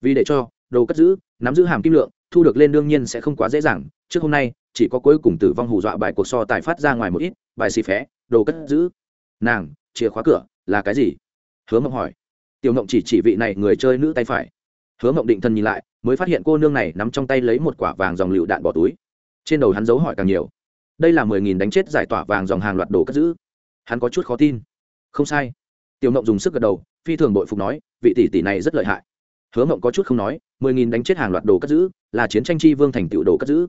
Vì để cho đồ cất giữ, nắm giữ hàm kim lượng, thu được lên đương nhiên sẽ không quá dễ dàng. Trước hôm nay, chỉ có cuối cùng tử vong hù dọa bài cuộc so tài phát ra ngoài một ít, bài xì phé, đồ cất giữ. Nàng, chìa khóa cửa, là cái gì? Hứa mộng hỏi. Tiểu mộng chỉ chỉ vị này người chơi nữ tay phải. Hứa mộng định thân nhìn lại, mới phát hiện cô nương này nắm trong tay lấy một quả vàng dòng lựu đạn bỏ túi. Trên đầu hắn giấu hỏi càng nhiều đây là mười nghìn đánh chết giải tỏa vàng dòng hàng loạt đồ cất giữ. Hắn có chút khó tin. Không sai. Tiểu mộng dùng sức gật đầu, phi thường bội phục nói, vị tỷ tỷ này rất lợi hại. Hứa mộng có chút không nói, mười nghìn đánh chết hàng loạt đồ cất giữ, là chiến tranh chi vương thành tựu đồ cất giữ.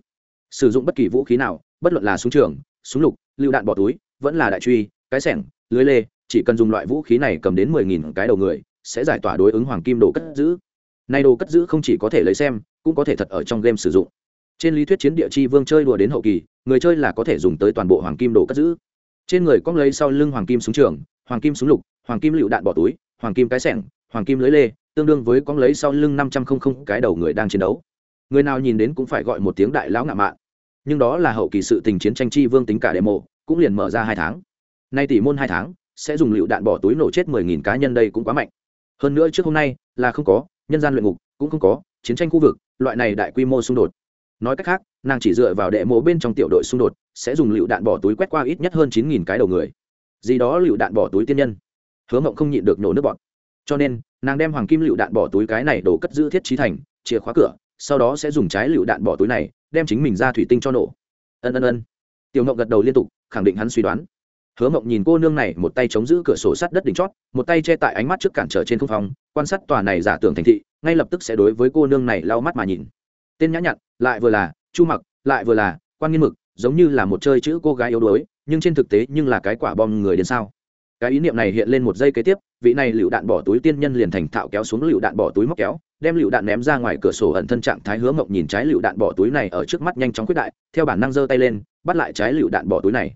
Sử dụng bất kỳ vũ khí nào, bất luận là súng trường, súng lục, lựu đạn bỏ túi, vẫn là đại truy, cái sẻng, lưới lê, chỉ cần dùng loại vũ khí này cầm đến mười nghìn cái đầu người, sẽ giải tỏa đối ứng hoàng kim đồ cất giữ. Nay đồ cất giữ không chỉ có thể lấy xem, cũng có thể thật ở trong game sử dụng trên lý thuyết chiến địa chi vương chơi đùa đến hậu kỳ, người chơi là có thể dùng tới toàn bộ hoàng kim đồ cất giữ. Trên người có lấy sau lưng hoàng kim súng trường, hoàng kim súng lục, hoàng kim lựu đạn bỏ túi, hoàng kim cái sẻng, hoàng kim lưới lê, tương đương với con lấy sau lưng năm trăm linh cái đầu người đang chiến đấu. Người nào nhìn đến cũng phải gọi một tiếng đại lão ngạo mạn. Nhưng đó là hậu kỳ sự tình chiến tranh chi vương tính cả demo, cũng liền mở ra hai tháng. Nay tỷ môn hai tháng, sẽ dùng lựu đạn bỏ túi nổ chết mười nghìn cá nhân đây cũng quá mạnh. Hơn nữa trước hôm nay là không có, nhân gian luyện ngục cũng không có, chiến tranh khu vực, loại này đại quy mô xung đột nói cách khác, nàng chỉ dựa vào đệ mộ bên trong tiểu đội xung đột, sẽ dùng lựu đạn bỏ túi quét qua ít nhất hơn chín nghìn cái đầu người. Gì đó lựu đạn bỏ túi tiên nhân. Hứa mộng không nhịn được nổ nước bọt. Cho nên, nàng đem hoàng kim lựu đạn bỏ túi cái này đổ cất giữ thiết trí thành, chìa khóa cửa, sau đó sẽ dùng trái lựu đạn bỏ túi này, đem chính mình ra thủy tinh cho nổ. Ân ân ân. Tiểu mộng gật đầu liên tục, khẳng định hắn suy đoán. Hứa mộng nhìn cô nương này, một tay chống giữ cửa sổ sắt đất đỉnh chót, một tay che tại ánh mắt trước cản trở trên không phòng, quan sát tòa này giả tưởng thành thị, ngay lập tức sẽ đối với cô nương này lau mắt mà nhìn tên nhã nhặn, lại vừa là, chu mặc, lại vừa là, quan nghiên mực, giống như là một chơi chữ cô gái yếu đuối, nhưng trên thực tế nhưng là cái quả bom người đến sao. Cái ý niệm này hiện lên một giây kế tiếp, vị này lựu đạn bỏ túi tiên nhân liền thành thạo kéo xuống lựu đạn bỏ túi móc kéo, đem lựu đạn ném ra ngoài cửa sổ ẩn thân trạng thái hứa mộng nhìn trái lựu đạn bỏ túi này ở trước mắt nhanh chóng quyết đại, theo bản năng giơ tay lên, bắt lại trái lựu đạn bỏ túi này.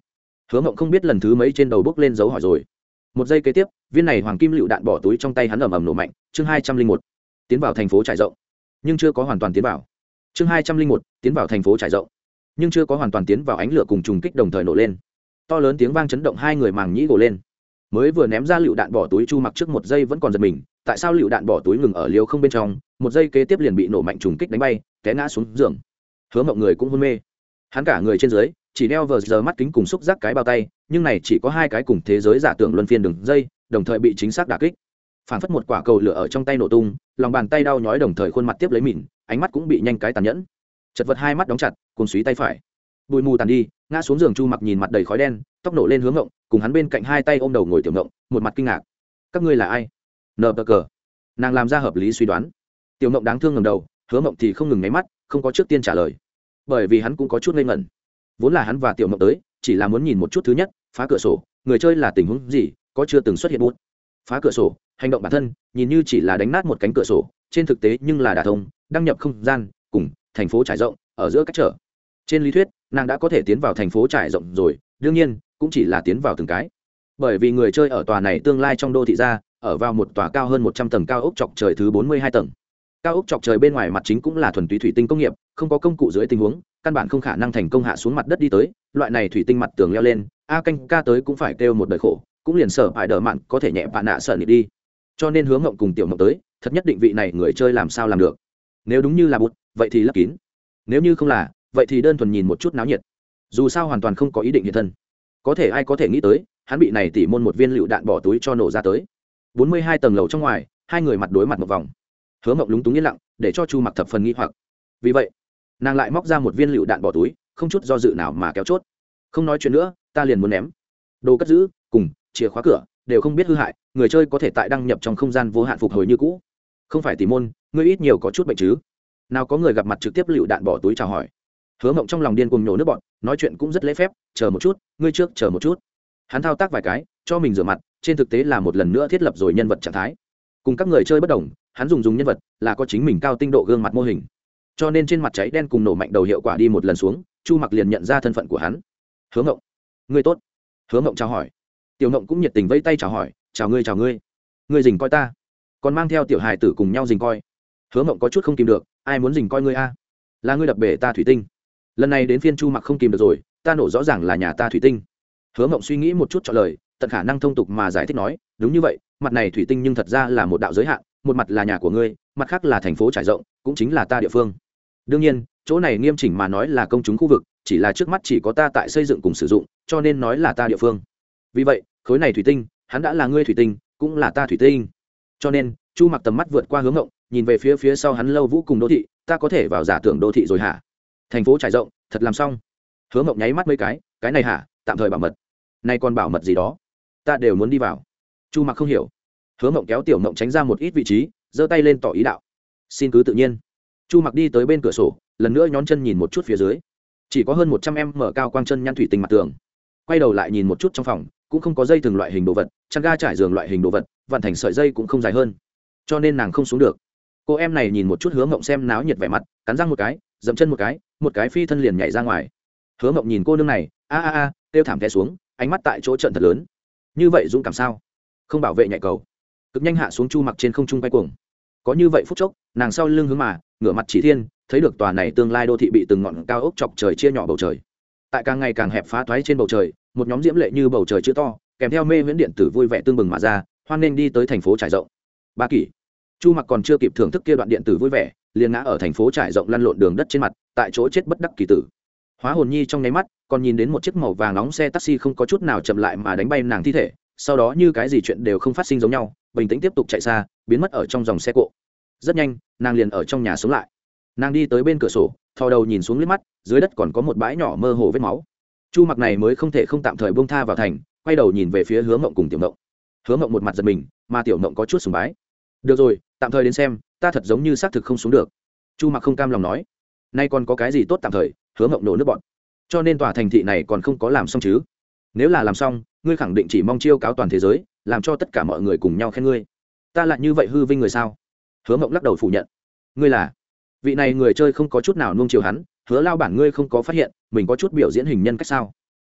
Hứa mộng không biết lần thứ mấy trên đầu bước lên dấu hỏi rồi. Một giây kế tiếp, viên này hoàng kim lựu đạn bỏ túi trong tay hắn ầm ầm nổ mạnh, chương hai trăm linh một. Tiến vào thành phố trải rộng. Nhưng chưa có hoàn toàn tiến vào chương hai trăm linh một, tiến vào thành phố trải rộng. Nhưng chưa có hoàn toàn tiến vào ánh lửa cùng trùng kích đồng thời nổ lên. To lớn tiếng vang chấn động hai người màng nhĩ gồ lên. Mới vừa ném ra lựu đạn bỏ túi chu mặc trước một giây vẫn còn giật mình, tại sao lựu đạn bỏ túi ngừng ở liều không bên trong, một giây kế tiếp liền bị nổ mạnh trùng kích đánh bay, té ngã xuống giường. Hứa mộng người cũng hôn mê. Hắn cả người trên dưới, chỉ đeo vờ giờ mắt kính cùng xúc giác cái bao tay, nhưng này chỉ có hai cái cùng thế giới giả tưởng luân phiên đường dây, đồng thời bị chính xác đả kích. Phản phất một quả cầu lửa ở trong tay nổ tung, lòng bàn tay đau nhói đồng thời khuôn mặt tiếp lấy mịn ánh mắt cũng bị nhanh cái tàn nhẫn. Chật vật hai mắt đóng chặt cùng suý tay phải. Bụi mù tàn đi, ngã xuống giường chu mặc nhìn mặt đầy khói đen, tóc nổ lên hướng ngộng, cùng hắn bên cạnh hai tay ôm đầu ngồi tiểu ngộng, một mặt kinh ngạc. Các ngươi là ai? Nờ bờ cờ. Nàng làm ra hợp lý suy đoán. Tiểu ngộng đáng thương ngầm đầu, hứa ngộng thì không ngừng nháy mắt, không có trước tiên trả lời. Bởi vì hắn cũng có chút ngây ngẩn. Vốn là hắn và tiểu ngộng tới, chỉ là muốn nhìn một chút thứ nhất, phá cửa sổ, người chơi là tình huống gì, có chưa từng xuất hiện bút. Phá cửa sổ, hành động bản thân, nhìn như chỉ là đánh nát một cánh cửa sổ trên thực tế nhưng là đả thông, đăng nhập không gian, cùng thành phố trải rộng, ở giữa các trở. Trên lý thuyết, nàng đã có thể tiến vào thành phố trải rộng rồi, đương nhiên, cũng chỉ là tiến vào từng cái. Bởi vì người chơi ở tòa này tương lai trong đô thị ra, ở vào một tòa cao hơn một trăm tầng cao ốc chọc trời thứ bốn mươi hai tầng. Cao ốc chọc trời bên ngoài mặt chính cũng là thuần túy thủy tinh công nghiệp, không có công cụ dưới tình huống, căn bản không khả năng thành công hạ xuống mặt đất đi tới, loại này thủy tinh mặt tường leo lên, a canh ca tới cũng phải kêu một đời khổ, cũng liền sợ phải đỡ mặn có thể nhẹ bạn nạ sợ nị đi cho nên hướng ngộng cùng tiểu ngộng tới, thật nhất định vị này người chơi làm sao làm được. Nếu đúng như là bút, vậy thì lấp kín. Nếu như không là, vậy thì đơn thuần nhìn một chút náo nhiệt. Dù sao hoàn toàn không có ý định hiện thân. Có thể ai có thể nghĩ tới, hắn bị này tỉ môn một viên lựu đạn bỏ túi cho nổ ra tới. Bốn mươi hai tầng lầu trong ngoài, hai người mặt đối mặt một vòng. Hứa mộng lúng túng yên lặng, để cho chu mặc thập phần nghi hoặc. Vì vậy, nàng lại móc ra một viên lựu đạn bỏ túi, không chút do dự nào mà kéo chốt. Không nói chuyện nữa, ta liền muốn ném. Đồ cất giữ, cùng, chìa khóa cửa đều không biết hư hại, người chơi có thể tại đăng nhập trong không gian vô hạn phục hồi như cũ. Không phải tỉ môn, ngươi ít nhiều có chút bệnh chứ? Nào có người gặp mặt trực tiếp lựu đạn bỏ túi chào hỏi. Hứa mộng trong lòng điên cùng nhổ nước bọn, nói chuyện cũng rất lễ phép, chờ một chút, ngươi trước chờ một chút. Hắn thao tác vài cái, cho mình rửa mặt, trên thực tế là một lần nữa thiết lập rồi nhân vật trạng thái. Cùng các người chơi bất đồng, hắn dùng dùng nhân vật là có chính mình cao tinh độ gương mặt mô hình. Cho nên trên mặt cháy đen cùng nổ mạnh đầu hiệu quả đi một lần xuống, chu mặc liền nhận ra thân phận của hắn. Hứa ngộng ngươi tốt. Hứa ngộng chào hỏi tiểu mộng cũng nhiệt tình vây tay chào hỏi, chào ngươi chào ngươi. Ngươi dình coi ta. Còn mang theo tiểu hài tử cùng nhau dình coi. Hứa mộng có chút không kìm được, ai muốn dình coi ngươi a? Là ngươi đập bể ta thủy tinh. Lần này đến phiên chu mặc không kìm được rồi, ta nổ rõ ràng là nhà ta thủy tinh. Hứa mộng suy nghĩ một chút trả lời, tận khả năng thông tục mà giải thích nói, đúng như vậy, mặt này thủy tinh nhưng thật ra là một đạo giới hạn, một mặt là nhà của ngươi, mặt khác là thành phố trải rộng, cũng chính là ta địa phương. Đương nhiên, chỗ này nghiêm chỉnh mà nói là công chúng khu vực, chỉ là trước mắt chỉ có ta tại xây dựng cùng sử dụng, cho nên nói là ta địa phương. Vì vậy khối này thủy tinh, hắn đã là ngươi thủy tinh, cũng là ta thủy tinh. Cho nên, chu mặc tầm mắt vượt qua hướng ngộng, nhìn về phía phía sau hắn lâu vũ cùng đô thị, ta có thể vào giả tưởng đô thị rồi hả? Thành phố trải rộng, thật làm xong. Hướng ngộng nháy mắt mấy cái cái này hả? Tạm thời bảo mật. Nay còn bảo mật gì đó? Ta đều muốn đi vào. Chu mặc không hiểu. Hướng ngộng kéo tiểu ngộng tránh ra một ít vị trí, giơ tay lên tỏ ý đạo. Xin cứ tự nhiên. Chu mặc đi tới bên cửa sổ, lần nữa nhón chân nhìn một chút phía dưới. Chỉ có hơn một trăm em mở cao quang chân nhăn thủy tinh mặt tường. Quay đầu lại nhìn một chút trong phòng cũng không có dây thường loại hình đồ vật, chăn ga trải giường loại hình đồ vật, vạn thành sợi dây cũng không dài hơn. Cho nên nàng không xuống được. Cô em này nhìn một chút hướng ngộng xem náo nhiệt vẻ mặt, cắn răng một cái, dậm chân một cái một cái phi thân liền nhảy ra ngoài. Hướng ngộng nhìn cô nương này, a a a, kêu thảm té xuống, ánh mắt tại chỗ trận thật lớn. Như vậy dũng cảm sao? Không bảo vệ nhạy cầu. Cực nhanh hạ xuống chu mặc trên không trung quay cuồng. Có như vậy phút chốc, nàng sau lưng hướng mà, ngửa mặt chỉ thiên, thấy được tòa này tương lai đô thị bị từng ngọn cao ốc chọc trời chia nhỏ bầu trời. Tại càng ngày càng hẹp phá thoái trên bầu trời một nhóm diễm lệ như bầu trời chữ to, kèm theo mê viễn điện tử vui vẻ tương bừng mà ra, hoan nên đi tới thành phố trải rộng. Ba kỷ. Chu mặc còn chưa kịp thưởng thức kia đoạn điện tử vui vẻ, liền ngã ở thành phố trải rộng lăn lộn đường đất trên mặt, tại chỗ chết bất đắc kỳ tử. Hóa hồn nhi trong nháy mắt, còn nhìn đến một chiếc màu vàng nóng xe taxi không có chút nào chậm lại mà đánh bay nàng thi thể, sau đó như cái gì chuyện đều không phát sinh giống nhau, bình tĩnh tiếp tục chạy xa, biến mất ở trong dòng xe cộ. Rất nhanh, nàng liền ở trong nhà sống lại. Nàng đi tới bên cửa sổ, thò đầu nhìn xuống liếc mắt, dưới đất còn có một bãi nhỏ mơ hồ vết máu chu mặc này mới không thể không tạm thời buông tha vào thành, quay đầu nhìn về phía hướng mộng cùng tiểu mộng. Hướng mộng một mặt giật mình, mà tiểu mộng có chút sùng bái. Được rồi, tạm thời đến xem, ta thật giống như xác thực không xuống được. Chu mặc không cam lòng nói. Nay còn có cái gì tốt tạm thời? Hứa mộng nổ nước bọn cho nên tòa thành thị này còn không có làm xong chứ? Nếu là làm xong, ngươi khẳng định chỉ mong chiêu cáo toàn thế giới, làm cho tất cả mọi người cùng nhau khen ngươi. Ta lại như vậy hư vinh người sao? Hứa mộng lắc đầu phủ nhận. Ngươi là? Vị này người chơi không có chút nào nuông chiều hắn hứa lao bản ngươi không có phát hiện, mình có chút biểu diễn hình nhân cách sao?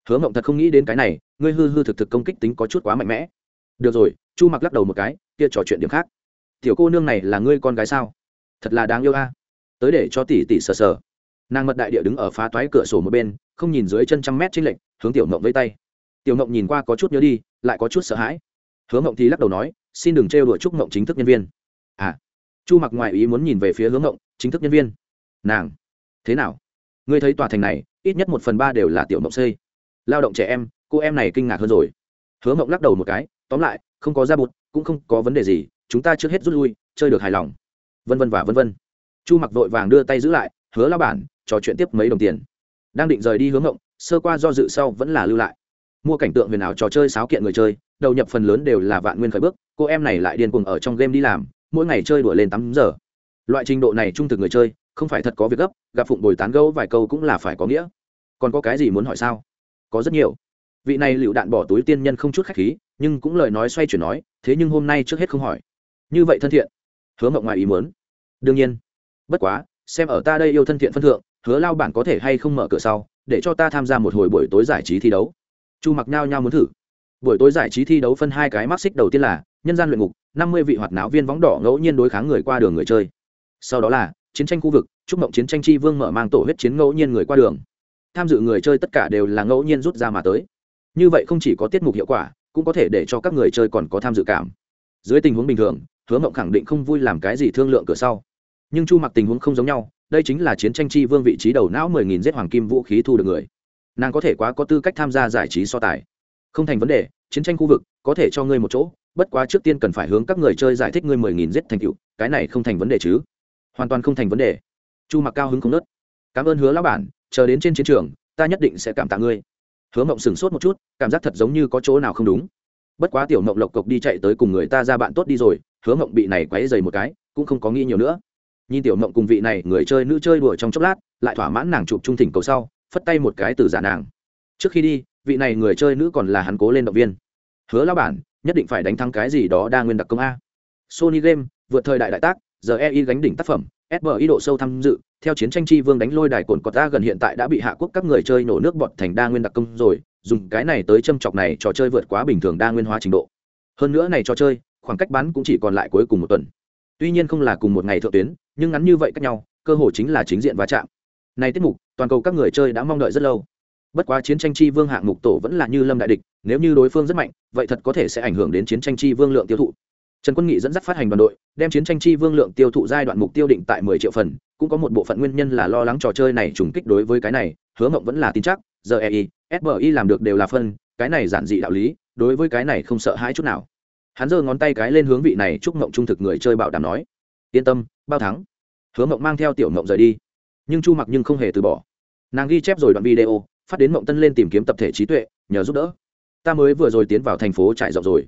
Hứa mộng thật không nghĩ đến cái này, ngươi hư hư thực thực công kích tính có chút quá mạnh mẽ. Được rồi, chu mặc lắc đầu một cái, kia trò chuyện điểm khác. Tiểu cô nương này là ngươi con gái sao? Thật là đáng yêu a. Tới để cho tỷ tỷ sờ sờ. Nàng mật đại địa đứng ở phá toái cửa sổ một bên, không nhìn dưới chân trăm mét trên lệnh hướng tiểu mộng vây tay. Tiểu mộng nhìn qua có chút nhớ đi, lại có chút sợ hãi. Hứa mộng thì lắc đầu nói, xin đừng trêu đùa chúc mộng chính thức nhân viên. À. Chu mặc ngoài ý muốn nhìn về phía hướng mộng chính thức nhân viên? Nàng? Thế nào? Ngươi thấy tòa thành này, ít nhất một phần ba đều là tiểu mộng xây. Lao động trẻ em, cô em này kinh ngạc hơn rồi. Hứa mộng lắc đầu một cái, tóm lại, không có ra bụt, cũng không có vấn đề gì, chúng ta trước hết rút lui, chơi được hài lòng. Vân vân và vân vân. Chu mặc vội vàng đưa tay giữ lại, hứa lao bản, trò chuyện tiếp mấy đồng tiền. Đang định rời đi hướng ngộng sơ qua do dự sau vẫn là lưu lại. Mua cảnh tượng huyền ảo trò chơi sáo kiện người chơi, đầu nhập phần lớn đều là vạn nguyên khởi bước, cô em này lại điên cuồng ở trong game đi làm, mỗi ngày chơi đuổi lên tám giờ. Loại trình độ này trung thực người chơi không phải thật có việc gấp, gặp phụng bồi tán gấu vài câu cũng là phải có nghĩa. Còn có cái gì muốn hỏi sao? Có rất nhiều. Vị này lựu đạn bỏ túi tiên nhân không chút khách khí, nhưng cũng lời nói xoay chuyển nói, thế nhưng hôm nay trước hết không hỏi. Như vậy thân thiện. Hứa mộng ngoài ý muốn. Đương nhiên. Bất quá, xem ở ta đây yêu thân thiện phân thượng, hứa lao bản có thể hay không mở cửa sau, để cho ta tham gia một hồi buổi tối giải trí thi đấu. Chu mặc nhao nhao muốn thử. Buổi tối giải trí thi đấu phân hai cái mắc xích đầu tiên là, nhân gian luyện ngục, năm mươi vị hoạt náo viên võng đỏ ngẫu nhiên đối kháng người qua đường người chơi. Sau đó là chiến tranh khu vực, chúc mộng chiến tranh chi vương mở mang tổ huyết chiến ngẫu nhiên người qua đường. Tham dự người chơi tất cả đều là ngẫu nhiên rút ra mà tới. Như vậy không chỉ có tiết mục hiệu quả, cũng có thể để cho các người chơi còn có tham dự cảm. Dưới tình huống bình thường, hứa mộng khẳng định không vui làm cái gì thương lượng cửa sau. Nhưng chu mặc tình huống không giống nhau, đây chính là chiến tranh chi vương vị trí đầu não mười nghìn giết hoàng kim vũ khí thu được người. Nàng có thể quá có tư cách tham gia giải trí so tài. Không thành vấn đề, chiến tranh khu vực, có thể cho ngươi một chỗ, bất quá trước tiên cần phải hướng các người chơi giải thích ngươi mười nghìn giết thành cựu cái này không thành vấn đề chứ hoàn toàn không thành vấn đề. Chu mặc cao hứng không nớt. Cảm ơn hứa lão bản, chờ đến trên chiến trường, ta nhất định sẽ cảm tạ ngươi. Hứa mộng sửng sốt một chút, cảm giác thật giống như có chỗ nào không đúng. Bất quá tiểu mộng lộc cộc đi chạy tới cùng người ta ra bạn tốt đi rồi, hứa mộng bị này quấy dày một cái, cũng không có nghĩ nhiều nữa. Nhìn tiểu mộng cùng vị này, người chơi nữ chơi đùa trong chốc lát, lại thỏa mãn nàng chụp trung thỉnh cầu sau, phất tay một cái từ giả nàng. Trước khi đi, vị này người chơi nữ còn là hắn cố lên động viên. Hứa lao bản, nhất định phải đánh thắng cái gì đó đa nguyên đặc công a. Sony game, vượt thời đại đại tác giờ ei gánh đỉnh tác phẩm sbi độ sâu tham dự, theo chiến tranh chi vương đánh lôi đài cồn cọt ta gần hiện tại đã bị hạ quốc các người chơi nổ nước bọt thành đa nguyên đặc công rồi, dùng cái này tới châm chọc này trò chơi vượt quá bình thường đa nguyên hóa trình độ. Hơn nữa này trò chơi, khoảng cách bán cũng chỉ còn lại cuối cùng một tuần. Tuy nhiên không là cùng một ngày thượng tuyến, nhưng ngắn như vậy cách nhau, cơ hội chính là chính diện va chạm. Này tiết mục, toàn cầu các người chơi đã mong đợi rất lâu. Bất quá chiến tranh chi vương hạng mục tổ vẫn là như lâm đại địch, nếu như đối phương rất mạnh, vậy thật có thể sẽ ảnh hưởng đến chiến tranh chi vương lượng tiêu thụ trần quân nghị dẫn dắt phát hành đoàn đội, đem chiến tranh chi vương lượng tiêu thụ giai đoạn mục tiêu định tại mười triệu phần, cũng có một bộ phận nguyên nhân là lo lắng trò chơi này trùng kích đối với cái này, hứa mộng vẫn là tin chắc, giờ ei sbi làm được đều là phân, cái này giản dị đạo lý, đối với cái này không sợ hãi chút nào. Hắn giơ ngón tay cái lên hướng vị này chúc mộng trung thực người chơi bảo đảm nói, yên tâm, bao thắng. Hứa mộng mang theo tiểu mộng rời đi. Nhưng chu mặc nhưng không hề từ bỏ. Nàng ghi chép rồi đoạn video, phát đến mộng tân lên tìm kiếm tập thể trí tuệ, nhờ giúp đỡ. Ta mới vừa rồi tiến vào thành phố trải rộng rồi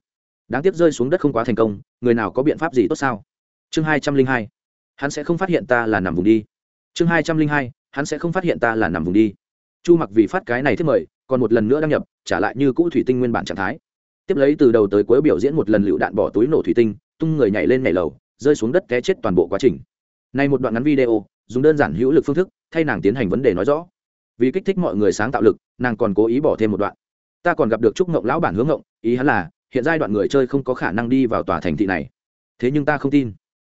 đáng tiếc rơi xuống đất không quá thành công, người nào có biện pháp gì tốt sao? Chương hai trăm linh hai, hắn sẽ không phát hiện ta là nằm vùng đi. Chương hai trăm linh hai, hắn sẽ không phát hiện ta là nằm vùng đi. Chu mặc vì phát cái này thiết mời, còn một lần nữa đăng nhập, trả lại như cũ thủy tinh nguyên bản trạng thái. Tiếp lấy từ đầu tới cuối biểu diễn một lần lựu đạn bỏ túi nổ thủy tinh, tung người nhảy lên nhảy lầu, rơi xuống đất té chết toàn bộ quá trình. Này một đoạn ngắn video, dùng đơn giản hữu lực phương thức, thay nàng tiến hành vấn đề nói rõ. Vì kích thích mọi người sáng tạo lực, nàng còn cố ý bỏ thêm một đoạn. Ta còn gặp được trúc ngộng lão bản hướng ngộng, ý hắn là hiện giai đoạn người chơi không có khả năng đi vào tòa thành thị này. Thế nhưng ta không tin.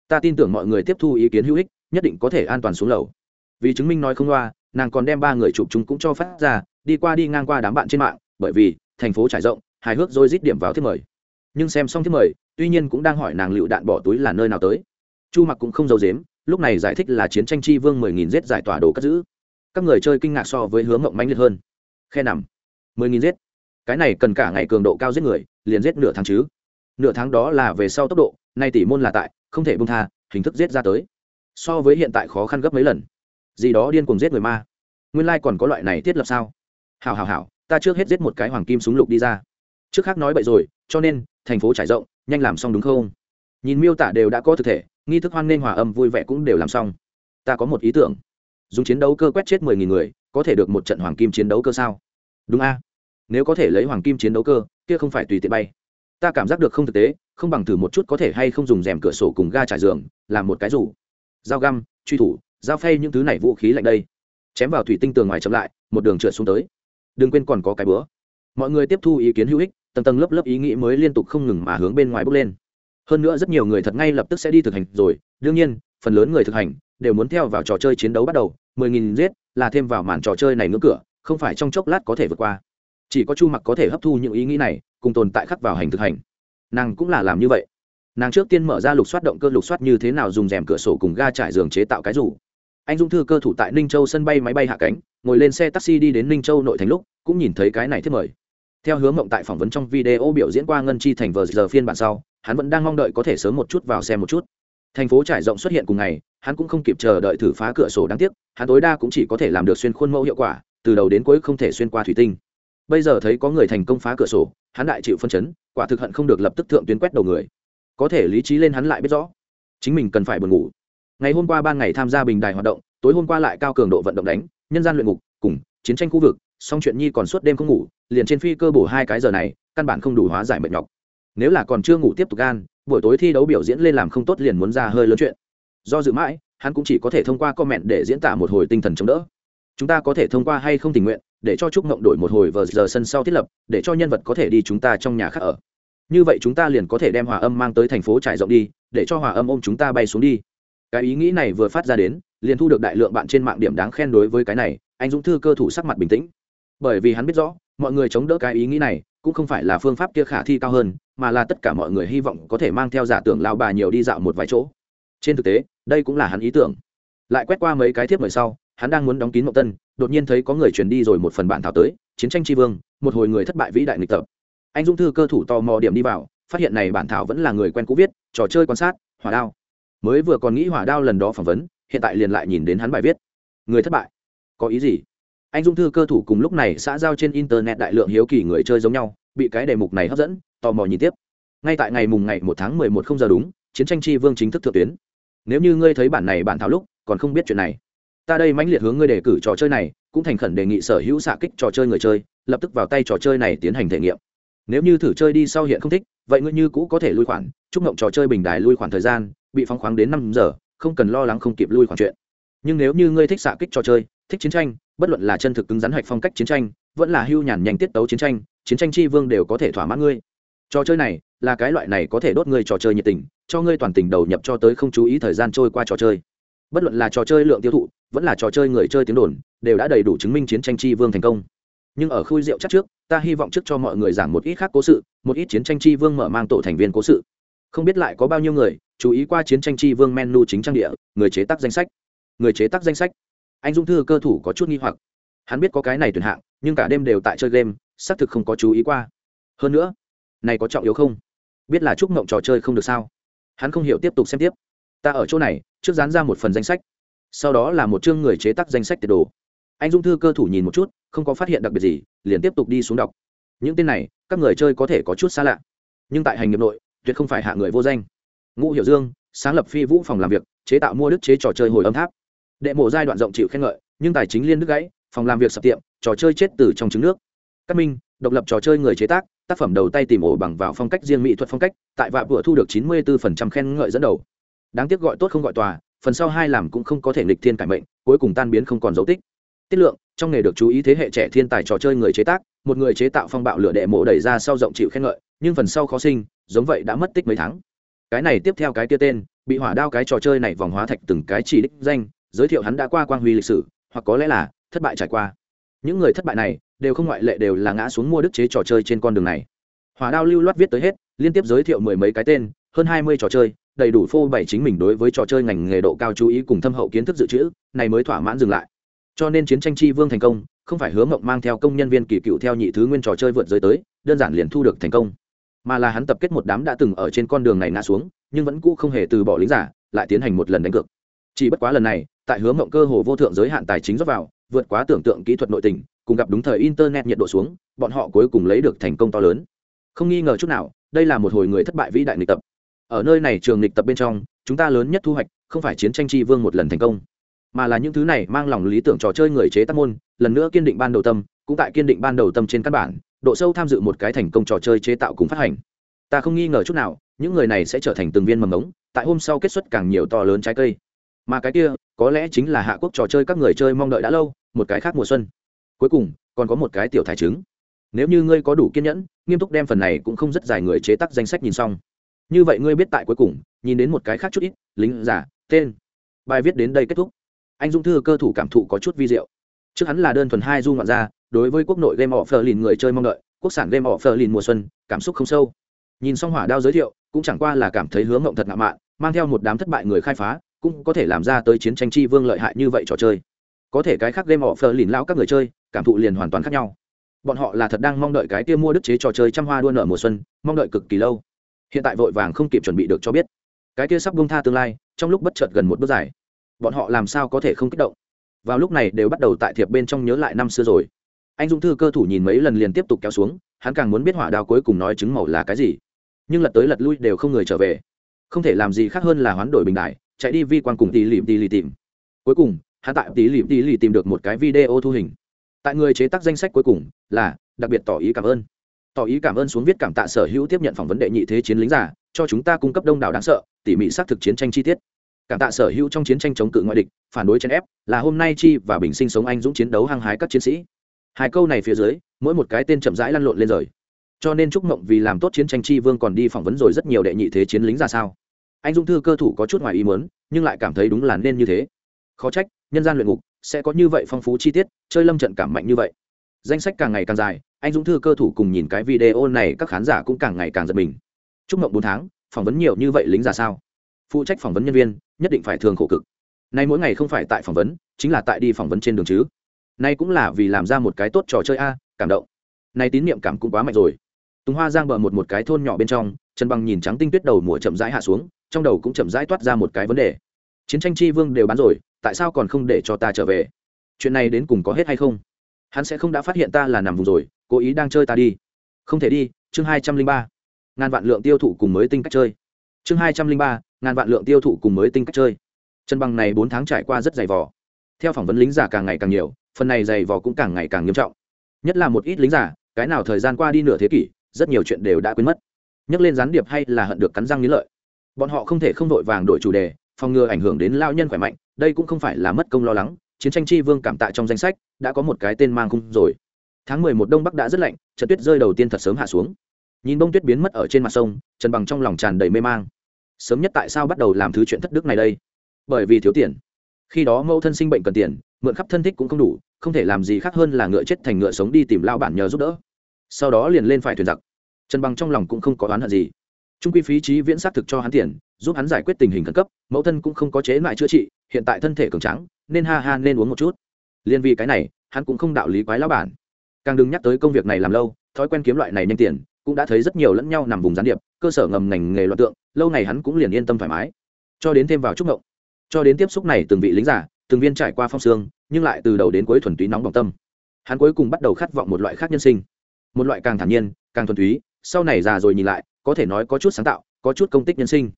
Ta tin tưởng mọi người tiếp thu ý kiến hữu ích, nhất định có thể an toàn xuống lầu. Vì chứng minh nói không loa, nàng còn đem ba người chụp chúng cũng cho phát ra, đi qua đi ngang qua đám bạn trên mạng, bởi vì, thành phố trải rộng, hài hước rồi rít điểm vào thiết mời. Nhưng xem xong thiết mời, tuy nhiên cũng đang hỏi nàng lựu đạn bỏ túi là nơi nào tới. Chu mặc cũng không giấu dếm lúc này giải thích là chiến tranh chi vương mười nghìn giết giải tỏa đồ cất giữ. Các người chơi kinh ngạc so với hướng ngộng mãnh liệt hơn. Khe nằm. mười nghìn giết cái này cần cả ngày cường độ cao giết người, liền giết nửa tháng chứ. Nửa tháng đó là về sau tốc độ, nay tỷ môn là tại, không thể bung tha, hình thức giết ra tới. So với hiện tại khó khăn gấp mấy lần. Gì đó điên cùng giết người ma. Nguyên lai、like、còn có loại này thiết lập sao? Hào hào hào ta trước hết giết một cái hoàng kim súng lục đi ra. Trước khác nói vậy rồi, cho nên, thành phố trải rộng, nhanh làm xong đúng không? Nhìn miêu tả đều đã có thực thể, nghi thức hoan nghênh hòa âm vui vẻ cũng đều làm xong. Ta có một ý tưởng. Dùng chiến đấu cơ quét chết mười nghìn người, có thể được một trận hoàng kim chiến đấu cơ sao? Đúng a nếu có thể lấy hoàng kim chiến đấu cơ, kia không phải tùy tiện bay. Ta cảm giác được không thực tế, không bằng thử một chút có thể hay không dùng rèm cửa sổ cùng ga trải giường, làm một cái rủ. Dao găm, truy thủ dao phay những thứ này vũ khí lạnh đây. Chém vào thủy tinh tường ngoài chậm lại, một đường trượt xuống tới. Đừng quên còn có cái bữa. Mọi người tiếp thu ý kiến hữu ích, tầng tầng lớp lớp ý nghĩ mới liên tục không ngừng mà hướng bên ngoài bước lên. Hơn nữa rất nhiều người thật ngay lập tức sẽ đi thực hành rồi. Đương nhiên, phần lớn người thực hành đều muốn theo vào trò chơi chiến đấu bắt đầu. Mười nghìn giết là thêm vào màn trò chơi này ngưỡng cửa, không phải trong chốc lát có thể vượt qua chỉ có chu mặc có thể hấp thu những ý nghĩ này, cùng tồn tại khắc vào hành thực hành. Nàng cũng là làm như vậy. Nàng trước tiên mở ra lục soát động cơ, lục soát như thế nào dùng rèm cửa sổ cùng ga trải giường chế tạo cái rủ. Anh dung thư cơ thủ tại ninh châu sân bay máy bay hạ cánh, ngồi lên xe taxi đi đến ninh châu nội thành lúc, cũng nhìn thấy cái này thiết mời. Theo hướng mộng tại phỏng vấn trong video biểu diễn qua ngân chi thành vờ giờ phiên bản sau, hắn vẫn đang mong đợi có thể sớm một chút vào xem một chút. Thành phố trải rộng xuất hiện cùng ngày, hắn cũng không kịp chờ đợi thử phá cửa sổ đáng tiếc, hắn tối đa cũng chỉ có thể làm được xuyên khuôn mẫu hiệu quả, từ đầu đến cuối không thể xuyên qua thủy tinh bây giờ thấy có người thành công phá cửa sổ, hắn đại chịu phân chấn, quả thực hận không được lập tức thượng tuyến quét đầu người. Có thể lý trí lên hắn lại biết rõ, chính mình cần phải buồn ngủ. Ngày hôm qua ban ngày tham gia bình đài hoạt động, tối hôm qua lại cao cường độ vận động đánh, nhân gian luyện ngục, cùng chiến tranh khu vực song chuyện nhi còn suốt đêm không ngủ, liền trên phi cơ bổ hai cái giờ này, căn bản không đủ hóa giải mệt nhọc. Nếu là còn chưa ngủ tiếp tục gan, buổi tối thi đấu biểu diễn lên làm không tốt liền muốn ra hơi lớn chuyện. Do dự mãi, hắn cũng chỉ có thể thông qua comment để diễn tả một hồi tinh thần chống đỡ. Chúng ta có thể thông qua hay không tình nguyện để cho trúc ngộng đổi một hồi vờ giờ sân sau thiết lập, để cho nhân vật có thể đi chúng ta trong nhà khác ở. Như vậy chúng ta liền có thể đem hòa âm mang tới thành phố trải rộng đi, để cho hòa âm ôm chúng ta bay xuống đi. Cái ý nghĩ này vừa phát ra đến, liền thu được đại lượng bạn trên mạng điểm đáng khen đối với cái này, anh dũng thư cơ thủ sắc mặt bình tĩnh. Bởi vì hắn biết rõ, mọi người chống đỡ cái ý nghĩ này, cũng không phải là phương pháp kia khả thi cao hơn, mà là tất cả mọi người hy vọng có thể mang theo giả tưởng lao bà nhiều đi dạo một vài chỗ. Trên thực tế, đây cũng là hắn ý tưởng. Lại quét qua mấy cái thiếp mời sau hắn đang muốn đóng kín mộng tân, đột nhiên thấy có người truyền đi rồi một phần bản thảo tới, chiến tranh tri vương, một hồi người thất bại vĩ đại nghịch tập. Anh dung thư cơ thủ tò mò điểm đi vào, phát hiện này bản thảo vẫn là người quen cũ viết, trò chơi quan sát, hỏa đao. Mới vừa còn nghĩ hỏa đao lần đó phỏng vấn, hiện tại liền lại nhìn đến hắn bài viết. Người thất bại. Có ý gì? Anh dung thư cơ thủ cùng lúc này xã giao trên internet đại lượng hiếu kỳ người chơi giống nhau, bị cái đề mục này hấp dẫn, tò mò nhìn tiếp. Ngay tại ngày mùng ngày một tháng mười một không giờ đúng, chiến tranh tri vương chính thức thượng tuyến. Nếu như ngươi thấy bản này bản thảo lúc, còn không biết chuyện này ta đây mãnh liệt hướng ngươi đề cử trò chơi này, cũng thành khẩn đề nghị sở hữu xạ kích trò chơi người chơi, lập tức vào tay trò chơi này tiến hành thể nghiệm. Nếu như thử chơi đi sau hiện không thích, vậy ngươi như cũ có thể lui khoản, chúc ngộng trò chơi bình đài lui khoản thời gian, bị phóng khoáng đến năm giờ, không cần lo lắng không kịp lui khoản chuyện. Nhưng nếu như ngươi thích xạ kích trò chơi, thích chiến tranh, bất luận là chân thực cứng rắn hạch phong cách chiến tranh, vẫn là hưu nhàn nhanh tiết tấu chiến tranh chiến tranh chi vương đều có thể thỏa mãn ngươi. Trò chơi này là cái loại này có thể đốt ngươi trò chơi nhiệt tình, cho ngươi toàn tình đầu nhập cho tới không chú ý thời gian trôi qua trò chơi. Bất luận là trò chơi lượng tiêu thụ vẫn là trò chơi người chơi tiếng đồn, đều đã đầy đủ chứng minh chiến tranh chi vương thành công. Nhưng ở khui rượu chắc trước, ta hy vọng trước cho mọi người giảng một ít khác cố sự, một ít chiến tranh chi vương mở mang tổ thành viên cố sự. Không biết lại có bao nhiêu người chú ý qua chiến tranh chi vương menu chính trang địa, người chế tác danh sách. Người chế tác danh sách. Anh dung thư cơ thủ có chút nghi hoặc. Hắn biết có cái này tuyển hạng, nhưng cả đêm đều tại chơi game, xác thực không có chú ý qua. Hơn nữa, này có trọng yếu không? Biết là chúc mộng trò chơi không được sao? Hắn không hiểu tiếp tục xem tiếp. Ta ở chỗ này, trước dán ra một phần danh sách sau đó là một chương người chế tác danh sách tiệt đồ. Anh dung thư cơ thủ nhìn một chút, không có phát hiện đặc biệt gì, liền tiếp tục đi xuống đọc. Những tên này, các người chơi có thể có chút xa lạ. Nhưng tại hành nghiệp nội, tuyệt không phải hạ người vô danh. Ngũ hiểu dương, sáng lập phi vũ phòng làm việc, chế tạo mua đức chế trò chơi hồi âm tháp. Đệ mộ giai đoạn rộng chịu khen ngợi, nhưng tài chính liên đức gãy, phòng làm việc sập tiệm, trò chơi chết từ trong trứng nước. Các minh, độc lập trò chơi người chế tác tác phẩm đầu tay tìm ổ bằng vào phong cách riêng mỹ thuật phong cách, tại vạ vừa thu được chín mươi 94% khen ngợi dẫn đầu. Đáng tiếc gọi tốt không gọi tòa phần sau hai làm cũng không có thể nghịch thiên cải mệnh, cuối cùng tan biến không còn dấu tích. Tiết lượng, trong nghề được chú ý thế hệ trẻ thiên tài trò chơi người chế tác, một người chế tạo phong bạo lửa đệ mộ đẩy ra sau rộng chịu khen ngợi, nhưng phần sau khó sinh, giống vậy đã mất tích mấy tháng. Cái này tiếp theo cái kia tên, bị hỏa đao cái trò chơi này vòng hóa thạch từng cái chỉ đích danh, giới thiệu hắn đã qua quang huy lịch sử, hoặc có lẽ là, thất bại trải qua. Những người thất bại này, đều không ngoại lệ đều là ngã xuống mua đức chế trò chơi trên con đường này. Hỏa đao lưu loát viết tới hết, liên tiếp giới thiệu mười mấy cái tên, hơn hai mươi trò chơi đầy đủ phô bày chính mình đối với trò chơi ngành nghề độ cao chú ý cùng thâm hậu kiến thức dự trữ, này mới thỏa mãn dừng lại. Cho nên chiến tranh chi vương thành công, không phải hứa mộng mang theo công nhân viên kỳ cựu theo nhị thứ nguyên trò chơi vượt giới tới, đơn giản liền thu được thành công. Mà là hắn tập kết một đám đã từng ở trên con đường này ngã xuống, nhưng vẫn cũ không hề từ bỏ lính giả, lại tiến hành một lần đánh cược. Chỉ bất quá lần này, tại hướng mộng cơ hồ vô thượng giới hạn tài chính rót vào, vượt quá tưởng tượng kỹ thuật nội tình, cùng gặp đúng thời internet nhiệt độ xuống, bọn họ cuối cùng lấy được thành công to lớn. Không nghi ngờ chút nào, đây là một hồi người thất bại vĩ đại nghịch tập ở nơi này trường lịch tập bên trong, chúng ta lớn nhất thu hoạch, không phải chiến tranh tri vương một lần thành công, mà là những thứ này mang lòng lý tưởng trò chơi người chế tác môn, lần nữa kiên định ban đầu tâm, cũng tại kiên định ban đầu tâm trên căn bản, độ sâu tham dự một cái thành công trò chơi chế tạo cùng phát hành. Ta không nghi ngờ chút nào, những người này sẽ trở thành từng viên mầm ống, tại hôm sau kết xuất càng nhiều to lớn trái cây. Mà cái kia, có lẽ chính là hạ quốc trò chơi các người chơi mong đợi đã lâu, một cái khác mùa xuân. Cuối cùng, còn có một cái tiểu thái trứng. Nếu như ngươi có đủ kiên nhẫn, nghiêm túc đem phần này cũng không rất dài người chế tác danh sách nhìn xong như vậy ngươi biết tại cuối cùng, nhìn đến một cái khác chút ít, lính giả, tên. Bài viết đến đây kết thúc. Anh dung thư cơ thủ cảm thụ có chút vi diệu. Trước hắn là đơn thuần hai du ngoạn ra đối với quốc nội game of lìn người chơi mong đợi, quốc sản game of lìn mùa xuân, cảm xúc không sâu. Nhìn xong hỏa đao giới thiệu, cũng chẳng qua là cảm thấy hướng ngộng thật ngạo mạn, mang theo một đám thất bại người khai phá, cũng có thể làm ra tới chiến tranh chi vương lợi hại như vậy trò chơi. Có thể cái khác game of lìn lao các người chơi, cảm thụ liền hoàn toàn khác nhau. Bọn họ là thật đang mong đợi cái kia mua đức chế trò chơi trăm hoa đua nở mùa xuân, mong đợi cực kỳ lâu hiện tại vội vàng không kịp chuẩn bị được cho biết. Cái kia sắp bông tha tương lai, trong lúc bất chợt gần một bước dài. Bọn họ làm sao có thể không kích động? Vào lúc này đều bắt đầu tại thiệp bên trong nhớ lại năm xưa rồi. Anh dũng thư cơ thủ nhìn mấy lần liền tiếp tục kéo xuống, hắn càng muốn biết hỏa đao cuối cùng nói chứng màu là cái gì. Nhưng lật tới lật lui đều không người trở về. Không thể làm gì khác hơn là hoán đổi bình đại, chạy đi vi quan cùng tỉ lìm tỉ lì tìm. Cuối cùng, hắn tại tỉ lìm tỉ lì tìm được một cái video thu hình. Tại người chế tác danh sách cuối cùng là, đặc biệt tỏ ý cảm ơn tỏ ý cảm ơn xuống viết cảm tạ sở hữu tiếp nhận phỏng vấn đệ nhị thế chiến lính giả cho chúng ta cung cấp đông đảo đáng sợ, tỉ mỉ xác thực chiến tranh chi tiết. Cảm tạ sở hữu trong chiến tranh chống cự ngoại địch, phản đối chèn ép, là hôm nay chi và bình sinh sống anh dũng chiến đấu hăng hái các chiến sĩ. Hai câu này phía dưới, mỗi một cái tên chậm rãi lăn lộn lên rời. Cho nên trúc mộng vì làm tốt chiến tranh chi vương còn đi phỏng vấn rồi rất nhiều đệ nhị thế chiến lính ra sao? Anh dũng thư cơ thủ có chút ngoài ý muốn, nhưng lại cảm thấy đúng là nên như thế. Khó trách, nhân gian luyện ngục, sẽ có như vậy phong phú chi tiết, chơi lâm trận cảm mạnh như vậy. Danh sách càng ngày càng dài anh dũng thư cơ thủ cùng nhìn cái video này, các khán giả cũng càng ngày càng giật mình. Chúc mộng bốn tháng, phỏng vấn nhiều như vậy lính ra sao? Phụ trách phỏng vấn nhân viên, nhất định phải thường khổ cực. Nay mỗi ngày không phải tại phỏng vấn, chính là tại đi phỏng vấn trên đường chứ. Nay cũng là vì làm ra một cái tốt trò chơi a, cảm động. Nay tín nhiệm cảm cũng quá mạnh rồi. Tùng hoa giang bờ một một cái thôn nhỏ bên trong, trần bằng nhìn trắng tinh tuyết đầu mùa chậm rãi hạ xuống, trong đầu cũng chậm rãi toát ra một cái vấn đề. Chiến tranh chi vương đều bán rồi, tại sao còn không để cho ta trở về? Chuyện này đến cùng có hết hay không? Hắn sẽ không đã phát hiện ta là nằm vùng rồi cố ý đang chơi ta đi. Không thể đi, chương hai trăm linh ba. Ngàn vạn lượng tiêu thụ cùng mới tinh cách chơi. Chương hai trăm linh ba, ngàn vạn lượng tiêu thụ cùng mới tinh cách chơi. Chân bằng này bốn tháng trải qua rất dày vò. Theo phỏng vấn lính giả càng ngày càng nhiều, phần này dày vò cũng càng ngày càng nghiêm trọng. Nhất là một ít lính giả, cái nào thời gian qua đi nửa thế kỷ, rất nhiều chuyện đều đã quên mất. Nhắc lên gián điệp hay là hận được cắn răng nghĩ lợi. Bọn họ không thể không vội vàng đổi chủ đề, phòng ngừa ảnh hưởng đến lao nhân khỏe mạnh, đây cũng không phải là mất công lo lắng, chiến tranh chi vương cảm tạ trong danh sách, đã có một cái tên mang khung rồi tháng mười một đông bắc đã rất lạnh, trận tuyết rơi đầu tiên thật sớm hạ xuống. Nhìn bông tuyết biến mất ở trên mặt sông, trần bằng trong lòng tràn đầy mê mang. Sớm nhất tại sao bắt đầu làm thứ chuyện thất đức này đây? Bởi vì thiếu tiền. Khi đó mẫu thân sinh bệnh cần tiền, mượn khắp thân thích cũng không đủ, không thể làm gì khác hơn là ngựa chết thành ngựa sống đi tìm lao bản nhờ giúp đỡ. Sau đó liền lên phải thuyền giặc. Trần bằng trong lòng cũng không có oán hận gì. Trung quy phí trí viễn xác thực cho hắn tiền, giúp hắn giải quyết tình hình khẩn cấp, mẫu thân cũng không có chế lại chữa trị, hiện tại thân thể cường trắng nên ha ha nên uống một chút. Liên vì cái này, hắn cũng không đạo lý quái lão bản càng đừng nhắc tới công việc này làm lâu, thói quen kiếm loại này nhanh tiền, cũng đã thấy rất nhiều lẫn nhau nằm vùng gián điệp, cơ sở ngầm ngành nghề loạn tượng, lâu ngày hắn cũng liền yên tâm thoải mái. Cho đến thêm vào trúc ngộng cho đến tiếp xúc này từng vị lính giả, từng viên trải qua phong sương, nhưng lại từ đầu đến cuối thuần túy nóng bỏng tâm. Hắn cuối cùng bắt đầu khát vọng một loại khác nhân sinh, một loại càng thản nhiên, càng thuần túy, sau này già rồi nhìn lại, có thể nói có chút sáng tạo, có chút công tích nhân sinh.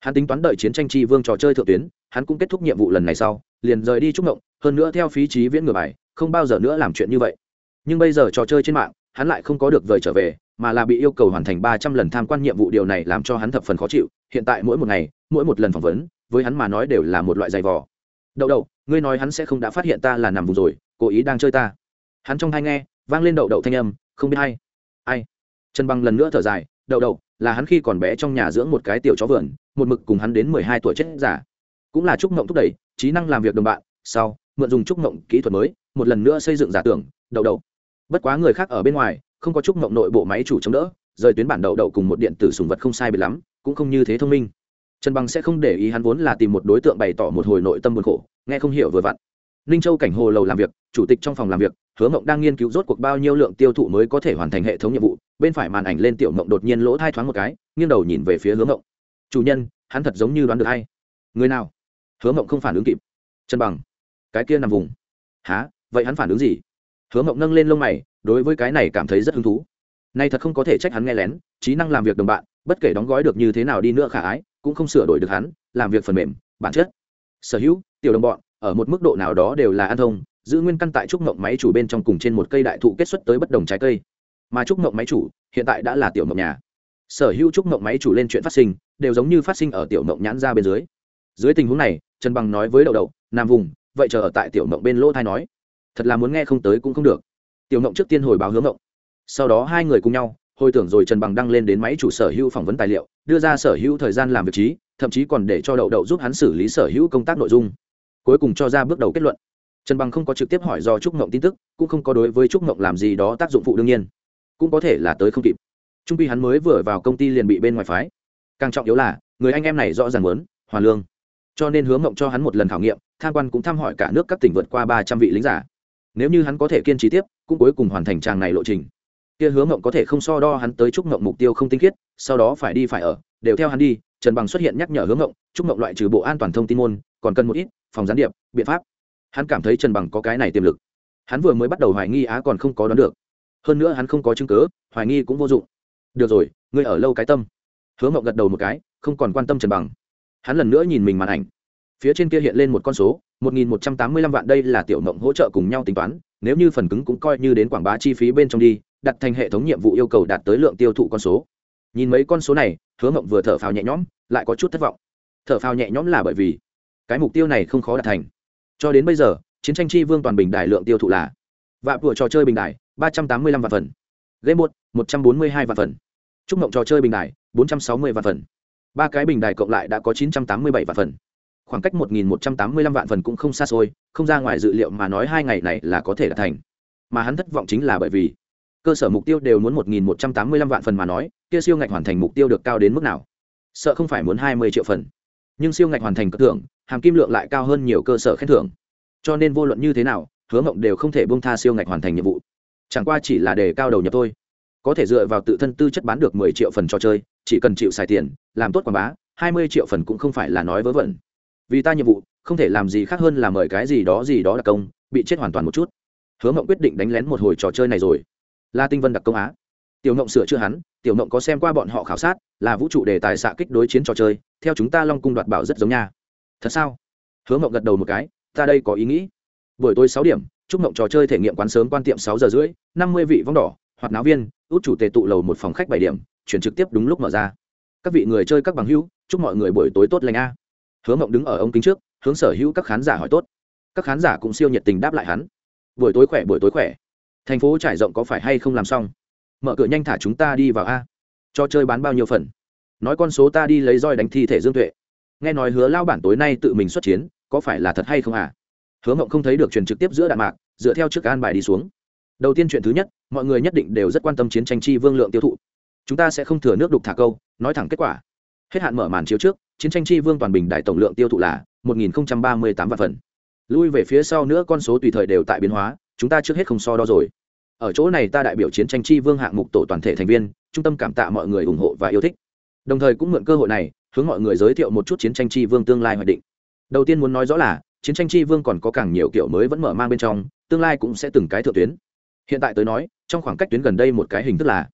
Hắn tính toán đợi chiến tranh tri vương trò chơi thượng tuyến, hắn cũng kết thúc nhiệm vụ lần này sau, liền rời đi trúc ngộng hơn nữa theo phí trí viễn ngược bài, không bao giờ nữa làm chuyện như vậy nhưng bây giờ trò chơi trên mạng, hắn lại không có được vời trở về, mà là bị yêu cầu hoàn thành ba trăm lần tham quan nhiệm vụ điều này làm cho hắn thập phần khó chịu. Hiện tại mỗi một ngày, mỗi một lần phỏng vấn, với hắn mà nói đều là một loại giày vò. Đậu đậu, ngươi nói hắn sẽ không đã phát hiện ta là nằm vùng rồi, cố ý đang chơi ta. Hắn trong thai nghe, vang lên đậu đậu thanh âm, không biết hay ai? Trần băng lần nữa thở dài, đậu đậu, là hắn khi còn bé trong nhà dưỡng một cái tiểu chó vườn, một mực cùng hắn đến mười hai tuổi chết giả cũng là trúc mộng thúc đẩy, trí năng làm việc đồng bạn, sau, mượn dùng trúc mộng kỹ thuật mới, một lần nữa xây dựng giả tưởng, đậu đậu bất quá người khác ở bên ngoài, không có chúc mộng nội bộ máy chủ chống đỡ, rời tuyến bản đậu đậu cùng một điện tử sùng vật không sai biệt lắm, cũng không như thế thông minh. Trần bằng sẽ không để ý hắn vốn là tìm một đối tượng bày tỏ một hồi nội tâm buồn khổ, nghe không hiểu vừa vặn. Ninh châu cảnh hồ lầu làm việc, chủ tịch trong phòng làm việc, hứa mộng đang nghiên cứu rốt cuộc bao nhiêu lượng tiêu thụ mới có thể hoàn thành hệ thống nhiệm vụ, bên phải màn ảnh lên tiểu mộng đột nhiên lỗ thai thoáng một cái, nghiêng đầu nhìn về phía hứa mộng. Chủ nhân, hắn thật giống như đoán được hay. Người nào? Hứa mộng không phản ứng kịp. Trần bằng, cái kia nằm vùng. Há vậy hắn phản ứng gì? Hứa mộng nâng lên lông mày, đối với cái này cảm thấy rất hứng thú. Nay thật không có thể trách hắn nghe lén, trí năng làm việc đồng bạn, bất kể đóng gói được như thế nào đi nữa khả ái, cũng không sửa đổi được hắn, làm việc phần mềm, bản chất. Sở hữu, tiểu đồng bọn, ở một mức độ nào đó đều là an thông, giữ nguyên căn tại trúc mộng máy chủ bên trong cùng trên một cây đại thụ kết xuất tới bất đồng trái cây. Mà trúc mộng máy chủ, hiện tại đã là tiểu mộng nhà. Sở hữu trúc mộng máy chủ lên chuyện phát sinh, đều giống như phát sinh ở tiểu mộng nhãn ra bên dưới. Dưới tình huống này, trần bằng nói với đậu đậu, nam vùng, vậy chờ ở tại tiểu mộng bên lỗ thai nói thật là muốn nghe không tới cũng không được. Tiểu ngộng trước tiên hồi báo hướng ngộng. Sau đó hai người cùng nhau, hồi tưởng rồi trần bằng đăng lên đến máy chủ sở hữu phỏng vấn tài liệu, đưa ra sở hữu thời gian làm việc trí, thậm chí còn để cho đậu đậu giúp hắn xử lý sở hữu công tác nội dung. Cuối cùng cho ra bước đầu kết luận. Trần bằng không có trực tiếp hỏi do trúc ngộng tin tức, cũng không có đối với trúc ngộng làm gì đó tác dụng phụ đương nhiên. Cũng có thể là tới không kịp. Trung pi hắn mới vừa vào công ty liền bị bên ngoài phái. Càng trọng yếu là, người anh em này rõ ràng muốn hoàn lương. Cho nên hướng ngộng cho hắn một lần khảo nghiệm, tham quan cũng thăm hỏi cả nước các tỉnh vượt qua ba trăm vị lính giả nếu như hắn có thể kiên trì tiếp, cũng cuối cùng hoàn thành tràng này lộ trình. Kia hướng mộng có thể không so đo hắn tới chúc mộng mục tiêu không tinh khiết, sau đó phải đi phải ở, đều theo hắn đi, trần bằng xuất hiện nhắc nhở hướng mộng, chúc mộng loại trừ bộ an toàn thông tin môn, còn cần một ít, phòng gián điệp, biện pháp. Hắn cảm thấy trần bằng có cái này tiềm lực. Hắn vừa mới bắt đầu hoài nghi á còn không có đoán được. Hơn nữa hắn không có chứng cớ hoài nghi cũng vô dụng. Được rồi, ngươi ở lâu cái tâm. Hướng mộng gật đầu một cái, không còn quan tâm trần bằng. Hắn lần nữa nhìn mình màn ảnh. Phía trên kia hiện lên một con số một nghìn một trăm tám mươi lăm vạn đây là tiểu mộng hỗ trợ cùng nhau tính toán, nếu như phần cứng cũng coi như đến quảng bá chi phí bên trong đi, đặt thành hệ thống nhiệm vụ yêu cầu đạt tới lượng tiêu thụ con số. Nhìn mấy con số này, hứa mộng vừa thở phào nhẹ nhõm, lại có chút thất vọng. Thở phào nhẹ nhõm là bởi vì cái mục tiêu này không khó đạt thành. Cho đến bây giờ, chiến tranh chi vương toàn bình đài lượng tiêu thụ là vạ vừa trò chơi bình đài, ba trăm tám mươi lăm vạn phần. Game một một trăm bốn mươi hai vạn phần. Chúc mộng trò chơi bình đài, bốn trăm sáu mươi vạn phần. Ba cái bình đài cộng lại đã có chín trăm tám mươi bảy vạn phần khoảng cách một nghìn một trăm tám mươi lăm vạn phần cũng không xa xôi, không ra ngoài dự liệu mà nói hai ngày này là có thể đạt thành. Mà hắn thất vọng chính là bởi vì, cơ sở mục tiêu đều muốn một nghìn một trăm tám mươi lăm vạn phần mà nói, kia siêu ngạch hoàn thành mục tiêu được cao đến mức nào? Sợ không phải muốn hai mươi triệu phần. Nhưng siêu ngạch hoàn thành cơ thưởng hàm kim lượng lại cao hơn nhiều cơ sở khen thưởng. Cho nên vô luận như thế nào, hứa mộng đều không thể buông tha siêu ngạch hoàn thành nhiệm vụ. Chẳng qua chỉ là để cao đầu nhập thôi. Có thể dựa vào tự thân tư chất bán được mười triệu phần trò chơi, chỉ cần chịu xài tiền, làm tốt quảng bá, hai mươi triệu phần cũng không phải là nói vớ vẩn vì ta nhiệm vụ, không thể làm gì khác hơn là mời cái gì đó gì đó đặc công, bị chết hoàn toàn một chút. Hứa mộng quyết định đánh lén một hồi trò chơi này rồi. La tinh vân đặc công á. Tiểu mộng sửa chữa hắn, tiểu mộng có xem qua bọn họ khảo sát, là vũ trụ đề tài xạ kích đối chiến trò chơi, theo chúng ta long cung đoạt bảo rất giống nha. Thật sao? Hứa mộng gật đầu một cái, ta đây có ý nghĩ. Buổi tối sáu điểm, chúc mộng trò chơi thể nghiệm quán sớm quan tiệm sáu giờ rưỡi, năm mươi vị vong đỏ hoặc náo viên, út chủ tề tụ lầu một phòng khách bảy điểm, chuyển trực tiếp đúng lúc mở ra. Các vị người chơi các bằng hữu, chúc mọi người buổi tối tốt lành a hứa mộng đứng ở ông kính trước, hướng sở hữu các khán giả hỏi tốt. Các khán giả cũng siêu nhiệt tình đáp lại hắn. Buổi tối khỏe, buổi tối khỏe. Thành phố trải rộng có phải hay không làm xong? Mở cửa nhanh thả chúng ta đi vào a. Cho chơi bán bao nhiêu phần? Nói con số ta đi lấy roi đánh thi thể dương tuệ. Nghe nói hứa lao bản tối nay tự mình xuất chiến, có phải là thật hay không à hứa mộng không thấy được truyền trực tiếp giữa đạn mạc, dựa theo trước an bài đi xuống. Đầu tiên chuyện thứ nhất, mọi người nhất định đều rất quan tâm chiến tranh chi vương lượng tiêu thụ. Chúng ta sẽ không thừa nước đục thả câu, nói thẳng kết quả. Hết hạn mở màn chiếu trước chiến tranh chi vương toàn bình đại tổng lượng tiêu thụ là một nghìn ba mươi tám vạn phần. Lui về phía sau nữa con số tùy thời đều tại biến hóa, chúng ta trước hết không so đo rồi. Ở chỗ này ta đại biểu chiến tranh chi vương hạng mục tổ toàn thể thành viên, trung tâm cảm tạ mọi người ủng hộ và yêu thích. Đồng thời cũng mượn cơ hội này, hướng mọi người giới thiệu một chút chiến tranh chi vương tương lai hoạch định. Đầu tiên muốn nói rõ là, chiến tranh chi vương còn có càng nhiều kiểu mới vẫn mở mang bên trong, tương lai cũng sẽ từng cái thượng tuyến. Hiện tại tới nói, trong khoảng cách tuyến gần đây một cái hình thức là,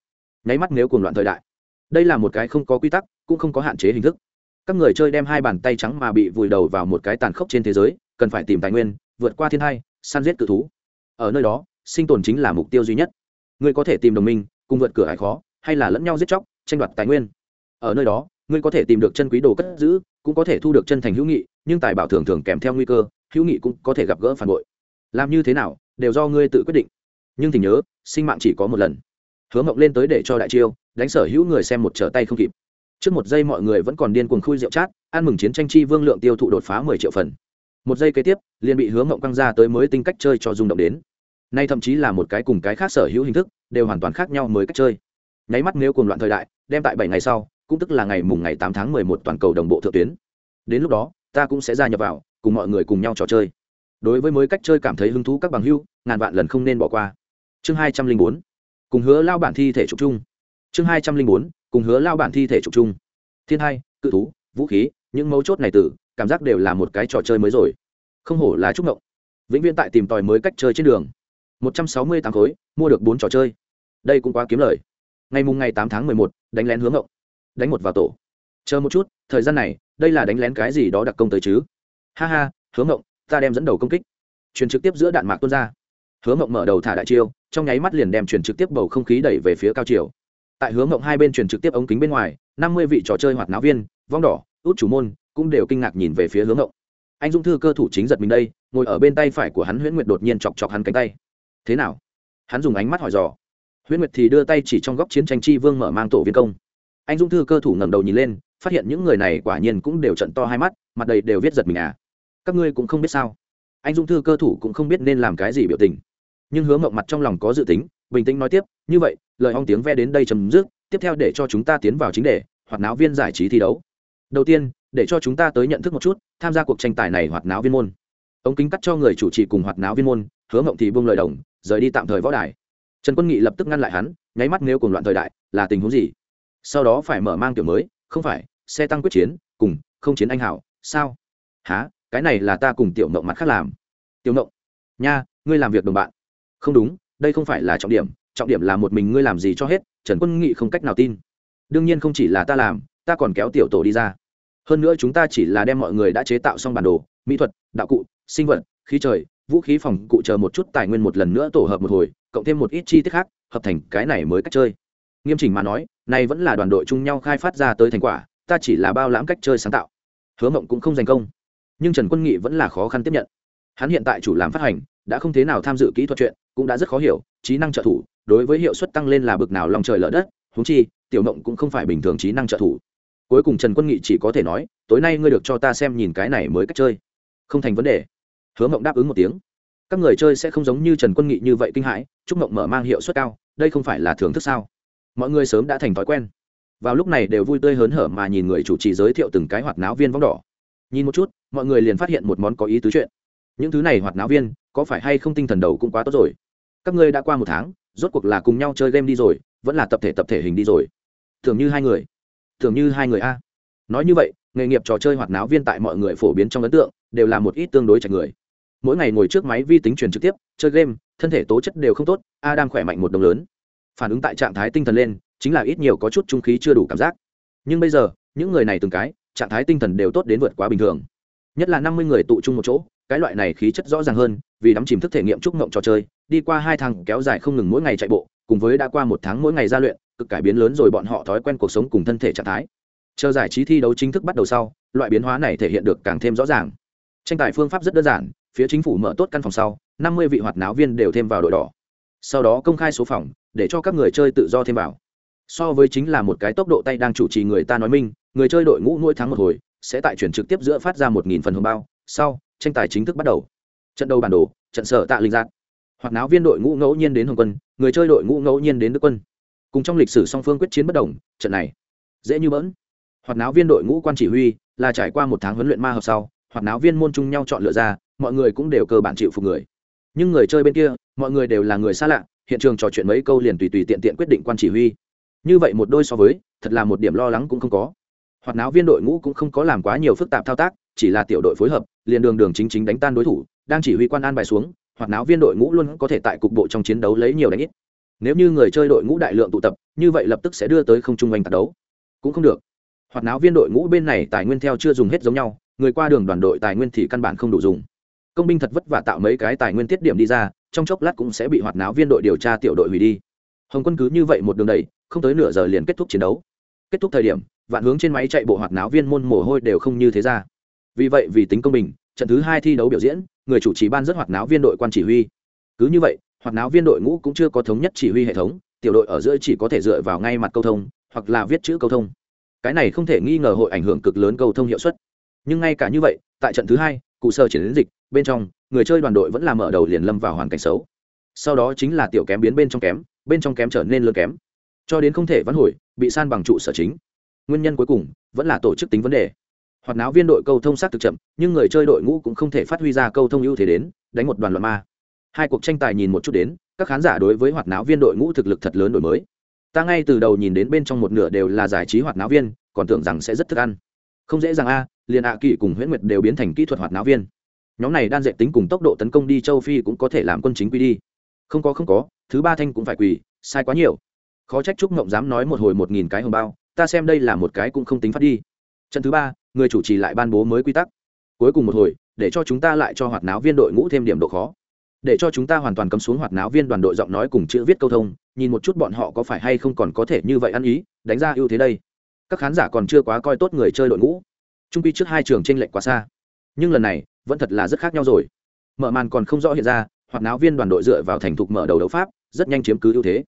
nháy mắt nếu cuồng loạn thời đại. Đây là một cái không có quy tắc, cũng không có hạn chế hình thức các người chơi đem hai bàn tay trắng mà bị vùi đầu vào một cái tàn khốc trên thế giới, cần phải tìm tài nguyên, vượt qua thiên hai, săn giết cự thú. Ở nơi đó, sinh tồn chính là mục tiêu duy nhất. Ngươi có thể tìm đồng minh, cùng vượt cửa hải khó, hay là lẫn nhau giết chóc, tranh đoạt tài nguyên. Ở nơi đó, ngươi có thể tìm được chân quý đồ cất giữ, cũng có thể thu được chân thành hữu nghị, nhưng tài bảo thường thường kèm theo nguy cơ, hữu nghị cũng có thể gặp gỡ phản bội. Làm như thế nào, đều do ngươi tự quyết định. Nhưng thì nhớ, sinh mạng chỉ có một lần. Hứa mộng lên tới để cho đại chiêu, đánh sở hữu người xem một trở tay không kịp trước một giây mọi người vẫn còn điên cuồng khui rượu chát, ăn mừng chiến tranh chi vương lượng tiêu thụ đột phá mười triệu phần. Một giây kế tiếp, liền bị hứa mộng căng ra tới mới tinh cách chơi cho rung động đến. Nay thậm chí là một cái cùng cái khác sở hữu hình thức, đều hoàn toàn khác nhau mới cách chơi. Nháy mắt nếu cùng loạn thời đại, đem tại bảy ngày sau, cũng tức là ngày mùng ngày tám tháng mười một toàn cầu đồng bộ thượng tuyến. Đến lúc đó, ta cũng sẽ gia nhập vào, cùng mọi người cùng nhau trò chơi. Đối với mới cách chơi cảm thấy hứng thú các bằng hưu ngàn vạn lần không nên bỏ qua. Chương hai trăm linh bốn. Cùng hứa lao bản thi thể trục chung. Chương hai trăm linh bốn cùng hứa lao bản thi thể trục chung. Thiên hai, cự thú, vũ khí, những mấu chốt này tử, cảm giác đều là một cái trò chơi mới rồi. Không hổ là trúc ngộng vĩnh viễn tại tìm tòi mới cách chơi trên đường. Một trăm sáu mươi tám khối, mua được bốn trò chơi. Đây cũng quá kiếm lời. Ngày mùng ngày tám tháng mười một, đánh lén hướng ngộng đánh một vào tổ. Chờ một chút, thời gian này, đây là đánh lén cái gì đó đặc công tới chứ? Ha ha hướng ngộng ta đem dẫn đầu công kích. Truyền trực tiếp giữa đạn mạc tuôn ra. Hướng ngộng mở đầu thả đại chiêu, trong nháy mắt liền đem truyền trực tiếp bầu không khí đẩy về phía cao chiều tại hướng ngộng hai bên truyền trực tiếp ống kính bên ngoài, năm mươi vị trò chơi hoạt náo viên, vong đỏ, út chủ môn cũng đều kinh ngạc nhìn về phía hướng ngộng anh dung thư cơ thủ chính giật mình đây, ngồi ở bên tay phải của hắn huyễn nguyệt đột nhiên chọc chọc hắn cánh tay. Thế nào? Hắn dùng ánh mắt hỏi dò. Huyễn nguyệt thì đưa tay chỉ trong góc chiến tranh chi vương mở mang tổ viên công. Anh dung thư cơ thủ ngẩng đầu nhìn lên, phát hiện những người này quả nhiên cũng đều trận to hai mắt, mặt đầy đều viết giật mình à. Các ngươi cũng không biết sao? Anh dung thư cơ thủ cũng không biết nên làm cái gì biểu tình. Nhưng hứa mộng mặt trong lòng có dự tính bình tĩnh nói tiếp, như vậy, lời hong tiếng ve đến đây chấm dứt, tiếp theo để cho chúng ta tiến vào chính đề, hoạt náo viên giải trí thi đấu. Đầu tiên, để cho chúng ta tới nhận thức một chút, tham gia cuộc tranh tài này hoạt náo viên môn. Ống kính cắt cho người chủ trì cùng hoạt náo viên môn, hứa mộng thì buông lời đồng, rời đi tạm thời võ đài. Trần quân nghị lập tức ngăn lại hắn, nháy mắt nếu cùng loạn thời đại, là tình huống gì? Sau đó phải mở mang kiểu mới, không phải, xe tăng quyết chiến, cùng, không chiến anh hảo, sao? Há cái này là ta cùng tiểu mộng mặt khác làm. Tiểu mộng, nha, ngươi làm việc đồng bạn. Không đúng đây không phải là trọng điểm trọng điểm là một mình ngươi làm gì cho hết, trần quân nghị không cách nào tin. Đương nhiên không chỉ là ta làm, ta còn kéo tiểu tổ đi ra. Hơn nữa chúng ta chỉ là đem mọi người đã chế tạo xong bản đồ, mỹ thuật, đạo cụ, sinh vật, khí trời, vũ khí phòng cụ chờ một chút tài nguyên một lần nữa tổ hợp một hồi, cộng thêm một ít chi tiết khác, hợp thành cái này mới cách chơi. Nghiêm chỉnh mà nói này vẫn là đoàn đội chung nhau khai phát ra tới thành quả, ta chỉ là bao lãm cách chơi sáng tạo. Hứa mộng cũng không giành công. Nhưng trần quân nghị vẫn là khó khăn tiếp nhận hắn hiện tại chủ làm phát hành, đã không thế nào tham dự kỹ thuật chuyện, cũng đã rất khó hiểu, trí năng trợ thủ, đối với hiệu suất tăng lên là bực nào lòng trời lỡ đất húng chi, tiểu mộng cũng không phải bình thường trí năng trợ thủ. Cuối cùng trần quân nghị chỉ có thể nói, tối nay ngươi được cho ta xem nhìn cái này mới cách chơi. Không thành vấn đề. Hứa mộng đáp ứng một tiếng. Các người chơi sẽ không giống như trần quân nghị như vậy kinh hãi, chúc mộng mở mang hiệu suất cao, đây không phải là thưởng thức sao? Mọi người sớm đã thành thói quen. Vào lúc này đều vui tươi hớn hở mà nhìn người chủ trì giới thiệu từng cái hoạt náo viên vóng đỏ. Nhìn một chút, mọi người liền phát hiện một món có ý tứ chuyện những thứ này hoạt náo viên, có phải hay không tinh thần đầu cũng quá tốt rồi? Các ngươi đã qua một tháng, rốt cuộc là cùng nhau chơi game đi rồi, vẫn là tập thể tập thể hình đi rồi. Thường như hai người. Thường như hai người a. Nói như vậy, nghề nghiệp trò chơi hoạt náo viên tại mọi người phổ biến trong ấn tượng, đều là một ít tương đối chạch người. Mỗi ngày ngồi trước máy vi tính truyền trực tiếp, chơi game, thân thể tố chất đều không tốt a đang khỏe mạnh một đồng lớn. Phản ứng tại trạng thái tinh thần lên, chính là ít nhiều có chút trung khí chưa đủ cảm giác. Nhưng bây giờ, những người này từng cái, trạng thái tinh thần đều tốt đến vượt quá bình thường. Nhất là năm mươi người tụ chung một chỗ cái loại này khí chất rõ ràng hơn, vì đắm chìm thức thể nghiệm trúc ngộng trò chơi, đi qua hai tháng kéo dài không ngừng mỗi ngày chạy bộ, cùng với đã qua một tháng mỗi ngày gia luyện, cực cải biến lớn rồi bọn họ thói quen cuộc sống cùng thân thể trạng thái. Chờ giải trí thi đấu chính thức bắt đầu sau, loại biến hóa này thể hiện được càng thêm rõ ràng. Tranh tài phương pháp rất đơn giản, phía chính phủ mở tốt căn phòng sau, năm mươi vị hoạt náo viên đều thêm vào đội đỏ. Sau đó công khai số phòng, để cho các người chơi tự do thêm vào. So với chính là một cái tốc độ tay đang chủ trì người ta nói minh người chơi đội ngũ nuôi thắng một hồi, sẽ tại chuyển trực tiếp giữa phát ra một nghìn phần hồng bao. Sau tranh tài chính thức bắt đầu. Trận đầu bản đồ, trận sở tạ linh giác hoạt náo viên đội ngũ ngẫu nhiên đến hồng quân, người chơi đội ngũ ngẫu nhiên đến đức quân. Cùng trong lịch sử song phương quyết chiến bất đồng, trận này, dễ như bỡn. Hoạt náo viên đội ngũ quan chỉ huy là trải qua một tháng huấn luyện ma hợp sau, hoạt náo viên môn chung nhau chọn lựa ra, mọi người cũng đều cơ bản chịu phục người. Nhưng người chơi bên kia, mọi người đều là người xa lạ, hiện trường trò chuyện mấy câu liền tùy tùy tiện tiện quyết định quan chỉ huy. Như vậy một đôi so với, thật là một điểm lo lắng cũng không có. Hoạt náo viên đội ngũ cũng không có làm quá nhiều phức tạp thao tác chỉ là tiểu đội phối hợp, liền đường đường chính chính đánh tan đối thủ, đang chỉ huy quan an bài xuống hoạt náo viên đội ngũ luôn có thể tại cục bộ trong chiến đấu lấy nhiều đánh ít. Nếu như người chơi đội ngũ đại lượng tụ tập, như vậy lập tức sẽ đưa tới không trung oanh tạc đấu. Cũng không được. Hoạt náo viên đội ngũ bên này tài nguyên theo chưa dùng hết giống nhau, người qua đường đoàn đội tài nguyên thì căn bản không đủ dùng. Công binh thật vất vả tạo mấy cái tài nguyên tiết điểm đi ra, trong chốc lát cũng sẽ bị hoạt náo viên đội điều tra tiểu đội hủy đi. Hồng quân cứ như vậy một đường đầy không tới nửa giờ liền kết thúc chiến đấu. Kết thúc thời điểm, vạn hướng trên máy chạy bộ hoạt náo viên môn mồ hôi đều không như thế ra vì vậy vì tính công bình, trận thứ hai thi đấu biểu diễn, người chủ trì ban rất hoạt náo viên đội quan chỉ huy. Cứ như vậy, hoạt náo viên đội ngũ cũng chưa có thống nhất chỉ huy hệ thống, tiểu đội ở giữa chỉ có thể dựa vào ngay mặt câu thông, hoặc là viết chữ câu thông. Cái này không thể nghi ngờ hội ảnh hưởng cực lớn câu thông hiệu suất. Nhưng ngay cả như vậy, tại trận thứ hai, cụ sơ triển đến dịch, bên trong, người chơi đoàn đội vẫn làm mở đầu liền lâm vào hoàn cảnh xấu. Sau đó chính là tiểu kém biến bên trong kém, bên trong kém trở nên lớn kém. Cho đến không thể vãn hồi, bị san bằng trụ sở chính. Nguyên nhân cuối cùng vẫn là tổ chức tính vấn đề hoạt náo viên đội câu thông xác thực chậm, nhưng người chơi đội ngũ cũng không thể phát huy ra câu thông ưu thế đến, đánh một đoàn loạn ma. Hai cuộc tranh tài nhìn một chút đến, các khán giả đối với hoạt náo viên đội ngũ thực lực thật lớn đổi mới. Ta ngay từ đầu nhìn đến bên trong một nửa đều là giải trí hoạt náo viên, còn tưởng rằng sẽ rất thức ăn. Không dễ dàng a, liền ạ à cùng huyễn nguyệt đều biến thành kỹ thuật hoạt náo viên. Nhóm này đan dệt tính cùng tốc độ tấn công đi châu phi cũng có thể làm quân chính quy đi. Không có không có, thứ ba thanh cũng phải quỳ, sai quá nhiều. Khó trách trúc mộng dám nói một hồi một nghìn cái hồng bao, ta xem đây là một cái cũng không tính phát đi. Trận thứ ba người chủ trì lại ban bố mới quy tắc. Cuối cùng một hồi, để cho chúng ta lại cho hoạt náo viên đội ngũ thêm điểm độ khó. Để cho chúng ta hoàn toàn cấm xuống hoạt náo viên đoàn đội giọng nói cùng chữ viết câu thông, nhìn một chút bọn họ có phải hay không còn có thể như vậy ăn ý, đánh ra ưu thế đây. Các khán giả còn chưa quá coi tốt người chơi đội ngũ. Trung pi trước hai trường t r ê n lệch quá xa. Nhưng lần này, vẫn thật là rất khác nhau rồi. Mở màn còn không rõ hiện ra, hoạt náo viên đoàn đội dựa vào thành thục mở đầu đấu pháp, rất nhanh chiếm cứ ưu thế.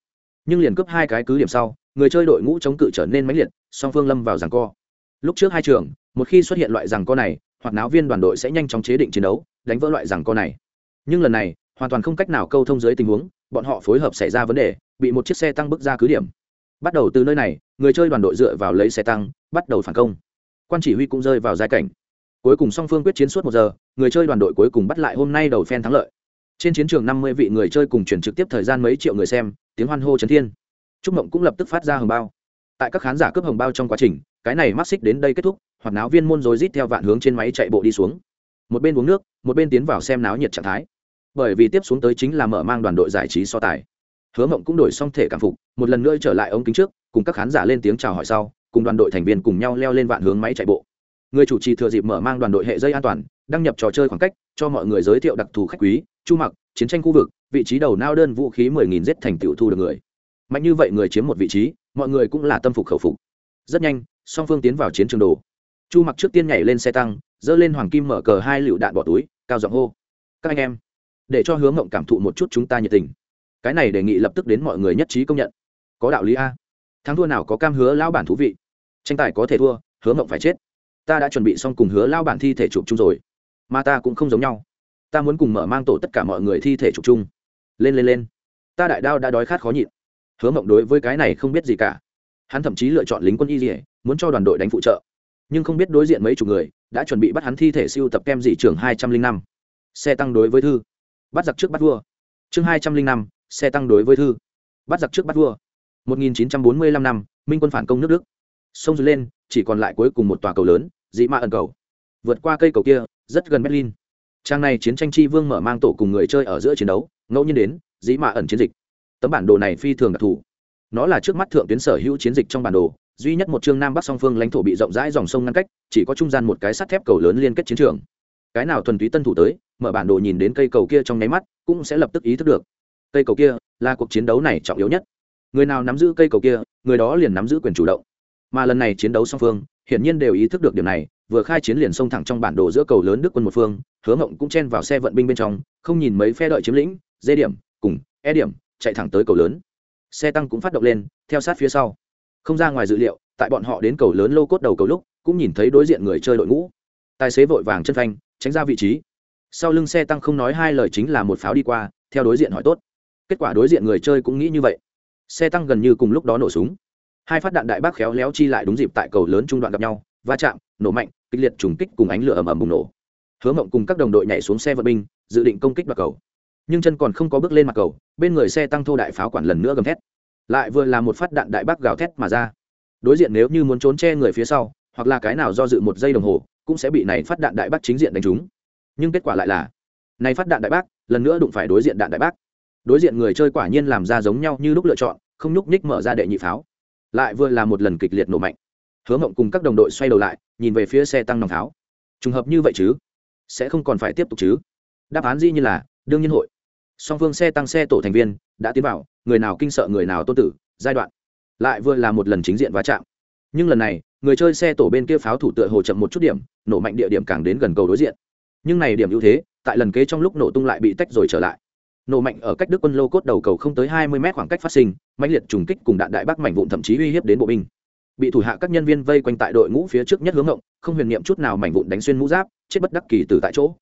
Nhưng liền cướp hai cái cứ điểm sau, người chơi đội ngũ chống cự trở nên mãnh liệt, song phương lâm vào giằng co lúc trước hai trường, một khi xuất hiện loại giằng co này hoặc náo viên đoàn đội sẽ nhanh chóng chế định chiến đấu, đánh vỡ loại rằng co này. Nhưng lần này, hoàn toàn không cách nào câu thông dưới tình huống, bọn họ phối hợp xảy ra vấn đề, bị một chiếc xe tăng bước ra cứ điểm. Bắt đầu từ nơi này, người chơi đoàn đội dựa vào lấy xe tăng, bắt đầu phản công. Quan chỉ huy cũng rơi vào giai cảnh. Cuối cùng song phương quyết chiến suốt một giờ, người chơi đoàn đội cuối cùng bắt lại hôm nay đầu phen thắng lợi. Trên chiến trường năm mươi vị người chơi cùng chuyển trực tiếp thời gian mấy triệu người xem, tiếng hoan hô trấn thiên. Trúc mộng cũng lập tức phát ra hồng bao tại các khán giả cướp hồng bao trong quá trình, cái này mắc xích đến đây kết thúc hoặc náo viên môn rồi rít theo vạn hướng trên máy chạy bộ đi xuống. Một bên uống nước, một bên tiến vào xem náo nhiệt trạng thái. Bởi vì tiếp xuống tới chính là mở mang đoàn đội giải trí so tài. Hứa mộng cũng đổi xong thể cảm phục, một lần nữa trở lại ống kính trước, cùng các khán giả lên tiếng chào hỏi sau, cùng đoàn đội thành viên cùng nhau leo lên vạn hướng máy chạy bộ. Người chủ trì thừa dịp mở mang đoàn đội hệ dây an toàn, đăng nhập trò chơi khoảng cách, cho mọi người giới thiệu đặc thù khách quý, chu mặc, chiến tranh khu vực, vị trí đầu nao đơn vũ khí mười nghìn giết thành tiểu thu được người. Mạnh như vậy người chiếm một vị trí mọi người cũng là tâm phục khẩu phục. Rất nhanh, song phương tiến vào chiến trường đồ. Chu mặc trước tiên nhảy lên xe tăng dơ lên hoàng kim mở cờ hai lựu đạn bỏ túi, cao giọng hô. Các anh em, để cho hướng mộng cảm thụ một chút chúng ta nhiệt tình. Cái này đề nghị lập tức đến mọi người nhất trí công nhận. Có đạo lý a. Thắng thua nào có cam hứa lao bản thú vị. Tranh tài có thể thua, hứa mộng phải chết. Ta đã chuẩn bị xong cùng hứa lao bản thi thể chụp chung rồi. Mà ta cũng không giống nhau. Ta muốn cùng mở mang tổ tất cả mọi người thi thể chụp chung. Lên lên lên. Ta đại đao đã đói khát khó nhịn hứa mộng đối với cái này không biết gì cả. Hắn thậm chí lựa chọn lính quân y dỉa muốn cho đoàn đội đánh phụ trợ. Nhưng không biết đối diện mấy chục người đã chuẩn bị bắt hắn thi thể siêu tập kem dị trường hai trăm linh năm. Xe tăng đối với thư. Bắt giặc trước bắt vua. Chương hai trăm linh năm, xe tăng đối với thư. Bắt giặc trước bắt vua. một nghìn chín trăm bốn mươi lăm năm, minh quân phản công nước đức. Sông dưới lên, chỉ còn lại cuối cùng một tòa cầu lớn, dị ma ẩn cầu. Vượt qua cây cầu kia, rất gần berlin. Trang này chiến tranh chi vương mở mang tổ cùng người chơi ở giữa chiến đấu, ngẫu nhiên đến dĩ mạ ẩn chiến dịch tấm bản đồ này phi thường đặc thù. Nó là trước mắt thượng tuyến sở hữu chiến dịch trong bản đồ, duy nhất một chương nam bắc song phương lãnh thổ bị rộng rãi dòng sông ngăn cách, chỉ có trung gian một cái sắt thép cầu lớn liên kết chiến trường. Cái nào thuần túy tân thủ tới, mở bản đồ nhìn đến cây cầu kia trong nháy mắt, cũng sẽ lập tức ý thức được. Cây cầu kia là cuộc chiến đấu này trọng yếu nhất. Người nào nắm giữ cây cầu kia, người đó liền nắm giữ quyền chủ động. Mà lần này chiến đấu song phương, hiển nhiên đều ý thức được điểm này, vừa khai chiến liền xông thẳng trong bản đồ giữa cầu lớn đức quân một phương, hứa mộng cũng chen vào xe vận binh bên trong, không nhìn mấy phe đợi chiếm lĩnh, dê điểm, cùng e điểm chạy thẳng tới cầu lớn. Xe tăng cũng phát động lên, theo sát phía sau. Không ra ngoài dự liệu, tại bọn họ đến cầu lớn lô cốt đầu cầu lúc, cũng nhìn thấy đối diện người chơi đội ngũ. Tài xế vội vàng chân phanh, tránh ra vị trí. Sau lưng xe tăng không nói hai lời chính là một pháo đi qua, theo đối diện hỏi tốt. Kết quả đối diện người chơi cũng nghĩ như vậy. Xe tăng gần như cùng lúc đó nổ súng. Hai phát đạn đại bác khéo léo chi lại đúng dịp tại cầu lớn trung đoạn gặp nhau, va chạm, nổ mạnh, kịch liệt trùng kích cùng ánh lửa ầm ầm bùng nổ. Hứa mộng cùng các đồng đội nhảy xuống xe vận binh, dự định công kích vào cầu nhưng chân còn không có bước lên mặt cầu, bên người xe tăng thô đại pháo quản lần nữa gầm thét. Lại vừa là một phát đạn đại bác gào thét mà ra. Đối diện nếu như muốn trốn che người phía sau, hoặc là cái nào do dự một giây đồng hồ, cũng sẽ bị này phát đạn đại bác chính diện đánh trúng. Nhưng kết quả lại là, này phát đạn đại bác, lần nữa đụng phải đối diện đạn đại bác. Đối diện người chơi quả nhiên làm ra giống nhau như lúc lựa chọn, không nhúc nhích mở ra đệ nhị pháo. Lại vừa là một lần kịch liệt nổ mạnh. Hứa mộng cùng các đồng đội xoay đầu lại, nhìn về phía xe tăng nòng tháo trùng hợp như vậy chứ? Sẽ không còn phải tiếp tục chứ? Đáp án gì như là, đương nhiên hội song phương xe tăng xe tổ thành viên đã tiến vào, người nào kinh sợ người nào tôn tử, giai đoạn lại vừa là một lần chính diện va chạm. Nhưng lần này, người chơi xe tổ bên kia pháo thủ tựa hồ chậm một chút điểm, nổ mạnh địa điểm càng đến gần cầu đối diện. Nhưng này điểm ưu thế, tại lần kế trong lúc nổ tung lại bị tách rồi trở lại. Nổ mạnh ở cách đức quân lô cốt đầu cầu không tới hai mươi mét khoảng cách phát sinh mạnh liệt trùng kích cùng đạn đại bác mảnh vụn thậm chí uy hiếp đến bộ binh. Bị thủ hạ các nhân viên vây quanh tại đội ngũ phía trước nhất hướng ngộng, không huyền niệm chút nào mảnh vụn đánh xuyên mũ giáp, chết bất đắc kỳ từ tại chỗ.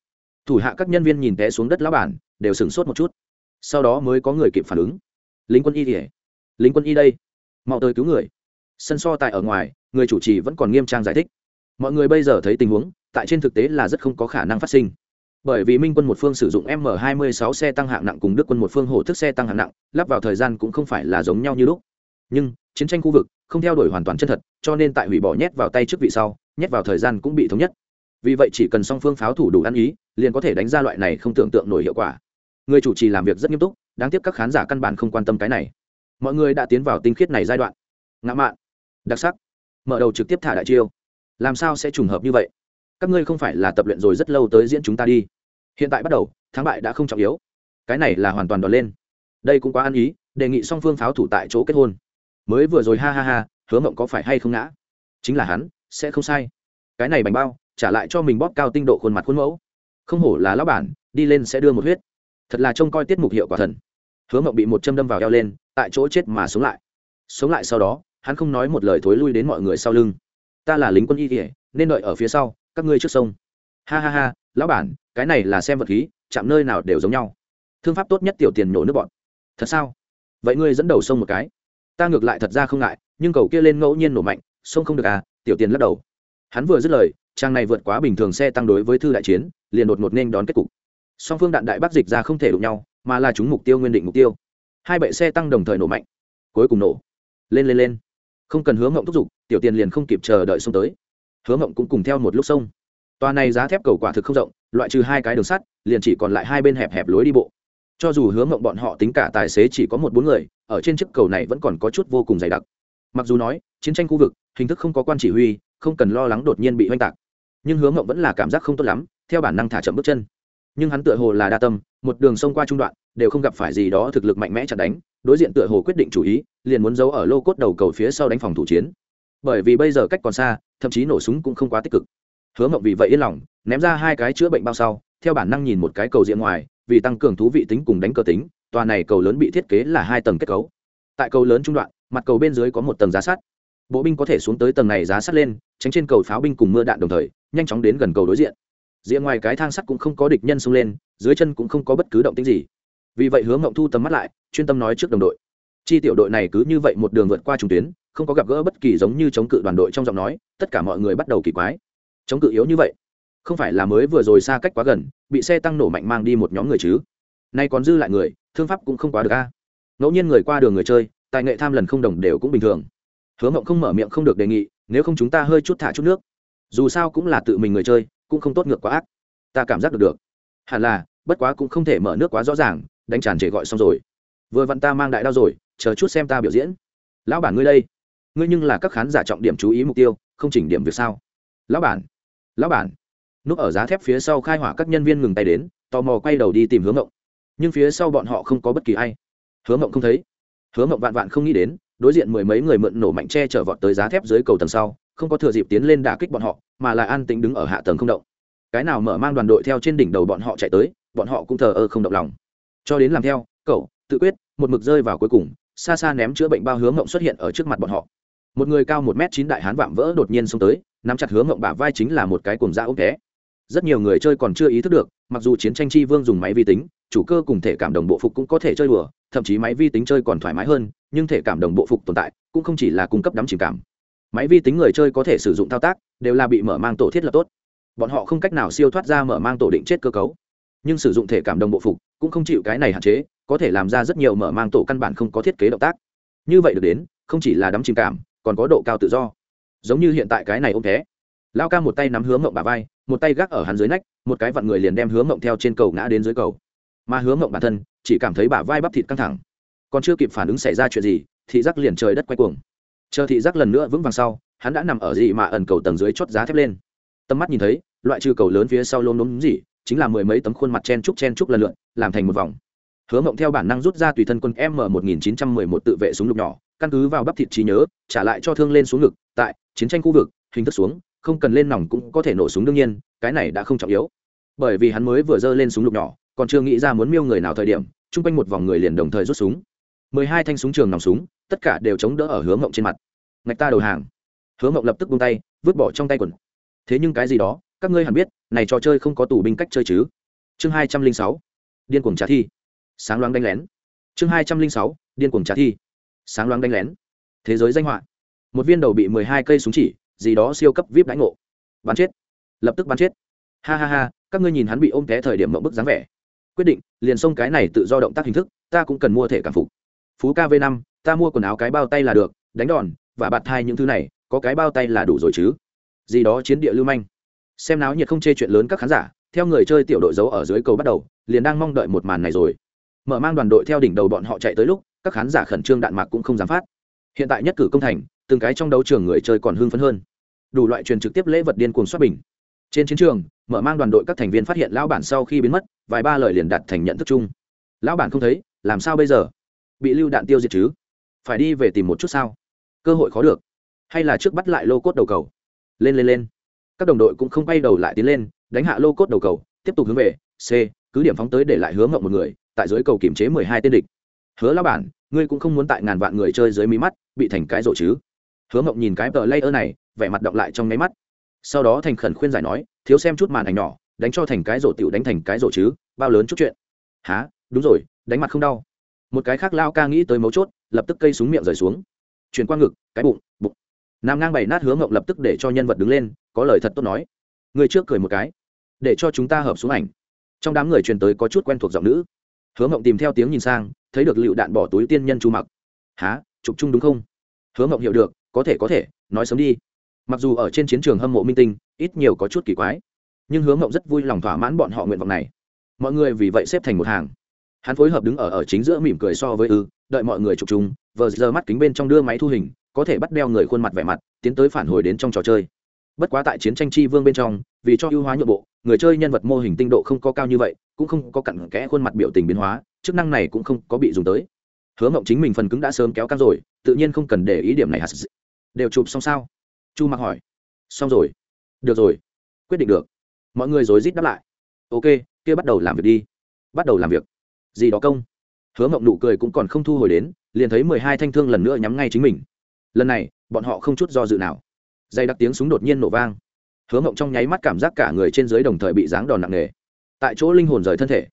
Thủ hạ các nhân viên nhìn té xuống đất lá bản đều sửng sốt một chút. Sau đó mới có người kịp phản ứng. Lính quân y thì lính quân y đây. Mau tới cứu người. Sân so tại ở ngoài, người chủ trì vẫn còn nghiêm trang giải thích. Mọi người bây giờ thấy tình huống, tại trên thực tế là rất không có khả năng phát sinh. Bởi vì minh quân một phương sử dụng m 26 xe tăng hạng nặng cùng đức quân một phương hổ thức xe tăng hạng nặng, lắp vào thời gian cũng không phải là giống nhau như lúc. Nhưng, chiến tranh khu vực không theo đuổi hoàn toàn chân thật, cho nên tại hủy bỏ nhét vào tay trước vị sau, nhét vào thời gian cũng bị thống nhất. Vì vậy chỉ cần song phương pháo thủ đủ ăn ý, liền có thể đánh ra loại này không tưởng tượng nổi hiệu quả người chủ trì làm việc rất nghiêm túc, đáng tiếc các khán giả căn bản không quan tâm cái này. Mọi người đã tiến vào tinh khiết này giai đoạn. Ngã mạn. Đặc sắc. Mở đầu trực tiếp thả đại chiêu. Làm sao sẽ trùng hợp như vậy? Các ngươi không phải là tập luyện rồi rất lâu tới diễn chúng ta đi. Hiện tại bắt đầu, thắng bại đã không trọng yếu. Cái này là hoàn toàn đòn lên. Đây cũng quá ăn ý, đề nghị song phương pháo thủ tại chỗ kết hôn. Mới vừa rồi ha ha ha, hứa mộng có phải hay không ngã? Chính là hắn, sẽ không sai. Cái này bành bao, trả lại cho mình bóp cao tinh độ khuôn mặt khuôn mẫu. Không hổ là lão bản, đi lên sẽ đưa một huyết thật là trông coi tiết mục hiệu quả thần. Hứa mộng bị một châm đâm vào eo lên, tại chỗ chết mà sống lại. Sống lại sau đó, hắn không nói một lời thối lui đến mọi người sau lưng. Ta là lính quân y kỉa nên đợi ở phía sau, các ngươi trước sông. Ha ha ha, lão bản, cái này là xem vật khí, chạm nơi nào đều giống nhau. Thương pháp tốt nhất tiểu tiền nhổ nước bọn. Thật sao? Vậy ngươi dẫn đầu sông một cái. Ta ngược lại thật ra không ngại, nhưng cầu kia lên ngẫu nhiên nổ mạnh, sông không được à tiểu tiền lắc đầu. Hắn vừa dứt lời, trang này vượt quá bình thường xe tăng đối với thư đại chiến, liền đột ngột nên đón kết cục song phương đạn đại bác dịch ra không thể đụng nhau, mà là chúng mục tiêu nguyên định mục tiêu. Hai bệ xe tăng đồng thời nổ mạnh. Cuối cùng nổ. Lên lên lên. Không cần hướng ngộng thúc giục, tiểu tiền liền không kịp chờ đợi xông tới. Hướng ngộng cũng cùng theo một lúc sông tòa này giá thép cầu quả thực không rộng, loại trừ hai cái đường sắt, liền chỉ còn lại hai bên hẹp hẹp lối đi bộ. Cho dù hướng ngộng bọn họ tính cả tài xế chỉ có một bốn người, ở trên chiếc cầu này vẫn còn có chút vô cùng dày đặc. Mặc dù nói, chiến tranh khu vực, hình thức không có quan chỉ huy, không cần lo lắng đột nhiên bị oanh tạc. Nhưng hướng ngộng vẫn là cảm giác không tốt lắm, theo bản năng thả chậm bước chân nhưng hắn tựa hồ là đa tâm, một đường sông qua trung đoạn, đều không gặp phải gì đó thực lực mạnh mẽ chặt đánh, đối diện tựa hồ quyết định chủ ý, liền muốn giấu ở lô cốt đầu cầu phía sau đánh phòng thủ chiến. Bởi vì bây giờ cách còn xa, thậm chí nổ súng cũng không quá tích cực. Hứa mộng vì vậy yên lòng, ném ra hai cái chữa bệnh bao sau, theo bản năng nhìn một cái cầu diện ngoài, vì tăng cường thú vị tính cùng đánh cờ tính, tòa này cầu lớn bị thiết kế là hai tầng kết cấu. Tại cầu lớn trung đoạn, mặt cầu bên dưới có một tầng giá sắt. Bộ binh có thể xuống tới tầng này giá sắt lên, tránh trên cầu pháo binh cùng mưa đạn đồng thời, nhanh chóng đến gần cầu đối diện rìa ngoài cái thang sắt cũng không có địch nhân xông lên, dưới chân cũng không có bất cứ động tĩnh gì. Vì vậy hướng ngộng thu tầm mắt lại, chuyên tâm nói trước đồng đội. Chi tiểu đội này cứ như vậy một đường vượt qua trung tuyến, không có gặp gỡ bất kỳ giống như chống cự đoàn đội trong giọng nói, tất cả mọi người bắt đầu kỳ quái. Chống cự yếu như vậy, không phải là mới vừa rồi xa cách quá gần, bị xe tăng nổ mạnh mang đi một nhóm người chứ? Nay còn dư lại người, thương pháp cũng không quá được a. Ngẫu nhiên người qua đường người chơi, tài nghệ tham lần không đồng đều cũng bình thường. Hứa mộng không mở miệng không được đề nghị, nếu không chúng ta hơi chút thả chút nước. Dù sao cũng là tự mình người chơi cũng không tốt ngược quá ác. Ta cảm giác được được. Hẳn là, bất quá cũng không thể mở nước quá rõ ràng, đánh tràn trề gọi xong rồi. Vừa vặn ta mang đại đao rồi, chờ chút xem ta biểu diễn. Lão bản ngươi đây. Ngươi nhưng là các khán giả trọng điểm chú ý mục tiêu, không chỉnh điểm việc sao? Lão bản. Lão bản. Núp ở giá thép phía sau khai hỏa các nhân viên ngừng tay đến, tò mò quay đầu đi tìm hướng ngộng nhưng phía sau bọn họ không có bất kỳ ai. Hướng ngộng không thấy. Hướng ngộng vạn vạn không nghĩ đến đối diện mười mấy người mượn nổ mạnh che chở vọt tới giá thép dưới cầu tầng sau, không có thừa dịp tiến lên đả kích bọn họ, mà lại an tĩnh đứng ở hạ tầng không động. Cái nào mở mang đoàn đội theo trên đỉnh đầu bọn họ chạy tới, bọn họ cũng thờ ơ không động lòng. Cho đến làm theo, cậu, tự quyết, một mực rơi vào cuối cùng, xa xa ném chữa bệnh bao hướng ngộng xuất hiện ở trước mặt bọn họ. Một người cao một m chín đại hán vạm vỡ đột nhiên xông tới, nắm chặt hướng ngộng bả vai chính là một cái cùng da ốc té. Rất nhiều người chơi còn chưa ý thức được, mặc dù chiến tranh chi vương dùng máy vi tính chủ cơ cùng thể cảm đồng bộ phục cũng có thể chơi đùa, thậm chí máy vi tính chơi còn thoải mái hơn, nhưng thể cảm đồng bộ phục tồn tại cũng không chỉ là cung cấp đắm chìm cảm. Máy vi tính người chơi có thể sử dụng thao tác, đều là bị mở mang tổ thiết lập tốt. Bọn họ không cách nào siêu thoát ra mở mang tổ định chết cơ cấu. Nhưng sử dụng thể cảm đồng bộ phục cũng không chịu cái này hạn chế, có thể làm ra rất nhiều mở mang tổ căn bản không có thiết kế động tác. Như vậy được đến, không chỉ là đắm chìm cảm, còn có độ cao tự do. Giống như hiện tại cái này ôm thế. Lao ca một tay nắm hướng mộng bà vai, một tay gác ở hắn dưới nách, một cái vặn người liền đem hướng mộng theo trên cầu ngã đến dưới cầu mà hứa mộng bản thân chỉ cảm thấy bả vai bắp thịt căng thẳng. Còn chưa kịp phản ứng xảy ra chuyện gì, thị giác liền trời đất quay cuồng. Chờ thị giác lần nữa vững vàng sau, hắn đã nằm ở gì mà ẩn cầu tầng dưới chót giá thép lên. Tầm mắt nhìn thấy, loại trừ cầu lớn phía sau lôm đốm gì, chính là mười mấy tấm khuôn mặt chen trúc chen trúc lần lượn làm thành một vòng. Hứa mộng theo bản năng rút ra tùy thân quân m một nghìn chín trăm mười một tự vệ súng lục nhỏ, căn cứ vào bắp thịt trí nhớ, trả lại cho thương lên xuống ngực, tại chiến tranh khu vực, hình thức xuống, không cần lên nòng cũng có thể nổ súng đương nhiên, cái này đã không trọng yếu. Bởi vì hắn mới vừa giơ lên súng lục nhỏ còn chưa nghĩ ra muốn miêu người nào thời điểm, chung quanh một vòng người liền đồng thời rút súng. Mười hai thanh súng trường nòng súng, tất cả đều chống đỡ ở hướng ngộng trên mặt. Ngạch ta đầu hàng. Hướng ngộng lập tức buông tay, vứt bỏ trong tay quần. Thế nhưng cái gì đó, các ngươi hẳn biết, này trò chơi không có tù binh cách chơi chứ? Chương hai trăm linh sáu, điên cuồng trả thi. Sáng loáng đánh lén. Chương hai trăm linh sáu, điên cuồng trả thi. Sáng loáng đánh lén. Thế giới danh họa. Một viên đầu bị mười hai cây súng chỉ, gì đó siêu cấp vip đánh ngộ. Bắn chết. Lập tức bắn chết. Ha ha ha, các ngươi nhìn hắn bị ôm té thời điểm mộng bức dáng vẻ quyết định, liền xông cái này tự do động tác hình thức, ta cũng cần mua thể cảm phục. Phú kv năm, ta mua quần áo cái bao tay là được, đánh đòn, và bạt thai những thứ này, có cái bao tay là đủ rồi chứ. Gì đó chiến địa lưu manh. Xem náo nhiệt không chê chuyện lớn các khán giả, theo người chơi tiểu đội giấu ở dưới cầu bắt đầu, liền đang mong đợi một màn này rồi. Mở mang đoàn đội theo đỉnh đầu bọn họ chạy tới lúc, các khán giả khẩn trương đạn mạc cũng không dám phát. Hiện tại nhất cử công thành, từng cái trong đấu trường người chơi còn hưng phấn hơn. Đủ loại truyền trực tiếp lễ vật điên cuồng xuất bình. Trên chiến trường mở mang đoàn đội các thành viên phát hiện lão bản sau khi biến mất, vài ba lời liền đặt thành nhận thức chung. Lão bản không thấy, làm sao bây giờ? Bị lưu đạn tiêu diệt chứ? Phải đi về tìm một chút sao? Cơ hội khó được. Hay là trước bắt lại lô cốt đầu cầu? Lên lên lên. Các đồng đội cũng không quay đầu lại tiến lên, đánh hạ lô cốt đầu cầu, tiếp tục hướng về, c, cứ điểm phóng tới để lại hướng ngộng một người, tại dưới cầu kiểm chế mười hai tên địch. Hứa Lão bản, ngươi cũng không muốn tại ngàn vạn người chơi dưới mí mắt, bị thành cái rổ chứ? Hứa ngộng nhìn cái tờ layer này, vẻ mặt động lại trong nháy mắt. Sau đó thành khẩn khuyên giải nói thiếu xem chút màn ảnh nhỏ, đánh cho thành cái rổ tiểu đánh thành cái rổ chứ, bao lớn chút chuyện. Há đúng rồi, đánh mặt không đau. Một cái khác lao ca nghĩ tới mấu chốt, lập tức cây súng miệng rời xuống. Chuyển qua ngực, cái bụng bụng. Nằm ngang bày nát hướng ngộng lập tức để cho nhân vật đứng lên, có lời thật tốt nói. Người trước cười một cái, để cho chúng ta hợp xuống ảnh. Trong đám người truyền tới có chút quen thuộc giọng nữ. Hướng ngộng tìm theo tiếng nhìn sang, thấy được lựu đạn bỏ túi tiên nhân chu mặc. Há chụp chung đúng không? Hướng ngộng hiểu được, có thể có thể, nói sớm đi. Mặc dù ở trên chiến trường hâm mộ minh tinh ít nhiều có chút kỳ quái. Nhưng hướng mộng rất vui lòng thỏa mãn bọn họ nguyện vọng này. Mọi người vì vậy xếp thành một hàng. Hắn phối hợp đứng ở ở chính giữa mỉm cười so với ư, đợi mọi người chụp chung vờ giờ mắt kính bên trong đưa máy thu hình, có thể bắt đeo người khuôn mặt vẻ mặt, tiến tới phản hồi đến trong trò chơi. Bất quá tại chiến tranh chi vương bên trong, vì cho ưu hóa nhượng bộ, người chơi nhân vật mô hình tinh độ không có cao như vậy, cũng không có cặn kẽ khuôn mặt biểu tình biến hóa, chức năng này cũng không có bị dùng tới. Hứa mộng chính mình phần cứng đã sớm kéo căng rồi, tự nhiên không cần để ý điểm này hạt đều chụp xong sao? Chu mặc hỏi. Xong rồi được rồi. Quyết định được. Mọi người rối rít đáp lại. Ok, kia bắt đầu làm việc đi. Bắt đầu làm việc. Gì đó công? Hứa mộng nụ cười cũng còn không thu hồi đến, liền thấy mười hai thanh thương lần nữa nhắm ngay chính mình. Lần này, bọn họ không chút do dự nào. Dây đặc tiếng súng đột nhiên nổ vang. Hứa mộng trong nháy mắt cảm giác cả người trên dưới đồng thời bị giáng đòn nặng nề. Tại chỗ linh hồn rời thân thể.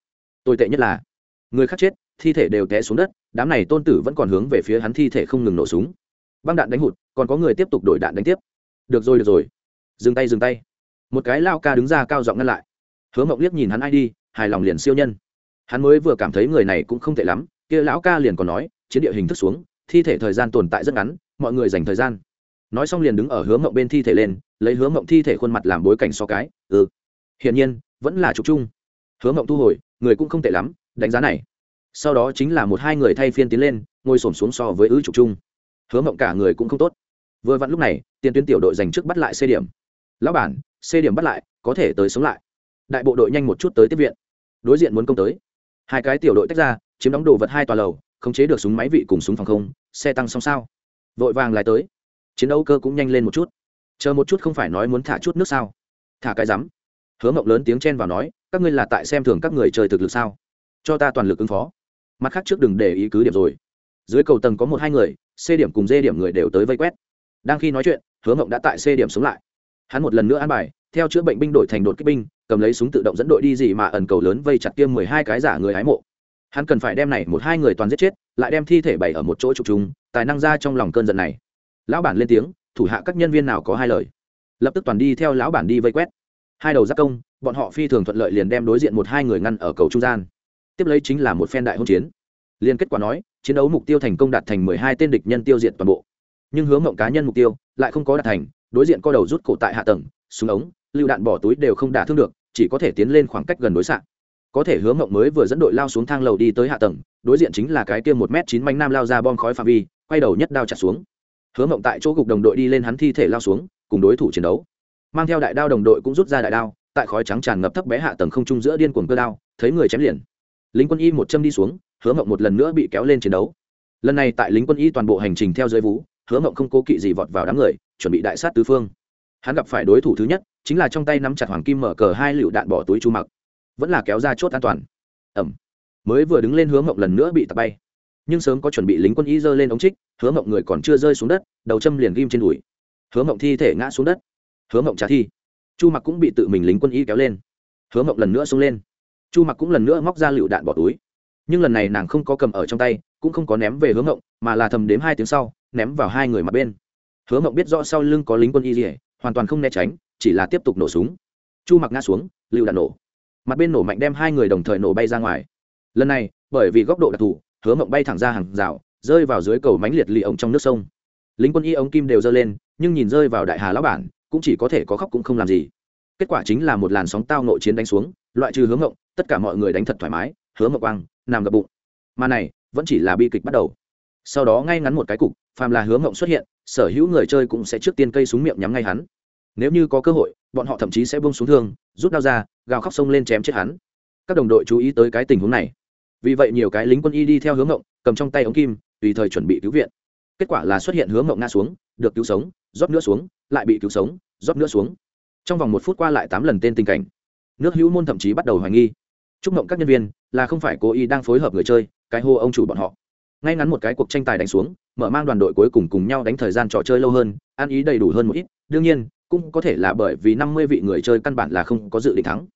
Tồi tệ nhất là, người khác chết, thi thể đều té xuống đất, đám này tôn tử vẫn còn hướng về phía hắn thi thể không ngừng nổ súng. Băng đạn đánh hụt, còn có người tiếp tục đổi đạn đánh tiếp. Được rồi được rồi dừng tay dừng tay. Một cái lao ca đứng ra cao giọng ngăn lại. Hứa mộng liếc nhìn hắn ai đi, hài lòng liền siêu nhân. Hắn mới vừa cảm thấy người này cũng không tệ lắm, kia lão ca liền còn nói, chiến địa hình thức xuống, thi thể thời gian tồn tại rất ngắn, mọi người dành thời gian. Nói xong liền đứng ở hứa mộng bên thi thể lên, lấy hứa mộng thi thể khuôn mặt làm bối cảnh so cái ừ. Hiển nhiên, vẫn là trục chung. Hứa mộng thu hồi, người cũng không tệ lắm, đánh giá này. Sau đó chính là một hai người thay phiên tiến lên, ngồi xổm xuống so với ứ trục chung. Hứa mộng cả người cũng không tốt. Vừa vặn lúc này, tiền tuyến tiểu đội giành trước bắt lại xe điểm lão bản, c điểm bắt lại, có thể tới sống lại. Đại bộ đội nhanh một chút tới tiếp viện. Đối diện muốn công tới. Hai cái tiểu đội tách ra, chiếm đóng đồ vật hai tòa lầu, khống chế được súng máy vị cùng súng phòng không, xe tăng xong sao. Vội vàng lại tới. Chiến đấu cơ cũng nhanh lên một chút. Chờ một chút không phải nói muốn thả chút nước sao? Thả cái rắm. Hứa mộng lớn tiếng chen vào nói, các ngươi là tại xem thường các người chơi thực lực sao? Cho ta toàn lực ứng phó. Mặt khác trước đừng để ý cứ điểm rồi. Dưới cầu tầng có một hai người, c điểm cùng d điểm người đều tới vây quét. Đang khi nói chuyện, hứa mộng đã tại c điểm xuống lại hắn một lần nữa an bài, theo chữa bệnh binh đổi thành đột kích binh, cầm lấy súng tự động dẫn đội đi gì mà ẩn cầu lớn vây chặt tiêm mười hai cái giả người hái mộ. Hắn cần phải đem này một hai người toàn giết chết, lại đem thi thể bày ở một chỗ trục chúng tài năng ra trong lòng cơn giận này. Lão bản lên tiếng, thủ hạ các nhân viên nào có hai lời. Lập tức toàn đi theo lão bản đi vây quét. Hai đầu giác công, bọn họ phi thường thuận lợi liền đem đối diện một hai người ngăn ở cầu trung gian. Tiếp lấy chính là một phen đại hôn chiến. Liên kết quả nói, chiến đấu mục tiêu thành công đạt thành mười hai tên địch nhân tiêu diệt toàn bộ. Nhưng hướng mộng cá nhân mục tiêu lại không có đạt thành đối diện co đầu rút cổ tại hạ tầng, súng ống lựu đạn bỏ túi đều không đả thương được, chỉ có thể tiến lên khoảng cách gần đối xạ. Có thể hướng mộng mới vừa dẫn đội lao xuống thang lầu đi tới hạ tầng, đối diện chính là cái kia một m chín manh nam lao ra bom khói phạm vi, quay đầu nhất đao chặt xuống. Hướng mộng tại chỗ gục đồng đội đi lên hắn thi thể lao xuống, cùng đối thủ chiến đấu. Mang theo đại đao đồng đội cũng rút ra đại đao, tại khói trắng tràn ngập thấp bé hạ tầng không trung giữa điên cuồng cơ đao, thấy người chém liền. Lính quân y một châm đi xuống, hứa mộng một lần nữa bị kéo lên chiến đấu. Lần này tại lính quân y toàn bộ hành trình theo dưới vú hứa mộng không cố kỵ gì vọt vào đám người, chuẩn bị đại sát tứ phương. Hắn gặp phải đối thủ thứ nhất, chính là trong tay nắm chặt hoàng kim mở cờ hai lựu đạn bỏ túi chu mặc. Vẫn là kéo ra chốt an toàn. Ẩm. Mới vừa đứng lên hướng mộng lần nữa bị tạt bay. Nhưng sớm có chuẩn bị lính quân y giơ lên ống trích, hứa mộng người còn chưa rơi xuống đất, đầu châm liền ghim trên đùi. Hứa mộng thi thể ngã xuống đất. Hứa mộng trả thi. Chu mặc cũng bị tự mình lính quân y kéo lên. Hứa mộng lần nữa xuống lên. Chu mặc cũng lần nữa móc ra lựu đạn bỏ túi. Nhưng lần này nàng không có cầm ở trong tay, cũng không có ném về hướng mộng, mà là thầm đếm hai tiếng sau ném vào hai người mặt bên. Hứa mộng biết rõ sau lưng có lính quân y dỉa hoàn toàn không né tránh, chỉ là tiếp tục nổ súng. Chu mặc ngã xuống lựu đạn nổ. Mặt bên nổ mạnh đem hai người đồng thời nổ bay ra ngoài. Lần này, bởi vì góc độ đặc thù, hứa mộng bay thẳng ra hàng rào, rơi vào dưới cầu mánh liệt lì ống trong nước sông. Lính quân y ống kim đều giơ lên, nhưng nhìn rơi vào đại hà lão bản, cũng chỉ có thể có khóc cũng không làm gì. Kết quả chính là một làn sóng tao nội chiến đánh xuống, loại trừ hướng ngộng tất cả mọi người đánh thật thoải mái, hứa Mộng quang nằm gập bụng. Mà này, vẫn chỉ là bi kịch bắt đầu sau đó ngay ngắn một cái cục, phàm là hướng ngộng xuất hiện, sở hữu người chơi cũng sẽ trước tiên cây súng miệng nhắm ngay hắn. Nếu như có cơ hội, bọn họ thậm chí sẽ bông xuống thương, rút đao ra, gào khóc sông lên chém chết hắn. Các đồng đội chú ý tới cái tình huống này. Vì vậy nhiều cái lính quân y đi theo hướng ngộng cầm trong tay ống kim, tùy thời chuẩn bị cứu viện. Kết quả là xuất hiện hướng ngộng ngã xuống, được cứu sống, rót nữa xuống, lại bị cứu sống, rót nữa xuống. Trong vòng một phút qua lại tám lần tên tình cảnh. Nước hữu môn thậm chí bắt đầu hoài nghi. Chúc mộng các nhân viên là không phải cố ý đang phối hợp người chơi, cái hô ông chủ bọn họ ngay ngắn một cái cuộc tranh tài đánh xuống, mở mang đoàn đội cuối cùng cùng nhau đánh thời gian trò chơi lâu hơn ăn ý đầy đủ hơn một ít. Đương nhiên, cũng có thể là bởi vì năm mươi vị người chơi căn bản là không có dự định thắng.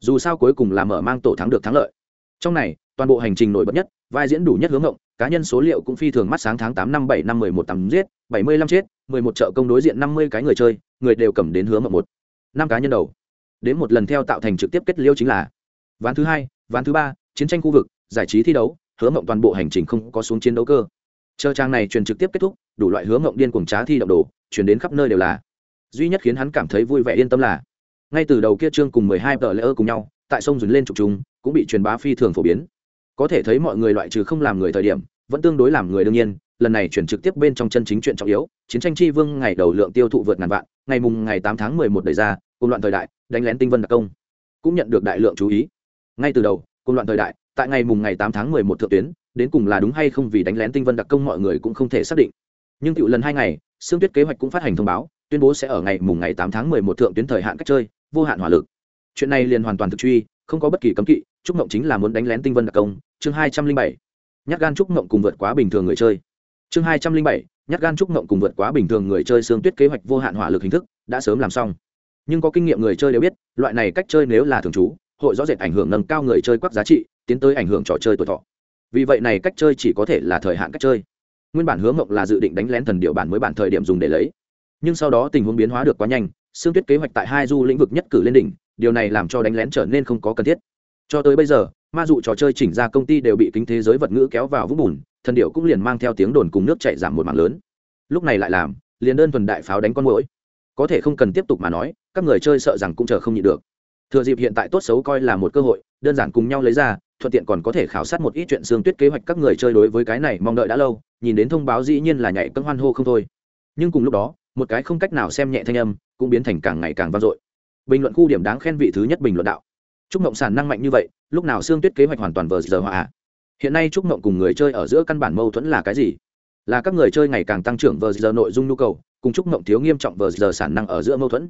Dù sao cuối cùng là mở mang tổ thắng được thắng lợi. Trong này, toàn bộ hành trình nổi bật nhất, vai diễn đủ nhất hướng ngộng, cá nhân số liệu cũng phi thường mắt sáng tháng tám năm bảy, năm mười một tắm giết, bảy mươi lăm chết, mười một chợ công đối diện năm mươi cái người chơi, người đều cầm đến hướng ngộng một. Năm cá nhân đầu. Đến một lần theo tạo thành trực tiếp kết liêu chính là ván thứ hai, ván thứ ba, chiến tranh khu vực, giải trí thi đấu hứa mộng toàn bộ hành trình không có xuống chiến đấu cơ. Chờ trang này truyền trực tiếp kết thúc, đủ loại hứa mộng điên cuồng trá thi động đồ chuyển đến khắp nơi đều là. Duy nhất khiến hắn cảm thấy vui vẻ yên tâm là, ngay từ đầu kia trương cùng mười hai tờ lễ ơ cùng nhau, tại sông dùn lên trục chúng cũng bị truyền bá phi thường phổ biến. Có thể thấy mọi người loại trừ không làm người thời điểm, vẫn tương đối làm người đương nhiên, lần này chuyển trực tiếp bên trong chân chính chuyện trọng yếu, chiến tranh chi vương ngày đầu lượng tiêu thụ vượt ngàn vạn, ngày mùng ngày tám tháng mười một đời ra, cùng loạn thời đại, đánh lén tinh vân đặc công. Cũng nhận được đại lượng chú ý. Ngay từ đầu, cùng loạn thời đại tại ngày mùng ngày tám tháng mười một thượng tuyến, đến cùng là đúng hay không vì đánh lén tinh vân đặc công mọi người cũng không thể xác định. Nhưng cựu lần hai ngày xương tuyết kế hoạch cũng phát hành thông báo, tuyên bố sẽ ở ngày mùng ngày tám tháng mười một thượng tuyến thời hạn cách chơi, vô hạn hỏa lực. Chuyện này liền hoàn toàn thực truy, không có bất kỳ cấm kỵ, trúc mộng chính là muốn đánh lén tinh vân đặc công, chương hai trăm linh bảy. Nhát gan trúc mộng cùng vượt quá bình thường người chơi. Chương hai trăm linh bảy, nhát gan trúc mộng cùng vượt quá bình thường người chơi xương tuyết kế hoạch vô hạn hỏa lực hình thức, đã sớm làm xong. Nhưng có kinh nghiệm người chơi đều biết, loại này cách chơi nếu là thường trú, hội rõ rệt ảnh hưởng nâng cao người chơi quắc giá trị tiến tới ảnh hưởng trò chơi tuổi thọ. Vì vậy này cách chơi chỉ có thể là thời hạn cách chơi. Nguyên bản hướng mộng là dự định đánh lén thần điệu bản mới bản thời điểm dùng để lấy. Nhưng sau đó tình huống biến hóa được quá nhanh xương tuyết kế hoạch tại hai du lĩnh vực nhất cử lên đỉnh, điều này làm cho đánh lén trở nên không có cần thiết. Cho tới bây giờ, ma dụ trò chơi chỉnh ra công ty đều bị kính thế giới vật ngữ kéo vào vũng bùn, thần điệu cũng liền mang theo tiếng đồn cùng nước chạy giảm một mạng lớn. Lúc này lại làm, liền đơn thuần đại pháo đánh con mũi có thể không cần tiếp tục mà nói, các người chơi sợ rằng cũng chờ không nhịn được. Thừa dịp hiện tại tốt xấu coi là một cơ hội, đơn giản cùng nhau lấy ra thuận tiện còn có thể khảo sát một ít chuyện xương tuyết kế hoạch các người chơi đối với cái này mong đợi đã lâu, nhìn đến thông báo dĩ nhiên là nhảy cân hoan hô không thôi. Nhưng cùng lúc đó, một cái không cách nào xem nhẹ thanh âm cũng biến thành càng ngày càng vang dội. Bình luận khu điểm đáng khen vị thứ nhất bình luận đạo. Trúc mộng sản năng mạnh như vậy, lúc nào xương tuyết kế hoạch hoàn toàn vờ giờ hòa à? hiện nay trúc mộng cùng người chơi ở giữa căn bản mâu thuẫn là cái gì? Là các người chơi ngày càng tăng trưởng vờ giờ nội dung nhu cầu, cùng trúc mộng thiếu nghiêm trọng vờ giờ sản năng ở giữa mâu thuẫn.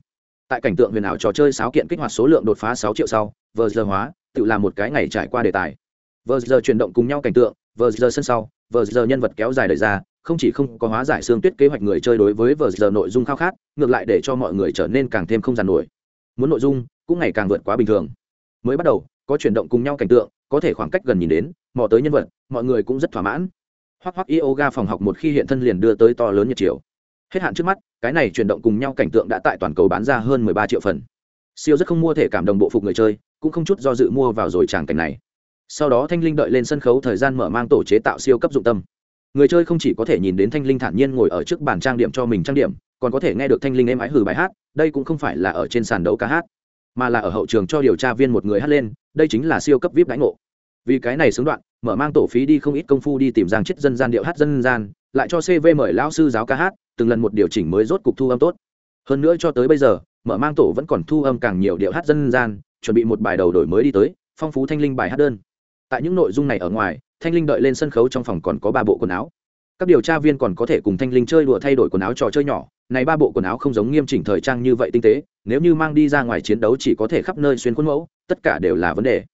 Tại cảnh tượng huyền ảo trò chơi sáo kiện kích hoạt số lượng đột phá sáu triệu sau, vờ giờ hóa tự làm một cái ngày trải qua đề tài. Vờ giờ chuyển động cùng nhau cảnh tượng vờ giờ sân sau vờ giờ nhân vật kéo dài đời ra, không chỉ không có hóa giải xương tuyết kế hoạch người chơi đối với vờ giờ nội dung khao khát, ngược lại để cho mọi người trở nên càng thêm không giàn nổi. Muốn nội dung, cũng ngày càng vượt quá bình thường. Mới bắt đầu, có chuyển động cùng nhau cảnh tượng, có thể khoảng cách gần nhìn đến, mò tới nhân vật, mọi người cũng rất thỏa mãn. Hoắc hoắc yoga phòng học một khi hiện thân liền đưa tới to lớn nhiệt chiều. Hết hạn trước mắt, cái này chuyển động cùng nhau cảnh tượng đã tại toàn cầu bán ra hơn mười ba triệu phần siêu rất không mua thể cảm đồng bộ phục người chơi, cũng không chút do dự mua vào rồi tràng cảnh này. Sau đó thanh linh đợi lên sân khấu thời gian mở mang tổ chế tạo siêu cấp dụng tâm. Người chơi không chỉ có thể nhìn đến thanh linh thản nhiên ngồi ở trước bàn trang điểm cho mình trang điểm, còn có thể nghe được thanh linh êm ái hử bài hát, đây cũng không phải là ở trên sàn đấu ca hát, mà là ở hậu trường cho điều tra viên một người hát lên, đây chính là siêu cấp vip đánh ngộ. Vì cái này xứng đoạn, mở mang tổ phí đi không ít công phu đi tìm giang chết dân gian điệu hát dân gian, lại cho cv mời lão sư giáo ca hát, từng lần một điều chỉnh mới rốt cục thu âm tốt. Hơn nữa cho tới bây giờ mở mang tổ vẫn còn thu âm càng nhiều điệu hát dân gian, chuẩn bị một bài đầu đổi mới đi tới, phong phú thanh linh bài hát đơn. Tại những nội dung này ở ngoài, thanh linh đợi lên sân khấu trong phòng còn có ba bộ quần áo. Các điều tra viên còn có thể cùng thanh linh chơi đùa thay đổi quần áo trò chơi nhỏ. Này ba bộ quần áo không giống nghiêm chỉnh thời trang như vậy tinh tế, nếu như mang đi ra ngoài chiến đấu chỉ có thể khắp nơi xuyên khuôn mẫu, tất cả đều là vấn đề.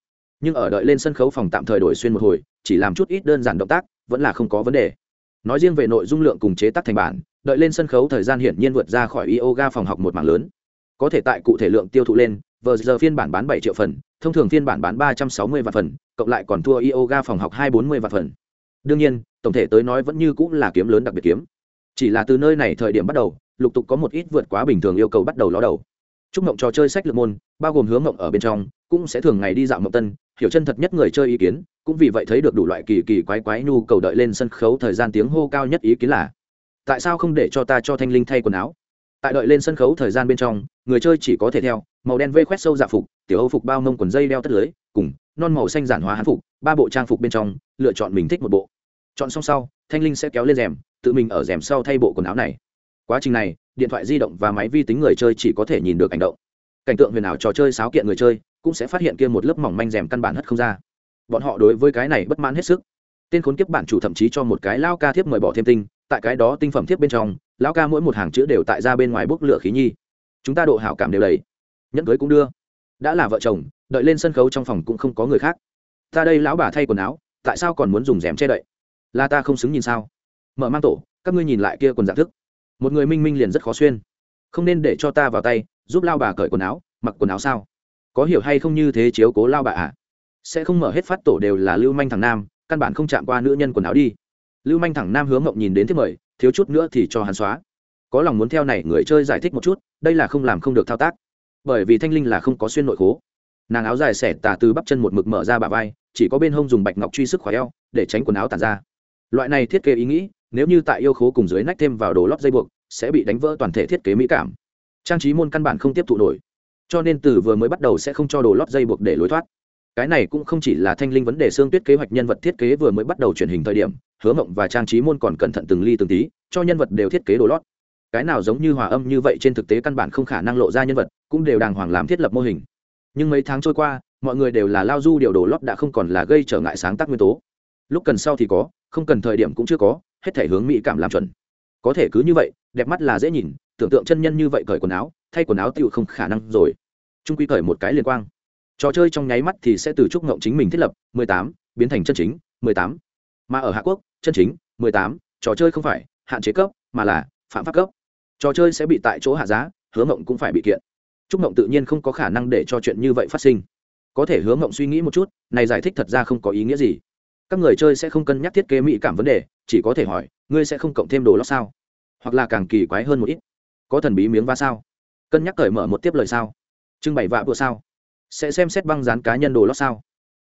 Nhưng ở đợi lên sân khấu phòng tạm thời đổi xuyên một hồi, chỉ làm chút ít đơn giản động tác, vẫn là không có vấn đề. Nói riêng về nội dung lượng cùng chế tác thành bản, đợi lên sân khấu thời gian hiển nhiên vượt ra khỏi yoga phòng học một mảng lớn có thể tại cụ thể lượng tiêu thụ lên, vờ giờ phiên bản bán bảy triệu phần, thông thường phiên bản bán ba trăm sáu mươi vạn phần, cộng lại còn thua yoga phòng học hai bốn mươi vạn phần. Đương nhiên, tổng thể tới nói vẫn như cũng là kiếm lớn đặc biệt kiếm. Chỉ là từ nơi này thời điểm bắt đầu, lục tục có một ít vượt quá bình thường yêu cầu bắt đầu ló đầu. Chúc mộng trò chơi sách lược môn, bao gồm hướng mộng ở bên trong, cũng sẽ thường ngày đi dạo mộng tân, hiểu chân thật nhất người chơi ý kiến, cũng vì vậy thấy được đủ loại kỳ kỳ quái quái nhu cầu đợi lên sân khấu thời gian tiếng hô cao nhất ý kiến là, tại sao không để cho ta cho thanh linh thay quần áo? Tại đợi lên sân khấu thời gian bên trong, người chơi chỉ có thể theo, màu đen vây khoét sâu dạ phục, tiểu âu phục bao mông quần dây đeo tất lưới, cùng non màu xanh giản hóa hán phục, ba bộ trang phục bên trong, lựa chọn mình thích một bộ. Chọn xong sau, thanh linh sẽ kéo lên rèm, tự mình ở rèm sau thay bộ quần áo này. Quá trình này, điện thoại di động và máy vi tính người chơi chỉ có thể nhìn được hành động. Cảnh tượng huyền ảo trò chơi sáo kiện người chơi, cũng sẽ phát hiện kia một lớp mỏng manh rèm căn bản hất không ra. Bọn họ đối với cái này bất mãn hết sức. Tên khốn kiếp bản chủ thậm chí cho một cái lao ca thiếp mời bỏ thêm tinh, tại cái đó tinh phẩm thiếp bên trong lão ca mỗi một hàng chữ đều tại ra bên ngoài bốc lửa khí nhi. Chúng ta độ hảo cảm đều đầy. Nhẫn cưới cũng đưa. Đã là vợ chồng, đợi lên sân khấu trong phòng cũng không có người khác. Ta đây lão bà thay quần áo, tại sao còn muốn dùng rèm che đậy? Là ta không xứng nhìn sao? Mở mang tổ, các ngươi nhìn lại kia quần dạng thức. Một người minh minh liền rất khó xuyên. Không nên để cho ta vào tay, giúp lao bà cởi quần áo, mặc quần áo sao? Có hiểu hay không như thế chiếu cố lao bà à? Sẽ không mở hết phát tổ đều là lưu manh thằng nam, căn bản không chạm qua nữ nhân quần áo đi. Lưu manh thẳng nam hướng ngộng nhìn đến thiết mời thiếu chút nữa thì cho hắn xóa. Có lòng muốn theo này người chơi giải thích một chút, đây là không làm không được thao tác. Bởi vì thanh linh là không có xuyên nội khố. Nàng áo dài xẻ tà từ bắp chân một mực mở ra bà vai, chỉ có bên hông dùng bạch ngọc truy sức khỏe eo, để tránh quần áo tàn ra. Loại này thiết kế ý nghĩ, nếu như tại yêu khố cùng dưới nách thêm vào đồ lót dây buộc, sẽ bị đánh vỡ toàn thể thiết kế mỹ cảm. Trang trí môn căn bản không tiếp thụ nổi. Cho nên từ vừa mới bắt đầu sẽ không cho đồ lót dây buộc để lối thoát. Cái này cũng không chỉ là thanh linh vấn đề xương tuyết kế hoạch nhân vật thiết kế vừa mới bắt đầu truyền hình thời điểm hứa mộng và trang trí môn còn cẩn thận từng ly từng tí cho nhân vật đều thiết kế đồ lót. Cái nào giống như hòa âm như vậy trên thực tế căn bản không khả năng lộ ra nhân vật cũng đều đàng hoàng làm thiết lập mô hình. Nhưng mấy tháng trôi qua mọi người đều là lao du điều đồ lót đã không còn là gây trở ngại sáng tác nguyên tố. Lúc cần sau thì có không cần thời điểm cũng chưa có hết thể hướng mỹ cảm làm chuẩn. Có thể cứ như vậy đẹp mắt là dễ nhìn tưởng tượng chân nhân như vậy cởi quần áo thay quần áo tựu không khả năng rồi. Trung quy cởi một cái liên quang. Trò chơi trong nháy mắt thì sẽ từ trúc ngộng chính mình thiết lập 18, biến thành chân chính 18. mà ở hạ quốc chân chính 18, trò chơi không phải hạn chế cấp mà là phạm pháp cấp. Trò chơi sẽ bị tại chỗ hạ giá hứa mộng cũng phải bị kiện. Trúc mộng tự nhiên không có khả năng để cho chuyện như vậy phát sinh. Có thể hứa mộng suy nghĩ một chút này giải thích thật ra không có ý nghĩa gì. Các người chơi sẽ không cân nhắc thiết kế mỹ cảm vấn đề chỉ có thể hỏi ngươi sẽ không cộng thêm đồ lót sao? Hoặc là càng kỳ quái hơn một ít có thần bí miếng va sao? Cân nhắc cởi mở một tiếp lời sao? Trưng bày vạ bụa sao? Sẽ xem xét băng dán cá nhân đồ lót sao?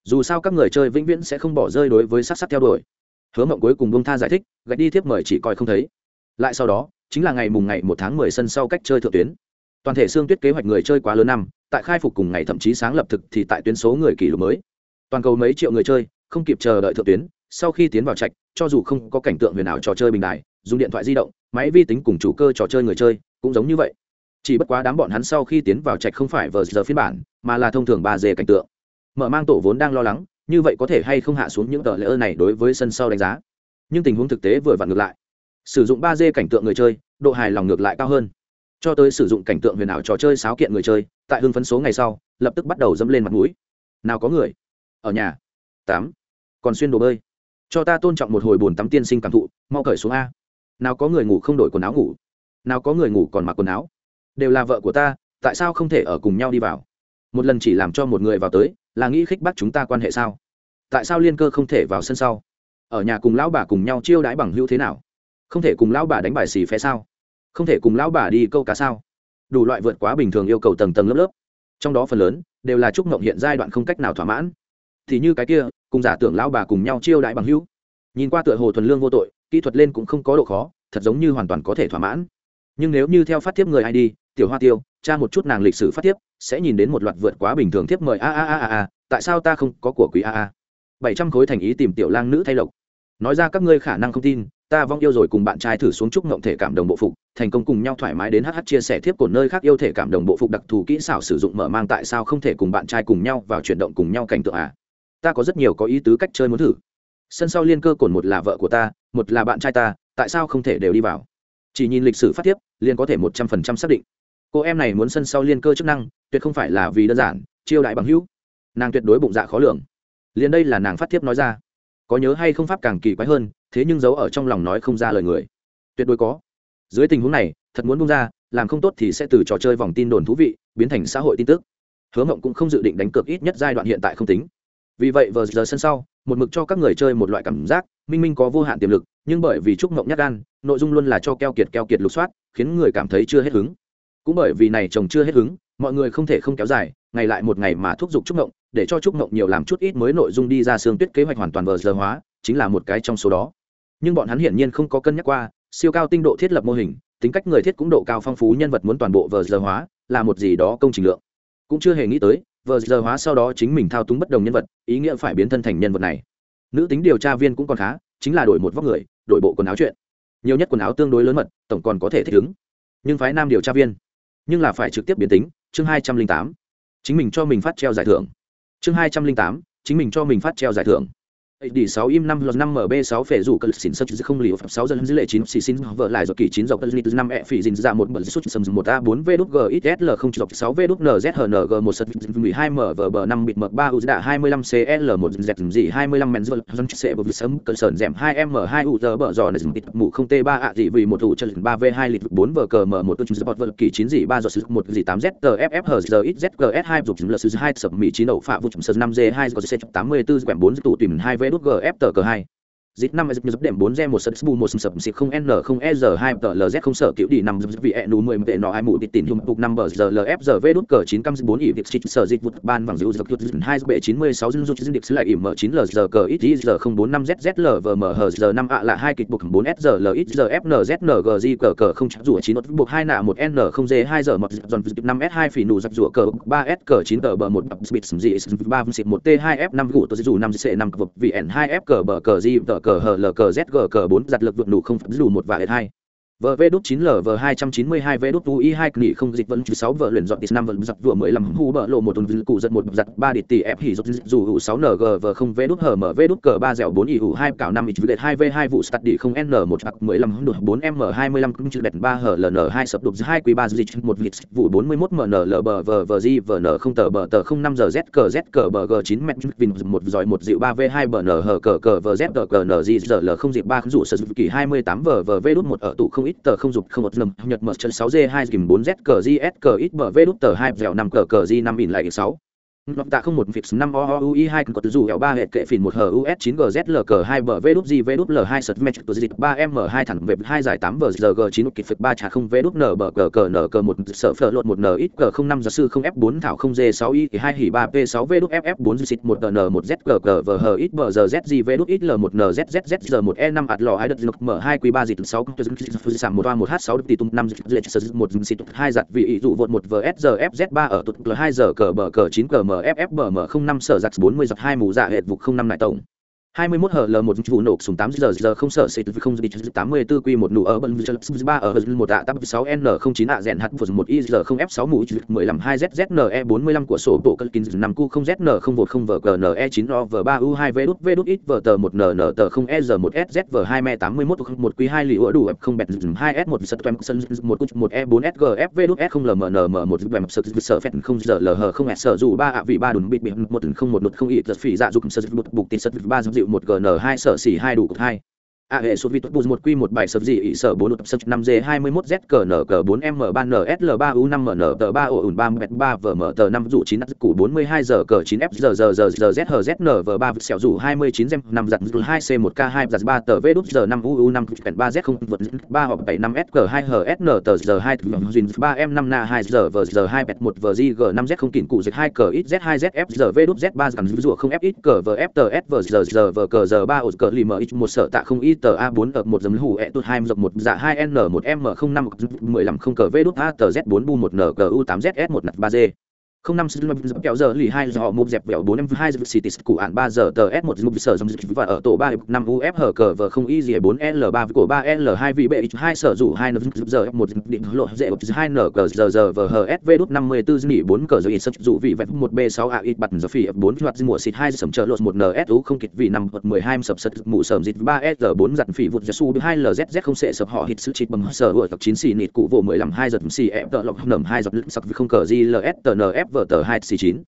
Dù sao các người chơi vĩnh viễn sẽ không bỏ rơi đối với sát sát theo đuổi hứa mộng cuối cùng bông tha giải thích, gạch đi tiếp mời chỉ coi không thấy. Lại sau đó, chính là ngày mùng ngày một tháng mười sân sau cách chơi thượng tuyến. Toàn thể xương tuyết kế hoạch người chơi quá lớn năm, tại khai phục cùng ngày thậm chí sáng lập thực thì tại tuyến số người kỷ lục mới. Toàn cầu mấy triệu người chơi, không kịp chờ đợi thượng tuyến, sau khi tiến vào trạch, cho dù không có cảnh tượng huyền ảo trò chơi bình đại dùng điện thoại di động, máy vi tính cùng chủ cơ trò chơi người chơi, cũng giống như vậy. Chỉ bất quá đám bọn hắn sau khi tiến vào trạch không phải vờ giờ phiên bản, mà là thông thường ba d cảnh tượng. Mở mang tổ vốn đang lo lắng như vậy có thể hay không hạ xuống những tờ lễ ơn này đối với sân sau đánh giá? Nhưng tình huống thực tế vừa vặn ngược lại. Sử dụng ba d cảnh tượng người chơi, độ hài lòng ngược lại cao hơn. Cho tới sử dụng cảnh tượng huyền ảo trò chơi sáo kiện người chơi, tại hưng phấn số ngày sau, lập tức bắt đầu dẫm lên mặt mũi. Nào có người? Ở nhà. Tám. Còn xuyên đồ bơi. Cho ta tôn trọng một hồi bồn tắm tiên sinh cảm thụ, mau cởi xuống a. Nào có người ngủ không đổi quần áo ngủ. Nào có người ngủ còn mặc quần áo. Đều là vợ của ta, tại sao không thể ở cùng nhau đi vào? Một lần chỉ làm cho một người vào tới, là nghĩ khích bắt chúng ta quan hệ sao? Tại sao liên cơ không thể vào sân sau? Ở nhà cùng lão bà cùng nhau chiêu đãi bằng hữu thế nào? Không thể cùng lão bà đánh bài xì phé sao? Không thể cùng lão bà đi câu cá sao? Đủ loại vượt quá bình thường yêu cầu tầng tầng lớp lớp. Trong đó phần lớn đều là chúc mộng hiện giai đoạn không cách nào thỏa mãn. Thì như cái kia, cùng giả tưởng lão bà cùng nhau chiêu đãi bằng hữu. Nhìn qua tựa hồ thuần lương vô tội, kỹ thuật lên cũng không có độ khó, thật giống như hoàn toàn có thể thỏa mãn. Nhưng nếu như theo phát tiếp người ai đi, tiểu hoa tiêu tra một chút nàng lịch sử phát tiếp sẽ nhìn đến một loạt vượt quá bình thường tiếp mời a a a a a, tại sao ta không có của quý a a? Bảy trăm khối thành ý tìm tiểu lang nữ thay lộc. Nói ra các ngươi khả năng không tin, ta vong yêu rồi cùng bạn trai thử xuống chúc ngộng thể cảm đồng bộ phục, thành công cùng nhau thoải mái đến hh chia sẻ tiếp cổn nơi khác yêu thể cảm đồng bộ phục đặc thù kỹ xảo sử dụng mở mang tại sao không thể cùng bạn trai cùng nhau vào chuyển động cùng nhau cảnh tượng à? Ta có rất nhiều có ý tứ cách chơi muốn thử. Sân sau liên cơ cổn một là vợ của ta, một là bạn trai ta, tại sao không thể đều đi vào? Chỉ nhìn lịch sử phát tiếp liên có thể một trăm phần trăm xác định. Cô em này muốn sân sau liên cơ chức năng, tuyệt không phải là vì đơn giản, chiêu đại bằng hữu. Nàng tuyệt đối bụng dạ khó lường liền đây là nàng phát tiếp nói ra. Có nhớ hay không pháp càng kỳ quái hơn, thế nhưng giấu ở trong lòng nói không ra lời người. Tuyệt đối có. Dưới tình huống này, thật muốn bung ra, làm không tốt thì sẽ từ trò chơi vòng tin đồn thú vị, biến thành xã hội tin tức. Hứa mộng cũng không dự định đánh cược ít nhất giai đoạn hiện tại không tính. Vì vậy vờ giờ sân sau, một mực cho các người chơi một loại cảm giác, minh minh có vô hạn tiềm lực, nhưng bởi vì trúc mộng nhát gan, nội dung luôn là cho keo kiệt keo kiệt lục soát, khiến người cảm thấy chưa hết hứng. Cũng bởi vì này chồng chưa hết hứng, mọi người không thể không kéo dài, ngày lại một ngày mà thúc giục trúc mộng để cho trúc mộng nhiều làm chút ít mới nội dung đi ra xương tuyết kế hoạch hoàn toàn vờ giờ hóa, chính là một cái trong số đó. Nhưng bọn hắn hiển nhiên không có cân nhắc qua, siêu cao tinh độ thiết lập mô hình, tính cách người thiết cũng độ cao phong phú, nhân vật muốn toàn bộ vờ giờ hóa là một gì đó công trình lượng. Cũng chưa hề nghĩ tới, vờ giờ hóa sau đó chính mình thao túng bất đồng nhân vật, ý nghĩa phải biến thân thành nhân vật này. Nữ tính điều tra viên cũng còn khá, chính là đổi một vóc người, đổi bộ quần áo chuyện. Nhiều nhất quần áo tương đối lớn mật, tổng còn có thể thích ứng. Nhưng phái nam điều tra viên, nhưng là phải trực tiếp biến tính, chương hai trăm linh tám. Chính mình cho mình phát treo giải thưởng chương hai trăm linh tám chính mình cho mình phát treo giải thưởng đi 6 im 5 lọt 5 MB 6 phệ rủ cờ xỉn sơ chứ không liều phạm 6 dân dữ lệ 9 xì xin vợ lại rồi kỳ 9 dọc cờ 5 e phỉ dình ra một bẩn sút sầm 1 a 4 v đút g ít l không chọc 6 v đút nzhng 1 sật 12 m v b 5 bịt m 3 u đã 25 cl 1 z gì 25 men dân sẽ bật sớm cờ sờn dẻm 2 m 2 u giờ bờ giò này tịt mụ không t 3 ạ gì vì một thủ chân 3 v 2 lít 4 v cờ m 1 tu sport vợ kỳ 9 gì 3 giọt 1 gì 8 z tff hờ giờ ít z gs 2 dục l 2 sập mỹ 9 ẩu phạ vụ 5 g 2 có c 84 quẹm 4 tụ tìm 2 v đút gf tờ cờ hai dịt năm dịp đệm 4 ge 1 sật bu 1 sập xịp không n không e r hai tờ lz không sợ kiểu đi nằm vị e nu mười tệ nọ ai mụ tịt tiền hùng tục năm bờ giờ lf giờ v đốt cờ chín căm bốn ỉ việc chích sở dịch vụt ban vàng dịu dọc chút 2 bệ 96 dân rút dân điệp lại ỉ mở chín l giờ cờ ít giờ 045 zz l v m h giờ năm ạ là hai kịch buộc bốn s giờ l ít giờ f n z n g g cờ cờ không chắc rủa chín buộc hai nạ một n không g hai giờ 1 giòn 5 s hai phỉ nụ dập rủa cờ ba s cờ chín tờ bờ 1 bịt sầm dị 3 xịt một t hai f năm gụ tôi dù năm c 5 vực vị n hai f cờ bờ cờ g tờ cờ hờ lờ cờ z g cờ bốn giặt lực vượt đủ không dù một và hết hai vv đút chín lv hai trăm chín mươi hai v đút ui hai nghỉ không dịch vẫn sáu vợ luyện dọn tis năm vẫn giặt vừa mới làm hu bờ lộ một tuần cụ giật một giặt ba địch tỷ ép hỉ dọc dù hữu sáu ng v không v đút hở mở v đút cờ ba dẻo bốn ỉ hữu hai cảo năm ít đệt hai v hai vụ start đi không n một hoặc mười lăm đột bốn m hai mươi lăm cũng chữ đệt ba hở ln hai sập đục hai q ba dịch một vịt vụ bốn mươi mốt mn l bờ v v di v n không tờ bờ tờ không năm giờ z cờ z cờ bờ g chín m vin một giỏi một dịu ba v hai bờ n hở cờ cờ v z cờ n g giờ l không dịp ba rủ sử kỳ hai mươi tám v v v đút một ở tụ không ít tờ không dục không một lầm nhật mở chân sáu g hai kìm bốn z cờ gs cờ ít bờ v đút tờ hai dẻo năm cờ cờ g năm in lại sáu. Nọc tạ không một việc 5 OOUI 2 còn dù hẻo 3 hệ kệ phìn 1 g 9 l cờ 2 bờ V đút G V đút L 2 sật match của dịch 3 M 2 thẳng về 2 giải 8 vờ giờ G 9 kịch phịch 3 trả không V đút N bờ cờ cờ N cờ 1 sở phở lột 1 N ít cờ 05 giáo sư 0 F 4 thảo 0 G 6 i 2 hỉ 3 P 6 V đút f 4 dịch 1 N 1 Z cờ cờ v hờ ít bờ giờ Z G V đút ít L 1 N Z Z Z giờ 1 E 5 ạt lò ai đợt lực M 2 Q 3 dịch 6 giảm 1 1 H 6 tỷ tung 5 dịch sử 1 dịch 2 giặt vị ý dụ vột 1 v S giờ F Z 3 ở tụt L 2 giờ cờ bờ cờ 9 cờ M mff bm năm sở 05 sở giặc 40 giặc 2 mù dạ hệ vục 05 lại tổng. 21 hở L1 vụ nổ súng 8 giờ giờ không sợ sẽ không bị 84 quy 1 nụ ở bận 3 ở một ạ tắp 6 N09 ạ rèn hạt vụ 1 y giờ không F6 mũ 15 2 ZZNE 45 của sổ bộ cân kín 5 q 0 ZN không vột không vờ GNE 9 o v 3 U 2 V đút V đút ít v tờ 1 n n tờ 0 E giờ 1 s z v 2 me 81 1 Q 2 lì ủa đủ không bẹt 2 S 1 sật toem sân 1 q 1 E 4 s g F V đút S 0 l m n m 1 bẹm sợ sợ phẹt 0 giờ l h 0 S sở dù 3 ạ vị 3 đùn bịt bịt 1 0 1 không y giật phỉ dạ dục sật bục tịt sật 3 dục chịu một GN hai sở xỉ hai đủ cực hai a hệ số vịt bùn một q một bài sập dị ỉ sở bốn tập sập năm g hai mươi mốt z cờ n cờ bốn m ba n s l ba u năm m n tờ ba ổ ủn ba m ba v m tờ năm dù chín cụ củ bốn mươi hai giờ cờ chín f giờ giờ giờ giờ z h z n v ba sẹo dù hai mươi chín gem năm giặt hai c một k hai giặt ba tờ v đúc giờ năm u u năm ba z không vượt ba hoặc bảy năm s g hai h s n tờ giờ hai dùn ba m năm na hai giờ v giờ hai bẹt một v g g năm z không kỉnh cụ dịch hai cờ ít z hai z f giờ v đúc z ba gần dụ không f ít cờ v f tờ s v giờ giờ v cờ giờ ba ổ cờ lì m ít một sở tạ không ít tờ a bốn ở một dấm hủ ẹ tụt hai dọc một dạ hai n một m không năm mười lăm không cờ v đút a tờ z bốn bu một n cờ u tám z s một nặt ba g không năm sứ kéo giờ lì hai giờ một dẹp vẹo bốn em hai city cụ ạn ba giờ tờ s một mục sở dòng dịch và ở tổ ba năm uf hở cờ vờ không y gì bốn l ba của ba l hai vị bệ hai sở dụ hai n giờ một định lộ dễ hai n cờ giờ giờ vờ hờ s v đút năm mươi bốn nghỉ bốn cờ giờ ít sắp dụ vị vẹt một b sáu a ít bật giờ phi bốn loạt mùa xịt hai sầm chờ lột một n s u không kịch vì năm mười hai sập sật mù sầm dịch ba s bốn giặt phỉ vụt giờ su hai l z z không sẽ sập họ hít sự chít bằng sở vượt chín xì nịt cụ vụ mười lăm hai giật xì ép tờ lọc nầm hai giật sập không cờ gls tờ f vở tờ hai xì chín.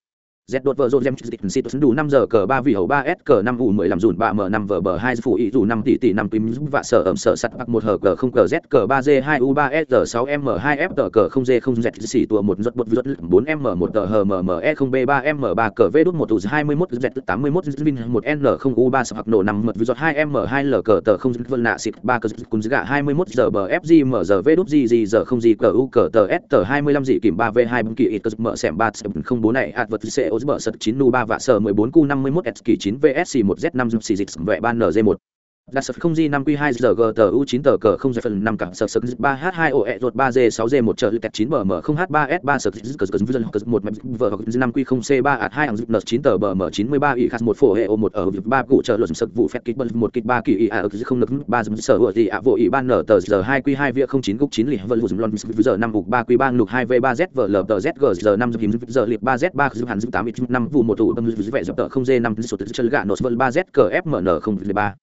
Z đột vợ rộn James dịch xịt đủ năm giờ cờ ba vị hầu ba s cờ năm u mười làm dùn 3 m năm vợ bờ hai phụ ý dù năm tỷ tỷ năm tim và sở ẩm sở sắt bạc một hờ cờ không cờ z cờ ba g hai u ba s sáu m hai f tờ cờ không g không z xỉ tua một giật bột giật bốn m một tờ hờ m m e không b ba m ba cờ v đút một U hai mươi mốt z tám mươi mốt vin một n không u ba hạc nổ 5 mật giật hai m hai l cờ tờ không vân nạ xịt ba cờ cùng gạ hai mươi mốt giờ bờ f g m giờ v đút g g giờ không g cờ u cờ tờ s tờ hai mươi lăm dị kìm ba v hai bấm kỳ ít cờ mở xẻm ba không bốn này ạt vật c ô bờ sật chín nu ba vạ sở mười bốn cu năm mươi s kỳ chín vsc một z năm xì dịch vẹ ban nz một đặt sập không di năm q hai giờ g tờ u chín tờ cờ không giờ phần năm cảng sập sập ba h hai o e ruột ba g sáu g một trợ lực chín bm không h ba s ba sập cờ cờ dân một mẹp hoặc năm q không c ba at hai hàng n chín tờ bm chín mươi ba ỉ khát một phổ hệ o một ở ba cụ trợ luật sập vụ phép kịch bật một kịch ba kỳ ỉ a không lực ba dầm sở gì ạ vô ỉ ban nở tờ giờ hai q hai vía không chín gục chín lì vợ lùm lon giờ năm gục ba q ba nục hai v ba z vợ l tờ z g giờ năm giờ giờ liệt ba z ba giúp hẳn giúp tám ít năm vụ một tụ vẽ dập tờ không g năm số tự chân gạ nốt vợ ba z cờ f mn không ba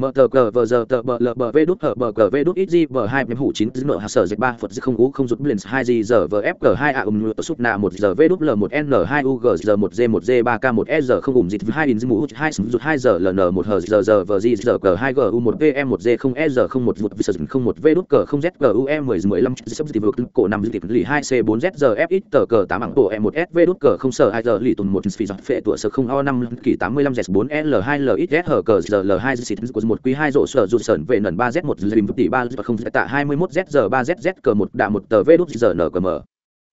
mở tờ cờ vờ giờ tờ bờ lờ bờ vê đút, hở bờ cờ vê đút ít di bờ hai mươi hủ chín nợ hạ sở dịch ba, phật không ú, không rút blins hai di giờ vờ fg hai a um súp nạ một giờ vê đút l một n, hai u g giờ một g một g ba k, một e giờ không ủng dịch, hai in mũ, hai súng rút, hai giờ ln một hờ giờ giờ vờ di giờ cờ hai g, u một e, pm một g, không e giờ không một vụt, vì sử không một vê đút, cờ không z g u e mười mười lăm sắp dịch vượt, cổ năm dịch lì hai c, bốn z, giờ f ít, tờ cờ tám bảng tổ e một s, vê đút, cờ không sở hai giờ lì tùn một, phi giọt, phệ tủa sở không, o năm, kỳ tám mươi lăm, z bốn, l hai, l ít s hờ cờ, giờ, l hai xịt của một quý hai rổ sở rụt sởn về nần ba z một dìm tỷ ba và không tạ hai mươi một z giờ ba z z cờ một đạ một tờ vê đút giờ nờ cờ mờ.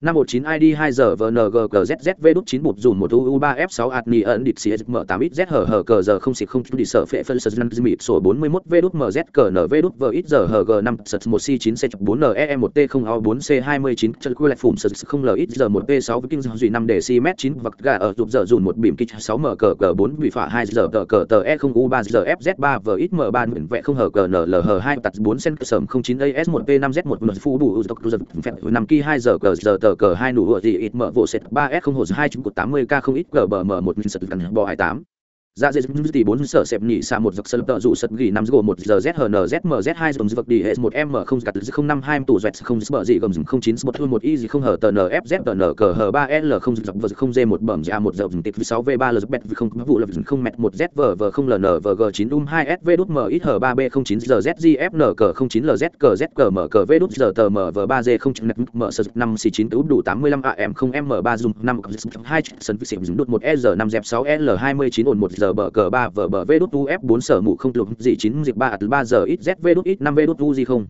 519 ID 2 giờ VNGQZZV đút 9 bụt dùm 1 UU3F6 Adni ẩn địch CSM8XZ hở hở cờ giờ không xịt không chút đi sở phệ phân sở dân mịt sổ 41 V đút MZQNV đút VX giờ hở G5 sật 1 C9 C4NE1T0O4C29 chân quy lạch phủm sật 0 LX giờ 1 P6 Viking giờ dùy 5 đề CM9 vật gà ở dụng giờ dùn một bìm kích 6 M cờ cờ 4 vị phả hai giờ tờ cờ tờ E0 U3 giờ FZ3 VX M3 nguyện vệ không hở cờ NL hở 2 tặt 4 sen sở 09 AS1 P5Z1 phụ đủ dọc dọc phẹn 5 kỳ 2 giờ cờ giờ tờ cờ hai nụ gì, ít mở vô set ba s không hồ hai chục tám mươi k không ít g bờ mở một nghìn sật gần bò hai tám dạ dễ dùng tỷ bốn sở sẹp nhị xa một giặc sơn tợ dụ sật gỉ năm gồ một giờ zhn z hai dòng vật đi hệ một m không gạt không năm hai tủ dẹt không bờ gì gầm không chín một một y gì không hở tờ z tờ n cờ hở ba l không dọc vật không g một bẩm ra một dùng tịp sáu v ba l bet không vụ lập không mẹt một z v v không ln v g chín um hai s v đút m ít hở ba b không chín giờ z g f n cờ không chín lz cờ z cờ m cờ v đút giờ tờ m v ba g không chín m sơ năm c chín đủ tám mươi lăm am không m ba dùng năm hai sân phi dùng đút một e giờ năm z sáu l hai mươi chín ổn một giờ bờ cờ ba vờ bờ v đút u f bốn sở mụ không lục gì chín dịp ba ba giờ ít z v đút ít năm v đút u gì không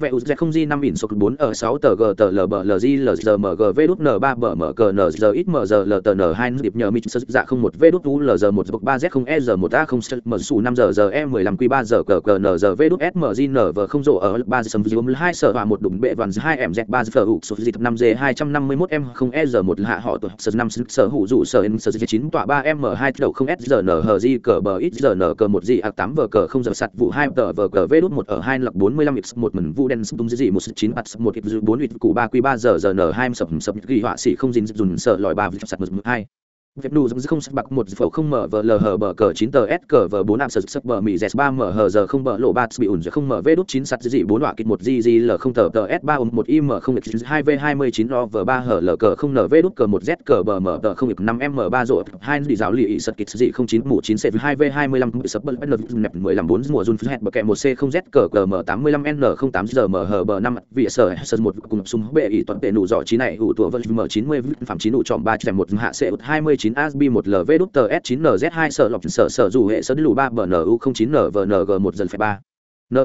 vẽ u z không g năm ỉn sọc bốn ở sáu tờ g tờ l b l g l g m g v đút n ba b m g n g x m g l tờ n hai điệp nhờ mi sơ dạ không một v đút u l g một bậc ba z không e g một a không m sủ năm giờ giờ e mười lăm q ba giờ cờ cờ n g v đút s m g n v không rộ ở ba sầm dùm hai sở hòa một đụng bệ đoàn hai m z ba giờ u số dịp năm g hai trăm năm mươi mốt m không e g một hạ họ tuổi sơ năm sở hữu dụ sở in sở chín tọa ba m hai đầu không s g n h g cờ bờ x g n cờ một di a tám vờ cờ không giờ sạt vụ hai tờ V cờ v đút một ở hai lọc bốn mươi lăm x một mình vu đen tung gì một chín bát một ít bốn ít cụ ba q ba giờ giờ n hai sập sập ghi họa sĩ không dính dùn sợ lòi ba sập một hai. Việc đủ giống không sắc bạc một phẩu không mở vờ lờ hờ bờ cờ chín tờ s cờ vờ bốn ạm sật sắc bờ mì z ba mở hờ giờ không bờ lộ ba bị ủn không mở v đút chín sắt dị bốn đoạn kịch một di di l không tờ tờ s ba ôm một im không x hai v hai mươi chín lo vờ ba hờ lờ cờ không nở v đút cờ một z cờ bờ mở tờ không x năm m ba rộ hai dì giáo lì sật kịch dị không chín mũ chín c hai v hai mươi lăm sập bờ n nẹp mười lăm bốn mùa run hẹn bờ kẹ một c không z cờ cờ mở tám mươi lăm n không tám giờ mở hờ bờ năm vị sở sân một cùng súng bệ ỉ toàn tệ nụ dọ chín này ủ tủa vân mở chín mươi phạm chín nụ trọm ba chèm một hạ c hai mươi 9 asb 1 lv đúp tờ s 9 nz 2 sở lọc sở sở dù hệ sở lù ba bnu 09 nvng 1 dần phải ba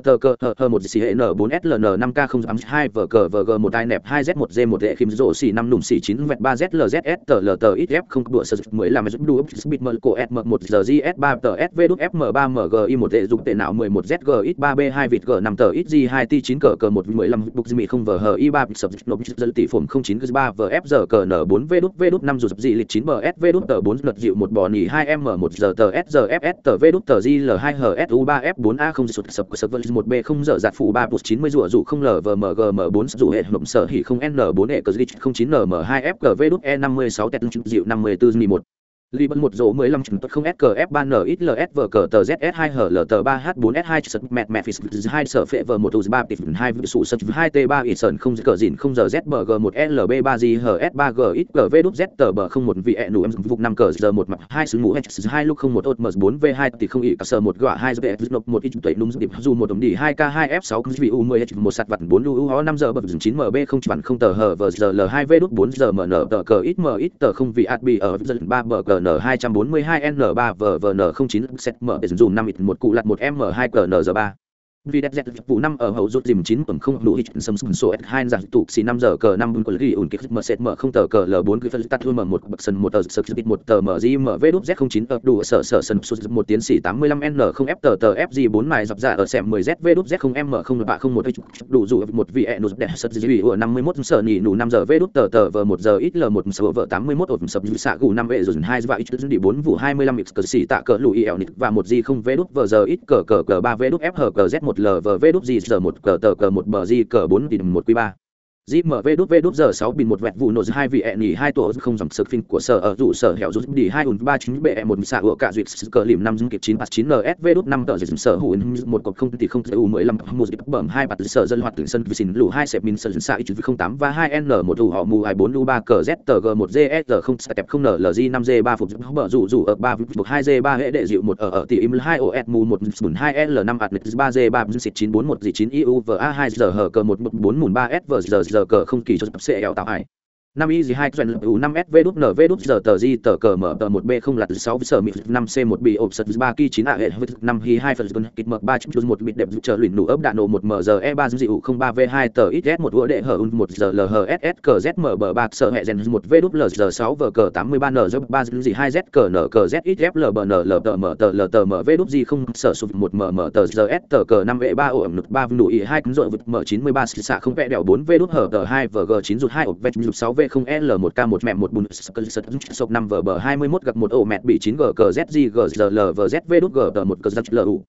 tờ cờ hờ hờ một xì hệ n 4 sln năm k, không 0 hai vờ cờ vờ g một tai nẹp hai, z một d một hệ khim rổ xì năm nùng xì chín, vẹt ba, z, l, z, s tờ l tờ ít f không đùa sở mới làm giúp đu bít mờ cổ, s m một giờ gs 3 tờ s, v, đút fm 3 mg i một hệ dụng tệ nào 11 z, g ít ba, b, hai, vịt, g, năm tờ ít g, hai, t, chín cờ cờ 1 15 bục mị, không vờ hờ i 3 sập nộp dân tỷ phồn 09 3 vờ f giờ cờ n, bốn, v, đút v, đút, năm dù dập dị lịch chín bờ s, v, đút tờ bốn, lật, dịu, một, bò nỉ hai, m, một giờ tờ s giờ fs tờ v, đút tờ g, l, hai, h, s, u, ba, f, bốn a, không sụt sập sập 1 b không giờ giạt phụ ba plus chín mươi rủa rủ không lvmgm bốn rủ hệ nộm sở hỉ không n bốn, hệ cờ không chín nm hai fgv đúc e năm mươi sáu tẹt dịu năm mươi bốn một. Lý bân một rổ 15 chừng tốt không SKF 3 NXLS vờ cờ tờ ZS 2 HL tờ 3 H4 S2 sật mẹt mẹ phì 2 sở phệ vờ 1 3 tịp 2 vị sụ sật 2 T3 ít sần không cờ dịn không giờ ZBG 1 LB 3 GHS 3 G ít cờ V đúc Z tờ bờ không một vị ẹ nụ em vục 5 cờ giờ 1 mặt 2 xứ mũ H 2 lúc không một ốt mờ 4 V2 tỷ không ị cả sở 1 gọa 2 giờ ZB nộp 1 ít tẩy nung dịp dù 1 ống đi 2 K 2 F 6 vị U 10 H 1 sạt vặt 4 U ho 5 giờ bờ 9 MB không bản không tờ hờ vờ giờ L2 V đúc 4 giờ MN tờ cờ ít M ít tờ không vị ạt bì ở dân 3 bờ cờ N 240 12N3VVN09 set mở để dùng 5 ít một cụ lặt 1M2 CNZ3 vì đẹp dẹt vụ năm ở hậu rút dìm chín tuần không đủ hít sầm sầm s hai giảm tụ xì năm giờ cờ năm bún của ghi ủn kích mở sệt mở không tờ cờ l bốn cái phân tắt thôi mở một bậc sân một tờ sơ kích một tờ mở di mở v đúp z không chín ập đủ sở sở sân sút một tiến sĩ tám mươi lăm n không f tờ tờ f gì bốn mài dập giả dạ ở sẹm mười z v đúp z không m không bạ không một đủ dụ một vị nụ nút đẹp sật dì của năm mươi mốt sở nỉ nụ năm giờ v đúp tờ tờ v một giờ ít l một sở vợ tám mươi mốt ổn sập xạ gù năm vệ rồi hai và ít đi bốn vụ hai mươi lăm x cờ xỉ tạ cờ lùi ẹo nít và một di không v đúp vờ giờ ít cờ cờ cờ ba v đúp f hờ cờ z một một v đúp gì giờ một cờ tờ cờ một bờ di cờ bốn tìm một q ba. JMV đút V đút giờ 6 bình một vẹt vụ nổ hai vị ẹn nhỉ, hai tổ không dòng sực phim của sở ở rủ sở hẻo rút đi hai ùn ba chín bệ một xạ của cả duyệt cờ liềm năm dung kịp chín bạt chín NSV đút năm tờ dịch sở hủ một cột không tỷ không u mười lăm một dịp bẩm hai bạt sở dân hoạt tỉnh sân vì xin lũ hai sẹp min sơn xạ ít không tám và hai n một ủ họ mù hai bốn u ba cờ z tờ g một gsr e không step không nlg năm g ba phục bờ rủ rủ ở ba phục hai g ba hệ đệ dịu một ở ở tỷ im hai os mù một bùn hai l năm ạt ba g ba xịt chín bốn một gì chín iu v a hai giờ hở cờ một một bốn mùn ba s v giờ giờ cờ không kỳ cho sẽ eo tạo hải năm y hai doanh u năm sv đút đút nv đút giờ tờ di tờ cờ mở tờ một b không lặt sáu sở mỹ năm c một bị ộp sật ba ki chín a, hệ năm hi hai phần kịch mở ba chút một, bịt đẹp chờ luyện nụ ấp, đạn nổ một mờ giờ e ba dịu không ba, v hai tờ ít s một ủa đệ hở un một giờ lhss cờ z mở bờ bạc sở hệ rèn một, v đút l giờ sáu, v cờ tám mươi ba, n giờ ba gì hai, z cờ n cờ z ít f, l, b, n, l tờ mở tờ l tờ mở v đút gì không, sở sụp một, m mở tờ giờ s tờ cờ năm e ba, ổ ẩm nụt ba, nụ y hai rồi vượt mở chín mươi ba xạ không vẽ đèo bốn, v đút hở tờ hai, v g chín rụt hai, ổ v sáu, v không l một k một mẹ một bùn sọc năm vb hai mươi mốt gặp một ổ mẹ bị chín g cờ z g g l v z v đút g t một cờ z l u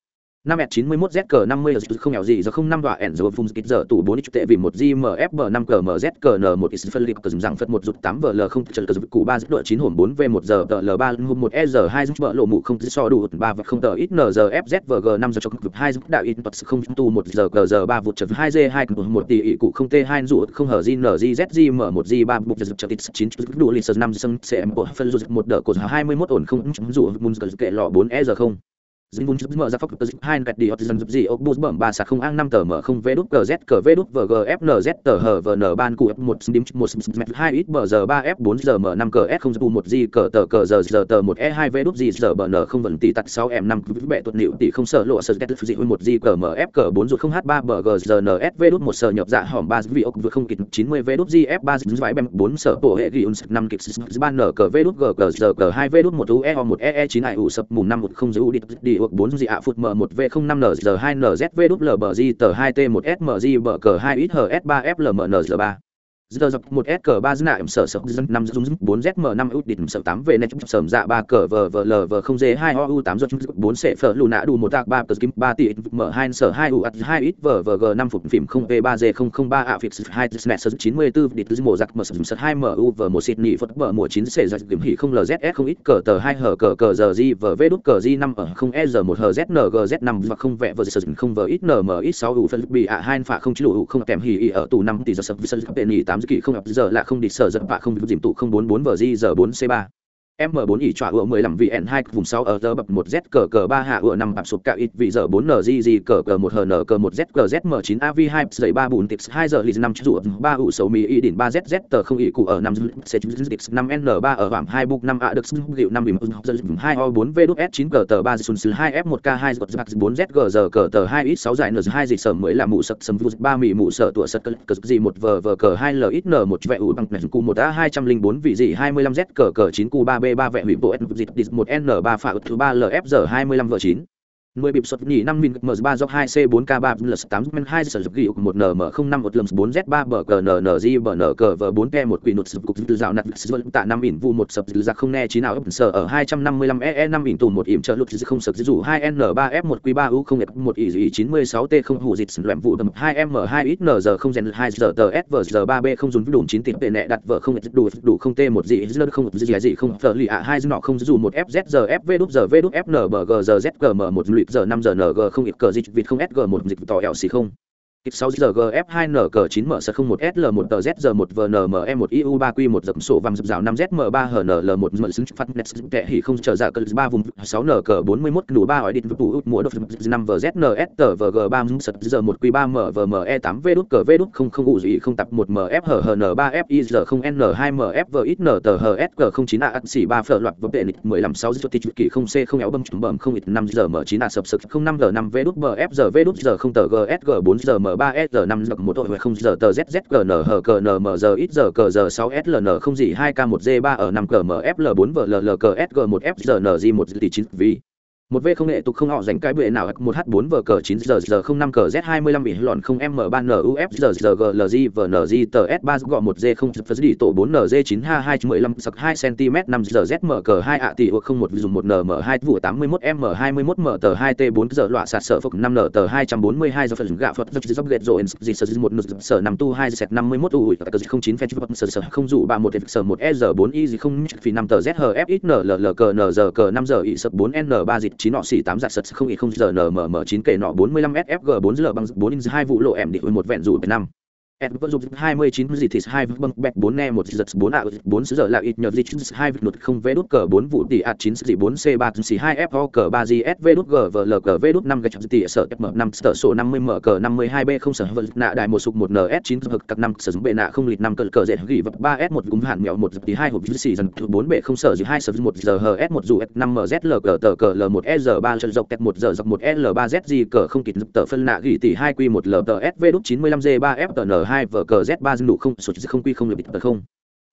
năm s chín mươi mốt z cờ năm mươi không nghèo gì giờ không năm và ẻn giờ phun kít giờ tủ bốn tệ vì một g m f b năm cờ m cờ n một is phân lip cờ rằng phật một rụt tám vl không chờ cờ cụ ba đội chín hồn bốn v một giờ tờ l ba hôm một e giờ hai giúp vợ lộ mụ không so đủ ba vật không tờ ít n giờ f z g năm giờ cho cực hai giúp đạo ít sự không tu một giờ cờ giờ ba vụt chật hai g hai một tỷ ị cụ không t hai dụ không hở g n g z g m một g ba bục giờ chật ít chín đủ lịch năm sân cm phân rụt một đỡ cột hai mươi mốt ổn không dụ mun kệ lọ bốn e giờ không dính vun chữ mở ra phóc hai kẹt đi hoặc dần dập gì ốc bút bẩm ba sạc không ăn năm tờ mở không vê đút cờ z, cờ vê đút v g, f n z, tờ hờ vn ban cụ f một dim một hai ít bờ giờ ba, f bốn giờ mở năm cờ s không u một, g cờ tờ cờ giờ giờ tờ một e hai vê đút gì giờ bờ n không vận tỷ tặc sáu, m năm bệ tuột nịu tỷ không sợ lộ sợ kết dị một, g cờ mở f cờ bốn, ruột không h ba bờ g giờ n s vê đút một sợ nhập dạ hỏm ba vị ốc vừa không kịp chín mươi vê đút g f ba dính vải bem bốn sợ bộ hệ ghi un năm kịp ban n cờ vê đút g cờ giờ cờ hai vê đút một, u e một e e chín ai u sập mù năm một không giữ đi ước bốn dị ạ phụt m một v không năm nz hai nz v đúp l bờ g tờ hai t một s bờ cờ hai ít hs ba f l m n ba giờ dọc một s cờ ba dân nại sở sở dân năm dung bốn zm năm út đỉnh sở tám về net sở dạ ba cờ vờ vờ l vờ không dê hai o u tám giật bốn sẽ phở lù nã đủ một tạc ba cờ kim ba tỷ m hai sở hai u hai ít vờ vờ g năm phục phim không v ba g không không ba ạ fix hai snet sở chín mươi bốn địch mổ giặc mở sầm sở hai m u vờ một xịt nhị phật bờ mùa chín sẽ giặc kiểm hỉ không lz s không ít cờ tờ hai hở cờ cờ giờ g vờ v đút cờ g năm ở không e giờ một hờ z n g z năm và không vẽ vờ sở không vờ ít n m ít sáu u phân bị ạ hai phạ không chỉ đủ không kèm hỉ ở tù năm tỷ giờ sở sân bệ nhị tám kỳ không giờ là không đi sở dập bạ không dìm tụ không bốn bốn vờ di giờ bốn c ba m bốn ỉ trọa ựa mười lăm vn hai vùng sáu ở giờ bập một z cờ cờ ba hạ ựa năm bạp sụp cả ít vị giờ bốn n g g cờ cờ một hn cờ một z cờ z m chín av hai dậy ba bùn tips hai giờ lì năm trụ ba ụ sầu mì y đỉnh ba z z tờ không ỉ cụ ở năm c tips năm n ba ở khoảng hai bục năm a được xưng hiệu năm bìm hai o bốn v đúc s chín cờ tờ ba sun sứ hai f một k hai bốn z gờ giờ cờ tờ hai ít sáu giải n hai dịch sở mới là mụ sập sầm vụt ba mì mụ sở tụa sật cờ gì một v v cờ hai l ít n một vẹ ủ bằng cụ một a hai trăm linh bốn vị gì hai mươi lăm z cờ cờ chín cu ba b ba vẹ hủy bộ s dịch một n ba phạ thứ ba lfg hai mươi lăm vợ chín mười bịp xuất nhỉ năm min m ba dọc hai c bốn k ba plus tám men hai sở dục ghi một nm không năm một lầm bốn z ba bờ cờ n n g bờ n cờ v bốn k một quỷ nụt sập cục dư dạo nặt sập tạ năm in vu một sập giặc không nghe trí nào ấp sở ở hai trăm năm mươi lăm e năm in tù một im trợ lụt không sập rủ hai n ba f một q ba u không một ỉ ỉ chín mươi sáu t không hủ dịch loẹm vụ tầm hai m hai ít n giờ không rèn hai giờ tờ s vờ giờ ba b không dùng đủ chín tiền tệ nẹ đặt vợ không đủ đủ không t một gì dư không gì gì không phở lì ạ hai nọ không dù một f z giờ f v đúp giờ v đúp f n bờ g giờ z g m một lụy giờ năm giờ ng không ít cờ dịch vịt không sg một dịch tỏ ẻo xì không kịch 6 gf 2 nq 9 m 01 sl 1 tz 1 vnme 1 iu 3 q 1 dập sổ vàng dập rào 5 zm 3 hnl 1 m xứng phát net tệ hỉ không trở dạ cờ 3 vùng 6 nq 41 nụ 3 hỏi định tụ mùa đột 5 vzns tờ vg 3 sật giờ 1 q 3 m vme 8 v đút cờ v đút không không ụ gì không tập 1 mf hn 3 fi giờ 0 n 2 mf v ít n tờ hsg 09 a xỉ 3 phở loạt vật tệ nịch 15 6 cho tịch kỳ không c không éo bâm bẩm không ít 5 giờ m 9 a sập sực 05 g 5 v đút bf giờ v đút giờ không tờ gsg 4 giờ m 3 s giờ 5 lọc một đội không giờ tờ zzgn hờ cờ nm giờ ít giờ cờ giờ 6 sln không gì 2 k 1 g 3 ở 5 cờ mfl 4 vll cờ sg 1 fzn một tỷ 9 v một v không nghệ tục không họ dành cái bệ nào h một h bốn v cờ chín giờ giờ không năm cờ z hai mươi lăm bị lọn không m ba n u f giờ giờ g l g v n g t s ba gọ một g không f d tổ bốn n g chín h hai mười lăm sặc hai cm năm giờ z m cờ hai ạ tỷ hoặc không một dùng một n m hai vụ tám mươi mốt m hai mươi mốt m t hai t bốn giờ loại sạt sở phục năm n t hai trăm bốn mươi hai giờ phần gạ phật giật dốc lệch rồi dì sờ một nực sở năm tu hai sẹt năm mươi mốt ủi tờ không chín phật sờ sờ không dụ ba một sờ một e giờ bốn y không phí năm tờ z h f x n l l cờ n giờ cờ năm giờ y sập bốn n ba dịt chín nọ xỉ tám giặt sật không ít không giờ nmm chín kể nọ bốn mươi lăm sfg bốn l bằng bốn in hai vụ lộ em định một vẹn dù năm em vẫn dùng hai mươi chín gì thì hai băng bẹt bốn e một giật bốn ạ, bốn giờ là ít nhờ gì hai việc nút không vé đút cờ bốn vụ tỷ a chín gì bốn c ba xì hai f o cờ s gsv đút g v l cờ v đút năm gạch tỷ sở m năm, sở số năm mươi m cờ năm mươi hai b không sở vật nạ đài một sục một ns chín hợp các năm, sở dụng bệ nạ không lịt năm cờ cờ dễ gỉ vật ba s một gúng hạn mèo một tỷ hai hộp xì dần bốn bệ không sở gì hai sở một giờ h s một dù s năm z l cờ tờ cờ l một s giờ ba chân dọc tẹt một giờ dọc một l ba z gì cờ không kịp tờ phân nạ gỉ tỷ hai q một l tờ s v đút chín mươi lăm g ba f tờ n hai vở cờ z ba dư đủ không, sụt không quy không lập tờ không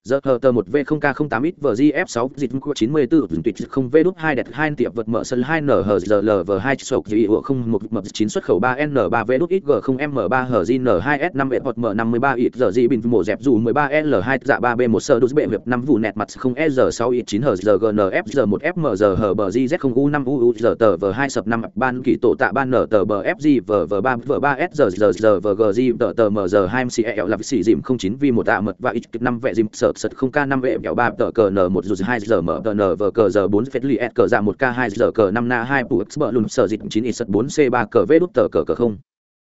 giờ hờ tờ một v không k không tám ít vg f sáu dịch chín mươi bốn tuyệt không v đúc hai đẹp hai tiệp vật mở sân hai n hờ giờ l v hai sọc dị ủa không một mập chín xuất khẩu ba n ba v đúc ít g không m ba hờ g n hai s năm e một m năm mươi ba ít giờ dị bình mổ dẹp dù mười ba l hai dạ ba b một sơ đốt bệ hiệp năm vụ nẹt mặt không e giờ sáu ít chín hờ giờ g n f giờ một f m giờ hờ bờ g z không u năm u u giờ tờ v hai sập năm ban kỳ tổ tạ ban n tờ bờ f g v v ba v ba s giờ giờ giờ v g g tờ tờ m giờ hai mc e l là xỉ dìm không chín v một tạ mật và ít năm vẹ dìm một sật không k năm vệ kẹo ba tờ cờ n một dù hai giờ mở tờ n vờ cờ giờ bốn phết li s cờ ra một k hai giờ cờ năm na hai pu x bờ lùn sở dịch chín ít bốn c ba cờ v đút tờ cờ cờ không.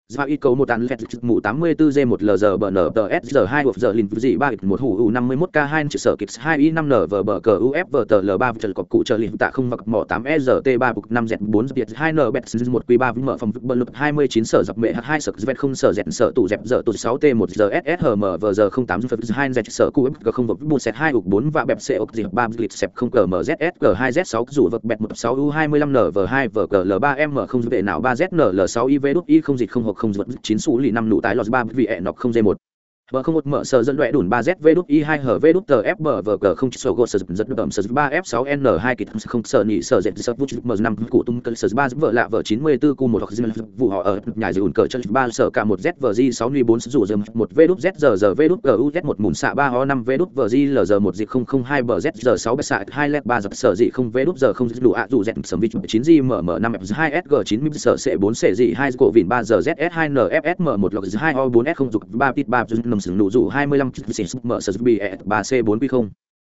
Giao y cầu một tàn lẹt trực mũ 84 g 1 lg bn ts giờ 2 hộp giờ lìn dị 3 1 hủ u 51 k 2 chữ sở kịch 2 y 5 nở vờ bờ cờ uf vờ tờ l 3 chờ cọc cụ chờ lìn tạ không mặc mỏ 8 e giờ t 3 bục 5 z 4 biệt 2 n bet 1 q 3 mở phòng vực bờ lực 29 sở dọc mẹ 2 sở vet không sở dẹt sở tủ dẹp giờ tụt 6 t 1 giờ shm vờ giờ 08 phật 2 z sở cu g không vực bù set 2 ục 4 và bẹp c ục dịp 3 lịch sẹp không cờ m z s g 2 z 6 rủ vực bẹt 1 6 u 25 n v 2 v cờ l 3 m không vệ nào 3 z n l 6 iv đúc y không dịch không không vật 9 số lì năm nụ tái lọt ba vì ẹ nọc không dây một. Bờ không một mở sở dẫn loại đủn 3ZV đút I2 hở V đút tờ F bờ vờ cờ không sổ gỗ sở dẫn đậm, sở 3 F6N2 kịch, không sở nhị, sở dệt, sở vũ trực mở 5 cụ tung, cơ, sở 3 vợ lạ, vợ 94 cu 1 hoặc dân vụ họ, ở nhà dự ủn, cờ chân 3 sở cả một Z vờ G 6 nuôi 4 rủ dầm 1 V đút, Z V đút GU Z 1 mùn, xạ 3 ho 5 V đút vờ G L 1 dịch 002 bờ Z, giờ 6 bệ xạ 2 led 3 dập, sở dị 0 V đút, giờ 0 đủ ạ, dù dẹt sầm vịt 9 G mở mở 5 F 2 SG 9 mib sở C4 C dị 2 cổ, vịn 3 giờ ZS 2 NFS M 1 lọc 2 O 4 S 0 dục 3 pit 3 nằm sừng đủ dụ 25 mở sở bị ba c bốn q không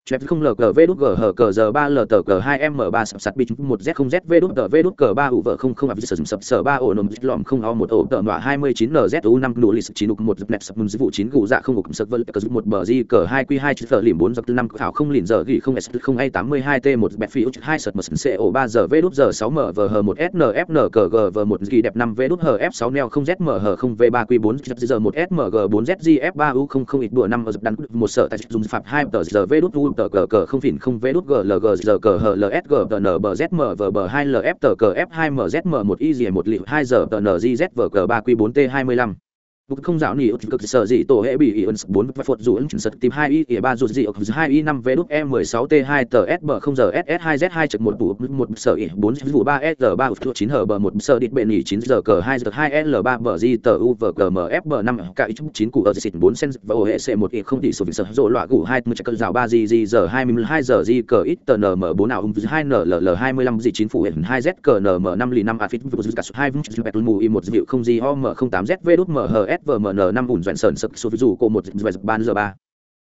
chép không lờ cờ vê đút gờ hờ cờ giờ ba lờ tờ cờ hai m ba sập sạt bị một z không z vê đút tờ vê đút cờ ba ủ vợ không không áp sử dụng sập sở ba ổ nồm lòm không o một ổ tờ nọa hai mươi chín nz u năm nụ lì chín ục một dập nẹp sập dịch vụ chín gù dạ không ục sập vợ cờ một bờ di cờ hai q hai chữ tờ lìm bốn dập năm thảo không lìn giờ ghi không s không a tám mươi hai t một bẹt phi hai sập một c ổ ba giờ vê đút giờ sáu m v hờ một s n f n cờ g v một ghi đẹp năm vê đút hờ f sáu neo không z m hờ không v ba q bốn giờ một s m g bốn z g f ba u không không ít bữa năm ở dập đắn một sở tại dùng phạt hai tờ giờ vê đút u tờ cờ cờ không phỉn không vé đút glg giờ cờ hls g n bờ z m v bờ hai lf tờ cờ f hai mzm m một y dì một liệu hai giờ tn gz v cờ ba q bốn t hai mươi lăm. Bục không giáo nỉ cực sở dị tổ hệ bị ý ẩn bốn và phột dù ẩn sật tìm hai y ỉa ba dù dị ốc hai y năm v đúc e mười sáu t hai tờ s bờ không giờ ss hai z hai trực một bụ một sở ỉa bốn vụ ba s ba ụt chín hờ bờ một sở địt bệ nỉ chín giờ cờ hai giờ hai l ba bờ di tờ u v cờ f bờ năm cả ít chín cụ ở xịt bốn sen và hệ c một y không tỷ số sở rộ loại cụ hai mươi chắc cơn rào ba di di giờ hai mươi hai giờ di cờ ít tờ m bốn nào hai n hai mươi lăm dị chín phụ hệ hai z cờ m năm lì năm a phít cả hai vung bẹt mù y một dịu không di o m không tám z v đúc m s svmn năm ủn doẹn sơn sực số ví dụ cô một doẹn ban giờ ba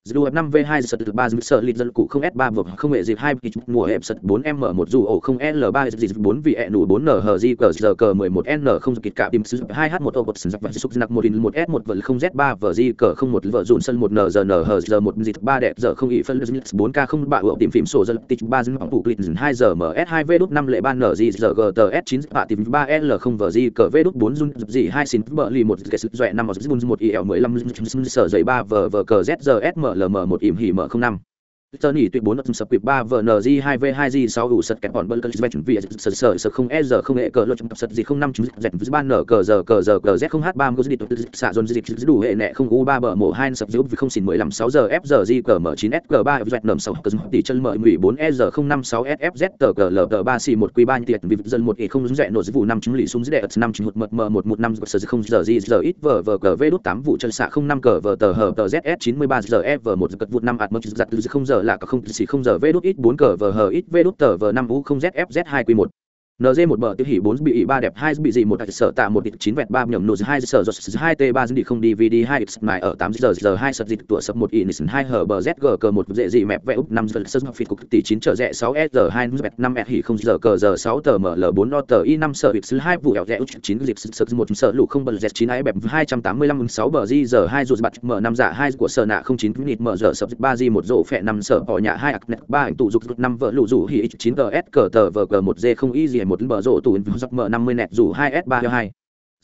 dù năm v hai sật ba sợ lịt dân cụ không s ba vực không hệ dịp hai mùa hẹp sật bốn m một dù ổ không l ba dịp bốn vì hẹn nụ bốn n hờ di cờ giờ cờ mười một n không kịch cả tim sứ hai h một ô bột sừng và xúc nặc một in một s một vật không z ba vờ di cờ không một vợ dùn sân một n giờ n hờ giờ một dịp ba đẹp giờ không ị phân bốn k không bạ ổ tìm phim sổ dân tịch ba dân bóng clip hai giờ ms hai v đút năm lệ ba n di giờ g t s chín bạ tìm ba l không vờ di cờ v đút bốn dùn gì hai xin bờ lì một cái sức doẹ năm một một il mười lăm sở dậy ba vờ vờ cờ z giờ s mlm một ỉm hỉ m không năm. Tơn nhỉ tuyệt 4 ập sập quịp 3 VNG 2 V 2 G 6 ủ sật kẹp bọn bơ cân chuẩn vị sờ sở sở không e giờ không hệ cờ luật tập sật gì không năm chúng dẹt với ban nở cờ giờ cờ giờ cờ z không h 3 có dịch xạ dồn dịch đủ hệ nẹ không u 3 bờ mổ 2 sập giúp vì không xỉn 15 6 giờ f giờ g cờ mở 9 s cờ 3 dẹt nầm 6 cờ tỷ chân mở 14 e giờ không năm 6 sfz tờ cờ l tờ 3 xì 1 q 3 tiệt vì dân 1 e không dẹt nổ vụ 5 chúng lì xuống dẹt 5 chúng mật m 115 sở không giờ g giờ ít vờ vờ cờ v đút 8 vụ chân xạ không năm cờ vờ tờ hờ tờ zs 93 giờ e f 1 cật vụ 5 ạt mật giật không giờ là không gì không giờ v đút ít bốn cờ vờ hờ ít v đút tờ vờ năm u không zfz hai q một. NG một bờ tiêu hỉ 4 bị 3 đẹp 2 bị gì một sở tạ một địch 9 vẹt 3 nhầm nổ 2 sở giọt 2 t 3 đi không DVD 2 x mài ở 8 giờ giờ 2 sập dịch tủa sập 1 inis 2 hở bờ zg cờ 1 dễ gì mẹp vẽ úp 5 giờ sơ phịt cục tỷ 9 trở rẽ 6 s 2 vẹt 5 mẹ e hỉ không giờ, cờ giờ 6 tờ ml 4 lo tờ y 5 sở x 2 vụ ẻo rẽ úp 9 dịch sơ 1 sở lụ không bờ z 9 ai bẹp 285 6 bờ di giờ 2 rụt bạch mở 5 giả 2 của sở nạ 09 nịt mở giờ, sập 3 di 1 rổ phẹ 5 sở, bỏ nhà 2 ạc nẹt 3 ảnh tụ dục 5 vợ lụ rủ hỉ 9 tờ s cờ tờ vờ cờ 1 d không y gì một bờ rổ tụ dọc năm 50 nẹt rủ 2 s 3 2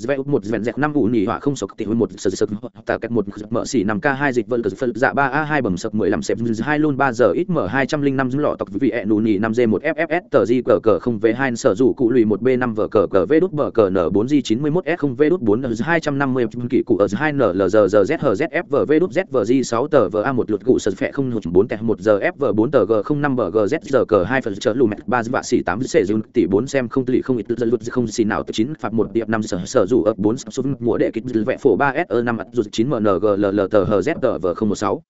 Zve một vẹn dẹt năm vụ nỉ hỏa không sọc tỷ một sờ sực tạ kết một mở xỉ 5 k 2 dịch vân cờ phân dạ 3 a 2 bẩm sập 15 sẹp 2 luôn 3 giờ ít mở 205 lọ tộc vị ẹ nù nỉ 5 g 1 ffs tờ di cờ cờ không v 2 sở rủ cụ lùi 1 b 5 vờ cờ cờ v đút bờ cờ n 4 g 91 s không v đút 4 250 kỷ cụ ở 2 n l giờ giờ z h z f v v đút z v g 6 tờ v a 1 lượt cụ sờ phẹ không 4 tẹt 1 giờ f v 4 tờ g 05 bờ g z giờ cờ 2 phần trở lù mẹ 3 vạ xỉ 8 xệ dùng tỷ 4 xem không tỷ không ít lượt luật không xỉ nào 9 phạt 1 điệp 5 sở sở dù ập 4 số mùa đệ kịch vẽ phổ ba s năm mặt rụt chín mngll tờ z tờ v không một sáu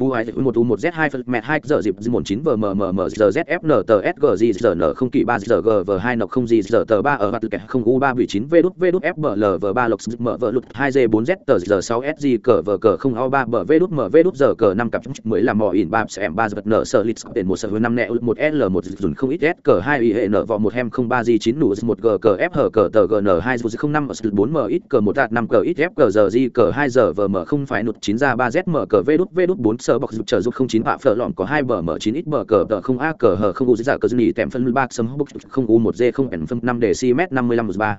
bu hai một u một z hai phần mẹ hai giờ dịp một chín vmmm giờ zfn tờ sg giờ n không kỵ ba giờ g v hai nọc không gì giờ tờ ba ở mặt kẻ không u ba vị chín v đút v đút f mở l v ba lộc m v lụt hai g bốn z tờ giờ sáu sg cờ v cờ không o ba bờ v đút m v đút giờ cờ năm cặp mới làm mỏ in ba sm ba giật n sơ lít tiền một sở năm nẹ một l một dùn không ít s cờ hai y hệ n vọ một hem không ba g chín nụ một g cờ f hờ cờ tờ gn hai không năm bốn m ít cờ một đạt năm cờ ít f cờ giờ g cờ hai giờ vm không phải nụt chín ra ba z m cờ v đút v đút bốn sở bọc giúp trợ giúp không chín bạ phở lỏm có hai bờ mở chín ít bờ cờ tờ không a cờ hờ không u giả dạ cờ dư tèm phân ba sấm bốc không u một d không ẩn phân năm đề cm năm mươi lăm một ba.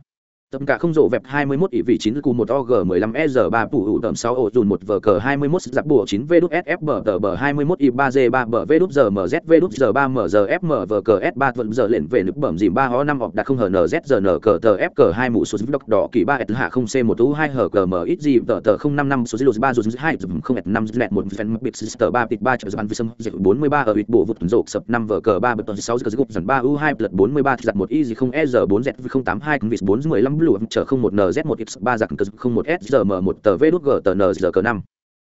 Tầm cả không rộ vẹp 21 ỷ vị 9 cù 1 OG 15 EZ 3 phụ hữu tầm 6 ổ dùn 1 vờ cờ 21 giặc bùa 9 V đút SF bờ, tờ bờ 21 I 3 G 3 bờ V đút giờ MZ V đút giờ 3 MZ FM vờ cờ S 3 vận giờ lệnh về nước bẩm dìm 3 ho 5 ọc đặt không hở NZ giờ N cờ tờ F cờ 2 mũ số đốc đỏ kỳ 3 S hạ 0 C 1 U 2 hở cờ M ít gì, tờ tờ 055 số lụt 3 dù 2 dùm 0 S 5 lẹt 1 fan bit sister 3 bit 3 trở dàn vi sâm 43 ở ít bộ vụt rộp sập 5 vờ cờ 3 bật 6 giờ gục dần 3 U 2 lật 43 giặt 1 y gì 0 E giờ 4 Z 082 vịt 4 15 blue trở 01 nz một x ba giặc không một srm một tờ v đút g tờ n giờ cờ năm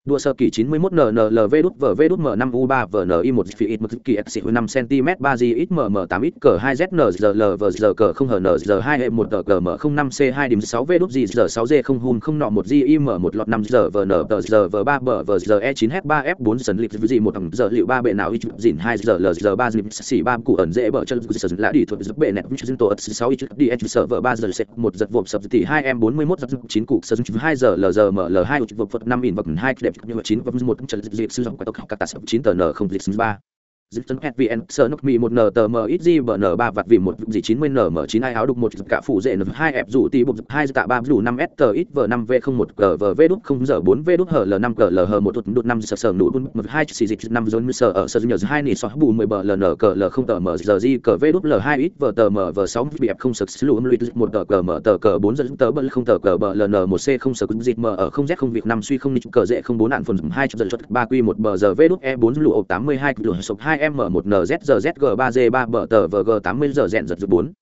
đua sơ kỳ 91 nnlv đút vở v đút m 5 u 3 vni 1 phi ít mực kỳ x 5 cm 3 g ít mm 8 ít cờ 2 z n giờ l v giờ cờ không hở n giờ 2 hệ 1 tờ cờ m 05 c 2 điểm 6 v đút gì giờ 6 g không hun không nọ 1 g im 1 lọt 5 giờ v n tờ giờ v 3 bờ v giờ e 9 h 3 f 4 sấn lịch gì một thằng giờ liệu 3 bệ nào ít dịn 2 giờ l giờ 3 dịp xỉ 3 cụ ẩn dễ bờ chân sấn lã đi thuật giúp bệ nẹt chân tổ 6 ít đi h sở v 3 giờ sẽ một giật vộp sập tỷ 2 em 41 giật 9 cụ sân 2 giờ l giờ m l 2 vộp phật 5 in vật 2 đẹp như chín và một trận dịp sử dụng quái tộc học các tạ sập chín tờ n không diệt dịp ba dịch tấn vn sơ nước mi một n t m ít g bờ n, ba vặt vì một, dì chín mươi n, m chín, hai, áo đục một cả phủ dễ n, hai ép rủ tì bục hai tạ, ba rủ năm, s, t ít v, năm, v, không một, g, v v đúc không giờ bốn, v đúc h, l, năm, g, l, h, một tụt đụt năm sờ sờ, nụ đun một, hai xì, dịch, năm zone sờ, ở, sờ nhờ hai nỉ sọ, bù, mười, bờ, l, n, g, l, không tờ m giờ g g, v đúc l, hai ít v tờ m, v, sáu bị ép không, sờ lụ âm, lụy một tờ g, m tờ g, bốn giờ tờ bờ không tờ g bờ l, n, một, c, không, sờ dịch, m, ở, không, z, không việc năm suy, không, nị, cờ, dễ, không, bốn, nạn phần hai giờ ba q một, bờ, giờ, v đúc e bốn lụ tám mươi hai lụ sộp, hai 2 m 1 nzzg 3 g 3 bờ tờ vg 80 giờ rèn giật giật 4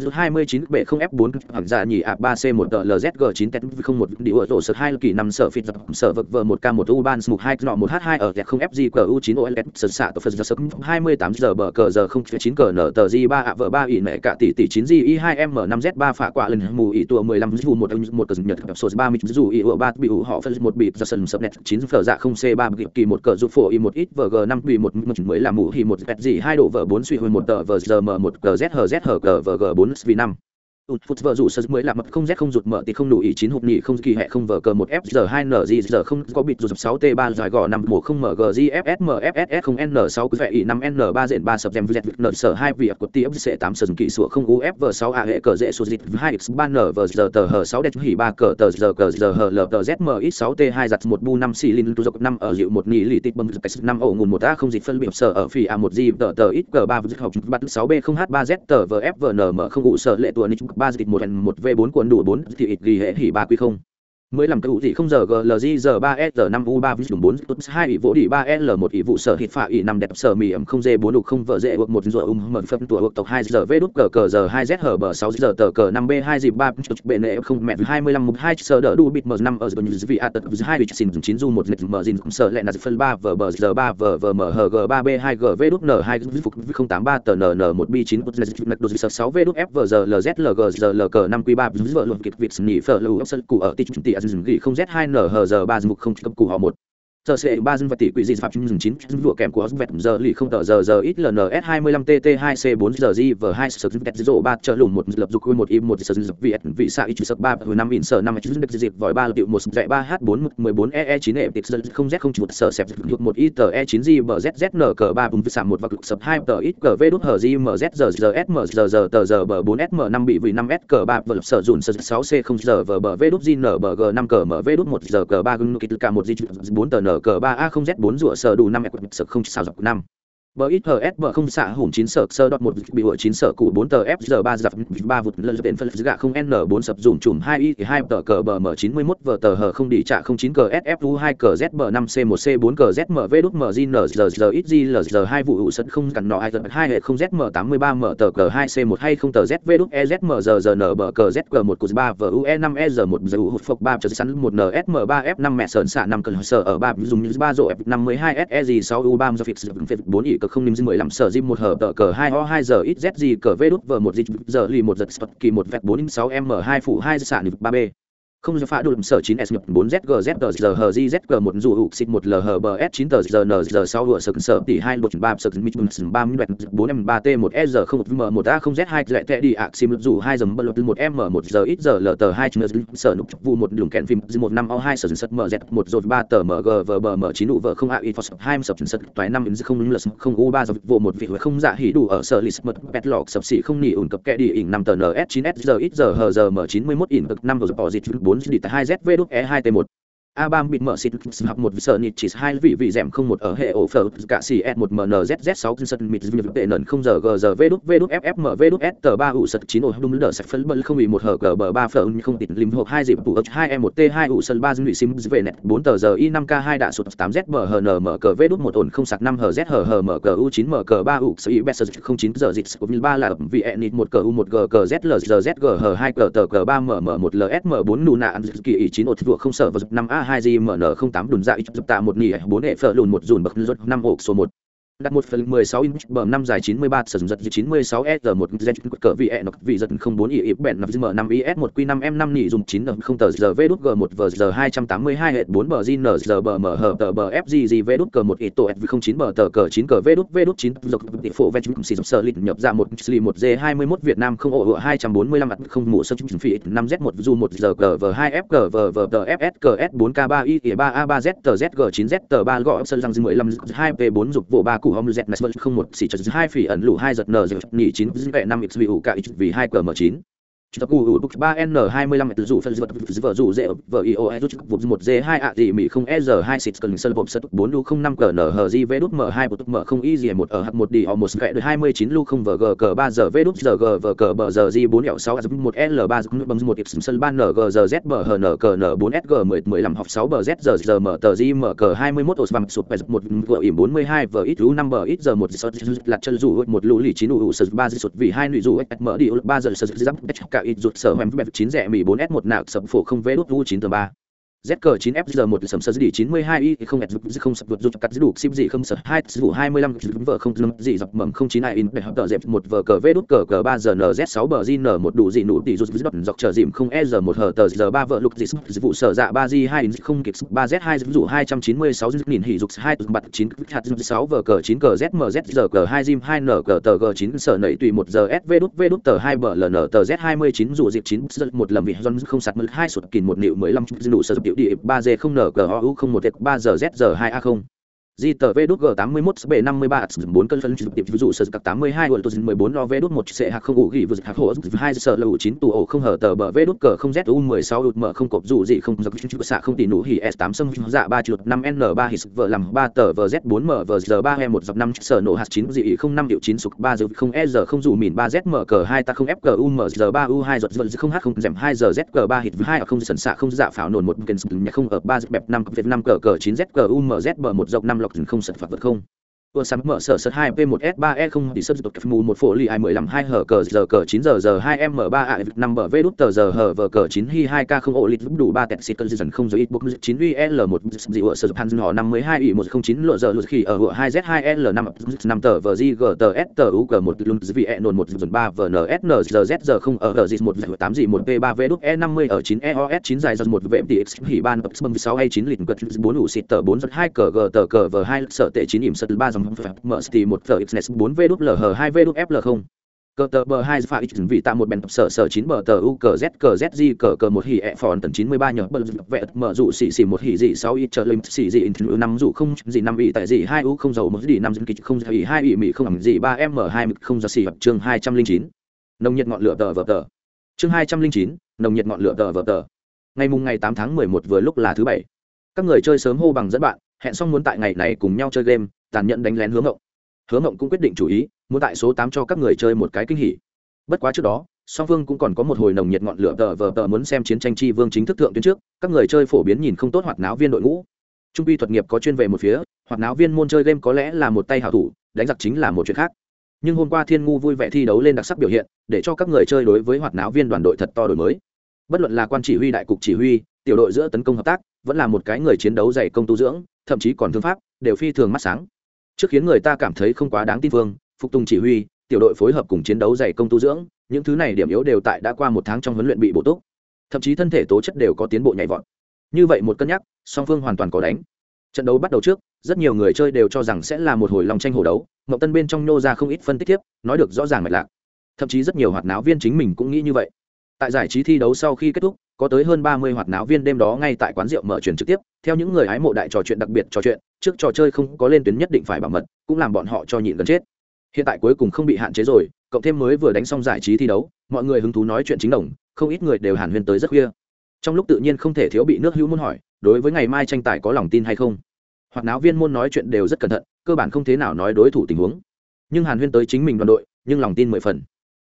dù 29 bệ không F4 hoặc giả nhỉ ạ 3C1 LZG9 tét không một đi ở tổ sở 2 kỳ 5 sở phịt sở vật vờ 1K1 U ban mục 2 nọ 1H2 ở không FG cờ U9 OLS sở xạ tổ phật giờ sớm 28 giờ bờ cờ giờ 09 cờ nở tờ G3 ạ, vợ 3 ỉ mẹ cả tỷ tỷ 9 G I2M5Z3 phạ quả lần mù ỉ tùa 15 dù 1 1 cờ nhật số 30 dù ỉ ủa 3 bị ủ họ phân một bịp giờ sân sập net 9 phở dạ 0 C3 bị kỳ 1 cờ giúp phổ y 1 ít VG5 bị 1 mới là mù hỉ 1 gì hai độ vợ 4 suy hồi 1 tờ, vờ giờ m 1 cờ Z hờ Z hờ cờ bốn 4 V5 ụt phút vợ rủ sơ mới là mập không z không rụt mở thì không đủ ý chín hộp nhị không kỳ hệ không vờ cờ một f giờ hai n g giờ không có bịt rụt sáu t ba dài gò năm một không mở g g m không n sáu cứ vệ ý năm n ba diện ba sập gem vẹt n sở hai việc của t c tám sần kỳ sủa không u f v sáu a hệ cờ dễ số dịch hai x ba n v giờ tờ h sáu đẹp hỉ ba cờ tờ giờ cờ giờ h l tờ z m ít sáu t hai giặt một bu năm xì linh tu dọc năm ở dịu một nhị lì tít bấm năm ổ ngùn một a không dịch phân biệt sở ở phi a một g tờ tờ ít cờ ba học bắt sáu b không h ba z tờ v f v n m không u sở lệ tuần ba dịch một một v bốn cuốn đủ bốn thì ít ghi hệ hỉ ba quy không mới làm cái gì không giờ glg giờ ba s 5 u ba vis 4 tốt 2 ỷ vỗ đỉ ba l một ỷ vụ sở hít phạ ỷ năm đẹp sở mì ẩm không d 4 đục không vợ dễ ước một giờ um mở phân tuổi ước tộc hai giờ v đút cờ cờ giờ hai z hở bờ sáu giờ tờ cờ năm b hai dịp ba chút bệ nệ không mẹ 25 một hai sở đỡ đủ bịt mở năm ở giờ vì a tật 2 bịt xin chín du một lịch mở dìn sở lẹ là phân ba vờ bờ giờ ba vờ vờ mở hờ g ba b hai g v đút n 2 phục 083 tờ n n một b chín một lịch đột sở 6 v đút f vờ giờ lz lg giờ lg năm q ba vợ luận kịch việc nỉ phở lưu ốc sân cụ ở tỷ tỷ dừng gỉ không z 2 nở giờ ba mục không cấp cụ họ một giờ sẽ ba dân và tỷ quỷ gì phạm chung chín vừa kèm của vẹt giờ lì không tờ giờ giờ ít lns hai mươi lăm tt hai c bốn giờ di v hai sở vẹt rộ ba trợ lùng một lập dục một im một dân dập việt vị xạ ít sập ba hồi năm in sở năm chút được dịp vòi ba liệu một dạy ba h bốn mười bốn e chín e tịch không z không một sở sẹp dục một ít tờ e chín di bờ z z n cờ ba vùng vị sạm một và cực sập hai tờ ít cờ v đút hờ di m z giờ giờ s m giờ giờ tờ giờ bờ bốn s m năm bị vì năm s cờ ba vợ sở dùn sở sáu c không giờ vờ bờ v đút di n bờ g năm cờ m v đút một giờ cờ ba gưng kịch cả một g bốn tờ n cờ ba a không z bốn rủa sở đủ năm mẹ quật sở không sao dọc năm bờ ít hờ s bờ không xạ hủng chín sở, sơ đọt một bị hội chín sở cụ bốn tờ f giờ ba dập ba vụt lần đến phân gạ không n bốn sập dùm chùm hai y hai tờ cờ bờ m chín mươi mốt, vờ tờ hờ không đi trả không chín cờ sfu hai cờ z bờ năm, c một, c bốn cờ z m, v đúc m g n, giờ giờ ít g l, giờ hai vụ hụ sân không cằn nọ hai tờ hai hệ không z m, tám mươi ba m, tờ cờ hai, c một hay không tờ z, v đúc e z m, giờ giờ n, bờ cờ z cờ một cột ba, vờ u e năm e giờ một, giờ hụt phộc ba trở sắn một n, s m, ba, f năm, mẹ sờn xạ năm, cờ, sở, ở ba, dùng như ba, rộ, f năm mươi hai, s e g, sáu, u, ba giờ fix bốn cờ không nim mười lăm, sở di một hở tờ cờ hai o hai giờ ít z gì cờ vê đút vờ một dịch giờ lì một giật spot kỳ một vẹt bốn sáu m hai phụ hai sản ba b không giờ phá đủ sở 9 s nhập 4 zg z giờ hờ g một dù hụt xịt một lh bs 9 tờ giờ n giờ sau vừa sở sở tỷ hai một ba sở mít ba mươi bốn m ba t một s giờ không m một a không z hai lệ tệ đi ạ sim dù hai giờ bật lột một m một giờ ít giờ l tờ hai sở nục vụ một đường kẹn phim một năm o hai sở sật m z một rồi ba tờ m g v b m chín u vợ không a ít phật hai sập sật toái năm không lật không u ba giờ vụ một vị không dạ hỉ đủ ở sở lì mật pet lọc sập xỉ không nỉ ủn cập kẹ đi ỉn năm tờ ns 9 s giờ ít giờ hờ giờ m chín mươi cực ỉn năm rồi bỏ dịch bốn tại 2ZV2T1 a bam bịt mở xịt học một sợ nịt chỉ hai vị vị rèm không một ở hệ ổ phở, cả xì s một mnzz sáu sân mịt dư tệ nần không giờ g giờ v đúc v đúc f m v đúc s tờ ba ủ sật chín ổ đúng đỡ sạch phân bân không bị một hở g bờ ba phở không tịt lim hộp hai dịp tụ hai e một t hai ủ sân ba dư sim về nẹt bốn tờ giờ i năm k hai đạ sụt tám z bờ n mở cờ v đúc một ổn không sạc năm hờ z hờ hờ mở cờ u chín mở cờ ba ủ sở i best không chín giờ dịch cũng ba là vị e nịt một cờ u một g cờ z l giờ z g hờ hai cờ tờ cờ ba mở mở một l s m bốn nụ nạ kỳ ý chín ổ vừa không sở và năm a hai gmn không tám đùn dạ ít dập tạ một nỉ bốn hệ phở lùn một dùn bậc rốt năm ổ số một đặt một phần mười sáu inch bờ năm dài chín mươi ba, sử dụng giật chín mươi sáu s một z cỡ vị e nọc vị giật không bốn bẹn nọc m năm is một q năm m năm nỉ dùng chín không tờ giờ v đút g một v giờ hai trăm tám mươi hai hệ bốn bờ zin giờ bờ mở hở tờ bờ f g v đút g một ít tổ f không chín bờ tờ cờ chín cờ v đút v đút chín dọc tỷ phổ ven chúng dụng sở lịch nhập ra một sli một g hai mươi một việt nam không ổ hai trăm bốn mươi lăm không mũ sơ chúng phí năm z một du một giờ cờ v hai f cờ vờ vờ tờ fs cờ s bốn k ba y ba a ba z tờ z g chín z tờ ba gõ sân răng mười lăm hai p bốn dục vụ ba củ hom z không một xỉ chật hai phỉ ẩn lũ hai giật n giật nhỉ chín vệ năm x vì ủ cả vì hai cm chín tập u u ba n hai mươi lăm từ dụ phân vật vợ dụ dễ vợ e rút vụ một d hai ạ gì mỹ không e r hai xịt cần sân bột sật bốn lu không năm cờ n hờ di v đút m hai bột m không y gì một ở h một đi o một vẽ được hai mươi chín lu không vờ g cờ ba giờ v đút giờ g vờ cờ bờ giờ di bốn ẻo sáu một l ba bấm một x sân ba n g giờ z bờ hờ n cờ n bốn s g mười mười lăm học sáu bờ z giờ giờ mở tờ di mở cờ hai mươi mốt ổ bằng sụp một vợ ỉm bốn mươi hai vờ ít lu năm bờ ít giờ một giờ lặt chân rủ một lũ lì chín ủ sật ba sụt vì hai nụy rủ mở đi ba giờ sật giáp cả ít rụt sở hoem bẹp chín rẻ mì bốn s một nạc sập phổ không vé đốt vu chín tờ ba. ZK9FG1 sầm sơ dị 92 y không ẹt dục không sập vượt dục cắt đủ sim dị không sập hai vụ 25 vợ không lâm dị dọc mầm không chín ai in để hợp tờ dẹp 1 vợ cờ vê đút cờ cờ 3 giờ nz 6 bờ di nở 1 đủ dị nụ tỷ dục dọc dọc chờ dịm không e giờ 1 hờ tờ giờ 3 vợ lục dị sập vụ sở dạ 3 di 2 in không kịp 3 z 2 dụ 296 nghìn hỉ dục 2 bật 9 hạt 6 vợ cờ 9 cờ zmz giờ cờ 2 dim 2 nở cờ tờ g 9 sở nảy tùy 1 giờ s vê đút V đút tờ 2 bờ ln tờ z 29 dụ dịp 9 1 lầm vị don không sạt 2 sụt kìn 1 nịu 15 đủ sở dịp địa 3 g không không ngu không một ba giờ z giờ hai a không. Di tờ v đút G81 SB53 4 cân phân trực tiếp ví dụ sở các 82 của tôi 14 lo V đút 1 C hạc không ủ gỉ vừa hạc hộ 2 sở lầu 9 tù ổ không hở tờ bờ V đút cờ không Z U 16 đột mở không cột dụ gì không giật chữ xạ không tỷ nụ hỉ S8 sâm dạ 3 chuột 5 N3 hỉ vợ làm 3 tờ vờ Z4 mở vờ giờ 3 E1 dập 5 sở nổ hạt 9 dị 05 hiệu 9 sục 3 giờ không E giờ không dụ mỉn 3 Z mở cờ 2 ta không F cờ U mở G3 U 2 giật giật không H không dẻm 2 giờ Z cờ 3 hỉ 2 không sần xạ không dạ pháo nổn 1 kênh không ở 3 bẹp 5 Việt 5 cờ cờ 9 Z cờ U mở Z bờ 1 dọc 5 đọc không sật phạt vật không tua sắm mở sở sật hai p một s ba e không thì sơ tục mù một phổ lì hai mười lăm hai hở cờ giờ cờ chín giờ giờ hai m ba a năm bờ v đút tờ giờ hở vờ cờ chín hi hai k không ổ lít đủ ba tẹt xịt cân dần không giới ít bốc chín v l một dị vợ sở han họ năm mươi hai ủy một không chín lộ giờ lụt khỉ ở vợ hai z hai l năm năm tờ vờ g g tờ s tờ u g một lùn vị e nồn dị dần ba vờ n s n giờ z giờ không ở ở dị một tám dị một p ba v đút e năm mươi ở chín e o s chín dài dần một vệ tỷ x hỉ ban bầm sáu hay chín lịt bốn ủ xịt tờ bốn hai cờ g tờ cờ vờ hai sở tệ chín ỉm sật ba dòng mở thì một tờ xnes bốn v l lh hai v đút fl không cờ tờ bờ hai pha x vị tạo một bèn tập sở sở chín bờ tờ u cờ z cờ z di cờ cờ một hỉ e phòn tần chín mươi ba nhờ bờ vẹt mở dụ xỉ xỉ một hỉ dị sáu y trở lên xỉ dị in năm dụ không dị năm y tại dị hai u không dầu một dị năm dân kịch không dị hai y mỹ không ẩm dị ba m hai không do xỉ hợp chương hai trăm linh chín nồng nhiệt ngọn lửa tờ vờ tờ chương hai trăm linh chín nồng nhiệt ngọn lửa tờ vờ tờ ngày mùng ngày tám tháng mười một vừa lúc là thứ bảy các người chơi sớm hô bằng dẫn bạn hẹn xong muốn tại ngày này cùng nhau chơi game tàn nhẫn đánh lén hướng ngộng hứa ngộng cũng quyết định chủ ý, muốn tại số tám cho các người chơi một cái kinh hỉ. Bất quá trước đó, song phương cũng còn có một hồi nồng nhiệt ngọn lửa tờ vờ tờ muốn xem chiến tranh chi vương chính thức thượng tuyến trước, các người chơi phổ biến nhìn không tốt hoạt náo viên đội ngũ. Trung quy thuật nghiệp có chuyên về một phía, hoạt náo viên môn chơi game có lẽ là một tay hảo thủ, đánh giặc chính là một chuyện khác. Nhưng hôm qua thiên ngu vui vẻ thi đấu lên đặc sắc biểu hiện, để cho các người chơi đối với hoạt náo viên đoàn đội thật to đổi mới. Bất luận là quan chỉ huy, đại cục chỉ huy, tiểu đội giữa tấn công hợp tác, vẫn là một cái người chiến đấu dày công tu dưỡng, thậm chí còn thương pháp, đều phi thường mắt sáng trước khiến người ta cảm thấy không quá đáng tin vương phục tùng chỉ huy, tiểu đội phối hợp cùng chiến đấu dày công tu dưỡng, những thứ này điểm yếu đều tại đã qua một tháng trong huấn luyện bị bổ túc. Thậm chí thân thể tố chất đều có tiến bộ nhảy vọt. Như vậy một cân nhắc, song phương hoàn toàn có đánh. Trận đấu bắt đầu trước, rất nhiều người chơi đều cho rằng sẽ là một hồi lòng tranh hồ đấu mậu tân bên trong nhô ra không ít phân tích tiếp, nói được rõ ràng mạch lạc. Thậm chí rất nhiều hoạt náo viên chính mình cũng nghĩ như vậy tại giải trí thi đấu sau khi kết thúc, có tới hơn ba mươi hoạt náo viên đêm đó ngay tại quán rượu mở truyền trực tiếp. Theo những người hái mộ đại trò chuyện đặc biệt trò chuyện, trước trò chơi không có lên tuyến nhất định phải bảo mật, cũng làm bọn họ cho nhịn gần chết. Hiện tại cuối cùng không bị hạn chế rồi, cộng thêm mới vừa đánh xong giải trí thi đấu, mọi người hứng thú nói chuyện chính đồng, không ít người đều hàn huyên tới rất khuya. Trong lúc tự nhiên không thể thiếu bị nước hữu muốn hỏi, đối với ngày mai tranh tài có lòng tin hay không? Hoạt náo viên môn nói chuyện đều rất cẩn thận, cơ bản không thế nào nói đối thủ tình huống. Nhưng hàn huyên tới chính mình đoàn đội, nhưng lòng tin mười phần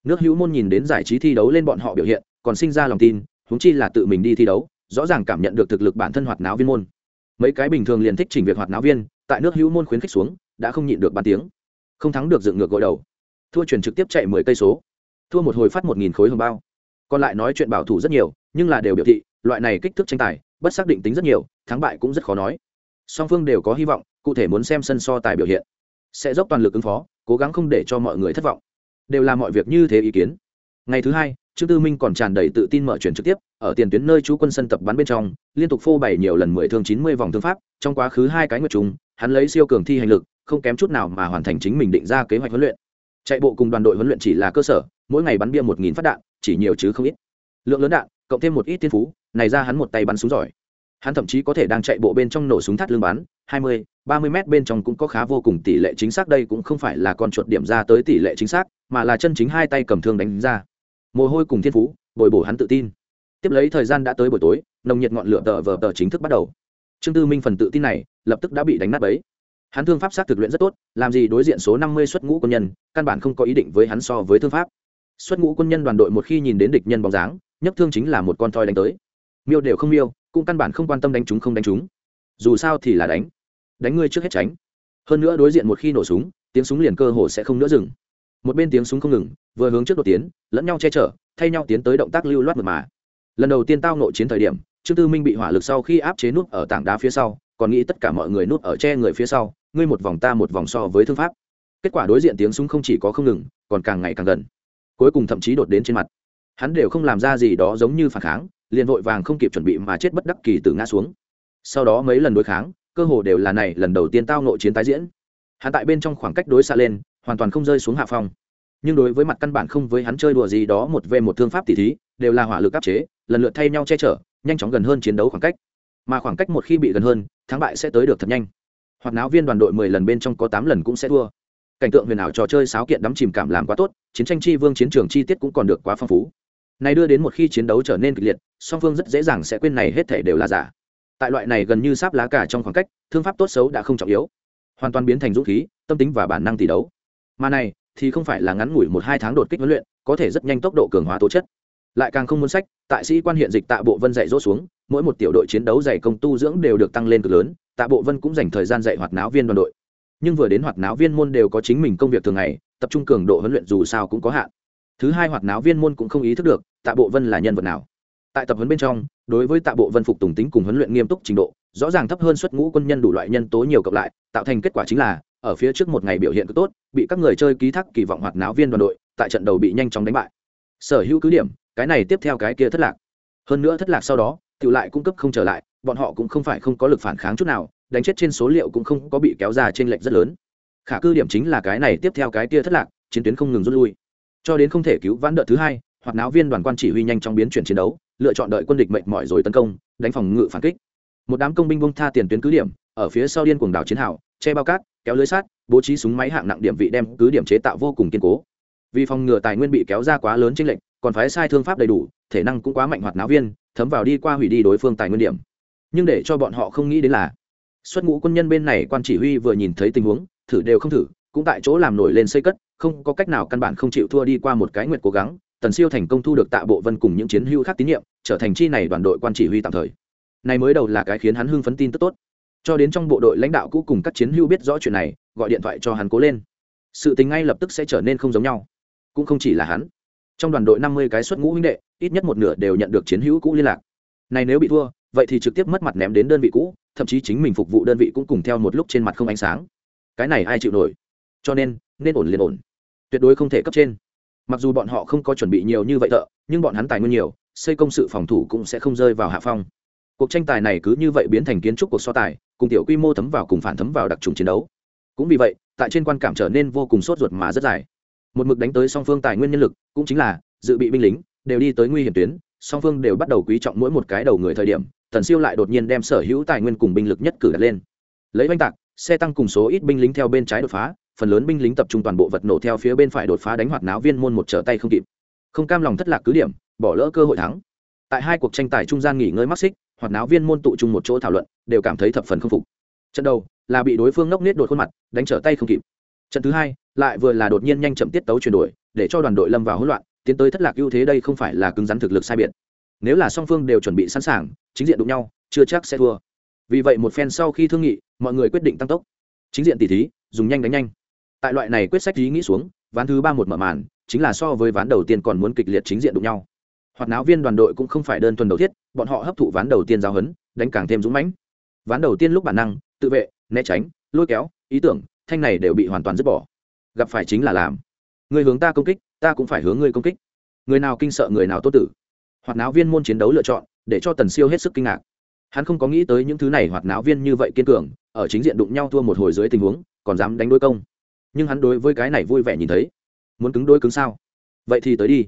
nước hữu môn nhìn đến giải trí thi đấu lên bọn họ biểu hiện, còn sinh ra lòng tin húng chi là tự mình đi thi đấu, rõ ràng cảm nhận được thực lực bản thân hoạt náo viên môn. Mấy cái bình thường liền thích chỉnh việc hoạt náo viên, tại nước hữu môn khuyến khích xuống, đã không nhịn được bàn tiếng. Không thắng được dựng ngược gội đầu. Thua chuyển trực tiếp chạy mười cây số. Thua một hồi phát một nghìn khối hồng bao. Còn lại nói chuyện bảo thủ rất nhiều, nhưng là đều biểu thị, loại này kích thước tranh tài, bất xác định tính rất nhiều, thắng bại cũng rất khó nói. Song phương đều có hy vọng, cụ thể muốn xem sân so tài biểu hiện. Sẽ dốc toàn lực ứng phó, cố gắng không để cho mọi người thất vọng đều làm mọi việc như thế ý kiến. Ngày thứ hai, trương tư minh còn tràn đầy tự tin mở chuyển trực tiếp, ở tiền tuyến nơi chú quân sân tập bắn bên trong, liên tục phô bày nhiều lần mười thương chín mươi vòng thương pháp, trong quá khứ hai cái nguyệt trùng, hắn lấy siêu cường thi hành lực, không kém chút nào mà hoàn thành chính mình định ra kế hoạch huấn luyện. Chạy bộ cùng đoàn đội huấn luyện chỉ là cơ sở, mỗi ngày bắn bia một nghìn phát đạn, chỉ nhiều chứ không ít. Lượng lớn đạn, cộng thêm một ít tiên phú, này ra hắn một tay bắn súng giỏi. Hắn thậm chí có thể đang chạy bộ bên trong nổ súng thắt lưng bắn, hai mươi ba mươi m bên trong cũng có khá vô cùng tỷ lệ chính xác đây cũng không phải là con chuột điểm ra tới tỷ lệ chính xác mà là chân chính hai tay cầm thương đánh ra. Mồ hôi cùng thiên phú bồi bổ hắn tự tin. Tiếp lấy thời gian đã tới buổi tối nồng nhiệt ngọn lửa tờ vờ tờ chính thức bắt đầu. Trương tư minh phần tự tin này lập tức đã bị đánh nát bấy, hắn thương pháp sát thực luyện rất tốt làm gì đối diện số năm mươi xuất ngũ quân nhân căn bản không có ý định với hắn so với thương pháp. Xuất ngũ quân nhân đoàn đội một khi nhìn đến địch nhân bóng dáng nhấc thương chính là một con thoi đánh tới. Miêu đều không miêu cũng căn bản không quan tâm đánh chúng không đánh chúng. Dù sao thì là đánh đánh ngươi trước hết tránh. Hơn nữa đối diện một khi nổ súng, tiếng súng liền cơ hồ sẽ không nữa dừng. Một bên tiếng súng không ngừng, vừa hướng trước đột tiến, lẫn nhau che chở, thay nhau tiến tới động tác lưu loát mật mà. Lần đầu tiên tao nội chiến thời điểm, trương tư minh bị hỏa lực sau khi áp chế nút ở tảng đá phía sau, còn nghĩ tất cả mọi người nút ở che người phía sau, ngươi một vòng ta một vòng so với thương pháp. Kết quả đối diện tiếng súng không chỉ có không ngừng, còn càng ngày càng gần. Cuối cùng thậm chí đột đến trên mặt. Hắn đều không làm ra gì đó giống như phản kháng, liền vội vàng không kịp chuẩn bị mà chết bất đắc kỳ từ ngã xuống. Sau đó mấy lần đối kháng cơ hồ đều là này lần đầu tiên tao nội chiến tái diễn. Hắn tại bên trong khoảng cách đối xa lên, hoàn toàn không rơi xuống hạ phong. Nhưng đối với mặt căn bản không với hắn chơi đùa gì đó một về một thương pháp tỷ thí, đều là hỏa lực áp chế, lần lượt thay nhau che chở, nhanh chóng gần hơn chiến đấu khoảng cách. Mà khoảng cách một khi bị gần hơn, thắng bại sẽ tới được thật nhanh. Hoặc náo viên đoàn đội mười lần bên trong có tám lần cũng sẽ thua. Cảnh tượng huyền ảo trò chơi sáo kiện đắm chìm cảm làm quá tốt, chiến tranh chi vương chiến trường chi tiết cũng còn được quá phong phú. Này đưa đến một khi chiến đấu trở nên kịch liệt, song phương rất dễ dàng sẽ quên này hết thể đều là giả tại loại này gần như sáp lá cả trong khoảng cách, thương pháp tốt xấu đã không trọng yếu. Hoàn toàn biến thành dũng khí, tâm tính và bản năng tỷ đấu. Mà này, thì không phải là ngắn ngủi một hai tháng đột kích huấn luyện, có thể rất nhanh tốc độ cường hóa tố chất. Lại càng không muốn sách, tại sĩ quan hiện dịch tạ bộ vân dạy dỗ xuống, mỗi một tiểu đội chiến đấu dạy công tu dưỡng đều được tăng lên cực lớn, tạ bộ vân cũng dành thời gian dạy hoạt náo viên đoàn đội. Nhưng vừa đến hoạt náo viên môn đều có chính mình công việc thường ngày, tập trung cường độ huấn luyện dù sao cũng có hạn. Thứ hai hoạt náo viên môn cũng không ý thức được tạ bộ vân là nhân vật nào tại tập huấn bên trong, đối với tạ bộ vân phục tùng tính cùng huấn luyện nghiêm túc trình độ, rõ ràng thấp hơn xuất ngũ quân nhân đủ loại nhân tố nhiều cộng lại, tạo thành kết quả chính là, ở phía trước một ngày biểu hiện cực tốt, bị các người chơi ký thác kỳ vọng hoạt náo viên đoàn đội, tại trận đầu bị nhanh chóng đánh bại. Sở hữu cứ điểm, cái này tiếp theo cái kia thất lạc. Hơn nữa thất lạc sau đó tự lại cung cấp không trở lại, bọn họ cũng không phải không có lực phản kháng chút nào, đánh chết trên số liệu cũng không có bị kéo ra trên lệnh rất lớn. Khả cư điểm chính là cái này tiếp theo cái kia thất lạc, chiến tuyến không ngừng rút lui. Cho đến không thể cứu vãn đợt thứ hai hoặc náo viên đoàn quan chỉ huy nhanh trong biến chuyển chiến đấu lựa chọn đợi quân địch mệnh mỏi rồi tấn công, đánh phòng ngự phản kích. Một đám công binh bông tha tiền tuyến cứ điểm, ở phía sau điên cuồng đảo chiến hào, che bao cát, kéo lưới sát bố trí súng máy hạng nặng điểm vị đem cứ điểm chế tạo vô cùng kiên cố. Vì phòng ngừa tài nguyên bị kéo ra quá lớn chênh lệnh còn phái sai thương pháp đầy đủ, thể năng cũng quá mạnh hoạt náo viên, thấm vào đi qua hủy đi đối phương tài nguyên điểm. Nhưng để cho bọn họ không nghĩ đến là, xuất ngũ quân nhân bên này quan chỉ huy vừa nhìn thấy tình huống, thử đều không thử, cũng tại chỗ làm nổi lên xây cất, không có cách nào căn bản không chịu thua đi qua một cái nguyện cố gắng tần siêu thành công thu được tạ bộ vân cùng những chiến hữu khác tín nhiệm, trở thành chi này đoàn đội quan chỉ huy tạm thời. Này mới đầu là cái khiến hắn hưng phấn tin tức tốt. Cho đến trong bộ đội lãnh đạo cũ cùng các chiến hữu biết rõ chuyện này, gọi điện thoại cho hắn cố lên. Sự tình ngay lập tức sẽ trở nên không giống nhau. Cũng không chỉ là hắn. Trong đoàn đội năm mươi cái xuất ngũ huynh đệ, ít nhất một nửa đều nhận được chiến hữu cũ liên lạc. Này nếu bị thua, vậy thì trực tiếp mất mặt ném đến đơn vị cũ, thậm chí chính mình phục vụ đơn vị cũng cùng theo một lúc trên mặt không ánh sáng. Cái này ai chịu nổi? Cho nên nên ổn liền ổn. Tuyệt đối không thể cấp trên mặc dù bọn họ không có chuẩn bị nhiều như vậy thợ, nhưng bọn hắn tài nguyên nhiều, xây công sự phòng thủ cũng sẽ không rơi vào hạ phong. Cuộc tranh tài này cứ như vậy biến thành kiến trúc cuộc so tài, cùng tiểu quy mô thấm vào cùng phản thấm vào đặc trùng chiến đấu. Cũng vì vậy, tại trên quan cảm trở nên vô cùng sốt ruột mà rất dài. Một mực đánh tới song phương tài nguyên nhân lực, cũng chính là, dự bị binh lính, đều đi tới nguy hiểm tuyến, song phương đều bắt đầu quý trọng mỗi một cái đầu người thời điểm, tần siêu lại đột nhiên đem sở hữu tài nguyên cùng binh lực nhất cử đặt lên. Lấy oanh tạc, xe tăng cùng số ít binh lính theo bên trái đột phá phần lớn binh lính tập trung toàn bộ vật nổ theo phía bên phải đột phá đánh hoạt náo viên môn một trở tay không kịp. Không cam lòng thất lạc cứ điểm, bỏ lỡ cơ hội thắng. Tại hai cuộc tranh tài trung gian nghỉ ngơi mắc xích, hoạt náo viên môn tụ chung một chỗ thảo luận, đều cảm thấy thập phần không phục. Trận đầu là bị đối phương ngốc nết đột khuôn mặt, đánh trở tay không kịp. Trận thứ hai lại vừa là đột nhiên nhanh chậm tiết tấu chuyển đổi, để cho đoàn đội lâm vào hỗn loạn, tiến tới thất lạc ưu thế đây không phải là cứng rắn thực lực sai biệt. Nếu là song phương đều chuẩn bị sẵn sàng, chính diện đụng nhau, chưa chắc sẽ thua. Vì vậy một phen sau khi thương nghị, mọi người quyết định tăng tốc. Chính diện tỉ thí, dùng nhanh đánh nhanh tại loại này quyết sách ý nghĩ xuống, ván thứ ba một mở màn, chính là so với ván đầu tiên còn muốn kịch liệt chính diện đụng nhau. Hoạt náo viên đoàn đội cũng không phải đơn thuần đầu thiết, bọn họ hấp thụ ván đầu tiên giao hấn, đánh càng thêm dũng mãnh. Ván đầu tiên lúc bản năng, tự vệ, né tránh, lôi kéo, ý tưởng, thanh này đều bị hoàn toàn dứt bỏ. Gặp phải chính là làm. Người hướng ta công kích, ta cũng phải hướng ngươi công kích. Người nào kinh sợ người nào tốt tử. Hoạt náo viên môn chiến đấu lựa chọn, để cho tần siêu hết sức kinh ngạc. Hắn không có nghĩ tới những thứ này hoạt náo viên như vậy kiên cường, ở chính diện đụng nhau thua một hồi dưới tình huống, còn dám đánh đối công nhưng hắn đối với cái này vui vẻ nhìn thấy. Muốn cứng đôi cứng sao? Vậy thì tới đi.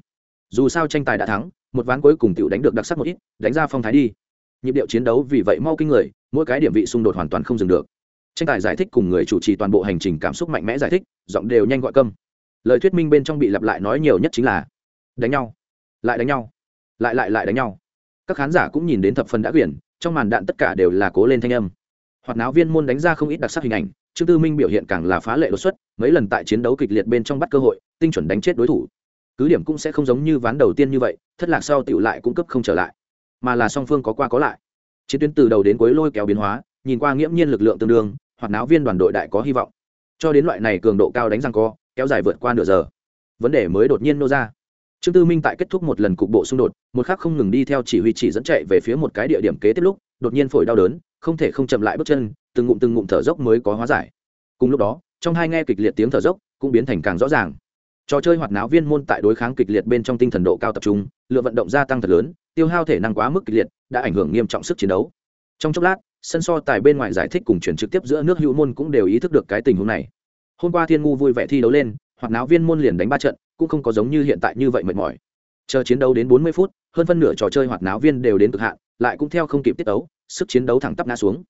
Dù sao tranh tài đã thắng, một ván cuối cùng t đánh được đặc sắc một ít, đánh ra phong thái đi. Nhịp điệu chiến đấu vì vậy mau kinh người, mỗi cái điểm vị xung đột hoàn toàn không dừng được. Tranh tài giải thích cùng người chủ trì toàn bộ hành trình cảm xúc mạnh mẽ giải thích, giọng đều nhanh gọi câm. Lời thuyết minh bên trong bị lặp lại nói nhiều nhất chính là, đánh nhau, lại đánh nhau, lại lại lại đánh nhau. Các khán giả cũng nhìn đến thập phần đã quyển, trong màn đạn tất cả đều là cố lên thanh âm hoạt náo viên môn đánh ra không ít đặc sắc hình ảnh, trương tư minh biểu hiện càng là phá lệ đột xuất, mấy lần tại chiến đấu kịch liệt bên trong bắt cơ hội, tinh chuẩn đánh chết đối thủ. Cứ điểm cũng sẽ không giống như ván đầu tiên như vậy, thất lạc sau tựu lại cung cấp không trở lại, mà là song phương có qua có lại. Chiến tuyến từ đầu đến cuối lôi kéo biến hóa, nhìn qua nghiễm nhiên lực lượng tương đương, hoạt náo viên đoàn đội đại có hy vọng. Cho đến loại này cường độ cao đánh răng co, kéo dài vượt qua nửa giờ. Vấn đề mới đột nhiên nô ra. Trương tư minh tại kết thúc một lần cục bộ xung đột, một khác không ngừng đi theo chỉ huy chỉ dẫn chạy về phía một cái địa điểm kế tiếp lúc, đột nhiên phổi đau đớn không thể không chậm lại bước chân, từng ngụm từng ngụm thở dốc mới có hóa giải. Cùng lúc đó, trong hai nghe kịch liệt tiếng thở dốc cũng biến thành càng rõ ràng. Trò chơi hoạt náo viên môn tại đối kháng kịch liệt bên trong tinh thần độ cao tập trung lượng vận động gia tăng thật lớn, tiêu hao thể năng quá mức kịch liệt, đã ảnh hưởng nghiêm trọng sức chiến đấu. Trong chốc lát, sân so tài bên ngoài giải thích cùng chuyển trực tiếp giữa nước hữu môn cũng đều ý thức được cái tình huống này. Hôm qua thiên ngu vui vẻ thi đấu lên, hoạt náo viên môn liền đánh ba trận, cũng không có giống như hiện tại như vậy mệt mỏi. Chờ chiến đấu đến bốn mươi phút, hơn phân nửa trò chơi hoạt náo viên đều đến cực hạn, lại cũng theo không kịp tiết tấu sức chiến đấu thẳng tắp ngã xuống.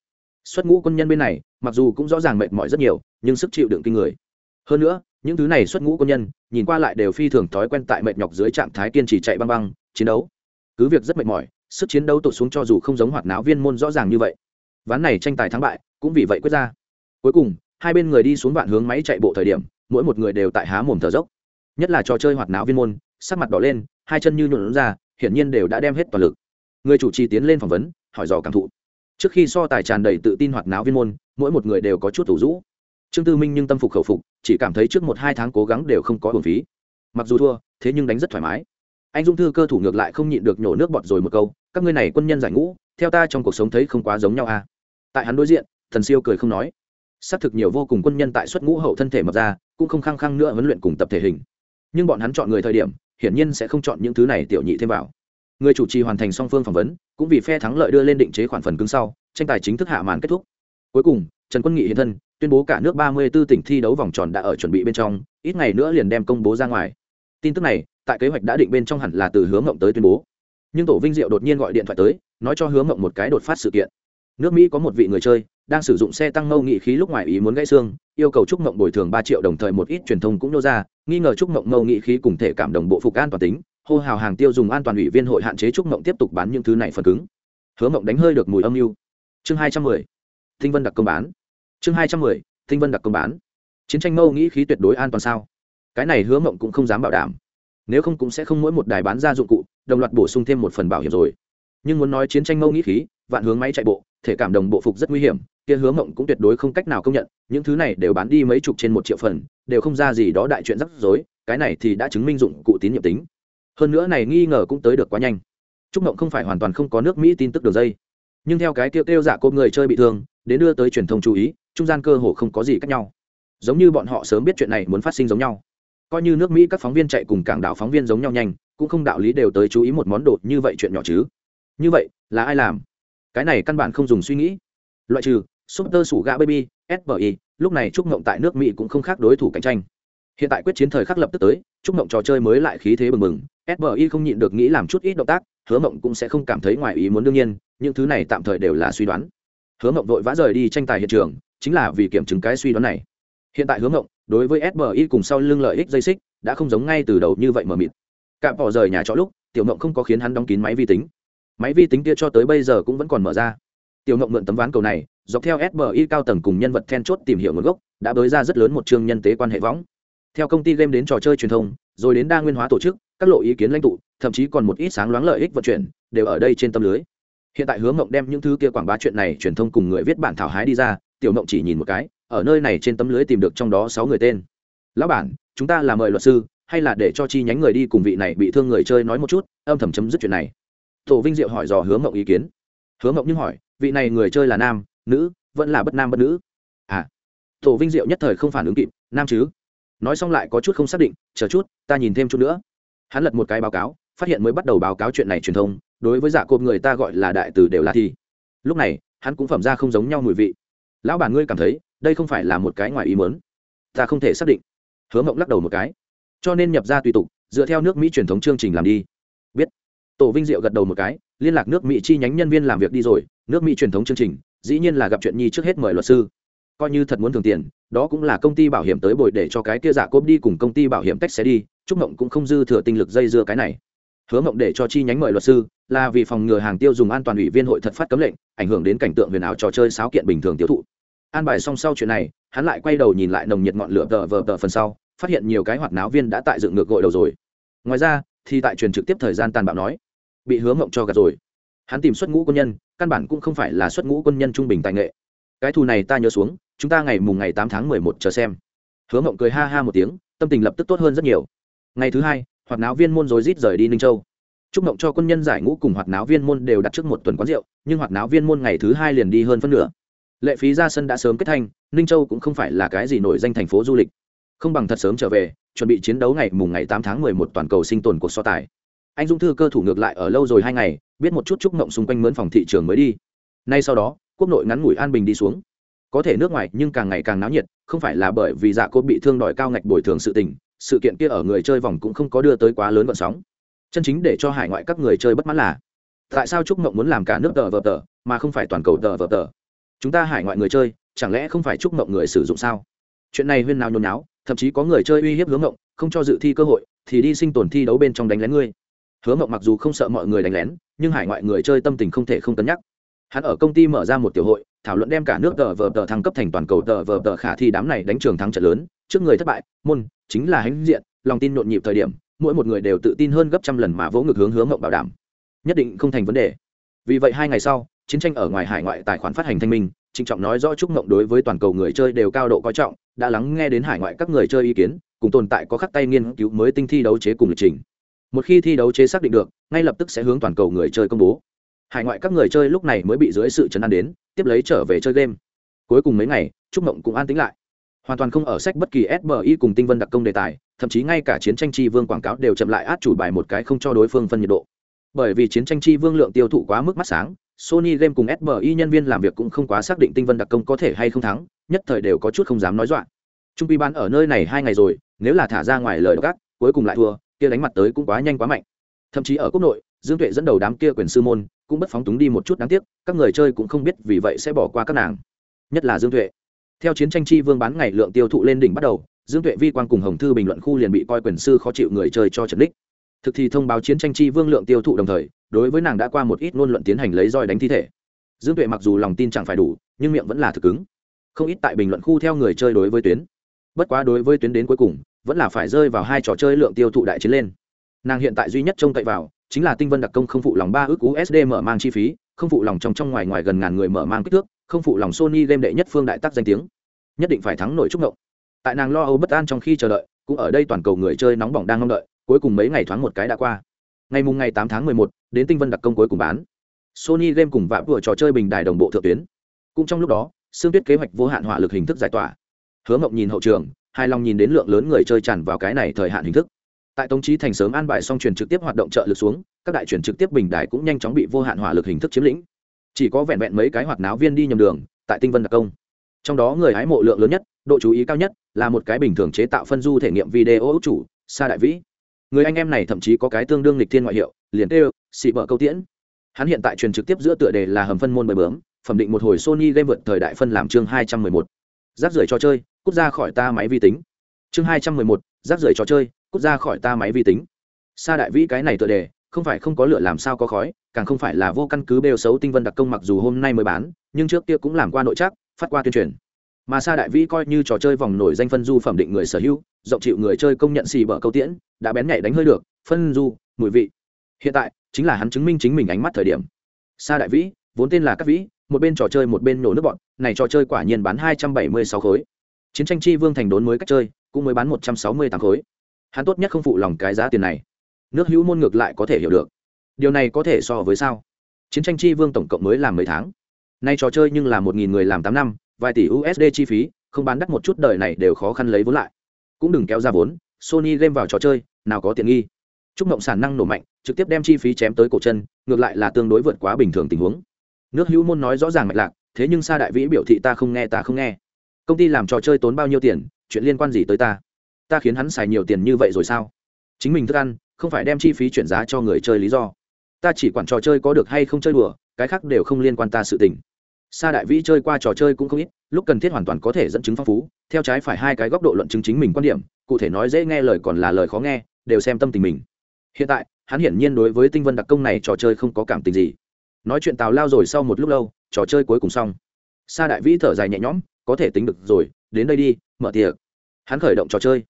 Xuất ngũ quân nhân bên này, mặc dù cũng rõ ràng mệt mỏi rất nhiều, nhưng sức chịu đựng kinh người. Hơn nữa, những thứ này xuất ngũ quân nhân, nhìn qua lại đều phi thường thói quen tại mệt nhọc dưới trạng thái kiên trì chạy băng băng, chiến đấu. Cứ việc rất mệt mỏi, sức chiến đấu tụt xuống cho dù không giống hoạt náo viên môn rõ ràng như vậy. Ván này tranh tài thắng bại, cũng vì vậy quyết ra. Cuối cùng, hai bên người đi xuống vạn hướng máy chạy bộ thời điểm, mỗi một người đều tại há mồm thở dốc. Nhất là trò chơi hoạt náo viên môn, sắc mặt đỏ lên, hai chân như nhuộn ra, hiển nhiên đều đã đem hết toàn lực. Người chủ trì tiến lên phỏng vấn hỏi dò cảm thụ. Trước khi so tài tràn đầy tự tin hoạt náo viên môn, mỗi một người đều có chút thủ rũ trương tư minh nhưng tâm phục khẩu phục, chỉ cảm thấy trước một hai tháng cố gắng đều không có hồn phí. Mặc dù thua, thế nhưng đánh rất thoải mái. Anh dung thư cơ thủ ngược lại không nhịn được nhổ nước bọt rồi một câu, các ngươi này quân nhân giải ngũ, theo ta trong cuộc sống thấy không quá giống nhau à. Tại hắn đối diện, thần siêu cười không nói. Xác thực nhiều vô cùng quân nhân tại xuất ngũ hậu thân thể mập ra, cũng không khăng khăng nữa huấn luyện cùng tập thể hình. Nhưng bọn hắn chọn người thời điểm, hiển nhiên sẽ không chọn những thứ này tiểu nhị thêm vào người chủ trì hoàn thành song phương phỏng vấn, cũng vì phe thắng lợi đưa lên định chế khoản phần cứng sau, tranh tài chính thức hạ màn kết thúc. Cuối cùng, trần quân nghị hiện thân, tuyên bố cả nước ba mươi 34 tỉnh thi đấu vòng tròn đã ở chuẩn bị bên trong, ít ngày nữa liền đem công bố ra ngoài. Tin tức này, tại kế hoạch đã định bên trong hẳn là từ hướng ngộng tới tuyên bố. Nhưng tổ vinh diệu đột nhiên gọi điện thoại tới, nói cho hướng ngộng một cái đột phát sự kiện. Nước mỹ có một vị người chơi, đang sử dụng xe tăng ngâu nghị khí lúc ngoài ý muốn gãy xương, yêu cầu trúc mộng bồi thường ba triệu đồng thời một ít truyền thông cũng nô ra, nghi ngờ trúc mộng ngâu nghị khí cùng thể cảm đồng bộ phục an toàn tính hô hào hàng tiêu dùng an toàn ủy viên hội hạn chế trúc mộng tiếp tục bán những thứ này phần cứng. Hứa mộng đánh hơi được mùi âm mưu. Chương hai trăm mười, tinh vân đặc công bán. Chương hai trăm mười, tinh vân đặc công bán. Chiến tranh mâu nghĩ khí tuyệt đối an toàn sao? Cái này hứa mộng cũng không dám bảo đảm. Nếu không cũng sẽ không mỗi một đài bán ra dụng cụ, đồng loạt bổ sung thêm một phần bảo hiểm rồi. Nhưng muốn nói chiến tranh mâu nghĩ khí, vạn hướng máy chạy bộ, thể cảm đồng bộ phục rất nguy hiểm, kia hứa mộng cũng tuyệt đối không cách nào công nhận, những thứ này đều bán đi mấy chục trên một triệu phần, đều không ra gì đó đại chuyện rắc rối, cái này thì đã chứng minh dụng cụ tín nhiệm tính hơn nữa này nghi ngờ cũng tới được quá nhanh. Trúc mộng không phải hoàn toàn không có nước mỹ tin tức đường dây. Nhưng theo cái kêu kêu dạ giả côm người chơi bị thương, đến đưa tới truyền thông chú ý, trung gian cơ hồ không có gì khác nhau. Giống như bọn họ sớm biết chuyện này muốn phát sinh giống nhau. Coi như nước mỹ các phóng viên chạy cùng cảng đảo phóng viên giống nhau nhanh, cũng không đạo lý đều tới chú ý một món đồ như vậy chuyện nhỏ chứ. Như vậy, là ai làm? Cái này căn bản không dùng suy nghĩ. Loại trừ, super sủ gạ baby sbi lúc này trúc ngộng tại nước mỹ cũng không khác đối thủ cạnh tranh hiện tại quyết chiến thời khắc lập tức tới trúc Mộng trò chơi mới lại khí thế bừng bừng. Sbi không nhịn được nghĩ làm chút ít động tác, hứa mộng cũng sẽ không cảm thấy ngoài ý muốn đương nhiên, những thứ này tạm thời đều là suy đoán. Hứa mộng vội vã rời đi tranh tài hiện trường, chính là vì kiểm chứng cái suy đoán này. Hiện tại hứa mộng, đối với sbi cùng sau lưng lợi ích dây xích, đã không giống ngay từ đầu như vậy mờ mịt. Cạm bỏ rời nhà trọ lúc, tiểu mộng không có khiến hắn đóng kín máy vi tính. Máy vi tính kia cho tới bây giờ cũng vẫn còn mở ra. Tiểu mộng mượn tấm ván cầu này, dọc theo sbi cao tầng cùng nhân vật then chốt tìm hiểu nguồn gốc, đã bới ra rất lớn một chương nhân tế quan hệ võng theo công ty game đến trò chơi truyền thông, rồi đến đa nguyên hóa tổ chức, các lộ ý kiến lãnh tụ, thậm chí còn một ít sáng loáng lợi ích vận chuyển, đều ở đây trên tâm lưới. Hiện tại hướng mộng đem những thứ kia quảng bá chuyện này truyền thông cùng người viết bản thảo hái đi ra, tiểu mộng chỉ nhìn một cái, ở nơi này trên tấm lưới tìm được trong đó sáu người tên. Lão bản, chúng ta là mời luật sư, hay là để cho chi nhánh người đi cùng vị này bị thương người chơi nói một chút, âm thầm chấm dứt chuyện này. Tổ vinh diệu hỏi dò hướng mộng ý kiến. Hướng mộng nhưng hỏi, vị này người chơi là nam, nữ, vẫn là bất nam bất nữ? À. Tổ vinh diệu nhất thời không phản ứng kịp, nam chứ? Nói xong lại có chút không xác định, chờ chút, ta nhìn thêm chút nữa. Hắn lật một cái báo cáo, phát hiện mới bắt đầu báo cáo chuyện này truyền thông, đối với giả cộp người ta gọi là đại từ đều là thi lúc này, hắn cũng phẩm ra không giống nhau mùi vị. Lão bản ngươi cảm thấy, đây không phải là một cái ngoài ý mớn ta không thể xác định. Hứa mộng lắc đầu một cái. Cho nên nhập ra tùy tục, dựa theo nước mỹ truyền thống chương trình làm đi. Biết. Tổ vinh diệu gật đầu một cái, liên lạc nước mỹ chi nhánh nhân viên làm việc đi rồi, nước mỹ truyền thống chương trình, dĩ nhiên là gặp chuyện nhi trước hết mời luật sư coi như thật muốn thường tiền, đó cũng là công ty bảo hiểm tới bồi để cho cái kia giả cốp đi cùng công ty bảo hiểm tách xe đi, trúc mộng cũng không dư thừa tinh lực dây dưa cái này. Hứa mộng để cho chi nhánh mời luật sư, là vì phòng ngừa hàng tiêu dùng an toàn ủy viên hội thật phát cấm lệnh, ảnh hưởng đến cảnh tượng huyền ảo trò chơi sáo kiện bình thường tiêu thụ. An bài xong sau chuyện này, hắn lại quay đầu nhìn lại nồng nhiệt ngọn lửa tờ vờ tờ phần sau, phát hiện nhiều cái hoạt náo viên đã tại dựng ngược gội đầu rồi. Ngoài ra, thì tại truyền trực tiếp thời gian tàn bạo nói, bị hứa mộng cho gạt rồi. Hắn tìm xuất ngũ quân nhân, căn bản cũng không phải là xuất ngũ quân nhân trung bình tài nghệ. Cái thù này ta nhớ xuống chúng ta ngày mùng ngày tám tháng mười một chờ xem. Hứa mộng cười ha ha một tiếng tâm tình lập tức tốt hơn rất nhiều. Ngày thứ hai hoạt náo viên môn rối rít rời đi ninh châu. Chúc mộng cho quân nhân giải ngũ cùng hoạt náo viên môn đều đặt trước một tuần quán rượu nhưng hoạt náo viên môn ngày thứ hai liền đi hơn phân nửa. Lệ phí ra sân đã sớm kết thành, ninh châu cũng không phải là cái gì nổi danh thành phố du lịch. Không bằng thật sớm trở về chuẩn bị chiến đấu ngày mùng ngày tám tháng mười một toàn cầu sinh tồn cuộc so tài. Anh dung thư cơ thủ ngược lại ở lâu rồi hai ngày biết một chút chúc mộng xung quanh mướn phòng thị trường mới đi. Nay sau đó quốc nội ngắn ngủi an bình đi xuống có thể nước ngoài nhưng càng ngày càng náo nhiệt, không phải là bởi vì dạ cô bị thương đòi cao ngạch bồi thường sự tình, sự kiện kia ở người chơi vòng cũng không có đưa tới quá lớn vận sóng. Chân chính để cho hải ngoại các người chơi bất mãn là, tại sao trúc mộng muốn làm cả nước tờ vờ tờ, mà không phải toàn cầu tờ vờ tờ? Chúng ta hải ngoại người chơi, chẳng lẽ không phải trúc mộng người sử dụng sao? Chuyện này huyên nào nhôn náo thậm chí có người chơi uy hiếp hướng mộng, không cho dự thi cơ hội, thì đi sinh tồn thi đấu bên trong đánh lén ngươi. Hứa mộng mặc dù không sợ mọi người đánh lén, nhưng hải ngoại người chơi tâm tình không thể không cân nhắc. Hắn ở công ty mở ra một tiểu hội thảo luận đem cả nước tờ vờ tờ thăng cấp thành toàn cầu tờ vờ tờ khả thi đám này đánh trường thắng trận lớn, trước người thất bại, môn, chính là hãnh diện, lòng tin nhộn nhịp thời điểm, mỗi một người đều tự tin hơn gấp trăm lần mà vỗ ngực hướng hướng mộng bảo đảm. Nhất định không thành vấn đề. Vì vậy hai ngày sau, chiến tranh ở ngoài hải ngoại tài khoản phát hành thanh minh, trịnh trọng nói rõ chúc mộng đối với toàn cầu người chơi đều cao độ coi trọng, đã lắng nghe đến hải ngoại các người chơi ý kiến, cùng tồn tại có khắc tay nghiên cứu mới tinh thi đấu chế cùng lịch trình. Một khi thi đấu chế xác định được, ngay lập tức sẽ hướng toàn cầu người chơi công bố hải ngoại các người chơi lúc này mới bị dưới sự chấn an đến, tiếp lấy trở về chơi game. Cuối cùng mấy ngày, trúc mộng cũng an tính lại. Hoàn toàn không ở sách bất kỳ sbi cùng tinh vân đặc công đề tài, thậm chí ngay cả chiến tranh chi vương quảng cáo đều chậm lại át chủ bài một cái không cho đối phương phân nhiệt độ. Bởi vì chiến tranh chi vương lượng tiêu thụ quá mức mắt sáng, sony game cùng sbi nhân viên làm việc cũng không quá xác định tinh vân đặc công có thể hay không thắng, nhất thời đều có chút không dám nói dọa. Trung pi ban ở nơi này hai ngày rồi, nếu là thả ra ngoài lời gác cuối cùng lại thua, kia đánh mặt tới cũng quá nhanh quá mạnh. Thậm chí ở quốc nội, dương tuệ dẫn đầu đám kia quyền sư môn cũng bất phóng túng đi một chút đáng tiếc, các người chơi cũng không biết vì vậy sẽ bỏ qua các nàng. Nhất là dương tuệ. Theo chiến tranh chi vương bán ngày lượng tiêu thụ lên đỉnh bắt đầu, dương tuệ vi quan cùng hồng thư bình luận khu liền bị coi quyền sư khó chịu người chơi cho trần đích. Thực thì thông báo chiến tranh chi vương lượng tiêu thụ đồng thời, đối với nàng đã qua một ít ngôn luận tiến hành lấy roi đánh thi thể. Dương tuệ mặc dù lòng tin chẳng phải đủ, nhưng miệng vẫn là thực ứng không ít tại bình luận khu theo người chơi đối với tuyến. Bất quá đối với tuyến đến cuối cùng, vẫn là phải rơi vào hai trò chơi lượng tiêu thụ đại chiến lên. Nàng hiện tại duy nhất trông cậy vào chính là tinh vân đặc công không phụ lòng ba ước usd mở mang chi phí, không phụ lòng trong trong ngoài ngoài gần ngàn người mở mang kích thước, không phụ lòng sony game đệ nhất phương đại tác danh tiếng. Nhất định phải thắng nổi trúc ngộng. Tại nàng lo âu bất an trong khi chờ đợi, cũng ở đây toàn cầu người chơi nóng bỏng đang mong đợi, cuối cùng mấy ngày thoáng một cái đã qua. Ngày mùng ngày tám tháng mười một, đến tinh vân đặc công cuối cùng bán. Sony game cùng vạ vừa trò chơi bình đài đồng bộ thượng tuyến. Cũng trong lúc đó xương tuyết kế hoạch vô hạn hỏa lực hình thức giải tỏa. Hứa mộng nhìn hậu trường, hài lòng nhìn đến lượng lớn người chơi tràn vào cái này thời hạn hình thức tại tống trí thành sớm an bài xong truyền trực tiếp hoạt động trợ lực xuống, các đại truyền trực tiếp bình đài cũng nhanh chóng bị vô hạn hỏa lực hình thức chiếm lĩnh. Chỉ có vẹn vẹn mấy cái hoạt náo viên đi nhầm đường, tại tinh vân đặc công. Trong đó người hái mộ lượng lớn nhất, độ chú ý cao nhất, là một cái bình thường chế tạo phân du thể nghiệm video chủ, sa đại vĩ. Người anh em này thậm chí có cái tương đương lịch thiên ngoại hiệu, liền tê xị vợ câu tiễn. Hắn hiện tại truyền trực tiếp giữa tựa đề là hầm phân môn bơi bướm, phẩm định một hồi sony game vượt thời đại phân làm chương hai trăm mười một. Rác rưởi trò chơi, cút ra khỏi ta máy vi tính. Chương hai trăm mười một, rác rưởi trò chơi cút ra khỏi ta máy vi tính. Sa đại vĩ cái này tựa đề, không phải không có lửa làm sao có khói, càng không phải là vô căn cứ bêu xấu tinh vân đặc công mặc dù hôm nay mới bán, nhưng trước kia cũng làm qua nội chắc phát qua tuyên truyền. Mà sa đại vĩ coi như trò chơi vòng nổi danh phân du phẩm định người sở hữu, rộng chịu người chơi công nhận xì bở câu tiễn, đã bén nhảy đánh hơi được, phân du, mùi vị. Hiện tại, chính là hắn chứng minh chính mình ánh mắt thời điểm. Sa đại vĩ, vốn tên là các vĩ, một bên trò chơi một bên nổ nước bọn, này trò chơi quả nhiên bán hai trăm bảy mươi sáu khối. Chiến tranh chi vương thành đốn mới cách chơi, cũng mới bán một trăm sáu mươi tám khối hắn tốt nhất không phụ lòng cái giá tiền này. Nước hữu môn ngược lại có thể hiểu được. Điều này có thể so với sao? Chiến tranh chi vương tổng cộng mới làm mấy tháng. Nay trò chơi nhưng là một nghìn người làm tám năm, vài tỷ usd chi phí, không bán đắt một chút đời này đều khó khăn lấy vốn lại. Cũng đừng kéo ra vốn, sony game vào trò chơi, nào có tiện nghi. Chúc mộng sản năng nổ mạnh, trực tiếp đem chi phí chém tới cổ chân, ngược lại là tương đối vượt quá bình thường tình huống. Nước hữu môn nói rõ ràng mạch lạc, thế nhưng sa đại vĩ biểu thị ta không nghe, ta không nghe. Công ty làm trò chơi tốn bao nhiêu tiền, chuyện liên quan gì tới ta? Ta khiến hắn xài nhiều tiền như vậy rồi sao? Chính mình thức ăn, không phải đem chi phí chuyển giá cho người chơi lý do. Ta chỉ quản trò chơi có được hay không chơi đùa, cái khác đều không liên quan ta sự tình. Sa đại vĩ chơi qua trò chơi cũng không ít, lúc cần thiết hoàn toàn có thể dẫn chứng phong phú, theo trái phải hai cái góc độ luận chứng chính mình quan điểm, cụ thể nói dễ nghe lời còn là lời khó nghe, đều xem tâm tình mình. Hiện tại, hắn hiển nhiên đối với tinh vân đặc công này trò chơi không có cảm tình gì. Nói chuyện tào lao rồi sau một lúc lâu, trò chơi cuối cùng xong. Sa đại vĩ thở dài nhẹ nhõm, có thể tính được rồi, đến đây đi, mở tiệc. Hắn khởi động trò chơi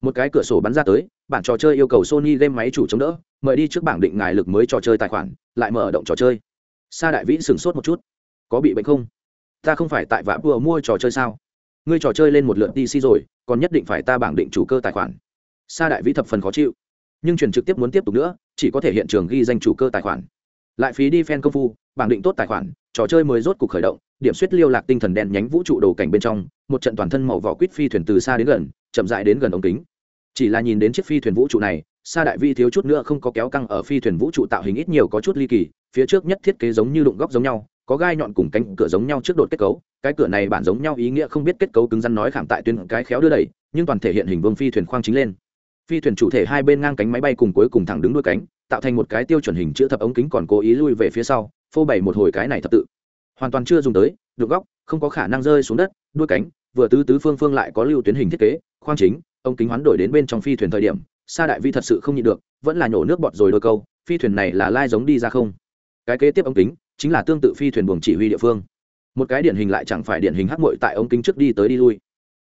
một cái cửa sổ bắn ra tới, bản trò chơi yêu cầu sony game máy chủ chống đỡ, mời đi trước bảng định ngài lực mới trò chơi tài khoản, lại mở động trò chơi. Sa đại vĩ sửng sốt một chút. Có bị bệnh không? Ta không phải tại vạ vừa mua trò chơi sao? Ngươi trò chơi lên một lượt dc rồi, còn nhất định phải ta bảng định chủ cơ tài khoản. Sa đại vĩ thập phần khó chịu. Nhưng truyền trực tiếp muốn tiếp tục nữa, chỉ có thể hiện trường ghi danh chủ cơ tài khoản. Lại phí đi fan công phu, bảng định tốt tài khoản, trò chơi mới rốt cuộc khởi động điểm suýt liêu lạc tinh thần đen nhánh vũ trụ đồ cảnh bên trong, một trận toàn thân màu vỏ quýt phi thuyền từ xa đến gần, chậm dại đến gần ống kính. Chỉ là nhìn đến chiếc phi thuyền vũ trụ này, sa đại vi thiếu chút nữa không có kéo căng ở phi thuyền vũ trụ tạo hình ít nhiều có chút ly kỳ, phía trước nhất thiết kế giống như đụng góc giống nhau, có gai nhọn cùng cánh cửa giống nhau trước đột kết cấu, cái cửa này bản giống nhau ý nghĩa không biết kết cấu cứng rắn nói khảm tại tuyến cái khéo đưa đẩy, nhưng toàn thể hiện hình vương phi thuyền khoang chính lên. Phi thuyền chủ thể hai bên ngang cánh máy bay cùng cuối cùng thẳng đứng đuôi cánh, tạo thành một cái tiêu chuẩn hình chữ thập ống kính còn cố ý lui về phía sau, phô bày một hồi cái này thập tự hoàn toàn chưa dùng tới, được góc, không có khả năng rơi xuống đất, đuôi cánh, vừa tứ tứ phương phương lại có lưu tuyến hình thiết kế, khoang chính, ông kính hoán đổi đến bên trong phi thuyền thời điểm, sa đại vi thật sự không nhịn được, vẫn là nhổ nước bọt rồi đôi câu, phi thuyền này là lai giống đi ra không? Cái kế tiếp ống kính, chính là tương tự phi thuyền buồng chỉ huy địa phương. Một cái điển hình lại chẳng phải điển hình hắc mội tại ống kính trước đi tới đi lui.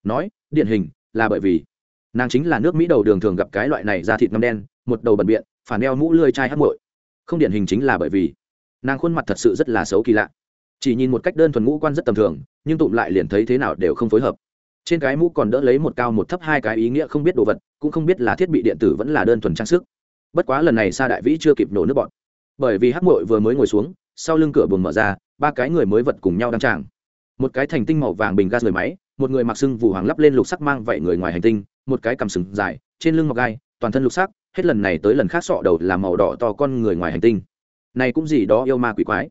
Nói, điển hình, là bởi vì, nàng chính là nước mỹ đầu đường thường gặp cái loại này ra thịt ngâm đen, một đầu bẩn biện, phản đeo mũ lươi chai hắc mội không điển hình chính là bởi vì, nàng khuôn mặt thật sự rất là xấu kỳ lạ chỉ nhìn một cách đơn thuần ngũ quan rất tầm thường, nhưng tụm lại liền thấy thế nào đều không phối hợp. Trên cái mũ còn đỡ lấy một cao một thấp hai cái ý nghĩa không biết đồ vật, cũng không biết là thiết bị điện tử vẫn là đơn thuần trang sức. Bất quá lần này sa đại vĩ chưa kịp nổ nước bọn. Bởi vì hắc mội vừa mới ngồi xuống, sau lưng cửa buồng mở ra, ba cái người mới vật cùng nhau đăng tràng. Một cái thành tinh màu vàng bình gas người máy, một người mặc sưng vù hoàng lắp lên lục sắc mang vậy người ngoài hành tinh, một cái cầm sừng dài, trên lưng mọc gai, toàn thân lục sắc, hết lần này tới lần khác sọ đầu là màu đỏ to con người ngoài hành tinh. Này cũng gì đó yêu ma quỷ quái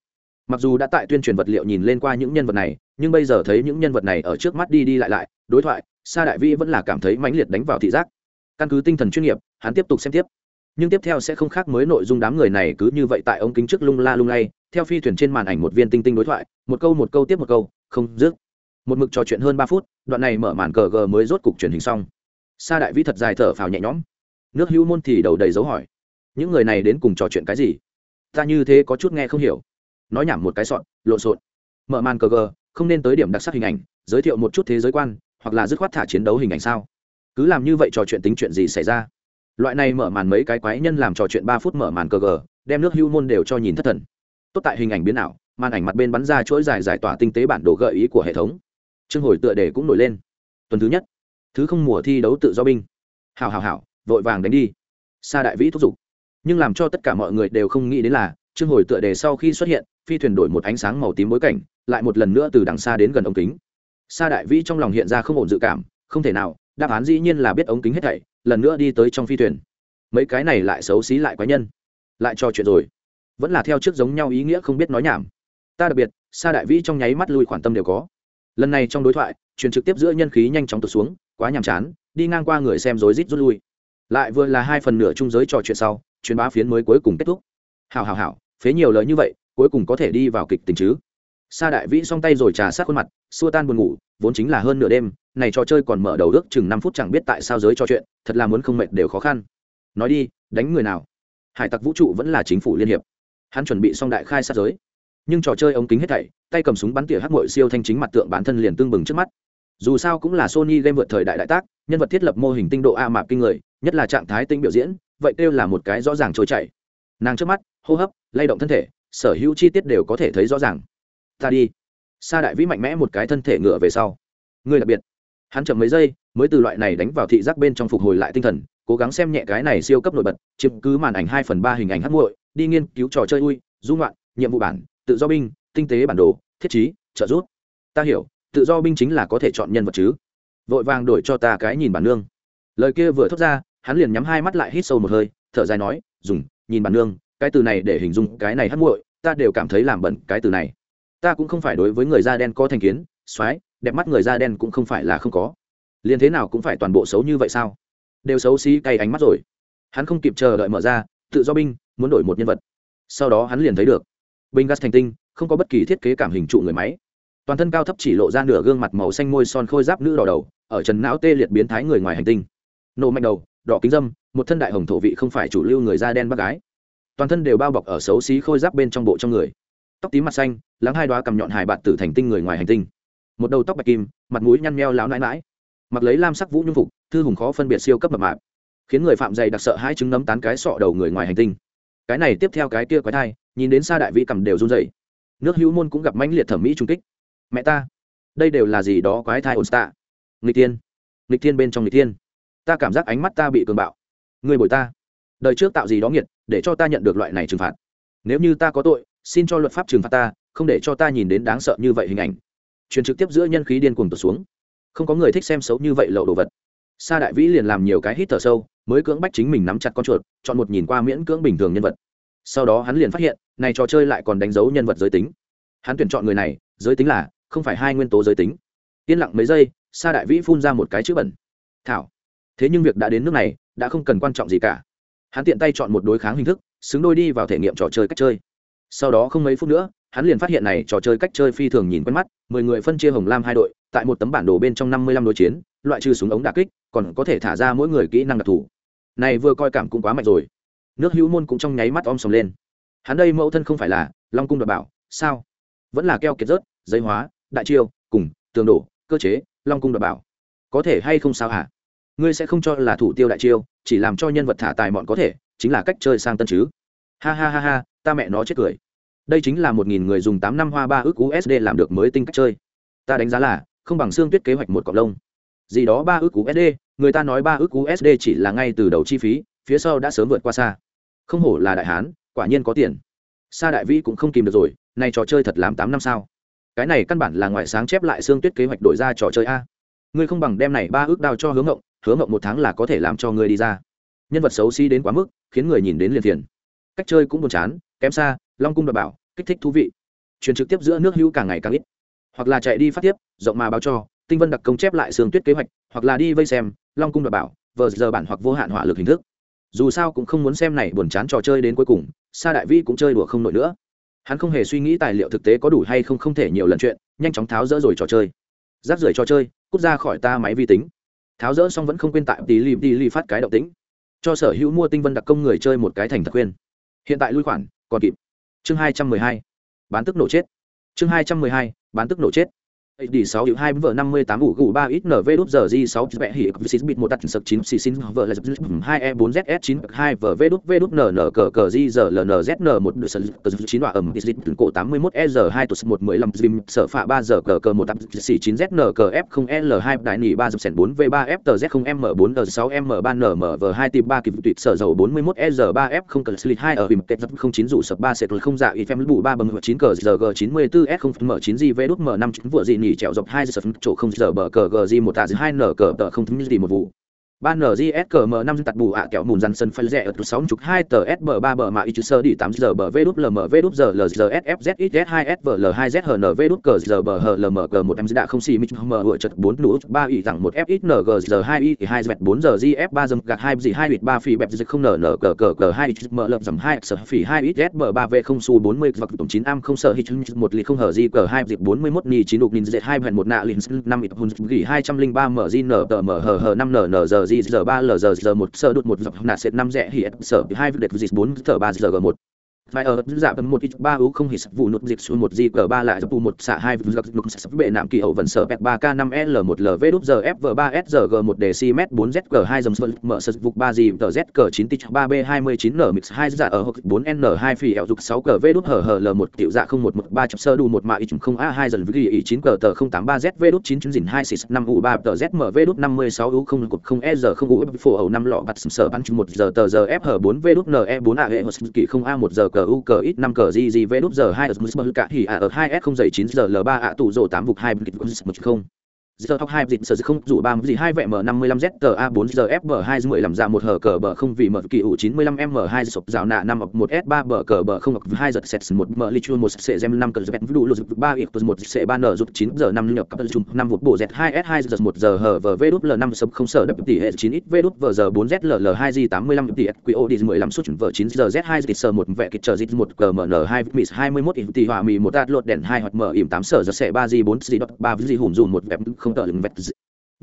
mặc dù đã tại tuyên truyền vật liệu nhìn lên qua những nhân vật này, nhưng bây giờ thấy những nhân vật này ở trước mắt đi đi lại lại, đối thoại, sa đại vi vẫn là cảm thấy mãnh liệt đánh vào thị giác. Căn cứ tinh thần chuyên nghiệp, hắn tiếp tục xem tiếp. Nhưng tiếp theo sẽ không khác mới nội dung đám người này cứ như vậy tại ống kính trước lung la lung lay, theo phi thuyền trên màn ảnh một viên tinh tinh đối thoại, một câu một câu tiếp một câu, không dứt. Một mực trò chuyện hơn ba phút, đoạn này mở màn cờ gờ mới rốt cục truyền hình xong. Sa đại vĩ thật dài thở phào nhẹ nhõm. Nước hữu môn thì đầu đầy dấu hỏi. Những người này đến cùng trò chuyện cái gì? Ta như thế có chút nghe không hiểu nói nhảm một cái sọn, lộn xộn. Mở màn cờ gờ, không nên tới điểm đặc sắc hình ảnh, giới thiệu một chút thế giới quan, hoặc là dứt khoát thả chiến đấu hình ảnh sao? Cứ làm như vậy trò chuyện tính chuyện gì xảy ra? Loại này mở màn mấy cái quái nhân làm trò chuyện ba phút mở màn cờ gờ, đem nước hưu môn đều cho nhìn thất thần. Tốt tại hình ảnh biến ảo, màn ảnh mặt bên bắn ra chuỗi dài giải tỏa tinh tế bản đồ gợi ý của hệ thống. Chương hồi tựa đề cũng nổi lên. Tuần thứ nhất, thứ không mùa thi đấu tự do binh. Hào hào hào vội vàng đánh đi. Sa đại vĩ thúc giục. Nhưng làm cho tất cả mọi người đều không nghĩ đến là chương hồi tựa đề sau khi xuất hiện, phi thuyền đổi một ánh sáng màu tím bối cảnh, lại một lần nữa từ đằng xa đến gần ống kính. Sa đại vĩ trong lòng hiện ra không ổn dự cảm, không thể nào, đáp án dĩ nhiên là biết ống kính hết thảy, lần nữa đi tới trong phi thuyền. Mấy cái này lại xấu xí lại quái nhân. Lại trò chuyện rồi. Vẫn là theo trước giống nhau ý nghĩa không biết nói nhảm. Ta đặc biệt, sa đại vĩ trong nháy mắt lui khoản tâm đều có. Lần này trong đối thoại, truyền trực tiếp giữa nhân khí nhanh chóng tụt xuống, quá nhàm chán, đi ngang qua người xem rối rít rút lui. Lại vừa là hai phần nửa trung giới trò chuyện sau, truyền bá phiến mới cuối cùng kết thúc hào hào hào phế nhiều lời như vậy, cuối cùng có thể đi vào kịch tình chứ. Sa đại vĩ song tay rồi trà sát khuôn mặt, xua tan buồn ngủ, vốn chính là hơn nửa đêm, này trò chơi còn mở đầu ước chừng năm phút chẳng biết tại sao giới trò chuyện, thật là muốn không mệt đều khó khăn. Nói đi, đánh người nào? Hải tặc vũ trụ vẫn là chính phủ liên hiệp. Hắn chuẩn bị xong đại khai sát giới. Nhưng trò chơi ống kính hết thảy, tay cầm súng bắn tỉa hắc mội siêu thanh chính mặt tượng bản thân liền tương bừng trước mắt. Dù sao cũng là sony game vượt thời đại đại tác, nhân vật thiết lập mô hình tinh độ a mạp kinh người, nhất là trạng thái tinh biểu diễn, vậy kêu là một cái rõ ràng trôi chảy nàng trước mắt, hô hấp, lay động thân thể, sở hữu chi tiết đều có thể thấy rõ ràng. Ta đi. Sa đại vĩ mạnh mẽ một cái thân thể ngựa về sau. Người đặc biệt. Hắn chậm mấy giây, mới từ loại này đánh vào thị giác bên trong phục hồi lại tinh thần, cố gắng xem nhẹ cái này siêu cấp nổi bật, chiếm cứ màn ảnh hai phần ba hình ảnh hát muội, đi nghiên cứu trò chơi ui dung loạn nhiệm vụ bản, tự do binh, tinh tế bản đồ, thiết chí trợ giúp. Ta hiểu, tự do binh chính là có thể chọn nhân vật chứ. Vội vàng đổi cho ta cái nhìn bản nương. Lời kia vừa thốt ra, hắn liền nhắm hai mắt lại hít sâu một hơi, thở dài nói, dùng nhìn bản nương, cái từ này để hình dung cái này hắt muội, ta đều cảm thấy làm bẩn cái từ này. Ta cũng không phải đối với người da đen có thành kiến, soái, đẹp mắt người da đen cũng không phải là không có. Liền thế nào cũng phải toàn bộ xấu như vậy sao? Đều xấu xí cay ánh mắt rồi. Hắn không kịp chờ đợi mở ra, tự do binh, muốn đổi một nhân vật. Sau đó hắn liền thấy được. Binh gas thành tinh, không có bất kỳ thiết kế cảm hình trụ người máy. Toàn thân cao thấp chỉ lộ ra nửa gương mặt màu xanh môi son khôi giáp nữ đỏ đầu, ở trần não tê liệt biến thái người ngoài hành tinh. Nổ mạnh đầu đỏ kính dâm, một thân đại hồng thổ vị không phải chủ lưu người da đen bác gái. Toàn thân đều bao bọc ở xấu xí khôi giáp bên trong bộ trong người. Tóc tím mặt xanh, lắng hai đoá cầm nhọn hài bạt tử thành tinh người ngoài hành tinh. Một đầu tóc bạch kim, mặt mũi nhăn nheo láo nãi mãi mặc lấy lam sắc vũ nhung phục, thư hùng khó phân biệt siêu cấp mập mạp. Khiến người phạm dày đặc sợ hai chứng nấm tán cái sọ đầu người ngoài hành tinh. Cái này tiếp theo cái kia quái thai, nhìn đến xa đại vĩ cầm đều run dày nước hữu môn cũng gặp mãnh liệt thẩm mỹ trung kích. Mẹ ta, đây đều là gì đó quái thai ổn tạ nghịch tiên nghịch tiên bên trong nghịch tiên ta cảm giác ánh mắt ta bị cường bạo. Người bồi ta. Đời trước tạo gì đó nghiệt, để cho ta nhận được loại này trừng phạt. Nếu như ta có tội, xin cho luật pháp trừng phạt ta, không để cho ta nhìn đến đáng sợ như vậy hình ảnh. Truyền trực tiếp giữa nhân khí điên cuồng tụt xuống. Không có người thích xem xấu như vậy lậu đồ vật. Sa đại vĩ liền làm nhiều cái hít thở sâu, mới cưỡng bách chính mình nắm chặt con chuột, chọn một nhìn qua miễn cưỡng bình thường nhân vật. Sau đó hắn liền phát hiện, này trò chơi lại còn đánh dấu nhân vật giới tính. Hắn tuyển chọn người này, giới tính là, không phải hai nguyên tố giới tính. Yên lặng mấy giây, sa đại vĩ phun ra một cái chữ bẩn. Thảo thế nhưng việc đã đến nước này đã không cần quan trọng gì cả. Hắn tiện tay chọn một đối kháng hình thức, xứng đôi đi vào thể nghiệm trò chơi cách chơi. Sau đó không mấy phút nữa, hắn liền phát hiện này trò chơi cách chơi phi thường nhìn quen mắt, mười người phân chia hồng lam hai đội, tại một tấm bản đồ bên trong năm mươi lăm đối chiến, loại trừ súng ống đà kích, còn có thể thả ra mỗi người kỹ năng đặc thù. Này vừa coi cảm cũng quá mạnh rồi. Nước hữu môn cũng trong nháy mắt om sòm lên. Hắn đây mẫu thân không phải là long cung đoạt bảo, sao? Vẫn là keo kiệt rớt, giấy hóa, đại chiêu, cùng, tường đổ, cơ chế, long cung đoạt bảo. Có thể hay không sao hả? Ngươi sẽ không cho là thủ tiêu đại chiêu, chỉ làm cho nhân vật thả tài mọn có thể, chính là cách chơi sang tân chứ. Ha ha ha ha, ta mẹ nó chết cười. Đây chính là một nghìn người dùng tám năm hoa ba ước usd làm được mới tinh cách chơi. Ta đánh giá là, không bằng xương tuyết kế hoạch một cọc lông. Gì đó ba ước usd người ta nói ba ước usd chỉ là ngay từ đầu chi phí, phía sau đã sớm vượt qua xa. Không hổ là đại hán, quả nhiên có tiền. Sa đại vĩ cũng không kìm được rồi này trò chơi thật làm tám năm sao? Cái này căn bản là ngoài sáng chép lại xương tuyết kế hoạch đổi ra trò chơi a. Ngươi không bằng đem này ba ước đao cho hướng ngộng hứa mộng một tháng là có thể làm cho ngươi đi ra. Nhân vật xấu xí đến quá mức, khiến người nhìn đến liền phiền. Cách chơi cũng buồn chán, kém xa, long cung đ bảo, kích thích thú vị. Truyền trực tiếp giữa nước hữu càng ngày càng ít. Hoặc là chạy đi phát tiếp, rộng mà báo cho, tinh vân đặc công chép lại sương tuyết kế hoạch, hoặc là đi vây xem, long cung đ bảo, vờ giờ bản hoặc vô hạn hỏa lực hình thức. Dù sao cũng không muốn xem này buồn chán trò chơi đến cuối cùng, sa đại vi cũng chơi đùa không nổi nữa. Hắn không hề suy nghĩ tài liệu thực tế có đủ hay không không thể nhiều lần chuyện, nhanh chóng tháo rỡ rồi trò chơi. Giáp rưởi trò chơi, cút ra khỏi ta máy vi tính tháo rỡ xong vẫn không quên tại tí li tí li phát cái động tĩnh. Cho sở hữu mua tinh vân đặc công người chơi một cái thành thật khuyên. Hiện tại lui khoản, còn kịp. Chương hai trăm mười hai, bán tức nổ chết. Chương hai trăm mười hai, bán tức nổ chết. HD 6 hiệu 2 vợ 58 ủ gù 3 ít NV đút giờ G 6 vẽ hỉ xịt bịt 1 đặt sực 9 xì xin vợ là 2 E 4 ZS 9 2 vợ V đút V đút NN cờ cờ G giờ LNZN 1 sờ 9 hòa ẩm xịt cổ 81 E giờ 2 tụt 1 15 dìm sở phạ 3 giờ cờ cờ 1 tập xì 9 ZN cờ F 0 L2 đại nỉ 3 dập 4 V 3 F tờ Z 0 M 4 L 6 M 3 N M V 2 tìm 3 kịp tuyệt sở dầu 41 E giờ 3 F 0 cờ slit 2 ở bìm kết 09 dụ sập 3 sệt không dạ ít em bù 3 bằng 9 cờ giờ G 94 S 0 M 9 G V đút M 5 vừa gì nỉ nhỉ trèo dọc hai giờ chỗ không giờ bờ cờ gg một tạ hai nở cờ tờ không thấm gì một vụ ba ngs cờ m năm tạt bù ạ kẹo mùn dằn sân phơi rẻ ở sáu chục hai tờ sb ba bờ mà ít sơ đi tám giờ bờ v đúp lm v đúp giờ l giờ s f z x hai s v l hai z hn v đúp cờ giờ bờ h l m g một em đã không xì mít m vừa chật bốn nụ ba y rằng một f x n g giờ hai y hai z bốn giờ gf ba dầm gạt hai gì hai bịt ba phi bẹp dịch không n n cờ cờ cờ hai m lợm dầm hai sở phỉ hai ít s bờ ba v không su bốn mươi vật tổng chín am không sợ hít một lì không hở gì cờ hai dịp bốn mươi mốt ni chín đục nghìn dệt hai hẹn một nạ lìn năm ít hùn gỉ hai trăm linh ba m g n tờ m hờ hờ năm n n giờ g giờ ba lờ giờ giờ một sơ đột một dọc nạ sệt năm rẻ hiện sở hai vượt đệt dịch bốn thở ba giờ g một phải ở dạ tầm một ít ba u không hít vụ nút dịch xuống một di cờ ba lại dập một xạ hai vụ giặc lục sập bệ nạm kỳ hậu vận sở pet ba k năm l một lv đúp giờ f ba s g một decimet bốn z g hai dòng sơn mở sật vụ ba gì tờ z cờ chín tich ba b hai mươi chín n mix hai dạ ở hộp bốn n hai phi ẻo dục sáu cờ v đúp hở hở l một tiểu dạ không một một ba chập sơ đu một mạ ít không a hai dần với ghi chín cờ tờ không tám ba z v đúp chín chứng dìn hai xịt năm u ba tờ z m v đúp năm mươi sáu u không cột không e g không u phổ hậu năm lọ bạt sở bắn một giờ tờ giờ f hở bốn v đúp n e bốn a hệ kỳ không a một giờ cờ u cờ ít năm cờ gì gì v đúp giờ hai ở smut cả à ở hai s không dày chín giờ l ba ạ tủ rổ tám vục hai một không giờ học hai dịch sở không rủ ba gì hai vẹ m năm mươi lăm z tờ a bốn giờ f b hai mười làm ra dạ một hở cờ bờ không vì mở kỳ ủ chín mươi lăm m hai sụp rào nạ năm ập một s ba bờ cờ bờ không ập hai giật set một m li chua một sệ gem năm cờ zet đủ lụt ba ít một sệ ba n rụt chín giờ năm nhập cấp chung năm một bộ z hai s hai giật một giờ hở vờ v đút l năm sập không sở đập tỷ hệ chín ít v đút vờ giờ bốn z l l hai g tám mươi lăm tỷ quy ô đi mười lăm suất vờ chín giờ z hai dịch sở một vẹ kịch chờ dịch một cờ m n hai mì hai mươi mốt ít tỷ hỏa mì một tạt lột đèn hai hoặc m ỉm tám sở giờ sệ ba g bốn g ba g hùm dùn một vẹp không tờ lừng vẹt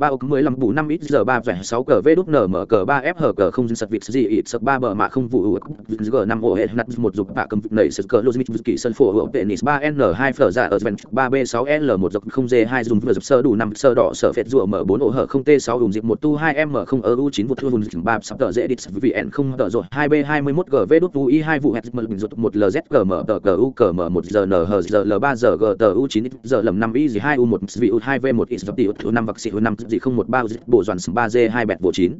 ba ốc mười lăm bù năm ít giờ ba vẻ sáu cờ v đúc nở mở cờ ba f hờ cờ không sật vịt gì ít sật ba bờ mà không vụ g năm ổ hệ nặt một dục bạ cầm nảy sật cờ lô kỳ sân phổ tệ n ba n hai phở ra ở vẹn ba b sáu l một dọc không d hai dùng vừa dập sơ đủ năm sơ đỏ sở phệt rùa mở bốn ổ hở không t sáu dùng dịp một tu hai m không ở u chín vụ thu vùng ba sắp tờ dễ đít vì n không tờ rồi hai b hai mươi mốt g v đúc u i hai vụ hẹn mờ bình rụt một lz g mở tờ cờ u cờ mở một giờ n hờ giờ l ba giờ g tờ u chín giờ lầm năm i gì hai u một vị u hai v một ít tỷ u năm vắc xị u năm gì không một ba bộ Đoàn ba g hai bẹt bộ chín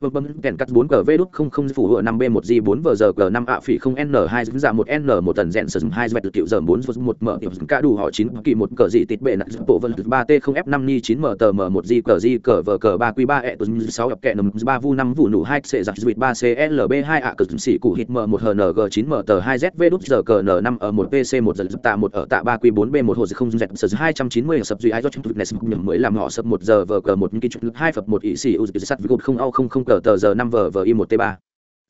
vâng bấm kèn cắt bốn cờ v đúc không không phủ hựa năm b một g bốn vờ giờ g năm ạ phỉ không n hai dính giảm một n một tần rèn sử dụng hai dẹt tiểu giờ bốn một mở tiểu cả đủ họ chín kỳ một cờ dị tịt bệ nặng bộ vân ba t không f năm ni chín mở tờ mở một g cờ g cờ vờ cờ ba q ba e tuần sáu gặp kẹ nầm ba vu năm vụ nụ hai c giặc duyệt ba clb hai ạ cờ xỉ cụ hít mở một hng chín mở tờ hai z v đúc giờ cờ n năm ở một pc một giờ tạ một ở tạ ba q bốn b một hồ không dẹp sử hai trăm chín mươi sập duy ai do chúng nes mới làm họ sập một giờ vờ cờ một kỳ hai phập một ỵ xỉ u sắt với không ao không không cờ tờ giờ năm vờ vờ i một t ba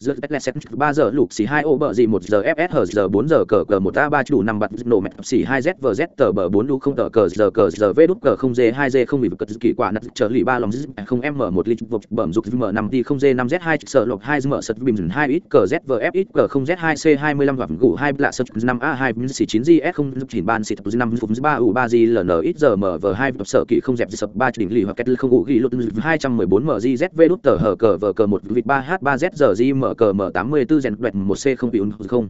giữa Betleset ba giờ lục xì hai ô bờ gì một giờ FS hờ giờ bốn giờ cờ cờ một a ba đủ năm bật nổ mẹ xì hai z vờ z tờ bờ bốn đu không tờ cờ giờ cờ giờ v đút cờ không d hai d không bị cật kỳ quả nặt trở lì ba lòng không m một lịch vụt bẩm dục m năm đi không d năm z hai sợ lộc hai m sật bìm hai ít cờ z vờ f ít cờ không z hai c hai mươi lăm và gủ hai lạ sật năm a hai xì chín g s không chín ban xì năm phút ba u ba g ln ít giờ m vờ hai sợ kỳ không dẹp sập ba đỉnh lì hoặc kết không ngủ ghi lụt hai trăm mười bốn m g z v đút tờ hờ cờ vờ cờ một vịt ba h ba z giờ g m cờ m tám mươi 84 rèn đoẹt một c không bị ún không?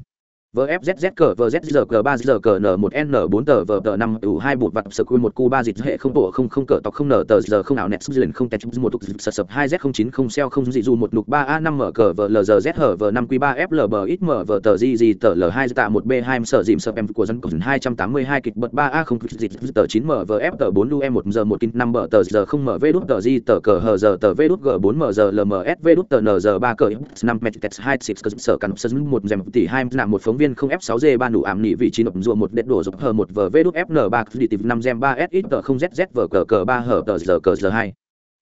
VFZZ cờ VZZ cờ 3 giờ cờ N1 N4 tờ, vờ tờ 5 U 2 bột vặt, sờ quy 1 cu 3 dịch hệ không, bộ không không, cờ tọc không nở tờ giờ không, ảo nẹt sức liền không, tẹt một tục sập sập 2 Z 090 xeo không, dị dù một nục 3A5 mở cờ, vờ LZZ hở vờ 5 Q3 FL bờ ít mở vờ tờ gì gì tờ L2 tạ 1B2 sở dìm sập em, của dân cổng 282 kịch, bật 3A không dịch tờ 9 mở vờ F, tờ 4 U em 1 giờ 1 kinh 5 bờ tờ, giờ không mở V, đút, tờ gì tờ, cờ hở giờ, tờ, V, đút G4 mở giờ LMS V, đút, tờ, N, giờ 3 cờ 5 mét 2 sở cắn sân 1 dèm tỷ 2 nạm một phóng viên không F6G 3 đủ ảm nỉ vị trí nộp rùa một đệt đổ dọc hờ một vờ vê đút fn ba đi tìm năm gem ba s ít tờ không zz vờ cờ cờ ba hờ tờ giờ cờ giờ hai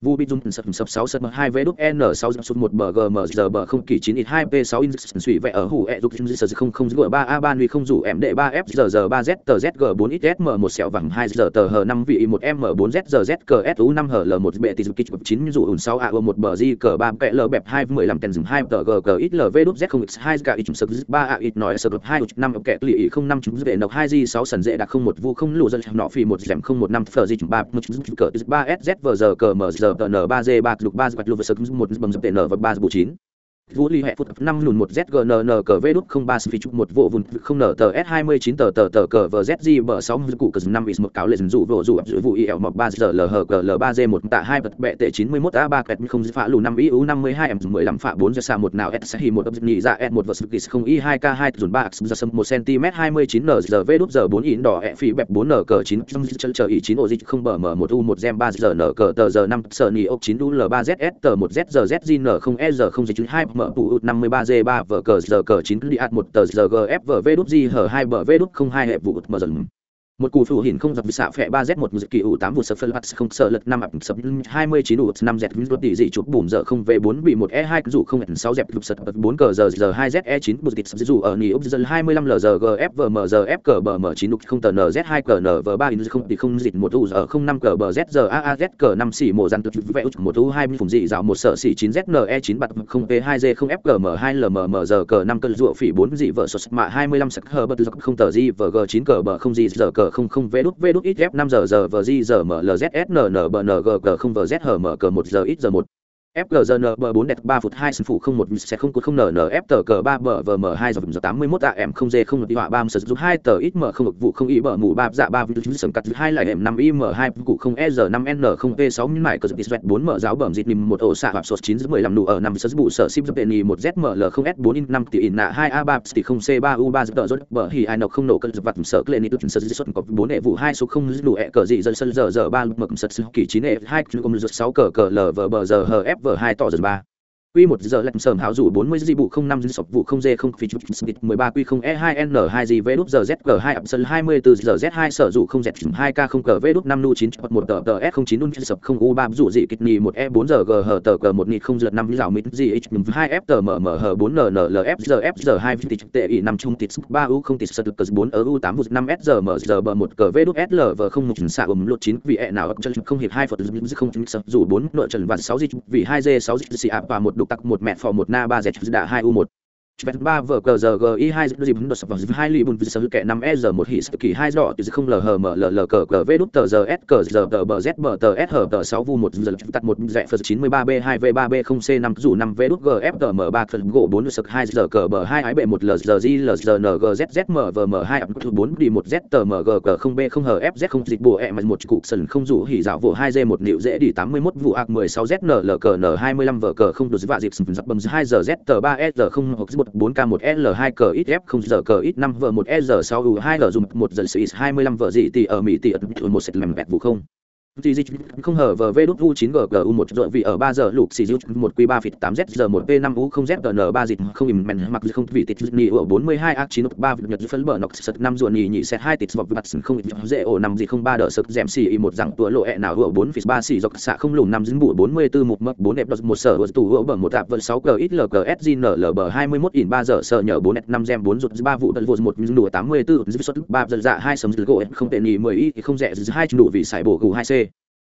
vu bị dùng sập sập sáu sập hai vé đúc n sáu sập một bờ gm giờ bờ không kỳ chín ít hai p sáu in suy vẽ ở hủ e dục giờ không không giữa ba a ba nuôi không rủ em đệ ba f giờ giờ ba z tờ z g bốn ít s m một sẹo vàng hai giờ tờ H năm vị một m bốn z giờ z cờ s u năm H l một bệ tỷ kịch chín dù ủn sáu a một bờ di cờ ba kẹ l bẹp hai mười lăm tèn dừng hai tờ g g ít l v đúc z không x hai k ít sập ba a ít nói sập hai năm kẹt lì không năm chúng dễ nọc hai di sáu sần dễ đặc không một vu không lù dân nọ phi một dẻm không một năm phờ di ba một cờ ba s z, V giờ cờ m giờ tờ n ba g ba lục ba lục một bằng dập tệ n và ba bù chín vũ ly hệ phút năm lùn một zgnn cờ v đúc không ba phi chụp một vụ vùn không nở tờ s hai mươi chín tờ tờ tờ cờ vờ z bờ sáu cụ cờ năm is một cáo lệ dụ vụ dụ dụ vụ il một ba giờ lh cờ l ba g một tạ hai vật bệ tệ chín mươi mốt a ba kẹt không phá lù năm iu năm mươi hai m mười lăm phạ bốn giờ xa một nào s sẽ hi một ập nhị ra s một vật sự không y hai k hai dùn ba giờ sâm một cm hai mươi chín n giờ v đúc giờ bốn in đỏ e phi bẹp bốn n cờ chín chân chờ y chín ô dịch không bờ m một u một gem ba giờ n cờ tờ giờ năm sợ ni ốc chín u l ba zs tờ một z giờ z n không e giờ không dịch hai mở tụ ụt 53 g 3 vở cờ giờ cờ 9 đi ạt một tờ giờ gf vở v đút di hở hai bờ v đút không hai hẹp vụ mở dần một cụ phụ hình không dập xạ phẹ ba z một dự kỳ ủ tám vụ sập phân hạt không sợ lật năm ập sập hai mươi chín ủ năm z rút tỷ dị chụp bùn giờ không về bốn bị một e hai dù không hẹn sáu dẹp lục sập bốn cờ giờ giờ hai z e chín bụt tịt sập dù ở nỉ ốc dân hai mươi lăm l giờ g f v m giờ f cờ bờ m chín lục không tờ n z hai cờ n v ba in không tỷ không dịt một u giờ không năm cờ bờ z giờ a a z cờ năm xỉ mổ dàn tự vẽ một u hai phùng dị dạo một sợ xỉ chín z n e chín bật không p hai g không f cờ m hai l m m giờ cờ năm cờ dụ phỉ bốn dị vợ sập mạ hai mươi lăm sập hờ bật không tờ di v g chín cờ bờ không gì giờ cờ không không v đút v đút ít f năm giờ giờ vờ di giờ mở lzsnn bn g không vờ z hờ mở cờ một giờ ít giờ một. FGZN bờ 4 đẹp 3 phút 2 sân phụ không một sẽ không cột không nở nở F tờ cờ 3 bờ vờ mở 2 giờ 81 AM không dê không được đi họa 3 sử dụng 2 tờ ít mở không vụ không ý bờ mù 3 dạ 3 virus sầm cắt 2 lại em 5 im 2 cụ không E giờ 5 N 0 P 6 nhưng mại cờ dịch sweat 4 mở giáo bẩm dịch nìm 1 ổ xạ hạp sột 9 15 nụ ở 5 sử dụng sở sim giúp ni 1 Z mở L không S 4 in 5 tỷ in nạ 2 A 3 tỷ 0 C 3 U 3 giờ rốt bờ hỉ ai nọc không nổ cơn vật sở lên nít sở dịch xuất có 4 hệ vụ 2 số không lụ ẹ cờ dị dân sân giờ giờ 3 mực sật kỳ 9 e 2 cũng 6 cờ cờ L vờ bờ giờ hờ vở hai tỏ dần ba. Quy một giờ lạnh sờm háo rủ 40 dị bụ 05 dư sọc vụ 0 d 0 phi 13 quy 0 e 2 n 2 g vế đúp giờ z g 2 ập sân 24 giờ z 2 sở rủ 0 z 2 k 0 cờ vế đúp 5 nu 9 chọt 1 tờ tờ s 09 un sập 0 u 3 rủ dị kịch nhì 1 e 4 giờ g hở tờ cờ 1 nịt 0 giật 5 dạo mít dị h 2 f tờ m m h 4 n n l f giờ f giờ 2 tịch tệ y 5 trung tịch 3 u 0 tịch sật cờ 4 ở u 8 5 s giờ m giờ b 1 cờ vế đúp s l v 0 1 xạ ầm lột 9 vì e nào ập chân không hiệp 2 phật không sập rủ 4 nội trần và 6 dị vì 2 g 6 dị xì ạp và một lục tặc một mẹ phò một na ba dẹt đã hai u một. Chvet ba vở cờ giờ GI hai dịp đột sập vào hai lì bùn sở kẻ 5 e giờ một hỉ kỳ hai dọ từ không lờ hờ mở lờ lờ cờ cờ v đút tờ giờ s cờ giờ tờ bờ z bờ tờ s hờ tờ sáu vu một giờ tắt một dẹ phật chín mươi ba b hai v ba b không c năm dù năm v đút g f tờ m ba phần gỗ bốn sập hai giờ cờ bờ hai ái bệ một l giờ g l giờ n g z z m v m hai ập bốn đi một z tờ m g cờ không b không h f z không dịch bùa e một cục sần không rủ hỉ dạo vụ hai d một nịu dễ đi tám mươi 81 vụ ạc mười sáu z n l cờ n hai mươi lăm vở cờ không được vạ dịp sập bầm hai giờ z tờ ba s giờ không hoặc một bốn k một l 2 cờ ít f không giờ cờ ít 5 vợ 1 e giờ 6 u 2 l dùng 1 giờ mươi 25 vợ dị tỷ ở mỹ tỷ ở một set làm bẹt vụ không? Tỷ dịch không hở vờ v đút u 9 g u 1 rồi vì ở 3 giờ lục xì dút 1 q 3 phịt 8 z giờ 1 p 5 u 0 z n 3 dịch không im men mặc không vị tịt nhị ở 42 a 9 3 nhật phân bờ nọc sật 5 ruột nhị nhị set 2 tịt vọc vặt không dễ ổ 5 dịch 03 đỡ sực dẻm xì một dạng tua lộ ẹ nào ở 4 phịt 3 xì dọc xạ không lùm 5 dính bụ 44 một mập 4 đẹp đột 1 sở tủ ở bờ 1 tạp vận 6 g ít l g s g n l bờ 21 in 3 giờ sở nhờ 4 5 gem 4 rụt 3 vụ đợt vụ 1 nụ 84 dứt xuất 3 dần dạ 2 sấm gỗ không tệ nhị 10 y không rẻ 2 nụ vì xài bổ gù 2 c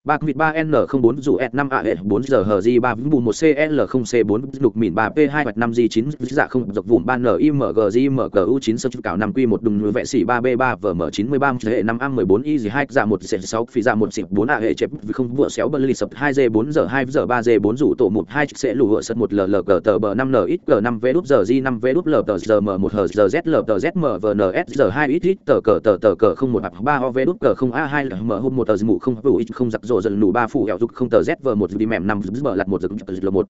ba vịt ba n không bốn dù s năm a e bốn giờ hờ g ba bù một cl không c bốn lục mìn ba p hai hoặc năm g chín dạ không dọc vùng ba n i m g g m g u chín sơ chữ cào năm q một đùng vệ xỉ ba b ba v m chín mươi ba hệ năm a mười bốn y hai dạ một c sáu phi dạ một xịp bốn a hệ chép không vựa xéo bơ lì sập hai g bốn giờ hai giờ ba g bốn rủ tổ một hai sẽ lù hựa sật một l l g tờ bờ năm n ít g năm v đúp giờ g năm v đúp l tờ giờ m một hờ giờ z l tờ z m v n s giờ hai ít ít tờ cờ tờ tờ cờ không một ba o v đúp cờ không a hai l m hôm một tờ mụ không hữu ít không giặc rộ dần nụ ba phủ hẹo dục không tờ z vờ một đi mềm năm bờ lặt một giật l một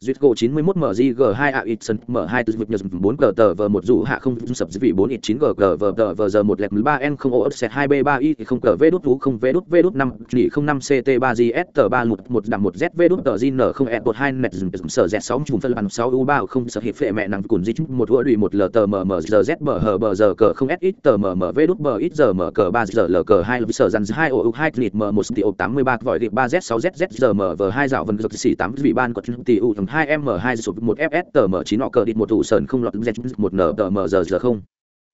duyệt gỗ 91 mg 2 a ít sân m 2 từ vực nhật 4 cờ tờ v 1 dù hạ không sập vị 4 it 9 g g v tờ v giờ 1 lẹt 3 n 0 o set 2 b 3 y không cờ v đút vũ không v đút v đút 5 nhị 05 ct 3 g s tờ 3 lụt 1 đẳng 1 z v đút tờ n 0 e 1 2 net sở z 6 chùm phân bàn 6 u 3 không sở hiệp phệ mẹ năng cùn dịch một ua đùi 1 l tờ m m giờ z b h b giờ cờ 0 s x tờ m m v đút b x giờ m cờ 3 giờ l cờ 2 l sở dàn 2 o u 2 nịt m 1 tỷ 83 vòi điệp 3 z 6 z z giờ m v 2 dạo vân cực xỉ 8 vị ban quật tỷ u 2 m 2 sụp một fs tờ chín họ cờ đít một thủ sơn không lọt z một n tờ m giờ giờ không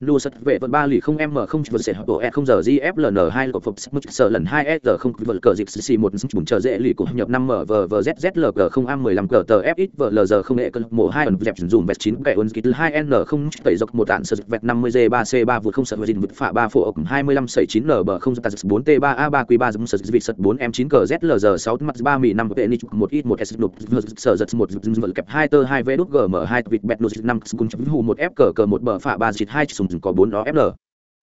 lu sật vệ vận ba lì không m không vượt sẽ tổ e không giờ gfln hai của phục mức sở lần hai s không vượt cờ dịp xì một bùn chờ dễ lì của nhập năm m v v z z l g không a mười lăm g tờ f ít v l giờ không e cân mổ hai ẩn dẹp dùng vẹt chín kẻ ôn kít hai n không tẩy dọc một tản sơ vẹt năm mươi g ba c ba vượt không sợ dìn vượt phạ ba phổ ốc hai mươi lăm sẩy chín l b không tạt bốn t ba a ba q ba dâm sơ vịt sật bốn m chín cờ z l giờ sáu mặt ba mì năm vệ nít một ít một s nụp sở giật một vượt kẹp hai tơ hai v đút gm hai vịt bẹt nút năm cùng hù một f cờ cờ một bờ phạ ba xịt hai sùng có bốn đó fl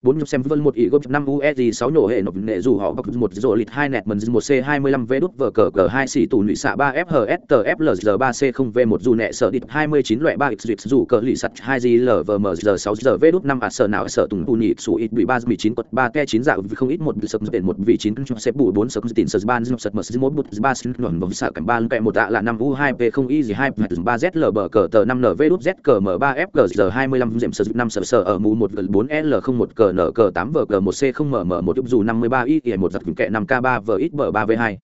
bốn nhục xem vân một ý gốc năm usd e sáu nhổ hệ nộp nệ dù họ bọc một rổ lịt hai nẹt mần một c hai mươi lăm v đút vờ cờ cờ hai xỉ tủ lụy xạ ba fhs tờ flg ba c không v một dù nẹ sở đít hai mươi chín loại ba x duyệt dù cờ lụy sạch hai g l v m giờ sáu giờ v đút năm à sở nào sở tùng tù nhị sủ ít bị ba mười chín quật ba ke chín dạo không ít một sập tiền một vị chín trong xếp bù bốn sập tiền sập ban sập mờ một bút ba sinh luận vòng xạ cảnh ba kẹ một tạ là năm u hai p không y gì hai ba z l bờ cờ tờ năm n v đút z cờ m ba f g giờ hai mươi lăm dệm sập năm sở sở ở mù một bốn l không một cờ nở cờ tám v g một c không mở mở một giúp dù năm mươi ba ít một giật kệ năm k ba v ít bờ ba v hai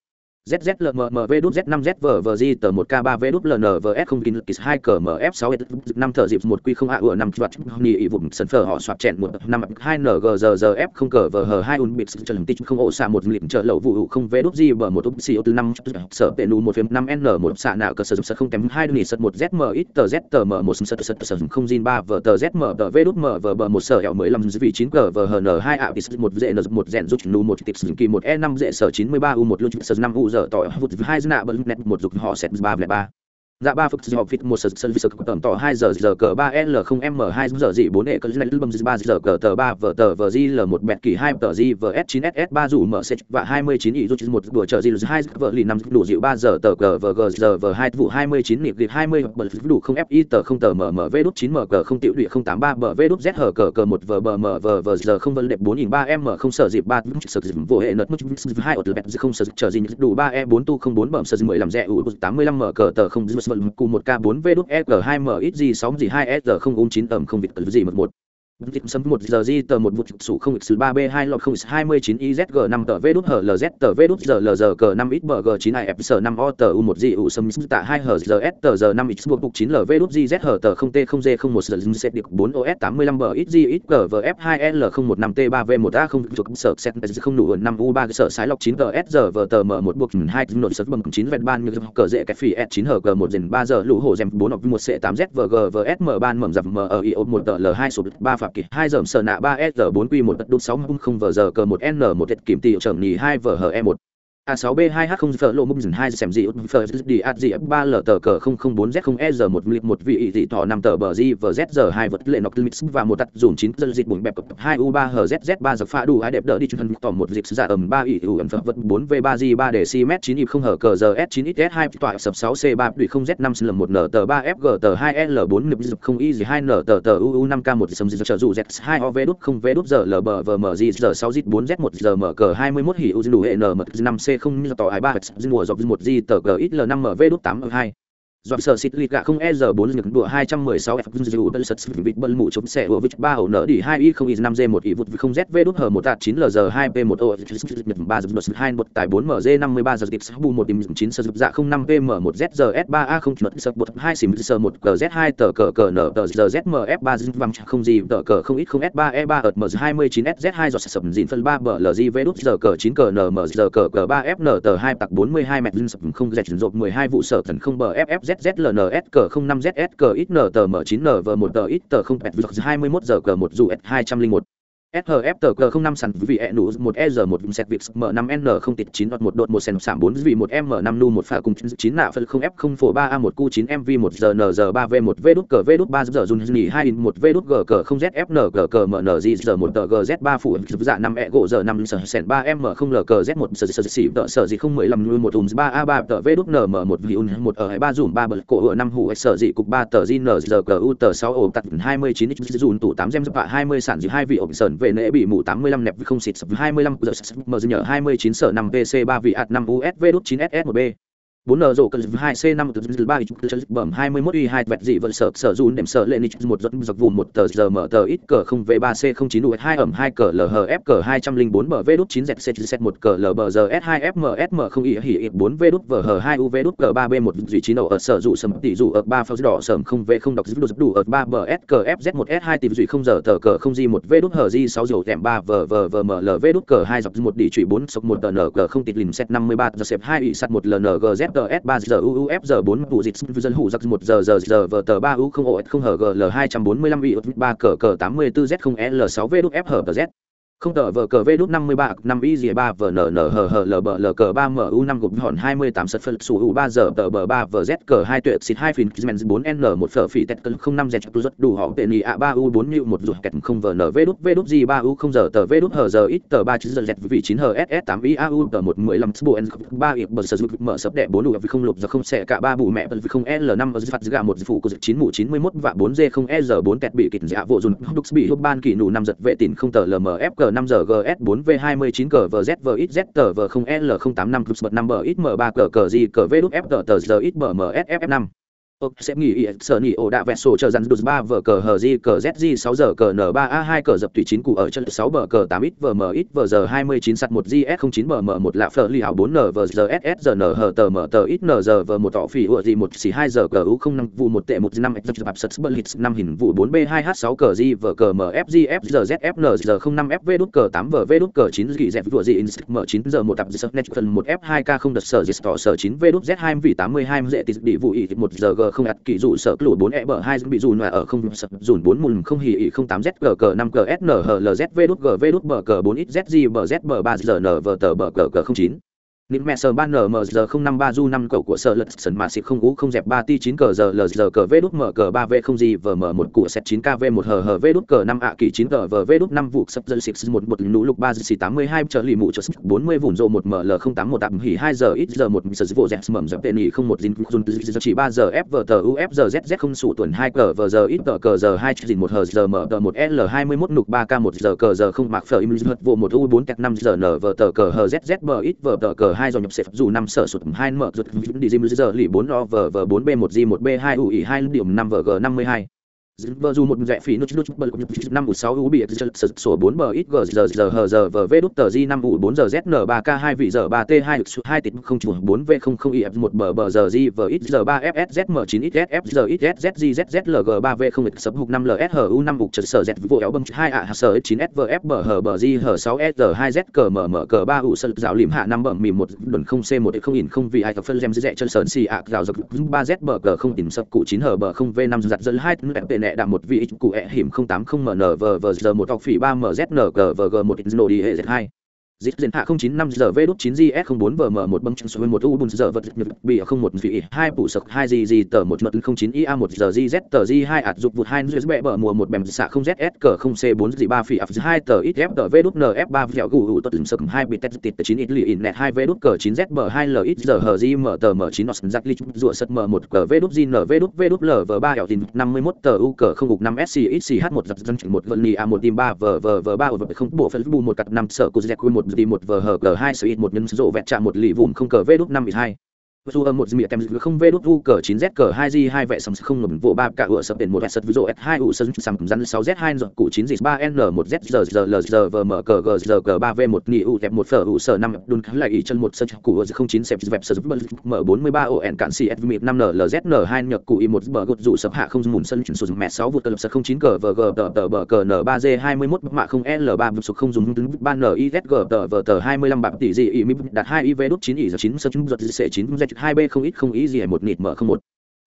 ZZLMMV đút Z5ZVVG tờ 1K3V đút LNVS không kinh lực 2 cờ MF 6 5 thở dịp 1 quy không A ủa 5 chuột nhị ị vùng sân phở họ soạt chèn 1 5 2 NGZZF không cờ VH 2 un bịt trở lầm tích không ổ xạ 1 lịm trở lậu vụ không V đút G bờ 1 úp xì từ 5 sở tệ nụ 1 phim 5 N 1 xạ nào cơ sở dụng sật không kém 2 nỉ sật 1 ZM ít tờ Z tờ M 1 sật sật sử dụng không zin 3 V tờ ZM tờ V đút M V bờ 1 sở hẻo 15 vị 9 cờ VHN 2 ạ 1 dệ N 1 dẹn rút nụ 1 tịp kỳ 1 E5 dệ sở 93 U 1 lưu sở 5 U giờ tỏi vụt hai zna bật nét một dục họ set ba vẹt ba dạ ba phức học fit một sơ sờ sơ tổng tỏ hai giờ giờ cờ ba l không m hai giờ dị bốn hệ cờ này bầm ba giờ cờ tờ ba vờ tờ vờ di l một bẹt kỳ hai tờ di vờ s chín ss ba dù mở sệt và hai mươi chín ý rút một đùa chờ di hai vợ lì năm đủ dịu ba giờ tờ cờ vờ g giờ vờ hai vụ hai mươi chín nịp dịp hai mươi bật đủ không fi tờ không tờ mở mở v đút chín mở cờ không tiểu địa không tám ba bờ v đút z hở cờ cờ một vờ bờ mở vờ vờ giờ không vân đẹp bốn nghìn ba m không sở dịp ba sở dịp vô hệ nợ mức hai ở từ bẹt không sở chờ gì đủ ba e bốn tu không bốn bẩm sở dịp mười làm rẻ ủ tám mươi lăm mở cờ tờ không thuận cùng một k 4 v đúc sg 2 m ít g 6 g 2 sg 0 um 9 ẩm không vịt gì mật một. Vịt sấm một giờ di tờ một vụ sủ không x ba b hai lọt không x hai mươi chín izg năm tờ v đút hở lz tờ v đút giờ lz cờ năm ít b g chín i f s năm o tờ u một di u sấm tạ hai hở giờ s tờ giờ năm x buộc buộc chín lv đút z hở tờ không t không g không một giờ z điệp bốn os tám mươi lăm bờ ít g ít cờ v f hai l không một năm t ba v một a không chuột sở set không đủ năm u ba sở sái lọc chín tờ s giờ v tờ m một buộc hai nội sật bầm chín vẹt ban như cờ dễ kẹt phi s chín hở g một dền ba giờ lũ hổ dèm bốn học một c tám z v g v s m ban mầm dập m ở i o một tờ l hai số ba phạm kỳ hai giờ sở nạ ba s bốn q một đất đút sáu không vờ giờ cờ một n một tết kiểm tỷ trưởng nhì hai vờ hờ e một. A6B2H0 phở lộ mông dừng 2 xem gì út phở dị ạt dị F3 lở tờ cờ 004 Z0 EZ1 lịp 1 vị dị thọ 5 tờ bờ dị vờ ZZ2 vật lệ nọc limits và một tặt dùm 9 dân dịch bụng bẹp cập 2U3HZZ3 dọc phá đủ ai đẹp đỡ đi chân tỏ một dịch giả ẩm 3 ỉ ủ ẩm phở vật 4 V3 dị 3 để si mét 9 ịp 0 hờ cờ giờ S9 XS2 tọa sập 6 C3 đuổi 0 Z5 sl 1 n tờ 3 FG tờ 2 L4 nịp dịp 0 Y dị 2 n tờ tờ UU 5K 1 sầm dị trợ dụ Z2 OV đút 0 V đút giờ LBVM dị giờ 6 dị 4 Z1 giờ mở cờ 21 hỉ U dị đủ hệ N mật 5 C không như tỏ hai ba dinh mùa dọc một di tờ g ít l năm mv đút tám hai dọn sở xịt lịt gạ không e r bốn nhược đùa hai trăm mười sáu f dù bân sật vịt bân mụ chống xe của vịt ba ổ nở đi hai y không y năm g một y vụt không z v đút hờ một tạt chín giờ hai p một o ba đột hai một tài bốn mg năm mươi ba giờ tiệp sáu bù một tìm chín sơ dạ không năm m một z giờ s ba a không mật sập một hai xìm sơ một z hai tờ cờ cờ nở tờ giờ z m f ba dinh văng không gì tờ cờ không ít không s ba e ba ợt m hai mươi chín s z hai giọt sập dìn phân ba bờ g v đút giờ cờ chín cờ n m giờ cờ cờ ba f n tờ hai tặc bốn mươi hai mẹt dinh sập không dẹt rộp mười hai vụ sở thần không bờ f f z 05ZS cờ ít tờ M9 NV 1 tờ ít tờ 0 pẹt 21 giờ cờ 1 dù S201. SHFTG05 sẵn vì e nụ 1 e giờ 1 set vịt M5N không tịt 9 đọt 1 đột 1 sen sảm 4 vì 1 M5 nu 1 phả cùng 9 nạ phân 0 F 0 phổ 3 A 1 Q 9 MV 1 giờ N 3 V 1 V đút cờ V đút 3 giờ dùn nhỉ 2 in 1 V đút G cờ 0 ZFN cờ cờ MN G giờ 1 tờ G Z 3 phủ dạ 5 E gỗ giờ 5 sở sẻn 3 M 0 L cờ Z 1 sở sở xỉ tờ sở gì 0 15 nu 1 ùm 3 A 3 tờ V đút N M 1 vì un 1 ở 3 dùm 3 bật cổ ở 5 hủ sở dị cục 3 tờ G N giờ cờ U tờ 6 ổ tật 29 dùn tủ 8 gem 20 sản dị 2 vị ổ sờn về nệ bị mù 85 nẹp không xịt sập 25 giờ sập mờ nhờ 29 sở 5 PC 3 vị ạt 5 USV đút 9 SS1B bốn n rổ cờ hai c năm cờ ba bẩm hai mươi mốt uy hai vẹt dị vận sở sở dùn đệm sở lệ nít một dẫn dọc vùng một tờ giờ mở tờ ít cờ không v ba c không chín u hai ẩm hai cờ l h f cờ hai trăm linh bốn bờ v đút chín z c z một cờ l bờ giờ s hai f m s m không ý hỉ ít bốn v đút v h hai u v đút cờ ba b một duy chín ở sở dụ sầm tỷ dụ ở ba phao đỏ sầm không v không đọc dụ đủ ở ba bờ s cờ f z một s hai tìm duy không giờ tờ cờ không di một v đút hờ di sáu dầu thèm ba v v v m l v đút cờ hai dọc một đỉ trụy bốn sọc một tờ n cờ không tịt lìm xét năm mươi ba giờ xếp hai ủy sắt một l n g z s 3 giờ UUFG 4 vụ dịch dân hủ giặc 1 giờ giờ giờ vờ tờ 3 U 0 OS 0 HGL 245 vị 3 cờ cờ 84 Z 0 L6 V đúc F hờ Z không tờ vờ cờ v đút năm mươi ba, năm y dìa ba, vờ nờ nờ hờ hờ, lờ bờ lờ cờ ba mu năm gục hòn hai mươi tám, sật phật sủ u ba, giờ tờ bờ ba, vờ z cờ hai tuyệt xịt hai phìn men bốn n, một phở phỉ tẹt cân không năm z rất đủ họ tệ nị a ba u bốn như một ruột kẹt không, vờ nờ v đút v đút gì, ba u không, giờ tờ v đút hờ, giờ ít tờ ba chín giờ z vị chín hờ ss tám i a u tờ một mười lăm sbu n, ba ịp bờ sờ dục, mở sập đẻ bốn đủ vì không lục, giờ không xẻ cả ba bù mẹ, vì không e l năm ở phạt gà một phụ của chín mũ chín mươi mốt và bốn g không e giờ bốn kẹt bị kịt dạ vụ dùng đúc, bị hút ban kỳ nụ năm, giật vệ tỉn không tờ lmf G5GS4V29CVZVXZTVXZTV0L085 Plus 5 BXM3 CG CVDFTZXBMSFF5 Ốc xếp nghỉ ý sở nghỉ ổ đạ vẹt sổ chờ rắn đụt ba vở cờ hờ di cờ zg sáu giờ cờ n ba a hai cờ dập tùy chín cụ ở chân sáu bờ cờ tám ít vờ mờ ít vờ giờ hai mươi chín sạc một di s không chín bờ mờ một lạ phở lì hảo bốn n vờ giờ ss giờ n hờ tờ mờ tờ ít n giờ vờ 1 tỏ phỉ ủa gì một xì hai giờ cờ u 05 vụ một tệ 1 5 x bạp sật bờ lịch năm hình vụ bốn b hai h sáu cờ di vờ cờ mờ f g f giờ z f n giờ 05 f v đút cờ tám vờ v đút cờ chín ghi dẹp ủa gì inst mờ chín giờ một tập dì sật net phần một f hai k không đợt sở dì sở chín v đút z 2 vì 82 dễ tì bị vụ ý một giờ g không ạt kỳ dụ sở lụa bốn e bờ hai bị dùn ở không sập dùn bốn mùn không hỉ ỉ không tám z g cờ năm g s n h l z v đút g v đút bờ cờ bốn ít z g bờ z bờ ba g n v tờ bờ g cờ không chín. Nịm mẹ sờ ban nm giờ không năm ba du năm cầu của sở lật sần mà xịt không ú không dẹp ba ti chín cờ giờ l giờ cờ v đút mở cờ ba v không gì vờ mở một của set chín kv một hờ hờ v đút cờ năm ạ kỳ chín cờ vờ v đút năm vụ sập dân xịt một một nụ lục ba xì tám mươi hai trở lì mụ cho sức bốn mươi rộ một ml không tám một tạm hỉ hai giờ ít giờ một giờ vụ dẹp mầm dẹp tên không một zin dùn giờ chỉ ba giờ f vờ tờ uf giờ z không sủ tuần hai cờ vờ giờ ít tờ cờ giờ hai dìn một hờ giờ mở tờ một l hai mươi mốt nục ba k một giờ cờ giờ không mạc phở im vụ một u bốn kẹt năm giờ n vờ tờ cờ hờ z bờ ít vờ tờ cờ hai do nhập sệp dù năm sở sụt hai mở rụt đi dìm giờ lì bốn o vờ v bốn b một g một b hai ui hai điểm năm vg năm mươi hai. Vở dù một dãy phí nút nút bờ năm một sáu u bị sổ bốn bờ ít g giờ giờ hờ giờ v v đút tờ g năm u bốn giờ z n ba k hai vị giờ ba t hai hai tịt không chủ bốn v không không if một bờ bờ giờ g v ít giờ ba z m chín ít f giờ ít s z z z l g ba v không ít sập hục năm u năm hục trật sở z vô éo bấm hai a sở chín s v f bờ hờ bờ g hờ sáu s hai z cờ m m cờ ba u sơ giáo liệm hạ năm bờ mì một đồn không c một không in không vì ai tập phân gem dễ chân sơn xì ạ gạo dọc ba z bờ cờ không tìm sập cụ chín hờ bờ không v năm giặt dân hai nẹ đạm một vị cụ ẹ hiểm không tám không mn vờ vờ giờ một học phỉ ba mzn g vờ g một nô đi hệ z hai dịch diện hạ không chín năm giờ v đút chín gs không bốn vm một bấm chân số một u bùn giờ vật nhật bị không một vị hai phụ sực hai gì gì tờ một mật không chín ia một giờ gz tờ g hai ạt dục vụt hai dưới bẹ bờ mùa một bèm xạ không zs cờ không c bốn gì ba phỉ ập hai tờ ít f tờ v đút nf ba vẹo gù hữu tật sực hai bị tét tịt chín ít lì in net hai v đút cờ chín z bờ hai l ít giờ hờ g mở tờ mở chín nọt giặc ly rùa sật mở một cờ v đút g n v đút v đút l v ba hẹo tin năm mươi mốt tờ u cờ không gục năm sc ít h một giặc dân một vận nì a một tim ba v v v ba v không bộ phân bù một cặp năm sở của z một thì một vờ hờ cờ hai sở ít một nhân rộ vẹt chạm một lì vùm không cờ vê đúc năm ít hai dù ở một dì tem không vê đúc vu cờ chín z cờ hai g hai vẹ sầm không ngầm vụ ba cả ựa sập tiền một sật rộ s hai u sân sầm rắn sáu z hai cụ chín dì ba n một z giờ giờ l giờ v m cờ g giờ cờ ba v một nỉ u đẹp một phở u sở năm đun khá lại ý chân một sân cụ không chín xẹp vẹp sật m bốn mươi ba o n cạn cf mịt năm n l z n hai nhật cụ y một bờ gột dụ sập hạ không mùn sân chuyển sụt mẹ sáu vụt cờ sật không chín cờ v g tờ tờ bờ cờ n ba g hai mươi mốt mạ không l ba sụt không dùng ba n i z g tờ v tờ hai mươi lăm bạc tỷ gì y mi đặt hai y v đút chín y giờ chín sơ chín giật c chín z hai b không ít không ý gì một nịt mở không một.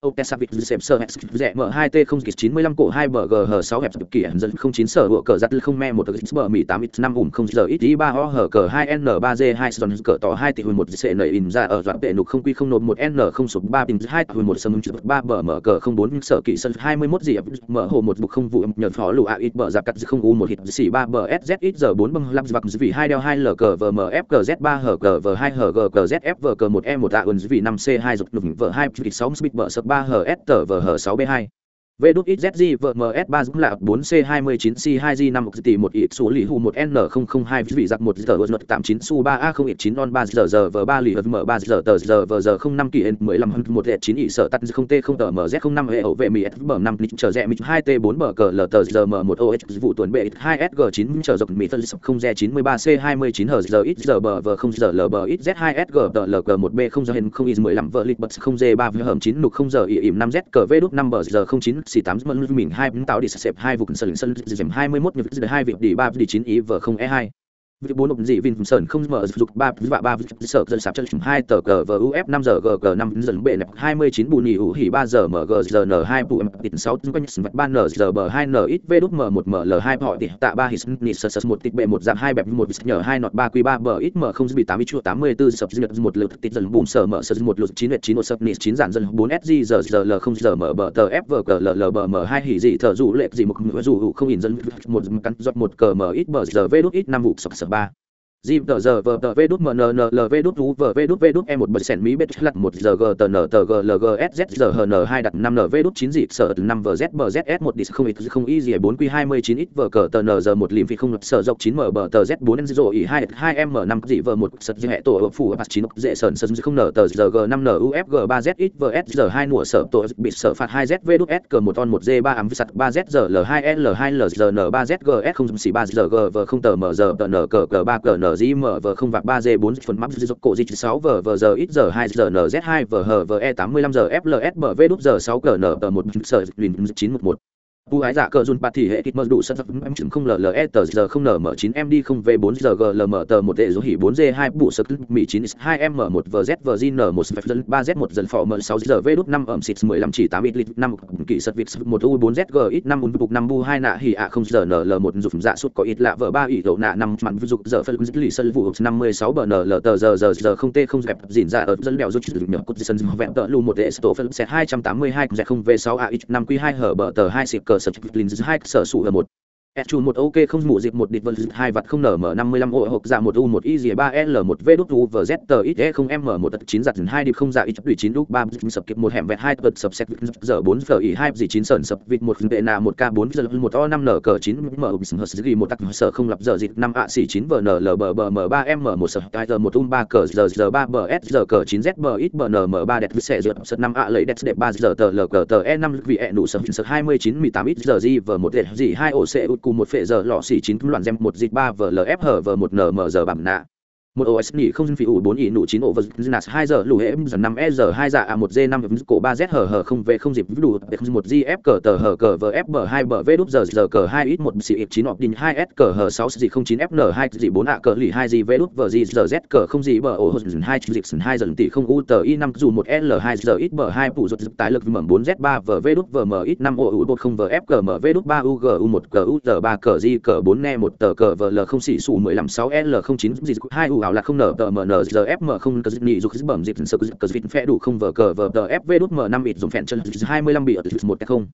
Otesavit xem sở hẹp rẻ mở 2T không 95 cổ 2 bờ GH 6 hẹp kỳ hẳn dẫn 09 sở hựa cờ giặt không me một bờ mì 8 x 5 ủng 0 giờ ít 3 ho hở cờ 2 N 3 G 2 son cờ tỏ 2 tỷ hồi 1 sẽ nảy in ra ở đoạn tệ nục không quy không nộp 1 N 0 sụp 3 bình 2 hồi 1 sâm chụp 3 bờ mở cờ 04 sở kỵ sân 21 gì mở hồ 1 bục không vụ nhờ phó lụ a ít bờ giặc cắt không u 1 hit xỉ 3 bờ SZ ít giờ 4 băng 5 vặc vì 2 đeo 2 L cờ v m f cờ Z3 hở cờ v 2 hở cờ f v cờ 1 E 1 A ẩn vì 5 C 2 dục nục v 2 6 speed bờ sập 3 hở S tờ vờ hở 6 b 2 Vệ đút XZG VMS 3 dũng là 4C29C2G 5 1 ít số lì hù 1 N002 vị giặc 1 giờ luật 89 su 3A 0 ít 9 on 3 giờ giờ v 3 lì m 3 giờ tờ giờ v giờ 05 kỳ n 15 hơn 1 9 ị sở tắt 0 t 0 tờ mz 05 hệ hậu vệ mì s bờ 5 lịch trở rẽ mỹ 2 t 4 bờ cờ l tờ giờ m 1 oh vụ tuần bệ 2 sg 9 trở dọc mỹ sập 0 z 93 c 29 hờ giờ ít giờ bờ v 0 giờ l bờ ít z 2 sg tờ l cờ 1 b 0 giờ hình 0 is 15 vợ lịch bật 0 z 3 v hầm 9 nục 0 giờ ị ỉm 5 z cờ v đút 5 bờ giờ 09 xì tám mân mình hai tạo đi sẹp hai vụ cần sân sân dìm hai mươi mốt nhược hai việc đi ba đi chín ý vờ không e hai vị bốn ộp dị vinh sơn không mở dục ba và ba sở dân sạp chân hai tờ cờ vờ uf năm giờ, g g năm dần bệ nẹp hai mươi chín bù nhì hữu hỉ ba giờ mở g giờ n hai bù em, tịt sáu quanh vật ba n giờ bờ hai n ít v đút m một m l hai họ tịt tạ ba hít nịt sơ sơ một tịt bệ một dạng hai bẹp một nhờ hai nọt ba q ba bờ ít m không bị tám mươi chua tám mươi bốn sập dư một lượt tịt dần bùm sở mở sơ một lượt chín lượt chín một sập nịt chín giản dần bốn sg giờ giờ l không giờ mở bờ tờ f v g l l bờ m hai hỉ dị thở dụ lệ dị một dụ không nhìn dân một căn giọt một cờ m ít bờ giờ v đút ít năm vụ sập sập ba Jim tờ giờ vờ tờ v đút mnnlv đút u vờ v đút v đút e một bờ sẻn mỹ bết lặt một giờ g tờ n tờ g l g s z giờ h n hai đặt năm n v đút chín dịp sở năm vờ z bờ z s một dis không ít không y gì bốn q hai mươi chín ít vờ cờ tờ n giờ một lìm phi không lập sở dọc chín m bờ tờ z bốn n rộ ý hai hai m năm dị vờ một sật hệ tổ ở phủ bát chín dễ sờn sân không n tờ giờ g năm n u f g ba z ít vờ s giờ hai nửa sở tổ bị sở phạt hai z v đút s cờ một on một d ba ám sật ba z giờ l hai l hai l giờ n ba z g s không xì ba giờ g vờ không tờ m giờ tờ n cờ cờ ba cờ n g m không vạc ba g bốn phần mắc dọc cổ dịch sáu vờ vờ giờ ít giờ hai giờ nz hai vờ hờ vờ e tám mươi lăm giờ fls bờ v đúp giờ sáu cờ n tờ một sở lìn chín một một u ái giả dạ cờ dùn bạt thì hệ kịch mơ đủ sân phật em chứng không lle tờ giờ không nm chín em đi không v bốn giờ glm tờ một tệ dấu hỉ bốn g hai bụ sơ mỹ chín hai m một vz vn một sf dân ba z một dần phò m sáu giờ v đút năm ẩm xịt mười lăm chỉ tám ít lít năm kỷ sật vịt một u bốn z g ít năm un bục năm bu hai nạ hỉ ạ không giờ nl một dục dạ sút có ít lạ vợ ba ỷ đầu nạ năm mặn dục giờ phân lì sân vụ năm mươi sáu bờ nl tờ giờ giờ giờ không t không dẹp dỉn dạ ở dân đèo rút chữ nhỏ cốt sân vẹn tờ lù một đệ tổ phân set hai trăm tám mươi hai không v sáu a ít năm q hai hở bờ tờ hai xịt cờ sật lìn hai sở sụ ở một S chủ một ok không mù dịp một địch vân hai vật không nở mở năm mươi lăm ô, hộp dạ một u một y dìa ba l một v đút u v z t ít e không m một tật chín giặt hai điệp không dạ ít đủy chín đúc ba sập kịp một hẻm vẹt hai tật sập sẹt giờ bốn giờ ý hai gì chín sờn sập vịt một vệ nạ một k bốn giờ một o năm n cờ chín m hờ ghi một tắc sở không lập giờ dịp năm ạ xỉ chín n l b b m ba m một sở hai giờ một um ba cờ giờ giờ ba b s giờ cờ chín z b ít b n m ba đẹp sẽ giờ sập năm ạ lấy đẹp đẹp ba giờ tờ l cờ tờ e năm vị e nụ sập sở hai mươi chín mười tám ít giờ gì v một đẹp gì hai ổ c cùng một phệ giờ lọ xỉ chín loạn gem một dịch ba vlf hở v một nmr giờ bằng nạ một os nhỉ không phi ủ bốn ỉ nụ chín ổ vật nas hai giờ lù hệ dần năm e giờ, hai dạ a một g năm cổ ba z hở hở không v không dịp đủ một gf cờ tờ hở cờ vf bờ hai bờ v đúp giờ giờ cờ hai ít một xị chín ọp đình hai s cờ hở sáu gì không chín f n hai gì bốn a cờ lì hai gì v đúp vờ gì, giờ z cờ không gì bờ ổ hai dịp hai giờ, tỷ không u tờ i năm dù một l hai giờ ít bờ hai phụ rụt tái lực mở bốn z ba vờ v đúp vờ m ít năm ổ u một không vờ f cờ m v đúp ba u g u một cờ u tờ ba cờ g cờ bốn ne một tờ cờ vờ l không xỉ sụ mười lăm sáu l không chín gì hai u ảo là không nở tờ m nzfm không cờ nhị dục bẩm dịp sơ cờ dịch phe đủ không vờ cờ vờ tờ fv đút m năm ít dùng phèn chân hai mươi lăm bị ở một không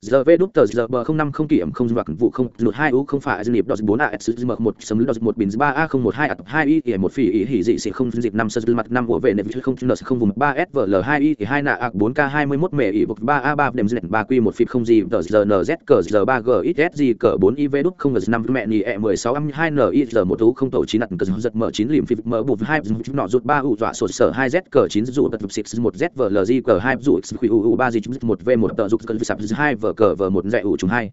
giờ v đút tờ giờ bờ không năm không kiểm không hoặc vụ không, lụt hai u không phải dân nghiệp đọc bốn a, s m một, sấm đọc một, bình ba a, không một hai hai y ỉa một phỉ, ý, hỉ, dị sẽ không dịp năm, sơ mặt năm, của vệ nệp không n không, vùng, ba, s v l, hai y hai, nạ a bốn k, hai mươi mốt, mẹ ỉ bục ba a, ba, đệm dệt ba q một phỉ không gì tờ giờ nz cờ giờ ba, g ít s gì cờ, bốn y v, đút, không năm, mẹ nỉ e mười, sáu, âm, hai, n y giờ một u không, tổ, chín nặng cờ giật, mở, chín liềm phỉ mở, bụt, hai nọ, rụt, ba, u, dọa, sột, sở, hai, z, cờ, chín dụ, tật xịt một, z v l g cờ, hai, dụ x u u, ba gì một, v, một, tờ, dụ, cờ sập hai v cờ vờ một dạy ủ chúng hai.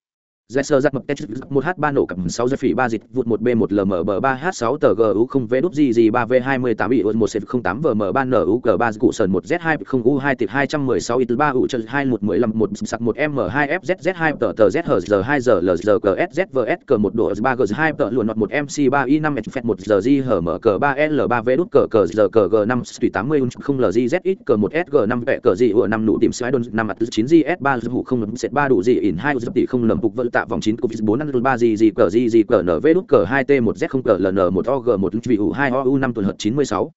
Giải sơ giặt mập tết một h ba nổ cặp sáu giây phỉ ba dịch vụt một b một lm ba h sáu tờ gu không v đúp gì gì ba v hai mươi tám bị một c không tám vm ba nu g ba cụ sần một z hai không u hai tịp hai trăm mười sáu ít ba u chân hai một mười lăm một sặc một m hai f z z hai tờ tờ z hờ giờ hai giờ l giờ g s z v s cờ một độ ba g hai tờ luồn nọt một mc ba i năm f một giờ g hở mở cờ ba l ba v đúp cờ cờ giờ cờ g năm tùy tám mươi không l g z X cờ một s g năm vẹ cờ G ủa năm nụ tìm xoáy đồn năm mặt chín g s ba hủ không lầm set ba đủ gì in hai tỷ không lầm phục vật tạ vòng chín covid bốn ăn ba gì gì cờ gì gì cờ nv đút cờ hai t một z không cờ ln một og một vị u hai u năm tuần hợp chín mươi sáu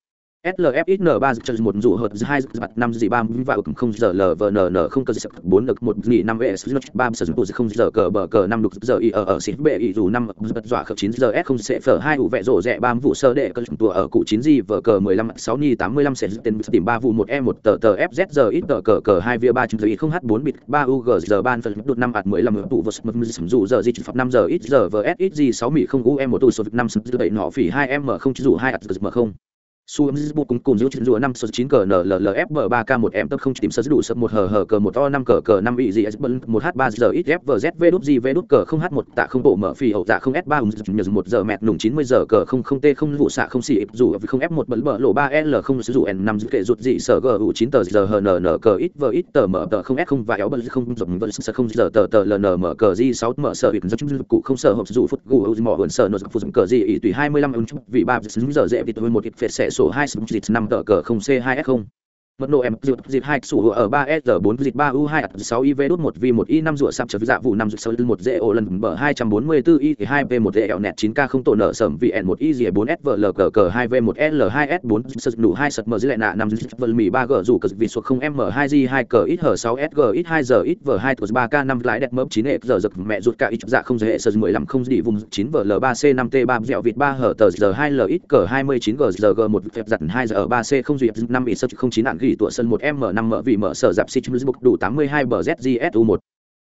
slfxn ba chân một dụ hợp hai bạt năm dị ba và không giờ lvnn không cơ sập bốn lực một nghỉ năm vs ba sử dụng không giờ cờ bờ cờ năm lục giờ y ở ở xịt bệ y dù năm bật dọa khớp chín giờ s không sẽ phở hai ủ vẹ rổ rẹ ba vụ sơ đệ cơ tùa ở cụ chín gì vờ cờ mười lăm sáu ni tám mươi lăm sẽ tên tìm ba vụ một e một tờ tờ fz giờ ít tờ cờ cờ hai vía ba chừng giờ không h bốn bịt ba ug giờ ban phần đột năm ạt mười lăm tụ vật một sử dụng giờ di pháp năm giờ ít giờ vs ít gì sáu mỹ không u e một tụ số năm bảy nọ phỉ hai m không dụ hai ạt m không su âm zbu cũng cùng giữ chữ rùa năm số chín cờ nllf ba k một em tập không tìm sơ đủ sập một hờ hờ cờ một to năm cờ cờ năm vị gì s một h ba giờ ít f v z v đút gì v đút cờ không h một tạ không bộ mở phi hậu tạ không s ba nhờ một giờ mẹt nùng chín mươi giờ cờ không không t không vụ xạ không xỉ dù không f một bẩn bờ lộ ba l không sử dụng n năm kệ rụt gì sở g u chín tờ giờ hờ n n cờ ít v ít tờ mở tờ không s không và éo bẩn không dùng vẫn sợ không giờ tờ tờ ln mở cờ di sáu mở sở ít dụng dụng cụ không sở hộp dù phút gù mỏ vườn sở nội phụ dụng cờ gì ý tùy hai mươi lăm ứng vị ba giờ dễ vịt một ít phệt sẽ sổ hai sụt năm tờ cờ không c hai s không mật độ em dịp dịp hai, sủ ở ba, s bốn, dịp ba, u hai sáu iv đốt một v một, i năm rụa sạp, trở dạ vụ năm rụa sáu một, dễ, ổ, lần, bờ, hai trăm bốn mươi bốn i hai, v một, dễ, ẻo, nẹt, chín, k, không tổ nợ sầm N một, i, dìa, bốn, s vl cờ cờ, hai, v một, l, hai, s, bốn sật nụ, hai, sật, mờ, dưới lại nạ, năm vl mì, ba, g, rủ, cờ vị suộc, không, m, hai, g, hai cờ ít h, sáu, s, g ít hai giờ ít v, hai, tuột, ba, k, năm, lái đẹp, mớp, chín e giờ giật, mẹ, rụt cả ít dạ không giới hệ e, sật mười, lăm, không dị vùng chín vl ba, c, năm, t, ba dẹo vịt, ba hở tờ giờ hai, l ít cờ hai mươi, chín, g giờ g, một phép giặt hai giờ e, ba, c, không duyệt năm ít sật không, chín, nạn gỉ tủa sân 1m55m vị mở sở dạp Sitchmusbook đủ 82 bờ ZGSU1.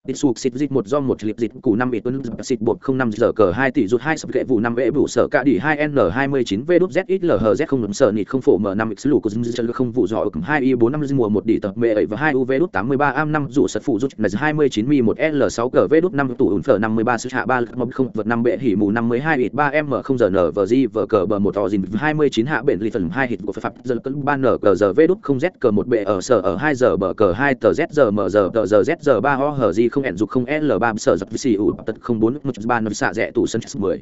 Tịt sụp xịt dịch một do một lịp dịch củ năm bị tuấn xịt bột không năm giờ cờ hai tỷ rút hai sập kệ vụ năm vệ vụ sở cả đỉ hai n hai mươi chín v đút z ít l h z không lấm sở nịt không phổ m năm x lù của dưng chân không vụ dọ cùng hai y bốn năm mùa một đỉ tập mệ ấy và hai u v đút tám mươi ba am năm rủ sật phụ rút là hai mươi chín mi một l sáu cờ v đút năm tủ ủn phở năm mươi ba sư hạ ba lực mập không vượt năm bệ hỉ mù năm mươi hai ít ba m không giờ n v di v cờ bờ một tò dìn hai mươi chín hạ bệnh lì phần hai hít của pháp dân cân ba n cờ giờ v đút không z cờ một bệ ở sở ở hai giờ bờ cờ hai tờ z giờ m giờ tờ giờ z giờ ba ho hờ di không hẹn dục không l ba sở giật xì ủ, tật không bốn một ba năm xạ rẽ tủ sân mười.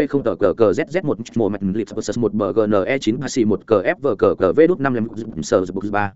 V không gì lịch bị S 1 xỉ không 1 dèm 3 Y 4 sờ 1 S giờ 3 L 6 kịch mờ 2 V tờ cờ cờ ZZ một mùa mạch lip một BGNE 9 Pasi một cờ FV cờ cờ V đút 5 sở ba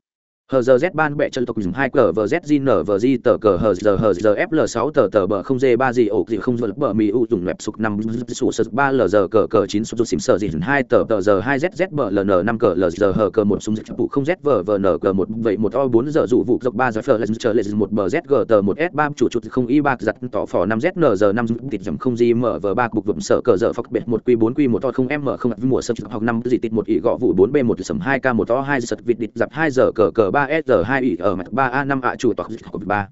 hờ giờ z ban bẹ chân tộc dùng hai cờ vờ z z nở vờ di tờ cờ hờ giờ hờ giờ fl sáu tờ tờ bờ không d ba gì ổ gì không giờ bờ mi u dùng lẹp sục năm sủ sơ ba l giờ cờ cờ chín sụp xỉm sờ gì hai tờ tờ giờ hai z z bờ ln năm cờ l giờ hờ cờ một súng dịch vụ không z vờ vờ nờ cờ một vậy một o bốn giờ dụ vụ dọc ba giờ fl là chờ lệ một bờ z g tờ một s ba chủ chụt không y ba giặt tỏ phỏ năm z n giờ năm tịt dầm không gì mở vờ ba cục vụm sở cờ giờ phọc bệt một q bốn q một o không m không mùa sơ học năm gì tịt một ỉ gọ vụ bốn b một sầm hai k một o hai sật vịt địch dập hai giờ cờ cờ ba s giờ hai ỉ ở mặt ba a năm ạ chủ tộc của ba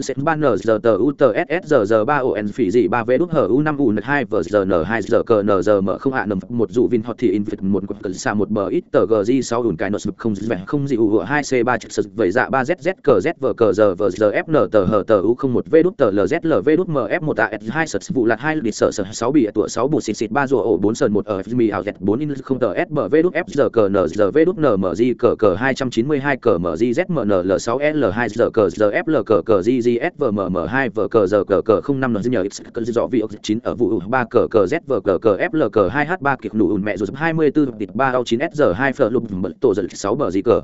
sẽ ban n giờ tờ u tờ s giờ giờ ba o n phỉ gì ba v đút hở u năm u n hai v giờ n hai giờ cờ n giờ mở không hạ nầm một dụ vin hot thì in vịt một quật cẩn xa một bờ ít tờ g g sáu ủn cái nợ sụp không vẻ, không dị u hai c ba trực sực vậy dạ ba z z cờ z v cờ giờ v giờ f n tờ hở tờ u không một v đút tờ l z l v đút m f một a s hai sật vụ lạt hai lịch sở sở sáu bị tủa sáu bù xịt xịt ba rùa ổ bốn sờn một ở mi ảo z bốn in không tờ s bờ v đút f giờ cờ n giờ v đút n m g cờ cờ hai trăm chín mươi hai cờ m g z m n l 6 l hai giờ cờ giờ f l cờ cờ GGSVMM2 VCZCG05NZ dọ vị 9 ở vụ 3 CCZVCFLC2H3 kịp nụ ùn mẹ dù 24 tịt 3 ao 9SZ2 phở lục tổ giật sáu bờ gì cờ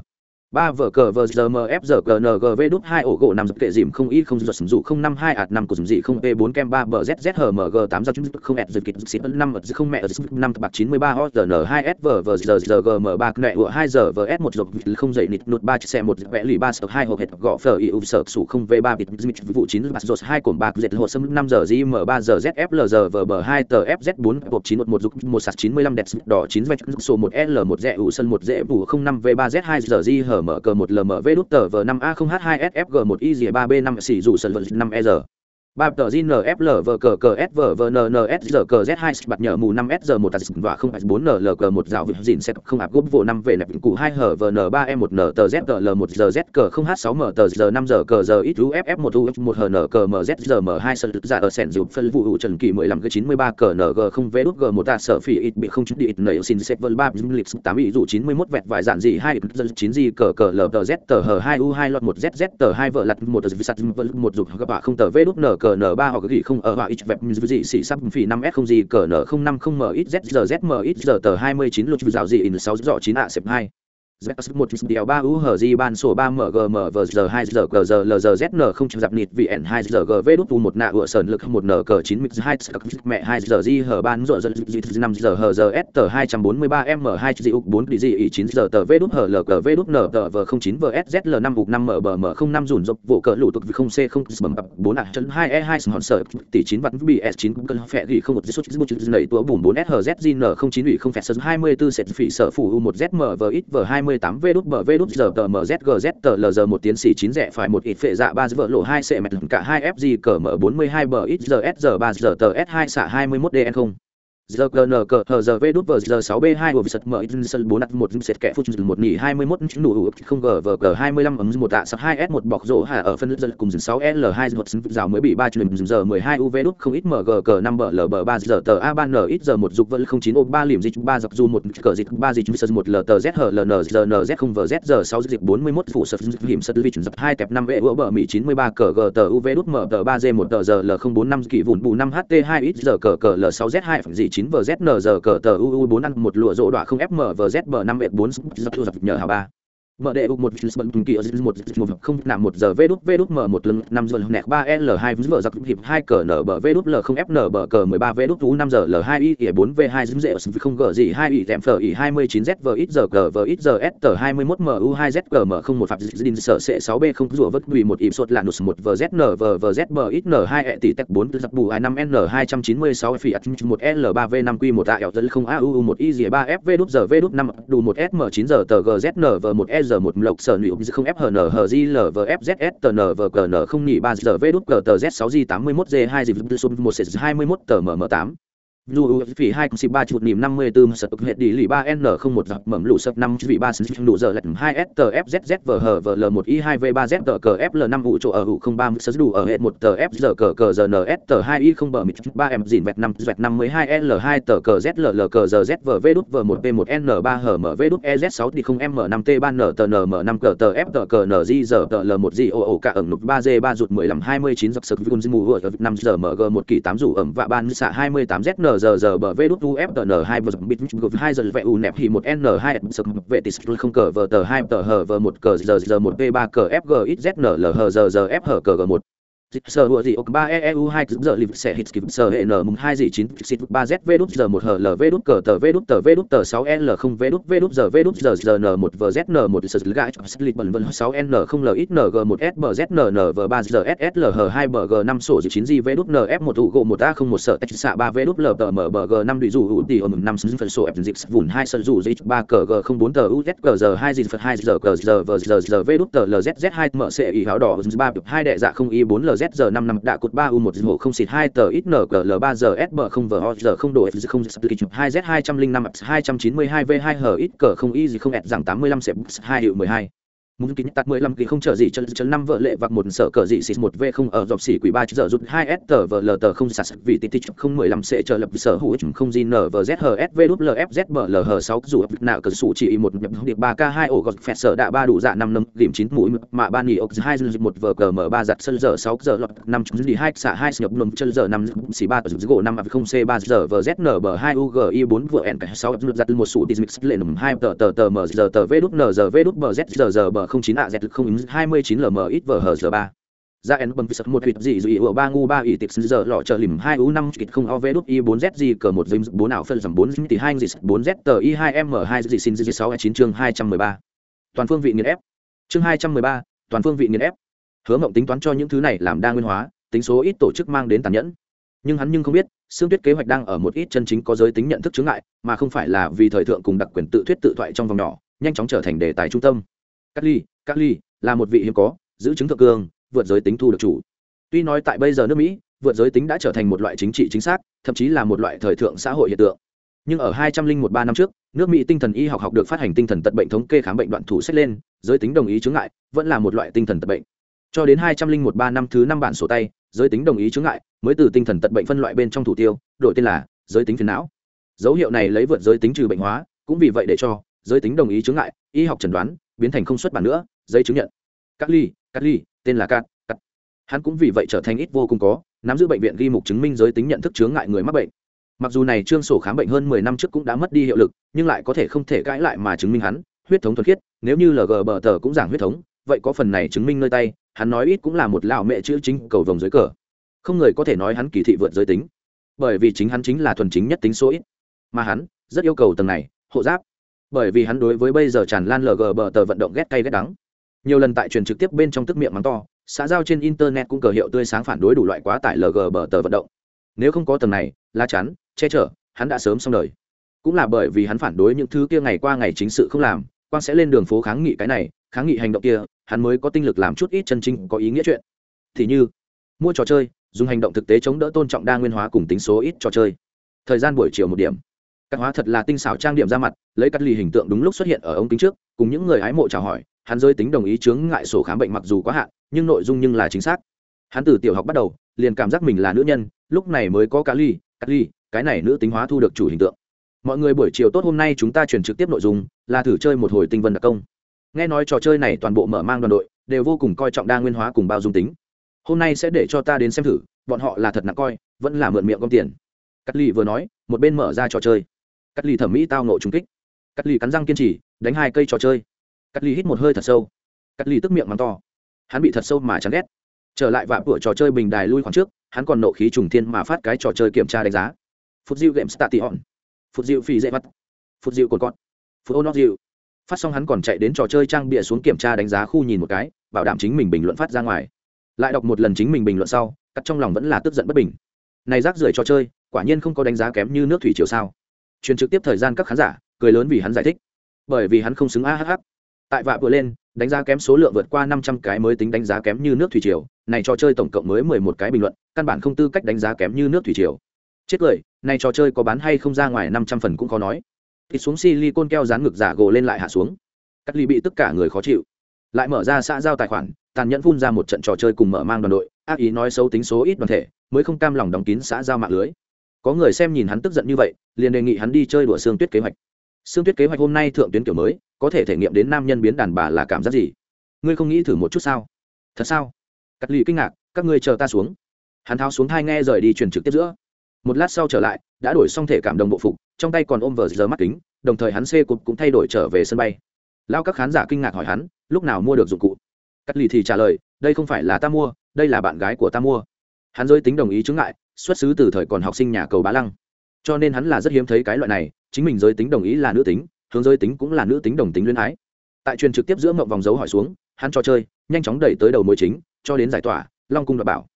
ba vở cờ vờ giờ mf giờ cờ ng v đút hai ổ gỗ năm dập kệ dìm không y không giật sầm dụ không năm hai ạt năm của dùm dị không p bốn kem ba bờ z hờ mg tám giờ không ẹt giật kịch xịt năm ở không mẹ năm bạc chín mươi ba o giờ n hai s vờ vờ giờ giờ gm ba nẹ của hai giờ vờ s một dọc không dậy nịt nụt ba chiếc xe một vẽ lì ba sợ hai hộp hệt gõ phở y ụp sợ sủ không v ba bịt vụ chín bạc dột hai cổm bạc dệt hộ sâm năm giờ gm ba giờ zfl giờ vờ bờ hai tờ fz bốn hộp chín một một dục một sạc chín mươi lăm đẹp đỏ chín vạch số một l một dẹ ủ sân một dễ vụ không năm v ba z hai giờ g mở cờ một lm v đút tờ v 5 a 0 h 2 sfg 1 y 3 b 5 xỉ dụ sân vận 5 e ba tờ gnfl v cờ cờ s v v n n s giờ cờ z hai bạt nhở mù năm s giờ một tạt và không phải bốn n l cờ một dạo vịt dìn xét không áp gốc vô năm về nẹp cụ hai hở v n ba e một n tờ z tờ l một giờ z cờ không h sáu m tờ giờ năm giờ cờ giờ ít u f f một u một hờ n cờ m z giờ m hai sân giả dạ ở sẻn dụ phân vụ trần kỳ mười lăm cái chín mươi ba cờ n g không v đút g một tạ sở phỉ ít bị không chút đi ít nảy xin xếp vân ba lịch tám ý dụ chín mươi mốt vẹt vài dạn gì hai dân chín gì cờ cờ l tờ z tờ h hai u hai lọt một z z tờ hai vợ lặt một tờ sat một dục các không tờ v đút n cờ n ba hoặc gỉ không ở họa ít vẹp như gì, xỉ sắp phỉ năm s không gì, cờ n không năm không m ít z giờ z m ít giờ tờ hai mươi chín lục dạo gì in sáu dọ chín ạ, xếp hai z một điều ba u hở di ban sổ ba mgm v giờ hai giờ G giờ l giờ zn không chịu dập nịt vì n hai giờ gv đút u một nạ ựa sờn lực một n cờ chín mix hai mẹ hai giờ di hở ban rộ giờ năm giờ hở giờ s tờ hai trăm bốn mươi ba m hai di u bốn đi di ý chín giờ tờ v đút hở l cờ v đút n tờ v không chín v s z l năm u năm m b m không năm dùn dọc vụ cờ lụ tục vì không c không bầm bập bốn ạ chân hai e hai hòn sở tỷ chín vạn b s chín cần phẹ ghi không một di xuất một chữ nảy tua bùn bốn s hờ z di n không chín ủy không phẹ sơ hai mươi bốn sệt phỉ sở phủ u một z m v ít v hai mươi tám v đút bờ v đút giờ tờ mzgz tờ lg một tiến sĩ chín rẻ phải một ít phệ dạ ba vợ lộ hai c mẹt cả hai fg cờ m bốn mươi hai bờ ít giờ s giờ ba giờ tờ s hai xả hai mươi mốt dn không giờ gn cờ, hờ giờ v đút vờ giờ sáu b hai của sật mở in sân bốn đặt một, sệt kẻ phút một, nỉ hai mươi mốt đủ không g vờ cờ hai mươi lăm, ấm một tạ, sập hai s một, bọc rổ hạ ở phân dân cùng sáu l hai một rào mới bị ba chừng giờ mười hai uv đút không ít mg cờ năm bờ l bờ ba, giờ tờ a ba n ít giờ một, dục vân không chín, ô ba liềm dịch ba, dọc du một, cờ dịch ba, dịch sân một l tờ z, hờ N giờ n z không, vờ z, giờ sáu, dịch bốn mươi mốt phụ sật hiểm sật vi chuẩn dập hai, tẹp năm vệ ua bờ mỹ chín mươi ba, cờ g tờ uv đút mở tờ ba g một, tờ giờ l không bốn năm kỳ vụn bù năm ht hai, ít giờ, cờ cờ l sáu, z hai phẩy gì chín vờ z n giờ cờ tờ uu bốn ăn một lụa rỗ đọa không fm vờ z bờ năm vệ bốn dập nhờ hào ba mở đệ một bận kỳ ở một một không nằm một giờ v đút v đút m một lần, năm giờ nẹt ba l hai vỡ giặc hiệp hai cờ n bờ v đút l không f n bờ cờ mười ba v đút u năm giờ l hai y ỉa bốn v hai dũng dễ không g gì, hai ỉ tèm phở ỉ hai mươi chín z v ít giờ cờ v ít giờ s tờ hai mươi mốt u hai z cờ m không một phạm dinh sở c sáu b không rủa vất quỳ một ỉm sốt là nụt một v z n v v z bờ ít n hai e tỷ tech bốn giặc bù hai năm n hai trăm chín mươi sáu, phỉ một l ba v năm q một a l không a, u một y ba, f v đút giờ v đút năm đủ một s m chín giờ, tờ g, z n v một e giờ một lộc sở nụ không fhn n v g n không nhị ba giờ v đút g t z sáu g tám mươi mốt g hai dịp xung một s hai mươi mốt m m tám dù phỉ hai xịp ba chuột nìm năm mươi bốn sật hệ đi lì ba n không một giặc mầm lụ sập năm vị ba sân đủ giờ lật hai s tờ f z z v h v l một i hai v ba z tờ cờ f l năm vụ chỗ ở hụ không ba sật đủ ở hệ một tờ f giờ cờ cờ giờ n s tờ hai i không bờ mịt ba m dìn vẹt năm vẹt năm mươi hai l hai tờ cờ z l l cờ giờ z v v đút v một p một n ba h m v đút e z sáu thì không m năm t ba n tờ n m năm cờ tờ f tờ cờ n g giờ tờ l một g o o cả ẩn nụt ba g ba rụt mười lăm hai mươi chín giặc sực vun mù vừa năm giờ m g một kỳ tám rủ ẩm và ban xạ hai mươi tám z n giờ giờ bờ v đút UFN 2 vừa bit gộp 2 giờ vẹ u nẹp hì một N hai sực vệ tỷ không cờ vờ tờ hai tờ hờ vờ một cờ giờ giờ một P ba cờ FG n L hờ giờ giờ F hờ cờ G một dịch sở hữu gì ok ba eu hai giờ lịch sẽ hit kịp sở hệ n mùng hai gì chín xịt ba z v đút giờ một hờ l v đút cờ tờ v đút tờ v đút tờ sáu l không v đút v đút giờ v đút giờ giờ n một v z n một giờ gãi lịch bẩn vân sáu n không l ít n g một s b z n n v ba giờ s s l h hai b g năm sổ chín g v đút n f một u gỗ một a không một sở tách xạ ba v đút l tờ m b g năm đụy dù hữu tỷ ôm năm sân phần sổ f dịch vùn hai sân dù dịch ba cờ g không bốn tờ u z cờ giờ hai gì phật hai giờ cờ giờ v giờ giờ v đút tờ l z z hai m c ý háo đỏ ba hai đệ dạ không y bốn l z giờ năm năm đã cột ba u một hộ không xịt hai tờ ít nql ba giờ s bờ không vờ giờ không đổi f không split hai z hai trăm linh năm hai trăm chín mươi hai v hai hờ ít cờ không y gì không ẹt rằng tám mươi lăm sẹp hai hiệu mười hai mùng kính tạt mười lăm kỳ không chờ gì chân chân năm vợ lệ vạc một sở cờ dị xịt một v không ở dọc xỉ quỷ ba, giờ rút hai s tờ vờ lờ tờ không sạt vì tít tít không mười lăm sẽ chờ lập sở hữu không gì nở vờ z hờ s v l f z bờ lờ hờ sáu, dù nạo cờ sủ chỉ một nhập điệp ba k hai, ổ gọt phẹt sở đạ ba đủ dạ năm năm điểm chín mũi, mạ ba nghỉ ốc, hai một vờ cờ mở ba giặt, sân giờ sáu, giờ lọt năm chúng đi hai xạ hai nhập lùm chân giờ năm xỉ ba giữ gỗ năm, không c ba, giờ vờ z n bờ hai, u g i bốn vợ n sáu, giặt một sủ tít mix lệ nằm hai, tờ tờ tờ mờ giờ tờ v đút n giờ v đút bờ z, giờ giờ bờ không chín ạ z không ứng hai mươi chín lm ít vờ hờ giờ ba ra n bấm sập một huyệt dị dị ở ba ngu ba ỷ tiệp giờ lọ chờ lìm hai u năm kịch không ov đút i bốn z gì cờ một dìm bốn ảo phân dầm bốn tỷ hai gì bốn z tờ i hai m hai gì xin gì sáu chín chương hai trăm mười ba toàn phương vị nghiền ép chương hai trăm mười ba toàn phương vị nghiền ép hứa mộng tính toán cho những thứ này làm đa nguyên hóa tính số ít tổ chức mang đến tàn nhẫn nhưng hắn nhưng không biết xương tuyết kế hoạch đang ở một ít chân chính có giới tính nhận thức chướng ngại mà không phải là vì thời thượng cùng đặc quyền tự thuyết tự thoại trong vòng nhỏ nhanh chóng trở thành đề tài trung tâm cát ly cát ly là một vị hiếm có, giữ chứng thượng cương vượt giới tính thu được chủ. Tuy nói tại bây giờ nước mỹ, vượt giới tính đã trở thành một loại chính trị chính xác, thậm chí là một loại thời thượng xã hội hiện tượng. Nhưng ở hai trăm linh một ba năm trước, nước mỹ tinh thần y học học được phát hành tinh thần tật bệnh thống kê khám bệnh đoạn thủ sách lên, giới tính đồng ý chứng ngại, vẫn là một loại tinh thần tật bệnh. Cho đến hai trăm linh một ba năm thứ năm bản sổ tay, giới tính đồng ý chứng ngại mới từ tinh thần tật bệnh phân loại bên trong thủ tiêu, đổi tên là giới tính phiền não. Dấu hiệu này lấy vượt giới tính trừ bệnh hóa, cũng vì vậy để cho giới tính đồng ý chứng ngại, y học chẩn đoán biến thành không xuất bản nữa, giấy chứng nhận. Cắt ly cắt ly, tên là cắt cắt hắn cũng vì vậy trở thành ít vô cùng có, nắm giữ bệnh viện ghi mục chứng minh giới tính nhận thức chướng ngại người mắc bệnh. Mặc dù này trương sổ khám bệnh hơn mười năm trước cũng đã mất đi hiệu lực, nhưng lại có thể không thể cãi lại mà chứng minh hắn, huyết thống thuần khiết, nếu như lg bờ tờ cũng giảng huyết thống, vậy có phần này chứng minh nơi tay, hắn nói ít cũng là một lão mẹ chữ chính cầu vồng dưới cờ. Không người có thể nói hắn kỳ thị vượt giới tính, bởi vì chính hắn chính là thuần chính nhất tính số ít. Mà hắn rất yêu cầu tầng này, hộ giáp bởi vì hắn đối với bây giờ tràn lan lg bờ tờ vận động ghét cay ghét đắng. Nhiều lần tại truyền trực tiếp bên trong tức miệng mắng to, xã giao trên internet cũng cờ hiệu tươi sáng phản đối đủ loại quá tải lg bờ tờ vận động. Nếu không có tầng này la chắn, che chở, hắn đã sớm xong đời. Cũng là bởi vì hắn phản đối những thứ kia ngày qua ngày chính sự không làm, quang sẽ lên đường phố kháng nghị cái này, kháng nghị hành động kia, hắn mới có tinh lực làm chút ít chân chính có ý nghĩa chuyện. Thì như, mua trò chơi, dùng hành động thực tế chống đỡ tôn trọng đa nguyên hóa cùng tính số ít trò chơi. Thời gian buổi chiều một điểm cắt hóa thật là tinh xảo trang điểm ra mặt, lấy cắt lì hình tượng đúng lúc xuất hiện ở ống kính trước, cùng những người hái mộ chào hỏi, hắn giới tính đồng ý chướng ngại sổ khám bệnh mặc dù quá hạn, nhưng nội dung nhưng là chính xác. Hắn từ tiểu học bắt đầu, liền cảm giác mình là nữ nhân, lúc này mới có cá ly cắt ly, cái này nữ tính hóa thu được chủ hình tượng. Mọi người buổi chiều tốt hôm nay chúng ta truyền trực tiếp nội dung, là thử chơi một hồi tinh vân đặc công. Nghe nói trò chơi này toàn bộ mở mang đoàn đội, đều vô cùng coi trọng đa nguyên hóa cùng bao dung tính. Hôm nay sẽ để cho ta đến xem thử, bọn họ là thật nặng coi, vẫn là mượn miệng công tiền. Cắt ly vừa nói, một bên mở ra trò chơi cắt ly thẩm mỹ tao nộ trung kích. Cắt ly cắn răng kiên trì, đánh hai cây trò chơi. Cắt ly hít một hơi thật sâu. Cắt ly tức miệng mắng to. Hắn bị thật sâu mà chán ghét. Trở lại vạ cửa trò chơi bình đài lui khoảng trước, hắn còn nộ khí trùng thiên mà phát cái trò chơi kiểm tra đánh giá. Phút diệu game station phút diệu phi dễ mắt phút diệu cồn cọt. Phút ô nót diệu phát xong hắn còn chạy đến trò chơi trang bịa xuống kiểm tra đánh giá khu nhìn một cái, bảo đảm chính mình bình luận phát ra ngoài. Lại đọc một lần chính mình bình luận sau, cắt trong lòng vẫn là tức giận bất bình. Này rác rưởi trò chơi, quả nhiên không có đánh giá kém như nước thủy triều sao truyền trực tiếp thời gian các khán giả, cười lớn vì hắn giải thích. Bởi vì hắn không xứng a hh tại vạ vừa lên, đánh giá kém số lượng vượt qua năm trăm cái mới tính đánh giá kém như nước thủy triều. Này trò chơi tổng cộng mới mười một cái bình luận, căn bản không tư cách đánh giá kém như nước thủy triều. Chết cười, này trò chơi có bán hay không ra ngoài năm trăm phần cũng khó nói. Thì xuống silicon keo dán ngực giả gồ lên lại hạ xuống. Cắt ly bị tất cả người khó chịu. Lại mở ra xã giao tài khoản, tàn nhẫn phun ra một trận trò chơi cùng mở mang đoàn đội. Ác ý nói xấu tính số ít đoàn thể, mới không cam lòng đóng kín xã giao mạng lưới có người xem nhìn hắn tức giận như vậy, liền đề nghị hắn đi chơi đùa xương tuyết kế hoạch. Xương tuyết kế hoạch hôm nay thượng tuyến kiểu mới, có thể thể nghiệm đến nam nhân biến đàn bà là cảm giác gì? Ngươi không nghĩ thử một chút sao? Thật sao? Cắt lì kinh ngạc, các ngươi chờ ta xuống. Hắn tháo xuống thai nghe rời đi truyền trực tiếp giữa. Một lát sau trở lại, đã đổi xong thể cảm đồng bộ phục, trong tay còn ôm vờ giờ mắt kính, đồng thời hắn xê cụt cũng thay đổi trở về sân bay. Lao các khán giả kinh ngạc hỏi hắn, lúc nào mua được dụng cụ? Cắt lì thì trả lời, đây không phải là ta mua, đây là bạn gái của ta mua. Hắn giới tính đồng ý chứng ngại xuất xứ từ thời còn học sinh nhà cầu bá lăng. Cho nên hắn là rất hiếm thấy cái loại này chính mình giới tính đồng ý là nữ tính hướng giới tính cũng là nữ tính đồng tính luyến ái. Tại truyền trực tiếp giữa mộng vòng dấu hỏi xuống hắn cho chơi nhanh chóng đẩy tới đầu mối chính cho đến giải tỏa long cung đoạt bảo.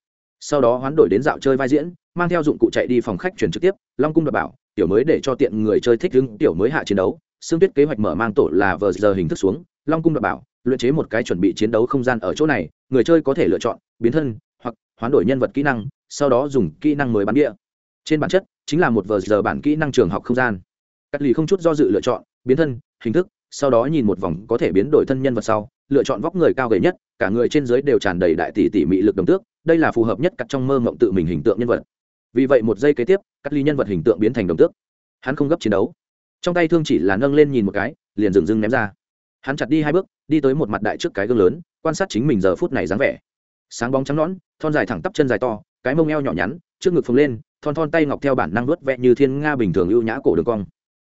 Sau đó hoán đổi đến dạo chơi vai diễn mang theo dụng cụ chạy đi phòng khách truyền trực tiếp long cung đoạt bảo tiểu mới để cho tiện người chơi thích hứng, tiểu mới hạ chiến đấu xương tuyết kế hoạch mở mang tổ là vờ giờ hình thức xuống long cung đoạt bảo luyện chế một cái chuẩn bị chiến đấu không gian ở chỗ này người chơi có thể lựa chọn biến thân hoặc hoán đổi nhân vật kỹ năng, sau đó dùng kỹ năng mới bắn địa. Trên bản chất, chính là một vờ giờ bản kỹ năng trường học không gian. Cắt lì không chút do dự lựa chọn, biến thân, hình thức, sau đó nhìn một vòng có thể biến đổi thân nhân vật sau, lựa chọn vóc người cao gầy nhất, cả người trên dưới đều tràn đầy đại tỷ tỷ mị lực đồng tước, đây là phù hợp nhất cắt trong mơ mộng tự mình hình tượng nhân vật. Vì vậy một giây kế tiếp, cắt ly nhân vật hình tượng biến thành đồng tước. Hắn không gấp chiến đấu. Trong tay thương chỉ là nâng lên nhìn một cái, liền dừng dưng ném ra. Hắn chặt đi hai bước, đi tới một mặt đại trước cái gương lớn, quan sát chính mình giờ phút này dáng vẻ sáng bóng trắng nõn, thon dài thẳng tắp chân dài to, cái mông eo nhỏ nhắn, trước ngực phồng lên, thon thon tay ngọc theo bản năng vớt vẹ như thiên nga bình thường ưu nhã cổ đường cong.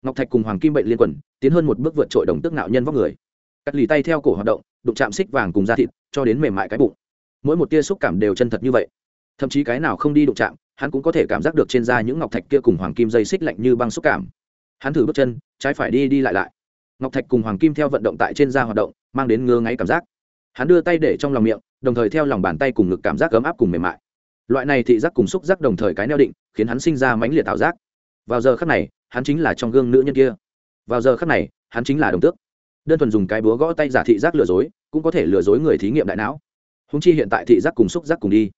Ngọc thạch cùng hoàng kim bệnh liên quẩn tiến hơn một bước vượt trội đồng tức nạo nhân vóc người. Cắt lì tay theo cổ hoạt động, đụng chạm xích vàng cùng da thịt, cho đến mềm mại cái bụng. Mỗi một tia xúc cảm đều chân thật như vậy. Thậm chí cái nào không đi đụng chạm, hắn cũng có thể cảm giác được trên da những ngọc thạch kia cùng hoàng kim dây xích lạnh như băng xúc cảm. Hắn thử bước chân, trái phải đi đi lại lại. Ngọc thạch cùng hoàng kim theo vận động tại trên da hoạt động, mang đến ngơ ngáy cảm giác hắn đưa tay để trong lòng miệng, đồng thời theo lòng bàn tay cùng ngực cảm giác ấm áp cùng mềm mại. Loại này thị giác cùng xúc giác đồng thời cái neo định, khiến hắn sinh ra mãnh liệt tạo giác. Vào giờ khắc này, hắn chính là trong gương nữ nhân kia. Vào giờ khắc này, hắn chính là đồng tước. Đơn thuần dùng cái búa gõ tay giả thị giác lừa dối, cũng có thể lừa dối người thí nghiệm đại não. Húng chi hiện tại thị giác cùng xúc giác cùng đi.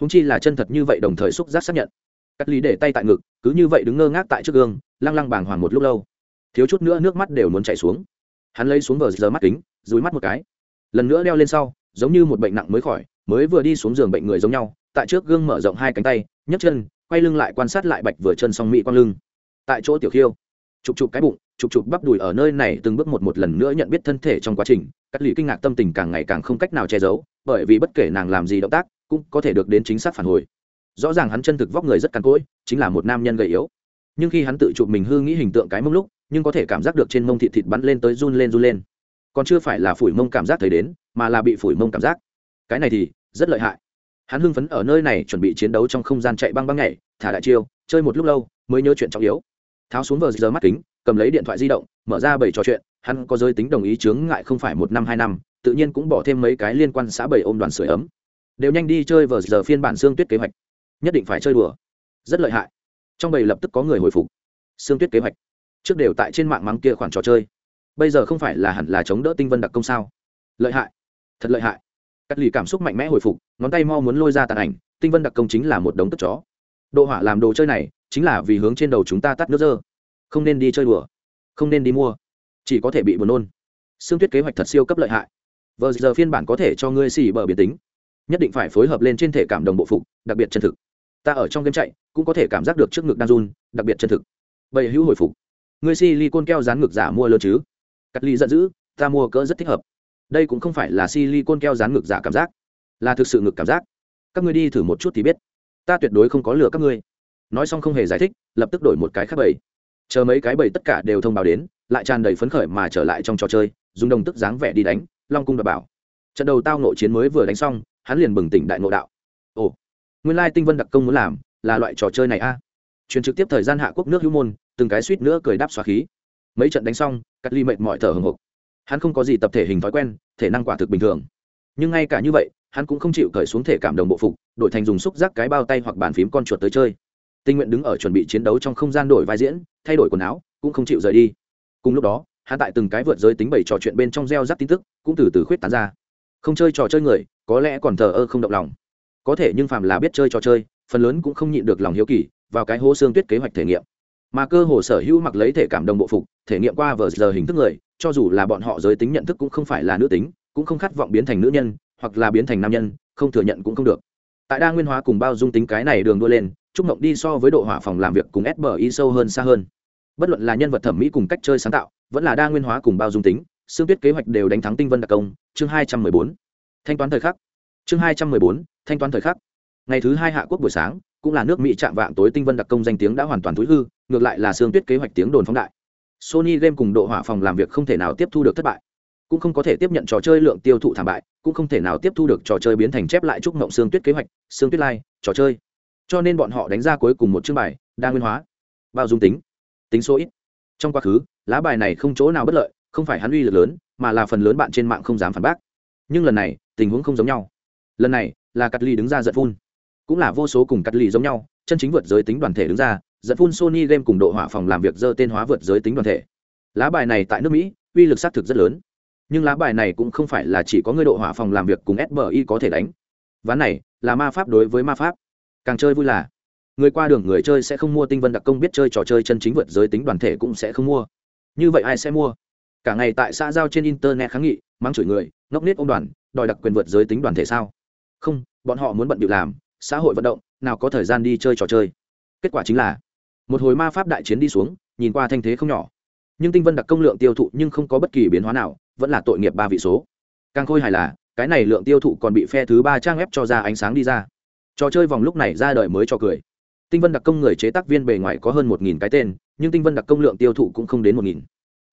Húng chi là chân thật như vậy đồng thời xúc giác xác nhận. Cắt lý để tay tại ngực, cứ như vậy đứng ngơ ngác tại trước gương, lăng lăng bàng hoàng một lúc lâu. Thiếu chút nữa nước mắt đều muốn chảy xuống. Hắn lấy xuống vờ giờ mắt kính, dúi mắt một cái lần nữa đeo lên sau, giống như một bệnh nặng mới khỏi, mới vừa đi xuống giường bệnh người giống nhau, tại trước gương mở rộng hai cánh tay, nhấc chân, quay lưng lại quan sát lại bạch vừa chân xong mỹ quang lưng. Tại chỗ tiểu khiêu, chụp chụp cái bụng, chụp chụp bắp đùi ở nơi này từng bước một một lần nữa nhận biết thân thể trong quá trình, cắt lì kinh ngạc tâm tình càng ngày càng không cách nào che giấu, bởi vì bất kể nàng làm gì động tác, cũng có thể được đến chính xác phản hồi. Rõ ràng hắn chân thực vóc người rất cằn cỗi, chính là một nam nhân gầy yếu. Nhưng khi hắn tự chụp mình hư nghĩ hình tượng cái mông lúc, nhưng có thể cảm giác được trên mông thịt thịt bắn lên tới run lên run lên còn chưa phải là phủi mông cảm giác thấy đến, mà là bị phủi mông cảm giác. Cái này thì rất lợi hại. Hắn hưng phấn ở nơi này chuẩn bị chiến đấu trong không gian chạy băng băng nhảy, thả đại chiêu, chơi một lúc lâu mới nhớ chuyện trọng yếu. Tháo xuống vờ giờ mắt kính, cầm lấy điện thoại di động, mở ra bảy trò chuyện, hắn có giới tính đồng ý chướng ngại không phải một năm hai năm, tự nhiên cũng bỏ thêm mấy cái liên quan xã bảy ôm đoàn sửa ấm. Đều nhanh đi chơi vờ giờ phiên bản xương tuyết kế hoạch. Nhất định phải chơi đùa. Rất lợi hại. Trong bầy lập tức có người hồi phục. Xương tuyết kế hoạch. Trước đều tại trên mạng mắng kia khoản trò chơi bây giờ không phải là hẳn là chống đỡ tinh vân đặc công sao? Lợi hại, thật lợi hại. Cắt lì cảm xúc mạnh mẽ hồi phục, ngón tay mo muốn lôi ra tàn ảnh, tinh vân đặc công chính là một đống tức chó. Độ hỏa làm đồ chơi này, chính là vì hướng trên đầu chúng ta tắt nước dơ. Không nên đi chơi đùa, không nên đi mua, chỉ có thể bị buồn nôn. Xương tuyết kế hoạch thật siêu cấp lợi hại. Vờ giờ phiên bản có thể cho ngươi xỉ bờ biến tính. Nhất định phải phối hợp lên trên thể cảm đồng bộ phục, đặc biệt chân thực. Ta ở trong game chạy, cũng có thể cảm giác được trước ngực đang run, đặc biệt chân thực. Vậy hữu hồi phục. Ngươi xì ly côn keo dán ngực giả mua lớn chứ? Cắt ly giận dữ, ta mua cỡ rất thích hợp. Đây cũng không phải là silicon keo dán ngực giả cảm giác, là thực sự ngực cảm giác. Các ngươi đi thử một chút thì biết. Ta tuyệt đối không có lừa các ngươi. Nói xong không hề giải thích, lập tức đổi một cái khác bầy. Chờ mấy cái bầy tất cả đều thông báo đến, lại tràn đầy phấn khởi mà trở lại trong trò chơi, dùng đồng tức dáng vẻ đi đánh, long cung đập bảo. Trận đầu tao nội chiến mới vừa đánh xong, hắn liền bừng tỉnh đại ngộ đạo. Ồ, nguyên lai tinh vân đặc công muốn làm là loại trò chơi này a. À? truyền trực tiếp thời gian hạ quốc nước hữu môn, từng cái suýt nữa cười đáp xóa khí mấy trận đánh xong, cắt ly mệt mỏi thở hồng hộc. Hắn không có gì tập thể hình thói quen, thể năng quả thực bình thường. Nhưng ngay cả như vậy, hắn cũng không chịu cởi xuống thể cảm đồng bộ phục, đổi thành dùng xúc giác cái bao tay hoặc bàn phím con chuột tới chơi. Tinh nguyện đứng ở chuẩn bị chiến đấu trong không gian đổi vai diễn, thay đổi quần áo, cũng không chịu rời đi. Cùng lúc đó, hắn tại từng cái vượt giới tính bảy trò chuyện bên trong gieo rắc tin tức, cũng từ từ khuyết tán ra. Không chơi trò chơi người, có lẽ còn thờ ơ không động lòng. Có thể nhưng phàm là biết chơi trò chơi, phần lớn cũng không nhịn được lòng hiếu kỳ vào cái hố xương tuyết kế hoạch thể nghiệm mà cơ hồ sở hữu mặc lấy thể cảm đồng bộ phục, thể nghiệm qua vờ giờ hình thức người, cho dù là bọn họ giới tính nhận thức cũng không phải là nữ tính, cũng không khát vọng biến thành nữ nhân, hoặc là biến thành nam nhân, không thừa nhận cũng không được. Tại đa nguyên hóa cùng bao dung tính cái này đường đua lên, trúc mộng đi so với độ hỏa phòng làm việc cùng sbi sâu hơn xa hơn. Bất luận là nhân vật thẩm mỹ cùng cách chơi sáng tạo, vẫn là đa nguyên hóa cùng bao dung tính xương tuyết kế hoạch đều đánh thắng tinh vân đặc công, chương hai trăm mười bốn. Thanh toán thời khắc. Chương hai trăm mười bốn, thanh toán thời khắc ngày thứ hai hạ quốc buổi sáng, cũng là nước mỹ chạm vạng tối tinh vân đặc công danh tiếng đã hoàn toàn thối hư, ngược lại là sương tuyết kế hoạch tiếng đồn phóng đại. Sony game cùng độ hỏa phòng làm việc không thể nào tiếp thu được thất bại. Cũng không có thể tiếp nhận trò chơi lượng tiêu thụ thảm bại, cũng không thể nào tiếp thu được trò chơi biến thành chép lại chúc mộng sương tuyết kế hoạch, sương tuyết lai, trò chơi. Cho nên bọn họ đánh ra cuối cùng một chương bài, đa nguyên hóa. Bao dung tính. Tính số ít. Trong quá khứ, lá bài này không chỗ nào bất lợi, không phải hắn uy lực lớn, mà là phần lớn bạn trên mạng không dám phản bác. Nhưng lần này, tình huống không giống nhau. Lần này, là cắt ly đứng ra giận phun cũng là vô số cùng cắt lì giống nhau, chân chính vượt giới tính đoàn thể đứng ra dẫn phun sony game cùng độ hỏa phòng làm việc dơ tên hóa vượt giới tính đoàn thể. Lá bài này tại nước mỹ, uy lực xác thực rất lớn. Nhưng lá bài này cũng không phải là chỉ có người độ hỏa phòng làm việc cùng sbi có thể đánh. Ván này, là ma pháp đối với ma pháp. Càng chơi vui là, người qua đường người chơi sẽ không mua tinh vân đặc công biết chơi trò chơi chân chính vượt giới tính đoàn thể cũng sẽ không mua. Như vậy ai sẽ mua? Cả ngày tại xã giao trên internet kháng nghị mang chửi người, ngốc nết ông đoàn, đòi đặc quyền vượt giới tính đoàn thể sao? Không, bọn họ muốn bận điệu làm xã hội vận động, nào có thời gian đi chơi trò chơi. Kết quả chính là, một hồi ma pháp đại chiến đi xuống, nhìn qua thanh thế không nhỏ. Nhưng tinh vân đặc công lượng tiêu thụ nhưng không có bất kỳ biến hóa nào, vẫn là tội nghiệp ba vị số. Càng khôi hài là, cái này lượng tiêu thụ còn bị phe thứ ba trang ép cho ra ánh sáng đi ra. Trò chơi vòng lúc này ra đời mới cho cười. Tinh vân đặc công người chế tác viên bề ngoài có hơn một nghìn cái tên, nhưng tinh vân đặc công lượng tiêu thụ cũng không đến một nghìn.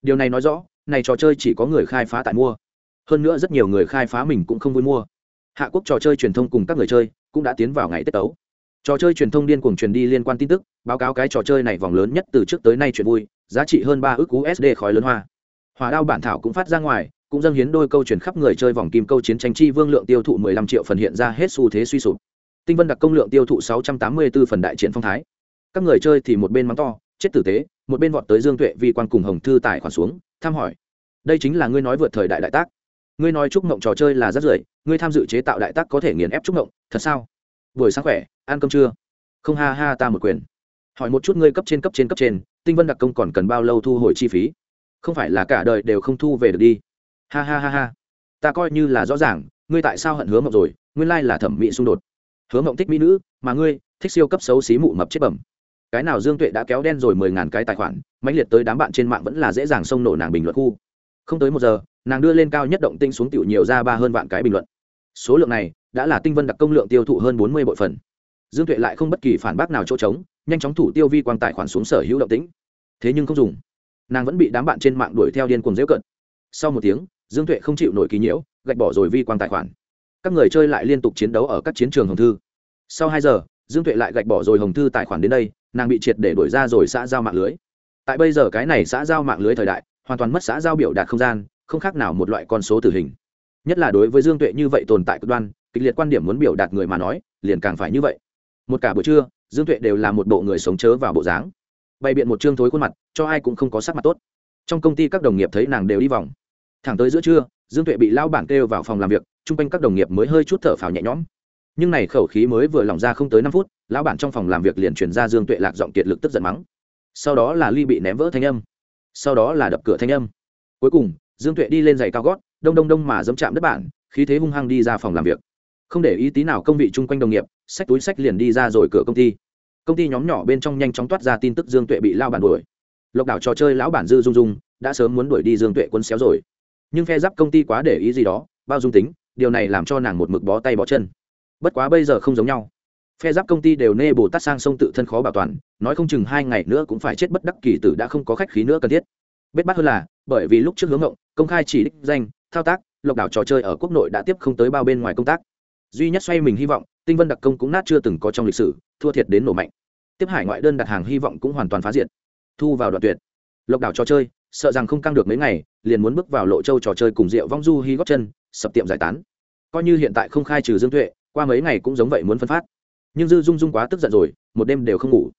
Điều này nói rõ, này trò chơi chỉ có người khai phá tại mua. Hơn nữa rất nhiều người khai phá mình cũng không vui mua hạ quốc trò chơi truyền thông cùng các người chơi cũng đã tiến vào ngày tết tấu. Trò chơi truyền thông điên cuồng truyền đi liên quan tin tức, báo cáo cái trò chơi này vòng lớn nhất từ trước tới nay chuyện vui, giá trị hơn ba ước usd khói lớn hoa. Hòa đao bản thảo cũng phát ra ngoài, cũng dâng hiến đôi câu truyền khắp người chơi vòng kim câu chiến tranh chi vương lượng tiêu thụ 15 triệu phần hiện ra hết xu thế suy sụp. Tinh vân đặc công lượng tiêu thụ 684 phần đại triển phong thái. Các người chơi thì một bên mắng to, chết tử tế, một bên vọt tới dương tuệ vi quan cùng hồng thư tài khoản xuống, thăm hỏi. Đây chính là ngươi nói vượt thời đại đại tác ngươi nói chúc mộng trò chơi là rất rưởi, ngươi tham dự chế tạo đại tác có thể nghiền ép chúc mộng, thật sao? Buổi sáng khỏe, ăn cơm chưa? Không, ha ha, ta một quyền. Hỏi một chút ngươi cấp trên cấp trên cấp trên, tinh vân đặc công còn cần bao lâu thu hồi chi phí? Không phải là cả đời đều không thu về được đi. Ha ha ha ha. Ta coi như là rõ ràng, ngươi tại sao hận hứa mộng rồi, nguyên lai là thẩm mỹ xung đột. Hứa mộng thích mỹ nữ, mà ngươi thích siêu cấp xấu xí mụ mập chết bẩm. Cái nào dương tuệ đã kéo đen rồi mười ngàn cái tài khoản, mãnh liệt tới đám bạn trên mạng vẫn là dễ dàng xông nổ nàng bình luận khu không tới một giờ, nàng đưa lên cao nhất động tinh xuống tiểu nhiều ra ba hơn vạn cái bình luận. Số lượng này đã là tinh vân đặc công lượng tiêu thụ hơn bốn mươi bội phần. Dương tuệ lại không bất kỳ phản bác nào chỗ trống, nhanh chóng thủ tiêu vi quang tài khoản xuống sở hữu động tĩnh. Thế nhưng không dùng. Nàng vẫn bị đám bạn trên mạng đuổi theo điên cuồng dễu cận. Sau một tiếng, dương tuệ không chịu nổi kỳ nhiễu, gạch bỏ rồi vi quang tài khoản. Các người chơi lại liên tục chiến đấu ở các chiến trường hồng thư. Sau hai giờ, dương tuệ lại gạch bỏ rồi hồng thư tài khoản đến đây, nàng bị triệt để đuổi ra rồi xã giao mạng lưới. Tại bây giờ cái này xã giao mạng lưới thời đại hoàn toàn mất xã giao biểu đạt không gian, không khác nào một loại con số tử hình. Nhất là đối với dương tuệ như vậy tồn tại cực đoan, kịch liệt quan điểm muốn biểu đạt người mà nói, liền càng phải như vậy. Một cả buổi trưa, dương tuệ đều là một bộ người sống chớ vào bộ dáng. Bày biện một chương thối khuôn mặt, cho ai cũng không có sắc mặt tốt. Trong công ty các đồng nghiệp thấy nàng đều đi vòng. Thẳng tới giữa trưa, dương tuệ bị lao bản kêu vào phòng làm việc, chung quanh các đồng nghiệp mới hơi chút thở phào nhẹ nhõm. Nhưng này khẩu khí mới vừa lỏng ra không tới năm phút, lão bản trong phòng làm việc liền chuyển ra dương tuệ lạc giọng kiệt lực tức giận mắng. Sau đó là ly bị ném vỡ thanh âm sau đó là đập cửa thanh âm. Cuối cùng, dương tuệ đi lên giày cao gót, đông đông đông mà dẫm chạm đất bản, khí thế hung hăng đi ra phòng làm việc. Không để ý tí nào công vị chung quanh đồng nghiệp sách túi sách liền đi ra rồi cửa công ty. Công ty nhóm nhỏ bên trong nhanh chóng toát ra tin tức dương tuệ bị lao bản đuổi. Lộc đảo trò chơi lão bản dư dung dung đã sớm muốn đuổi đi dương tuệ quân xéo rồi. Nhưng phe giáp công ty quá để ý gì đó, bao dung tính, điều này làm cho nàng một mực bó tay bó chân. Bất quá bây giờ không giống nhau phe giáp công ty đều nê bồ tát sang sông tự thân khó bảo toàn, nói không chừng hai ngày nữa cũng phải chết bất đắc kỳ tử đã không có khách khí nữa cần thiết. Bết bắt hơn là, bởi vì lúc trước hướng ngộng, công khai chỉ đích danh, thao tác, lộc đảo trò chơi ở quốc nội đã tiếp không tới bao bên ngoài công tác. Duy nhất xoay mình hy vọng, tinh vân đặc công cũng nát chưa từng có trong lịch sử, thua thiệt đến nổ mạnh. Tiếp hải ngoại đơn đặt hàng hy vọng cũng hoàn toàn phá diệt. Thu vào đoạn tuyệt. Lộc đảo trò chơi, sợ rằng không căng được mấy ngày, liền muốn bước vào lộ châu trò chơi cùng rượu vong du hy góp chân, sập tiệm giải tán. Coi như hiện tại không khai trừ dương tuệ, qua mấy ngày cũng giống vậy muốn phân phát nhưng dư dung dung quá tức giận rồi, một đêm đều không ngủ.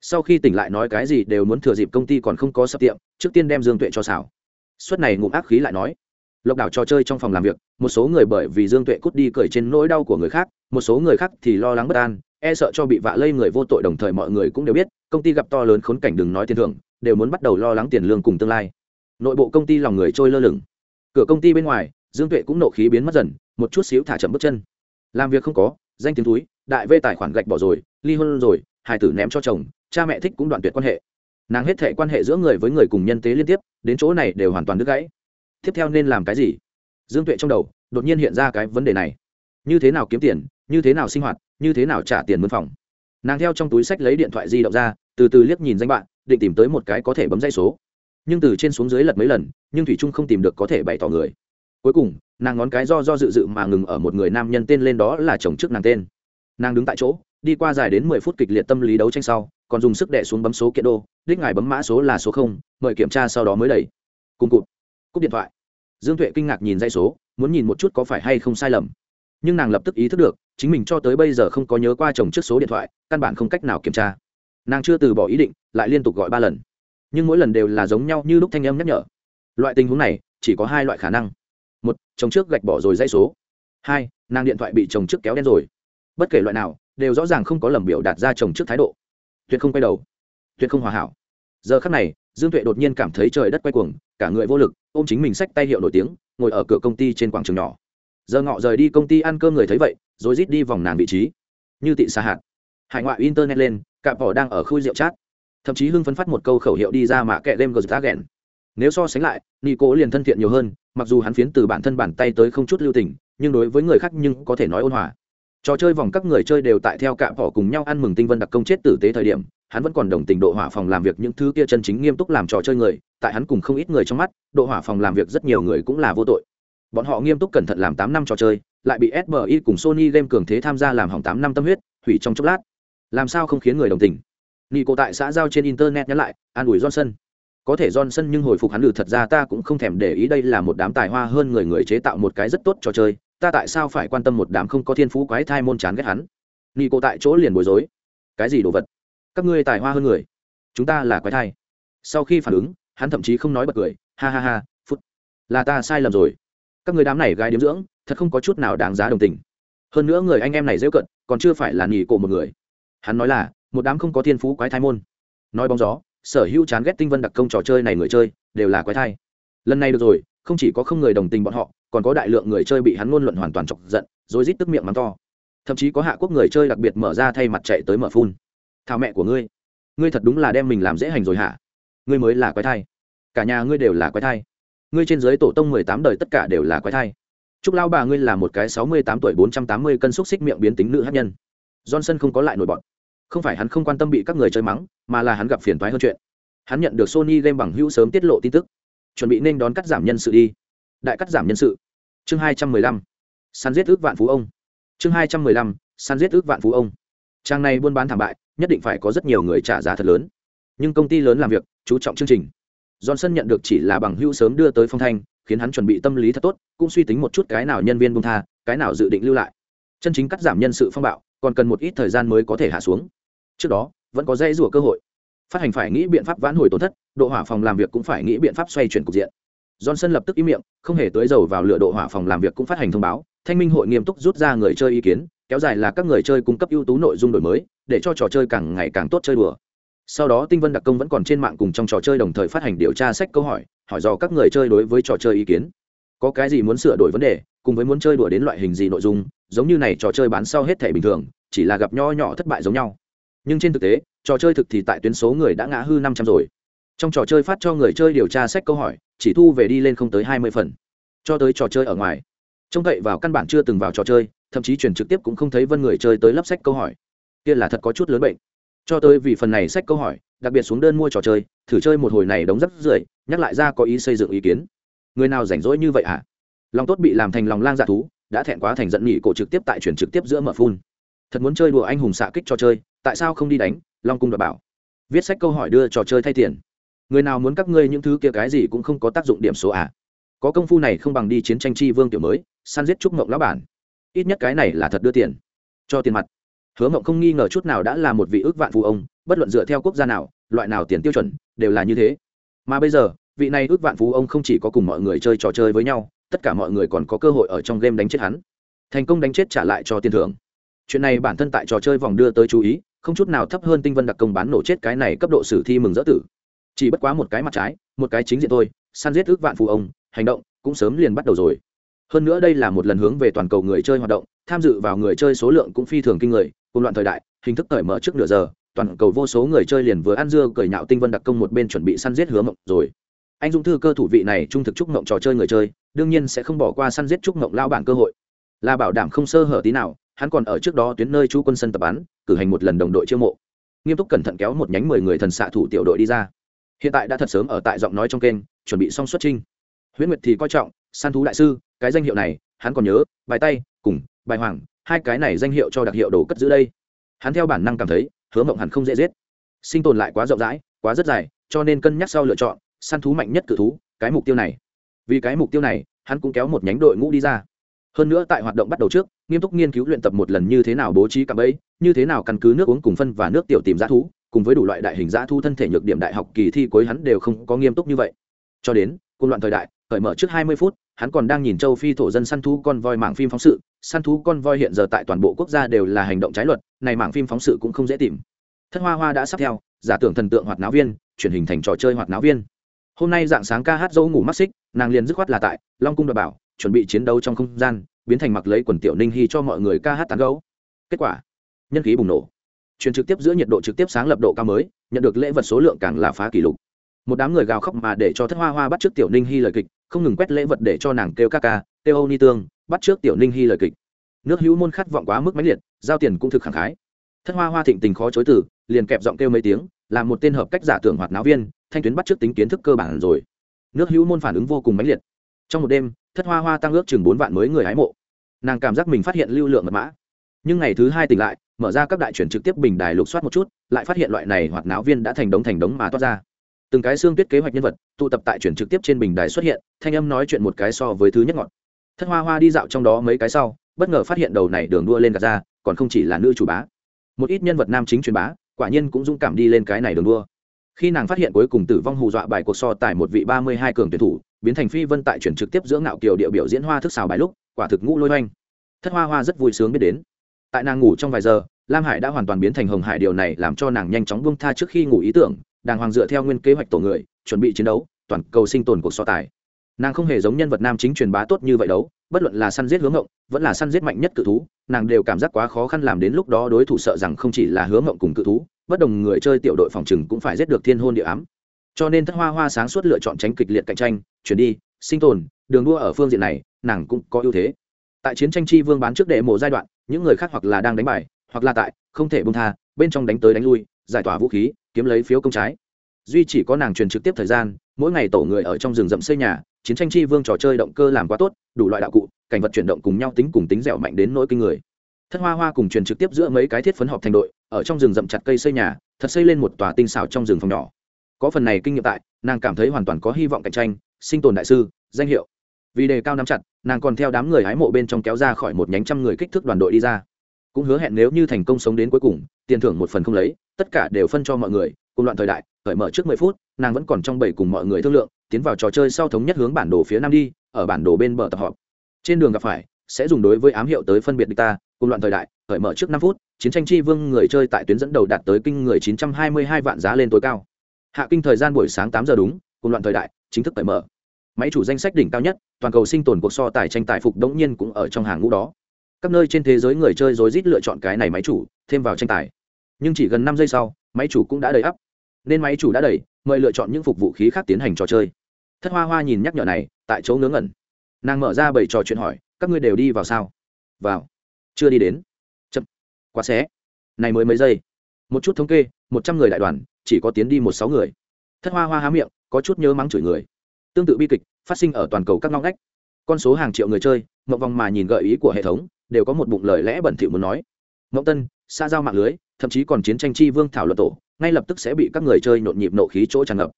Sau khi tỉnh lại nói cái gì đều muốn thừa dịp công ty còn không có sập tiệm, trước tiên đem dương tuệ cho xảo. Suất này ngụm ác khí lại nói, lộc đảo trò chơi trong phòng làm việc, một số người bởi vì dương tuệ cút đi cười trên nỗi đau của người khác, một số người khác thì lo lắng bất an e sợ cho bị vạ lây người vô tội đồng thời mọi người cũng đều biết, công ty gặp to lớn khốn cảnh đừng nói tiền thưởng, đều muốn bắt đầu lo lắng tiền lương cùng tương lai. Nội bộ công ty lòng người trôi lơ lửng. Cửa công ty bên ngoài, dương tuệ cũng nộ khí biến mất dần, một chút xíu thả chậm bước chân. Làm việc không có, danh tiếng túi đại vê tài khoản gạch bỏ rồi, ly hôn rồi hài tử ném cho chồng, cha mẹ thích cũng đoạn tuyệt quan hệ. Nàng hết thể quan hệ giữa người với người cùng nhân tế liên tiếp, đến chỗ này đều hoàn toàn đứt gãy. Tiếp theo nên làm cái gì? Dương tuệ trong đầu, đột nhiên hiện ra cái vấn đề này. Như thế nào kiếm tiền, như thế nào sinh hoạt, như thế nào trả tiền mướn phòng? Nàng theo trong túi sách lấy điện thoại di động ra, từ từ liếc nhìn danh bạn, định tìm tới một cái có thể bấm dây số. Nhưng từ trên xuống dưới lật mấy lần, nhưng thủy trung không tìm được có thể bày tỏ người. Cuối cùng, nàng ngón cái do do dự dự mà ngừng ở một người nam nhân tên lên đó là chồng trước nàng tên nàng đứng tại chỗ, đi qua dài đến mười phút kịch liệt tâm lý đấu tranh sau, còn dùng sức đẻ xuống bấm số kiện đô, đích ngài bấm mã số là số không, mời kiểm tra sau đó mới đẩy. Cùng cụt. Cúp điện thoại. Dương tuệ kinh ngạc nhìn dây số, muốn nhìn một chút có phải hay không sai lầm. Nhưng nàng lập tức ý thức được, chính mình cho tới bây giờ không có nhớ qua chồng trước số điện thoại, căn bản không cách nào kiểm tra. Nàng chưa từ bỏ ý định, lại liên tục gọi ba lần. Nhưng mỗi lần đều là giống nhau như lúc thanh âm nhắc nhở. Loại tình huống này, chỉ có hai loại khả năng. Một, chồng trước gạch bỏ rồi dây số. Hai, nàng điện thoại bị chồng trước kéo đen rồi bất kể loại nào, đều rõ ràng không có lầm biểu đạt ra chồng trước thái độ. Tuyệt không quay đầu. Tuyệt không hòa hảo. Giờ khắc này, dương tuệ đột nhiên cảm thấy trời đất quay cuồng, cả người vô lực, ôm chính mình sách tay hiệu nổi tiếng, ngồi ở cửa công ty trên quảng trường nhỏ. Giờ ngọ rời đi công ty ăn cơm người thấy vậy, rồi rít đi vòng nàng vị trí. Như tị xa hạt. Hải ngoại internet lên, cạm bỏ đang ở khui rượu chat thậm chí hưng phấn phát một câu khẩu hiệu đi ra mà kệ game gờ nếu so sánh lại, nico liền thân thiện nhiều hơn, mặc dù hắn phiến từ bản thân bàn tay tới không chút lưu tình, nhưng đối với người khác nhưng có thể nói ôn hòa trò chơi vòng các người chơi đều tại theo cạm bỏ cùng nhau ăn mừng tinh vân đặc công chết tử tế thời điểm, hắn vẫn còn đồng tình độ hỏa phòng làm việc những thứ kia chân chính nghiêm túc làm trò chơi người, tại hắn cùng không ít người trong mắt, độ hỏa phòng làm việc rất nhiều người cũng là vô tội. Bọn họ nghiêm túc cẩn thận làm tám năm trò chơi, lại bị sbi cùng sony game cường thế tham gia làm hỏng tám năm tâm huyết, hủy trong chốc lát. Làm sao không khiến người đồng tình? Nghi cô tại xã giao trên internet nhắn lại, an ủi johnson. Có thể johnson nhưng hồi phục hắn lử thật ra ta cũng không thèm để ý đây là một đám tài hoa hơn người người chế tạo một cái rất tốt trò chơi ta tại sao phải quan tâm một đám không có thiên phú quái thai môn chán ghét hắn? Nghi cô tại chỗ liền bối rối. Cái gì đồ vật? Các ngươi tài hoa hơn người. Chúng ta là quái thai. Sau khi phản ứng, hắn thậm chí không nói bật cười. Ha ha ha, phút. Là ta sai lầm rồi. Các người đám này gái điếm dưỡng, thật không có chút nào đáng giá đồng tình. Hơn nữa người anh em này dễ cận, còn chưa phải là nghỉ cổ một người. Hắn nói là, một đám không có thiên phú quái thai môn. Nói bóng gió, sở hữu chán ghét tinh vân đặc công trò chơi này người chơi, đều là quái thai. Lần này được rồi, không chỉ có không người đồng tình bọn họ còn có đại lượng người chơi bị hắn ngôn luận hoàn toàn chọc giận, rồi rít tức miệng mắng to. Thậm chí có hạ quốc người chơi đặc biệt mở ra thay mặt chạy tới mở phun. Thảo mẹ của ngươi ngươi thật đúng là đem mình làm dễ hành rồi hả? Ngươi mới là quái thai. Cả nhà ngươi đều là quái thai. Ngươi trên dưới tổ tông mười tám đời tất cả đều là quái thai. Chúc lao bà ngươi là một cái sáu mươi tám tuổi bốn trăm tám mươi cân xúc xích miệng biến tính nữ hát nhân. Johnson không có lại nổi bọn. Không phải hắn không quan tâm bị các người chơi mắng, mà là hắn gặp phiền toái hơn chuyện. Hắn nhận được sony game bằng hữu sớm tiết lộ tin tức. Chuẩn bị nên đón cắt giảm nhân sự đi đại cắt giảm nhân sự. Chương hai trăm mười lăm, săn giết ước vạn phú ông. Chương hai trăm mười lăm, săn giết ước vạn phú ông. Trang này buôn bán thảm bại, nhất định phải có rất nhiều người trả giá thật lớn. Nhưng công ty lớn làm việc, chú trọng chương trình. Johnson nhận được chỉ là bằng hữu sớm đưa tới phong thanh, khiến hắn chuẩn bị tâm lý thật tốt, cũng suy tính một chút cái nào nhân viên bung tha, cái nào dự định lưu lại. Chân chính cắt giảm nhân sự phong bạo, còn cần một ít thời gian mới có thể hạ xuống. Trước đó, vẫn có dây rủa cơ hội. Phát hành phải nghĩ biện pháp vãn hồi tổn thất, độ hỏa phòng làm việc cũng phải nghĩ biện pháp xoay chuyển cục diện johnson lập tức ý miệng, không hề tới dầu vào lửa độ hỏa phòng làm việc cũng phát hành thông báo. Thanh minh hội nghiêm túc rút ra người chơi ý kiến, kéo dài là các người chơi cung cấp ưu tú nội dung đổi mới, để cho trò chơi càng ngày càng tốt chơi đùa. Sau đó tinh vân đặc công vẫn còn trên mạng cùng trong trò chơi đồng thời phát hành điều tra sách câu hỏi hỏi do các người chơi đối với trò chơi ý kiến. Có cái gì muốn sửa đổi vấn đề, cùng với muốn chơi đùa đến loại hình gì nội dung, giống như này trò chơi bán sau hết thể bình thường, chỉ là gặp nho nhỏ thất bại giống nhau. Nhưng trên thực tế, trò chơi thực thì tại tuyến số người đã ngã hư năm trăm rồi. Trong trò chơi phát cho người chơi điều tra sách câu hỏi chỉ thu về đi lên không tới hai mươi phần. Cho tới trò chơi ở ngoài. Trông cậy vào căn bản chưa từng vào trò chơi, thậm chí truyền trực tiếp cũng không thấy vân người chơi tới lắp sách câu hỏi. Kia là thật có chút lớn bệnh. Cho tới vì phần này sách câu hỏi, đặc biệt xuống đơn mua trò chơi, thử chơi một hồi này đóng rất rưởi, nhắc lại ra có ý xây dựng ý kiến. Người nào rảnh rỗi như vậy ạ? À? lòng tốt bị làm thành lòng lang dạ thú, đã thẹn quá thành giận nhị cổ trực tiếp tại chuyển trực tiếp giữa mở phun. Thật muốn chơi đùa anh hùng xạ kích trò chơi, tại sao không đi đánh? Long cung đ bảo. Viết sách câu hỏi đưa trò chơi thay tiền người nào muốn các ngươi những thứ kia cái gì cũng không có tác dụng điểm số à? Có công phu này không bằng đi chiến tranh chi vương tiểu mới, săn giết trúc mộng lão bản. Ít nhất cái này là thật đưa tiền. Cho tiền mặt. Hứa mộng không nghi ngờ chút nào đã là một vị ước vạn phụ ông, bất luận dựa theo quốc gia nào, loại nào tiền tiêu chuẩn, đều là như thế. Mà bây giờ, vị này ước vạn phú ông không chỉ có cùng mọi người chơi trò chơi với nhau, tất cả mọi người còn có cơ hội ở trong game đánh chết hắn. Thành công đánh chết trả lại cho tiền thưởng. Chuyện này bản thân tại trò chơi vòng đưa tới chú ý, không chút nào thấp hơn tinh vân đặc công bán nổ chết cái này cấp độ sử thi mừng dỡ tử chỉ bất quá một cái mặt trái, một cái chính diện thôi, săn giết ước vạn phù ông, hành động cũng sớm liền bắt đầu rồi. Hơn nữa đây là một lần hướng về toàn cầu người chơi hoạt động, tham dự vào người chơi số lượng cũng phi thường kinh người, cùng loạn thời đại, hình thức cởi mở trước nửa giờ, toàn cầu vô số người chơi liền vừa ăn dưa cởi nhạo tinh vân đặc công một bên chuẩn bị săn giết hứa mộng rồi. Anh dũng thư cơ thủ vị này trung thực chúc mộng trò chơi người chơi, đương nhiên sẽ không bỏ qua săn giết chúc mộng lao bản cơ hội. Là bảo đảm không sơ hở tí nào, hắn còn ở trước đó tuyến nơi chú quân sân tập bắn, cử hành một lần đồng đội chiêu mộ. Nghiêm túc cẩn thận kéo một nhánh mười người thần xạ thủ tiểu đội đi ra hiện tại đã thật sớm ở tại giọng nói trong kênh, chuẩn bị xong xuất trinh huyễn nguyệt thì coi trọng săn thú đại sư, cái danh hiệu này, hắn còn nhớ, bài tay, cùng, bài hoàng, hai cái này danh hiệu cho đặc hiệu đồ cất giữ đây. Hắn theo bản năng cảm thấy, hứa mộng hẳn không dễ giết. Sinh tồn lại quá rộng rãi, quá rất dài, cho nên cân nhắc sau lựa chọn săn thú mạnh nhất cự thú, cái mục tiêu này. Vì cái mục tiêu này, hắn cũng kéo một nhánh đội ngũ đi ra. Hơn nữa tại hoạt động bắt đầu trước, nghiêm túc nghiên cứu luyện tập một lần như thế nào bố trí cạm bẫy, như thế nào căn cứ nước uống cùng phân và nước tiểu tìm g thú cùng với đủ loại đại hình g thu thân thể nhược điểm đại học kỳ thi cuối hắn đều không có nghiêm túc như vậy. Cho đến côn loạn thời đại thời mở trước hai mươi phút, hắn còn đang nhìn châu phi thổ dân săn thú con voi mảng phim phóng sự. Săn thú con voi hiện giờ tại toàn bộ quốc gia đều là hành động trái luật, này mảng phim phóng sự cũng không dễ tìm. Thất hoa hoa đã sắp theo, giả tưởng thần tượng hoạt náo viên chuyển hình thành trò chơi hoạt náo viên. Hôm nay dạng sáng ca hát dỗ ngủ mắc xích, nàng liền dứt khoát là tại long cung đ bảo, chuẩn bị chiến đấu trong không gian, biến thành mặc lấy quần tiểu ninh hy cho mọi người ca hát tán gấu kết quả, nhân khí bùng nổ truyền trực tiếp giữa nhiệt độ trực tiếp sáng lập độ cao mới, nhận được lễ vật số lượng càng là phá kỷ lục. Một đám người gào khóc mà để cho thất hoa hoa bắt trước tiểu ninh hy lời kịch, không ngừng quét lễ vật để cho nàng kêu ca ca, kêu âu ni tương, bắt trước tiểu ninh hy lời kịch. Nước hữu môn khát vọng quá mức mãnh liệt, giao tiền cũng thực khẳng khái. Thất hoa hoa thịnh tình khó chối từ, liền kẹp giọng kêu mấy tiếng, làm một tên hợp cách giả tưởng hoạt náo viên, thanh tuyến bắt trước tính kiến thức cơ bản rồi. Nước hữu môn phản ứng vô cùng mãnh liệt. Trong một đêm, thất hoa hoa tăng ước chừng bốn vạn mới người hái mộ. Nàng cảm giác mình phát hiện lưu lượng mật mã. Nhưng ngày thứ hai tỉnh lại mở ra các đại chuyển trực tiếp bình đài lục soát một chút, lại phát hiện loại này hoạt náo viên đã thành đống thành đống mà toát ra. Từng cái xương tuyết kế hoạch nhân vật, tụ tập tại chuyển trực tiếp trên bình đài xuất hiện, thanh âm nói chuyện một cái so với thứ nhất ngọn. Thất hoa hoa đi dạo trong đó mấy cái sau, bất ngờ phát hiện đầu này đường đua lên gạt ra, còn không chỉ là nữ chủ bá. Một ít nhân vật nam chính truyền bá, quả nhiên cũng dũng cảm đi lên cái này đường đua. Khi nàng phát hiện cuối cùng tử vong hù dọa bài cuộc so tại một vị ba mươi hai cường tuyển thủ, biến thành phi vân tại chuyển trực tiếp giữa ngạo kiều địa biểu diễn hoa thức xào bài lúc, quả thực ngũ lôi oanh thất hoa hoa rất vui sướng biết đến tại nàng ngủ trong vài giờ, lam hải đã hoàn toàn biến thành hồng hải. Điều này làm cho nàng nhanh chóng buông tha trước khi ngủ ý tưởng, đàng hoàng dựa theo nguyên kế hoạch tổ người, chuẩn bị chiến đấu, toàn cầu sinh tồn cuộc so tài. Nàng không hề giống nhân vật nam chính truyền bá tốt như vậy đấu bất luận là săn giết hướng ngộng vẫn là săn giết mạnh nhất cự thú, nàng đều cảm giác quá khó khăn làm đến lúc đó đối thủ sợ rằng không chỉ là hướng ngộng cùng cự thú, bất đồng người chơi tiểu đội phòng trừng cũng phải giết được thiên hôn địa ám. Cho nên thất hoa hoa sáng suốt lựa chọn tránh kịch liệt cạnh tranh, chuyển đi, sinh tồn, đường đua ở phương diện này, nàng cũng có ưu thế. Tại chiến tranh chi vương bán trước đệ mộ giai đoạn những người khác hoặc là đang đánh bài, hoặc là tại, không thể bông tha, bên trong đánh tới đánh lui, giải tỏa vũ khí, kiếm lấy phiếu công trái. Duy chỉ có nàng truyền trực tiếp thời gian, mỗi ngày tổ người ở trong rừng rậm xây nhà, chiến tranh chi vương trò chơi động cơ làm quá tốt, đủ loại đạo cụ, cảnh vật chuyển động cùng nhau tính cùng tính dẻo mạnh đến nỗi kinh người. Thất hoa hoa cùng truyền trực tiếp giữa mấy cái thiết phấn họp thành đội, ở trong rừng rậm chặt cây xây nhà, thật xây lên một tòa tinh xảo trong rừng phòng nhỏ. Có phần này kinh nghiệm tại, nàng cảm thấy hoàn toàn có hy vọng cạnh tranh, sinh tồn đại sư, danh hiệu vì đề cao nắm chặt, nàng còn theo đám người hái mộ bên trong kéo ra khỏi một nhánh trăm người kích thước đoàn đội đi ra. Cũng hứa hẹn nếu như thành công sống đến cuối cùng, tiền thưởng một phần không lấy, tất cả đều phân cho mọi người. Cùng loạn thời đại khởi mở trước mười phút, nàng vẫn còn trong bảy cùng mọi người thương lượng, tiến vào trò chơi sau thống nhất hướng bản đồ phía nam đi, ở bản đồ bên bờ tập họp. Trên đường gặp phải, sẽ dùng đối với ám hiệu tới phân biệt địch ta, cùng loạn thời đại khởi mở trước năm phút, chiến tranh chi vương người chơi tại tuyến dẫn đầu đạt tới kinh người chín trăm hai mươi hai vạn giá lên tối cao. Hạ kinh thời gian buổi sáng tám giờ đúng, cùng loạn thời đại, chính thức cởi mở máy chủ danh sách đỉnh cao nhất, toàn cầu sinh tồn cuộc so tài tranh tài phục đống nhiên cũng ở trong hàng ngũ đó. Các nơi trên thế giới người chơi rối rít lựa chọn cái này máy chủ, thêm vào tranh tài. Nhưng chỉ gần năm giây sau, máy chủ cũng đã đầy ắp. Nên máy chủ đã đầy, mời lựa chọn những phục vụ khí khác tiến hành trò chơi. Thất hoa hoa nhìn nhắc nhở này, tại chỗ ngớ ngẩn. Nàng mở ra bảy trò chuyện hỏi, các ngươi đều đi vào sao? Vào. Chưa đi đến. Chậm. Quá xé. Này mới mấy giây? Một chút thống kê, một trăm người đại đoàn, chỉ có tiến đi một sáu người. Thất hoa hoa há miệng, có chút nhớ mắng chửi người. Tương tự bi kịch phát sinh ở toàn cầu các ngóc ngách. Con số hàng triệu người chơi, mộng vòng mà nhìn gợi ý của hệ thống, đều có một bụng lời lẽ bẩn thỉu muốn nói. Mộng tân xa giao mạng lưới, thậm chí còn chiến tranh chi vương thảo luận tổ, ngay lập tức sẽ bị các người chơi nhộn nhịp nộ khí chỗ tràn ngập.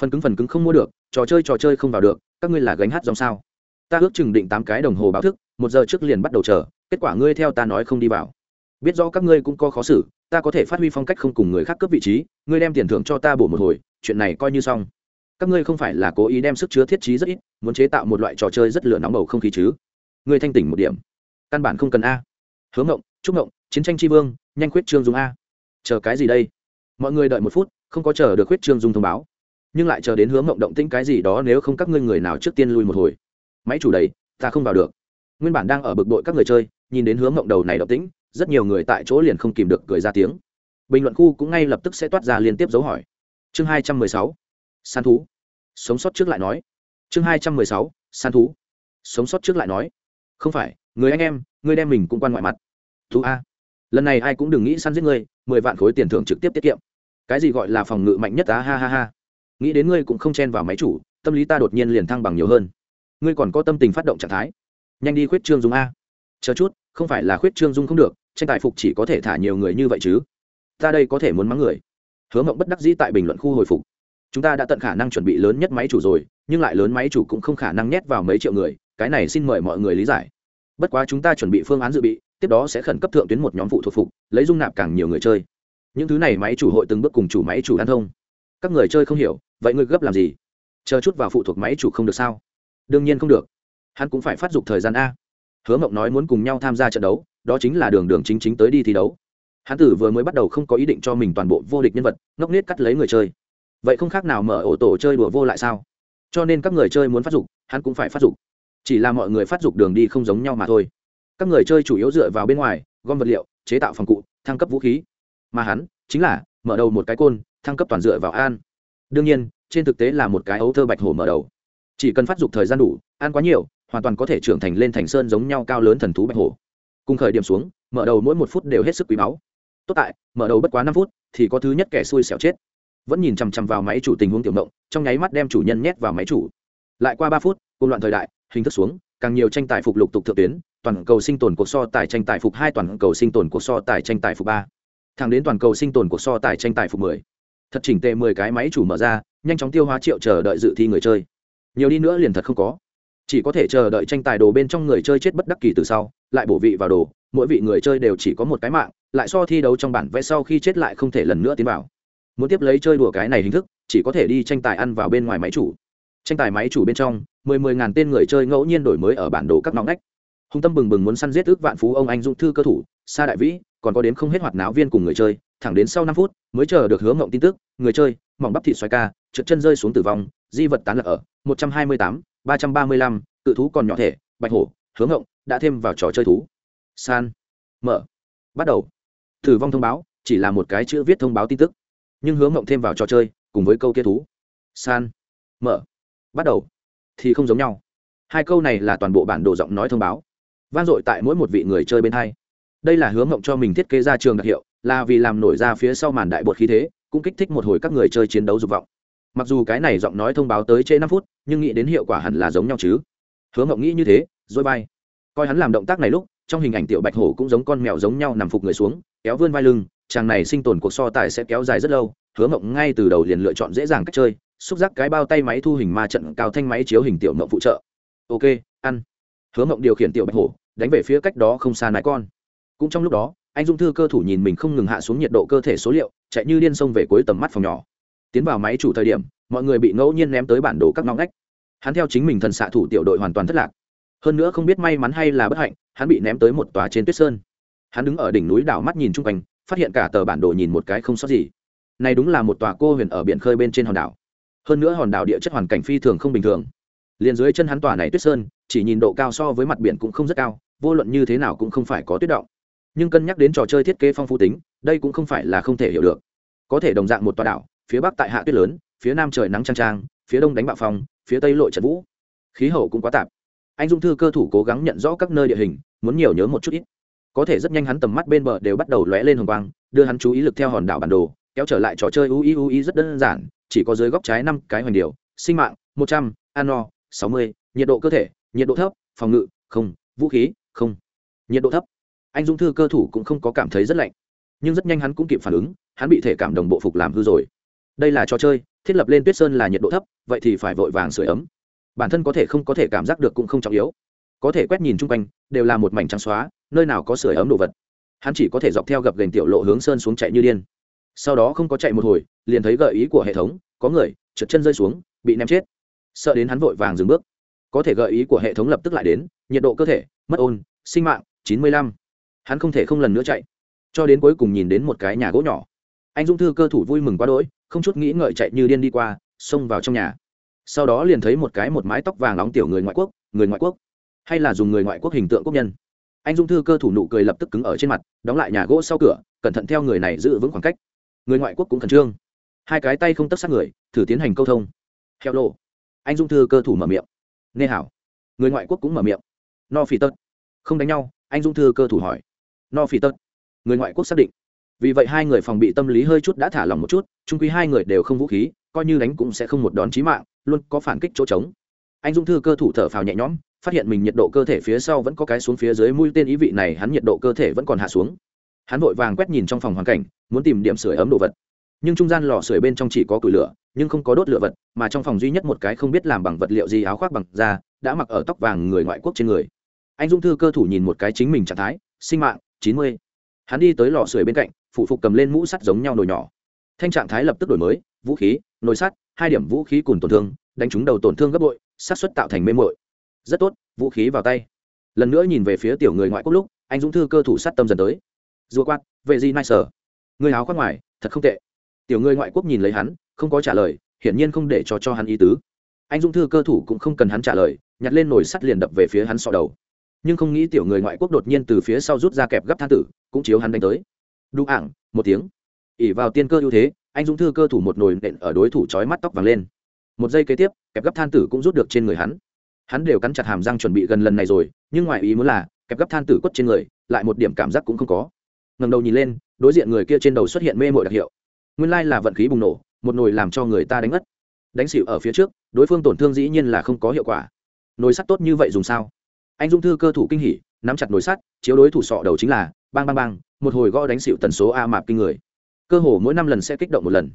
Phần cứng phần cứng không mua được, trò chơi trò chơi không vào được, các ngươi là gánh hát dòng sao? Ta ước chừng định tám cái đồng hồ báo thức, một giờ trước liền bắt đầu chờ, kết quả ngươi theo ta nói không đi vào. Biết rõ các ngươi cũng có khó xử, ta có thể phát huy phong cách không cùng người khác cướp vị trí, ngươi đem tiền thưởng cho ta bổ một hồi, chuyện này coi như xong các ngươi không phải là cố ý đem sức chứa thiết trí rất ít, muốn chế tạo một loại trò chơi rất lửa nóng bầu không khí chứ? Ngươi thanh tỉnh một điểm. Căn bản không cần a. Hướng ngộng, trúc ngộng, chiến tranh tri vương, nhanh khuyết trương dung a. Chờ cái gì đây? Mọi người đợi một phút, không có chờ được khuyết trương dung thông báo. Nhưng lại chờ đến hướng ngộng động tĩnh cái gì đó nếu không các ngươi người nào trước tiên lui một hồi. Máy chủ đấy ta không vào được. Nguyên bản đang ở bực bội các người chơi, nhìn đến hướng ngộng đầu này động tĩnh, rất nhiều người tại chỗ liền không kìm được cười ra tiếng. Bình luận khu cũng ngay lập tức sẽ toát ra liên tiếp dấu hỏi. Chương hai trăm mười sáu săn thú. Sống sót trước lại nói. Chương hai trăm mười sáu săn thú. Sống sót trước lại nói. Không phải, người anh em ngươi đem mình cũng quan ngoại mặt. Thú a. Lần này ai cũng đừng nghĩ săn giết ngươi mười vạn khối tiền thưởng trực tiếp tiết kiệm. Cái gì gọi là phòng ngự mạnh nhất á, ha ha ha. Nghĩ đến ngươi cũng không chen vào máy chủ, tâm lý ta đột nhiên liền thăng bằng nhiều hơn. Ngươi còn có tâm tình phát động trạng thái. Nhanh đi khuyết trương dung a. Chờ chút, không phải là khuyết trương dung không được, tranh tài phục chỉ có thể thả nhiều người như vậy chứ. Ta đây có thể muốn mắng người. Hứa mộng bất đắc dĩ tại bình luận khu hồi phục chúng ta đã tận khả năng chuẩn bị lớn nhất máy chủ rồi, nhưng lại lớn máy chủ cũng không khả năng nhét vào mấy triệu người, cái này xin mời mọi người lý giải. Bất quá chúng ta chuẩn bị phương án dự bị, tiếp đó sẽ khẩn cấp thượng tuyến một nhóm phụ thuộc phục, lấy dung nạp càng nhiều người chơi. Những thứ này máy chủ hội từng bước cùng chủ máy chủ an thông. Các người chơi không hiểu, vậy ngươi gấp làm gì? Chờ chút vào phụ thuộc máy chủ không được sao? Đương nhiên không được. Hắn cũng phải phát dục thời gian a. Hứa mộng nói muốn cùng nhau tham gia trận đấu, đó chính là đường đường chính chính tới đi thi đấu. Hắn tử vừa mới bắt đầu không có ý định cho mình toàn bộ vô địch nhân vật, ngốc n cắt lấy người chơi vậy không khác nào mở ổ tổ chơi đùa vô lại sao? Cho nên các người chơi muốn phát dục, hắn cũng phải phát dục. Chỉ là mọi người phát dục đường đi không giống nhau mà thôi. Các người chơi chủ yếu dựa vào bên ngoài, gom vật liệu, chế tạo phòng cụ, thăng cấp vũ khí. Mà hắn chính là mở đầu một cái côn, thăng cấp toàn dựa vào an. Đương nhiên, trên thực tế là một cái ấu thơ bạch hổ mở đầu. Chỉ cần phát dục thời gian đủ ăn quá nhiều, hoàn toàn có thể trưởng thành lên thành sơn giống nhau cao lớn thần thú bạch hổ. Cùng khởi điểm xuống, mở đầu mỗi một phút đều hết sức quý báu. Tốt tại, mở đầu bất quá năm phút, thì có thứ nhất kẻ xui xẻo chết vẫn nhìn chằm chằm vào máy chủ tình huống tiểu động trong nháy mắt đem chủ nhân nhét vào máy chủ. Lại qua ba phút, cùng loạn thời đại, hình thức xuống, càng nhiều tranh tài phục lục tục thượng tuyến, toàn cầu sinh tồn cuộc so tài tranh tài phục hai, toàn cầu sinh tồn cuộc so tài tranh tài phục ba. Thẳng đến toàn cầu sinh tồn cuộc so tài tranh tài phục mười. Thật chỉnh tệ mười cái máy chủ mở ra, nhanh chóng tiêu hóa triệu chờ đợi dự thi người chơi. Nhiều đi nữa liền thật không có. Chỉ có thể chờ đợi tranh tài đồ bên trong người chơi chết bất đắc kỳ từ sau, lại bổ vị vào đồ, mỗi vị người chơi đều chỉ có một cái mạng, lại so thi đấu trong bản vẽ sau khi chết lại không thể lần nữa tiến vào muốn tiếp lấy chơi đùa cái này hình thức, chỉ có thể đi tranh tài ăn vào bên ngoài máy chủ. Tranh tài máy chủ bên trong, mười mười ngàn tên người chơi ngẫu nhiên đổi mới ở bản đồ các nóng nách hùng tâm bừng bừng muốn săn giết ước vạn phú ông anh dũng thư cơ thủ, sa đại vĩ, còn có đến không hết hoạt náo viên cùng người chơi, thẳng đến sau năm phút, mới chờ được hướng ngộng tin tức, người chơi, mỏng bắp thịt xoài ca, trượt chân rơi xuống tử vong, di vật tán lạc ở một trăm hai mươi tám, ba trăm ba mươi lăm, cự thú còn nhỏ thể, bạch hổ hướng ngộng đã thêm vào trò chơi thú. San, mở, bắt đầu. Tử vong thông báo, chỉ là một cái chữ viết thông báo tin tức nhưng hướng mộng thêm vào trò chơi, cùng với câu kia thú. San. Mở. Bắt đầu. Thì không giống nhau. Hai câu này là toàn bộ bản đồ giọng nói thông báo. Vang dội tại mỗi một vị người chơi bên hai. Đây là hướng mộng cho mình thiết kế ra trường đặc hiệu, là vì làm nổi ra phía sau màn đại bột khí thế, cũng kích thích một hồi các người chơi chiến đấu dục vọng. Mặc dù cái này giọng nói thông báo tới trên năm phút, nhưng nghĩ đến hiệu quả hẳn là giống nhau chứ. Hướng mộng nghĩ như thế dối vai. Coi hắn làm động tác này lúc, trong hình ảnh tiểu bạch hổ cũng giống con mèo giống nhau nằm phục người xuống, kéo vươn vai lưng chàng này sinh tồn cuộc so tài sẽ kéo dài rất lâu, hứa Mộng ngay từ đầu liền lựa chọn dễ dàng cách chơi, xúc giác cái bao tay máy thu hình ma trận cao thanh máy chiếu hình tiểu mộng phụ trợ. Ok, ăn. Hứa mộng điều khiển tiểu bạch hổ, đánh về phía cách đó không xa nái con. Cũng trong lúc đó, anh dung thư cơ thủ nhìn mình không ngừng hạ xuống nhiệt độ cơ thể số liệu, chạy như điên sông về cuối tầm mắt phòng nhỏ. Tiến vào máy chủ thời điểm, mọi người bị ngẫu nhiên ném tới bản đồ các ngõ ngách. Hắn theo chính mình thần xạ thủ tiểu đội hoàn toàn thất lạc. Hơn nữa không biết may mắn hay là bất hạnh, hắn bị ném tới một tòa trên tuyết sơn. Hắn đứng ở đỉnh núi đảo mắt nhìn chung quanh phát hiện cả tờ bản đồ nhìn một cái không sót gì. Này đúng là một tòa cô huyền ở biển khơi bên trên hòn đảo. Hơn nữa hòn đảo địa chất hoàn cảnh phi thường không bình thường. Liền dưới chân hắn tòa này tuyết sơn, chỉ nhìn độ cao so với mặt biển cũng không rất cao, vô luận như thế nào cũng không phải có tuyết động. Nhưng cân nhắc đến trò chơi thiết kế phong phú tính, đây cũng không phải là không thể hiểu được. Có thể đồng dạng một tòa đảo, phía bắc tại hạ tuyết lớn, phía nam trời nắng trang trang phía đông đánh bạo phong, phía tây lội trận vũ. Khí hậu cũng quá tạp. Anh dung thư cơ thủ cố gắng nhận rõ các nơi địa hình, muốn nhiều nhớ một chút ít có thể rất nhanh hắn tầm mắt bên bờ đều bắt đầu lóe lên hồng quang, đưa hắn chú ý lực theo hòn đảo bản đồ, kéo trở lại trò chơi ui ui rất đơn giản, chỉ có dưới góc trái năm cái hoành điều sinh mạng, một trăm an no sáu mươi, nhiệt độ cơ thể, nhiệt độ thấp, phòng ngự, không, vũ khí, không, nhiệt độ thấp. Anh dung thư cơ thủ cũng không có cảm thấy rất lạnh, nhưng rất nhanh hắn cũng kịp phản ứng, hắn bị thể cảm đồng bộ phục làm hư rồi. Đây là trò chơi, thiết lập lên tuyết sơn là nhiệt độ thấp, vậy thì phải vội vàng sửa ấm. Bản thân có thể không có thể cảm giác được cũng không trọng yếu. Có thể quét nhìn chung quanh, đều là một mảnh trắng xóa nơi nào có sửa ấm đồ vật. Hắn chỉ có thể dọc theo gập gành tiểu lộ hướng sơn xuống chạy như điên. Sau đó không có chạy một hồi, liền thấy gợi ý của hệ thống, có người, trượt chân rơi xuống, bị ném chết. Sợ đến hắn vội vàng dừng bước. Có thể gợi ý của hệ thống lập tức lại đến, nhiệt độ cơ thể, mất ôn, sinh mạng, chín mươi lăm. Hắn không thể không lần nữa chạy. Cho đến cuối cùng nhìn đến một cái nhà gỗ nhỏ. Anh dũng thư cơ thủ vui mừng quá đỗi, không chút nghĩ ngợi chạy như điên đi qua, xông vào trong nhà. Sau đó liền thấy một cái một mái tóc vàng nóng tiểu người ngoại quốc, người ngoại quốc. Hay là dùng người ngoại quốc hình tượng quốc nhân anh dung thư cơ thủ nụ cười lập tức cứng ở trên mặt, đóng lại nhà gỗ sau cửa, cẩn thận theo người này giữ vững khoảng cách. Người ngoại quốc cũng khẩn trương. Hai cái tay không tấp sát người, thử tiến hành câu thông. Heo lộ anh dung thư cơ thủ mở miệng. Nê hảo. Người ngoại quốc cũng mở miệng. No phi tật. Không đánh nhau, anh dung thư cơ thủ hỏi. No phi tật. Người ngoại quốc xác định. Vì vậy hai người phòng bị tâm lý hơi chút đã thả lòng một chút trung quy hai người đều không vũ khí, coi như đánh cũng sẽ không một đón chí mạng, luôn có phản kích chỗ trống. Anh dung thư cơ thủ thở phào nhẹ nhõm phát hiện mình nhiệt độ cơ thể phía sau vẫn có cái xuống phía dưới mũi tên ý vị này, hắn nhiệt độ cơ thể vẫn còn hạ xuống. Hắn vội vàng quét nhìn trong phòng hoàn cảnh, muốn tìm điểm sửa ấm đồ vật. Nhưng trung gian lò sưởi bên trong chỉ có củi lửa, nhưng không có đốt lửa vật, mà trong phòng duy nhất một cái không biết làm bằng vật liệu gì áo khoác bằng da, đã mặc ở tóc vàng người ngoại quốc trên người. Anh dung thư cơ thủ nhìn một cái chính mình trạng thái, sinh mạng, chín mươi. Hắn đi tới lò sưởi bên cạnh, phụ phục cầm lên mũ sắt giống nhau nồi nhỏ. Thanh trạng thái lập tức đổi mới, vũ khí, nồi sắt, hai điểm vũ khí cùng tổn thương, đánh trúng đầu tổn thương gấp bội sát xuất tạo thành mê mội rất tốt, vũ khí vào tay. Lần nữa nhìn về phía tiểu người ngoại quốc lúc, anh dũng thư cơ thủ sát tâm dần tới. Dua quát, vệ gì nai sở, người áo khoác ngoài, thật không tệ. Tiểu người ngoại quốc nhìn lấy hắn, không có trả lời, hiển nhiên không để cho cho hắn ý tứ. Anh dũng thư cơ thủ cũng không cần hắn trả lời, nhặt lên nồi sắt liền đập về phía hắn sọ đầu. Nhưng không nghĩ tiểu người ngoại quốc đột nhiên từ phía sau rút ra kẹp gấp than tử, cũng chiếu hắn đánh tới. Đu ảng, một tiếng. Ỉ vào tiên cơ ưu thế, anh dũng thư cơ thủ một nồi nện ở đối thủ trói mắt tóc vàng lên. Một giây kế tiếp, kẹp gấp than tử cũng rút được trên người hắn hắn đều cắn chặt hàm răng chuẩn bị gần lần này rồi, nhưng ngoài ý muốn là, kẹp gấp than tử quất trên người, lại một điểm cảm giác cũng không có. Ngầm đầu nhìn lên, đối diện người kia trên đầu xuất hiện mê mội đặc hiệu. Nguyên lai là vận khí bùng nổ, một nồi làm cho người ta đánh ngất. Đánh xịu ở phía trước, đối phương tổn thương dĩ nhiên là không có hiệu quả. Nồi sắt tốt như vậy dùng sao? Anh dung thư cơ thủ kinh hỉ, nắm chặt nồi sắt, chiếu đối thủ sọ đầu chính là, bang bang bang, một hồi gõ đánh xịu tần số a mạp kinh người. Cơ hồ mỗi năm lần sẽ kích động một lần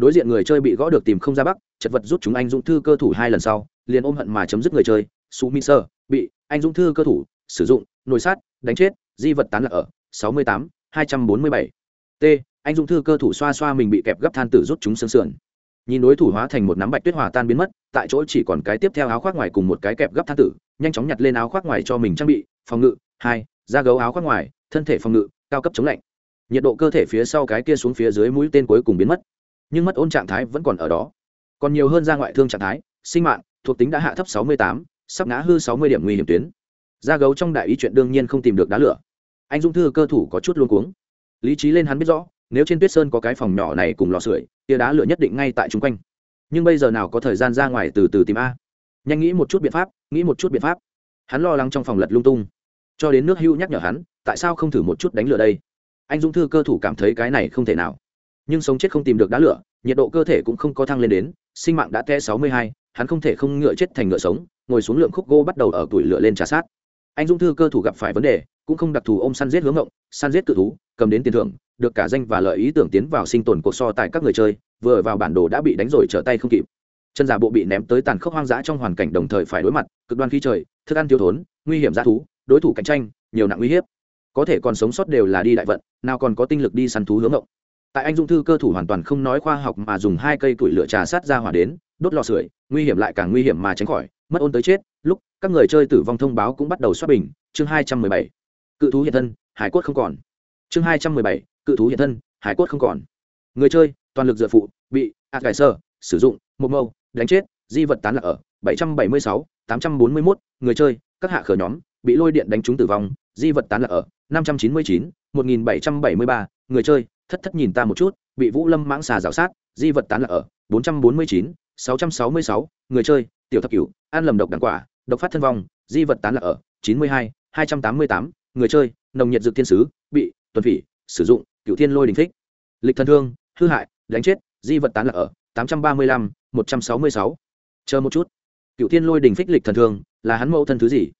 đối diện người chơi bị gõ được tìm không ra bắc, chật vật rút chúng anh dũng thư cơ thủ hai lần sau, liền ôm hận mà chấm dứt người chơi. Su mi sơ bị anh dũng thư cơ thủ sử dụng, nồi sát, đánh chết, di vật tán lạc ở sáu mươi tám, hai trăm bốn mươi bảy. T, anh dũng thư cơ thủ xoa xoa mình bị kẹp gấp than tử rút chúng xương sườn. Nhìn đối thủ hóa thành một nắm bạch tuyết hòa tan biến mất, tại chỗ chỉ còn cái tiếp theo áo khoác ngoài cùng một cái kẹp gấp than tử, nhanh chóng nhặt lên áo khoác ngoài cho mình trang bị, phòng ngự, hai, da gấu áo khoác ngoài, thân thể phòng ngự, cao cấp chống lạnh. Nhiệt độ cơ thể phía sau cái kia xuống phía dưới mũi tên cuối cùng biến mất nhưng mất ôn trạng thái vẫn còn ở đó. Còn nhiều hơn ra ngoại thương trạng thái sinh mạng thuộc tính đã hạ thấp 68, sắp ngã hư 60 điểm nguy hiểm tuyến. Ra gấu trong đại ý chuyện đương nhiên không tìm được đá lửa. Anh dung thư cơ thủ có chút luôn cuống. Lý trí lên hắn biết rõ nếu trên tuyết sơn có cái phòng nhỏ này cùng lò sưởi tia đá lửa nhất định ngay tại chung quanh. Nhưng bây giờ nào có thời gian ra ngoài từ từ tìm a? Nhanh nghĩ một chút biện pháp nghĩ một chút biện pháp. Hắn lo lắng trong phòng lật lung tung. Cho đến nước hưu nhắc nhở hắn tại sao không thử một chút đánh lửa đây? Anh dung thư cơ thủ cảm thấy cái này không thể nào nhưng sống chết không tìm được đá lửa, nhiệt độ cơ thể cũng không có thăng lên đến, sinh mạng đã te sáu mươi hai, hắn không thể không ngựa chết thành ngựa sống, ngồi xuống lượng khúc gỗ bắt đầu ở tuổi lửa lên trả sát. Anh dung thư cơ thủ gặp phải vấn đề, cũng không đặc thù ôm săn giết hướng ngộng, săn giết cự thú, cầm đến tiền thưởng, được cả danh và lợi ý tưởng tiến vào sinh tồn cuộc so tại các người chơi, vừa vào bản đồ đã bị đánh rồi trở tay không kịp. Chân giả bộ bị ném tới tàn khốc hoang dã trong hoàn cảnh đồng thời phải đối mặt, cực đoan khí trời, thức ăn thiếu thốn, nguy hiểm g thú, đối thủ cạnh tranh, nhiều nặng uy hiếp. Có thể còn sống sót đều là đi đại vận, nào còn có tinh lực đi săn thú hướng ngộng tại anh dung thư cơ thủ hoàn toàn không nói khoa học mà dùng hai cây củi lửa trà sát ra hỏa đến, đốt lò sưởi, nguy hiểm lại càng nguy hiểm mà tránh khỏi, mất ôn tới chết. Lúc, các người chơi tử vong thông báo cũng bắt đầu xoát bình. Chương hai trăm mười bảy. Cự thú hiện thân, hải Quất không còn. Chương hai trăm mười bảy. Cự thú hiện thân, hải Quất không còn. Người chơi, toàn lực dựa phụ, bị ạt cải sơ sử dụng, một mâu, đánh chết, di vật tán lạc ở bảy trăm bảy mươi sáu, tám trăm bốn mươi mốt. Người chơi, các hạ khởi nhóm, bị lôi điện đánh trúng tử vong, di vật tán lạc ở năm trăm chín mươi chín, một nghìn bảy trăm bảy mươi ba. Người chơi thất thất nhìn ta một chút, bị vũ lâm mãng xà rào sát, di vật tán lạc ở, bốn trăm bốn mươi chín, sáu trăm sáu mươi sáu, người chơi, tiểu thập cửu an lầm độc đằng quả, độc phát thân vong, di vật tán lạc ở, chín mươi hai hai trăm tám mươi tám, người chơi, nồng nhiệt dược thiên sứ, bị, tuần phỉ, sử dụng cựu thiên lôi đình thích. Lịch thần thương, hư hại, đánh chết, di vật tán lạc ở, tám trăm ba mươi lăm, một trăm sáu mươi sáu. Chờ một chút. Cựu thiên lôi đình phích lịch thần thương, là hắn mẫu thân thứ gì?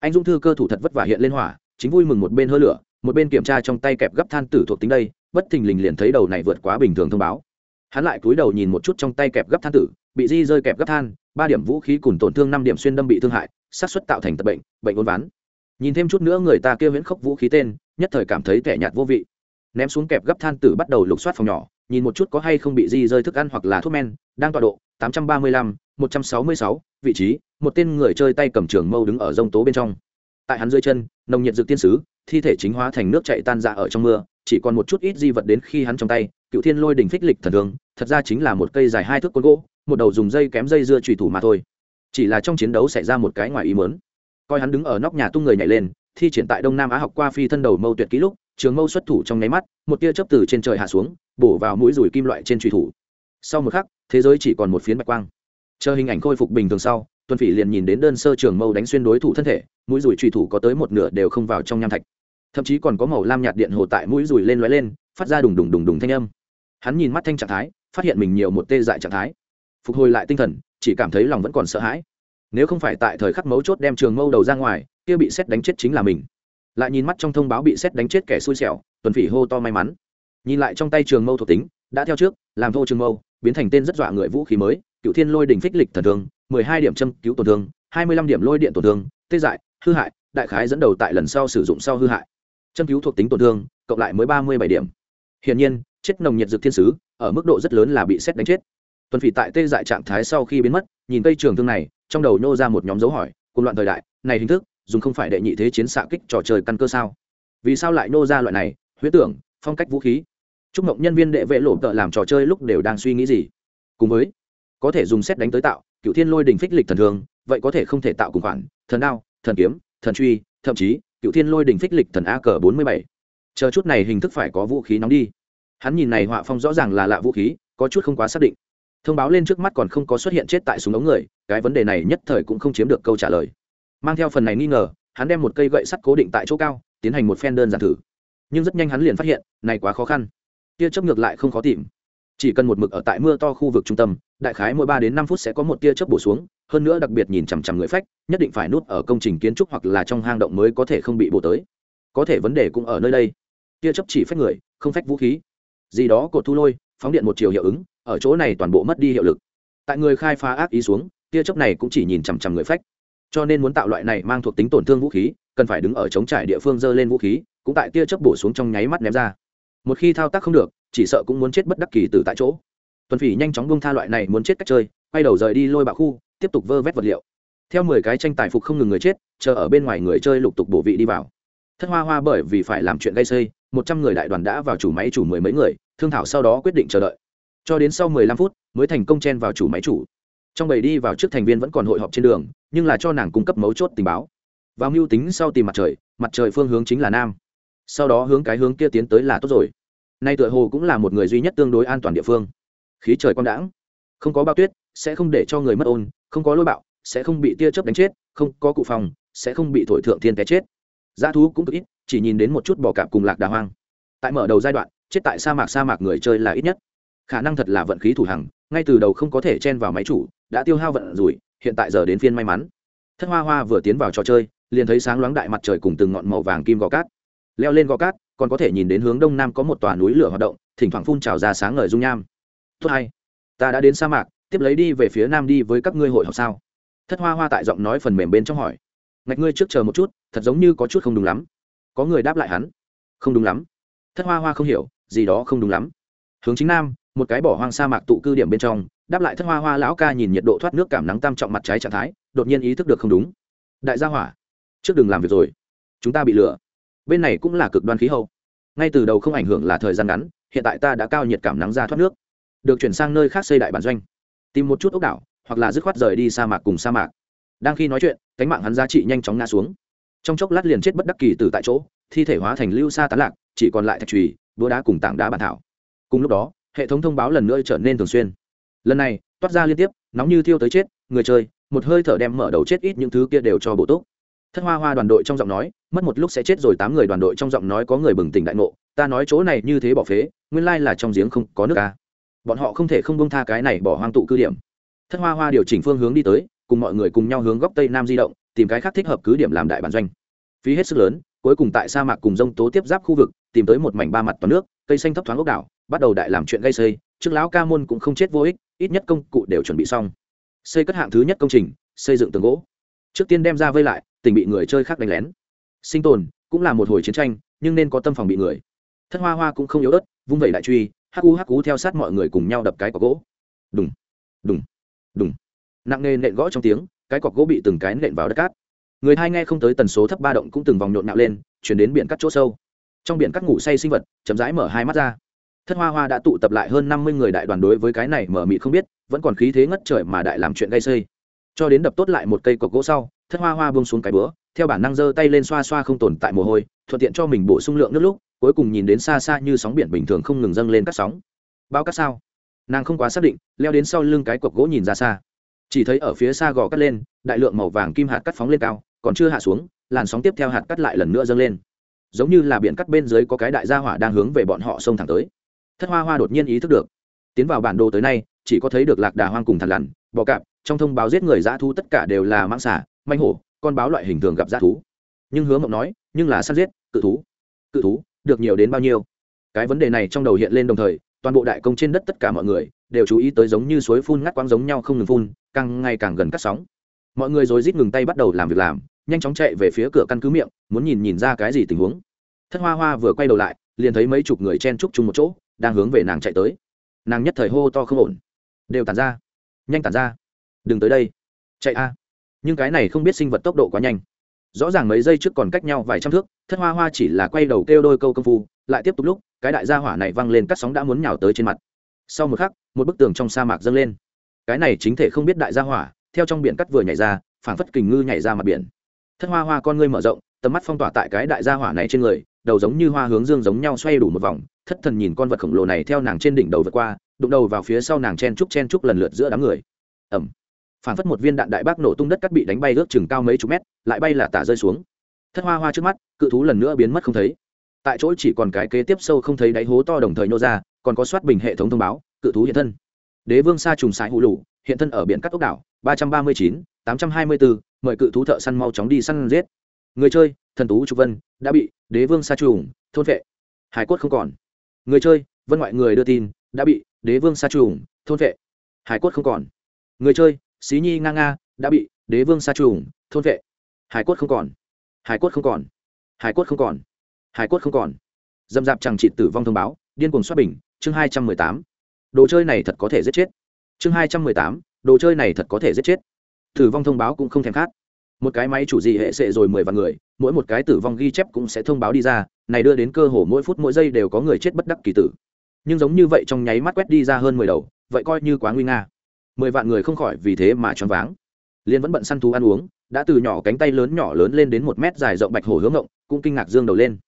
Anh dung thư cơ thủ thật vất vả hiện lên hỏa, chính vui mừng một bên hơ lửa, một bên kiểm tra trong tay kẹp gấp than tử thuộc tính đây bất thình lình liền thấy đầu này vượt quá bình thường thông báo. Hắn lại cúi đầu nhìn một chút trong tay kẹp gấp than tử bị di rơi kẹp gấp than ba điểm vũ khí cùng tổn thương năm điểm xuyên đâm bị thương hại sát xuất tạo thành tật bệnh bệnh ôn ván. Nhìn thêm chút nữa người ta kêu viễn khốc vũ khí tên nhất thời cảm thấy tẻ nhạt vô vị. Ném xuống kẹp gấp than tử bắt đầu lục soát phòng nhỏ nhìn một chút có hay không bị di rơi thức ăn hoặc là thuốc men đang tọa độ 835, 166, vị trí một tên người chơi tay cầm trường mâu đứng ở rông tố bên trong. Tại hắn dưới chân nồng nhiệt dược tiên sứ thi thể chính hóa thành nước chạy tan ra ở trong mưa, chỉ còn một chút ít di vật đến khi hắn trong tay, cựu thiên lôi đỉnh phích lịch thần thường thật ra chính là một cây dài hai thước côn gỗ, một đầu dùng dây kém dây dưa trùy thủ mà thôi. Chỉ là trong chiến đấu xảy ra một cái ngoài ý mớn coi hắn đứng ở nóc nhà tung người nhảy lên, thi triển tại đông nam á học qua phi thân đầu mâu tuyệt ký lúc, trường mâu xuất thủ trong nháy mắt, một tia chớp từ trên trời hạ xuống, bổ vào mũi rùi kim loại trên trùy thủ. Sau một khắc, thế giới chỉ còn một phiến bạch quang. Chờ hình ảnh khôi phục bình thường sau tuân phỉ liền nhìn đến đơn sơ trường mâu đánh xuyên đối thủ thân thể mũi rùi truy thủ có tới một nửa đều không vào trong nham thạch. Thậm chí còn có màu lam nhạt điện hồ tại mũi rùi lên lóe lên, phát ra đùng đùng đùng đùng thanh âm. Hắn nhìn mắt thanh trạng thái, phát hiện mình nhiều một tê dại trạng thái. Phục hồi lại tinh thần, chỉ cảm thấy lòng vẫn còn sợ hãi. Nếu không phải tại thời khắc mấu chốt đem trường mâu đầu ra ngoài, kia bị xét đánh chết chính là mình. Lại nhìn mắt trong thông báo bị xét đánh chết kẻ xui xẻo, tuần phỉ hô to may mắn. Nhìn lại trong tay trường mâu thuộc tính, đã theo trước, làm thô trường mâu, biến thành tên rất dọa người vũ khí mới cựu thiên lôi đỉnh phích lịch thần thương, mười hai điểm châm cứu tổn thương, hai mươi lăm điểm lôi điện tổn thương, tê dại hư hại, đại khái dẫn đầu tại lần sau sử dụng sau hư hại. Châm cứu thuộc tính tổn thương, cộng lại mới ba mươi bảy điểm. Hiển nhiên, chết nồng nhiệt dược thiên sứ, ở mức độ rất lớn là bị xét đánh chết. Tuần phỉ tại tê dại trạng thái sau khi biến mất, nhìn cây trường thương này, trong đầu nhô ra một nhóm dấu hỏi, cùng loạn thời đại, này hình thức, dùng không phải đệ nhị thế chiến xạ kích trò chơi căn cơ sao? Vì sao lại nô ra loại này, huyết tưởng, phong cách vũ khí? Chúc mộng nhân viên đệ vệ lộ tợ làm trò chơi lúc đều đang suy nghĩ gì? Cùng với, có thể dùng xét đánh tới tạo cựu thiên lôi đình phích lịch thần thường, vậy có thể không thể tạo cùng khoản, thần đao thần kiếm, thần truy, thậm chí, cựu thiên lôi đình phích lịch thần a cờ bốn mươi bảy. Chờ chút này hình thức phải có vũ khí nóng đi. Hắn nhìn này họa phong rõ ràng là lạ vũ khí, có chút không quá xác định. Thông báo lên trước mắt còn không có xuất hiện chết tại súng ống người, cái vấn đề này nhất thời cũng không chiếm được câu trả lời. Mang theo phần này nghi ngờ, hắn đem một cây gậy sắt cố định tại chỗ cao, tiến hành một phen đơn giản thử. Nhưng rất nhanh hắn liền phát hiện, này quá khó khăn. Tia chớp ngược lại không khó tìm. Chỉ cần một mực ở tại mưa to khu vực trung tâm, đại khái mỗi ba đến năm phút sẽ có một tia chớp bổ xuống hơn nữa đặc biệt nhìn chằm chằm người phách, nhất định phải nút ở công trình kiến trúc hoặc là trong hang động mới có thể không bị bổ tới. Có thể vấn đề cũng ở nơi đây. Tia chớp chỉ phách người, không phách vũ khí. Gì đó cột thu lôi, phóng điện một chiều hiệu ứng, ở chỗ này toàn bộ mất đi hiệu lực. Tại người khai phá ác ý xuống, tia chớp này cũng chỉ nhìn chằm chằm người phách. Cho nên muốn tạo loại này mang thuộc tính tổn thương vũ khí, cần phải đứng ở chống trải địa phương dơ lên vũ khí, cũng tại tia chớp bổ xuống trong nháy mắt ném ra. Một khi thao tác không được, chỉ sợ cũng muốn chết bất đắc kỳ từ tại chỗ. Tuần phỉ nhanh chóng bung tha loại này muốn chết cách chơi, quay đầu rời đi lôi bạo khu tiếp tục vơ vét vật liệu. Theo mười cái tranh tài phục không ngừng người chết, chờ ở bên ngoài người chơi lục tục bổ vị đi vào. Thất hoa hoa bởi vì phải làm chuyện gây xây, một trăm người đại đoàn đã vào chủ máy chủ mười mấy người, thương thảo sau đó quyết định chờ đợi. Cho đến sau mười lăm phút, mới thành công chen vào chủ máy chủ. Trong bầy đi vào trước thành viên vẫn còn hội họp trên đường, nhưng là cho nàng cung cấp mấu chốt tình báo. Vào mưu tính sau tìm mặt trời mặt trời phương hướng chính là nam. Sau đó hướng cái hướng kia tiến tới là tốt rồi. Nay tựa hồ cũng là một người duy nhất tương đối an toàn địa phương. Khí trời quang đãng. Không có bao tuyết, sẽ không để cho người mất ôn không có lôi bạo, sẽ không bị tia chớp đánh chết, không có cụ phòng, sẽ không bị thổi thượng thiên té chết. Dã thú cũng cực ít, chỉ nhìn đến một chút bò cạp cùng lạc đà hoang. Tại mở đầu giai đoạn, chết tại sa mạc sa mạc người chơi là ít nhất. Khả năng thật là vận khí thủ hằng, ngay từ đầu không có thể chen vào máy chủ, đã tiêu hao vận rủi, hiện tại giờ đến phiên may mắn. Thất hoa hoa vừa tiến vào trò chơi, liền thấy sáng loáng đại mặt trời cùng từng ngọn màu vàng kim gò cát. Leo lên gò cát, còn có thể nhìn đến hướng đông nam có một tòa núi lửa hoạt động, thỉnh thoảng phun trào ra sáng ngời dung nham. Tốt hay, ta đã đến sa mạc tiếp lấy đi về phía nam đi với các ngươi hội họp sao? Thất hoa hoa tại giọng nói phần mềm bên trong hỏi. Ngạch ngươi trước chờ một chút, thật giống như có chút không đúng lắm. Có người đáp lại hắn. Không đúng lắm. Thất hoa hoa không hiểu, gì đó không đúng lắm. Hướng chính nam, một cái bỏ hoang sa mạc tụ cư điểm bên trong, đáp lại thất hoa hoa lão ca nhìn nhiệt độ thoát nước cảm nắng tam trọng mặt trái trạng thái, đột nhiên ý thức được không đúng. Đại gia hỏa, trước đừng làm việc rồi. Chúng ta bị lừa. Bên này cũng là cực đoan khí hậu. Ngay từ đầu không ảnh hưởng là thời gian ngắn, hiện tại ta đã cao nhiệt cảm nắng ra thoát nước. Được chuyển sang nơi khác xây đại bản doanh tìm một chút ốc đảo, hoặc là dứt khoát rời đi sa mạc cùng sa mạc. Đang khi nói chuyện, cánh mạng hắn giá trị nhanh chóng ngã xuống. Trong chốc lát liền chết bất đắc kỳ từ tại chỗ, thi thể hóa thành lưu xa tán lạc, chỉ còn lại thạch trùy, búa đá cùng tảng đá bản thảo. Cùng lúc đó, hệ thống thông báo lần nữa trở nên thường xuyên. Lần này, toát ra liên tiếp, nóng như thiêu tới chết, người chơi, một hơi thở đem mở đầu chết ít những thứ kia đều cho bộ tốt thất hoa hoa đoàn đội trong giọng nói, mất một lúc sẽ chết rồi tám người đoàn đội trong giọng nói có người bừng tỉnh đại ngộ, ta nói chỗ này như thế bỏ phế, nguyên lai là trong giếng không có nước ca bọn họ không thể không bông tha cái này bỏ hoang tụ cư điểm. Thất hoa hoa điều chỉnh phương hướng đi tới, cùng mọi người cùng nhau hướng góc tây nam di động, tìm cái khác thích hợp cứ điểm làm đại bản doanh. Phí hết sức lớn, cuối cùng tại sa mạc cùng dông tố tiếp giáp khu vực, tìm tới một mảnh ba mặt toàn nước, cây xanh thấp thoáng ốc đảo, bắt đầu đại làm chuyện gây xây, trước lão ca môn cũng không chết vô ích, ít nhất công cụ đều chuẩn bị xong. Xây cất hạng thứ nhất công trình, xây dựng tường gỗ. Trước tiên đem ra vây lại, tình bị người chơi khác đánh lén. Sinh tồn cũng là một hồi chiến tranh, nhưng nên có tâm phòng bị người. Thất hoa hoa cũng không yếu ớt, vung vẩy đại truy hắc u hắc cú theo sát mọi người cùng nhau đập cái cọc gỗ. Đùng đùng đùng. Nặng nề nện gõ trong tiếng, cái cọc gỗ bị từng cái nện vào đất cát. Người hai nghe không tới tần số thấp ba động cũng từng vòng nhộn nạo lên, chuyển đến biển cắt chỗ sâu. Trong biển cắt ngủ say sinh vật, chậm rãi mở hai mắt ra. Thất hoa hoa đã tụ tập lại hơn năm mươi người đại đoàn đối với cái này mở mị không biết, vẫn còn khí thế ngất trời mà đại làm chuyện gây xây. Cho đến đập tốt lại một cây cọc gỗ sau, thất hoa hoa buông xuống cái bữa theo bản năng giơ tay lên xoa xoa không tồn tại mồ hôi, thuận tiện cho mình bổ sung lượng nước lúc cuối cùng nhìn đến xa xa như sóng biển bình thường không ngừng dâng lên các sóng. Bao cát sao? Nàng không quá xác định, leo đến sau lưng cái cọc gỗ nhìn ra xa. Chỉ thấy ở phía xa gò cắt lên, đại lượng màu vàng kim hạt cắt phóng lên cao, còn chưa hạ xuống, làn sóng tiếp theo hạt cắt lại lần nữa dâng lên. Giống như là biển cắt bên dưới có cái đại gia hỏa đang hướng về bọn họ xông thẳng tới. Thất hoa hoa đột nhiên ý thức được. Tiến vào bản đồ tới nay, chỉ có thấy được lạc đà hoang cùng thằn lằn bò cạp, trong thông báo giết người dã thú tất cả đều là mang xả manh hổ, con báo loại hình thường gặp dã thú. Nhưng hứa mộng nói, nhưng là săn giết, cự thú. Cự thú được nhiều đến bao nhiêu. Cái vấn đề này trong đầu hiện lên đồng thời, toàn bộ đại công trên đất tất cả mọi người đều chú ý tới giống như suối phun ngắt quãng giống nhau không ngừng phun, càng ngày càng gần cắt sóng. Mọi người rồi rít ngừng tay bắt đầu làm việc làm, nhanh chóng chạy về phía cửa căn cứ miệng, muốn nhìn nhìn ra cái gì tình huống. Thất hoa hoa vừa quay đầu lại, liền thấy mấy chục người chen chúc chung một chỗ, đang hướng về nàng chạy tới. Nàng nhất thời hô to không ổn. Đều tàn ra, nhanh tàn ra, đừng tới đây, chạy a. Nhưng cái này không biết sinh vật tốc độ quá nhanh rõ ràng mấy giây trước còn cách nhau vài trăm thước, thất hoa hoa chỉ là quay đầu kêu đôi câu công phu, lại tiếp tục lúc, cái đại gia hỏa này văng lên cắt sóng đã muốn nhào tới trên mặt. Sau một khắc, một bức tường trong sa mạc dâng lên. Cái này chính thể không biết đại gia hỏa, theo trong biển cắt vừa nhảy ra, phảng phất kình ngư nhảy ra mặt biển. Thất hoa hoa con ngươi mở rộng, tầm mắt phong tỏa tại cái đại gia hỏa này trên người, đầu giống như hoa hướng dương giống nhau xoay đủ một vòng, thất thần nhìn con vật khổng lồ này theo nàng trên đỉnh đầu vượt qua, đụng đầu vào phía sau nàng chen trúc chen trúc lần lượt giữa đám người. Ẩm phản phất một viên đạn đại bác nổ tung đất cắt bị đánh bay ước chừng cao mấy chục mét, lại bay là tả rơi xuống. Thất hoa hoa trước mắt, cự thú lần nữa biến mất không thấy. Tại chỗ chỉ còn cái kế tiếp sâu không thấy đáy hố to đồng thời nô ra, còn có soát bình hệ thống thông báo, cự thú hiện thân. Đế vương sa trùng sái hụ lụ hiện thân ở biển cắt ốc đảo, ba trăm ba mươi chín, tám trăm hai mươi bốn, mời cự thú thợ săn mau chóng đi săn giết. Người chơi, thần tú trục vân, đã bị đế vương sa trùng, thôn vệ. Hải cốt không còn. Người chơi, vân ngoại người đưa tin, đã bị đế vương sa trùng, thôn vệ. Hải cốt không còn. Người chơi xí nhi nga nga, đã bị đế vương sa trùng, thôn vệ. Hải cốt không còn. Hải cốt không còn. Hải cốt không còn. Hải cốt không còn. Dâm dạp chẳng trị tử vong thông báo, điên cuồng xuất bình, chương hai trăm mười tám. Đồ chơi này thật có thể giết chết. Chương hai trăm mười tám, đồ chơi này thật có thể giết chết. Tử vong thông báo cũng không thèm khát. Một cái máy chủ gì hệ sệ rồi mười vạn người, mỗi một cái tử vong ghi chép cũng sẽ thông báo đi ra, này đưa đến cơ hồ mỗi phút mỗi giây đều có người chết bất đắc kỳ tử. Nhưng giống như vậy trong nháy mắt quét đi ra hơn mười đầu, vậy coi như quá nguy nga mười vạn người không khỏi vì thế mà choáng váng. Liên vẫn bận săn thú ăn uống, đã từ nhỏ cánh tay lớn nhỏ lớn lên đến một mét dài rộng bạch hổ hướng ngộng, cũng kinh ngạc dương đầu lên.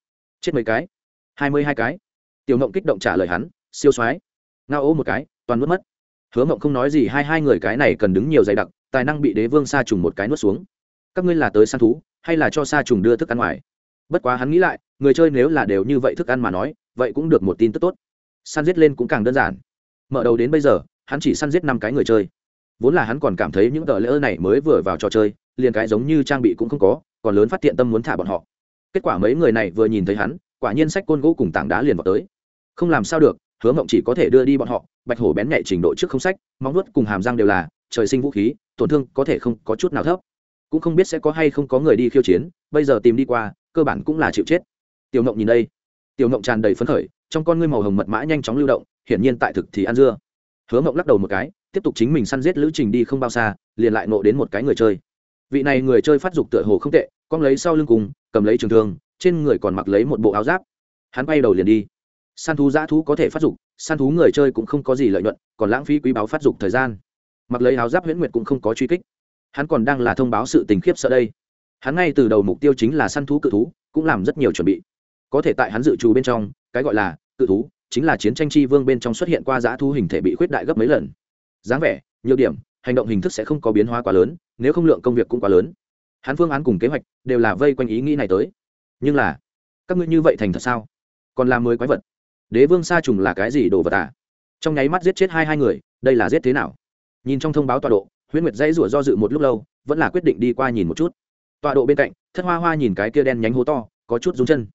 Chết mấy cái? Hai mươi hai cái. Tiểu ngộng kích động trả lời hắn, siêu soái. Ngao ô một cái, toàn nuốt mất. Hứa ngộng không nói gì, hai hai người cái này cần đứng nhiều dày đặc, tài năng bị đế vương sa trùng một cái nuốt xuống. Các ngươi là tới săn thú, hay là cho sa trùng đưa thức ăn ngoài? Bất quá hắn nghĩ lại, người chơi nếu là đều như vậy thức ăn mà nói, vậy cũng được một tin tức tốt. Săn giết lên cũng càng đơn giản. Mở đầu đến bây giờ hắn chỉ săn giết năm cái người chơi. Vốn là hắn còn cảm thấy những tờ lễ này mới vừa vào trò chơi, liền cái giống như trang bị cũng không có, còn lớn phát tiện tâm muốn thả bọn họ. Kết quả mấy người này vừa nhìn thấy hắn, quả nhiên sách côn gỗ cùng tảng đá liền vào tới. Không làm sao được, hứa mộng chỉ có thể đưa đi bọn họ, bạch hổ bén nhạy trình độ trước không sách, móng nuốt cùng hàm răng đều là, trời sinh vũ khí, tổn thương có thể không có chút nào thấp. Cũng không biết sẽ có hay không có người đi khiêu chiến, bây giờ tìm đi qua, cơ bản cũng là chịu chết. Tiểu mộng nhìn đây. Tiểu mộng tràn đầy phấn khởi, trong con ngươi màu hồng mật mã nhanh chóng lưu động, hiển nhiên tại thực thì ăn dưa hứa mộng lắc đầu một cái, tiếp tục chính mình săn giết lữ trình đi không bao xa, liền lại nộ đến một cái người chơi. Vị này người chơi phát dục tựa hồ không tệ, con lấy sau lưng cùng, cầm lấy trường thương, trên người còn mặc lấy một bộ áo giáp. Hắn bay đầu liền đi. Săn thú giã thú có thể phát dục, săn thú người chơi cũng không có gì lợi nhuận, còn lãng phí quý báo phát dục thời gian. Mặc lấy áo giáp huyễn nguyệt cũng không có truy kích. Hắn còn đang là thông báo sự tình khiếp sợ đây. Hắn ngay từ đầu mục tiêu chính là săn thú cự thú, cũng làm rất nhiều chuẩn bị. Có thể tại hắn dự trù bên trong, cái gọi là cự thú chính là chiến tranh chi vương bên trong xuất hiện qua giã thú hình thể bị khuyết đại gấp mấy lần. Dáng vẻ nhiều điểm, hành động hình thức sẽ không có biến hóa quá lớn, nếu không lượng công việc cũng quá lớn. Hắn phương án cùng kế hoạch đều là vây quanh ý nghĩ này tới. Nhưng là, các ngươi như vậy thành thật sao? Còn là mới quái vật. Đế vương sa trùng là cái gì đồ vật à? Trong nháy mắt giết chết hai hai người, đây là giết thế nào? Nhìn trong thông báo tọa độ, huyễn nguyệt dãy rủa do dự một lúc lâu, vẫn là quyết định đi qua nhìn một chút. Tọa độ bên cạnh, thất hoa hoa nhìn cái kia đen nhánh hố to, có chút run chân.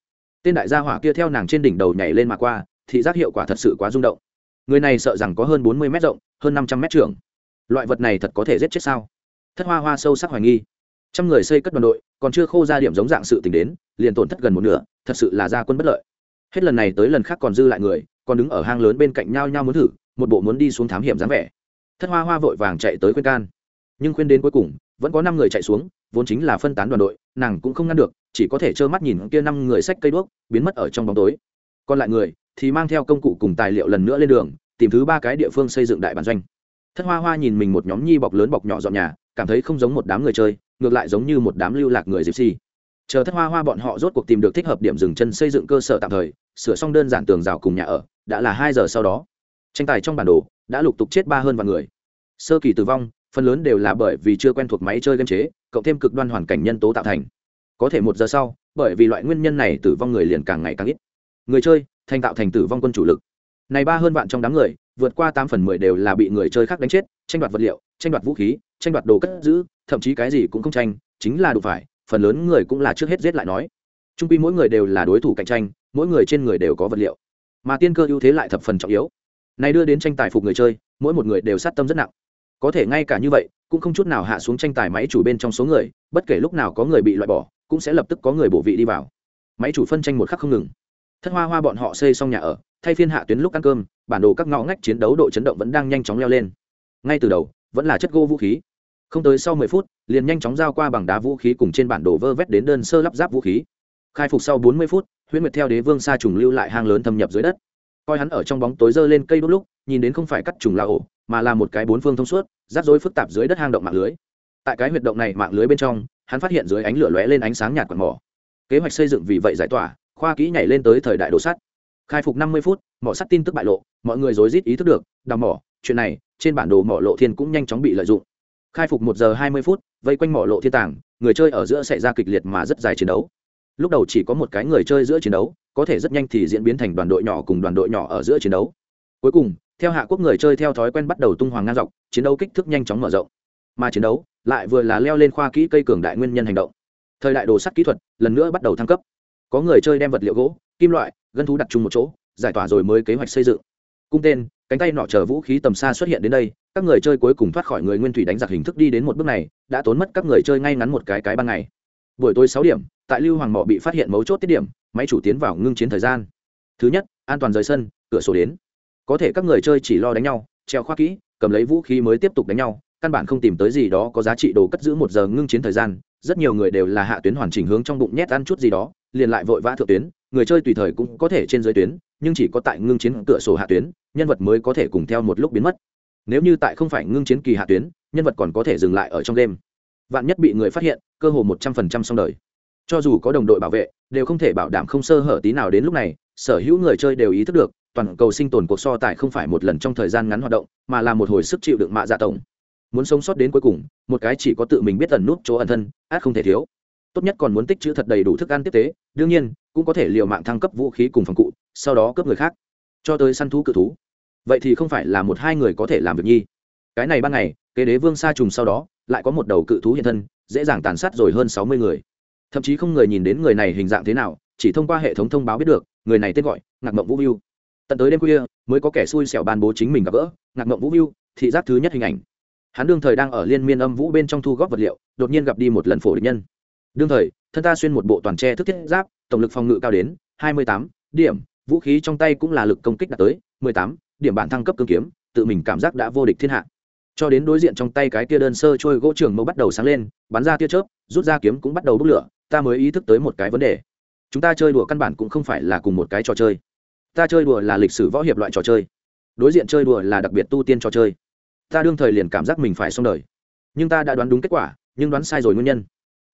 Tên đại gia hỏa kia theo nàng trên đỉnh đầu nhảy lên mà qua thị giác hiệu quả thật sự quá rung động. Người này sợ rằng có hơn bốn mươi m rộng, hơn năm trăm m trưởng loại vật này thật có thể giết chết sao? Thất hoa hoa sâu sắc hoài nghi. Trăm người xây cất đoàn đội, còn chưa khô ra điểm giống dạng sự t ì n h đến, liền tổn thất gần một nửa, thật sự là gia quân bất lợi. Hết lần này tới lần khác còn dư lại người, còn đứng ở hang lớn bên cạnh nhau nhau muốn thử, một bộ muốn đi xuống thám hiểm dáng vẻ. Thất hoa hoa vội vàng chạy tới khuyên can. Nhưng khuyên đến cuối cùng, vẫn có năm người chạy xuống, vốn chính là phân tán đoàn đội, nàng cũng không ngăn được, chỉ có thể trơ mắt nhìn kia năm người xách cây đuốc, biến mất ở trong bóng tối. Còn lại người thì mang theo công cụ cùng tài liệu lần nữa lên đường, tìm thứ ba cái địa phương xây dựng đại bản doanh. Thất hoa hoa nhìn mình một nhóm nhi bọc lớn bọc nhỏ dọn nhà, cảm thấy không giống một đám người chơi, ngược lại giống như một đám lưu lạc người dịp xi chờ thất hoa hoa bọn họ rốt cuộc tìm được thích hợp điểm dừng chân xây dựng cơ sở tạm thời, sửa xong đơn giản tường rào cùng nhà ở, đã là hai giờ sau đó. Tranh tài trong bản đồ đã lục tục chết ba hơn vạn người. Sơ kỳ tử vong, phần lớn đều là bởi vì chưa quen thuộc máy chơi game chế, cộng thêm cực đoan hoàn cảnh nhân tố tạo thành. Có thể một giờ sau, bởi vì loại nguyên nhân này tử vong người liền càng ngày càng ít. Người chơi thành tạo thành tử vong quân chủ lực. Này ba hơn vạn trong đám người, vượt qua tám phần mười đều là bị người chơi khác đánh chết, tranh đoạt vật liệu, tranh đoạt vũ khí, tranh đoạt đồ cất giữ, thậm chí cái gì cũng không tranh, chính là đủ phải, phần lớn người cũng là trước hết giết lại nói. Trung quy mỗi người đều là đối thủ cạnh tranh, mỗi người trên người đều có vật liệu. Mà tiên cơ ưu thế lại thập phần trọng yếu. Này đưa đến tranh tài phục người chơi, mỗi một người đều sát tâm rất nặng. Có thể ngay cả như vậy, cũng không chút nào hạ xuống tranh tài máy chủ bên trong số người, bất kể lúc nào có người bị loại bỏ, cũng sẽ lập tức có người bổ vị đi vào. Máy chủ phân tranh một khắc không ngừng thất hoa hoa bọn họ xây xong nhà ở, thay phiên hạ tuyến lúc ăn cơm, bản đồ các ngõ ngách chiến đấu độ chấn động vẫn đang nhanh chóng leo lên. Ngay từ đầu, vẫn là chất gỗ vũ khí. Không tới sau mười phút, liền nhanh chóng giao qua bằng đá vũ khí cùng trên bản đồ vơ vét đến đơn sơ lắp ráp vũ khí. Khai phục sau bốn mươi phút, huyễn nguyệt theo đế vương sa trùng lưu lại hang lớn thâm nhập dưới đất. Coi hắn ở trong bóng tối dơ lên cây đốt lúc, nhìn đến không phải cắt trùng la ổ, mà là một cái bốn phương thông suốt, rắc rối phức tạp dưới đất hang động mạng lưới. Tại cái huyệt động này mạng lưới bên trong, hắn phát hiện dưới ánh lửa lóe lên ánh sáng nhạt quạt mỏ. Kế hoạch xây dựng vì vậy giải tỏa khoa kỹ nhảy lên tới thời đại đồ sắt. Khai phục năm mươi phút, mỏ sắt tin tức bại lộ, mọi người rối rít ý thức được, đào mỏ, chuyện này, trên bản đồ mỏ lộ thiên cũng nhanh chóng bị lợi dụng. Khai phục một giờ hai mươi phút, vây quanh mỏ lộ thiên tàng người chơi ở giữa xảy ra kịch liệt mà rất dài chiến đấu. Lúc đầu chỉ có một cái người chơi giữa chiến đấu, có thể rất nhanh thì diễn biến thành đoàn đội nhỏ cùng đoàn đội nhỏ ở giữa chiến đấu. Cuối cùng, theo hạ quốc người chơi theo thói quen bắt đầu tung hoàng ngang dọc, chiến đấu kích thước nhanh chóng mở rộng. Mà chiến đấu lại vừa là leo lên khoa kỹ cây cường đại nguyên nhân hành động. Thời đại đồ sắt kỹ thuật lần nữa bắt đầu thăng cấp có người chơi đem vật liệu gỗ, kim loại, gân thú đặt chung một chỗ, giải tỏa rồi mới kế hoạch xây dựng. Cung tên, cánh tay nọ chờ vũ khí tầm xa xuất hiện đến đây, các người chơi cuối cùng thoát khỏi người nguyên thủy đánh giặc hình thức đi đến một bước này, đã tốn mất các người chơi ngay ngắn một cái cái ban ngày. Buổi tối sáu điểm, tại lưu hoàng mỏ bị phát hiện mấu chốt tiết điểm, máy chủ tiến vào ngưng chiến thời gian. Thứ nhất, an toàn rời sân, cửa sổ đến. Có thể các người chơi chỉ lo đánh nhau, treo khoa kỹ, cầm lấy vũ khí mới tiếp tục đánh nhau, căn bản không tìm tới gì đó có giá trị đồ cất giữ một giờ ngưng chiến thời gian, rất nhiều người đều là hạ tuyến hoàn chỉnh hướng trong bụng nhét ăn chút gì đó liền lại vội vã thượng tuyến, người chơi tùy thời cũng có thể trên dưới tuyến, nhưng chỉ có tại ngưng chiến cửa sổ hạ tuyến, nhân vật mới có thể cùng theo một lúc biến mất. Nếu như tại không phải ngưng chiến kỳ hạ tuyến, nhân vật còn có thể dừng lại ở trong đêm vạn nhất bị người phát hiện, cơ hồ một trăm phần trăm xong đời. Cho dù có đồng đội bảo vệ, đều không thể bảo đảm không sơ hở tí nào đến lúc này, sở hữu người chơi đều ý thức được, toàn cầu sinh tồn cuộc so tài không phải một lần trong thời gian ngắn hoạt động, mà là một hồi sức chịu đựng mạ dạ tổng. Muốn sống sót đến cuối cùng, một cái chỉ có tự mình biết ẩn nút chỗ ẩn thân, át không thể thiếu tốt nhất còn muốn tích chữ thật đầy đủ thức ăn tiếp tế, đương nhiên, cũng có thể liều mạng thăng cấp vũ khí cùng phòng cụ, sau đó cướp người khác. Cho tới săn thú cự thú. Vậy thì không phải là một hai người có thể làm việc nhi. Cái này ban ngày, kế đế vương sa trùng sau đó, lại có một đầu cự thú hiện thân, dễ dàng tàn sát rồi hơn sáu mươi người. Thậm chí không người nhìn đến người này hình dạng thế nào, chỉ thông qua hệ thống thông báo biết được, người này tên gọi, ngạc mộng vũ viu. Tận tới đêm khuya, mới có kẻ xui xẻo ban bố chính mình gặp gỡ, ngạc mộng vũ viu, thị giác thứ nhất hình ảnh. Hắn đương thời đang ở liên miên âm vũ bên trong thu góp vật liệu, đột nhiên gặp đi một lần phổ địch nhân đương thời, thân ta xuyên một bộ toàn tre thức thiết giáp, tổng lực phòng ngự cao đến hai mươi tám điểm, vũ khí trong tay cũng là lực công kích đạt tới mười tám điểm bản thăng cấp cương kiếm, tự mình cảm giác đã vô địch thiên hạ. Cho đến đối diện trong tay cái kia đơn sơ trôi gỗ trường mâu bắt đầu sáng lên, bắn ra tia chớp, rút ra kiếm cũng bắt đầu bốc lửa, ta mới ý thức tới một cái vấn đề. Chúng ta chơi đùa căn bản cũng không phải là cùng một cái trò chơi. Ta chơi đùa là lịch sử võ hiệp loại trò chơi. Đối diện chơi đùa là đặc biệt tu tiên trò chơi. Ta đương thời liền cảm giác mình phải xong đời. Nhưng ta đã đoán đúng kết quả, nhưng đoán sai rồi nguyên nhân.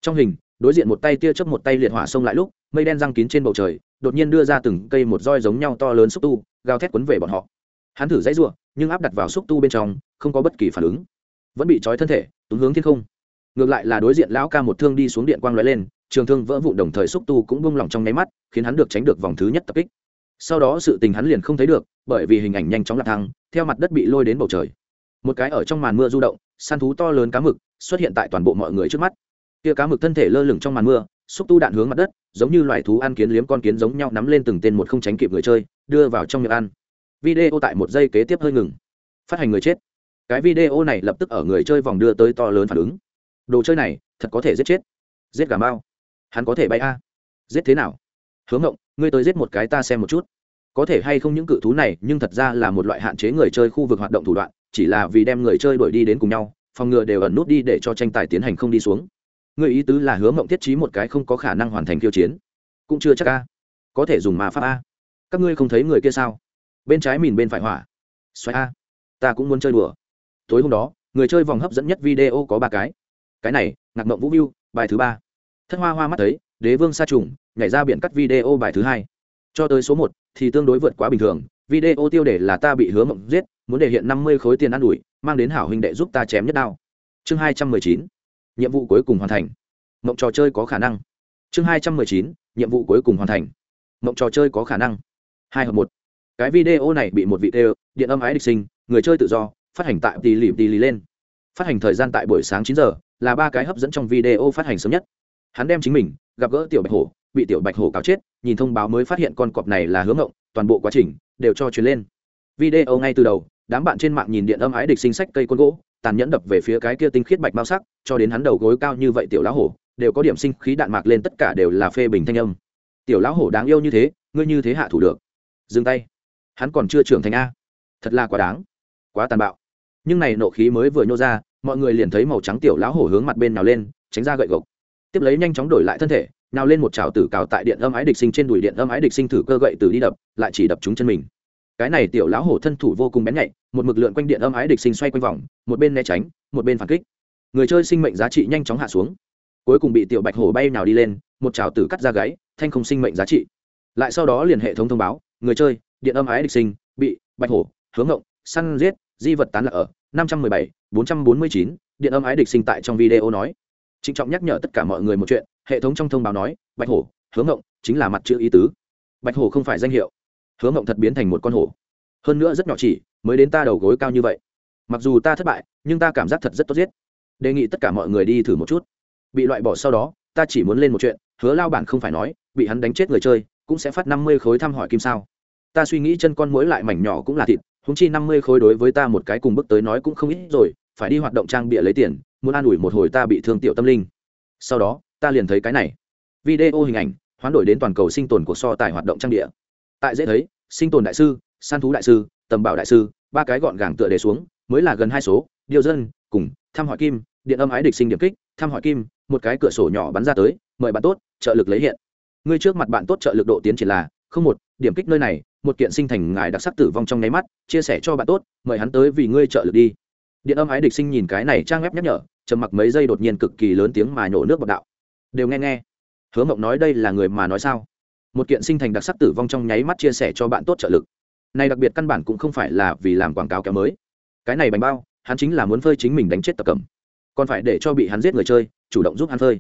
Trong hình đối diện một tay tia chớp một tay liệt hỏa xông lại lúc, mây đen răng kín trên bầu trời, đột nhiên đưa ra từng cây một roi giống nhau to lớn xúc tu, gào thét quấn về bọn họ. Hắn thử dãy r u ộ nhưng áp đặt vào xúc tu bên trong, không có bất kỳ phản ứng. Vẫn bị trói thân thể, túng hướng thiên không. Ngược lại là đối diện lão ca một thương đi xuống điện quang l ó e lên, trường thương vỡ vụn đồng thời xúc tu cũng bung lỏng trong nháy mắt, khiến hắn được tránh được vòng thứ nhất tập kích. Sau đó sự tình hắn liền không thấy được, bởi vì hình ảnh nhanh chóng lạc thăng, theo mặt đất bị lôi đến bầu trời. Một cái ở trong màn mưa du động, săn thú to lớn cá mực, xuất hiện tại toàn bộ mọi người trước mắt kia cá mực thân thể lơ lửng trong màn mưa, xúc tu đạn hướng mặt đất, giống như loài thú ăn kiến liếm con kiến giống nhau nắm lên từng tên một không tránh kịp người chơi, đưa vào trong miệng ăn. Video tại một giây kế tiếp hơi ngừng. Phát hành người chết. Cái video này lập tức ở người chơi vòng đưa tới to lớn phản ứng. Đồ chơi này, thật có thể giết chết. Giết gà mao hắn có thể bay a. Giết thế nào? Hướng ngộng, ngươi tới giết một cái ta xem một chút. Có thể hay không những cự thú này, nhưng thật ra là một loại hạn chế người chơi khu vực hoạt động thủ đoạn, chỉ là vì đem người chơi đuổi đi đến cùng nhau, phòng ngừa đều ẩn nút đi để cho tranh tài tiến hành không đi xuống người ý tứ là hứa mộng thiết trí một cái không có khả năng hoàn thành khiêu chiến. Cũng chưa chắc a. Có thể dùng ma pháp a. Các ngươi không thấy người kia sao? Bên trái mìn bên phải hỏa. Xoáy a. Ta cũng muốn chơi đùa. Tối hôm đó, người chơi vòng hấp dẫn nhất video có ba cái. Cái này, ngạc mộng vũ view, bài thứ ba. Thất hoa hoa mắt thấy, đế vương sa trùng, nhảy ra biển cắt video bài thứ hai. Cho tới số một thì tương đối vượt quá bình thường. Video tiêu đề là ta bị hứa mộng giết, muốn đề hiện năm mươi khối tiền ăn ủi, mang đến hảo huynh đệ giúp ta chém nhất đao. Chương hai trăm mười chín nhiệm vụ cuối cùng hoàn thành. Mộng trò chơi có khả năng. Chương hai trăm mười chín nhiệm vụ cuối cùng hoàn thành. Mộng trò chơi có khả năng. Hai hợp một. Cái video này bị một vị tê, điện âm ái địch sinh người chơi tự do phát hành tại tỷ lì tỷ lì lên. Phát hành thời gian tại buổi sáng chín giờ là ba cái hấp dẫn trong video phát hành sớm nhất. Hắn đem chính mình gặp gỡ tiểu bạch hổ bị tiểu bạch hổ cáo chết nhìn thông báo mới phát hiện con cọp này là hướng ngộng toàn bộ quá trình đều cho truyền lên. Video ngay từ đầu đám bạn trên mạng nhìn điện âm ái địch sinh sách cây côn gỗ tàn nhẫn đập về phía cái kia tinh khiết bạch bao sắc, cho đến hắn đầu gối cao như vậy tiểu lão hổ, đều có điểm sinh khí đạn mạc lên tất cả đều là phê bình thanh âm. Tiểu lão hổ đáng yêu như thế, ngươi như thế hạ thủ được. Dừng tay. Hắn còn chưa trưởng thành a. Thật là quá đáng. Quá tàn bạo. Nhưng này nộ khí mới vừa nhô ra, mọi người liền thấy màu trắng tiểu lão hổ hướng mặt bên nào lên, tránh ra gậy gộc. Tiếp lấy nhanh chóng đổi lại thân thể, nào lên một trào tử cào tại điện âm ái địch sinh trên đùi điện âm ái địch sinh thử cơ gậy từ đi đập, lại chỉ đập chúng chân mình cái này tiểu lão hổ thân thủ vô cùng bén nhạy, một mực lượn quanh điện âm ái địch sinh xoay quanh vòng, một bên né tránh, một bên phản kích. Người chơi sinh mệnh giá trị nhanh chóng hạ xuống. Cuối cùng bị tiểu bạch hổ bay nào đi lên, một chảo tử cắt ra gáy, thanh không sinh mệnh giá trị. Lại sau đó liền hệ thống thông báo, người chơi, điện âm ái địch sinh, bị bạch hổ, hướng ngộng, săn giết, di vật tán lạc ở năm trăm mười bảy, bốn trăm bốn mươi chín, điện âm ái địch sinh tại trong video nói. Trịnh trọng nhắc nhở tất cả mọi người một chuyện, hệ thống trong thông báo nói, bạch hổ, hướng ngộng, chính là mặt chữ ý tứ. Bạch hổ không phải danh hiệu hướng mộng thật biến thành một con hổ. Hơn nữa rất nhỏ chỉ, mới đến ta đầu gối cao như vậy. Mặc dù ta thất bại, nhưng ta cảm giác thật rất tốt giết. Đề nghị tất cả mọi người đi thử một chút. Bị loại bỏ sau đó, ta chỉ muốn lên một chuyện, hứa lao bản không phải nói, bị hắn đánh chết người chơi, cũng sẽ phát năm mươi khối thăm hỏi kim sao. Ta suy nghĩ chân con mối lại mảnh nhỏ cũng là thịt húng chi năm mươi khối đối với ta một cái cùng bước tới nói cũng không ít rồi, phải đi hoạt động trang bịa lấy tiền, muốn an ủi một hồi ta bị thương tiểu tâm linh. Sau đó, ta liền thấy cái này. Video hình ảnh, hoán đổi đến toàn cầu sinh tồn của so tài hoạt động trang địa tại dễ thấy, sinh tồn đại sư san thú đại sư, tầm bảo đại sư, ba cái gọn gàng tựa đề xuống, mới là gần hai số điều dân, cùng, thăm hỏi kim, điện âm ái địch sinh điểm kích, thăm hỏi kim, một cái cửa sổ nhỏ bắn ra tới, mời bạn tốt, trợ lực lấy hiện. Ngươi trước mặt bạn tốt trợ lực độ tiến triển là không một, điểm kích nơi này, một kiện sinh thành ngài đặc sắc tử vong trong nháy mắt, chia sẻ cho bạn tốt, mời hắn tới vì ngươi trợ lực đi. Điện âm ái địch sinh nhìn cái này trang web nhắc nhở, trầm mặc mấy giây đột nhiên cực kỳ lớn tiếng mà nhổ nước bọc đạo. Đều nghe nghe. Hứa mộng nói đây là người mà nói sao? Một kiện sinh thành đặc sắc tử vong trong nháy mắt chia sẻ cho bạn tốt trợ lực. Này đặc biệt căn bản cũng không phải là vì làm quảng cáo kéo mới. Cái này bánh bao, hắn chính là muốn phơi chính mình đánh chết tập cầm còn phải để cho bị hắn giết người chơi, chủ động giúp hắn phơi.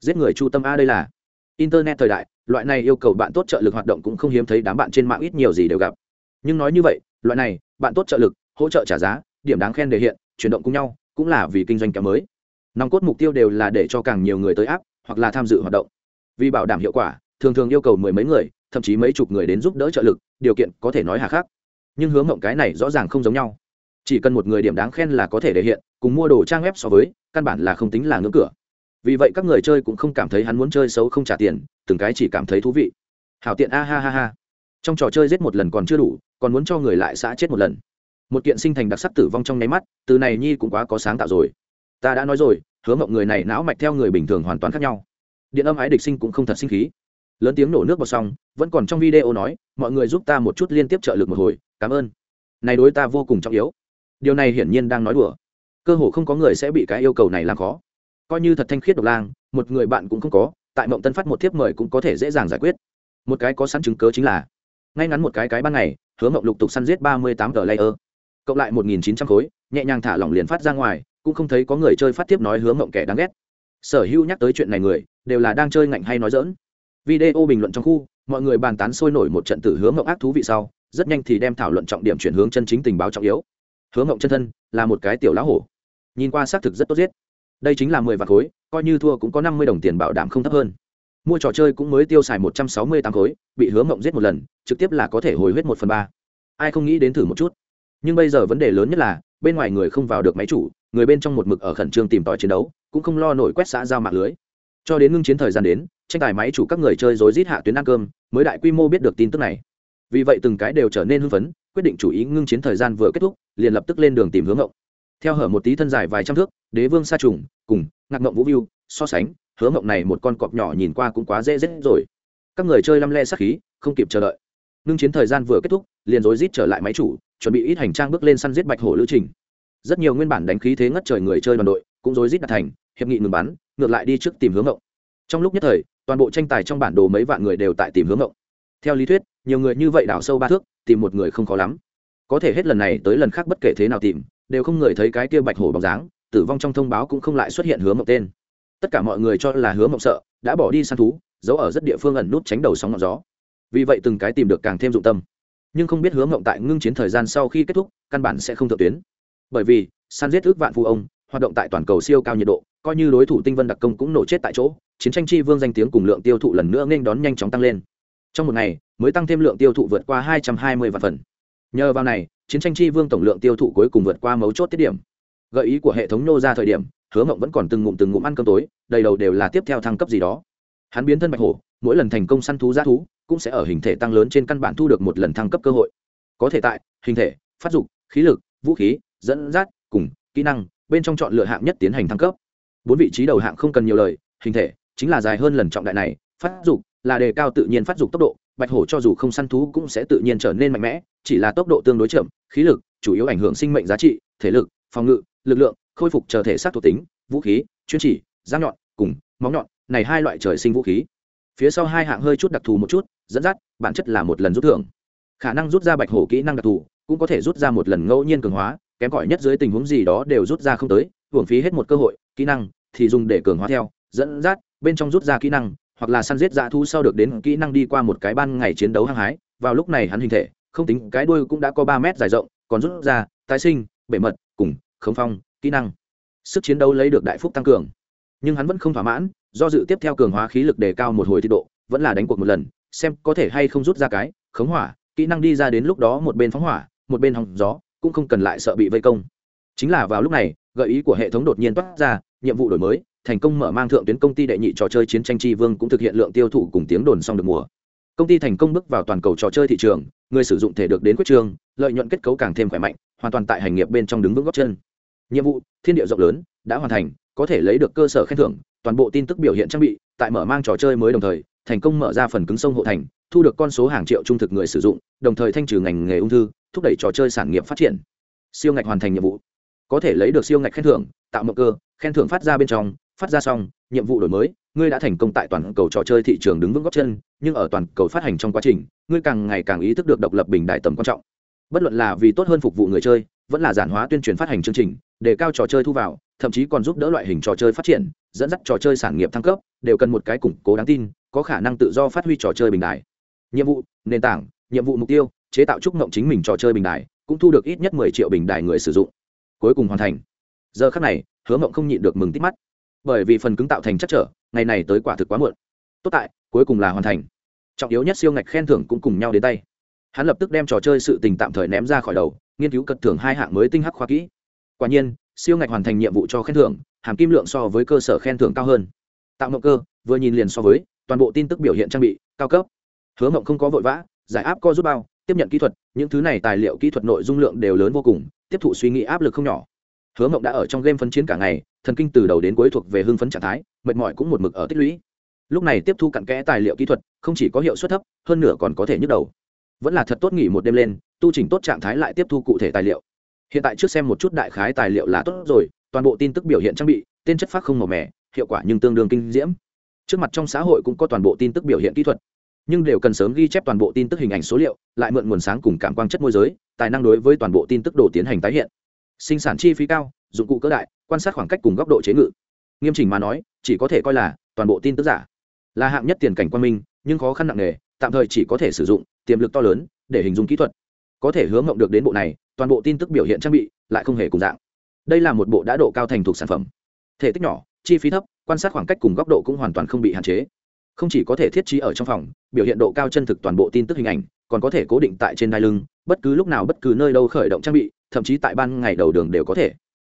Giết người chu tâm a đây là. Internet thời đại, loại này yêu cầu bạn tốt trợ lực hoạt động cũng không hiếm thấy đám bạn trên mạng ít nhiều gì đều gặp. Nhưng nói như vậy, loại này, bạn tốt trợ lực, hỗ trợ trả giá, điểm đáng khen đề hiện, chuyển động cùng nhau, cũng là vì kinh doanh kéo mới. Nòng cốt mục tiêu đều là để cho càng nhiều người tới áp hoặc là tham dự hoạt động. Vì bảo đảm hiệu quả thường thường yêu cầu mười mấy người, thậm chí mấy chục người đến giúp đỡ trợ lực, điều kiện có thể nói hà khắc. Nhưng hướng mộng cái này rõ ràng không giống nhau. Chỉ cần một người điểm đáng khen là có thể thể hiện, cùng mua đồ trang web so với, căn bản là không tính là ngưỡng cửa. Vì vậy các người chơi cũng không cảm thấy hắn muốn chơi xấu không trả tiền, từng cái chỉ cảm thấy thú vị. Hảo tiện, a ha ha ha. Trong trò chơi giết một lần còn chưa đủ, còn muốn cho người lại xã chết một lần. Một kiện sinh thành đặc sắc tử vong trong nháy mắt, từ này nhi cũng quá có sáng tạo rồi. Ta đã nói rồi, hứa mộng người này não mạch theo người bình thường hoàn toàn khác nhau. Điện âm ái địch sinh cũng không thật sinh khí lớn tiếng nổ nước vào xong, vẫn còn trong video nói, mọi người giúp ta một chút liên tiếp trợ lực một hồi, cảm ơn. Này đối ta vô cùng trọng yếu. Điều này hiển nhiên đang nói đùa. Cơ hồ không có người sẽ bị cái yêu cầu này làm khó. Coi như thật thanh khiết độc lang, một người bạn cũng không có, tại mộng tân phát một thiếp mời cũng có thể dễ dàng giải quyết. Một cái có sẵn chứng cớ chính là, ngay ngắn một cái cái ban ngày, hứa mộng lục tục săn giết ba mươi tám tờ layer, cộng lại một nghìn chín trăm khối, nhẹ nhàng thả lỏng liền phát ra ngoài, cũng không thấy có người chơi phát tiếp nói hứa mộng kẻ đáng ghét. Sở hữu nhắc tới chuyện này người, đều là đang chơi ngạnh hay nói dỡn video bình luận trong khu, mọi người bàn tán sôi nổi một trận tử hướng mộng ác thú vị sau, rất nhanh thì đem thảo luận trọng điểm chuyển hướng chân chính tình báo trọng yếu. Hướng mộng chân thân là một cái tiểu lá hổ. Nhìn qua xác thực rất tốt giết. Đây chính là mười vạn khối, coi như thua cũng có năm mươi đồng tiền bảo đảm không thấp hơn. Mua trò chơi cũng mới tiêu xài một trăm sáu mươi tám khối, bị hứa mộng giết một lần, trực tiếp là có thể hồi huyết một phần ba. Ai không nghĩ đến thử một chút. Nhưng bây giờ vấn đề lớn nhất là, bên ngoài người không vào được máy chủ, người bên trong một mực ở khẩn trương tìm tòi chiến đấu, cũng không lo nổi quét xã giao mạng lưới. Cho đến ngưng chiến thời gian đến tranh tài máy chủ các người chơi rối rít hạ tuyến ăn cơm, mới đại quy mô biết được tin tức này. Vì vậy từng cái đều trở nên hưng phấn, quyết định chủ ý ngưng chiến thời gian vừa kết thúc, liền lập tức lên đường tìm hướng ngộng. Theo hở một tí thân dài vài trăm thước, đế vương sa trùng, cùng, ngạc ngộng vũ viu so sánh, hứa ngộng này một con cọp nhỏ nhìn qua cũng quá dễ dết rồi. Các người chơi lăm le sắc khí, không kịp chờ đợi. Ngưng chiến thời gian vừa kết thúc, liền rối rít trở lại máy chủ, chuẩn bị ít hành trang bước lên săn giết bạch hổ lữ trình. Rất nhiều nguyên bản đánh khí thế ngất trời người chơi đoàn đội, cũng rối rít đặt thành, hiệp nghị ngừng bắn, ngược lại đi trước tìm hướng ngộng trong lúc nhất thời, toàn bộ tranh tài trong bản đồ mấy vạn người đều tại tìm hướng ngộng. Theo lý thuyết, nhiều người như vậy đảo sâu ba thước, tìm một người không khó lắm. Có thể hết lần này tới lần khác bất kể thế nào tìm, đều không người thấy cái kia bạch hổ bóng dáng, tử vong trong thông báo cũng không lại xuất hiện hướng mộng tên. Tất cả mọi người cho là hướng mộng sợ, đã bỏ đi săn thú, giấu ở rất địa phương ẩn nút tránh đầu sóng ngọn gió. Vì vậy từng cái tìm được càng thêm dụng tâm. Nhưng không biết hướng mộng tại ngưng chiến thời gian sau khi kết thúc, căn bản sẽ không thượng tuyến. Bởi vì, săn giết ước vạn phụ ông, hoạt động tại toàn cầu siêu cao nhiệt độ coi như đối thủ tinh vân đặc công cũng nổ chết tại chỗ, chiến tranh chi vương danh tiếng cùng lượng tiêu thụ lần nữa nên đón nhanh chóng tăng lên. Trong một ngày, mới tăng thêm lượng tiêu thụ vượt qua hai trăm hai mươi vạn phần. Nhờ vào này, chiến tranh chi vương tổng lượng tiêu thụ cuối cùng vượt qua mấu chốt tiết điểm. Gợi ý của hệ thống nô ra thời điểm, hứa mộng vẫn còn từng ngụm từng ngụm ăn cơm tối, đầy đầu đều là tiếp theo thăng cấp gì đó. Hắn biến thân bạch hổ, mỗi lần thành công săn thú g thú, cũng sẽ ở hình thể tăng lớn trên căn bản thu được một lần thăng cấp cơ hội. Có thể tại, hình thể, phát dục, khí lực, vũ khí, dẫn dắt, cùng, kỹ năng, bên trong chọn lựa hạng nhất tiến hành thăng cấp bốn vị trí đầu hạng không cần nhiều lời, hình thể chính là dài hơn lần trọng đại này, phát dục là đề cao tự nhiên phát dục tốc độ, bạch hổ cho dù không săn thú cũng sẽ tự nhiên trở nên mạnh mẽ, chỉ là tốc độ tương đối chậm, khí lực chủ yếu ảnh hưởng sinh mệnh giá trị, thể lực, phòng ngự, lực lượng, khôi phục chờ thể xác thuộc tính, vũ khí, chuyên chỉ giang nhọn, cùng móng nhọn, này hai loại trời sinh vũ khí. Phía sau hai hạng hơi chút đặc thù một chút, dẫn dắt, bản chất là một lần rút thưởng. Khả năng rút ra bạch hổ kỹ năng đặc thù cũng có thể rút ra một lần ngẫu nhiên cường hóa, kém cỏi nhất dưới tình huống gì đó đều rút ra không tới hưởng phí hết một cơ hội, kỹ năng thì dùng để cường hóa theo, dẫn dắt, bên trong rút ra kỹ năng, hoặc là săn giết dã thu sau được đến kỹ năng đi qua một cái ban ngày chiến đấu hăng hái. Vào lúc này hắn hình thể, không tính, cái đuôi cũng đã có ba mét dài rộng, còn rút ra, tái sinh, bể mật, cùng, khống phong, kỹ năng. Sức chiến đấu lấy được đại phúc tăng cường. Nhưng hắn vẫn không thỏa mãn, do dự tiếp theo cường hóa khí lực đề cao một hồi thi độ, vẫn là đánh cuộc một lần, xem có thể hay không rút ra cái, khống hỏa, kỹ năng đi ra đến lúc đó một bên phóng hỏa, một bên hòng gió, cũng không cần lại sợ bị vây công chính là vào lúc này, gợi ý của hệ thống đột nhiên toát ra, nhiệm vụ đổi mới, thành công mở mang thượng tuyến công ty đệ nhị trò chơi chiến tranh tri vương cũng thực hiện lượng tiêu thụ cùng tiếng đồn xong được mùa. Công ty thành công bước vào toàn cầu trò chơi thị trường, người sử dụng thể được đến quyết trường, lợi nhuận kết cấu càng thêm khỏe mạnh, hoàn toàn tại hành nghiệp bên trong đứng vững góc chân. Nhiệm vụ, thiên địa rộng lớn, đã hoàn thành, có thể lấy được cơ sở khen thưởng, toàn bộ tin tức biểu hiện trang bị, tại mở mang trò chơi mới đồng thời, thành công mở ra phần cứng sông hộ thành, thu được con số hàng triệu trung thực người sử dụng, đồng thời thanh trừ ngành nghề ung thư, thúc đẩy trò chơi sản nghiệp phát triển. Siêu ngạch hoàn thành nhiệm vụ có thể lấy được siêu ngạch khen thưởng, tạo mộng cơ, khen thưởng phát ra bên trong, phát ra xong, nhiệm vụ đổi mới, ngươi đã thành công tại toàn cầu trò chơi thị trường đứng vững góc chân, nhưng ở toàn cầu phát hành trong quá trình, ngươi càng ngày càng ý thức được độc lập bình đại tầm quan trọng. Bất luận là vì tốt hơn phục vụ người chơi, vẫn là giản hóa tuyên truyền phát hành chương trình để cao trò chơi thu vào, thậm chí còn giúp đỡ loại hình trò chơi phát triển, dẫn dắt trò chơi sản nghiệp thăng cấp, đều cần một cái củng cố đáng tin, có khả năng tự do phát huy trò chơi bình đại. Nhiệm vụ, nền tảng, nhiệm vụ mục tiêu, chế tạo trúc mộng chính mình trò chơi bình đại, cũng thu được ít nhất mười triệu bình đại người sử dụng cuối cùng hoàn thành. Giờ khắc này, hứa mộng không nhịn được mừng tít mắt. Bởi vì phần cứng tạo thành chắc trở, ngày này tới quả thực quá muộn. Tốt tại, cuối cùng là hoàn thành. Trọng yếu nhất siêu ngạch khen thưởng cũng cùng nhau đến tay. Hắn lập tức đem trò chơi sự tình tạm thời ném ra khỏi đầu, nghiên cứu cật thưởng hai hạng mới tinh hắc khoa kỹ. Quả nhiên, siêu ngạch hoàn thành nhiệm vụ cho khen thưởng, hàm kim lượng so với cơ sở khen thưởng cao hơn. Tạo mộng cơ, vừa nhìn liền so với, toàn bộ tin tức biểu hiện trang bị, cao cấp. Hứa mộng không có vội vã, giải áp co rút bao, tiếp nhận kỹ thuật, những thứ này tài liệu kỹ thuật nội dung lượng đều lớn vô cùng tiếp thụ suy nghĩ áp lực không nhỏ. Hứa mộng đã ở trong game phân chiến cả ngày, thần kinh từ đầu đến cuối thuộc về hưng phấn trạng thái, mệt mỏi cũng một mực ở tích lũy. Lúc này tiếp thu cặn kẽ tài liệu kỹ thuật, không chỉ có hiệu suất thấp, hơn nửa còn có thể nhức đầu. Vẫn là thật tốt nghỉ một đêm lên, tu trình tốt trạng thái lại tiếp thu cụ thể tài liệu. Hiện tại trước xem một chút đại khái tài liệu là tốt rồi, toàn bộ tin tức biểu hiện trang bị, tên chất phát không màu mẻ hiệu quả nhưng tương đương kinh diễm. Trước mặt trong xã hội cũng có toàn bộ tin tức biểu hiện kỹ thuật nhưng đều cần sớm ghi chép toàn bộ tin tức hình ảnh số liệu, lại mượn nguồn sáng cùng cảm quang chất môi giới, tài năng đối với toàn bộ tin tức đồ tiến hành tái hiện. Sinh sản chi phí cao, dụng cụ cỡ đại, quan sát khoảng cách cùng góc độ chế ngự. Nghiêm chỉnh mà nói, chỉ có thể coi là toàn bộ tin tức giả. Là hạng nhất tiền cảnh quan minh, nhưng khó khăn nặng nề, tạm thời chỉ có thể sử dụng, tiềm lực to lớn, để hình dung kỹ thuật. Có thể hướng ngộng được đến bộ này, toàn bộ tin tức biểu hiện trang bị lại không hề cùng dạng. Đây là một bộ đã độ cao thành thuộc sản phẩm. Thể tích nhỏ, chi phí thấp, quan sát khoảng cách cùng góc độ cũng hoàn toàn không bị hạn chế không chỉ có thể thiết trí ở trong phòng, biểu hiện độ cao chân thực toàn bộ tin tức hình ảnh, còn có thể cố định tại trên đai lưng, bất cứ lúc nào bất cứ nơi đâu khởi động trang bị, thậm chí tại ban ngày đầu đường đều có thể.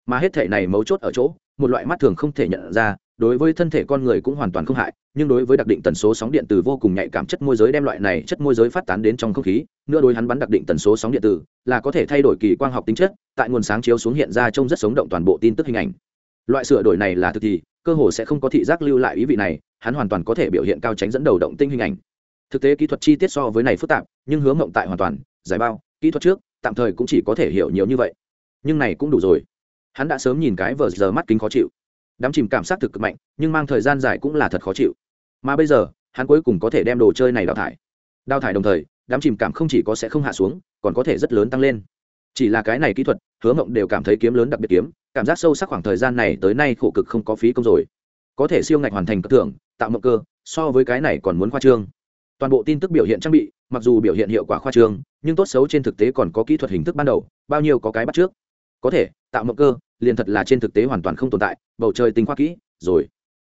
Mà hết thể này mấu chốt ở chỗ, một loại mắt thường không thể nhận ra, đối với thân thể con người cũng hoàn toàn không hại, nhưng đối với đặc định tần số sóng điện từ vô cùng nhạy cảm chất môi giới đem loại này chất môi giới phát tán đến trong không khí, nữa đối hắn bắn đặc định tần số sóng điện tử là có thể thay đổi kỳ quang học tính chất, tại nguồn sáng chiếu xuống hiện ra trông rất sống động toàn bộ tin tức hình ảnh. Loại sửa đổi này là thực thì cơ hồ sẽ không có thị giác lưu lại ý vị này, hắn hoàn toàn có thể biểu hiện cao tránh dẫn đầu động tinh hình ảnh. Thực tế kỹ thuật chi tiết so với này phức tạp, nhưng hướng mộng tại hoàn toàn, giải bao, kỹ thuật trước, tạm thời cũng chỉ có thể hiểu nhiều như vậy. Nhưng này cũng đủ rồi. Hắn đã sớm nhìn cái vờ giờ mắt kính khó chịu. Đám chìm cảm giác thực cực mạnh, nhưng mang thời gian dài cũng là thật khó chịu. Mà bây giờ, hắn cuối cùng có thể đem đồ chơi này đào thải. Đào thải đồng thời, đám chìm cảm không chỉ có sẽ không hạ xuống, còn có thể rất lớn tăng lên chỉ là cái này kỹ thuật, hứa mộng đều cảm thấy kiếm lớn đặc biệt kiếm, cảm giác sâu sắc khoảng thời gian này tới nay khổ cực không có phí công rồi. Có thể siêu ngạch hoàn thành cất thưởng tạo mộng cơ, so với cái này còn muốn khoa trương. Toàn bộ tin tức biểu hiện trang bị, mặc dù biểu hiện hiệu quả khoa trương, nhưng tốt xấu trên thực tế còn có kỹ thuật hình thức ban đầu, bao nhiêu có cái bắt trước. Có thể, tạo mộng cơ, liền thật là trên thực tế hoàn toàn không tồn tại, bầu trời tinh khoa kỹ, rồi.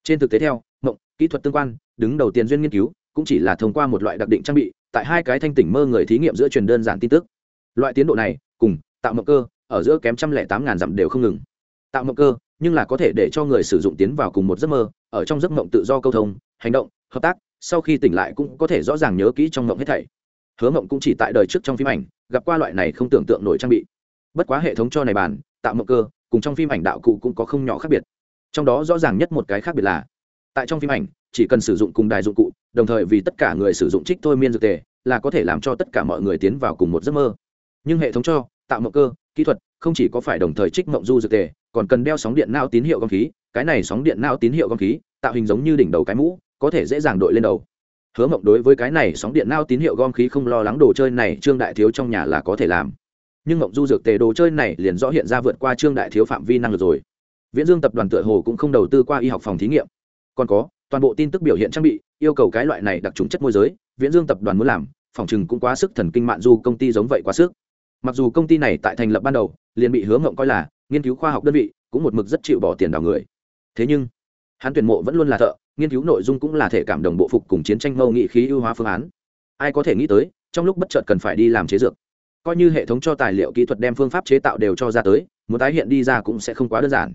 Trên thực tế theo, mộng, kỹ thuật tương quan, đứng đầu tiền duyên nghiên cứu, cũng chỉ là thông qua một loại đặc định trang bị, tại hai cái thanh tỉnh mơ người thí nghiệm giữa truyền đơn giản tin tức. Loại tiến độ này cùng, tạo mộng cơ, ở giữa kém trăm lẻ tám ngàn dặm đều không ngừng. Tạo mộng cơ, nhưng là có thể để cho người sử dụng tiến vào cùng một giấc mơ, ở trong giấc mộng tự do câu thông, hành động, hợp tác, sau khi tỉnh lại cũng có thể rõ ràng nhớ kỹ trong mộng hết thảy. Hứa mộng cũng chỉ tại đời trước trong phim ảnh, gặp qua loại này không tưởng tượng nổi trang bị. Bất quá hệ thống cho này bàn tạo mộng cơ, cùng trong phim ảnh đạo cụ cũng có không nhỏ khác biệt. Trong đó rõ ràng nhất một cái khác biệt là, tại trong phim ảnh, chỉ cần sử dụng cùng đài dụng cụ, đồng thời vì tất cả người sử dụng trích thôi miên dược tề, là có thể làm cho tất cả mọi người tiến vào cùng một giấc mơ nhưng hệ thống cho, tạo mộng cơ, kỹ thuật, không chỉ có phải đồng thời trích mộng du dược tề, còn cần đeo sóng điện não tín hiệu gom khí. Cái này sóng điện não tín hiệu gom khí, tạo hình giống như đỉnh đầu cái mũ, có thể dễ dàng đội lên đầu. Hứa mộng đối với cái này sóng điện não tín hiệu gom khí không lo lắng, đồ chơi này trương đại thiếu trong nhà là có thể làm. Nhưng mộng du dược tề đồ chơi này liền rõ hiện ra vượt qua trương đại thiếu phạm vi năng lực rồi. Viễn dương tập đoàn tựa hồ cũng không đầu tư qua y học phòng thí nghiệm. Còn có, toàn bộ tin tức biểu hiện trang bị, yêu cầu cái loại này đặc trùng chất môi giới, viễn dương tập đoàn muốn làm, phòng chừng cũng quá sức thần kinh mạng du công ty giống vậy quá sức mặc dù công ty này tại thành lập ban đầu, liền bị hướng ngộng coi là nghiên cứu khoa học đơn vị, cũng một mực rất chịu bỏ tiền đào người. Thế nhưng, hắn tuyển mộ vẫn luôn là thợ, nghiên cứu nội dung cũng là thể cảm đồng bộ phục cùng chiến tranh mâu nghị khí ưu hóa phương án. Ai có thể nghĩ tới, trong lúc bất chợt cần phải đi làm chế dược. Coi như hệ thống cho tài liệu kỹ thuật đem phương pháp chế tạo đều cho ra tới, muốn tái hiện đi ra cũng sẽ không quá đơn giản.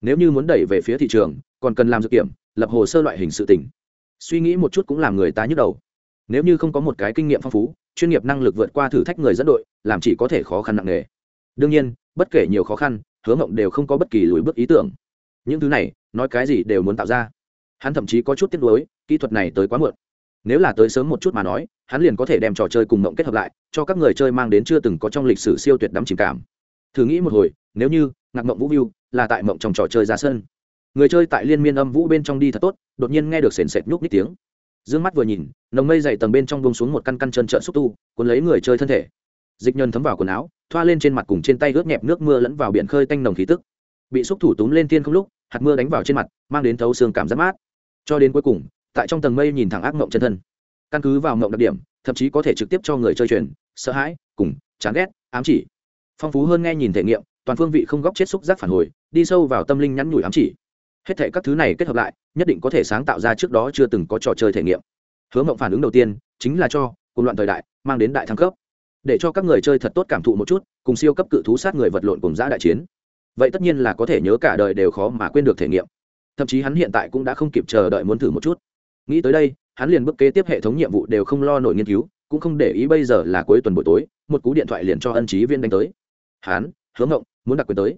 Nếu như muốn đẩy về phía thị trường, còn cần làm dược kiểm, lập hồ sơ loại hình sự tỉnh suy nghĩ một chút cũng làm người ta nhức đầu. Nếu như không có một cái kinh nghiệm phong phú chuyên nghiệp năng lực vượt qua thử thách người dẫn đội, làm chỉ có thể khó khăn nặng nề. Đương nhiên, bất kể nhiều khó khăn, hứa mộng đều không có bất kỳ lùi bước ý tưởng. Những thứ này, nói cái gì đều muốn tạo ra. Hắn thậm chí có chút tiếc nuối, kỹ thuật này tới quá muộn. Nếu là tới sớm một chút mà nói, hắn liền có thể đem trò chơi cùng mộng kết hợp lại, cho các người chơi mang đến chưa từng có trong lịch sử siêu tuyệt đắm 情 cảm. Thử nghĩ một hồi, nếu như, ngạc mộng vũ view là tại mộng trong trò chơi ra sân. Người chơi tại liên miên âm vũ bên trong đi thật tốt, đột nhiên nghe được sền sệt nhúc nít tiếng d ư ơ n g mắt vừa nhìn, nồng mây dày tầng bên trong bông xuống một căn căn chân trợn xúc tu, cuốn lấy người chơi thân thể. Dịch nhân thấm vào quần áo, thoa lên trên mặt cùng trên tay ướt nhẹp nước mưa lẫn vào biển khơi tanh nồng khí tức. Bị xúc thủ túm lên thiên không lúc, hạt mưa đánh vào trên mặt, mang đến thấu xương cảm giác mát. Cho đến cuối cùng, tại trong tầng mây nhìn thẳng ác mộng chân thân. Căn cứ vào mộng đặc điểm, thậm chí có thể trực tiếp cho người chơi truyền, sợ hãi, cùng, chán ghét, ám chỉ. Phong phú hơn nghe nhìn thể nghiệm, toàn phương vị không góc chết xúc giác phản hồi, đi sâu vào tâm linh nhắn nhủi ám chỉ hết thể các thứ này kết hợp lại, nhất định có thể sáng tạo ra trước đó chưa từng có trò chơi thể nghiệm. Hứa mộng phản ứng đầu tiên, chính là cho, cùng loạn thời đại, mang đến đại thăng cấp. Để cho các người chơi thật tốt cảm thụ một chút, cùng siêu cấp cự thú sát người vật lộn cùng giã đại chiến. Vậy tất nhiên là có thể nhớ cả đời đều khó mà quên được thể nghiệm. Thậm chí hắn hiện tại cũng đã không kịp chờ đợi muốn thử một chút. Nghĩ tới đây, hắn liền bước kế tiếp hệ thống nhiệm vụ đều không lo nổi nghiên cứu, cũng không để ý bây giờ là cuối tuần buổi tối, một cú điện thoại liền cho ân trí viên đánh tới. Hắn hướng mộng, muốn đặc quyền tới.